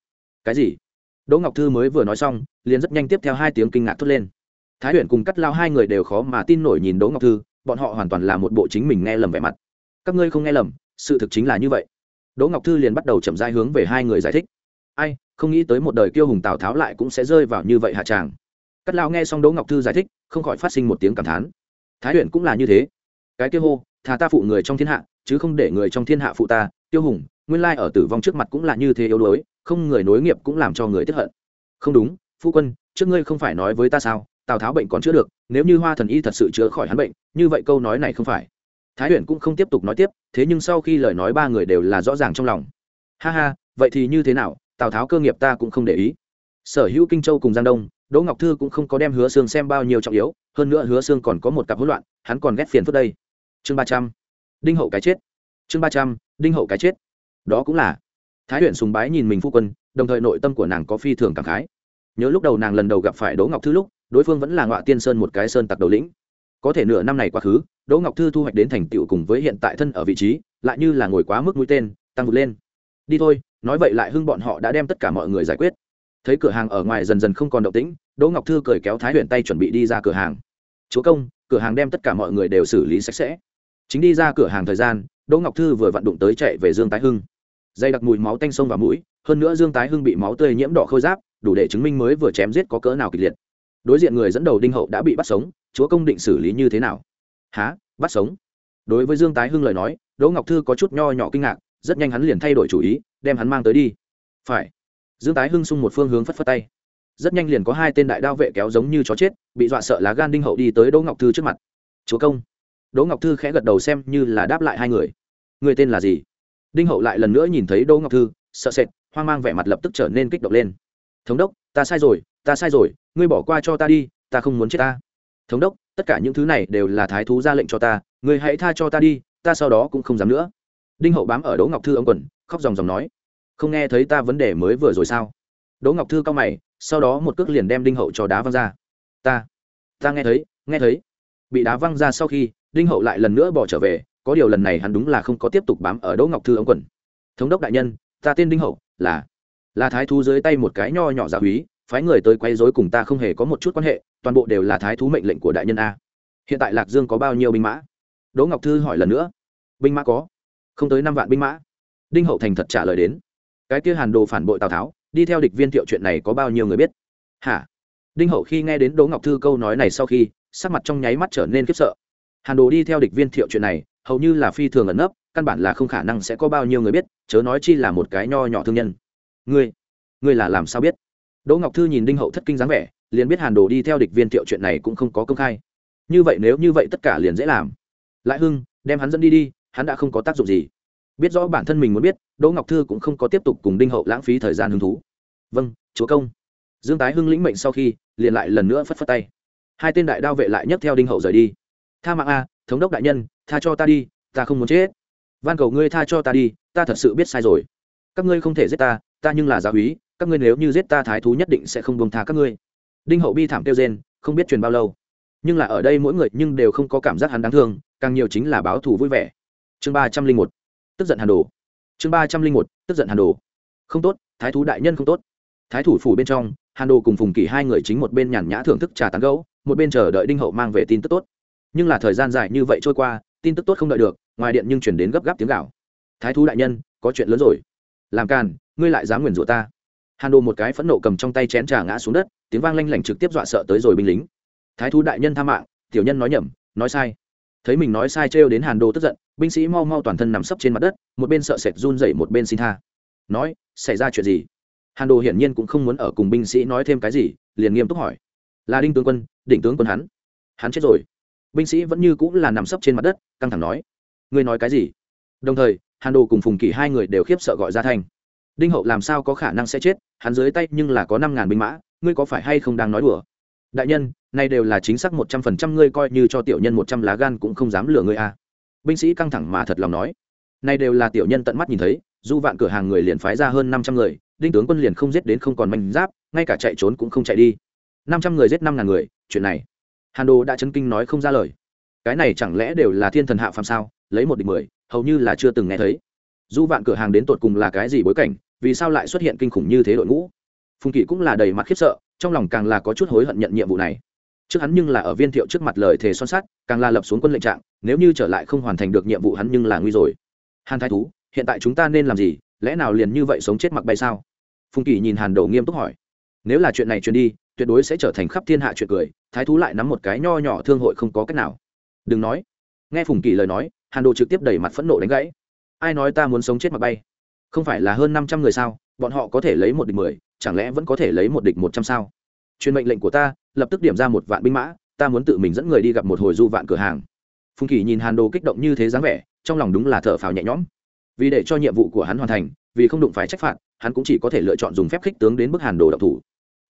Cái gì? Đỗ ngọc thư mới vừa nói xong, liền rất nhanh tiếp theo hai tiếng kinh ngạc thốt lên. Thái huyền cùng cắt lao hai người đều khó mà tin nổi nhìn đỗ ngọc thư, bọn họ hoàn toàn là một bộ chính mình nghe lầm vẻ mặt. Các ngươi không nghe lầm, sự thực chính là như vậy. Đỗ ngọc thư liền bắt đầu chậm rãi hướng về hai người giải thích. Ai không nghĩ tới một đời kiêu hùng tào tháo lại cũng sẽ rơi vào như vậy hạ tràng. Cắt lao nghe xong đỗ ngọc thư giải thích, không khỏi phát sinh một tiếng cảm thán. Thái huyền cũng là như thế. Cái kia hô, thà ta phụ người trong thiên hạ, chứ không để người trong thiên hạ phụ ta tiêu hùng, nguyên lai ở tử vong trước mặt cũng là như thế yếu đuối, không người nối nghiệp cũng làm cho người tiếp hận. Không đúng, phu quân, trước ngươi không phải nói với ta sao, tào tháo bệnh còn chữa được, nếu như hoa thần y thật sự chữa khỏi hắn bệnh, như vậy câu nói này không phải. Thái huyền cũng không tiếp tục nói tiếp, thế nhưng sau khi lời nói ba người đều là rõ ràng trong lòng. Ha ha, vậy thì như thế nào tào tháo cơ nghiệp ta cũng không để ý. Sở hữu kinh châu cùng giang đông, đỗ ngọc thư cũng không có đem hứa xương xem bao nhiêu trọng yếu, hơn nữa hứa xương còn có một cặp hỗn loạn, hắn còn ghét phiền phức đây. Chương ba trăm. Đinh hậu cái chết. Chương ba trăm, đinh hậu cái chết. Đó cũng là. Thái huyện sùng bái nhìn mình phu quân, đồng thời nội tâm của nàng có phi thường cảm khái. Nhớ lúc đầu nàng lần đầu gặp phải đỗ ngọc thư lúc, đối phương vẫn là ngọa tiên sơn một cái sơn tặc đầu lĩnh. Có thể nửa năm này quá khứ, đỗ ngọc thư thu hoạch đến thành tựu cùng với hiện tại thân ở vị trí, lại như là ngồi quá mức mũi tên, tăng vượt lên. Đi thôi nói vậy lại hưng bọn họ đã đem tất cả mọi người giải quyết. Thấy cửa hàng ở ngoài dần dần không còn động tĩnh, đỗ ngọc thư cười kéo thái huyền tay chuẩn bị đi ra cửa hàng. Chúa công, cửa hàng đem tất cả mọi người đều xử lý sạch sẽ. Chính đi ra cửa hàng thời gian, đỗ ngọc thư vừa vặn đụng tới chạy về dương tái hưng. Dây đặc mùi máu tanh sông vào mũi, hơn nữa dương tái hưng bị máu tươi nhiễm đỏ khôi giáp, đủ để chứng minh mới vừa chém giết có cỡ nào kịch liệt. Đối diện người dẫn đầu đinh hậu đã bị bắt sống, chúa công định xử lý như thế nào? Há bắt sống? Đối với dương tái hưng lời nói, đỗ ngọc thư có chút nho nhỏ kinh ngạc rất nhanh hắn liền thay đổi chủ ý, đem hắn mang tới đi. Phải. Dương tái hưng sung một phương hướng phất phất tay. Rất nhanh liền có hai tên đại đao vệ kéo giống như chó chết, bị dọa sợ lá gan đinh hậu đi tới đỗ ngọc thư trước mặt. Chúa công. Đỗ ngọc thư khẽ gật đầu xem như là đáp lại hai người. Người tên là gì? Đinh hậu lại lần nữa nhìn thấy đỗ ngọc thư, sợ sệt, hoang mang vẻ mặt lập tức trở nên kích động lên. Thống đốc, ta sai rồi, ta sai rồi, ngươi bỏ qua cho ta đi, ta không muốn chết ta. Thống đốc, tất cả những thứ này đều là thái thú ra lệnh cho ta, ngươi hãy tha cho ta đi, ta sau đó cũng không dám nữa đinh hậu bám ở đỗ ngọc thư ống quần, khóc dòng dòng nói, không nghe thấy ta vấn đề mới vừa rồi sao? Đỗ ngọc thư cao mày, sau đó một cước liền đem đinh hậu cho đá văng ra. Ta ta nghe thấy nghe thấy. Bị đá văng ra sau khi, đinh hậu lại lần nữa bỏ trở về, có điều lần này hắn đúng là không có tiếp tục bám ở đỗ ngọc thư ống quần. Thống đốc đại nhân, ta tên đinh hậu, là là thái thú dưới tay một cái nho nhỏ giả húy, phái người tới quay dối cùng ta không hề có một chút quan hệ, toàn bộ đều là thái thú mệnh lệnh của đại nhân a. Hiện tại lạc dương có bao nhiêu binh mã? Đỗ ngọc thư hỏi lần nữa. Binh mã có không tới năm vạn binh mã. Đinh hậu thành thật trả lời đến. Cái kia hàn đồ phản bội tào tháo, đi theo địch viên thiệu chuyện này có bao nhiêu người biết? Hả? Đinh hậu khi nghe đến đỗ ngọc thư câu nói này sau khi, sắc mặt trong nháy mắt trở nên khiếp sợ. Hàn đồ đi theo địch viên thiệu chuyện này, hầu như là phi thường ẩn nấp, căn bản là không khả năng sẽ có bao nhiêu người biết, chớ nói chi là một cái nho nhỏ thương nhân. Ngươi ngươi là làm sao biết? Đỗ ngọc thư nhìn đinh hậu thất kinh dáng vẻ, liền biết hàn đồ đi theo địch viên thiệu chuyện này cũng không có công khai. Như vậy nếu như vậy tất cả liền dễ làm. Lại hưng, đem hắn dẫn đi đi hắn đã không có tác dụng gì. Biết rõ bản thân mình muốn biết, đỗ ngọc thư cũng không có tiếp tục cùng đinh hậu lãng phí thời gian hứng thú. Vâng chúa công. Dương tái hưng lĩnh mệnh sau khi, liền lại lần nữa phất phất tay. Hai tên đại đao vệ lại nhấc theo đinh hậu rời đi. Tha mạng a, thống đốc đại nhân, tha cho ta đi, ta không muốn chết. Van cầu ngươi tha cho ta đi, ta thật sự biết sai rồi. Các ngươi không thể giết ta ta nhưng là giáo húy các ngươi nếu như giết ta thái thú nhất định sẽ không buông tha các ngươi. Đinh hậu bi thảm kêu rên, không biết truyền bao lâu. Nhưng là ở đây mỗi người nhưng đều không có cảm giác hắn đáng thương, càng nhiều chính là báo thù vui vẻ chương ba trăm linh một, tức giận hàn đồ. Chương ba trăm linh một, tức giận hàn đồ. Không tốt, thái thú đại nhân không tốt. Thái thủ phủ bên trong, hàn đồ cùng phùng kỳ hai người chính một bên nhàn nhã thưởng thức trà tán gấu một bên chờ đợi đinh hậu mang về tin tức tốt. Nhưng là thời gian dài như vậy trôi qua, tin tức tốt không đợi được, ngoài điện nhưng chuyển đến gấp gáp tiếng gạo thái thú đại nhân, có chuyện lớn rồi. Làm càn, ngươi lại dám nguyền rủa ta. Hàn đồ một cái phẫn nộ cầm trong tay chén trà ngã xuống đất, tiếng vang lanh lảnh trực tiếp dọa sợ tới rồi binh lính. Thái thú đại nhân tha mạng, tiểu nhân nói nhầm, nói sai thấy mình nói sai trêu đến hàn đồ tức giận binh sĩ mau mau toàn thân nằm sấp trên mặt đất một bên sợ sệt run rẩy một bên xin tha nói xảy ra chuyện gì hàn đồ hiển nhiên cũng không muốn ở cùng binh sĩ nói thêm cái gì liền nghiêm túc hỏi là đinh tướng quân định tướng quân hắn hắn chết rồi binh sĩ vẫn như cũng là nằm sấp trên mặt đất căng thẳng nói ngươi nói cái gì đồng thời hàn đồ cùng phùng kỷ hai người đều khiếp sợ gọi ra thanh đinh hậu làm sao có khả năng sẽ chết hắn dưới tay nhưng là có năm ngàn binh mã ngươi có phải hay không đang nói đùa đại nhân nay đều là chính xác một trăm phần trăm ngươi coi như cho tiểu nhân một trăm lá gan cũng không dám lừa ngươi à. binh sĩ căng thẳng mà thật lòng nói. Nay đều là tiểu nhân tận mắt nhìn thấy du vạn cửa hàng người liền phái ra hơn năm trăm người, đinh tướng quân liền không giết đến không còn manh giáp, ngay cả chạy trốn cũng không chạy đi. năm trăm người giết năm ngàn người, chuyện này. Hàn đồ đã chấn kinh nói không ra lời. Cái này chẳng lẽ đều là thiên thần hạ phàm sao? Lấy một địch mười, hầu như là chưa từng nghe thấy. Du vạn cửa hàng đến tột cùng là cái gì bối cảnh, vì sao lại xuất hiện kinh khủng như thế đội ngũ? Phùng kỵ cũng là đầy mặt khiếp sợ, trong lòng càng là có chút hối hận nhận nhiệm vụ này trước hắn nhưng là ở viên thiệu trước mặt lời thề son sắt, càng là lập xuống quân lệnh trạng, nếu như trở lại không hoàn thành được nhiệm vụ hắn nhưng là nguy rồi. Hàn thái thú, hiện tại chúng ta nên làm gì? Lẽ nào liền như vậy sống chết mặc bay sao? Phùng kỳ nhìn hàn đầu nghiêm túc hỏi. Nếu là chuyện này truyền đi, tuyệt đối sẽ trở thành khắp thiên hạ chuyện cười, thái thú lại nắm một cái nho nhỏ thương hội không có cách nào. Đừng nói. Nghe phùng kỳ lời nói, hàn đồ trực tiếp đẩy mặt phẫn nộ đánh gãy. Ai nói ta muốn sống chết mặc bay? Không phải là hơn năm trăm người sao? Bọn họ có thể lấy một địch mười, chẳng lẽ vẫn có thể lấy một địch một trăm sao? Truyền mệnh lệnh của ta, lập tức điểm ra một vạn binh mã, ta muốn tự mình dẫn người đi gặp một hồi du vạn cửa hàng. Phùng kỳ nhìn hàn đồ kích động như thế dáng vẻ, trong lòng đúng là thở phào nhẹ nhõm. Vì để cho nhiệm vụ của hắn hoàn thành, vì không đụng phải trách phạt, hắn cũng chỉ có thể lựa chọn dùng phép khích tướng đến bức hàn đồ độc thủ.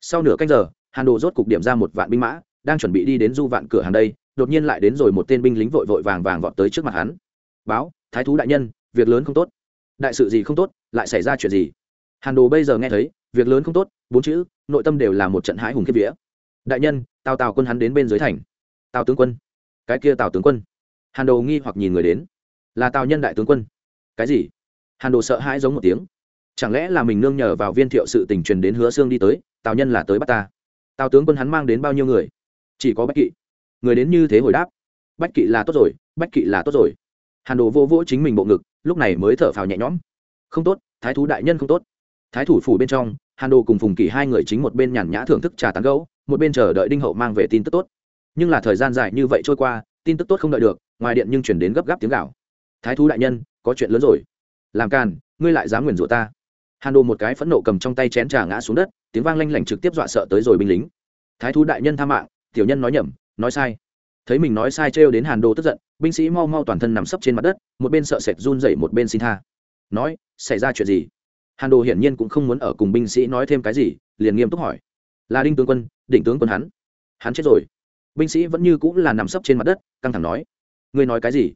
Sau nửa canh giờ, hàn đồ rốt cục điểm ra một vạn binh mã, đang chuẩn bị đi đến du vạn cửa hàng đây, đột nhiên lại đến rồi một tên binh lính vội vội vàng vàng vọt tới trước mặt hắn. Báo, thái thú đại nhân, việc lớn không tốt. Đại sự gì không tốt, lại xảy ra chuyện gì? Hàn đồ bây giờ nghe thấy việc lớn không tốt, bốn chữ, nội tâm đều là một trận hãi hùng kiếp vía. Đại nhân, tào tào quân hắn đến bên dưới thành. Tào tướng quân. Cái kia tào tướng quân. Hàn đồ nghi hoặc nhìn người đến. Là tào nhân đại tướng quân. Cái gì? Hàn đồ sợ hãi giống một tiếng. Chẳng lẽ là mình nương nhờ vào viên thiệu sự tình truyền đến hứa xương đi tới, tào nhân là tới bắt ta? Tào tướng quân hắn mang đến bao nhiêu người? Chỉ có bách kỵ. Người đến như thế hồi đáp. Bách kỵ là tốt rồi, bách kỵ là tốt rồi. Hàn đồ vô vỗ chính mình bộ ngực, lúc này mới thở phào nhẹ nhõm. Không tốt, thái thú đại nhân không tốt thái thủ phủ bên trong, hàn đồ cùng phùng kỷ hai người chính một bên nhàn nhã thưởng thức trà tán gấu một bên chờ đợi đinh hậu mang về tin tức tốt. Nhưng là thời gian dài như vậy trôi qua, tin tức tốt không đợi được, ngoài điện nhưng chuyển đến gấp gáp tiếng gạo thái thú đại nhân, có chuyện lớn rồi. Làm càn, ngươi lại dám nguyền rủa ta. Hàn đồ một cái phẫn nộ cầm trong tay chén trà ngã xuống đất, tiếng vang lanh lảnh trực tiếp dọa sợ tới rồi binh lính. Thái thú đại nhân tha mạng, tiểu nhân nói nhầm, nói sai. Thấy mình nói sai trêu đến hàn đồ tức giận, binh sĩ mau mau toàn thân nằm sấp trên mặt đất, một bên sợ sệt run dậy một bên xin tha. Nói, xảy ra chuyện gì? Hàn đồ hiển nhiên cũng không muốn ở cùng binh sĩ nói thêm cái gì, liền nghiêm túc hỏi. Là đinh tướng quân định tướng quân hắn. Hắn chết rồi. Binh sĩ vẫn như cũng là nằm sấp trên mặt đất, căng thẳng nói. Ngươi nói cái gì?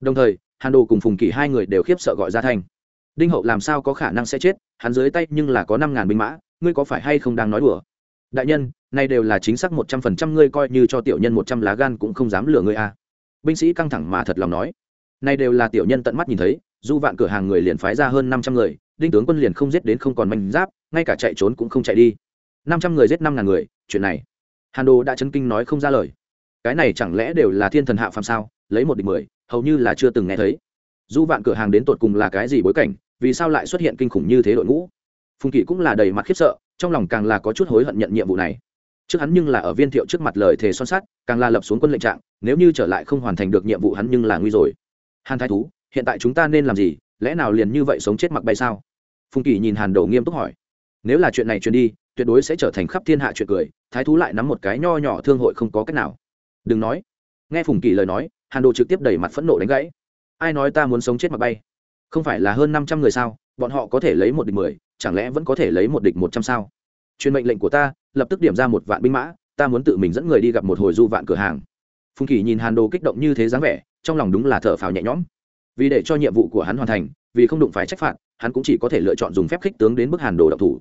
Đồng thời, hàn đồ cùng phùng kỷ hai người đều khiếp sợ gọi ra thanh. Đinh hậu làm sao có khả năng sẽ chết? Hắn dưới tay nhưng là có năm ngàn binh mã, ngươi có phải hay không đang nói đùa? Đại nhân nay đều là chính xác một trăm phần trăm ngươi coi như cho tiểu nhân một trăm lá gan cũng không dám lừa ngươi à. binh sĩ căng thẳng mà thật lòng nói. Nay đều là tiểu nhân tận mắt nhìn thấy, du vạn cửa hàng người liền phái ra hơn năm trăm người đinh tướng quân liền không giết đến không còn manh giáp, ngay cả chạy trốn cũng không chạy đi. Năm trăm người giết năm ngàn người, chuyện này. Hàn đồ đã chấn kinh nói không ra lời. Cái này chẳng lẽ đều là thiên thần hạ phàm sao? Lấy một địch mười, hầu như là chưa từng nghe thấy. Du vạn cửa hàng đến tột cùng là cái gì bối cảnh, vì sao lại xuất hiện kinh khủng như thế đội ngũ? Phùng kỵ cũng là đầy mặt khiếp sợ, trong lòng càng là có chút hối hận nhận nhiệm vụ này. Trước hắn nhưng là ở viên thiệu trước mặt lời thề son sắt, càng là lập xuống quân lệnh trạng, nếu như trở lại không hoàn thành được nhiệm vụ hắn nhưng là nguy rồi. Hàn thái thú, hiện tại chúng ta nên làm gì? Lẽ nào liền như vậy sống chết mặc bay sao? Phùng kỳ nhìn hàn đồ nghiêm túc hỏi. Nếu là chuyện này truyền đi, tuyệt đối sẽ trở thành khắp thiên hạ chuyện cười, thái thú lại nắm một cái nho nhỏ thương hội không có cách nào. Đừng nói. Nghe phùng kỳ lời nói, hàn đồ trực tiếp đẩy mặt phẫn nộ đánh gãy. Ai nói ta muốn sống chết mặc bay? Không phải là hơn năm trăm người sao? Bọn họ có thể lấy một địch mười, chẳng lẽ vẫn có thể lấy một địch một trăm sao? Truyền mệnh lệnh của ta, lập tức điểm ra một vạn binh mã, ta muốn tự mình dẫn người đi gặp một hồi du vạn cửa hàng. Phùng kỳ nhìn hàn đồ kích động như thế dáng vẻ, trong lòng đúng là thở phào nhẹ nhõm vì để cho nhiệm vụ của hắn hoàn thành, vì không đụng phải trách phạt, hắn cũng chỉ có thể lựa chọn dùng phép khích tướng đến bức hàn đồ độc thủ.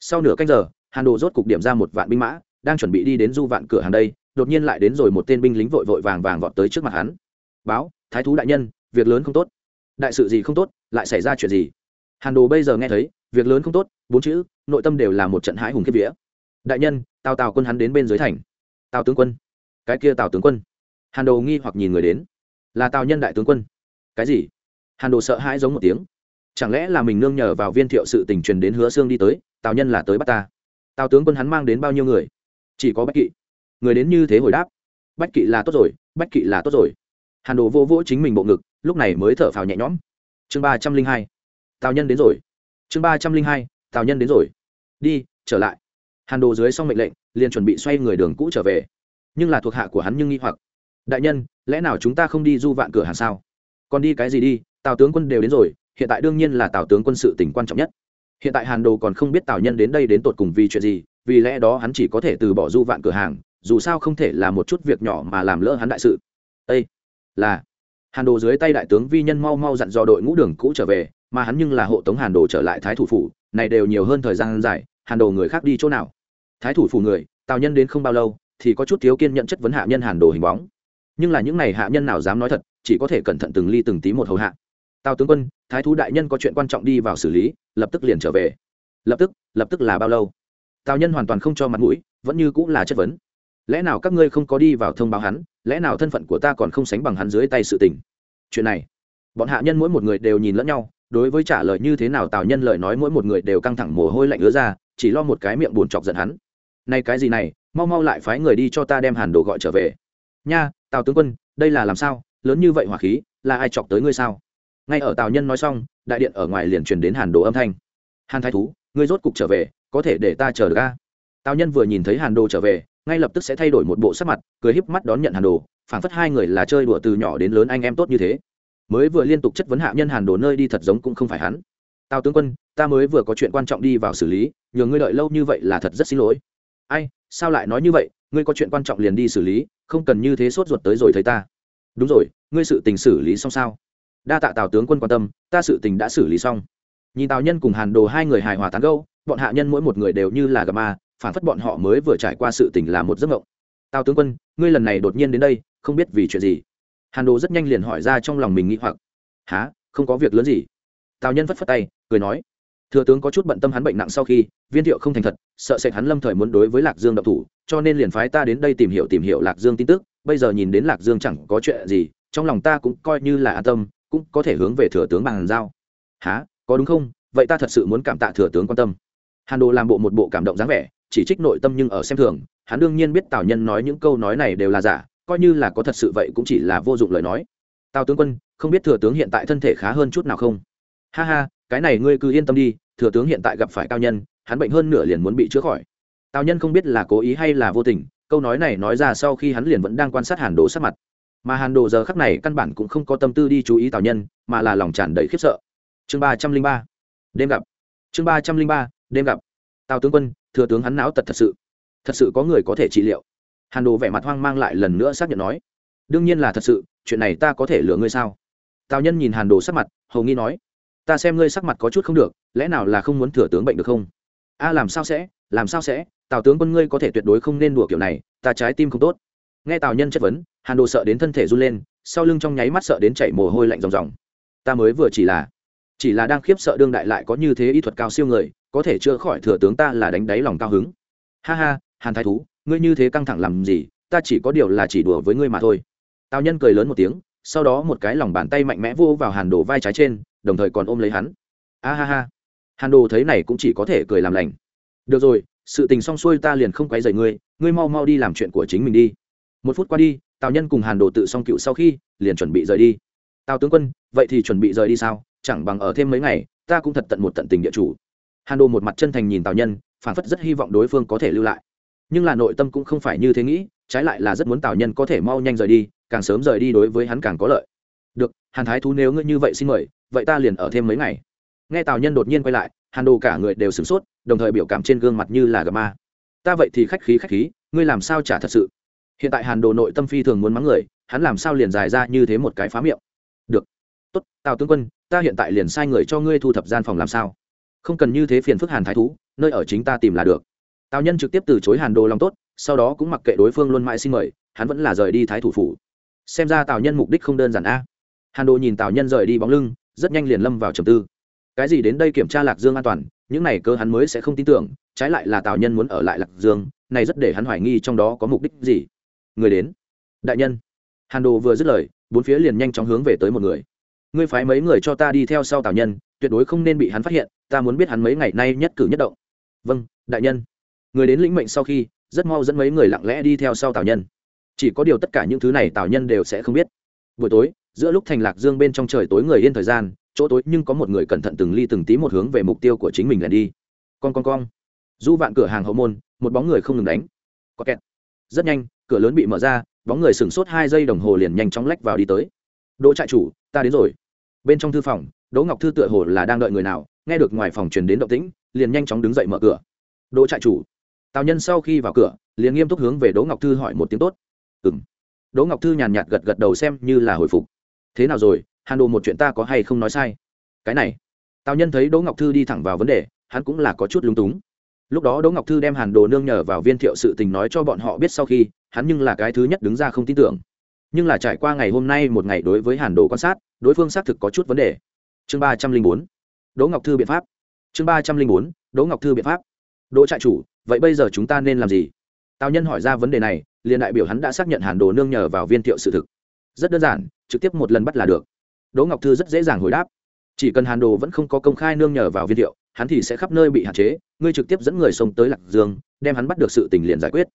Sau nửa canh giờ, hàn đồ rốt cục điểm ra một vạn binh mã, đang chuẩn bị đi đến du vạn cửa hàng đây, đột nhiên lại đến rồi một tên binh lính vội vội vàng vàng vọt tới trước mặt hắn. Báo, thái thú đại nhân, việc lớn không tốt. Đại sự gì không tốt, lại xảy ra chuyện gì? Hàn đồ bây giờ nghe thấy, việc lớn không tốt, bốn chữ, nội tâm đều là một trận hãi hùng kiếp vía. Đại nhân, tào tào quân hắn đến bên dưới thành. Tào tướng quân. Cái kia tào tướng quân. Hàn đồ nghi hoặc nhìn người đến. Là tào nhân đại tướng quân cái gì? Hàn đồ sợ hãi giống một tiếng. Chẳng lẽ là mình nương nhờ vào viên thiệu sự tình truyền đến hứa xương đi tới, tào nhân là tới bắt ta? Tào tướng quân hắn mang đến bao nhiêu người? Chỉ có bách kỵ. Người đến như thế hồi đáp. Bách kỵ là tốt rồi, bách kỵ là tốt rồi. Hàn đồ vô vỗ chính mình bộ ngực, lúc này mới thở phào nhẹ nhõm. Chương ba trăm linh hai. Tào nhân đến rồi. Chương ba trăm linh hai, tào nhân đến rồi. Đi, trở lại. Hàn đồ dưới xong mệnh lệnh, liền chuẩn bị xoay người đường cũ trở về. Nhưng là thuộc hạ của hắn nhưng nghi hoặc. Đại nhân, lẽ nào chúng ta không đi du vạn cửa hàng sao? Còn đi cái gì đi, tào tướng quân đều đến rồi, hiện tại đương nhiên là tào tướng quân sự tỉnh quan trọng nhất. Hiện tại hàn đồ còn không biết tào nhân đến đây đến tột cùng vì chuyện gì, vì lẽ đó hắn chỉ có thể từ bỏ du vạn cửa hàng, dù sao không thể là một chút việc nhỏ mà làm lỡ hắn đại sự. Ây là. Hàn đồ dưới tay đại tướng vi nhân mau mau dặn dò đội ngũ đường cũ trở về, mà hắn nhưng là hộ tống hàn đồ trở lại thái thủ phủ, này đều nhiều hơn thời gian dài, hàn đồ người khác đi chỗ nào? Thái thủ phủ người, tào nhân đến không bao lâu, thì có chút thiếu kiên nhận chất vấn hạ nhân hàn đồ hình bóng. Nhưng là những n à y hạ nhân nào dám nói thật chỉ có thể cẩn thận từng ly từng tí một hầu hạ. Tào tướng quân, thái thú đại nhân có chuyện quan trọng đi vào xử lý, lập tức liền trở về. Lập tức lập tức là bao lâu? Tào nhân hoàn toàn không cho mặt mũi, vẫn như cũng là chất vấn. Lẽ nào các ngươi không có đi vào thông báo hắn, lẽ nào thân phận của ta còn không sánh bằng hắn dưới tay sự tình? Chuyện này, bọn hạ nhân mỗi một người đều nhìn lẫn nhau, đối với trả lời như thế nào tào nhân lời nói mỗi một người đều căng thẳng mồ hôi lạnh ứa ra, chỉ lo một cái miệng buồn chọc giận hắn. Này cái gì này, mau mau lại phái người đi cho ta đem hàn đồ gọi trở về. Nha, tào tướng quân, đây là làm sao? Lớn như vậy hỏa khí, là ai chọc tới ngươi sao? Ngay ở tào nhân nói xong, đại điện ở ngoài liền truyền đến hàn đồ âm thanh. Hàn thái thú, ngươi rốt cục trở về, có thể để ta chờ được tào nhân vừa nhìn thấy hàn đồ trở về, ngay lập tức sẽ thay đổi một bộ sắc mặt, cười híp mắt đón nhận hàn đồ, phảng phất hai người là chơi đùa từ nhỏ đến lớn anh em tốt như thế. Mới vừa liên tục chất vấn hạ nhân hàn đồ nơi đi thật giống cũng không phải hắn. Tào tướng quân, ta mới vừa có chuyện quan trọng đi vào xử lý, nhờ ngươi đợi lâu như vậy là thật rất xin lỗi. Ai, sao lại nói như vậy? Ngươi có chuyện quan trọng liền đi xử lý, không cần như thế sốt ruột tới rồi thấy ta đúng rồi, ngươi sự tình xử lý xong sao? Đa tạ tào tướng quân quan tâm, ta sự tình đã xử lý xong. Nhìn tào nhân cùng hàn đồ hai người hài hòa tán gâu bọn hạ nhân mỗi một người đều như là gà ma, phản phất bọn họ mới vừa trải qua sự tình là một giấc mộng. Tào tướng quân, ngươi lần này đột nhiên đến đây, không biết vì chuyện gì? Hàn đồ rất nhanh liền hỏi ra trong lòng mình nghĩ hoặc. Há không có việc lớn gì? Tào nhân phất phất tay, cười nói. Thừa tướng có chút bận tâm hắn bệnh nặng sau khi, viên thiệu không thành thật, sợ sệt hắn lâm thời muốn đối với lạc dương độc thủ, cho nên liền phái ta đến đây tìm hiểu tìm hiểu lạc dương tin tức bây giờ nhìn đến lạc dương chẳng có chuyện gì, trong lòng ta cũng coi như là an tâm, cũng có thể hướng về thừa tướng bằng giao. Há có đúng không? Vậy ta thật sự muốn cảm tạ thừa tướng quan tâm. Hàn đồ làm bộ một bộ cảm động dáng vẻ, chỉ trích nội tâm nhưng ở xem thường. Hắn đương nhiên biết tào nhân nói những câu nói này đều là giả, coi như là có thật sự vậy cũng chỉ là vô dụng lời nói. Tào tướng quân, không biết thừa tướng hiện tại thân thể khá hơn chút nào không? Ha ha, cái này ngươi cứ yên tâm đi, thừa tướng hiện tại gặp phải cao nhân, hắn bệnh hơn nửa liền muốn bị chữa khỏi. Tào nhân không biết là cố ý hay là vô tình câu nói này nói ra sau khi hắn liền vẫn đang quan sát hàn đồ sắc mặt. Mà hàn đồ giờ khắc này căn bản cũng không có tâm tư đi chú ý tào nhân, mà là lòng tràn đầy khiếp sợ. Chương ba trăm linh ba. Đêm gặp. Chương ba trăm linh ba, đêm gặp. Tào tướng quân, thừa tướng hắn não tật thật sự. Thật sự có người có thể trị liệu. Hàn đồ vẻ mặt hoang mang lại lần nữa xác nhận nói. Đương nhiên là thật sự, chuyện này ta có thể lừa ngươi sao? Tào nhân nhìn hàn đồ sắc mặt, hầu nghi nói. Ta xem ngươi sắc mặt có chút không được, lẽ nào là không muốn thừa tướng bệnh được không? A, làm sao sẽ, làm sao sẽ? Tào tướng quân ngươi có thể tuyệt đối không nên đùa kiểu này, ta trái tim không tốt. Nghe tào nhân chất vấn, hàn đồ sợ đến thân thể run lên, sau lưng trong nháy mắt sợ đến chảy mồ hôi lạnh ròng ròng. Ta mới vừa chỉ là chỉ là đang khiếp sợ đương đại lại có như thế y thuật cao siêu người, có thể chữa khỏi thừa tướng ta là đánh đáy lòng cao hứng. Ha ha, hàn thái thú, ngươi như thế căng thẳng làm gì, ta chỉ có điều là chỉ đùa với ngươi mà thôi. Tào nhân cười lớn một tiếng, sau đó một cái lòng bàn tay mạnh mẽ vô vào hàn đồ vai trái trên, đồng thời còn ôm lấy hắn. A ha ha. Hàn đồ thấy này cũng chỉ có thể cười làm lành. Được rồi sự tình xong xuôi ta liền không quấy rầy ngươi ngươi mau mau đi làm chuyện của chính mình đi. Một phút qua đi, tào nhân cùng hàn đồ tự xong cựu sau khi, liền chuẩn bị rời đi. Tào tướng quân, vậy thì chuẩn bị rời đi sao? Chẳng bằng ở thêm mấy ngày, ta cũng thật tận một tận tình địa chủ. Hàn đồ một mặt chân thành nhìn tào nhân phản phất rất hy vọng đối phương có thể lưu lại. Nhưng là nội tâm cũng không phải như thế nghĩ, trái lại là rất muốn tào nhân có thể mau nhanh rời đi, càng sớm rời đi đối với hắn càng có lợi. Được, hàn thái thú nếu ngươi như vậy xin mời, vậy ta liền ở thêm mấy ngày. Nghe tào nhân đột nhiên quay lại hàn đồ cả người đều sửng sốt, đồng thời biểu cảm trên gương mặt như là gà ma. Ta vậy thì khách khí khách khí, ngươi làm sao trả thật sự? Hiện tại hàn đồ nội tâm phi thường muốn mắng người, hắn làm sao liền dài ra như thế một cái phá miệng? Được. Tốt, tào tướng quân, ta hiện tại liền sai người cho ngươi thu thập gian phòng làm sao? Không cần như thế phiền phức hàn thái thú, nơi ở chính ta tìm là được. Tào nhân trực tiếp từ chối hàn đồ lòng tốt, sau đó cũng mặc kệ đối phương luôn mãi xin mời, hắn vẫn là rời đi thái thủ phủ. Xem ra tào nhân mục đích không đơn giản a. Hàn đồ nhìn tào nhân rời đi bóng lưng, rất nhanh liền lâm vào trầm tư cái gì đến đây kiểm tra lạc dương an toàn, những này cơ hắn mới sẽ không tin tưởng, trái lại là tào nhân muốn ở lại lạc dương, này rất để hắn hoài nghi trong đó có mục đích gì. Người đến. Đại nhân. Hàn đồ vừa dứt lời, bốn phía liền nhanh chóng hướng về tới một người. Ngươi phái mấy người cho ta đi theo sau tào nhân, tuyệt đối không nên bị hắn phát hiện, ta muốn biết hắn mấy ngày nay nhất cử nhất động. Vâng đại nhân. Người đến lĩnh mệnh sau khi, rất mau dẫn mấy người lặng lẽ đi theo sau tào nhân. Chỉ có điều tất cả những thứ này tào nhân đều sẽ không biết. Buổi tối giữa lúc thành lạc dương bên trong trời tối người yên thời gian, chỗ tối nhưng có một người cẩn thận từng ly từng tí một hướng về mục tiêu của chính mình lần đi. Con con con du vạn cửa hàng hậu môn, một bóng người không ngừng đánh. Có kẹt. Rất nhanh, cửa lớn bị mở ra, bóng người sửng sốt hai giây đồng hồ liền nhanh chóng lách vào đi tới. Đỗ trại chủ, ta đến rồi. Bên trong thư phòng, đỗ ngọc thư tựa hồ là đang đợi người nào, nghe được ngoài phòng truyền đến động tĩnh, liền nhanh chóng đứng dậy mở cửa. Đỗ trại chủ. Tào nhân sau khi vào cửa, liền nghiêm túc hướng về đỗ ngọc thư hỏi một tiếng tốt. Ừ m đỗ ngọc thư nhàn nhạt gật gật đầu xem như là hồi phục thế nào rồi, hàn đồ một chuyện ta có hay không nói sai? Cái này, tào nhân thấy đỗ ngọc thư đi thẳng vào vấn đề, hắn cũng là có chút lúng túng. Lúc đó đỗ ngọc thư đem hàn đồ nương nhờ vào viên thiệu sự tình nói cho bọn họ biết sau khi, hắn nhưng là cái thứ nhất đứng ra không tin tưởng. Nhưng là trải qua ngày hôm nay một ngày đối với hàn đồ quan sát, đối phương xác thực có chút vấn đề. Chương ba trăm linh bốn, đỗ ngọc thư biện pháp. Chương ba trăm linh bốn, đỗ ngọc thư biện pháp. Đỗ trại chủ, vậy bây giờ chúng ta nên làm gì? Tào nhân hỏi ra vấn đề này, liền đại biểu hắn đã xác nhận hàn đồ nương nhờ vào viên thiệu sự thực rất đơn giản, trực tiếp một lần bắt là được. Đỗ ngọc thư rất dễ dàng hồi đáp. Chỉ cần hàn đồ vẫn không có công khai nương nhờ vào viên thiệu, hắn thì sẽ khắp nơi bị hạn chế, ngươi trực tiếp dẫn người xông tới lạc dương, đem hắn bắt được sự tình liền giải quyết.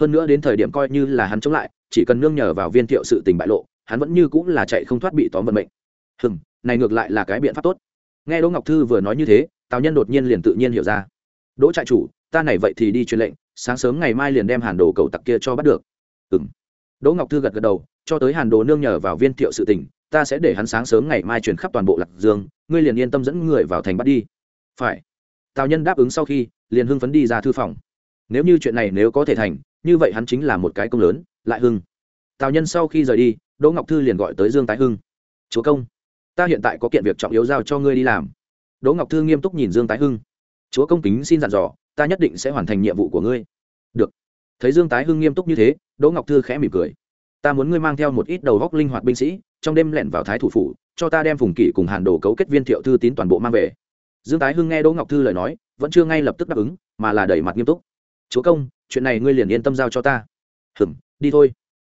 Hơn nữa đến thời điểm coi như là hắn chống lại, chỉ cần nương nhờ vào viên thiệu sự tình bại lộ, hắn vẫn như cũng là chạy không thoát bị tóm vận mệnh. Hừng này ngược lại là cái biện pháp tốt. Nghe đỗ ngọc thư vừa nói như thế, tào nhân đột nhiên liền tự nhiên hiểu ra. Đỗ trại chủ, ta này vậy thì đi truyền lệnh, sáng sớm ngày mai liền đem hàn đồ cầu tặc kia cho bắt được. Ừng đỗ ngọc thư gật gật đầu cho tới hàn đồ nương nhờ vào viên thiệu sự tình, ta sẽ để hắn sáng sớm ngày mai truyền khắp toàn bộ lạc dương, ngươi liền yên tâm dẫn người vào thành bắt đi. Phải. Tào nhân đáp ứng sau khi, liền hưng phấn đi ra thư phòng. Nếu như chuyện này nếu có thể thành, như vậy hắn chính là một cái công lớn, lại hưng. Tào nhân sau khi rời đi, đỗ ngọc thư liền gọi tới dương tái hưng. Chúa công, ta hiện tại có kiện việc trọng yếu giao cho ngươi đi làm. Đỗ ngọc thư nghiêm túc nhìn dương tái hưng. Chúa công kính xin dặn dò, ta nhất định sẽ hoàn thành nhiệm vụ của ngươi. Được. Thấy dương tái hưng nghiêm túc như thế, đỗ ngọc thư khẽ mỉm cười ta muốn ngươi mang theo một ít đầu góc linh hoạt binh sĩ, trong đêm lẻn vào thái thủ phủ, cho ta đem phùng kỷ cùng hàn đồ cấu kết viên thiệu thư tín toàn bộ mang về. Dương tái hưng nghe đỗ ngọc thư lời nói, vẫn chưa ngay lập tức đáp ứng, mà là đẩy mặt nghiêm túc. Chúa công, chuyện này ngươi liền yên tâm giao cho ta. Hừm, đi thôi.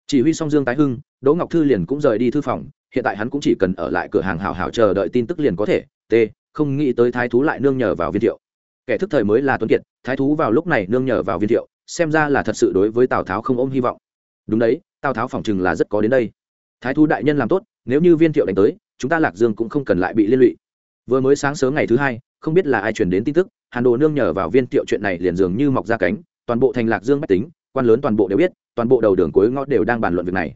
Chỉ huy xong dương tái hưng, đỗ ngọc thư liền cũng rời đi thư phòng, hiện tại hắn cũng chỉ cần ở lại cửa hàng hảo hảo chờ đợi tin tức liền có thể. T, không nghĩ tới thái thú lại nương nhờ vào viên thiệu. Kẻ thức thời mới là tuấn kiệt, thái thú vào lúc này nương nhờ vào viên thiệu, xem ra là thật sự đối với tào tháo không ôm hy vọng đúng đấy, tào tháo phỏng chừng là rất có đến đây. Thái thú đại nhân làm tốt, nếu như viên thiệu đánh tới, chúng ta lạc dương cũng không cần lại bị liên lụy. Vừa mới sáng sớm ngày thứ hai, không biết là ai truyền đến tin tức, hàn đồ nương nhờ vào viên thiệu chuyện này liền dường như mọc ra cánh, toàn bộ thành lạc dương bách tính, quan lớn toàn bộ đều biết, toàn bộ đầu đường cuối ngõ đều đang bàn luận việc này.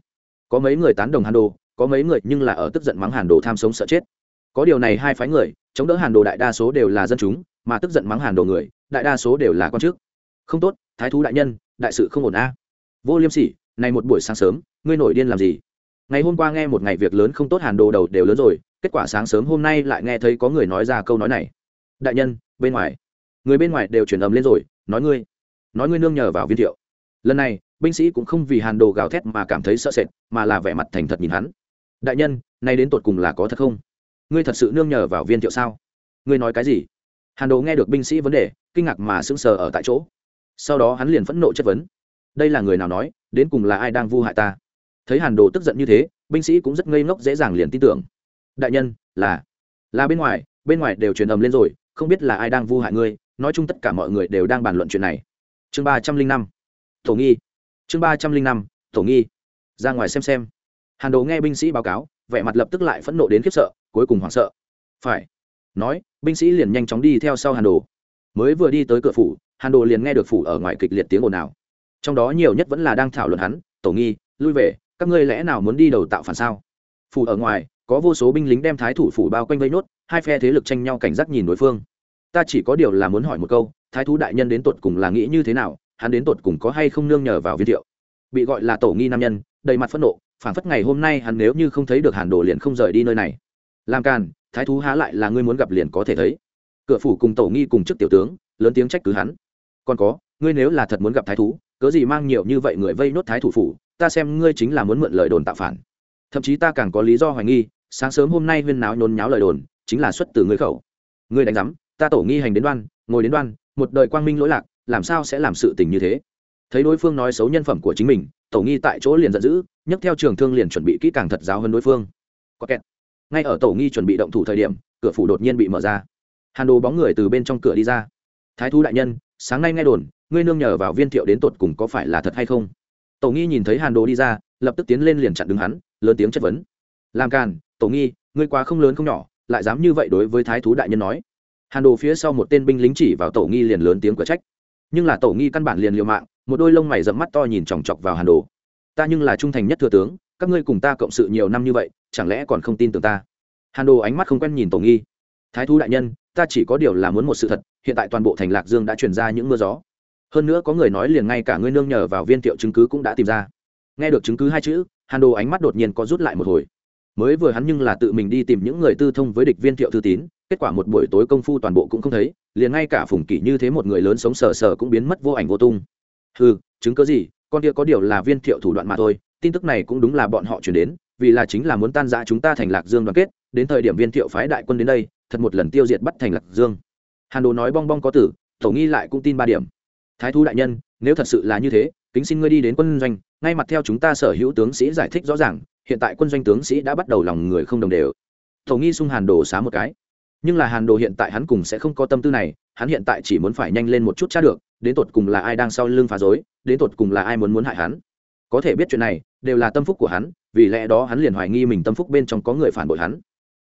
Có mấy người tán đồng hàn đồ, có mấy người nhưng là ở tức giận mắng hàn đồ tham sống sợ chết. Có điều này hai phái người, chống đỡ hàn đồ đại đa số đều là dân chúng, mà tức giận mắng hàn đồ người, đại đa số đều là con trước không tốt, thái thú đại nhân, đại sự không ổn a. Vô liêm sỉ này một buổi sáng sớm, ngươi nổi điên làm gì? Ngày hôm qua nghe một ngày việc lớn không tốt hàn đồ đầu đều lớn rồi, kết quả sáng sớm hôm nay lại nghe thấy có người nói ra câu nói này. Đại nhân, bên ngoài. Người bên ngoài đều chuyển ầm lên rồi, nói ngươi nói ngươi nương nhờ vào viên thiệu. Lần này, binh sĩ cũng không vì hàn đồ gào thét mà cảm thấy sợ sệt, mà là vẻ mặt thành thật nhìn hắn. Đại nhân, nay đến tột cùng là có thật không? Ngươi thật sự nương nhờ vào viên thiệu sao? Ngươi nói cái gì? Hàn đồ nghe được binh sĩ vấn đề, kinh ngạc mà sững sờ ở tại chỗ. Sau đó hắn liền phẫn nộ chất vấn đây là người nào nói, đến cùng là ai đang vu hại ta? Thấy hàn đồ tức giận như thế, binh sĩ cũng rất ngây ngốc dễ dàng liền tin tưởng. Đại nhân, là là bên ngoài bên ngoài đều truyền ầm lên rồi, không biết là ai đang vu hại ngươi, nói chung tất cả mọi người đều đang bàn luận chuyện này. Chương ba trăm linh năm thổ nghi. Chương ba trăm linh năm thổ nghi. Ra ngoài xem xem. Hàn đồ nghe binh sĩ báo cáo, vẻ mặt lập tức lại phẫn nộ đến khiếp sợ, cuối cùng hoảng sợ. Phải, nói, binh sĩ liền nhanh chóng đi theo sau hàn đồ. Mới vừa đi tới cửa phủ, hàn đồ liền nghe được phủ ở ngoài kịch liệt tiếng ồn ào trong đó nhiều nhất vẫn là đang thảo luận hắn, tổ nghi, lui về, các ngươi lẽ nào muốn đi đầu tạo phản sao? Phủ ở ngoài, có vô số binh lính đem thái thủ phủ bao quanh vây nốt, hai phe thế lực tranh nhau cảnh giác nhìn đối phương. Ta chỉ có điều là muốn hỏi một câu, thái thú đại nhân đến tột cùng là nghĩ như thế nào, hắn đến tột cùng có hay không nương nhờ vào viên thiệu? Bị gọi là tổ nghi nam nhân, đầy mặt phẫn nộ, phản phất ngày hôm nay hắn nếu như không thấy được hàn đồ liền không rời đi nơi này. Làm càn, thái thú há lại là ngươi muốn gặp liền có thể thấy. Cửa phủ cùng tổ nghi cùng chức tiểu tướng, lớn tiếng trách cứ hắn. Còn có, ngươi nếu là thật muốn gặp thái thú cớ gì mang nhiều như vậy người vây nốt thái thủ phủ, ta xem ngươi chính là muốn mượn lời đồn tạo phản. Thậm chí ta càng có lý do hoài nghi, sáng sớm hôm nay huyên náo nhốn nháo lời đồn, chính là xuất từ ngươi khẩu. Ngươi đánh giám, ta tổ nghi hành đến đoan, ngồi đến đoan, một đời quang minh lỗi lạc, làm sao sẽ làm sự tình như thế? Thấy đối phương nói xấu nhân phẩm của chính mình, tổ nghi tại chỗ liền giận dữ, nhấc theo trường thương liền chuẩn bị kỹ càng thật giáo hơn đối phương. Có kẹt. Ngay ở tổ nghi chuẩn bị động thủ thời điểm, cửa phủ đột nhiên bị mở ra. Hàn đồ bóng người từ bên trong cửa đi ra. Thái thú đại nhân sáng nay nghe đồn, ngươi nương nhờ vào viên thiệu đến tột cùng có phải là thật hay không? Tổ nghi nhìn thấy hàn đồ đi ra, lập tức tiến lên liền chặn đứng hắn, lớn tiếng chất vấn. Làm càn, tổ nghi, ngươi quá không lớn không nhỏ, lại dám như vậy đối với thái thú đại nhân nói. Hàn đồ phía sau một tên binh lính chỉ vào tổ nghi liền lớn tiếng cửa trách. Nhưng là tổ nghi căn bản liền liều mạng, một đôi lông mày dẫm mắt to nhìn chòng chọc vào hàn đồ. Ta nhưng là trung thành nhất thừa tướng, các ngươi cùng ta cộng sự nhiều năm như vậy, chẳng lẽ còn không tin tưởng ta? Hàn đồ ánh mắt không quen nhìn tổ nghi. Thái thú đại nhân ta chỉ có điều là muốn một sự thật, hiện tại toàn bộ thành lạc dương đã truyền ra những mưa gió. Hơn nữa có người nói liền ngay cả ngươi nương nhờ vào viên tiệu chứng cứ cũng đã tìm ra. Nghe được chứng cứ hai chữ, hàn đồ ánh mắt đột nhiên có rút lại một hồi. Mới vừa hắn nhưng là tự mình đi tìm những người tư thông với địch viên thiệu thư tín, kết quả một buổi tối công phu toàn bộ cũng không thấy, liền ngay cả phùng kỷ như thế một người lớn sống sờ sờ cũng biến mất vô ảnh vô tung. Ừ chứng cớ gì, con kia có điều là viên thiệu thủ đoạn mà thôi, tin tức này cũng đúng là bọn họ chuyển đến, vì là chính là muốn tan rã chúng ta thành lạc dương đoàn kết, đến thời điểm viên thiệu phái đại quân đến đây thật một lần tiêu diệt bắt thành lạc dương. Hàn đồ nói bong bong có tử, tổ nghi lại cũng tin ba điểm. Thái thu đại nhân, nếu thật sự là như thế, kính xin ngươi đi đến quân doanh, ngay mặt theo chúng ta sở hữu tướng sĩ giải thích rõ ràng, hiện tại quân doanh tướng sĩ đã bắt đầu lòng người không đồng đều. Tổ nghi sung hàn đồ xá một cái. Nhưng là hàn đồ hiện tại hắn cùng sẽ không có tâm tư này, hắn hiện tại chỉ muốn phải nhanh lên một chút tra được, đến tột cùng là ai đang sau lưng phá dối đến tột cùng là ai muốn muốn hại hắn. Có thể biết chuyện này, đều là tâm phúc của hắn, vì lẽ đó hắn liền hoài nghi mình tâm phúc bên trong có người phản bội hắn.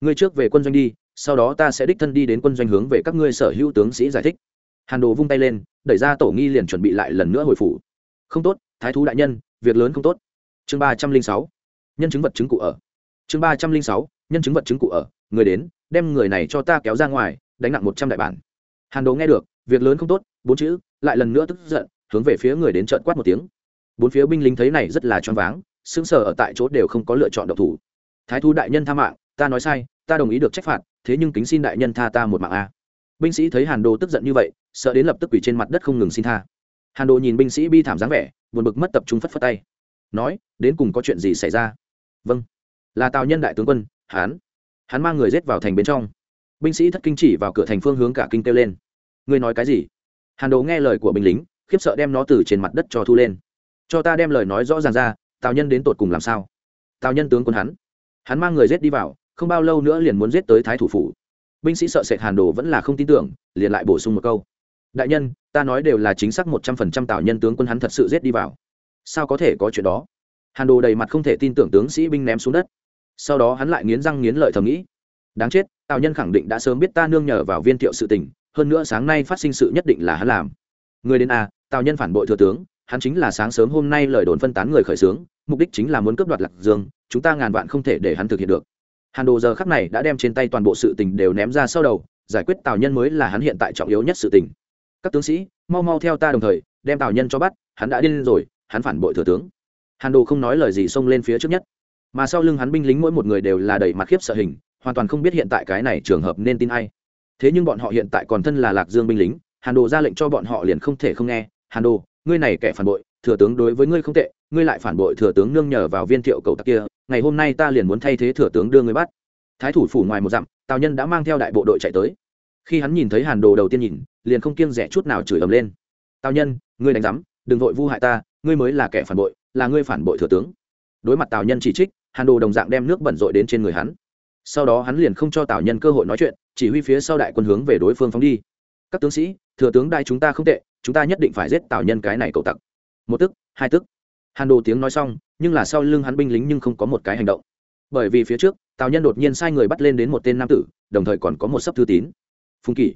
Ngươi trước về quân doanh đi sau đó ta sẽ đích thân đi đến quân doanh hướng về các ngươi sở hữu tướng sĩ giải thích. Hàn đồ vung tay lên, đẩy ra tổ nghi liền chuẩn bị lại lần nữa hồi phủ. Không tốt, thái thú đại nhân, việc lớn không tốt. Chương ba trăm linh sáu, nhân chứng vật chứng cụ ở. Chương ba trăm linh sáu, nhân chứng vật chứng cụ ở, người đến, đem người này cho ta kéo ra ngoài, đánh nặng một trăm đại bản. Hàn đồ nghe được, việc lớn không tốt, bốn chữ, lại lần nữa tức giận, hướng về phía người đến trợn quát một tiếng. Bốn phía binh lính thấy này rất là choáng váng, sững sờ ở tại chỗ đều không có lựa chọn độc thủ. Thái thú đại nhân tha mạng, ta nói sai ta đồng ý được trách phạt, thế nhưng kính xin đại nhân tha ta một mạng a. Binh sĩ thấy hàn đồ tức giận như vậy, sợ đến lập tức quỳ trên mặt đất không ngừng xin tha. Hàn đồ nhìn binh sĩ bi thảm dáng vẻ, buồn bực mất tập trung phất phất tay. Nói, đến cùng có chuyện gì xảy ra? Vâng. Là tào nhân đại tướng quân hán hắn mang người rết vào thành bên trong. Binh sĩ thất kinh chỉ vào cửa thành phương hướng cả kinh kêu lên. Ngươi nói cái gì? Hàn đồ nghe lời của binh lính, khiếp sợ đem nó từ trên mặt đất cho thu lên. Cho ta đem lời nói rõ ràng ra, tào nhân đến tột cùng làm sao? Tào nhân tướng quân hắn. Hắn mang người rết đi vào không bao lâu nữa liền muốn giết tới thái thủ phủ. Binh sĩ sợ sệt hàn đồ vẫn là không tin tưởng, liền lại bổ sung một câu. Đại nhân, ta nói đều là chính xác một trăm phần trăm tào nhân tướng quân hắn thật sự giết đi vào. Sao có thể có chuyện đó? Hàn đồ đầy mặt không thể tin tưởng tướng sĩ binh ném xuống đất. Sau đó hắn lại nghiến răng nghiến lợi thầm nghĩ. Đáng chết, tào nhân khẳng định đã sớm biết ta nương nhờ vào viên thiệu sự tình, hơn nữa sáng nay phát sinh sự nhất định là hắn làm. Người đến a tào nhân phản bội thừa tướng, hắn chính là sáng sớm hôm nay lời đồn phân tán người khởi xướng, mục đích chính là muốn cướp đoạt lạc dương, chúng ta ngàn vạn không thể để hắn thực hiện được hàn đồ giờ khắc này đã đem trên tay toàn bộ sự tình đều ném ra sau đầu, giải quyết tào nhân mới là hắn hiện tại trọng yếu nhất sự tình. Các tướng sĩ, mau mau theo ta đồng thời, đem tào nhân cho bắt, hắn đã điên rồi, hắn phản bội thừa tướng. Hàn đồ không nói lời gì xông lên phía trước nhất. Mà sau lưng hắn binh lính mỗi một người đều là đầy mặt khiếp sợ hình, hoàn toàn không biết hiện tại cái này trường hợp nên tin ai. Thế nhưng bọn họ hiện tại còn thân là lạc dương binh lính, hàn đồ ra lệnh cho bọn họ liền không thể không nghe, hàn đồ, ngươi này kẻ phản bội, thừa tướng đối với ngươi không tệ, ngươi lại phản bội thừa tướng nương nhờ vào viên thiệu cầu tặc kia ngày hôm nay ta liền muốn thay thế thừa tướng đưa người bắt. Thái thủ phủ ngoài một dặm, tào nhân đã mang theo đại bộ đội chạy tới. Khi hắn nhìn thấy hàn đồ đầu tiên nhìn, liền không kiêng rẻ chút nào chửi ầm lên. Tào nhân, ngươi đánh giám, đừng vội vu hại ta, ngươi mới là kẻ phản bội, là ngươi phản bội thừa tướng. Đối mặt tào nhân chỉ trích, hàn đồ đồng dạng đem nước bẩn rội đến trên người hắn. Sau đó hắn liền không cho tào nhân cơ hội nói chuyện, chỉ huy phía sau đại quân hướng về đối phương phóng đi. Các tướng sĩ, thừa tướng đại chúng ta không tệ, chúng ta nhất định phải giết tào nhân cái này cầu tặc. Một tức, hai tức. Hàn đồ tiếng nói xong nhưng là sau lưng hắn binh lính nhưng không có một cái hành động. Bởi vì phía trước, tào nhân đột nhiên sai người bắt lên đến một tên nam tử, đồng thời còn có một sấp thư tín. Phùng kỷ.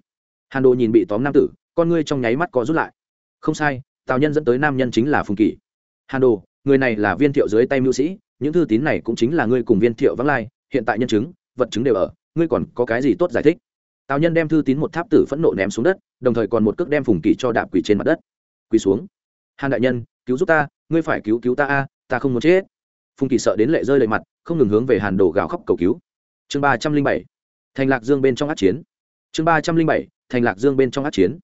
Hàn đồ nhìn bị tóm nam tử, con ngươi trong nháy mắt có rút lại. Không sai, tào nhân dẫn tới nam nhân chính là phùng kỷ. Hàn đồ, người này là viên thiệu dưới tay mưu sĩ, những thư tín này cũng chính là ngươi cùng viên thiệu vắng lai, hiện tại nhân chứng, vật chứng đều ở, ngươi còn có cái gì tốt giải thích? Tào nhân đem thư tín một tháp tử phẫn nộ ném xuống đất, đồng thời còn một cước đem phùng kỷ cho đạp quỳ trên mặt đất. Quỳ xuống. Hàn đại nhân, cứu giúp ta, ngươi phải cứu cứu ta a ta không muốn chết. Phùng kỳ sợ đến lệ rơi lệ mặt, không ngừng hướng về hàn đồ gào khóc cầu cứu. Chương ba trăm linh bảy, thành lạc dương bên trong át chiến. Chương ba trăm linh bảy, thành lạc dương bên trong át chiến.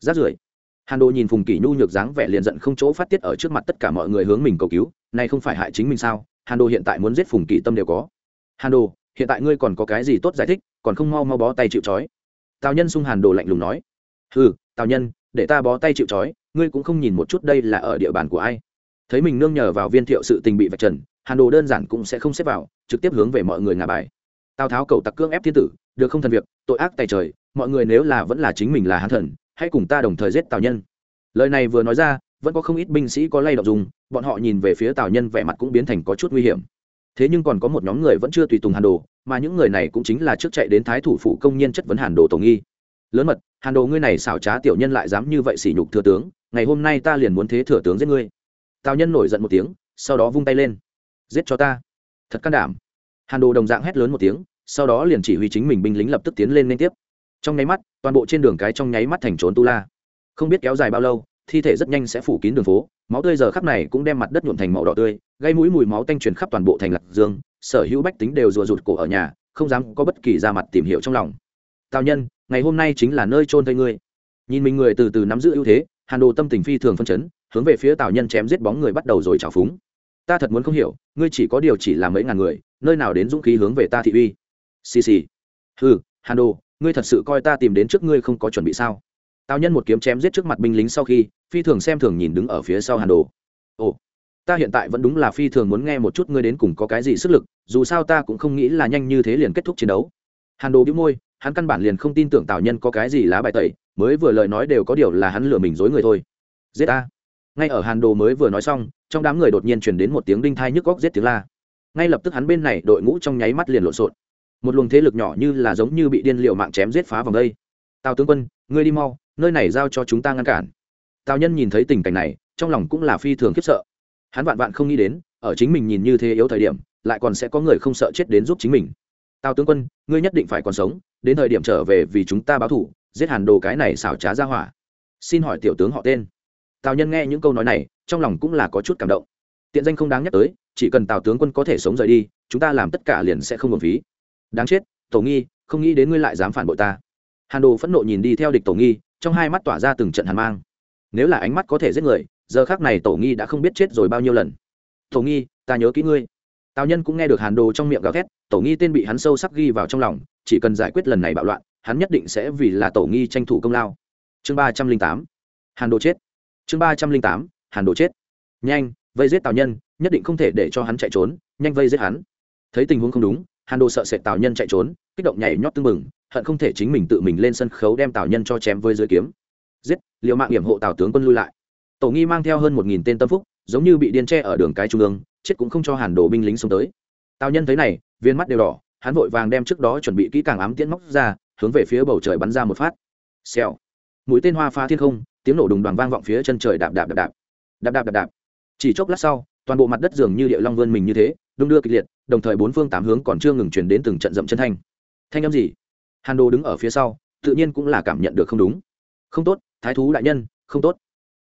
Rát rưởi. Hàn đồ nhìn phùng kỳ nhu nhược dáng vẻ liền giận không chỗ phát tiết ở trước mặt tất cả mọi người hướng mình cầu cứu, này không phải hại chính mình sao? Hàn đồ hiện tại muốn giết phùng kỳ tâm đều có. Hàn đồ, hiện tại ngươi còn có cái gì tốt giải thích, còn không mau mau bó tay chịu trói. Tào nhân sung hàn đồ lạnh lùng nói. Ừ tào nhân, để ta bó tay chịu trói, ngươi cũng không nhìn một chút đây là ở địa bàn của ai thấy mình nương nhờ vào viên thiệu sự tình bị vạch trần, hàn đồ đơn giản cũng sẽ không xếp vào, trực tiếp hướng về mọi người ngả bài. Tào tháo cầu tặc cưỡng ép thiên tử, được không thần việc, tội ác tài trời, mọi người nếu là vẫn là chính mình là hán thần, hãy cùng ta đồng thời giết tào nhân. Lời này vừa nói ra, vẫn có không ít binh sĩ có lay động dùng, bọn họ nhìn về phía tào nhân vẻ mặt cũng biến thành có chút nguy hiểm. Thế nhưng còn có một nhóm người vẫn chưa tùy tùng hàn đồ, mà những người này cũng chính là trước chạy đến thái thủ phủ công nhân chất vấn hàn đồ tổ nghi. Lớn mật, hàn đồ ngươi này xảo trá tiểu nhân lại dám như vậy sỉ nhục thừa tướng, ngày hôm nay ta liền muốn thế thừa tướng giết ngươi tào nhân nổi giận một tiếng, sau đó vung tay lên. Giết cho ta. Thật can đảm. Hàn đồ đồng dạng hét lớn một tiếng, sau đó liền chỉ huy chính mình binh lính lập tức tiến lên liên tiếp. Trong nháy mắt, toàn bộ trên đường cái trong nháy mắt thành trốn tu la. Không biết kéo dài bao lâu, thi thể rất nhanh sẽ phủ kín đường phố, máu tươi giờ khắp này cũng đem mặt đất nhuộm thành màu đỏ tươi, gây mũi mùi máu tanh truyền khắp toàn bộ thành lạc dương, sở hữu bách tính đều rùa rụt cổ ở nhà, không dám có bất kỳ ra mặt tìm hiểu trong lòng. Tào nhân, ngày hôm nay chính là nơi trôn thây ngươi. Nhìn mình người từ từ nắm giữ ưu thế, hàn đồ tâm tình phi thường phân chấn hướng về phía tào nhân chém giết bóng người bắt đầu rồi trào phúng. Ta thật muốn không hiểu, ngươi chỉ có điều chỉ là mấy ngàn người, nơi nào đến dũng khí hướng về ta thị uy? Xì xì. Ừ hàn đồ, ngươi thật sự coi ta tìm đến trước ngươi không có chuẩn bị sao? Tào nhân một kiếm chém giết trước mặt binh lính sau khi, phi thường xem thường nhìn đứng ở phía sau hàn đồ. Ồ, ta hiện tại vẫn đúng là phi thường muốn nghe một chút ngươi đến cùng có cái gì sức lực, dù sao ta cũng không nghĩ là nhanh như thế liền kết thúc chiến đấu. Hàn đồ đĩu môi, hắn căn bản liền không tin tưởng tào nhân có cái gì lá bài tẩy, mới vừa lời nói đều có điều là hắn lừa mình dối người thôi. Giết ta ngay ở hàn đồ mới vừa nói xong, trong đám người đột nhiên chuyển đến một tiếng đinh thai nhức góc giết tiếng la. Ngay lập tức hắn bên này đội ngũ trong nháy mắt liền lộn xộn. Một luồng thế lực nhỏ như là giống như bị điên liệu mạng chém giết phá vòng đây. Tào tướng quân, ngươi đi mau, nơi này giao cho chúng ta ngăn cản. Tào nhân nhìn thấy tình cảnh này, trong lòng cũng là phi thường khiếp sợ. Hắn vạn vạn không nghĩ đến, ở chính mình nhìn như thế yếu thời điểm, lại còn sẽ có người không sợ chết đến giúp chính mình. Tào tướng quân, ngươi nhất định phải còn sống, đến thời điểm trở về vì chúng ta báo thủ giết hàn đồ cái này xảo trá ra hỏa. Xin hỏi tiểu tướng họ tên? Tào nhân nghe những câu nói này, trong lòng cũng là có chút cảm động. Tiện danh không đáng nhắc tới, chỉ cần tào tướng quân có thể sống rời đi, chúng ta làm tất cả liền sẽ không hưởng phí. Đáng chết, tổ nghi, không nghĩ đến ngươi lại dám phản bội ta. Hàn đồ phẫn nộ nhìn đi theo địch tổ nghi, trong hai mắt tỏa ra từng trận hàn mang. Nếu là ánh mắt có thể giết người, giờ khác này tổ nghi đã không biết chết rồi bao nhiêu lần. Tổ nghi, ta nhớ kỹ ngươi. Tào nhân cũng nghe được hàn đồ trong miệng gào thét, tổ nghi tên bị hắn sâu sắc ghi vào trong lòng, chỉ cần giải quyết lần này bạo loạn, hắn nhất định sẽ vì là tổ nghi tranh thủ công lao. Chương ba trăm linh tám. Hàn đồ chết chương ba trăm linh tám, hàn đồ chết. Nhanh, vây giết tào nhân, nhất định không thể để cho hắn chạy trốn, nhanh vây giết hắn. Thấy tình huống không đúng, hàn đồ sợ sệt tào nhân chạy trốn, kích động nhảy nhót tưng bừng, hận không thể chính mình tự mình lên sân khấu đem tào nhân cho chém với dưới kiếm. Giết liệu mạng hiểm hộ tào tướng quân lui lại. Tổ nghi mang theo hơn một nghìn tên tâm phúc, giống như bị điên tre ở đường cái trung ương, chết cũng không cho hàn đồ binh lính xông tới. Tào nhân thấy này, viên mắt đều đỏ, hắn vội vàng đem trước đó chuẩn bị kỹ càng ám tiễn móc ra, hướng về phía bầu trời bắn ra một phát. Xèo. Mũi tên hoa phá thiên không tiếng nổ đùng đoàn vang vọng phía chân trời đạp đạp đạp đạp. Đạp đạp đạp đạp. Chỉ chốc lát sau, toàn bộ mặt đất dường như địa long vươn mình như thế, đung đưa kịch liệt, đồng thời bốn phương tám hướng còn chưa ngừng chuyển đến từng trận dậm chân thanh. Thanh âm gì? Hàn đồ đứng ở phía sau, tự nhiên cũng là cảm nhận được không đúng. Không tốt, thái thú đại nhân, không tốt.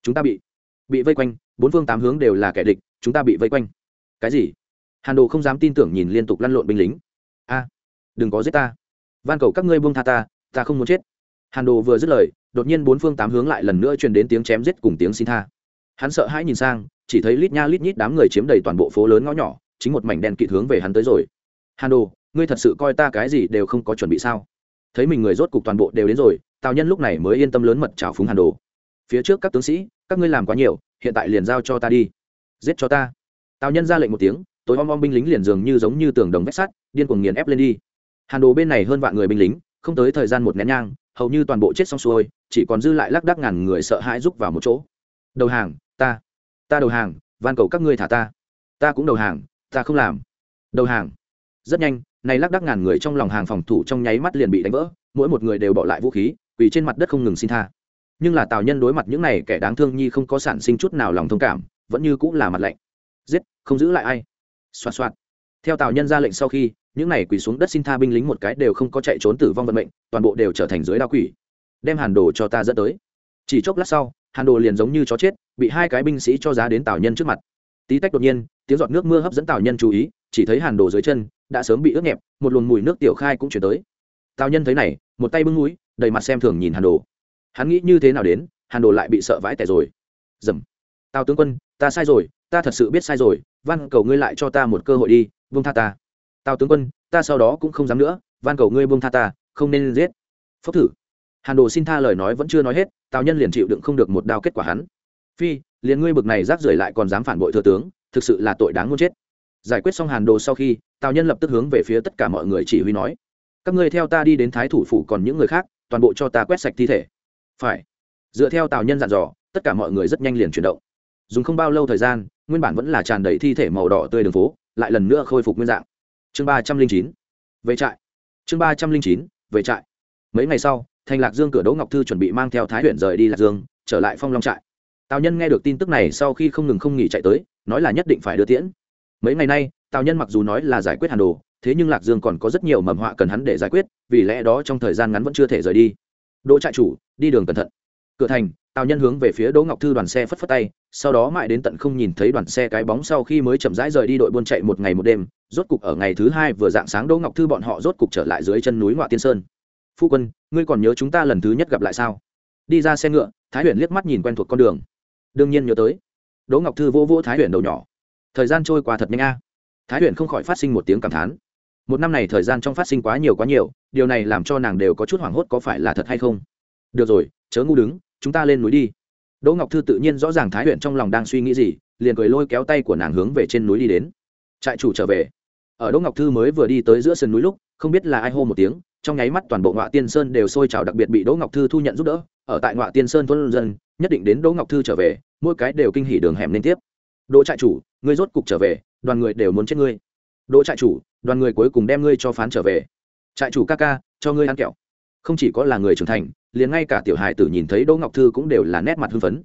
Chúng ta bị bị vây quanh, bốn phương tám hướng đều là kẻ địch, chúng ta bị vây quanh. Cái gì? Hàn đồ không dám tin tưởng nhìn liên tục lăn lộn binh lính. A, đừng có giết ta. Van cầu các ngươi buông tha ta ta không muốn chết. Hàn đồ vừa dứt lời đột nhiên bốn phương tám hướng lại lần nữa truyền đến tiếng chém giết cùng tiếng xin tha. Hắn sợ hãi nhìn sang, chỉ thấy lít nha lít nhít đám người chiếm đầy toàn bộ phố lớn ngõ nhỏ, chính một mảnh đen kịt hướng về hắn tới rồi. Hàn đồ, ngươi thật sự coi ta cái gì đều không có chuẩn bị sao? Thấy mình người rốt cục toàn bộ đều đến rồi, tào nhân lúc này mới yên tâm lớn mật trào phúng hàn đồ. Phía trước các tướng sĩ, các ngươi làm quá nhiều, hiện tại liền giao cho ta đi. Giết cho ta. Tào nhân ra lệnh một tiếng, tối om om binh lính liền dường như giống như tường đồng vách sắt, điên cuồng nghiền ép lên đi. Hàn đồ bên này hơn vạn người binh lính, không tới thời gian một nén nhang hầu như toàn bộ chết xong xuôi, chỉ còn dư lại lác đác ngàn người sợ hãi rúc vào một chỗ. Đầu hàng, ta ta đầu hàng, van cầu các ngươi thả ta. Ta cũng đầu hàng, ta không làm. Đầu hàng. Rất nhanh, này lác đác ngàn người trong lòng hàng phòng thủ trong nháy mắt liền bị đánh vỡ, mỗi một người đều bỏ lại vũ khí, quỳ trên mặt đất không ngừng xin tha. Nhưng là tào nhân đối mặt những này kẻ đáng thương nhi không có sản sinh chút nào lòng thông cảm, vẫn như cũng là mặt lạnh. Giết, không giữ lại ai. Xoạt xoạt. Theo tào nhân ra lệnh sau khi những này quỳ xuống đất xin tha binh lính một cái đều không có chạy trốn tử vong vận mệnh, toàn bộ đều trở thành dưới đao quỷ. Đem hàn đồ cho ta dẫn tới. Chỉ chốc lát sau, hàn đồ liền giống như chó chết, bị hai cái binh sĩ cho giá đến tào nhân trước mặt. Tí tách đột nhiên, tiếng giọt nước mưa hấp dẫn tào nhân chú ý, chỉ thấy hàn đồ dưới chân đã sớm bị ướt nhẹp, một luồng mùi nước tiểu khai cũng chuyển tới. Tào nhân thấy này, một tay bưng núi đầy mặt xem thường nhìn hàn đồ. Hắn nghĩ như thế nào đến, hàn đồ lại bị sợ vãi tẻ rồi. Dầm. Tào tướng quân, ta sai rồi, ta thật sự biết sai rồi, van cầu ngươi lại cho ta một cơ hội đi vương tha ta tào tướng quân, ta sau đó cũng không dám nữa, van cầu ngươi buông tha ta, không nên giết. Phốc thử. Hàn đồ xin tha lời nói vẫn chưa nói hết, tào nhân liền chịu đựng không được một đao kết quả hắn. Phi, liền ngươi bực này rác rưởi lại còn dám phản bội thừa tướng, thực sự là tội đáng muốn chết. Giải quyết xong hàn đồ sau khi, tào nhân lập tức hướng về phía tất cả mọi người chỉ huy nói, các ngươi theo ta đi đến thái thủ phủ còn những người khác, toàn bộ cho ta quét sạch thi thể. Phải. Dựa theo tào nhân dặn dò, tất cả mọi người rất nhanh liền chuyển động. Dùng không bao lâu thời gian, nguyên bản vẫn là tràn đầy thi thể màu đỏ tươi đường phố, lại lần nữa khôi phục nguyên dạng chương ba trăm linh chín. Về trại. Chương ba trăm linh chín, về trại. Mấy ngày sau, thành lạc dương cửa đỗ ngọc thư chuẩn bị mang theo thái huyện rời đi lạc dương, trở lại phong long trại. Tào nhân nghe được tin tức này sau khi không ngừng không nghỉ chạy tới, nói là nhất định phải đưa tiễn. Mấy ngày nay, tào nhân mặc dù nói là giải quyết hàn đồ, thế nhưng lạc dương còn có rất nhiều mầm họa cần hắn để giải quyết, vì lẽ đó trong thời gian ngắn vẫn chưa thể rời đi. Đỗ trại chủ, đi đường cẩn thận. Cửa thành tào nhân hướng về phía đỗ ngọc thư đoàn xe phất phất tay, sau đó mãi đến tận không nhìn thấy đoàn xe cái bóng sau khi mới chậm rãi rời đi đội buôn chạy một ngày một đêm, rốt cục ở ngày thứ hai vừa dạng sáng đỗ ngọc thư bọn họ rốt cục trở lại dưới chân núi ngoại tiên sơn. Phu quân, ngươi còn nhớ chúng ta lần thứ nhất gặp lại sao? Đi ra xe ngựa, thái huyền liếc mắt nhìn quen thuộc con đường. Đương nhiên nhớ tới. Đỗ ngọc thư vô vỗ thái huyền đầu nhỏ. Thời gian trôi qua thật nhanh a. Thái huyền không khỏi phát sinh một tiếng cảm thán. Một năm này thời gian trong phát sinh quá nhiều quá nhiều, điều này làm cho nàng đều có chút hoảng hốt có phải là thật hay không? Được rồi, chớ ngu đứng chúng ta lên núi đi. Đỗ ngọc thư tự nhiên rõ ràng thái huyện trong lòng đang suy nghĩ gì, liền cười lôi kéo tay của nàng hướng về trên núi đi đến. Trại chủ trở về. Ở đỗ ngọc thư mới vừa đi tới giữa sườn núi lúc, không biết là ai hô một tiếng, trong nháy mắt toàn bộ ngọa tiên sơn đều sôi trào đặc biệt bị đỗ ngọc thư thu nhận giúp đỡ. Ở tại ngọa tiên sơn thôn dân, nhất định đến đỗ ngọc thư trở về, mỗi cái đều kinh hỉ đường hẻm liên tiếp. Đỗ trại chủ, ngươi rốt cục trở về, đoàn người đều muốn chết ngươi. Đỗ trại chủ, đoàn người cuối cùng đem ngươi cho phán trở về. Trại chủ ca ca, cho ngươi ăn kẹo. Không chỉ có là người trưởng thành liền ngay cả tiểu hài tử nhìn thấy đỗ ngọc thư cũng đều là nét mặt hưng phấn.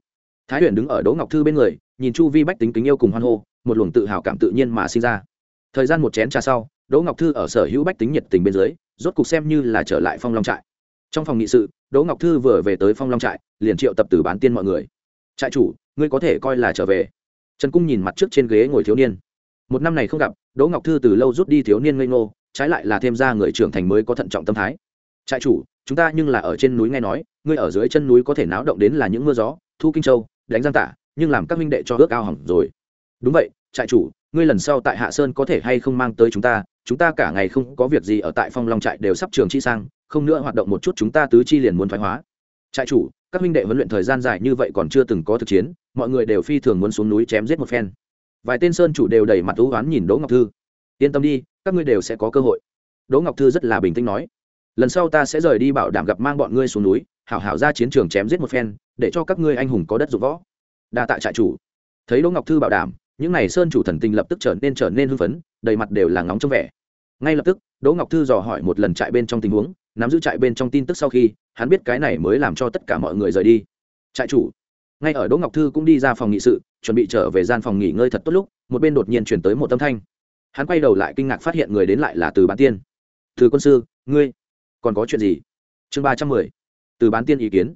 Thái huyền đứng ở đỗ ngọc thư bên người, nhìn chu vi bách tính kính yêu cùng hoan hô, một luồng tự hào cảm tự nhiên mà sinh ra. Thời gian một chén trà sau, đỗ ngọc thư ở sở hữu bách tính nhiệt tình bên dưới, rốt cục xem như là trở lại phong long trại. Trong phòng nghị sự, đỗ ngọc thư vừa về tới phong long trại, liền triệu tập từ bán tiên mọi người. Trại chủ, ngươi có thể coi là trở về. Trần cung nhìn mặt trước trên ghế ngồi thiếu niên. Một năm này không gặp, đỗ ngọc thư từ lâu rút đi thiếu niên ngây ngô, trái lại là thêm ra người trưởng thành mới có thận trọng tâm thái. Trại chủ chúng ta nhưng là ở trên núi nghe nói, ngươi ở dưới chân núi có thể náo động đến là những mưa gió, thu kinh châu, đánh giang tả, nhưng làm các minh đệ cho ước ao hỏng rồi. Đúng vậy, trại chủ, ngươi lần sau tại hạ sơn có thể hay không mang tới chúng ta chúng ta cả ngày không có việc gì ở tại phong long trại đều sắp trường chi sang, không nữa hoạt động một chút chúng ta tứ chi liền muốn thoái hóa. Trại chủ, các minh đệ huấn luyện thời gian dài như vậy còn chưa từng có thực chiến, mọi người đều phi thường muốn xuống núi chém giết một phen. Vài tên sơn chủ đều đầy mặt thú oán nhìn đỗ ngọc thư. Yên tâm đi, các ngươi đều sẽ có cơ hội. Đỗ ngọc thư rất là bình tĩnh nói lần sau ta sẽ rời đi bảo đảm gặp mang bọn ngươi xuống núi, hảo hảo ra chiến trường chém giết một phen, để cho các ngươi anh hùng có đất dụng võ. Đa tại trại chủ. Thấy đỗ ngọc thư bảo đảm, những n à y sơn chủ thần tình lập tức trở nên trở nên hưng phấn, đầy mặt đều là ngóng trong vẻ. Ngay lập tức, đỗ ngọc thư dò hỏi một lần trại bên trong tình huống, nắm giữ trại bên trong tin tức sau khi, hắn biết cái này mới làm cho tất cả mọi người rời đi. Trại chủ. Ngay ở đỗ ngọc thư cũng đi ra phòng nghị sự, chuẩn bị trở về gian phòng nghỉ ngơi thật tốt lúc, một bên đột nhiên chuyển tới một tâm thanh. Hắn quay đầu lại kinh ngạc phát hiện người đến lại là từ bán tiên. Từ quân sư, ngươi còn có chuyện gì? Chương ba trăm mười, từ bán tiên ý kiến.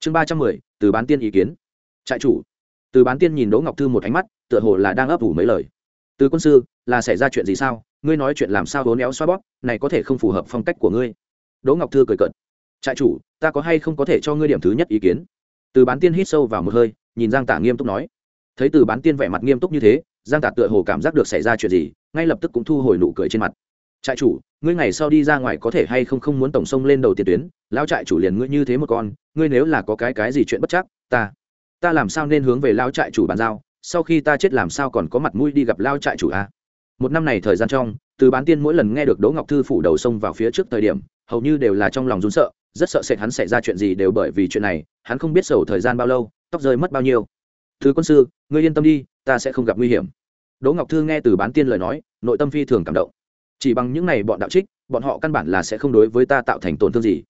Chương ba trăm mười, từ bán tiên ý kiến. Trại chủ, từ bán tiên nhìn đỗ ngọc thư một ánh mắt, tựa hồ là đang ấp ủ mấy lời. Từ quân sư, là xảy ra chuyện gì sao? Ngươi nói chuyện làm sao hố néo xoa bóp, này có thể không phù hợp phong cách của ngươi. Đỗ ngọc thư cười cợt. Trại chủ, ta có hay không có thể cho ngươi điểm thứ nhất ý kiến? Từ bán tiên hít sâu vào một hơi, nhìn giang tả nghiêm túc nói. Thấy từ bán tiên vẻ mặt nghiêm túc như thế, giang tả tựa hồ cảm giác được xảy ra chuyện gì, ngay lập tức cũng thu hồi nụ cười trên mặt trại chủ, ngươi ngày sau đi ra ngoài có thể hay không không muốn tổng sông lên đầu tiền tuyến, lão trại chủ liền ngươi như thế một con, ngươi nếu là có cái cái gì chuyện bất chắc, ta ta làm sao nên hướng về lao trại chủ bàn giao, sau khi ta chết làm sao còn có mặt mũi đi gặp lao trại chủ a à? một năm này thời gian trong, từ bán tiên mỗi lần nghe được đỗ ngọc thư phủ đầu sông vào phía trước thời điểm, hầu như đều là trong lòng rún sợ, rất sợ sệt hắn xảy ra chuyện gì đều bởi vì chuyện này, hắn không biết sầu thời gian bao lâu, tóc rơi mất bao nhiêu. Thứ quân sư, ngươi yên tâm đi, ta sẽ không gặp nguy hiểm. Đỗ ngọc thư nghe từ bán tiên lời nói, nội tâm phi thường cảm động chỉ bằng những này bọn đạo trích, bọn họ căn bản là sẽ không đối với ta tạo thành tổn thương gì.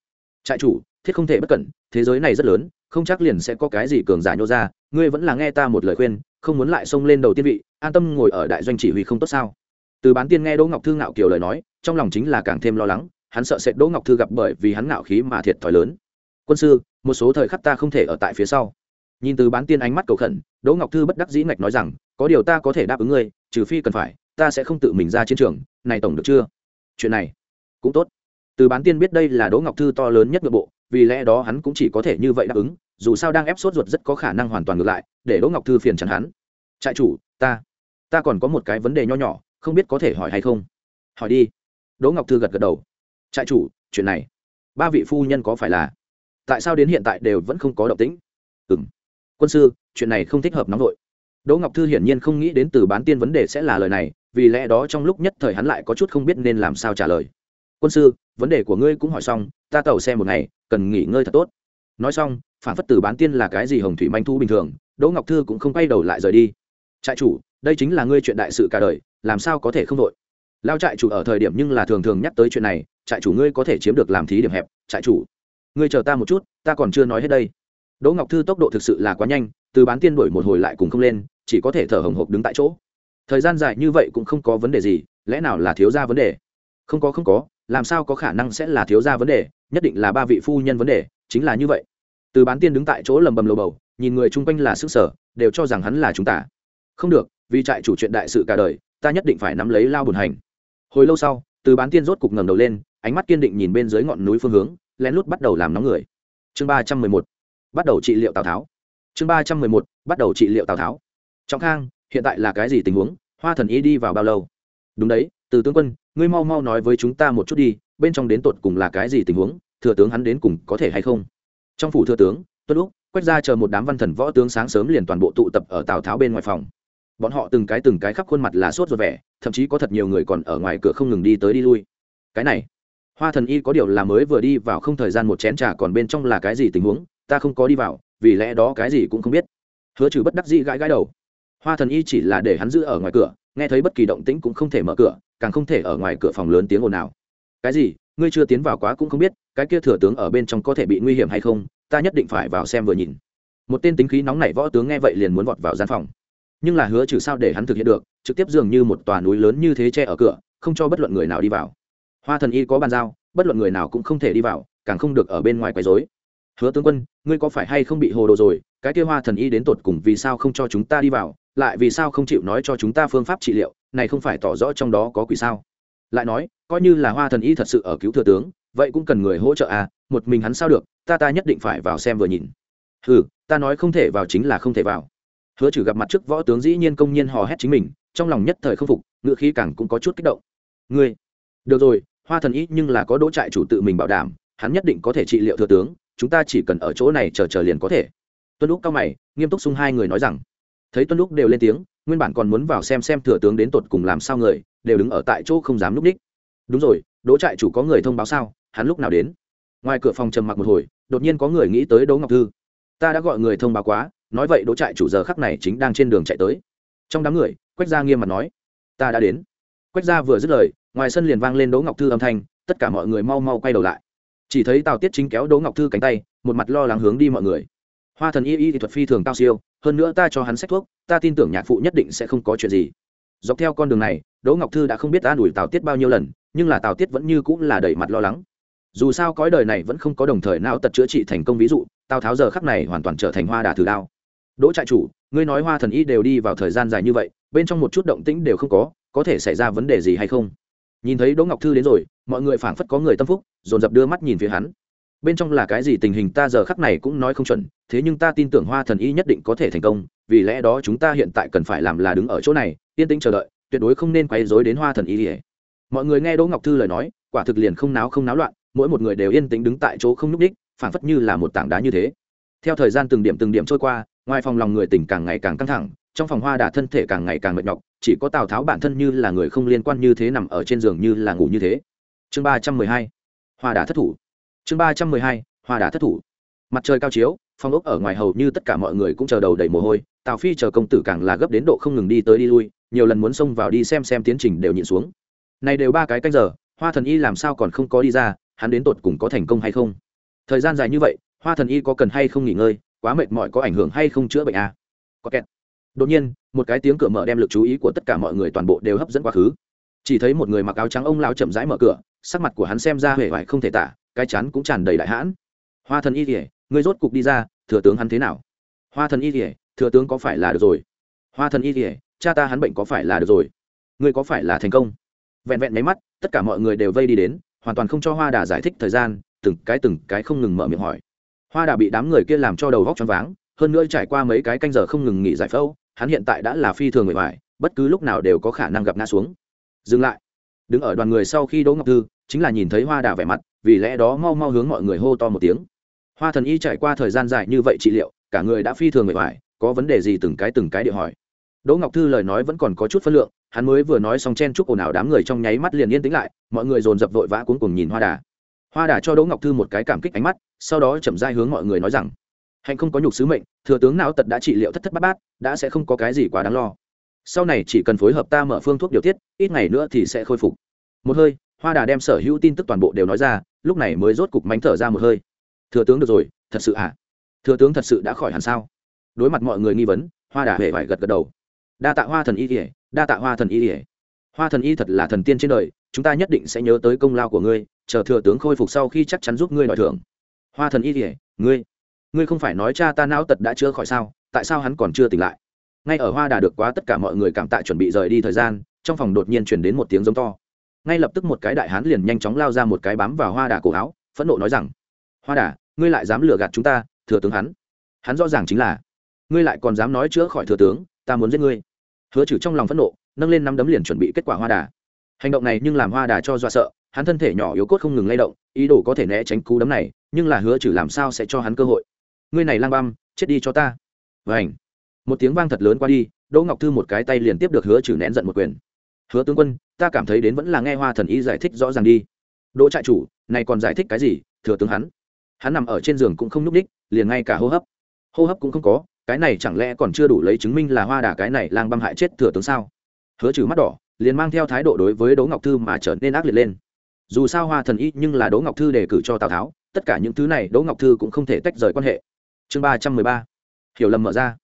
Trại chủ, thiết không thể bất cẩn, thế giới này rất lớn, không chắc liền sẽ có cái gì cường giả nhô ra, ngươi vẫn là nghe ta một lời khuyên, không muốn lại xông lên đầu tiên vị, an tâm ngồi ở đại doanh chỉ huy không tốt sao? Từ bán tiên nghe đỗ ngọc thư ngạo kiều lời nói, trong lòng chính là càng thêm lo lắng, hắn sợ sẽ đỗ ngọc thư gặp bởi vì hắn ngạo khí mà thiệt thòi lớn. Quân sư, một số thời khắc ta không thể ở tại phía sau. Nhìn từ bán tiên ánh mắt cầu khẩn, đỗ ngọc thư bất đắc dĩ ngạch nói rằng, có điều ta có thể đáp ứng ngươi, trừ phi cần phải ta sẽ không tự mình ra chiến trường, này tổng được chưa? Chuyện này cũng tốt. Từ bán tiên biết đây là đỗ ngọc thư to lớn nhất nội bộ, vì lẽ đó hắn cũng chỉ có thể như vậy đáp ứng, dù sao đang ép sốt ruột rất có khả năng hoàn toàn ngược lại, để đỗ ngọc thư phiền chắn hắn. Trại chủ, ta ta còn có một cái vấn đề nho nhỏ, không biết có thể hỏi hay không? Hỏi đi. Đỗ ngọc thư gật gật đầu. Trại chủ, chuyện này, ba vị phu nhân có phải là, tại sao đến hiện tại đều vẫn không có động tĩnh? Ừng quân sư, chuyện này không thích hợp nóng vội. Đỗ ngọc thư hiển nhiên không nghĩ đến từ bán tiên vấn đề sẽ là lời này vì lẽ đó trong lúc nhất thời hắn lại có chút không biết nên làm sao trả lời. Quân sư, vấn đề của ngươi cũng hỏi xong, ta tàu xe một ngày, cần nghỉ ngơi thật tốt. Nói xong, phản phất từ bán tiên là cái gì hồng thủy manh thu bình thường, đỗ ngọc thư cũng không quay đầu lại rời đi. Trại chủ, đây chính là ngươi chuyện đại sự cả đời, làm sao có thể không đội lao trại chủ ở thời điểm nhưng là thường thường nhắc tới chuyện này, trại chủ ngươi có thể chiếm được làm thí điểm hẹp, trại chủ. Ngươi chờ ta một chút, ta còn chưa nói hết đây. Đỗ ngọc thư tốc độ thực sự là quá nhanh, từ bán tiên đuổi một hồi lại cùng không lên, chỉ có thể thở hồng hộc đứng tại chỗ thời gian dài như vậy cũng không có vấn đề gì, lẽ nào là thiếu ra vấn đề? Không có không có, làm sao có khả năng sẽ là thiếu ra vấn đề? Nhất định là ba vị phu nhân vấn đề, chính là như vậy. Từ bán tiên đứng tại chỗ lầm bầm lầu bầu, nhìn người chung quanh là sức sở, đều cho rằng hắn là chúng ta. Không được, vì trại chủ chuyện đại sự cả đời, ta nhất định phải nắm lấy lao bùn hành. Hồi lâu sau, từ bán tiên rốt cục ngẩng đầu lên, ánh mắt kiên định nhìn bên dưới ngọn núi phương hướng, lén lút bắt đầu làm nóng người. Chương ba trăm mười một, bắt đầu trị liệu tào tháo. Chương ba trăm mười một, bắt đầu trị liệu tào tháo. Trọng khang hiện tại là cái gì tình huống, hoa thần y đi vào bao lâu? Đúng đấy, từ tướng quân, ngươi mau mau nói với chúng ta một chút đi, bên trong đến tột cùng là cái gì tình huống, thừa tướng hắn đến cùng có thể hay không? Trong phủ thừa tướng tuân lúc quét ra chờ một đám văn thần võ tướng sáng sớm liền toàn bộ tụ tập ở tào tháo bên ngoài phòng. Bọn họ từng cái từng cái khắp khuôn mặt là sốt ruột vẻ, thậm chí có thật nhiều người còn ở ngoài cửa không ngừng đi tới đi lui. Cái này, hoa thần y có điều là mới vừa đi vào không thời gian một chén trà còn bên trong là cái gì tình huống, ta không có đi vào, vì lẽ đó cái gì cũng không biết. Hứa trừ bất đắc dĩ gãi gãi đầu hoa thần y chỉ là để hắn giữ ở ngoài cửa, nghe thấy bất kỳ động tĩnh cũng không thể mở cửa, càng không thể ở ngoài cửa phòng lớn tiếng ồn nào cái gì? Ngươi chưa tiến vào quá cũng không biết, cái kia thừa tướng ở bên trong có thể bị nguy hiểm hay không? Ta nhất định phải vào xem vừa nhìn. Một tên tính khí nóng nảy võ tướng nghe vậy liền muốn vọt vào gian phòng. Nhưng là hứa trừ sao để hắn thực hiện được, trực tiếp dường như một tòa núi lớn như thế che ở cửa, không cho bất luận người nào đi vào. Hoa thần y có bàn giao, bất luận người nào cũng không thể đi vào, càng không được ở bên ngoài quấy rối. Hứa tướng quân, ngươi có phải hay không bị hồ đồ rồi? Cái kia hoa thần y đến tột cùng vì sao không cho chúng ta đi vào? Lại vì sao không chịu nói cho chúng ta phương pháp trị liệu, này không phải tỏ rõ trong đó có quỷ sao? Lại nói, coi như là hoa thần y thật sự ở cứu thừa tướng, vậy cũng cần người hỗ trợ à một mình hắn sao được, ta ta nhất định phải vào xem vừa nhìn. Ừ ta nói không thể vào chính là không thể vào. Hứa trừ gặp mặt trước võ tướng dĩ nhiên công nhiên hò hét chính mình, trong lòng nhất thời không phục ngựa khí càng cũng có chút kích động. Ngươi, được rồi, hoa thần y nhưng là có đỗ trại chủ tự mình bảo đảm, hắn nhất định có thể trị liệu thừa tướng, chúng ta chỉ cần ở chỗ này chờ chờ liền có thể. Tuân lúc cao mày, nghiêm túc xung hai người nói rằng thấy tuân lúc đều lên tiếng, nguyên bản còn muốn vào xem xem thừa tướng đến tột cùng làm sao người, đều đứng ở tại chỗ không dám núp ních đúng rồi, đỗ trại chủ có người thông báo sao, hắn lúc nào đến? Ngoài cửa phòng trầm mặc một hồi, đột nhiên có người nghĩ tới đỗ ngọc thư. Ta đã gọi người thông báo quá, nói vậy đỗ trại chủ giờ khắc này chính đang trên đường chạy tới. Trong đám người, quách gia nghiêm mặt nói, ta đã đến. Quách gia vừa dứt lời, ngoài sân liền vang lên đỗ ngọc thư âm thanh, tất cả mọi người mau mau quay đầu lại. Chỉ thấy tào tiết chính kéo đỗ ngọc thư cánh tay, một mặt lo lắng hướng đi mọi người hoa thần y y thì thuật phi thường cao siêu, hơn nữa ta cho hắn sách thuốc, ta tin tưởng nhạc phụ nhất định sẽ không có chuyện gì. Dọc theo con đường này, đỗ ngọc thư đã không biết ta đuổi tào tiết bao nhiêu lần, nhưng là tào tiết vẫn như cũng là đầy mặt lo lắng. Dù sao cõi đời này vẫn không có đồng thời nào tật chữa trị thành công ví dụ, tào tháo giờ khắc này hoàn toàn trở thành hoa đà thử đao. Đỗ trại chủ, ngươi nói hoa thần y đều đi vào thời gian dài như vậy, bên trong một chút động tĩnh đều không có có thể xảy ra vấn đề gì hay không? Nhìn thấy đỗ ngọc thư đến rồi, mọi người phảng phất có người tâm phúc, dồn dập đưa mắt nhìn phía hắn bên trong là cái gì tình hình ta giờ khắc này cũng nói không chuẩn, thế nhưng ta tin tưởng hoa thần y nhất định có thể thành công, vì lẽ đó chúng ta hiện tại cần phải làm là đứng ở chỗ này, yên tĩnh chờ đợi, tuyệt đối không nên quấy rối đến hoa thần y mọi người nghe đỗ ngọc thư lời nói, quả thực liền không náo không náo loạn, mỗi một người đều yên tĩnh đứng tại chỗ không nhúc đích phảng phất như là một tảng đá như thế. Theo thời gian từng điểm từng điểm trôi qua, ngoài phòng lòng người tỉnh càng ngày càng căng thẳng, trong phòng hoa đà thân thể càng ngày càng mệt nhọc, chỉ có tào tháo bản thân như là người không liên quan như thế nằm ở trên giường như là ngủ như thế. Chương ba trăm mười hai, hoa đà thất thủ chương ba trăm mười hai, hoa đà thất thủ. Mặt trời cao chiếu, phong ốc ở ngoài hầu như tất cả mọi người cũng chờ đầu đầy mồ hôi, tào phi chờ công tử càng là gấp đến độ không ngừng đi tới đi lui, nhiều lần muốn xông vào đi xem xem tiến trình đều nhịn xuống. Này đều ba cái canh giờ, hoa thần y làm sao còn không có đi ra, hắn đến tột cùng có thành công hay không? Thời gian dài như vậy, hoa thần y có cần hay không nghỉ ngơi, quá mệt mỏi có ảnh hưởng hay không chữa bệnh à? có kẹt. Đột nhiên, một cái tiếng cửa mở đem lực chú ý của tất cả mọi người toàn bộ đều hấp dẫn quá khứ chỉ thấy một người mặc áo trắng ông lao chậm rãi mở cửa, sắc mặt của hắn xem ra huệ vải không thể tả, cái chắn cũng tràn đầy đại hãn. Hoa thần y kỉa người rốt cục đi ra, thừa tướng hắn thế nào? Hoa thần y kỉa thừa tướng có phải là được rồi? Hoa thần y kỉa cha ta hắn bệnh có phải là được rồi? Ngươi có phải là thành công? Vẹn vẹn máy mắt, tất cả mọi người đều vây đi đến, hoàn toàn không cho hoa đà giải thích thời gian, từng cái từng cái không ngừng mở miệng hỏi. Hoa đà bị đám người kia làm cho đầu vóc choáng váng, hơn nữa trải qua mấy cái canh giờ không ngừng nghỉ giải phẫu, hắn hiện tại đã là phi thường người ngoài bất cứ lúc nào đều có khả năng gặp ngã xuống dừng lại. Đứng ở đoàn người sau khi đỗ ngọc thư chính là nhìn thấy hoa đà vẻ mặt vì lẽ đó mau mau hướng mọi người hô to một tiếng. Hoa thần y trải qua thời gian dài như vậy trị liệu cả người đã phi thường người mỏi, có vấn đề gì từng cái từng cái địa hỏi. Đỗ ngọc thư lời nói vẫn còn có chút phân lượng hắn mới vừa nói xong chen chúc ồn ào đám người trong nháy mắt liền yên tĩnh lại mọi người dồn dập vội vã cuống cùng nhìn hoa đà. Hoa đà cho đỗ ngọc thư một cái cảm kích ánh mắt sau đó chậm dai hướng mọi người nói rằng hạnh không có nhục sứ mệnh thừa tướng não tật đã trị liệu thất thất bát bát đã sẽ không có cái gì quá đáng lo sau này chỉ cần phối hợp ta mở phương thuốc điều tiết, ít ngày nữa thì sẽ khôi phục. Một hơi, hoa đà đem sở hữu tin tức toàn bộ đều nói ra, lúc này mới rốt cục mánh thở ra một hơi. Thừa tướng được rồi, thật sự à? Thừa tướng thật sự đã khỏi hẳn sao? Đối mặt mọi người nghi vấn, hoa đà hề phải gật gật đầu. Đa tạ hoa thần y kỉa đa tạ hoa thần y kỉa hoa thần y thật là thần tiên trên đời, chúng ta nhất định sẽ nhớ tới công lao của ngươi, chờ thừa tướng khôi phục sau khi chắc chắn giúp ngươi đòi thưởng. Hoa thần y kỉa ngươi ngươi không phải nói cha ta não tật đã chữa khỏi sao? Tại sao hắn còn chưa tỉnh lại? Ngay ở hoa đà được quá tất cả mọi người cảm tạ chuẩn bị rời đi thời gian, trong phòng đột nhiên chuyển đến một tiếng giống to. Ngay lập tức một cái đại hán liền nhanh chóng lao ra một cái bám vào hoa đà cổ áo, phẫn nộ nói rằng, hoa đà, ngươi lại dám lừa gạt chúng ta, thừa tướng hắn. Hắn rõ ràng chính là, ngươi lại còn dám nói chữa khỏi thừa tướng, ta muốn giết ngươi. Hứa trừ trong lòng phẫn nộ, nâng lên năm đấm liền chuẩn bị kết quả hoa đà. Hành động này nhưng làm hoa đà cho dọa sợ, hắn thân thể nhỏ yếu cốt không ngừng lay động, ý đồ có thể né tránh cú đấm này, nhưng là hứa trừ làm sao sẽ cho hắn cơ hội? Ngươi này lang băm, chết đi cho ta. Vảnh một tiếng vang thật lớn qua đi, đỗ ngọc thư một cái tay liền tiếp được hứa trừ nén giận một quyền. Hứa tướng quân, ta cảm thấy đến vẫn là nghe hoa thần y giải thích rõ ràng đi. Đỗ trại chủ, này còn giải thích cái gì, thừa tướng hắn? Hắn nằm ở trên giường cũng không n ú c ních liền ngay cả hô hấp. Hô hấp cũng không có, cái này chẳng lẽ còn chưa đủ lấy chứng minh là hoa đà cái này lang băm hại chết thừa tướng sao? Hứa trừ mắt đỏ, liền mang theo thái độ đối với đỗ ngọc thư mà trở nên ác liệt lên. Dù sao hoa thần y nhưng là đỗ ngọc thư đề cử cho tào tháo, tất cả những thứ này đỗ ngọc thư cũng không thể tách rời quan hệ. Chương ba trăm mười ba. Hiểu lầm mở ra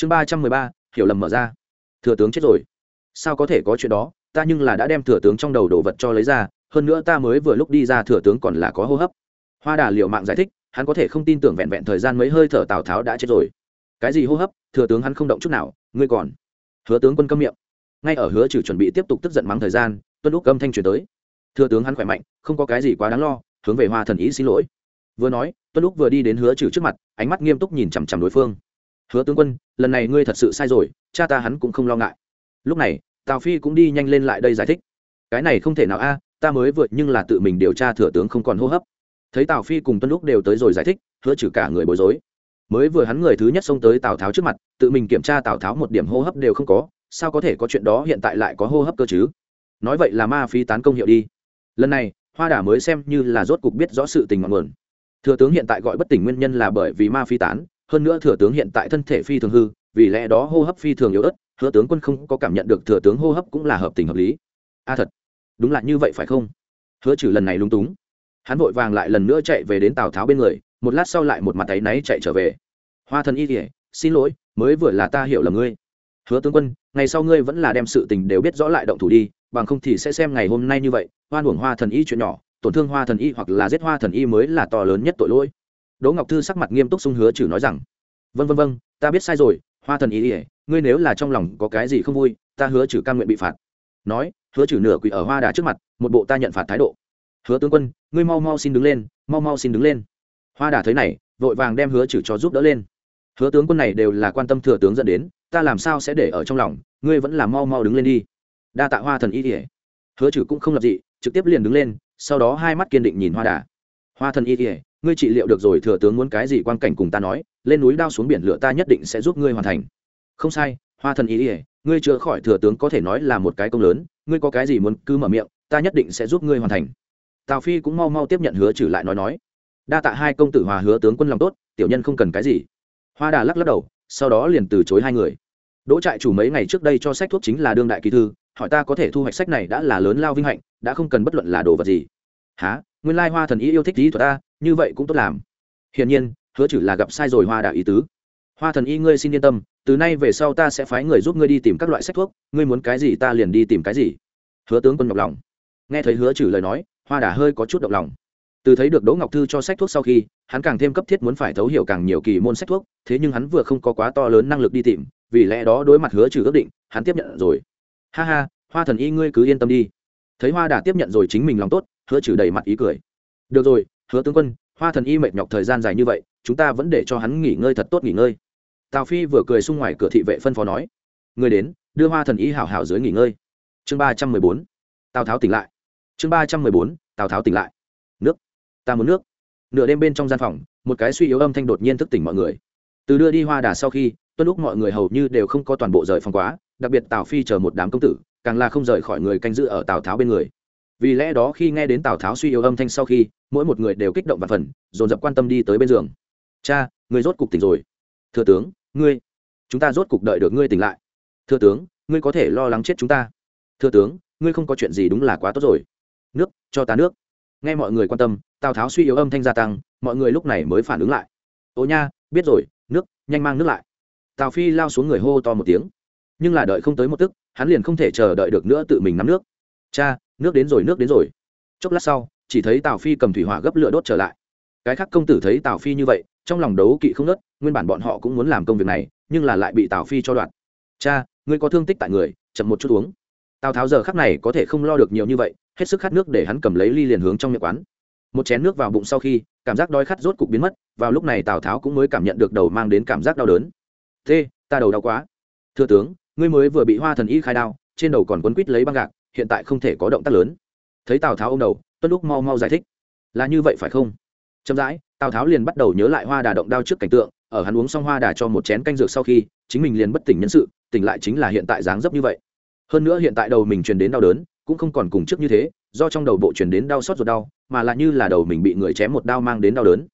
chương ba trăm mười ba, hiểu lầm mở ra. Thừa tướng chết rồi. Sao có thể có chuyện đó? Ta nhưng là đã đem thừa tướng trong đầu đồ vật cho lấy ra, hơn nữa ta mới vừa lúc đi ra thừa tướng còn là có hô hấp. Hoa đà liệu mạng giải thích, hắn có thể không tin tưởng vẹn vẹn thời gian mấy hơi thở tào tháo đã chết rồi. Cái gì hô hấp? Thừa tướng hắn không động chút nào, ngươi còn. Hứa tướng quân câm miệng. Ngay ở hứa trừ chuẩn bị tiếp tục tức giận mắng thời gian, tuân lúc âm thanh truyền tới. Thừa tướng hắn khỏe mạnh, không có cái gì quá đáng lo, hướng về hoa thần ý xin lỗi. Vừa nói, tuân lúc vừa đi đến hứa trừ trước mặt, ánh mắt nghiêm túc nhìn chằm chằm đối phương hứa tướng quân, lần này ngươi thật sự sai rồi, cha ta hắn cũng không lo ngại. Lúc này, tào phi cũng đi nhanh lên lại đây giải thích. Cái này không thể nào a, ta mới vượt nhưng là tự mình điều tra thừa tướng không còn hô hấp. Thấy tào phi cùng tuân lúc đều tới rồi giải thích, hứa trừ cả người bối rối. Mới vừa hắn người thứ nhất xông tới tào tháo trước mặt, tự mình kiểm tra tào tháo một điểm hô hấp đều không có, sao có thể có chuyện đó hiện tại lại có hô hấp cơ chứ? Nói vậy là ma phi tán công hiệu đi. Lần này, hoa đà mới xem như là rốt cục biết rõ sự tình ngọn nguồn. Thừa tướng hiện tại gọi bất tỉnh nguyên nhân là bởi vì ma phi tán hơn nữa thừa tướng hiện tại thân thể phi thường hư, vì lẽ đó hô hấp phi thường yếu ớt, hứa tướng quân không có cảm nhận được thừa tướng hô hấp cũng là hợp tình hợp lý. A thật, đúng là như vậy phải không? Hứa trừ lần này lung túng. Hắn vội vàng lại lần nữa chạy về đến tào tháo bên người, một lát sau lại một mặt áy náy chạy trở về. Hoa thần y kỉa xin lỗi, mới vừa là ta hiểu là ngươi. Hứa tướng quân, ngày sau ngươi vẫn là đem sự tình đều biết rõ lại động thủ đi, bằng không thì sẽ xem ngày hôm nay như vậy hoan hưởng hoa thần y chuyện nhỏ, tổn thương hoa thần y hoặc là giết hoa thần y mới là to lớn nhất tội lỗi đỗ ngọc thư sắc mặt nghiêm túc sung hứa trừ nói rằng vân vân vân ta biết sai rồi, hoa thần ý ỉa ngươi nếu là trong lòng có cái gì không vui, ta hứa trừ ca nguyện bị phạt. Nói, hứa trừ nửa quỷ ở hoa đà trước mặt, một bộ ta nhận phạt thái độ. Hứa tướng quân, ngươi mau mau xin đứng lên, mau mau xin đứng lên. Hoa đà thấy này, vội vàng đem hứa trừ cho giúp đỡ lên. Hứa tướng quân này đều là quan tâm thừa tướng dẫn đến, ta làm sao sẽ để ở trong lòng, ngươi vẫn là mau mau đứng lên đi. Đa tạ hoa thần y ỉa hứa trừ cũng không lập dị, trực tiếp liền đứng lên, sau đó hai mắt kiên định nhìn hoa đà. Hoa thần y ỉa ngươi trị liệu được rồi thừa tướng muốn cái gì quan cảnh cùng ta nói, lên núi đao xuống biển lửa ta nhất định sẽ giúp ngươi hoàn thành. Không sai, hoa thần ý ỉa ngươi chữa khỏi thừa tướng có thể nói là một cái công lớn, ngươi có cái gì muốn cứ mở miệng, ta nhất định sẽ giúp ngươi hoàn thành. Tào phi cũng mau mau tiếp nhận hứa trừ lại nói nói. Đa tạ hai công tử hòa hứa tướng quân lòng tốt, tiểu nhân không cần cái gì. Hoa đà lắc lắc đầu, sau đó liền từ chối hai người. Đỗ trại chủ mấy ngày trước đây cho sách thuốc chính là đương đại kỳ thư, hỏi ta có thể thu hoạch sách này đã là lớn lao vinh hạnh, đã không cần bất luận là đồ vật gì. Há nguyên lai hoa thần y yêu thích ý thuật ta, như vậy cũng tốt làm. Hiển nhiên, hứa chử là gặp sai rồi hoa đạo ý tứ. Hoa thần y ngươi xin yên tâm, từ nay về sau ta sẽ phái người giúp ngươi đi tìm các loại sách thuốc, ngươi muốn cái gì ta liền đi tìm cái gì. Hứa tướng quân nhọc lòng. Nghe thấy hứa trừ lời nói, hoa đà hơi có chút động lòng. Từ thấy được đỗ ngọc thư cho sách thuốc sau khi, hắn càng thêm cấp thiết muốn phải thấu hiểu càng nhiều kỳ môn sách thuốc, thế nhưng hắn vừa không có quá to lớn năng lực đi tìm, vì lẽ đó đối mặt hứa trừ ước định, hắn tiếp nhận rồi. Ha ha, hoa thần y ngươi cứ yên tâm đi. Thấy hoa đà tiếp nhận rồi chính mình lòng tốt hứa trừ đầy mặt ý cười. Được rồi, hứa tướng quân, hoa thần y mệt nhọc thời gian dài như vậy, chúng ta vẫn để cho hắn nghỉ ngơi thật tốt nghỉ ngơi. Tào phi vừa cười xung ngoài cửa thị vệ phân phó nói. Người đến, đưa hoa thần y hảo hảo dưới nghỉ ngơi. Chương ba trăm mười bốn, tào tháo tỉnh lại. Chương ba trăm mười bốn, tào tháo tỉnh lại. Nước, ta muốn nước. Nửa đêm bên trong gian phòng, một cái suy yếu âm thanh đột nhiên thức tỉnh mọi người. Từ đưa đi hoa đà sau khi, tuân lúc mọi người hầu như đều không có toàn bộ rời phòng quá, đặc biệt tào phi chờ một đám công tử, càng là không rời khỏi người canh giữ ở tào tháo bên người vì lẽ đó khi nghe đến tào tháo suy yếu âm thanh sau khi, mỗi một người đều kích động và phần, dồn dập quan tâm đi tới bên giường. Cha người rốt cục tỉnh rồi. Thừa tướng, ngươi, chúng ta rốt cục đợi được ngươi tỉnh lại. Thừa tướng, ngươi có thể lo lắng chết chúng ta. Thừa tướng, ngươi không có chuyện gì đúng là quá tốt rồi. Nước, cho ta nước. Nghe mọi người quan tâm, tào tháo suy yếu âm thanh gia tăng, mọi người lúc này mới phản ứng lại. Ô nha, biết rồi, nước, nhanh mang nước lại. Tào phi lao xuống người hô to một tiếng. Nhưng là đợi không tới một tức, hắn liền không thể chờ đợi được nữa tự mình nắm nước. Cha nước đến rồi, nước đến rồi. Chốc lát sau, chỉ thấy tào phi cầm thủy hỏa gấp lửa đốt trở lại. Cái khác công tử thấy tào phi như vậy, trong lòng đấu kỵ không nớt, nguyên bản bọn họ cũng muốn làm công việc này, nhưng là lại bị tào phi cho đoạn. Cha, ngươi có thương tích tại người, chậm một chút uống. Tào tháo giờ khắc này có thể không lo được nhiều như vậy, hết sức khát nước để hắn cầm lấy ly liền hướng trong miệng quán. Một chén nước vào bụng sau khi, cảm giác đói khát rốt cục biến mất, vào lúc này tào tháo cũng mới cảm nhận được đầu mang đến cảm giác đau đớn. Thế ta đầu đau quá. Thưa tướng, ngươi mới vừa bị hoa thần y khai đao, trên đầu còn quấn quít lấy băng gạc hiện tại không thể có động tác lớn. Thấy tào tháo ô m đầu, tuân lúc mau mau giải thích. Là như vậy phải không? Chậm rãi, tào tháo liền bắt đầu nhớ lại hoa đà động đao trước cảnh tượng, ở hắn uống xong hoa đà cho một chén canh dược sau khi, chính mình liền bất tỉnh nhân sự, tỉnh lại chính là hiện tại dáng dấp như vậy. Hơn nữa hiện tại đầu mình truyền đến đau đớn, cũng không còn cùng trước như thế, do trong đầu bộ truyền đến đau xót ruột đau, mà lại như là đầu mình bị người chém một đao mang đến đau đớn.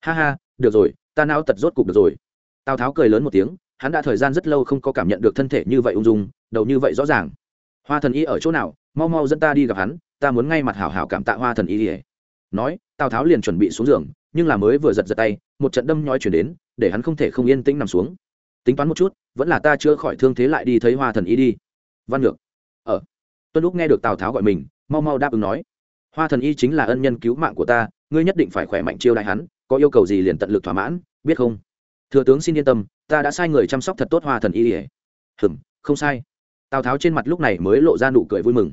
Ha ha, được rồi, ta não tật rốt cục được rồi. Tào tháo cười lớn một tiếng, hắn đã thời gian rất lâu không có cảm nhận được thân thể như vậy ung dung, đầu như vậy rõ ràng hoa thần y ở chỗ nào? Mau mau dẫn ta đi gặp hắn, ta muốn ngay mặt hảo hảo cảm tạ hoa thần y ỉa nói, tào tháo liền chuẩn bị xuống giường, nhưng là mới vừa giật giật tay, một trận đâm nhói chuyển đến, để hắn không thể không yên tĩnh nằm xuống. Tính toán một chút, vẫn là ta chưa khỏi thương thế lại đi thấy hoa thần y đi. Văn ngược. Ở tuân lúc nghe được tào tháo gọi mình, mau mau đáp ứng nói. Hoa thần y chính là ân nhân cứu mạng của ta, ngươi nhất định phải khỏe mạnh chiêu đại hắn, có yêu cầu gì liền tận lực thỏa mãn, biết không? Thừa tướng xin yên tâm, ta đã sai người chăm sóc thật tốt hoa thần y ỉa hừm, không sai tào tháo trên mặt lúc này mới lộ ra nụ cười vui mừng.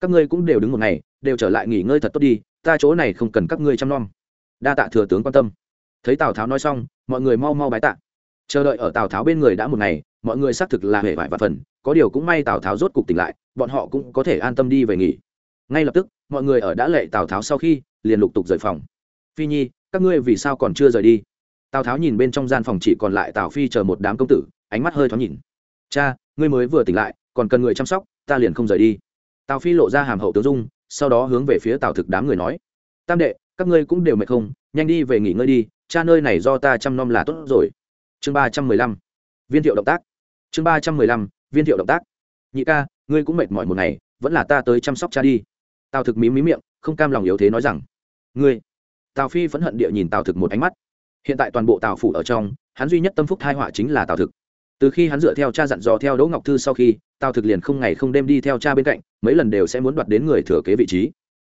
Các ngươi cũng đều đứng một ngày, đều trở lại nghỉ ngơi thật tốt đi, ta chỗ này không cần các ngươi chăm nom. Đa tạ thừa tướng quan tâm. Thấy tào tháo nói xong, mọi người mau mau bái tạ. Chờ đợi ở tào tháo bên người đã một ngày, mọi người xác thực là hề vải và phần, có điều cũng may tào tháo rốt cục tỉnh lại, bọn họ cũng có thể an tâm đi về nghỉ. Ngay lập tức, mọi người ở đã lệ tào tháo sau khi, liền lục tục rời phòng. Phi nhi, các ngươi vì sao còn chưa rời đi? Tào tháo nhìn bên trong gian phòng chỉ còn lại tào phi chờ một đám công tử, ánh mắt hơi thoáng nhìn. Cha, ngươi mới vừa tỉnh lại còn cần người chăm sóc, ta liền không rời đi. Tào phi lộ ra hàm hậu tướng dung, sau đó hướng về phía tào thực đám người nói, tam đệ, các ngươi cũng đều mệt không? Nhanh đi về nghỉ ngơi đi, cha nơi này do ta chăm nom là tốt rồi. Chương ba trăm mười lăm, viên thiệu động tác. Chương ba trăm mười lăm, viên thiệu động tác. Nhị ca, ngươi cũng mệt mỏi một ngày, vẫn là ta tới chăm sóc cha đi. Tào thực mí mí miệng, không cam lòng yếu thế nói rằng, ngươi. Tào phi phẫn hận địa nhìn tào thực một ánh mắt. Hiện tại toàn bộ tào phủ ở trong, hắn duy nhất tâm phúc thai họa chính là tào thực từ khi hắn dựa theo cha dặn dò theo đỗ ngọc thư sau khi, tào thực liền không ngày không đêm đi theo cha bên cạnh, mấy lần đều sẽ muốn đoạt đến người thừa kế vị trí.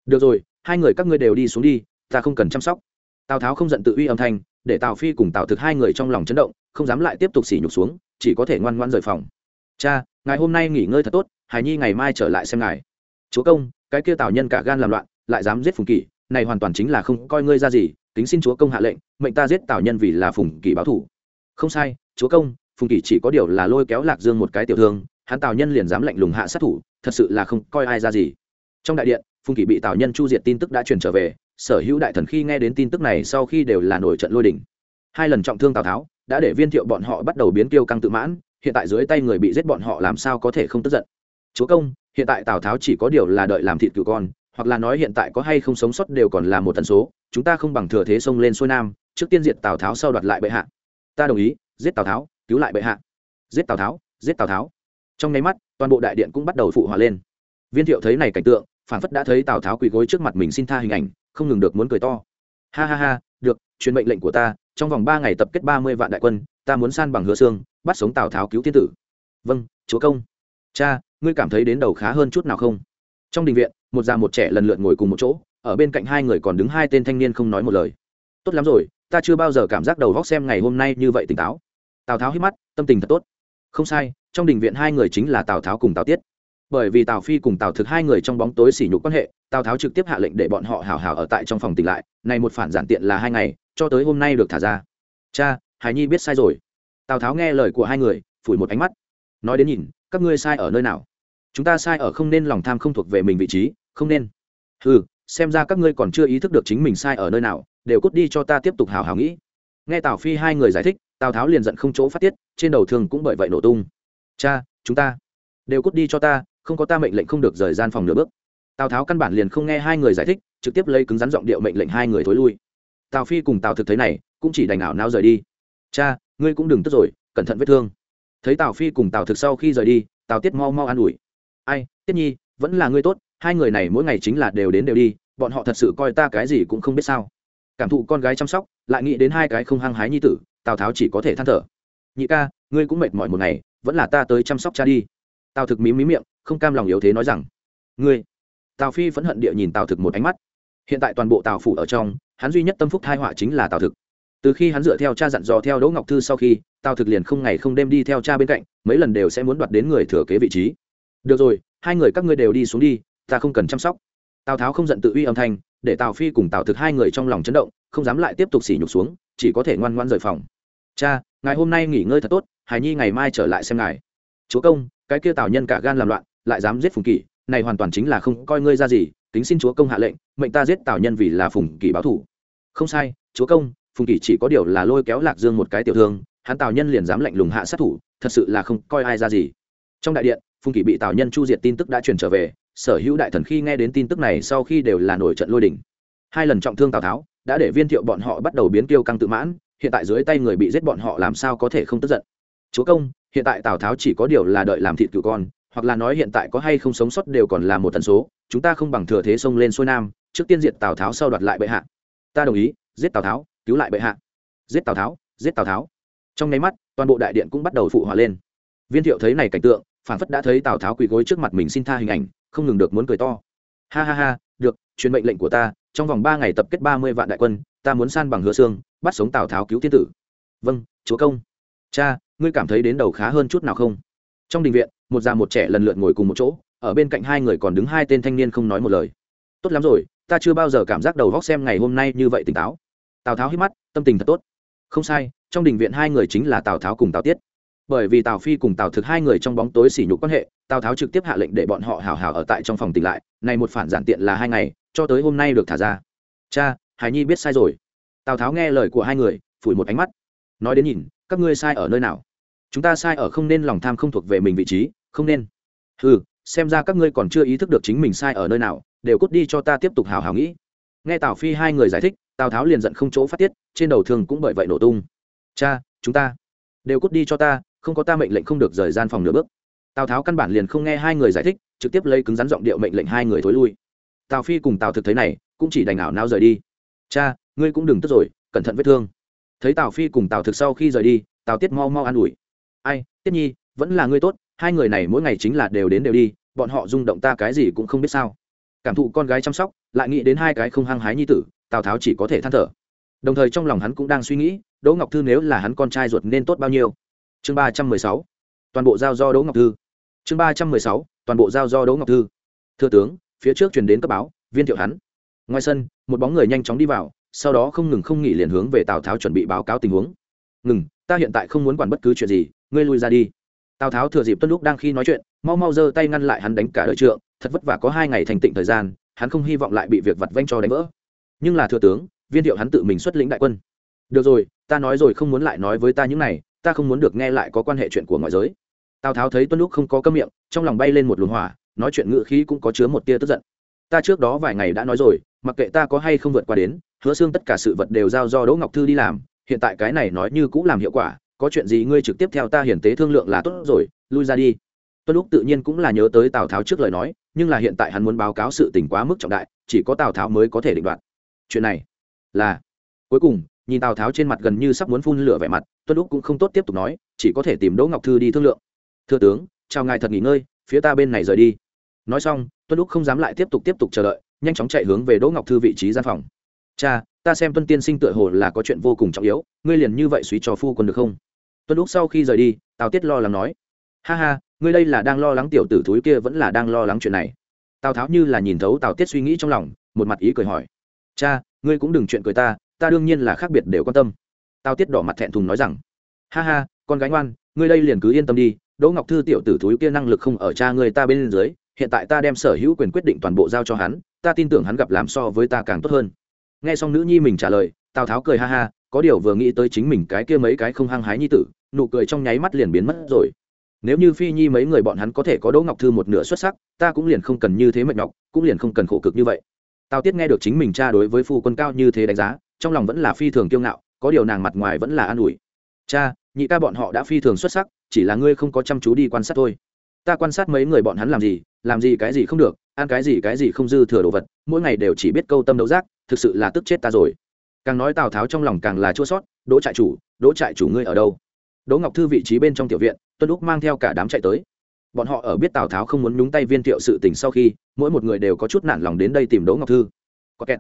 Được rồi, hai người các ngươi đều đi xuống đi, ta không cần chăm sóc. Tào tháo không giận tự uy âm thanh, để tào phi cùng tào thực hai người trong lòng chấn động, không dám lại tiếp tục xỉ nhục xuống, chỉ có thể ngoan ngoan rời phòng. Cha ngày hôm nay nghỉ ngơi thật tốt hải nhi ngày mai trở lại xem ngài. Chúa công, cái kia tào nhân cả gan làm loạn, lại dám giết phùng kỷ, này hoàn toàn chính là không coi ngươi ra gì, kính xin chúa công hạ lệnh, mệnh ta giết tào nhân vì là phùng kỷ báo thủ không sai, chúa công phùng kỳ chỉ có điều là lôi kéo lạc dương một cái tiểu thương hắn tào nhân liền dám lệnh lùng hạ sát thủ thật sự là không coi ai ra gì. Trong đại điện phùng kỳ bị tào nhân chu diệt tin tức đã truyền trở về sở hữu đại thần khi nghe đến tin tức này sau khi đều là nổi trận lôi đình, hai lần trọng thương tào tháo đã để viên thiệu bọn họ bắt đầu biến tiêu căng tự mãn hiện tại dưới tay người bị giết bọn họ làm sao có thể không tức giận. Chúa công hiện tại tào tháo chỉ có điều là đợi làm thịt cựu con hoặc là nói hiện tại có hay không sống sót đều còn là một tần số chúng ta không bằng thừa thế xông lên xuôi nam trước tiên diệt tào tháo sau đoạt lại bệ hạ. Ta đồng ý giết tào tháo cứu lại bệ hạ. Giết tào tháo, giết tào tháo. Trong nháy mắt, toàn bộ đại điện cũng bắt đầu phụ họa lên. Viên thiệu thấy này cảnh tượng phản phất đã thấy tào tháo quỳ gối trước mặt mình xin tha hình ảnh, không ngừng được muốn cười to. Ha ha ha, được, truyền mệnh lệnh của ta, trong vòng ba ngày tập kết ba mươi vạn đại quân, ta muốn san bằng hứa xương, bắt sống tào tháo cứu thiên tử. Vâng chúa công. Cha, ngươi cảm thấy đến đầu khá hơn chút nào không? Trong đình viện, một già một trẻ lần lượt ngồi cùng một chỗ, ở bên cạnh hai người còn đứng hai tên thanh niên không nói một lời. Tốt lắm rồi, ta chưa bao giờ cảm giác đầu góc xem ngày hôm nay như vậy tỉnh táo tào tháo hít mắt, tâm tình thật tốt. Không sai, trong đình viện hai người chính là tào tháo cùng tào tiết. Bởi vì tào phi cùng tào thực hai người trong bóng tối xỉ nhục quan hệ, tào tháo trực tiếp hạ lệnh để bọn họ hào hào ở tại trong phòng tỉnh lại, này một phản giản tiện là hai ngày, cho tới hôm nay được thả ra. Cha hải nhi biết sai rồi. Tào tháo nghe lời của hai người, phủi một ánh mắt. Nói đến nhìn, các ngươi sai ở nơi nào? Chúng ta sai ở không nên lòng tham không thuộc về mình vị trí, không nên. Ừ xem ra các ngươi còn chưa ý thức được chính mình sai ở nơi nào, đều cút đi cho ta tiếp tục hào hào nghĩ. Nghe tào phi hai người giải thích tào tháo liền giận không chỗ phát tiết, trên đầu thường cũng bởi vậy nổ tung. Cha, chúng ta đều cút đi cho ta, không có ta mệnh lệnh không được rời gian phòng nửa bước. Tào tháo căn bản liền không nghe hai người giải thích, trực tiếp lấy cứng rắn giọng điệu mệnh lệnh hai người thối lui. Tào phi cùng tào thực thấy này, cũng chỉ đành ảo nao rời đi. Cha, ngươi cũng đừng tức rồi, cẩn thận vết thương. Thấy tào phi cùng tào thực sau khi rời đi, tào tiết mau mau an ủi. Ai, tiết nhi, vẫn là ngươi tốt, hai người này mỗi ngày chính là đều đến đều đi, bọn họ thật sự coi ta cái gì cũng không biết sao. Cảm thụ con gái chăm sóc, lại nghĩ đến hai cái không hăng hái nhi tử tào tháo chỉ có thể than thở. Nhị ca, ngươi cũng mệt mỏi một ngày, vẫn là ta tới chăm sóc cha đi. Tào thực mí mí miệng, không cam lòng yếu thế nói rằng, ngươi. Tào phi phẫn hận địa nhìn tào thực một ánh mắt. Hiện tại toàn bộ tào phủ ở trong, hắn duy nhất tâm phúc thai họa chính là tào thực. Từ khi hắn dựa theo cha dặn dò theo đỗ ngọc thư sau khi, tào thực liền không ngày không đêm đi theo cha bên cạnh, mấy lần đều sẽ muốn đoạt đến người thừa kế vị trí. Được rồi, hai người các ngươi đều đi xuống đi, ta không cần chăm sóc. Tào tháo không giận tự uy âm thanh, để tào phi cùng tào thực hai người trong lòng chấn động, không dám lại tiếp tục xỉ nhục xuống chỉ có thể ngoan ngoan rời phòng. Cha ngày hôm nay nghỉ ngơi thật tốt hải nhi ngày mai trở lại xem ngài. Chúa công, cái kia tào nhân cả gan làm loạn, lại dám giết phùng kỷ, này hoàn toàn chính là không coi ngươi ra gì, kính xin chúa công hạ lệnh, mệnh ta giết tào nhân vì là phùng kỷ báo thủ. Không sai, chúa công, phùng kỷ chỉ có điều là lôi kéo lạc dương một cái tiểu thương, hắn tào nhân liền dám lệnh lùng hạ sát thủ, thật sự là không coi ai ra gì. Trong đại điện, phùng kỷ bị tào nhân chu diệt tin tức đã truyền trở về, sở hữu đại thần khi nghe đến tin tức này sau khi đều là nổi trận lôi đình. Hai lần trọng thương tào tháo đã để viên thiệu bọn họ bắt đầu biến kiêu căng tự mãn, hiện tại dưới tay người bị giết bọn họ làm sao có thể không tức giận? Chúa công, hiện tại tào tháo chỉ có điều là đợi làm thịt cựu con, hoặc là nói hiện tại có hay không sống sót đều còn là một tần số, chúng ta không bằng thừa thế xông lên xuôi nam, trước tiên diệt tào tháo sau đoạt lại bệ hạ. Ta đồng ý, giết tào tháo, cứu lại bệ hạ. Giết tào tháo, giết tào tháo. Trong nháy mắt, toàn bộ đại điện cũng bắt đầu phụ họa lên. Viên thiệu thấy này cảnh tượng phản phất đã thấy tào tháo quỳ gối trước mặt mình xin tha hình ảnh, không ngừng được muốn cười to. Ha ha ha, được, truyền mệnh lệnh của ta trong vòng ba ngày tập kết ba mươi vạn đại quân, ta muốn san bằng hứa xương, bắt sống tào tháo cứu thiên tử. Vâng chúa công. Cha, ngươi cảm thấy đến đầu khá hơn chút nào không? Trong đình viện, một già một trẻ lần lượt ngồi cùng một chỗ, ở bên cạnh hai người còn đứng hai tên thanh niên không nói một lời. Tốt lắm rồi, ta chưa bao giờ cảm giác đầu góc xem ngày hôm nay như vậy tỉnh táo. Tào tháo hít mắt, tâm tình thật tốt. Không sai, trong đình viện hai người chính là tào tháo cùng tào tiết. Bởi vì tào phi cùng tào thực hai người trong bóng tối xỉ nhục quan hệ, tào tháo trực tiếp hạ lệnh để bọn họ hào hào ở tại trong phòng tỉnh lại, này một phản giản tiện là hai ngày cho tới hôm nay được thả ra. Cha, hải nhi biết sai rồi. Tào tháo nghe lời của hai người, phủi một ánh mắt. Nói đến nhìn, các ngươi sai ở nơi nào? Chúng ta sai ở không nên lòng tham không thuộc về mình vị trí, không nên. Ừ xem ra các ngươi còn chưa ý thức được chính mình sai ở nơi nào, đều cút đi cho ta tiếp tục hào hào nghĩ. Nghe tào phi hai người giải thích, tào tháo liền giận không chỗ phát tiết, trên đầu thường cũng bởi vậy nổ tung. Cha, chúng ta đều cút đi cho ta, không có ta mệnh lệnh không được rời gian phòng nửa bước. Tào tháo căn bản liền không nghe hai người giải thích, trực tiếp lấy cứng rắn giọng điệu mệnh lệnh hai người thối lui tào phi cùng tào thực thấy này, cũng chỉ đành ảo nao rời đi. Cha, ngươi cũng đừng tức rồi, cẩn thận vết thương. Thấy tào phi cùng tào thực sau khi rời đi, tào tiết mau mau an ủi. Ai, tiết nhi, vẫn là ngươi tốt, hai người này mỗi ngày chính là đều đến đều đi, bọn họ rung động ta cái gì cũng không biết sao. Cảm thụ con gái chăm sóc, lại nghĩ đến hai cái không hăng hái nhi tử, tào tháo chỉ có thể than thở. Đồng thời trong lòng hắn cũng đang suy nghĩ, đỗ ngọc thư nếu là hắn con trai ruột nên tốt bao nhiêu. Chương ba trăm mười sáu, toàn bộ giao do đỗ ngọc thư. Chương ba trăm mười sáu, toàn bộ giao do đỗ ngọc thư. Thưa tướng phía trước truyền đến cấp báo, viên thiệu hắn. Ngoài sân, một bóng người nhanh chóng đi vào, sau đó không ngừng không nghỉ liền hướng về tào tháo chuẩn bị báo cáo tình huống. Ngừng, ta hiện tại không muốn quản bất cứ chuyện gì, ngươi lui ra đi. Tào tháo thừa dịp tuân lúc đang khi nói chuyện, mau mau giơ tay ngăn lại hắn đánh cả đội trượng, thật vất vả có hai ngày thành tịnh thời gian, hắn không hy vọng lại bị việc vặt vanh cho đánh vỡ. Nhưng là thừa tướng, viên thiệu hắn tự mình xuất lĩnh đại quân. Được rồi, ta nói rồi không muốn lại nói với ta những này, ta không muốn được nghe lại có quan hệ chuyện của ngoại giới. Tào tháo thấy tuân lúc không có cơm miệng, trong lòng bay lên một luồng hỏa nói chuyện ngữ khí cũng có chứa một tia tức giận. Ta trước đó vài ngày đã nói rồi, mặc kệ ta có hay không vượt qua đến, hứa xương tất cả sự vật đều giao do đỗ ngọc thư đi làm, hiện tại cái này nói như cũng làm hiệu quả, có chuyện gì ngươi trực tiếp theo ta hiển tế thương lượng là tốt rồi, lui ra đi. Tuân lúc tự nhiên cũng là nhớ tới tào tháo trước lời nói, nhưng là hiện tại hắn muốn báo cáo sự tình quá mức trọng đại, chỉ có tào tháo mới có thể định đoạt. Chuyện này là cuối cùng, nhìn tào tháo trên mặt gần như sắp muốn phun lửa vẻ mặt, tuân lúc cũng không tốt tiếp tục nói, chỉ có thể tìm đỗ ngọc thư đi thương lượng. Thưa tướng, chào ngài thật nghỉ ngơi phía ta bên này rời đi. Nói xong, tuân lúc không dám lại tiếp tục tiếp tục chờ đợi, nhanh chóng chạy hướng về đỗ ngọc thư vị trí gian phòng. Cha, ta xem tuân tiên sinh tựa hồ là có chuyện vô cùng trọng yếu, ngươi liền như vậy suy cho phu quân được không? Tuân lúc sau khi rời đi, tào tiết lo lắng nói. Ha ha, ngươi đây là đang lo lắng tiểu tử thúi kia vẫn là đang lo lắng chuyện này. Tào tháo như là nhìn thấu tào tiết suy nghĩ trong lòng, một mặt ý cười hỏi. Cha, ngươi cũng đừng chuyện cười ta ta đương nhiên là khác biệt đều quan tâm. Tào tiết đỏ mặt thẹn thùng nói rằng. Ha ha, con gái ngoan, ngươi đây liền cứ yên tâm đi đỗ ngọc thư tiểu tử thúi kia năng lực không ở cha người ta bên dưới, hiện tại ta đem sở hữu quyền quyết định toàn bộ giao cho hắn, ta tin tưởng hắn gặp làm so với ta càng tốt hơn. Nghe xong nữ nhi mình trả lời, tào tháo cười ha ha, có điều vừa nghĩ tới chính mình cái kia mấy cái không hăng hái nhi tử, nụ cười trong nháy mắt liền biến mất rồi. Nếu như phi nhi mấy người bọn hắn có thể có đỗ ngọc thư một nửa xuất sắc, ta cũng liền không cần như thế mệt nhọc, cũng liền không cần khổ cực như vậy. Tào tiết nghe được chính mình cha đối với phu quân cao như thế đánh giá, trong lòng vẫn là phi thường kiêu ngạo, có điều nàng mặt ngoài vẫn là an ủi. Cha, nhị ca bọn họ đã phi thường xuất sắc chỉ là ngươi không có chăm chú đi quan sát thôi. Ta quan sát mấy người bọn hắn làm gì làm gì cái gì không được, ăn cái gì cái gì không dư thừa đồ vật, mỗi ngày đều chỉ biết câu tâm đấu giác, thực sự là tức chết ta rồi. Càng nói tào tháo trong lòng càng là chua sót, đỗ trại chủ, đỗ trại chủ ngươi ở đâu? Đỗ ngọc thư vị trí bên trong tiểu viện, tuân úc mang theo cả đám chạy tới. Bọn họ ở biết tào tháo không muốn nhúng tay viên thiệu sự tình sau khi, mỗi một người đều có chút nản lòng đến đây tìm đỗ ngọc thư. Có kẹt.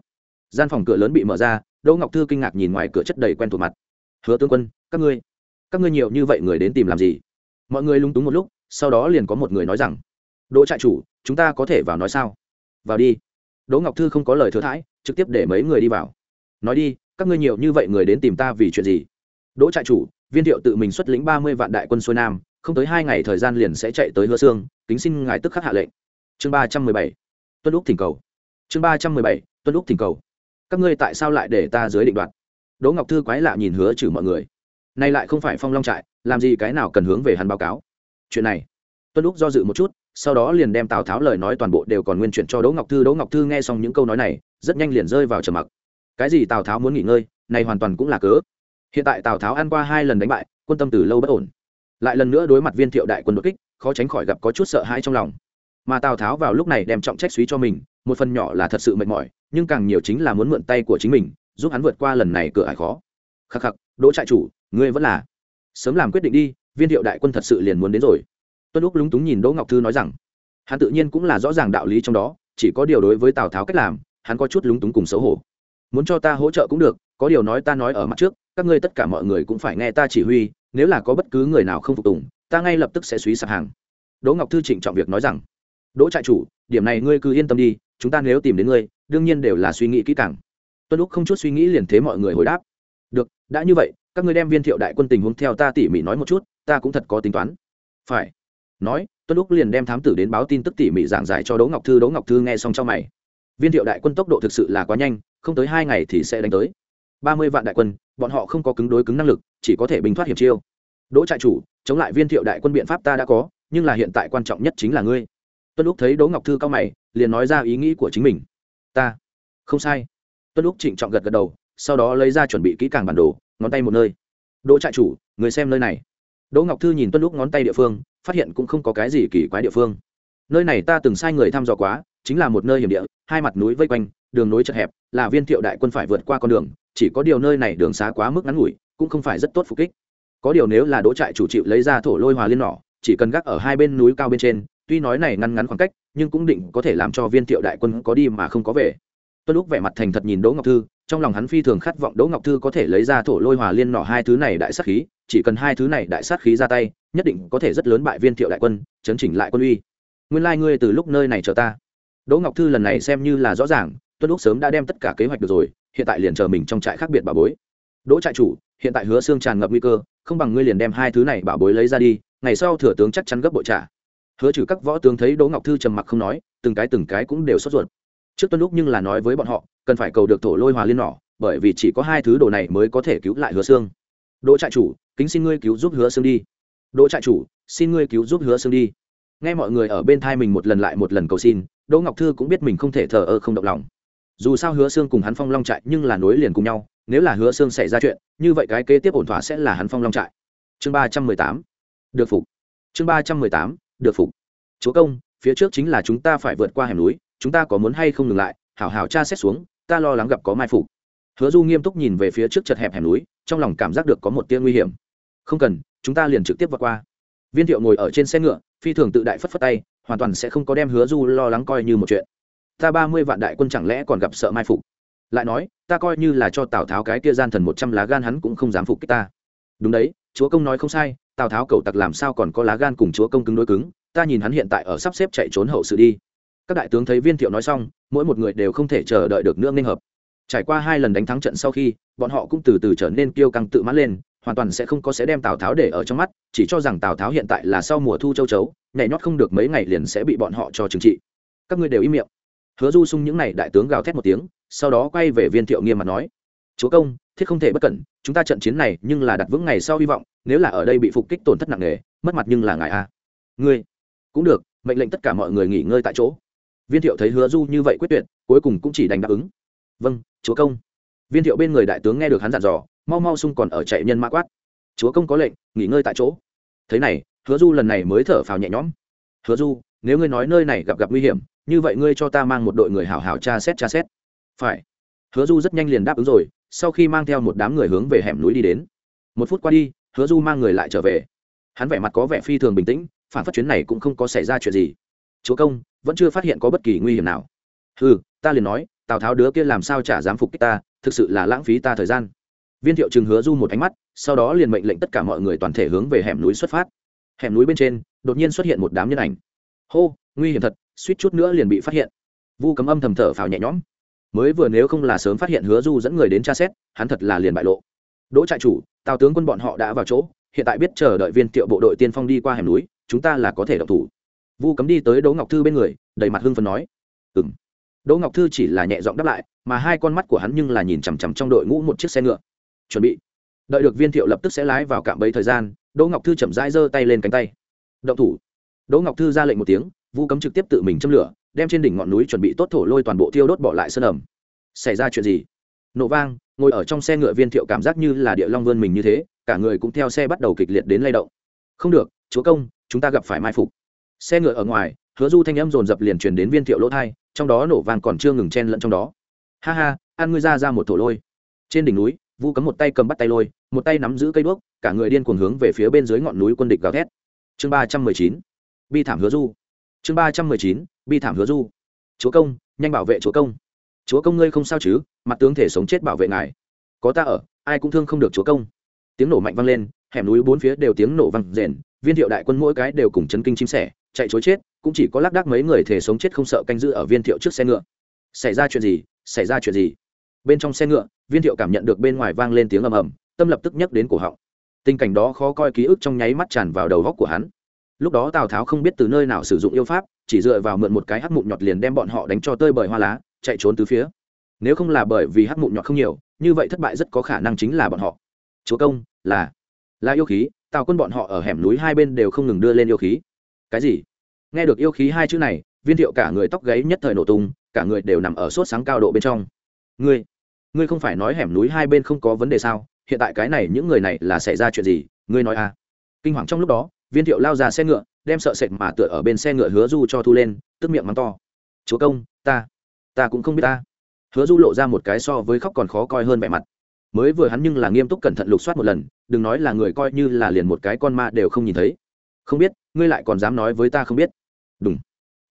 Gian phòng cửa lớn bị mở ra, đỗ ngọc thư kinh ngạc nhìn ngoài cửa chất đầy quen thuộc mặt. Hứa tướng quân, các ngươi các ngươi nhiều như vậy người đến tìm làm gì? Mọi người lung túng một lúc, sau đó liền có một người nói rằng, đỗ trại chủ, chúng ta có thể vào nói sao? Vào đi. Đỗ ngọc thư không có lời thừa thãi, trực tiếp để mấy người đi vào. Nói đi, các ngươi nhiều như vậy người đến tìm ta vì chuyện gì? Đỗ trại chủ, viên thiệu tự mình xuất lĩnh ba mươi vạn đại quân xuôi nam, không tới hai ngày thời gian liền sẽ chạy tới hứa xương kính xin ngài tức khắc hạ lệnh. Chương ba trăm mười bảy. Tuân lúc thỉnh cầu. Chương ba trăm mười bảy. Tuân lúc thỉnh cầu. Các ngươi tại sao lại để ta dưới định đoạt? Đỗ ngọc thư quái lạ nhìn hứa trừ mọi người nay lại không phải phong long trại, làm gì cái nào cần hướng về hắn báo cáo. Chuyện này, tuân lúc do dự một chút, sau đó liền đem tào tháo lời nói toàn bộ đều còn nguyên chuyện cho đỗ ngọc thư. Đỗ ngọc thư nghe xong những câu nói này, rất nhanh liền rơi vào trầm mặc. Cái gì tào tháo muốn nghỉ ngơi, này hoàn toàn cũng là cớ. Hiện tại tào tháo ăn qua hai lần đánh bại, quân tâm từ lâu bất ổn. Lại lần nữa đối mặt viên thiệu đại quân đột kích, khó tránh khỏi gặp có chút sợ hãi trong lòng. Mà tào tháo vào lúc này đem trọng trách suý cho mình, một phần nhỏ là thật sự mệt mỏi, nhưng càng nhiều chính là muốn mượn tay của chính mình, giúp hắn vượt qua lần này cửa ải khó. Khắc khắc, đỗ trại chủ ngươi vẫn là sớm làm quyết định đi, viên thiệu đại quân thật sự liền muốn đến rồi. Tuân lúc lúng túng nhìn đỗ ngọc thư nói rằng, hắn tự nhiên cũng là rõ ràng đạo lý trong đó, chỉ có điều đối với tào tháo cách làm, hắn có chút lúng túng cùng xấu hổ. Muốn cho ta hỗ trợ cũng được, có điều nói ta nói ở mặt trước, các ngươi tất cả mọi người cũng phải nghe ta chỉ huy, nếu là có bất cứ người nào không phục tùng, ta ngay lập tức sẽ suy sạp hàng. Đỗ ngọc thư trịnh trọng việc nói rằng, đỗ trại chủ, điểm này ngươi cứ yên tâm đi, chúng ta nếu tìm đến ngươi, đương nhiên đều là suy nghĩ kỹ càng. Tuân lúc không chút suy nghĩ liền thế mọi người hồi đáp. Được, đã như vậy các ngươi đem viên thiệu đại quân tình huống theo ta tỉ mỉ nói một chút, ta cũng thật có tính toán. Phải. Nói, tuân lúc liền đem thám tử đến báo tin tức tỉ mỉ giảng giải cho đỗ ngọc thư, đỗ ngọc thư nghe xong trong mày. Viên thiệu đại quân tốc độ thực sự là quá nhanh, không tới hai ngày thì sẽ đánh tới. Ba mươi vạn đại quân, bọn họ không có cứng đối cứng năng lực, chỉ có thể bình thoát hiểm chiêu. Đỗ trại chủ, chống lại viên thiệu đại quân biện pháp ta đã có, nhưng là hiện tại quan trọng nhất chính là ngươi. Tuân lúc thấy đỗ ngọc thư cao mày, liền nói ra ý nghĩ của chính mình. Ta. Không sai. Tuân lúc trịnh trọng gật gật đầu, sau đó lấy ra chuẩn bị kỹ càng bản đồ ngón tay một nơi. Đỗ trại chủ, người xem nơi này. Đỗ ngọc thư nhìn tuân lúc ngón tay địa phương, phát hiện cũng không có cái gì kỳ quái địa phương. Nơi này ta từng sai người thăm dò quá, chính là một nơi hiểm địa, hai mặt núi vây quanh, đường nối chật hẹp, là viên thiệu đại quân phải vượt qua con đường, chỉ có điều nơi này đường xá quá mức ngắn ngủi, cũng không phải rất tốt phục kích. Có điều nếu là đỗ trại chủ chịu lấy ra thổ lôi hòa liên nỏ, chỉ cần gác ở hai bên núi cao bên trên, tuy nói này ngăn ngắn khoảng cách, nhưng cũng định có thể làm cho viên thiệu đại quân có đi mà không có về. Tuân lúc vẻ mặt thành thật nhìn đỗ ngọc thư trong lòng hắn phi thường khát vọng đỗ ngọc thư có thể lấy ra thổ lôi hòa liên nỏ hai thứ này đại sát khí, chỉ cần hai thứ này đại sát khí ra tay, nhất định có thể rất lớn bại viên thiệu đại quân, chấn chỉnh lại quân uy. Nguyên lai ngươi từ lúc nơi này chờ ta. Đỗ ngọc thư lần này xem như là rõ ràng, tuân lúc sớm đã đem tất cả kế hoạch được rồi, hiện tại liền chờ mình trong trại khác biệt bà bối. Đỗ trại chủ, hiện tại hứa xương tràn ngập nguy cơ, không bằng ngươi liền đem hai thứ này bảo bối lấy ra đi, ngày sau thừa tướng chắc chắn gấp bội trả. Hứa trừ các võ tướng thấy đỗ ngọc thư trầm mặc không nói, từng cái từng cái cũng đều sốt ruột trước tuân lúc nhưng là nói với bọn họ, cần phải cầu được thổ lôi hòa liên nỏ, bởi vì chỉ có hai thứ đồ này mới có thể cứu lại hứa xương đỗ trại chủ, kính xin ngươi cứu giúp hứa xương đi. Đỗ trại chủ, xin ngươi cứu giúp hứa xương đi. Nghe mọi người ở bên thai mình một lần lại một lần cầu xin, đỗ ngọc thư cũng biết mình không thể thờ ơ không động lòng. Dù sao hứa xương cùng hắn phong long trại nhưng là nối liền cùng nhau, nếu là hứa xương xảy ra chuyện, như vậy cái kế tiếp ổn thỏa sẽ là hắn phong long trại. Chương ba trăm mười tám, được phục. Chương ba trăm mười tám, được phục. Chúa công, phía trước chính là chúng ta phải vượt qua hẻm núi chúng ta có muốn hay không ngừng lại, hảo hảo tra xét xuống, ta lo lắng gặp có mai phục. Hứa du nghiêm túc nhìn về phía trước chật hẹp hẻm núi, trong lòng cảm giác được có một tia nguy hiểm. Không cần, chúng ta liền trực tiếp vượt qua. Viên thiệu ngồi ở trên xe ngựa, phi thường tự đại phất phất tay, hoàn toàn sẽ không có đem hứa du lo lắng coi như một chuyện. Ta ba mươi vạn đại quân chẳng lẽ còn gặp sợ mai phục? Lại nói, ta coi như là cho tào tháo cái kia gian thần một trăm lá gan hắn cũng không dám phục kích ta. Đúng đấy, chúa công nói không sai, tào tháo cầu tặc làm sao còn có lá gan cùng chúa công cứng đối cứng, ta nhìn hắn hiện tại ở sắp xếp chạy trốn hậu sự đi các đại tướng thấy viên thiệu nói xong, mỗi một người đều không thể chờ đợi được nữa nên hợp. Trải qua hai lần đánh thắng trận sau khi, bọn họ cũng từ từ trở nên kiêu căng tự mãn lên, hoàn toàn sẽ không có sẽ đem tào tháo để ở trong mắt, chỉ cho rằng tào tháo hiện tại là sau mùa thu châu chấu, nhảy nhót không được mấy ngày liền sẽ bị bọn họ cho trừng trị. Các ngươi đều im miệng. Hứa du sung những n à y đại tướng gào thét một tiếng, sau đó quay về viên thiệu nghiêm mặt nói, chúa công, thiết không thể bất cẩn, chúng ta trận chiến này nhưng là đặt vững ngày sau hy vọng, nếu là ở đây bị phục kích tổn thất nặng nề, mất mặt nhưng là ngài a ngươi cũng được, mệnh lệnh tất cả mọi người nghỉ ngơi tại chỗ viên thiệu thấy hứa du như vậy quyết tuyệt, cuối cùng cũng chỉ đành đáp ứng. Vâng chúa công. Viên thiệu bên người đại tướng nghe được hắn dặn dò, mau mau sung còn ở chạy nhân mã quát. Chúa công có lệnh, nghỉ ngơi tại chỗ. Thế này, hứa du lần này mới thở phào nhẹ nhõm. Hứa du, nếu ngươi nói nơi này gặp gặp nguy hiểm, như vậy ngươi cho ta mang một đội người hảo hảo tra xét tra xét. Phải. Hứa du rất nhanh liền đáp ứng rồi, sau khi mang theo một đám người hướng về hẻm núi đi đến. Một phút qua đi, hứa du mang người lại trở về. Hắn vẻ mặt có vẻ phi thường bình tĩnh, phản phát chuyến này cũng không có xảy ra chuyện gì chúa công, vẫn chưa phát hiện có bất kỳ nguy hiểm nào. Ừ ta liền nói, tào tháo đứa kia làm sao chả dám phục kích ta, thực sự là lãng phí ta thời gian. Viên thiệu chừng hứa du một ánh mắt, sau đó liền mệnh lệnh tất cả mọi người toàn thể hướng về hẻm núi xuất phát. Hẻm núi bên trên, đột nhiên xuất hiện một đám nhân ảnh. Hô, nguy hiểm thật, suýt chút nữa liền bị phát hiện. Vu cấm âm thầm thở phào nhẹ nhõm. Mới vừa nếu không là sớm phát hiện hứa du dẫn người đến tra xét, hắn thật là liền bại lộ. Đỗ trại chủ, tào tướng quân bọn họ đã vào chỗ, hiện tại biết chờ đợi viên thiệu bộ đội tiên phong đi qua hẻm núi, chúng ta là có thể động thủ vu cấm đi tới đỗ ngọc thư bên người, đầy mặt hưng phần nói ừ m đỗ ngọc thư chỉ là nhẹ giọng đáp lại, mà hai con mắt của hắn nhưng là nhìn chằm chằm trong đội ngũ một chiếc xe ngựa. Chuẩn bị. Đợi được viên thiệu lập tức sẽ lái vào cạm bẫy thời gian, đỗ ngọc thư chậm rãi giơ tay lên cánh tay. Động thủ. Đỗ ngọc thư ra lệnh một tiếng, vu cấm trực tiếp tự mình châm lửa, đem trên đỉnh ngọn núi chuẩn bị tốt thổ lôi toàn bộ thiêu đốt bỏ lại sơn ẩm. Xảy ra chuyện gì? Nổ vang, ngồi ở trong xe ngựa viên thiệu cảm giác như là địa long vươn mình như thế, cả người cũng theo xe bắt đầu kịch liệt đến lay động. Không được, chúa công, chúng ta gặp phải mai phục xe ngựa ở ngoài, hứa du thanh âm dồn dập liền truyền đến viên thiệu lỗ thai, trong đó nổ vang còn chưa ngừng chen lẫn trong đó. Ha ha an ngươi ra ra một thổ lôi. Trên đỉnh núi, vu cấm một tay cầm bắt tay lôi, một tay nắm giữ cây đuốc, cả người điên cuồng hướng về phía bên dưới ngọn núi quân địch gào thét. Chương ba trăm mười chín, bi thảm hứa du. Chương ba trăm mười chín, bi thảm hứa du. Chúa công, nhanh bảo vệ chúa công. Chúa công ngươi không sao chứ, mặt tướng thể sống chết bảo vệ ngài. Có ta ở, ai cũng thương không được chúa công. Tiếng nổ mạnh vang lên, hẻm núi bốn phía đều tiếng nổ vang rền, viên thiệu đại quân mỗi cái đều cùng chấn kinh chim sẻ chạy chối chết, cũng chỉ có lác đác mấy người thể sống chết không sợ canh giữ ở viên thiệu trước xe ngựa. Xảy ra chuyện gì? Xảy ra chuyện gì? Bên trong xe ngựa, viên thiệu cảm nhận được bên ngoài vang lên tiếng ầm ầm, tâm lập tức nhắc đến cổ họng. Tình cảnh đó khó coi ký ức trong nháy mắt tràn vào đầu góc của hắn. Lúc đó tào tháo không biết từ nơi nào sử dụng yêu pháp, chỉ dựa vào mượn một cái hắc mụn nhọt liền đem bọn họ đánh cho tơi bời hoa lá, chạy trốn từ phía. Nếu không là bởi vì hắc mụn nhọt không nhiều, như vậy thất bại rất có khả năng chính là bọn họ. Chúa công, là là yêu khí, tào quân bọn họ ở hẻm núi hai bên đều không ngừng đưa lên yêu khí cái gì? Nghe được yêu khí hai chữ này, viên thiệu cả người tóc gáy nhất thời nổ tung, cả người đều nằm ở sốt sáng cao độ bên trong. Ngươi ngươi không phải nói hẻm núi hai bên không có vấn đề sao? Hiện tại cái này những người này là xảy ra chuyện gì? Ngươi nói à? Kinh hoàng trong lúc đó, viên thiệu lao ra xe ngựa, đem sợ sệt mà tựa ở bên xe ngựa hứa du cho thu lên, tức miệng mắng to. Chúa công, ta ta cũng không biết ta. Hứa du lộ ra một cái so với khóc còn khó coi hơn vẻ mặt. Mới vừa hắn nhưng là nghiêm túc cẩn thận lục soát một lần, đừng nói là người coi như là liền một cái con ma đều không nhìn thấy không biết, ngươi lại còn dám nói với ta không biết. Đúng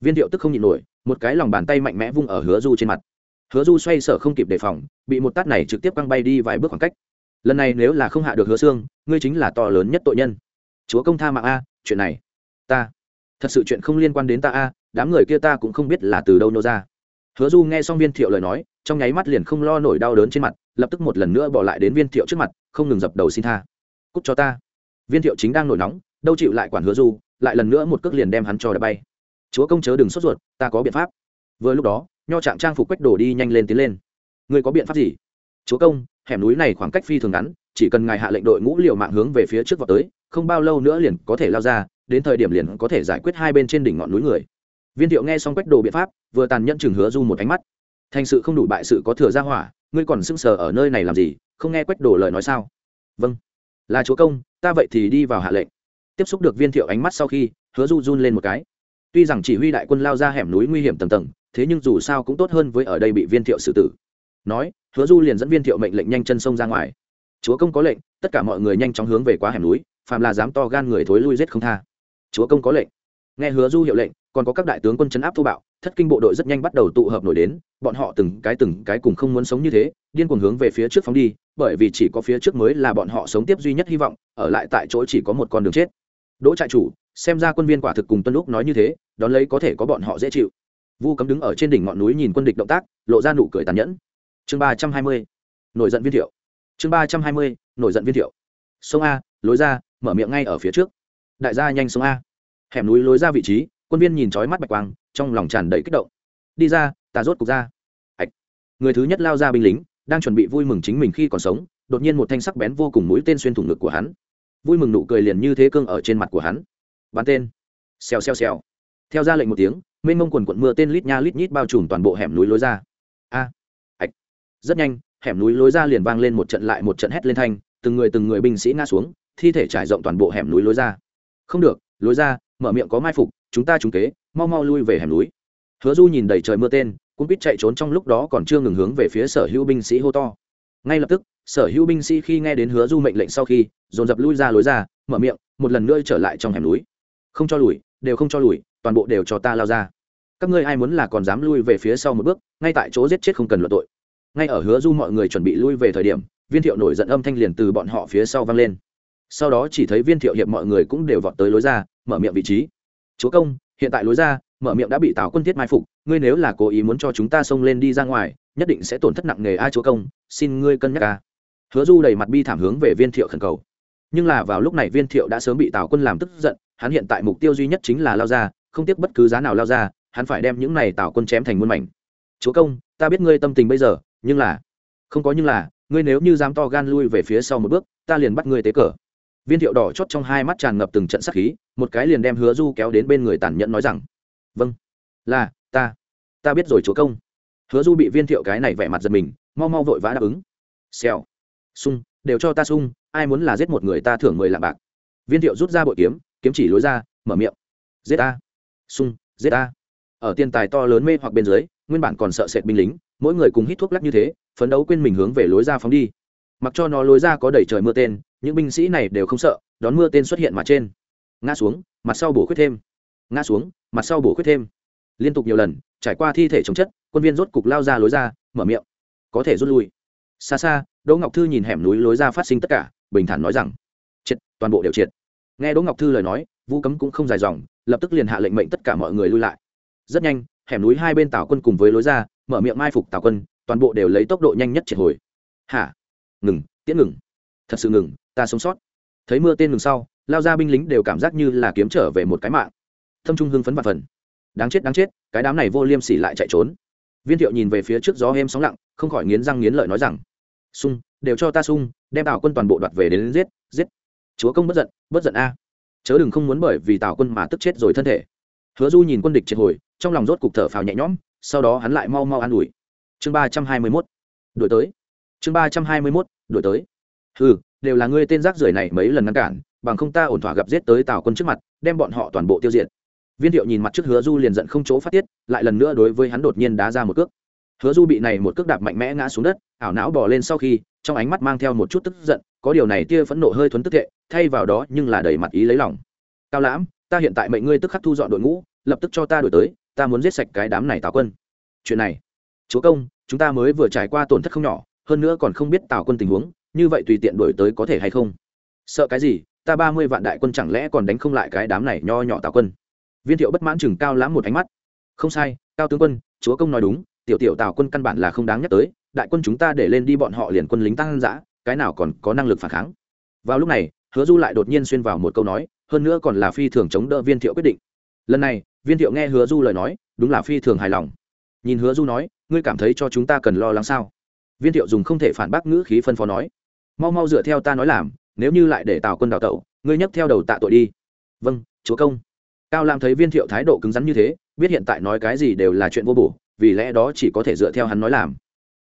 viên thiệu tức không nhịn nổi, một cái lòng bàn tay mạnh mẽ vung ở hứa du trên mặt. Hứa du xoay sở không kịp đề phòng, bị một tát này trực tiếp căng bay đi vài bước khoảng cách. Lần này nếu là không hạ được hứa xương ngươi chính là to lớn nhất tội nhân. Chúa công tha mạng a, chuyện này. Ta. Thật sự chuyện không liên quan đến ta a, đám người kia ta cũng không biết là từ đâu nô ra. Hứa du nghe xong viên thiệu lời nói, trong nháy mắt liền không lo nổi đau đớn trên mặt, lập tức một lần nữa bỏ lại đến viên thiệu trước mặt, không ngừng dập đầu xin tha. Cúc cho ta. Viên thiệu chính đang nổi nóng đâu chịu lại quản hứa du, lại lần nữa một cước liền đem hắn cho đã bay. Chúa công chớ đừng sốt ruột, ta có biện pháp. Vừa lúc đó, nho trạng trang phục quách đổ đi nhanh lên tiến lên. Ngươi có biện pháp gì? Chúa công, hẻm núi này khoảng cách phi thường ngắn, chỉ cần ngài hạ lệnh đội ngũ liều mạng hướng về phía trước vào tới, không bao lâu nữa liền có thể lao ra, đến thời điểm liền có thể giải quyết hai bên trên đỉnh ngọn núi người. Viên thiệu nghe xong quách đồ biện pháp, vừa tàn nhẫn chừng hứa du một ánh mắt. Thành sự không đủ bại sự có thừa ra hỏa, ngươi còn sưng sờ ở nơi này làm gì, không nghe quách đồ lời nói sao? Vâng. Là chúa công, ta vậy thì đi vào hạ lệnh tiếp xúc được viên thiệu ánh mắt sau khi, hứa du run lên một cái. Tuy rằng chỉ huy đại quân lao ra hẻm núi nguy hiểm tầng tầng, thế nhưng dù sao cũng tốt hơn với ở đây bị viên thiệu xử tử. Nói, hứa du liền dẫn viên thiệu mệnh lệnh nhanh chân sông ra ngoài. Chúa công có lệnh, tất cả mọi người nhanh chóng hướng về quá hẻm núi, phàm là dám to gan người thối lui giết không tha. Chúa công có lệnh. Nghe hứa du hiệu lệnh, còn có các đại tướng quân chấn áp thô bạo, thất kinh bộ đội rất nhanh bắt đầu tụ hợp nổi đến, bọn họ từng cái từng cái cùng không muốn sống như thế, điên cuồng hướng về phía trước phóng đi, bởi vì chỉ có phía trước mới là bọn họ sống tiếp duy nhất hy vọng, ở lại tại chỗ chỉ có một con đường chết đỗ trại chủ, xem ra quân viên quả thực cùng tuân lúc nói như thế, đón lấy có thể có bọn họ dễ chịu. Vu cấm đứng ở trên đỉnh ngọn núi nhìn quân địch động tác, lộ ra nụ cười tàn nhẫn. Chương ba trăm hai mươi, nổi giận viên thiệu. Chương ba trăm hai mươi, nổi giận viên thiệu. Sông a, lối ra, mở miệng ngay ở phía trước. Đại gia nhanh sông a. Hẻm núi lối ra vị trí, quân viên nhìn trói mắt bạch quang, trong lòng tràn đầy kích động. Đi ra, ta rốt cục ra. Ạch người thứ nhất lao ra binh lính, đang chuẩn bị vui mừng chính mình khi còn sống, đột nhiên một thanh sắc bén vô cùng mũi tên xuyên thủng ngực của hắn vui mừng nụ cười liền như thế cương ở trên mặt của hắn. Bắn tên. Xèo xèo xèo. Theo ra lệnh một tiếng, mênh mông quần quận mưa tên lít nha lít nhít bao trùm toàn bộ hẻm núi lối ra. A. Ạch. Rất nhanh, hẻm núi lối ra liền vang lên một trận lại một trận hét lên thanh, từng người từng người binh sĩ ngã xuống, thi thể trải rộng toàn bộ hẻm núi lối ra. Không được, lối ra, mở miệng có mai phục, chúng ta trúng kế, mau mau lui về hẻm núi. Hứa du nhìn đầy trời mưa tên cũng biết chạy trốn trong lúc đó còn chưa ngừng hướng về phía sở hữu binh sĩ hô to. Ngay lập tức sở hữu binh sĩ khi nghe đến hứa du mệnh lệnh sau khi, dồn dập lui ra lối ra, mở miệng, một lần nữa trở lại trong hẻm núi. Không cho lùi, đều không cho lùi, toàn bộ đều cho ta lao ra. Các ngươi ai muốn là còn dám lui về phía sau một bước, ngay tại chỗ giết chết không cần luận tội. Ngay ở hứa du mọi người chuẩn bị lui về thời điểm, viên thiệu nổi giận âm thanh liền từ bọn họ phía sau vang lên. Sau đó chỉ thấy viên thiệu hiệp mọi người cũng đều vọt tới lối ra, mở miệng vị trí. Chúa công, hiện tại lối ra, mở miệng đã bị tào quân thiết mai phục, ngươi nếu là cố ý muốn cho chúng ta xông lên đi ra ngoài, nhất định sẽ tổn thất nặng nề ai chúa công, xin ngươi cân nhắc ca hứa du đầy mặt bi thảm hướng về viên thiệu khẩn cầu. Nhưng là vào lúc này viên thiệu đã sớm bị tào quân làm tức giận, hắn hiện tại mục tiêu duy nhất chính là lao ra, không tiếc bất cứ giá nào lao ra, hắn phải đem những này tào quân chém thành muôn mảnh. Chúa công, ta biết ngươi tâm tình bây giờ, nhưng là không có nhưng là, ngươi nếu như dám to gan lui về phía sau một bước, ta liền bắt ngươi tế cờ. Viên thiệu đỏ chót trong hai mắt tràn ngập từng trận sắc khí, một cái liền đem hứa du kéo đến bên người tàn nhẫn nói rằng vâng là, ta ta biết rồi chúa công. Hứa du bị viên thiệu cái này vẻ mặt giật mình, mau mau vội vã đáp ứng. Xèo sung, đều cho ta sung, ai muốn là giết một người ta thưởng mười lạng bạc. Viên thiệu rút ra bội kiếm kiếm chỉ lối ra, mở miệng. Giết ta. Sung, giết ta. Ở tiền tài to lớn mê hoặc bên dưới, nguyên bản còn sợ sệt binh lính, mỗi người cùng hít thuốc lắc như thế, phấn đấu quên mình hướng về lối ra phóng đi. Mặc cho nó lối ra có đẩy trời mưa tên, những binh sĩ này đều không sợ, đón mưa tên xuất hiện mà trên. Ngã xuống, mặt sau bổ khuyết thêm. Ngã xuống, mặt sau bổ khuyết thêm. Liên tục nhiều lần, trải qua thi thể chống chất, quân viên rốt cục lao ra lối ra, mở miệng. Có thể rút lui. Xa xa đỗ ngọc thư nhìn hẻm núi lối ra phát sinh tất cả, bình thản nói rằng, triệt, toàn bộ đều triệt. Nghe đỗ ngọc thư lời nói, vu cấm cũng không dài dòng, lập tức liền hạ lệnh mệnh tất cả mọi người lui lại. Rất nhanh, hẻm núi hai bên tào quân cùng với lối ra, mở miệng mai phục tào quân, toàn bộ đều lấy tốc độ nhanh nhất triệt hồi. Hả? Ngừng, tiễn ngừng. Thật sự ngừng, ta sống sót. Thấy mưa tên ngừng sau, lao ra binh lính đều cảm giác như là kiếm trở về một cái mạng. Thâm trung hưng phấn và phần đáng chết đáng chết, cái đám này vô liêm sỉ lại chạy trốn. Viên thiệu nhìn về phía trước gió êm sóng lặng, không khỏi nghiến răng nghiến lợi nói rằng sung đều cho ta sung đem tào quân toàn bộ đoạt về đến giết giết. Chúa công bất giận bất giận a. Chớ đừng không muốn bởi vì tào quân mà tức chết rồi thân thể. Hứa du nhìn quân địch triệt hồi, trong lòng rốt cục thở phào nhẹ nhõm, sau đó hắn lại mau mau an ủi. Chương ba trăm hai mươi mốt. Đổi tới. Chương ba trăm hai mươi mốt đổi tới. Ừ đều là ngươi tên rác rưởi này mấy lần ngăn cản, bằng không ta ổn thỏa gặp giết tới tào quân trước mặt, đem bọn họ toàn bộ tiêu diệt. Viên thiệu nhìn mặt trước hứa du liền giận không chỗ phát tiết, lại lần nữa đối với hắn đột nhiên đá ra một cước hứa du bị này một cước đạp mạnh mẽ ngã xuống đất, ảo não bỏ lên sau khi, trong ánh mắt mang theo một chút tức giận, có điều này tia phẫn nộ hơi thuấn tức thệ thay vào đó nhưng là đầy mặt ý lấy lòng. Cao lãm, ta hiện tại mệnh ngươi tức khắc thu dọn đội ngũ, lập tức cho ta đổi tới, ta muốn giết sạch cái đám này tào quân. Chuyện này, chúa công, chúng ta mới vừa trải qua tổn thất không nhỏ, hơn nữa còn không biết tào quân tình huống, như vậy tùy tiện đổi tới có thể hay không? Sợ cái gì, ta ba mươi vạn đại quân chẳng lẽ còn đánh không lại cái đám này nho nhỏ tào quân? Viên thiệu bất mãn chừng cao lãm một ánh mắt. Không sai, cao tướng quân, chúa công nói đúng tiểu tiểu tào quân căn bản là không đáng nhắc tới, đại quân chúng ta để lên đi bọn họ liền quân lính tăng dã, cái nào còn có năng lực phản kháng. Vào lúc này, hứa du lại đột nhiên xuyên vào một câu nói, hơn nữa còn là phi thường chống đỡ viên thiệu quyết định. Lần này, viên thiệu nghe hứa du lời nói, đúng là phi thường hài lòng. Nhìn hứa du nói, ngươi cảm thấy cho chúng ta cần lo lắng sao? Viên thiệu dùng không thể phản bác ngữ khí phân phó nói, mau mau dựa theo ta nói làm, nếu như lại để tào quân đào tẩu, ngươi nhấc theo đầu tạ tội đi. Vâng chúa công. Cao lam thấy viên thiệu thái độ cứng rắn như thế, biết hiện tại nói cái gì đều là chuyện vô bổ vì lẽ đó chỉ có thể dựa theo hắn nói làm.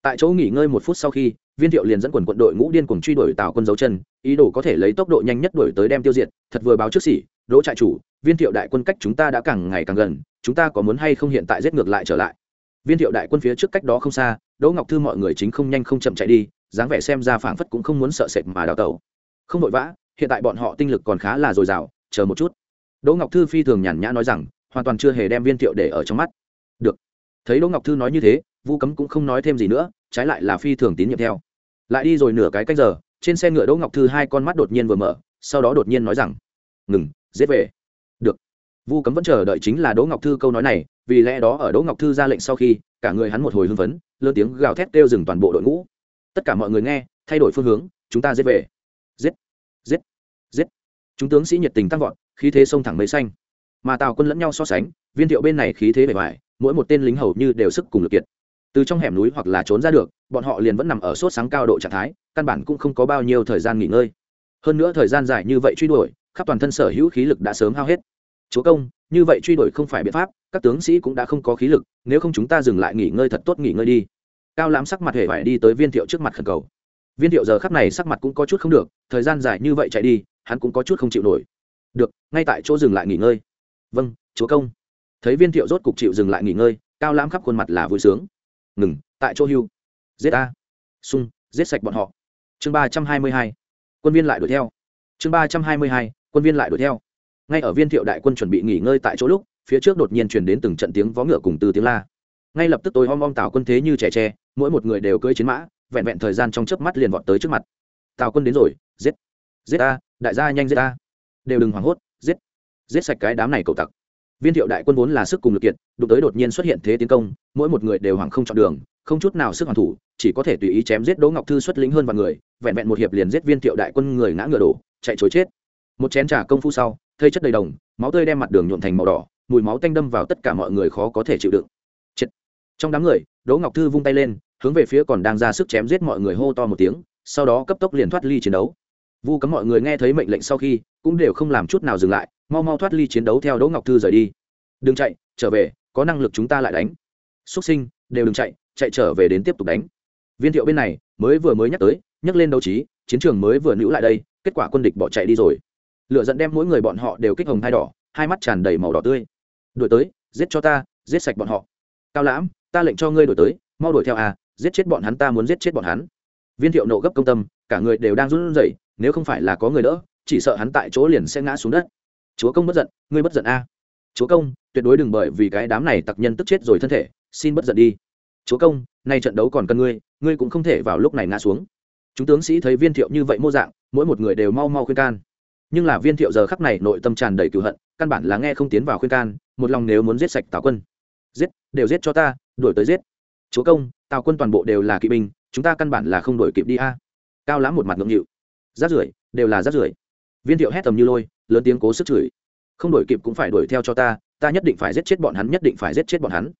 Tại chỗ nghỉ ngơi một phút sau khi, viên thiệu liền dẫn quần quận đội ngũ điên cuồng truy đuổi tào quân dấu chân, ý đồ có thể lấy tốc độ nhanh nhất đuổi tới đem tiêu diệt, thật vừa báo trước xỉ đỗ trại chủ, viên thiệu đại quân cách chúng ta đã càng ngày càng gần, chúng ta có muốn hay không hiện tại giết ngược lại trở lại? Viên thiệu đại quân phía trước cách đó không xa, đỗ ngọc thư mọi người chính không nhanh không chậm chạy đi, dáng vẻ xem ra phảng phất cũng không muốn sợ sệt mà đào tẩu. Không vội vã, hiện tại bọn họ tinh lực còn khá là dồi dào, chờ một chút. Đỗ ngọc thư phi thường nhàn nhã nói rằng, hoàn toàn chưa hề đem viên thiệu để ở trong mắt thấy đỗ ngọc thư nói như thế, vu cấm cũng không nói thêm gì nữa, trái lại là phi thường tín nhiệm theo. Lại đi rồi nửa cái cách giờ, trên xe ngựa đỗ ngọc thư hai con mắt đột nhiên vừa mở, sau đó đột nhiên nói rằng, ngừng, giết về. Được. Vu cấm vẫn chờ đợi chính là đỗ ngọc thư câu nói này, vì lẽ đó ở đỗ ngọc thư ra lệnh sau khi, cả người hắn một hồi hưng phấn lơ tiếng gào thét kêu dừng toàn bộ đội ngũ. Tất cả mọi người nghe, thay đổi phương hướng, chúng ta giết về. Giết giết giết. Chúng tướng sĩ nhiệt tình tăng vọt, khí thế sông thẳng mây xanh. Mà tào quân lẫn nhau so sánh, viên thiệu bên này khí thế bề ngoài mỗi một tên lính hầu như đều sức cùng lực kiệt. Từ trong hẻm núi hoặc là trốn ra được, bọn họ liền vẫn nằm ở sốt sáng cao độ trạng thái, căn bản cũng không có bao nhiêu thời gian nghỉ ngơi. Hơn nữa thời gian dài như vậy truy đuổi, khắp toàn thân sở hữu khí lực đã sớm hao hết. Chúa công, như vậy truy đuổi không phải biện pháp, các tướng sĩ cũng đã không có khí lực, nếu không chúng ta dừng lại nghỉ ngơi thật tốt nghỉ ngơi đi. Cao lãm sắc mặt hề phải đi tới viên thiệu trước mặt khẩn cầu. Viên thiệu giờ khắp này sắc mặt cũng có chút không được, thời gian dài như vậy chạy đi, hắn cũng có chút không chịu nổi. Được, ngay tại chỗ dừng lại nghỉ ngơi. Vâng chúa công thấy viên thiệu rốt cục chịu dừng lại nghỉ ngơi, cao lãm khắp khuôn mặt là vui sướng. Ngừng, tại chỗ hưu. Giết a sung giết sạch bọn họ. Chương ba trăm hai mươi hai. Quân viên lại đuổi theo. Chương ba trăm hai mươi hai, quân viên lại đuổi theo. Ngay ở viên thiệu đại quân chuẩn bị nghỉ ngơi tại chỗ lúc, phía trước đột nhiên chuyển đến từng trận tiếng vó ngựa cùng từ tiếng la. Ngay lập tức tôi om om tào quân thế như trẻ tre, mỗi một người đều cưỡi chiến mã, vẹn vẹn thời gian trong chớp mắt liền vọt tới trước mặt. Tào quân đến rồi, giết. Giết a đại gia nhanh giết a đều đừng hoảng hốt, giết. Giết sạch cái đám này cầu tặc viên thiệu đại quân vốn là sức cùng lực kiệt, đụng tới đột nhiên xuất hiện thế tiến công, mỗi một người đều hoảng không chọn đường, không chút nào sức hoàn thủ, chỉ có thể tùy ý chém giết đỗ ngọc thư xuất lĩnh hơn vài người, vẹn vẹn một hiệp liền giết viên thiệu đại quân người ngã ngựa đổ, chạy chối chết. Một chén trà công phu sau, thây chất đầy đồng, máu tươi đem mặt đường nhuộm thành màu đỏ, mùi máu tanh đâm vào tất cả mọi người khó có thể chịu đựng. Chết. trong đám người, đỗ ngọc thư vung tay lên, hướng về phía còn đang ra sức chém giết mọi người hô to một tiếng, sau đó cấp tốc liền thoát ly chiến đấu. Vu cấm mọi người nghe thấy mệnh lệnh sau khi, cũng đều không làm chút nào dừng lại mau mau thoát ly chiến đấu theo đỗ ngọc thư rời đi. Đừng chạy, trở về, có năng lực chúng ta lại đánh. Xuất sinh, đều đừng chạy chạy trở về đến tiếp tục đánh. Viên thiệu bên này, mới vừa mới nhắc tới, nhắc lên đấu trí, chiến trường mới vừa nữ lại đây, kết quả quân địch bỏ chạy đi rồi. Lựa dẫn đem mỗi người bọn họ đều kích hồng hai đỏ, hai mắt tràn đầy màu đỏ tươi. Đuổi tới, giết cho ta, giết sạch bọn họ. Cao lãm, ta lệnh cho ngươi đuổi tới, mau đuổi theo à giết chết bọn hắn ta muốn giết chết bọn hắn. Viên thiệu nộ gấp công tâm, cả người đều đang run rẩy, nếu không phải là có người đỡ, chỉ sợ hắn tại chỗ liền sẽ ngã xuống đất chúa công bất giận, ngươi bất giận a. Chúa công, tuyệt đối đừng bởi vì cái đám này tặc nhân tức chết rồi thân thể, xin bất giận đi. Chúa công, nay trận đấu còn cần ngươi ngươi cũng không thể vào lúc này ngã xuống. Chúng tướng sĩ thấy viên thiệu như vậy mô dạng, mỗi một người đều mau mau khuyên can. Nhưng là viên thiệu giờ khắc này nội tâm tràn đầy cựu hận, căn bản là nghe không tiến vào khuyên can, một lòng nếu muốn giết sạch tào quân. Giết, đều giết cho ta, đuổi tới giết. Chúa công, tào quân toàn bộ đều là kỵ binh, chúng ta căn bản là không đuổi kịp đi a. Cao lãm một mặt ngượng nghịu. Rát rưởi, đều là rát rưởi viên thiệu hét tầm như lôi, lớn tiếng cố sức chửi. Không đuổi kịp cũng phải đuổi theo cho ta ta nhất định phải giết chết bọn hắn, nhất định phải giết chết bọn hắn.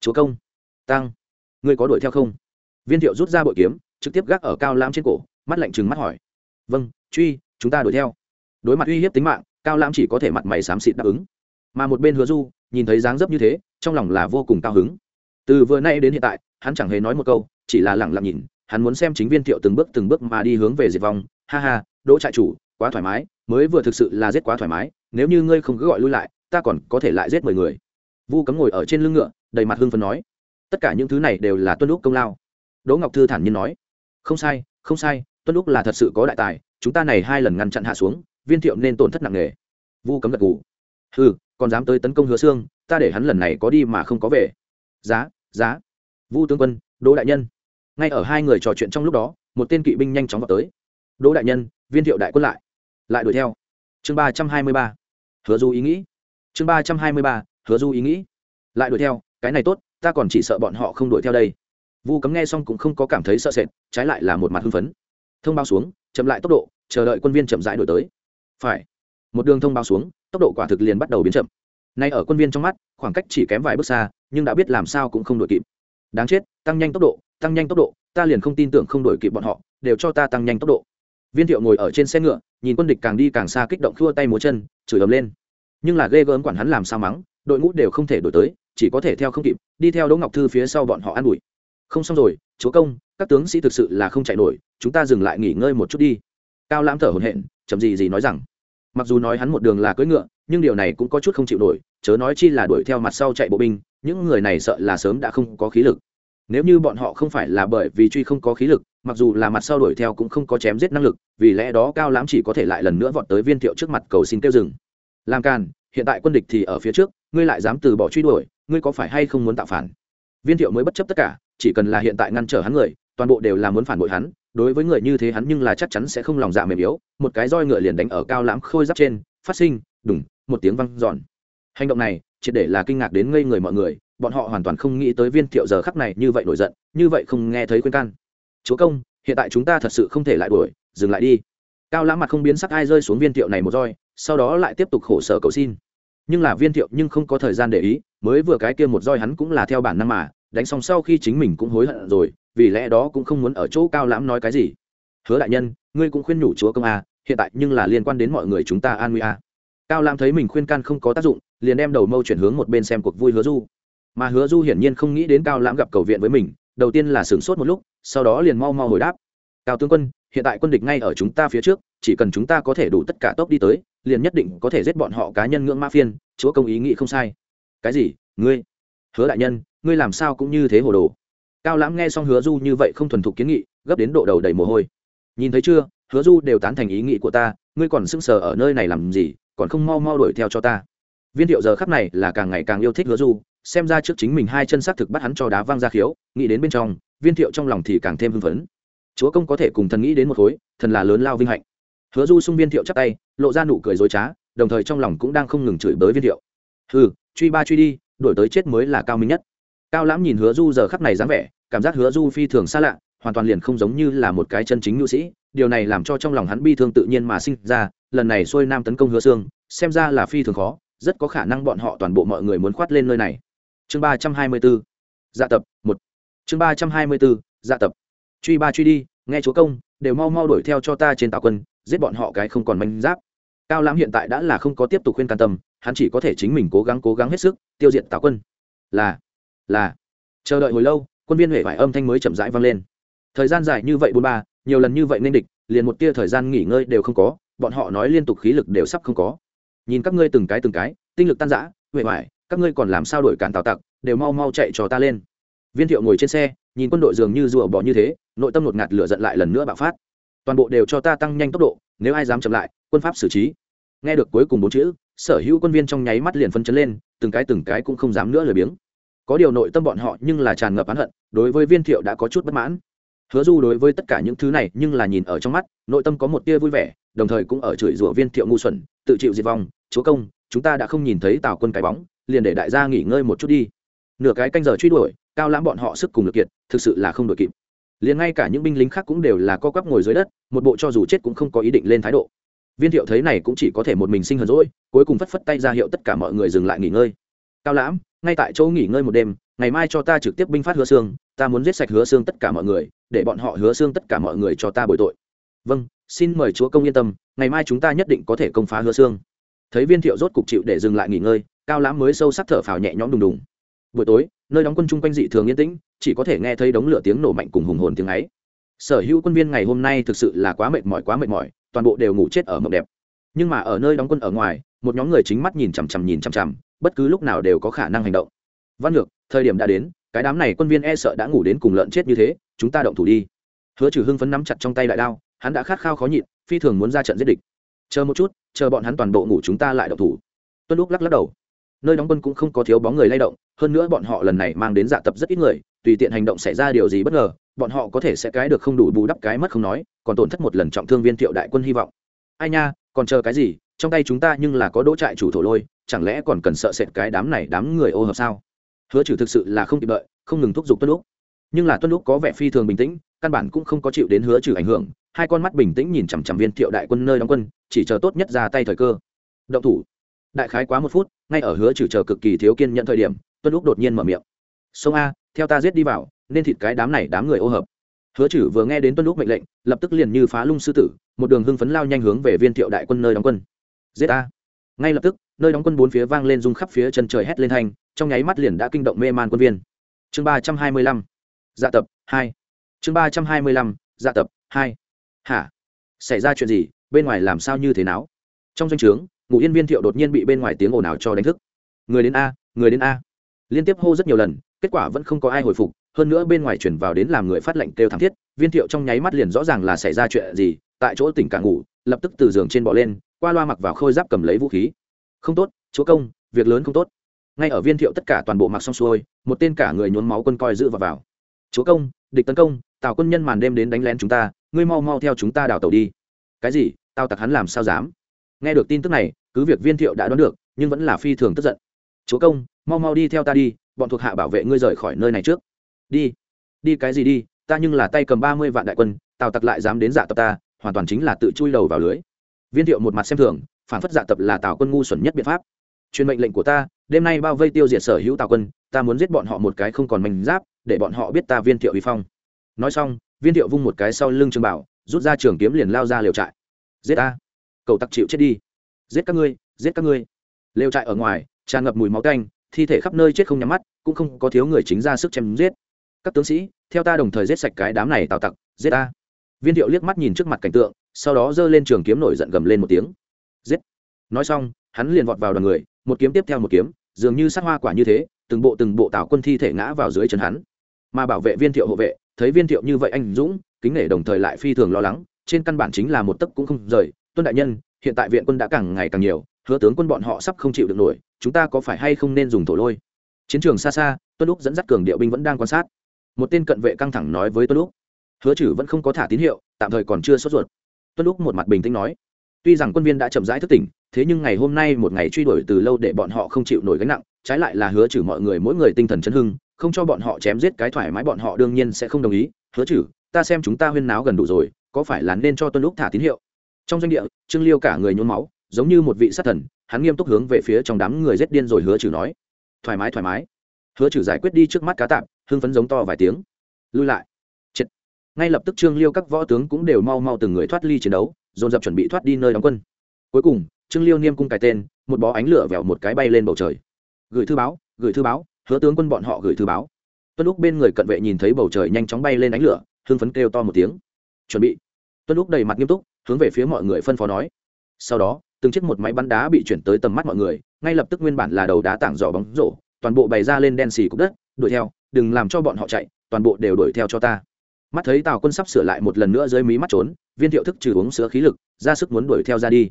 Chúa công, tăng, ngươi có đuổi theo không? Viên thiệu rút ra bội kiếm, trực tiếp gác ở cao lãm trên cổ, mắt lạnh trừng mắt hỏi. Vâng truy, chúng ta đuổi theo. Đối mặt uy hiếp tính mạng, cao lãm chỉ có thể mặt mày xám xịt đáp ứng. Mà một bên hứa du, nhìn thấy dáng dấp như thế, trong lòng là vô cùng cao hứng. Từ vừa nay đến hiện tại, hắn chẳng hề nói một câu, chỉ là lẳng lặng nhìn, hắn muốn xem chính viên thiệu từng bước từng bước mà đi hướng về diệt vong. Ha ha, đỗ trại chủ, quá thoải mái mới vừa thực sự là giết quá thoải mái, nếu như ngươi không cứ gọi lui lại, ta còn có thể lại giết mười người. Vu cấm ngồi ở trên lưng ngựa, đầy mặt hưng phấn nói, tất cả những thứ này đều là tuân lúc công lao. Đỗ ngọc thư thản nhiên nói, không sai không sai, tuân lúc là thật sự có đại tài, chúng ta này hai lần ngăn chặn hạ xuống, viên thiệu nên tổn thất nặng nề. Vu cấm gật gù ừ còn dám tới tấn công hứa xương ta để hắn lần này có đi mà không có về. Giá giá. Vu tướng quân, đỗ đại nhân. Ngay ở hai người trò chuyện trong lúc đó, một tên kỵ binh nhanh chóng vào tới. Đỗ đại nhân, viên thiệu đại quân lại lại đuổi theo. Chương ba trăm hai mươi ba, hứa du ý nghĩ. Chương ba trăm hai mươi ba, hứa du ý nghĩ. Lại đuổi theo, cái này tốt, ta còn chỉ sợ bọn họ không đuổi theo đây. Vu cấm nghe xong cũng không có cảm thấy sợ sệt, trái lại là một mặt hưng phấn. Thông báo xuống, chậm lại tốc độ, chờ đợi quân viên chậm rãi đổi tới. Phải. Một đường thông báo xuống, tốc độ quả thực liền bắt đầu biến chậm. Nay ở quân viên trong mắt, khoảng cách chỉ kém vài bước xa, nhưng đã biết làm sao cũng không đổi kịp. Đáng chết, tăng nhanh tốc độ, tăng nhanh tốc độ, ta liền không tin tưởng không đổi kịp bọn họ, đều cho ta tăng nhanh tốc độ. Viên thiệu ngồi ở trên xe ngựa nhìn quân địch càng đi càng xa kích động thua tay múa chân, chửi ầm lên. Nhưng là ghê gớm quản hắn làm sao mắng, đội ngũ đều không thể đổi tới, chỉ có thể theo không kịp, đi theo đỗ ngọc thư phía sau bọn họ an ủi. Không xong rồi, chúa công, các tướng sĩ thực sự là không chạy nổi, chúng ta dừng lại nghỉ ngơi một chút đi. Cao lãm thở hổn hển, chậm gì gì nói rằng. Mặc dù nói hắn một đường là cưỡi ngựa, nhưng điều này cũng có chút không chịu nổi, chớ nói chi là đuổi theo mặt sau chạy bộ binh, những người này sợ là sớm đã không có khí lực. Nếu như bọn họ không phải là bởi vì truy không có khí lực mặc dù là mặt sau đuổi theo cũng không có chém giết năng lực, vì lẽ đó cao lãm chỉ có thể lại lần nữa vọt tới viên thiệu trước mặt cầu xin kêu dừng. Làm càn, hiện tại quân địch thì ở phía trước, ngươi lại dám từ bỏ truy đuổi, ngươi có phải hay không muốn tạo phản? Viên thiệu mới bất chấp tất cả, chỉ cần là hiện tại ngăn trở hắn người, toàn bộ đều là muốn phản bội hắn, đối với người như thế hắn nhưng là chắc chắn sẽ không lòng dạ mềm yếu, một cái roi ngựa liền đánh ở cao lãm khôi giáp trên, phát sinh, đùng, một tiếng văng giòn hành động này, triệt để là kinh ngạc đến ngây người mọi người, bọn họ hoàn toàn không nghĩ tới viên thiệu giờ khắc này như vậy nổi giận, như vậy không nghe thấy khuyên can chúa công, hiện tại chúng ta thật sự không thể lại đuổi, dừng lại đi. Cao lãng mặt không biến sắc ai rơi xuống viên thiệu này một roi, sau đó lại tiếp tục khổ sở cầu xin. Nhưng là viên thiệu nhưng không có thời gian để ý, mới vừa cái kia một roi hắn cũng là theo bản năng mà, đánh xong sau khi chính mình cũng hối hận rồi, vì lẽ đó cũng không muốn ở chỗ cao lãm nói cái gì. Hứa đại nhân, ngươi cũng khuyên nhủ chúa công a, hiện tại nhưng là liên quan đến mọi người chúng ta an nguy a. Cao lãm thấy mình khuyên can không có tác dụng, liền đem đầu mâu chuyển hướng một bên xem cuộc vui hứa du. Mà hứa du hiển nhiên không nghĩ đến cao lãm gặp cầu viện với mình đầu tiên là sửng sốt một lúc, sau đó liền mau mau hồi đáp. Cao tướng quân, hiện tại quân địch ngay ở chúng ta phía trước, chỉ cần chúng ta có thể đủ tất cả tốc đi tới, liền nhất định có thể giết bọn họ cá nhân ngưỡng ma phiên, chúa công ý nghĩ không sai. Cái gì? Ngươi? Hứa đại nhân, ngươi làm sao cũng như thế hồ đồ. Cao lãm nghe xong hứa du như vậy không thuần thục kiến nghị, gấp đến độ đầu đầy mồ hôi. Nhìn thấy chưa, hứa du đều tán thành ý nghĩ của ta, ngươi còn sững sờ ở nơi này làm gì, còn không mau mau đuổi theo cho ta. Viên thiệu giờ khắp này là càng ngày càng yêu thích hứa du xem ra trước chính mình hai chân xác thực bắt hắn cho đá văng ra khiếu, nghĩ đến bên trong, viên thiệu trong lòng thì càng thêm hưng phấn. Chúa công có thể cùng thần nghĩ đến một khối, thần là lớn lao vinh hạnh. Hứa du xung viên thiệu chắc tay, lộ ra nụ cười dối trá, đồng thời trong lòng cũng đang không ngừng chửi bới viên thiệu. Ừ truy ba truy đi, đổi tới chết mới là cao minh nhất. Cao lãm nhìn hứa du giờ khắc này dáng vẻ, cảm giác hứa du phi thường xa lạ, hoàn toàn liền không giống như là một cái chân chính nhu sĩ. Điều này làm cho trong lòng hắn bi thương tự nhiên mà sinh ra, lần này xuôi nam tấn công hứa xương xem ra là phi thường khó, rất có khả năng bọn họ toàn bộ mọi người muốn khoát lên nơi này chương ba trăm hai mươi bốn dạ tập, một. Chương ba trăm hai mươi bốn dạ tập. Truy ba truy đi, nghe chúa công, đều mau mau đuổi theo cho ta trên tàu quân, giết bọn họ cái không còn manh giáp. Cao lãm hiện tại đã là không có tiếp tục khuyên can tâm, hắn chỉ có thể chính mình cố gắng cố gắng hết sức, tiêu diệt tào quân. Là là. Chờ đợi hồi lâu, quân viên huệ vải âm thanh mới chậm rãi vang lên. Thời gian dài như vậy bốn ba, nhiều lần như vậy nên địch, liền một tia thời gian nghỉ ngơi đều không có, bọn họ nói liên tục khí lực đều sắp không có. Nhìn các ngươi từng cái từng cái, tinh lực tan rã, huệ vải các ngươi còn làm sao đổi cản tào tặc, đều mau mau chạy cho ta lên. Viên thiệu ngồi trên xe, nhìn quân đội dường như rùa bỏ như thế, nội tâm ngột ngạt lửa giận lại lần nữa bạo phát. Toàn bộ đều cho ta tăng nhanh tốc độ, nếu ai dám chậm lại, quân pháp xử trí. Nghe được cuối cùng bốn chữ, sở hữu quân viên trong nháy mắt liền phân chấn lên, từng cái từng cái cũng không dám nữa lười biếng. Có điều nội tâm bọn họ nhưng là tràn ngập oán hận, đối với viên thiệu đã có chút bất mãn. Hứa du đối với tất cả những thứ này nhưng là nhìn ở trong mắt, nội tâm có một tia vui vẻ, đồng thời cũng ở chửi rủa viên thiệu ngu xuẩn, tự chịu diệt vong, chúa công, chúng ta đã không nhìn thấy tào quân cái bóng liền để đại gia nghỉ ngơi một chút đi. Nửa cái canh giờ truy đuổi, cao lãm bọn họ sức cùng lực kiệt, thực sự là không đội kịp. Liền ngay cả những binh lính khác cũng đều là co quắp ngồi dưới đất, một bộ cho dù chết cũng không có ý định lên thái độ. Viên thiệu thấy này cũng chỉ có thể một mình sinh hờn rỗi cuối cùng phất phất tay ra hiệu tất cả mọi người dừng lại nghỉ ngơi. Cao lãm, ngay tại chỗ nghỉ ngơi một đêm, ngày mai cho ta trực tiếp binh phát hứa xương, ta muốn giết sạch hứa xương tất cả mọi người, để bọn họ hứa xương tất cả mọi người cho ta bồi tội. Vâng xin mời chúa công yên tâm, ngày mai chúng ta nhất định có thể công phá hứa xương. Thấy viên thiệu rốt cục chịu để dừng lại nghỉ ngơi cao lãm mới sâu sắc thở phào nhẹ nhõm đùng đùng. Buổi tối, nơi đóng quân chung quanh dị thường yên tĩnh, chỉ có thể nghe thấy đống lửa tiếng nổ mạnh cùng hùng hồn tiếng ấy. Sở hữu quân viên ngày hôm nay thực sự là quá mệt mỏi, quá mệt mỏi, toàn bộ đều ngủ chết ở mộng đẹp. Nhưng mà ở nơi đóng quân ở ngoài, một nhóm người chính mắt nhìn chằm chằm, nhìn chằm chằm, bất cứ lúc nào đều có khả năng hành động. Văn ngược thời điểm đã đến, cái đám này quân viên e sợ đã ngủ đến cùng lợn chết như thế, chúng ta động thủ đi. Hứa trừ hưng phấn nắm chặt trong tay đại đao, hắn đã khát khao khó nhịn, phi thường muốn ra trận giết địch. Chờ một chút, chờ bọn hắn toàn bộ ngủ chúng ta lại động thủ. Tuân lúc lắc lắc đầu nơi đóng quân cũng không có thiếu bóng người lay động, hơn nữa bọn họ lần này mang đến dạ tập rất ít người, tùy tiện hành động xảy ra điều gì bất ngờ, bọn họ có thể sẽ cái được không đủ bù đắp cái mất không nói, còn tổn thất một lần trọng thương viên thiệu đại quân hy vọng. Ai nha, còn chờ cái gì, trong tay chúng ta nhưng là có đỗ trại chủ thổ lôi, chẳng lẽ còn cần sợ sệt cái đám này đám người ô hợp sao? Hứa trừ thực sự là không kịp đợi, không ngừng thúc giục tuân lúc nhưng là tuân lúc có vẻ phi thường bình tĩnh, căn bản cũng không có chịu đến hứa trừ ảnh hưởng, hai con mắt bình tĩnh nhìn chằm chằm viên thiệu đại quân nơi đóng quân, chỉ chờ tốt nhất ra tay thời cơ. Động thủ đại khái quá một phút, ngay ở hứa trừ chờ cực kỳ thiếu kiên nhận thời điểm, tuân lúc đột nhiên mở miệng. Sông a, theo ta giết đi vào, nên thịt cái đám này đám người ô hợp. Hứa trừ vừa nghe đến tuân lúc mệnh lệnh, lập tức liền như phá lung sư tử, một đường hưng phấn lao nhanh hướng về viên thiệu đại quân nơi đóng quân. Giết a ngay lập tức, nơi đóng quân bốn phía vang lên rung khắp phía chân trời hét lên thanh trong nháy mắt liền đã kinh động mê man quân viên. Chương ba trăm hai mươi lăm. Dạ tập hai. Chương ba trăm hai mươi lăm. Dạ tập hai. Hả? Xảy ra chuyện gì? Bên ngoài làm sao như thế nào? Trong doanh g ngụ yên viên thiệu đột nhiên bị bên ngoài tiếng ồn ào cho đánh thức. Người đến a, người đến a. Liên tiếp hô rất nhiều lần, kết quả vẫn không có ai hồi phục, hơn nữa bên ngoài chuyển vào đến làm người phát lệnh kêu thảm thiết, viên thiệu trong nháy mắt liền rõ ràng là xảy ra chuyện gì, tại chỗ tỉnh cả ngủ, lập tức từ giường trên bỏ lên, qua loa mặc vào khôi giáp cầm lấy vũ khí. Không tốt, chúa công, việc lớn không tốt. Ngay ở viên thiệu tất cả toàn bộ mặc xong xuôi, một tên cả người nhuốm máu quân coi giữ vào vào. Chúa công, địch tấn công, tào quân nhân màn đêm đến đánh lén chúng ta, ngươi mau mau theo chúng ta đào tàu đi. Cái gì? Tao tặc hắn làm sao dám? Nghe được tin tức này, cứ việc viên thiệu đã đoán được, nhưng vẫn là phi thường tức giận. Chúa công, mau mau đi theo ta đi, bọn thuộc hạ bảo vệ ngươi rời khỏi nơi này trước. Đi. Đi cái gì đi, ta nhưng là tay cầm ba mươi vạn đại quân, tào tặc lại dám đến dạ tập ta, hoàn toàn chính là tự chui đầu vào lưới. Viên thiệu một mặt xem thường, phản phất dạ tập là tào quân ngu xuẩn nhất biện pháp. Truyền mệnh lệnh của ta, đêm nay bao vây tiêu diệt sở hữu tào quân, ta muốn giết bọn họ một cái không còn mảnh giáp, để bọn họ biết ta viên thiệu uy phong. Nói xong, viên thiệu vung một cái sau lưng trường bảo, rút ra trường kiếm liền lao ra liều trại. Giết ta cậu tặc chịu chết đi. Giết các ngươi, giết các ngươi. Lều trại ở ngoài, tràn ngập mùi máu canh thi thể khắp nơi chết không nhắm mắt, cũng không có thiếu người chính ra sức chém giết. Các tướng sĩ, theo ta đồng thời giết sạch cái đám này tào tặc, giết ta. Viên thiệu liếc mắt nhìn trước mặt cảnh tượng, sau đó giơ lên trường kiếm nổi giận gầm lên một tiếng. Giết. Nói xong, hắn liền vọt vào đoàn người, một kiếm tiếp theo một kiếm, dường như sát hoa quả như thế, từng bộ từng bộ tào quân thi thể ngã vào dưới chân hắn. Mà bảo vệ viên thiệu hộ vệ, thấy viên thiệu như vậy anh dũng, kính nể đồng thời lại phi thường lo lắng, trên căn bản chính là một tấc cũng không rời tuân đại nhân, hiện tại viện quân đã càng ngày càng nhiều, hứa tướng quân bọn họ sắp không chịu được nổi, chúng ta có phải hay không nên dùng thổ lôi? Chiến trường xa xa, tuân lúc dẫn dắt cường điệu binh vẫn đang quan sát. Một tên cận vệ căng thẳng nói với tuân lúc hứa chử vẫn không có thả tín hiệu, tạm thời còn chưa sốt ruột. Tuân lúc một mặt bình tĩnh nói. Tuy rằng quân viên đã chậm rãi thức tỉnh, thế nhưng ngày hôm nay một ngày truy đuổi từ lâu để bọn họ không chịu nổi gánh nặng, trái lại là hứa chử mọi người mỗi người tinh thần chấn hưng, không cho bọn họ chém giết cái thoải mái bọn họ đương nhiên sẽ không đồng ý. Hứa chử ta xem chúng ta huyên náo gần đủ rồi, có phải là nên cho tuân lúc thả tín hiệu? Trong doanh địa, trương liêu cả người nhốn máu, giống như một vị sát thần, hắn nghiêm túc hướng về phía trong đám người rét điên rồi hứa chử nói. Thoải mái thoải mái. Hứa chử giải quyết đi trước mắt cá tạm, hưng phấn giống to vài tiếng. Lui lại. Chết. ngay lập tức trương liêu các võ tướng cũng đều mau mau từng người thoát ly chiến đấu, dồn dập chuẩn bị thoát đi nơi đóng quân. Cuối cùng, trương liêu niêm cung cái tên, một bó ánh lửa vẹo một cái bay lên bầu trời. Gửi thư báo, gửi thư báo, hứa tướng quân bọn họ gửi thư báo. Tuân lúc bên người cận vệ nhìn thấy bầu trời nhanh chóng bay lên ánh lửa, hưng phấn kêu to một tiếng. Chuẩn bị. Tuân lúc đầy mặt nghiêm túc hướng về phía mọi người phân phó nói. Sau đó, từng chiếc một máy bắn đá bị chuyển tới tầm mắt mọi người, ngay lập tức nguyên bản là đầu đá tảng giỏ bóng rổ, toàn bộ bày ra lên đen xì cục đất, đuổi theo, đừng làm cho bọn họ chạy, toàn bộ đều đuổi theo cho ta. Mắt thấy tào quân sắp sửa lại một lần nữa dưới mí mắt trốn, viên thiệu thức trừ uống sữa khí lực, ra sức muốn đuổi theo ra đi.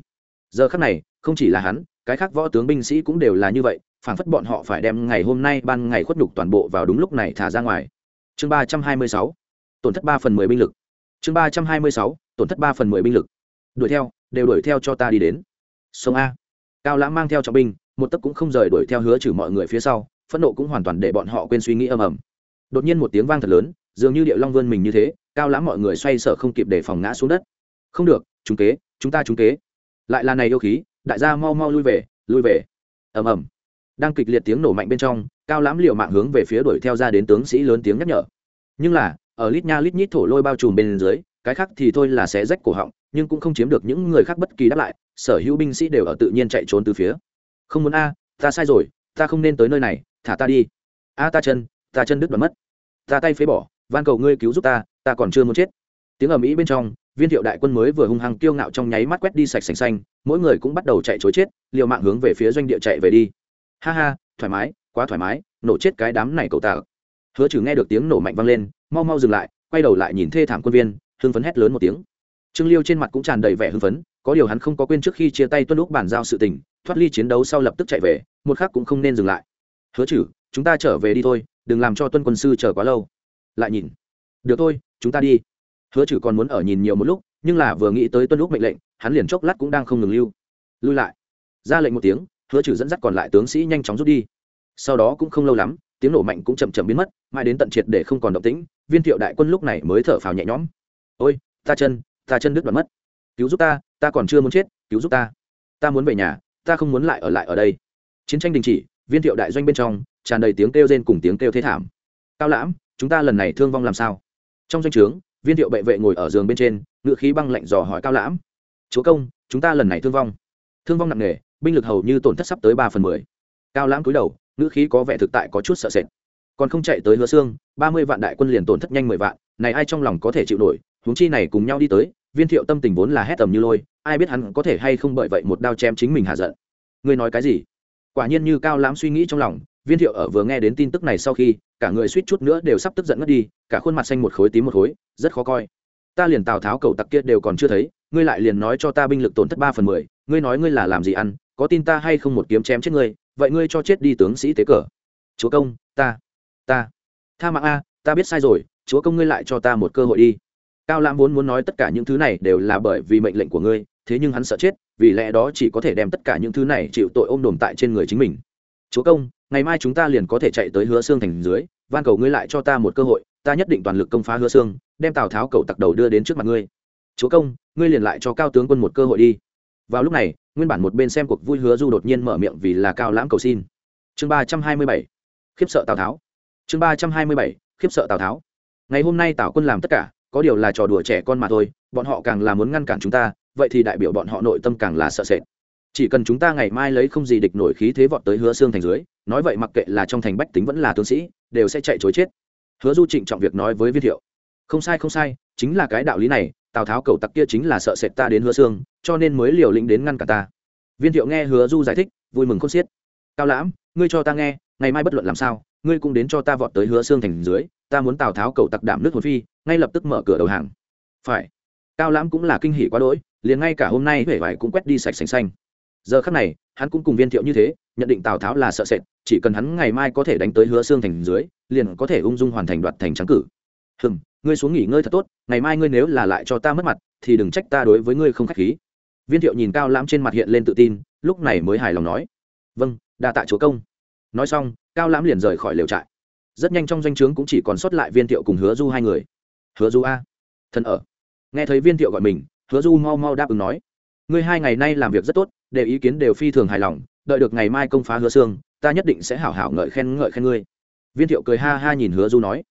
Giờ khắc này, không chỉ là hắn, cái khác võ tướng binh sĩ cũng đều là như vậy, phảng phất bọn họ phải đem ngày hôm nay ban ngày khuất nhục toàn bộ vào đúng lúc này thả ra ngoài. Chương ba trăm hai mươi sáu, tổn thất ba phần mười binh lực chương ba trăm hai mươi sáu, tổn thất ba phần mười binh lực. Đuổi theo, đều đuổi theo cho ta đi đến. Sông a. Cao lãng mang theo trọng binh, một tấc cũng không rời đuổi theo hứa trừ mọi người phía sau, phẫn nộ cũng hoàn toàn để bọn họ quên suy nghĩ âm ầm. Đột nhiên một tiếng vang thật lớn, dường như địa long vươn mình như thế, cao lãng mọi người xoay sở không kịp để phòng ngã xuống đất. Không được chúng kế, chúng ta chúng kế. Lại là này yêu khí, đại gia mau mau lui về lui về. Ầm ầm. Đang kịch liệt tiếng nổ mạnh bên trong, cao lãm liều mạng hướng về phía đuổi theo ra đến tướng sĩ lớn tiếng nhắc nhở. Nhưng là ở lít nha lít nhít thổ lôi bao trùm bên dưới, cái khác thì thôi là sẽ rách cổ họng, nhưng cũng không chiếm được những người khác bất kỳ đáp lại, sở hữu binh sĩ đều ở tự nhiên chạy trốn từ phía. Không muốn a, ta sai rồi, ta không nên tới nơi này, thả ta đi. A ta chân ta chân đứt đoạn mất. Ta tay phế bỏ, van cầu ngươi cứu giúp ta ta còn chưa muốn chết. Tiếng ầm ĩ bên trong, viên thiệu đại quân mới vừa hung hăng kiêu ngạo trong nháy mắt quét đi sạch sành xanh, mỗi người cũng bắt đầu chạy chối chết, liều mạng hướng về phía doanh địa chạy về đi. Ha ha, thoải mái, quá thoải mái, nổ chết cái đám này cậu tạc hứa trừ nghe được tiếng nổ mạnh vang lên mau mau dừng lại quay đầu lại nhìn thê thảm quân viên hưng phấn hét lớn một tiếng. Trương liêu trên mặt cũng tràn đầy vẻ hưng phấn có điều hắn không có quên trước khi chia tay tuân lúc bàn giao sự tình thoát ly chiến đấu sau lập tức chạy về một khắc cũng không nên dừng lại. Hứa Chử, chúng ta trở về đi thôi đừng làm cho tuân quân sư chờ quá lâu. Lại nhìn được thôi chúng ta đi. Hứa Chử còn muốn ở nhìn nhiều một lúc nhưng là vừa nghĩ tới tuân lúc mệnh lệnh hắn liền chốc lát cũng đang không ngừng lưu. Lui lại. Ra lệnh một tiếng hứa trừ dẫn dắt còn lại tướng sĩ nhanh chóng rút đi. Sau đó cũng không lâu lắm tiếng nổ mạnh cũng chậm chậm biến mất, mãi đến tận triệt để không còn động tĩnh, viên thiệu đại quân lúc này mới thở phào nhẹ nhõm. Ôi, ta chân ta chân đứt đoạn mất. Cứu giúp ta ta còn chưa muốn chết, cứu giúp ta. Ta muốn về nhà, ta không muốn lại ở lại ở đây. Chiến tranh đình chỉ, viên thiệu đại doanh bên trong, tràn đầy tiếng kêu rên cùng tiếng kêu thế thảm. Cao lãm, chúng ta lần này thương vong làm sao? Trong doanh trướng, viên thiệu bệ vệ ngồi ở giường bên trên, ngự khí băng lạnh dò hỏi cao lãm. Chúa công, chúng ta lần này thương vong. Thương vong nặng nề, binh lực hầu như tổn thất sắp tới ba phần mười. Cao lãm cúi đầu ngữ khí có vẻ thực tại có chút sợ sệt. Còn không chạy tới hứa xương, ba mươi vạn đại quân liền tổn thất nhanh mười vạn, này ai trong lòng có thể chịu nổi, huống chi này cùng nhau đi tới, viên thiệu tâm tình vốn là hét tầm như lôi, ai biết hắn có thể hay không bởi vậy một đao chém chính mình hạ giận. Ngươi nói cái gì? Quả nhiên như cao lãm suy nghĩ trong lòng, viên thiệu ở vừa nghe đến tin tức này sau khi, cả người suýt chút nữa đều sắp tức giận ngất đi, cả khuôn mặt xanh một khối tím một khối, rất khó coi. Ta liền tào tháo cầu tặc kia đều còn chưa thấy, ngươi lại liền nói cho ta binh lực tổn thất ba phần mười, ngươi nói ngươi là làm gì ăn, có tin ta hay không một kiếm chém chết ngươi vậy ngươi cho chết đi tướng sĩ tế cờ. Chúa công, ta ta. Tha mạng a, ta biết sai rồi, chúa công ngươi lại cho ta một cơ hội đi. Cao lãm vốn muốn nói tất cả những thứ này đều là bởi vì mệnh lệnh của ngươi, thế nhưng hắn sợ chết, vì lẽ đó chỉ có thể đem tất cả những thứ này chịu tội ôm đồm tại trên người chính mình. Chúa công, ngày mai chúng ta liền có thể chạy tới hứa xương thành dưới, van cầu ngươi lại cho ta một cơ hội, ta nhất định toàn lực công phá hứa xương đem tào tháo cầu tặc đầu đưa đến trước mặt ngươi. Chúa công, ngươi liền lại cho cao tướng quân một cơ hội đi. Vào lúc này nguyên bản một bên xem cuộc vui hứa du đột nhiên mở miệng vì là cao lãm cầu xin. Chương ba trăm hai mươi bảy, khiếp sợ tào tháo. Chương ba trăm hai mươi bảy, khiếp sợ tào tháo. Ngày hôm nay tào quân làm tất cả, có điều là trò đùa trẻ con mà thôi, bọn họ càng là muốn ngăn cản chúng ta, vậy thì đại biểu bọn họ nội tâm càng là sợ sệt. Chỉ cần chúng ta ngày mai lấy không gì địch nổi khí thế vọt tới hứa xương thành dưới, nói vậy mặc kệ là trong thành bách tính vẫn là tướng sĩ, đều sẽ chạy chối chết. Hứa du trịnh trọng việc nói với viên thiệu. Không sai không sai, chính là cái đạo lý này, tào tháo cầu tặc kia chính là sợ sệt ta đến hứa xương cho nên mới liều lĩnh đến ngăn cả ta. Viên thiệu nghe hứa du giải thích, vui mừng khôn xiết. Cao lãm, ngươi cho ta nghe, ngày mai bất luận làm sao, ngươi cũng đến cho ta vọt tới hứa xương thành dưới, ta muốn tào tháo cầu tặc đảm nước hồn phi, ngay lập tức mở cửa đầu hàng. Phải. Cao lãm cũng là kinh hỉ quá đỗi, liền ngay cả hôm nay huệ vải cũng quét đi sạch sành xanh. Giờ khắc này, hắn cũng cùng viên thiệu như thế, nhận định tào tháo là sợ sệt, chỉ cần hắn ngày mai có thể đánh tới hứa xương thành dưới, liền có thể ung dung hoàn thành đoạt thành trắng cử. Hừng ngươi xuống nghỉ ngơi thật tốt, ngày mai ngươi nếu là lại cho ta mất mặt, thì đừng trách ta đối với ngươi không k h á c h khí viên thiệu nhìn cao lãm trên mặt hiện lên tự tin, lúc này mới hài lòng nói vâng đa tạ chúa công. Nói xong, cao lãm liền rời khỏi lều trại. Rất nhanh trong danh o chướng cũng chỉ còn sót lại viên thiệu cùng hứa du hai người. Hứa du a thân ở. Nghe thấy viên thiệu gọi mình, hứa du mau mau đáp ứng nói, ngươi hai ngày nay làm việc rất tốt, để ý kiến đều phi thường hài lòng, đợi được ngày mai công phá hứa xương ta nhất định sẽ hảo hảo ngợi khen ngợi khen ngươi. Viên thiệu cười ha ha nhìn hứa du nói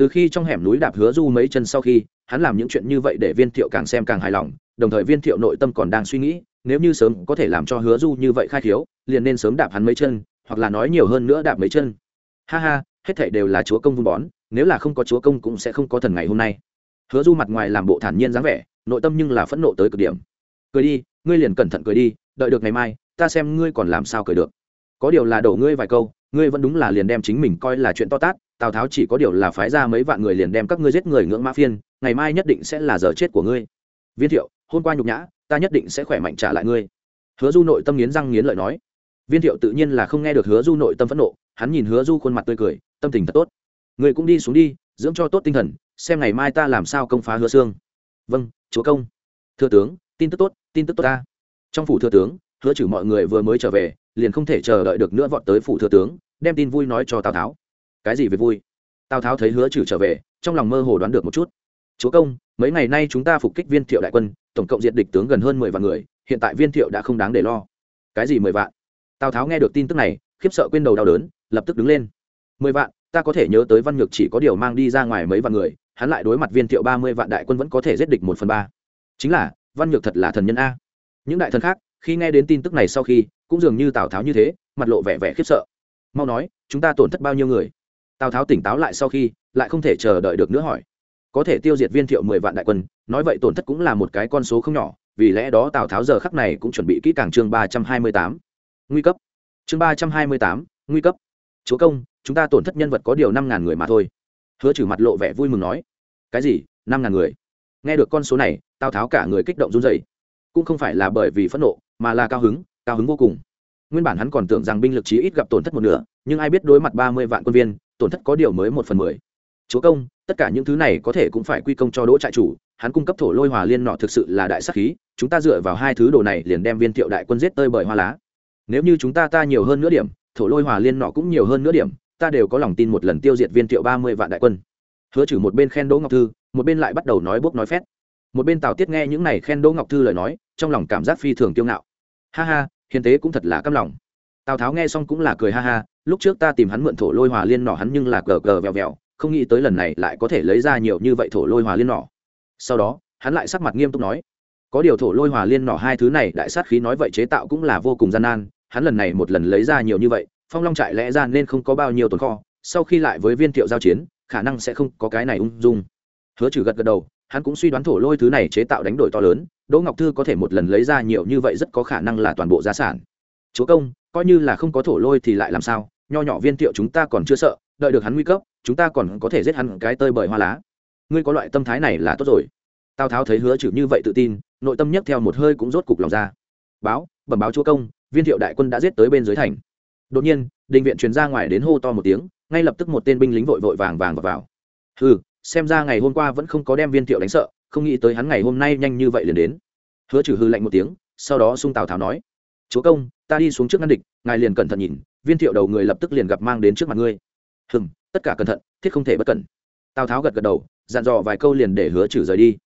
từ khi trong hẻm núi đạp hứa du mấy chân sau khi, hắn làm những chuyện như vậy để viên thiệu càng xem càng hài lòng, đồng thời viên thiệu nội tâm còn đang suy nghĩ, nếu như sớm có thể làm cho hứa du như vậy khai thiếu liền nên sớm đạp hắn mấy chân, hoặc là nói nhiều hơn nữa đạp mấy chân. Ha ha, hết thảy đều là chúa công vun bón, nếu là không có chúa công cũng sẽ không có thần ngày hôm nay. Hứa du mặt ngoài làm bộ thản nhiên dáng vẻ, nội tâm nhưng là phẫn nộ tới cực điểm. Cười đi, ngươi liền cẩn thận cười đi, đợi được ngày mai, ta xem ngươi còn làm sao cười được. Có điều là đổ ngươi vài câu ngươi vẫn đúng là liền đem chính mình coi là chuyện to tát, tào tháo chỉ có điều là phái ra mấy vạn người liền đem các ngươi giết người ngưỡng mã phiên, ngày mai nhất định sẽ là giờ chết của ngươi. Viên thiệu, hôm qua nhục nhã, ta nhất định sẽ khỏe mạnh trả lại ngươi. Hứa du nội tâm nghiến răng nghiến lợi nói. Viên thiệu tự nhiên là không nghe được hứa du nội tâm phẫn nộ, hắn nhìn hứa du khuôn mặt tươi cười, tâm tình thật tốt. Ngươi cũng đi xuống đi, dưỡng cho tốt tinh thần, xem ngày mai ta làm sao công phá hứa xương vâng chúa công. Thưa tướng, tin tức tốt, tin tức tốt ta. Trong phủ thừa tướng hứa trừ mọi người vừa mới trở về, liền không thể chờ đợi được nữa vọt tới phủ thừa tướng, đem tin vui nói cho tào tháo. Cái gì về vui? Tào tháo thấy hứa trừ trở về, trong lòng mơ hồ đoán được một chút. Chúa công, mấy ngày nay chúng ta phục kích viên thiệu đại quân, tổng cộng diệt địch tướng gần hơn mười vạn người, hiện tại viên thiệu đã không đáng để lo. Cái gì mười vạn? Tào tháo nghe được tin tức này, khiếp sợ quên đầu đau đớn, lập tức đứng lên. Mười vạn, ta có thể nhớ tới văn nhược chỉ có điều mang đi ra ngoài mấy vạn người, hắn lại đối mặt viên thiệu ba mươi vạn đại quân vẫn có thể giết địch một phần ba. Chính là, văn nhược thật là thần nhân a. Những đại thần khác khi nghe đến tin tức này sau khi, cũng dường như tào tháo như thế, mặt lộ vẻ vẻ khiếp sợ. Mau nói, chúng ta tổn thất bao nhiêu người? Tào tháo tỉnh táo lại sau khi, lại không thể chờ đợi được nữa hỏi. Có thể tiêu diệt viên thiệu mười vạn đại quân, nói vậy tổn thất cũng là một cái con số không nhỏ, vì lẽ đó tào tháo giờ khắc này cũng chuẩn bị kỹ càng chương ba trăm hai mươi tám. Nguy cấp. Chương ba trăm hai mươi tám, nguy cấp. Chúa công, chúng ta tổn thất nhân vật có điều năm ngàn người mà thôi. Hứa trừ mặt lộ vẻ vui mừng nói. Cái gì? Năm ngàn người? Nghe được con số này, tào tháo cả người kích động run dày cũng không phải là bởi vì phẫn nộ, mà là cao hứng cao hứng vô cùng. Nguyên bản hắn còn tưởng rằng binh lực chí ít gặp tổn thất một nửa, nhưng ai biết đối mặt ba mươi vạn quân viên, tổn thất có điều mới một phần mười. Chúa công, tất cả những thứ này có thể cũng phải quy công cho đỗ trại chủ, hắn cung cấp thổ lôi hòa liên nọ thực sự là đại sắc khí, chúng ta dựa vào hai thứ đồ này liền đem viên thiệu đại quân giết tơi bởi hoa lá. Nếu như chúng ta ta nhiều hơn nữa điểm, thổ lôi hòa liên nọ cũng nhiều hơn nữa điểm, ta đều có lòng tin một lần tiêu diệt viên thiệu ba mươi vạn đại quân. Hứa trừ một bên khen đỗ ngọc thư, một bên lại bắt đầu nói bốc nói phét một bên tào tiết nghe những này khen đỗ ngọc thư lời nói, trong lòng cảm giác phi thường kiêu ngạo. Ha ha, hiền tế cũng thật là căm lòng. Tào tháo nghe xong cũng là cười ha ha, lúc trước ta tìm hắn mượn thổ lôi hòa liên nỏ hắn nhưng là cờ cờ vèo vèo, không nghĩ tới lần này lại có thể lấy ra nhiều như vậy thổ lôi hòa liên nỏ. Sau đó, hắn lại sắc mặt nghiêm túc nói, có điều thổ lôi hòa liên nỏ hai thứ này đại sát khí nói vậy chế tạo cũng là vô cùng gian nan, hắn lần này một lần lấy ra nhiều như vậy, phong long trại lẽ ra nên không có bao nhiêu tồn kho, sau khi lại với viên thiệu giao chiến, khả năng sẽ không có cái này ung dung. Hứa trừ gật gật đầu hắn cũng suy đoán thổ lôi thứ này chế tạo đánh đổi to lớn đỗ ngọc thư có thể một lần lấy ra nhiều như vậy rất có khả năng là toàn bộ gia sản. Chúa công coi như là không có thổ lôi thì lại làm sao? Nho nhỏ viên thiệu chúng ta còn chưa sợ đợi được hắn nguy cấp chúng ta còn có thể giết hắn cái tơi bởi hoa lá. Ngươi có loại tâm thái này là tốt rồi. Tào tháo thấy hứa trừ như vậy tự tin nội tâm nhấc theo một hơi cũng rốt cục lòng ra. Báo bẩm báo chúa công viên thiệu đại quân đã giết tới bên dưới thành. Đột nhiên đình viện truyền ra ngoài đến hô to một tiếng ngay lập tức một tên binh lính vội vội vàng vàng vào, vào. ừ xem ra ngày hôm qua vẫn không có đem viên thiệu đánh sợ, không nghĩ tới hắn ngày hôm nay nhanh như vậy liền đến. Hứa trừ hư lạnh một tiếng, sau đó sung tào tháo nói, chúa công, ta đi xuống trước ngăn địch, ngài liền cẩn thận nhìn, viên thiệu đầu người lập tức liền gặp mang đến trước mặt ngươi. Hừng tất cả cẩn thận, thiết không thể bất cẩn. Tào tháo gật gật đầu, dặn dò vài câu liền để hứa trừ rời đi.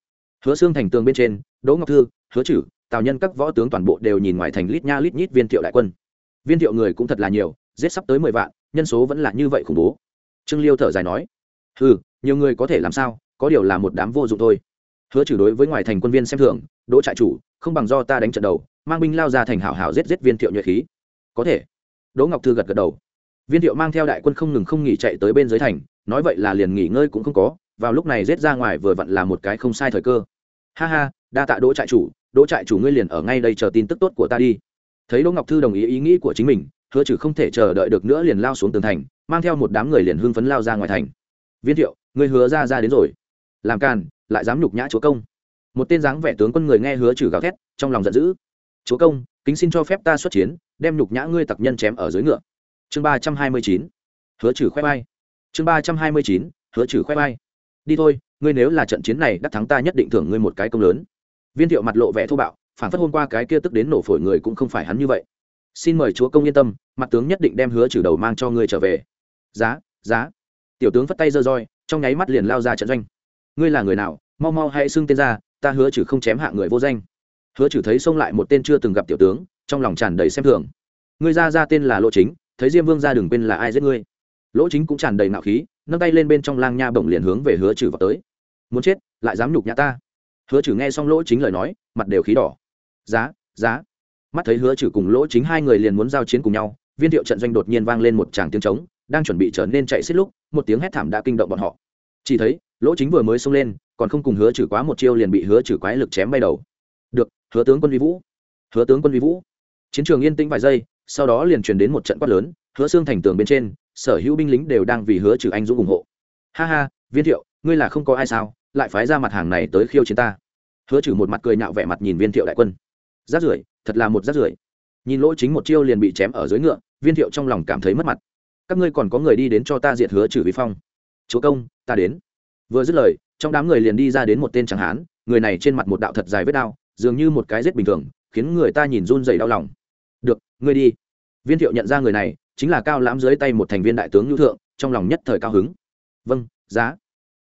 Hứa xương thành tường bên trên, đỗ ngọc thư, hứa trừ tào nhân các võ tướng toàn bộ đều nhìn ngoài thành lít nha lít nhít viên thiệu đại quân. Viên thiệu người cũng thật là nhiều, giết sắp tới mười vạn, nhân số vẫn là như vậy khủng bố. Trương liêu thở dài nói ừ nhiều người có thể làm sao, có điều là một đám vô dụng thôi. Hứa trừ đối với ngoài thành quân viên xem thường, đỗ trại chủ, không bằng do ta đánh trận đầu, mang binh lao ra thành hảo hảo giết giết viên thiệu nhuệ khí. Có thể. Đỗ ngọc thư gật gật đầu. Viên thiệu mang theo đại quân không ngừng không nghỉ chạy tới bên dưới thành, nói vậy là liền nghỉ ngơi cũng không có, vào lúc này giết ra ngoài vừa vặn là một cái không sai thời cơ. Ha ha, đa tạ đỗ trại chủ, đỗ trại chủ ngươi liền ở ngay đây chờ tin tức tốt của ta đi. Thấy đỗ ngọc thư đồng ý ý nghĩ của chính mình, hứa trừ không thể chờ đợi được nữa liền lao xuống tường thành, mang theo một đám người liền hưng phấn lao ra ngoài thành viên thiệu, ngươi hứa ra ra đến rồi. Làm càn, lại dám nhục nhã chúa công. Một tên dáng vẻ tướng quân người nghe hứa trừ gào thét, trong lòng giận dữ. Chúa công, kính xin cho phép ta xuất chiến, đem nhục nhã ngươi tặc nhân chém ở dưới ngựa. Chương ba trăm hai mươi chín. Hứa trừ khoe bay chương ba trăm hai mươi chín. Hứa trừ khoe bay đi thôi, ngươi nếu là trận chiến này đắc thắng ta nhất định thưởng ngươi một cái công lớn. Viên thiệu mặt lộ vẻ thô bạo, phản phất hôm qua cái kia tức đến nổ phổi người cũng không phải hắn như vậy. Xin mời chúa công yên tâm, mặt tướng nhất định đem hứa trừ đầu mang cho ngươi trở về. Giá giá tiểu tướng phất tay giơ roi, trong nháy mắt liền lao ra trận doanh. Ngươi là người nào? Mau mau hãy xưng tên ra, ta hứa chử không chém hạ người vô danh. Hứa chử thấy xông lại một tên chưa từng gặp tiểu tướng, trong lòng tràn đầy xem thường. Ngươi ra ra tên là lỗ chính, thấy diêm vương ra đừng quên là ai giết ngươi? Lỗ chính cũng tràn đầy nạo khí, nâng tay lên bên trong lang nha bổng liền hướng về hứa trừ vào tới. Muốn chết, lại dám nhục nhã ta. Hứa trừ nghe xong lỗ chính lời nói, mặt đều khí đỏ. Giá giá. Mắt thấy hứa trừ cùng lỗ chính hai người liền muốn giao chiến cùng nhau, viên thiệu trận doanh đột nhiên vang lên một tràng tiếng trống đang chuẩn bị trở nên chạy xích lúc, một tiếng hét thảm đã kinh động bọn họ. Chỉ thấy, lỗ chính vừa mới xông lên, còn không cùng hứa trừ quá một chiêu liền bị hứa trừ quái lực chém bay đầu. Được, hứa tướng quân vi vũ. Hứa tướng quân vi vũ. Chiến trường yên tĩnh vài giây, sau đó liền truyền đến một trận quát lớn, hứa xương thành tường bên trên, sở hữu binh lính đều đang vì hứa trừ anh dũng ủng hộ. Ha ha, viên thiệu, ngươi là không có ai sao, lại phái ra mặt hàng này tới khiêu chiến ta. Hứa trừ một mặt cười nhạo vẻ mặt nhìn viên thiệu đại quân. Rát rưởi, thật là một rát rưởi. Nhìn lỗ chính một chiêu liền bị chém ở dưới ngựa, viên thiệu trong lòng cảm thấy mất mặt các ngươi còn có người đi đến cho ta diệt hứa trừ vi phong. Chúa công, ta đến. Vừa dứt lời, trong đám người liền đi ra đến một tên chẳng hán, người này trên mặt một đạo thật dài vết đao, dường như một cái rết bình thường, khiến người ta nhìn run dày đau lòng. Được, ngươi đi. Viên thiệu nhận ra người này, chính là cao lãm dưới tay một thành viên đại tướng lưu thượng, trong lòng nhất thời cao hứng. Vâng giá.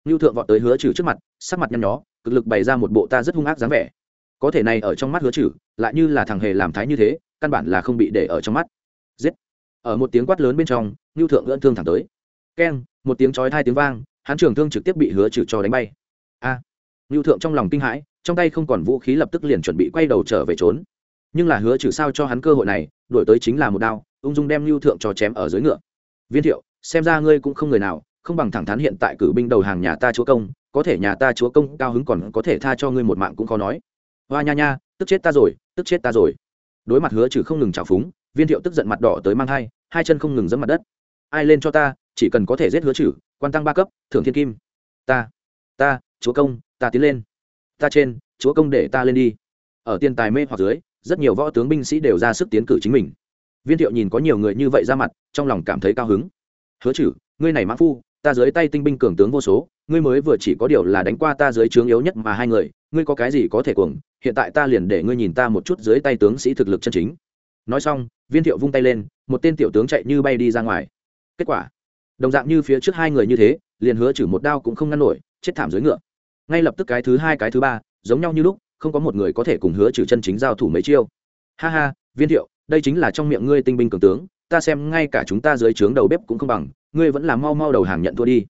Lưu thượng vọt tới hứa trừ trước mặt, sắc mặt nhăn nhó, cực lực bày ra một bộ ta rất hung ác dáng vẻ. Có thể này ở trong mắt hứa trừ, lại như là thằng hề làm thái như thế, căn bản là không bị để ở trong mắt. Giết ở một tiếng quát lớn bên trong ngưu thượng ưỡn thương thẳng tới. Keng một tiếng chói hai tiếng vang hán trường thương trực tiếp bị hứa trừ cho đánh bay. A! À, thượng trong lòng kinh hãi trong tay không còn vũ khí lập tức liền chuẩn bị quay đầu trở về trốn. Nhưng là hứa trừ sao cho hắn cơ hội này đổi tới chính là một đao ung dung đem lưu thượng cho chém ở dưới ngựa. Viên thiệu xem ra ngươi cũng không người nào không bằng thẳng thắn hiện tại cử binh đầu hàng nhà ta chúa công có thể nhà ta chúa công cao hứng còn có thể tha cho ngươi một mạng cũng khó nói. Hoa nha nha tức chết ta rồi tức chết ta rồi. Đối mặt hứa trừ không ngừng trào phúng viên thiệu tức giận mặt đỏ tới mang hai hai chân không ngừng dẫm mặt đất. Ai lên cho ta chỉ cần có thể giết hứa Chử, quan tăng ba cấp thưởng thiên kim. Ta ta chúa công ta tiến lên. Ta trên chúa công để ta lên đi. Ở tiền tài mê hoặc dưới rất nhiều võ tướng binh sĩ đều ra sức tiến cử chính mình. Viên thiệu nhìn có nhiều người như vậy ra mặt trong lòng cảm thấy cao hứng. Hứa chử ngươi này mã phu ta dưới tay tinh binh cường tướng vô số ngươi mới vừa chỉ có điều là đánh qua ta dưới trướng yếu nhất mà hai người ngươi có cái gì có thể cuồng hiện tại ta liền để ngươi nhìn ta một chút dưới tay tướng sĩ thực lực chân chính nói xong, viên thiệu vung tay lên, một tên tiểu tướng chạy như bay đi ra ngoài. Kết quả, đồng dạng như phía trước hai người như thế, liền hứa chử một đao cũng không ngăn nổi, chết thảm dưới ngựa. Ngay lập tức cái thứ hai, cái thứ ba, giống nhau như lúc, không có một người có thể cùng hứa trừ chân chính giao thủ mấy chiêu. Ha ha, viên thiệu, đây chính là trong miệng ngươi tinh binh cường tướng, ta xem ngay cả chúng ta dưới trướng đầu bếp cũng không bằng, ngươi vẫn là mau mau đầu hàng nhận thua đi.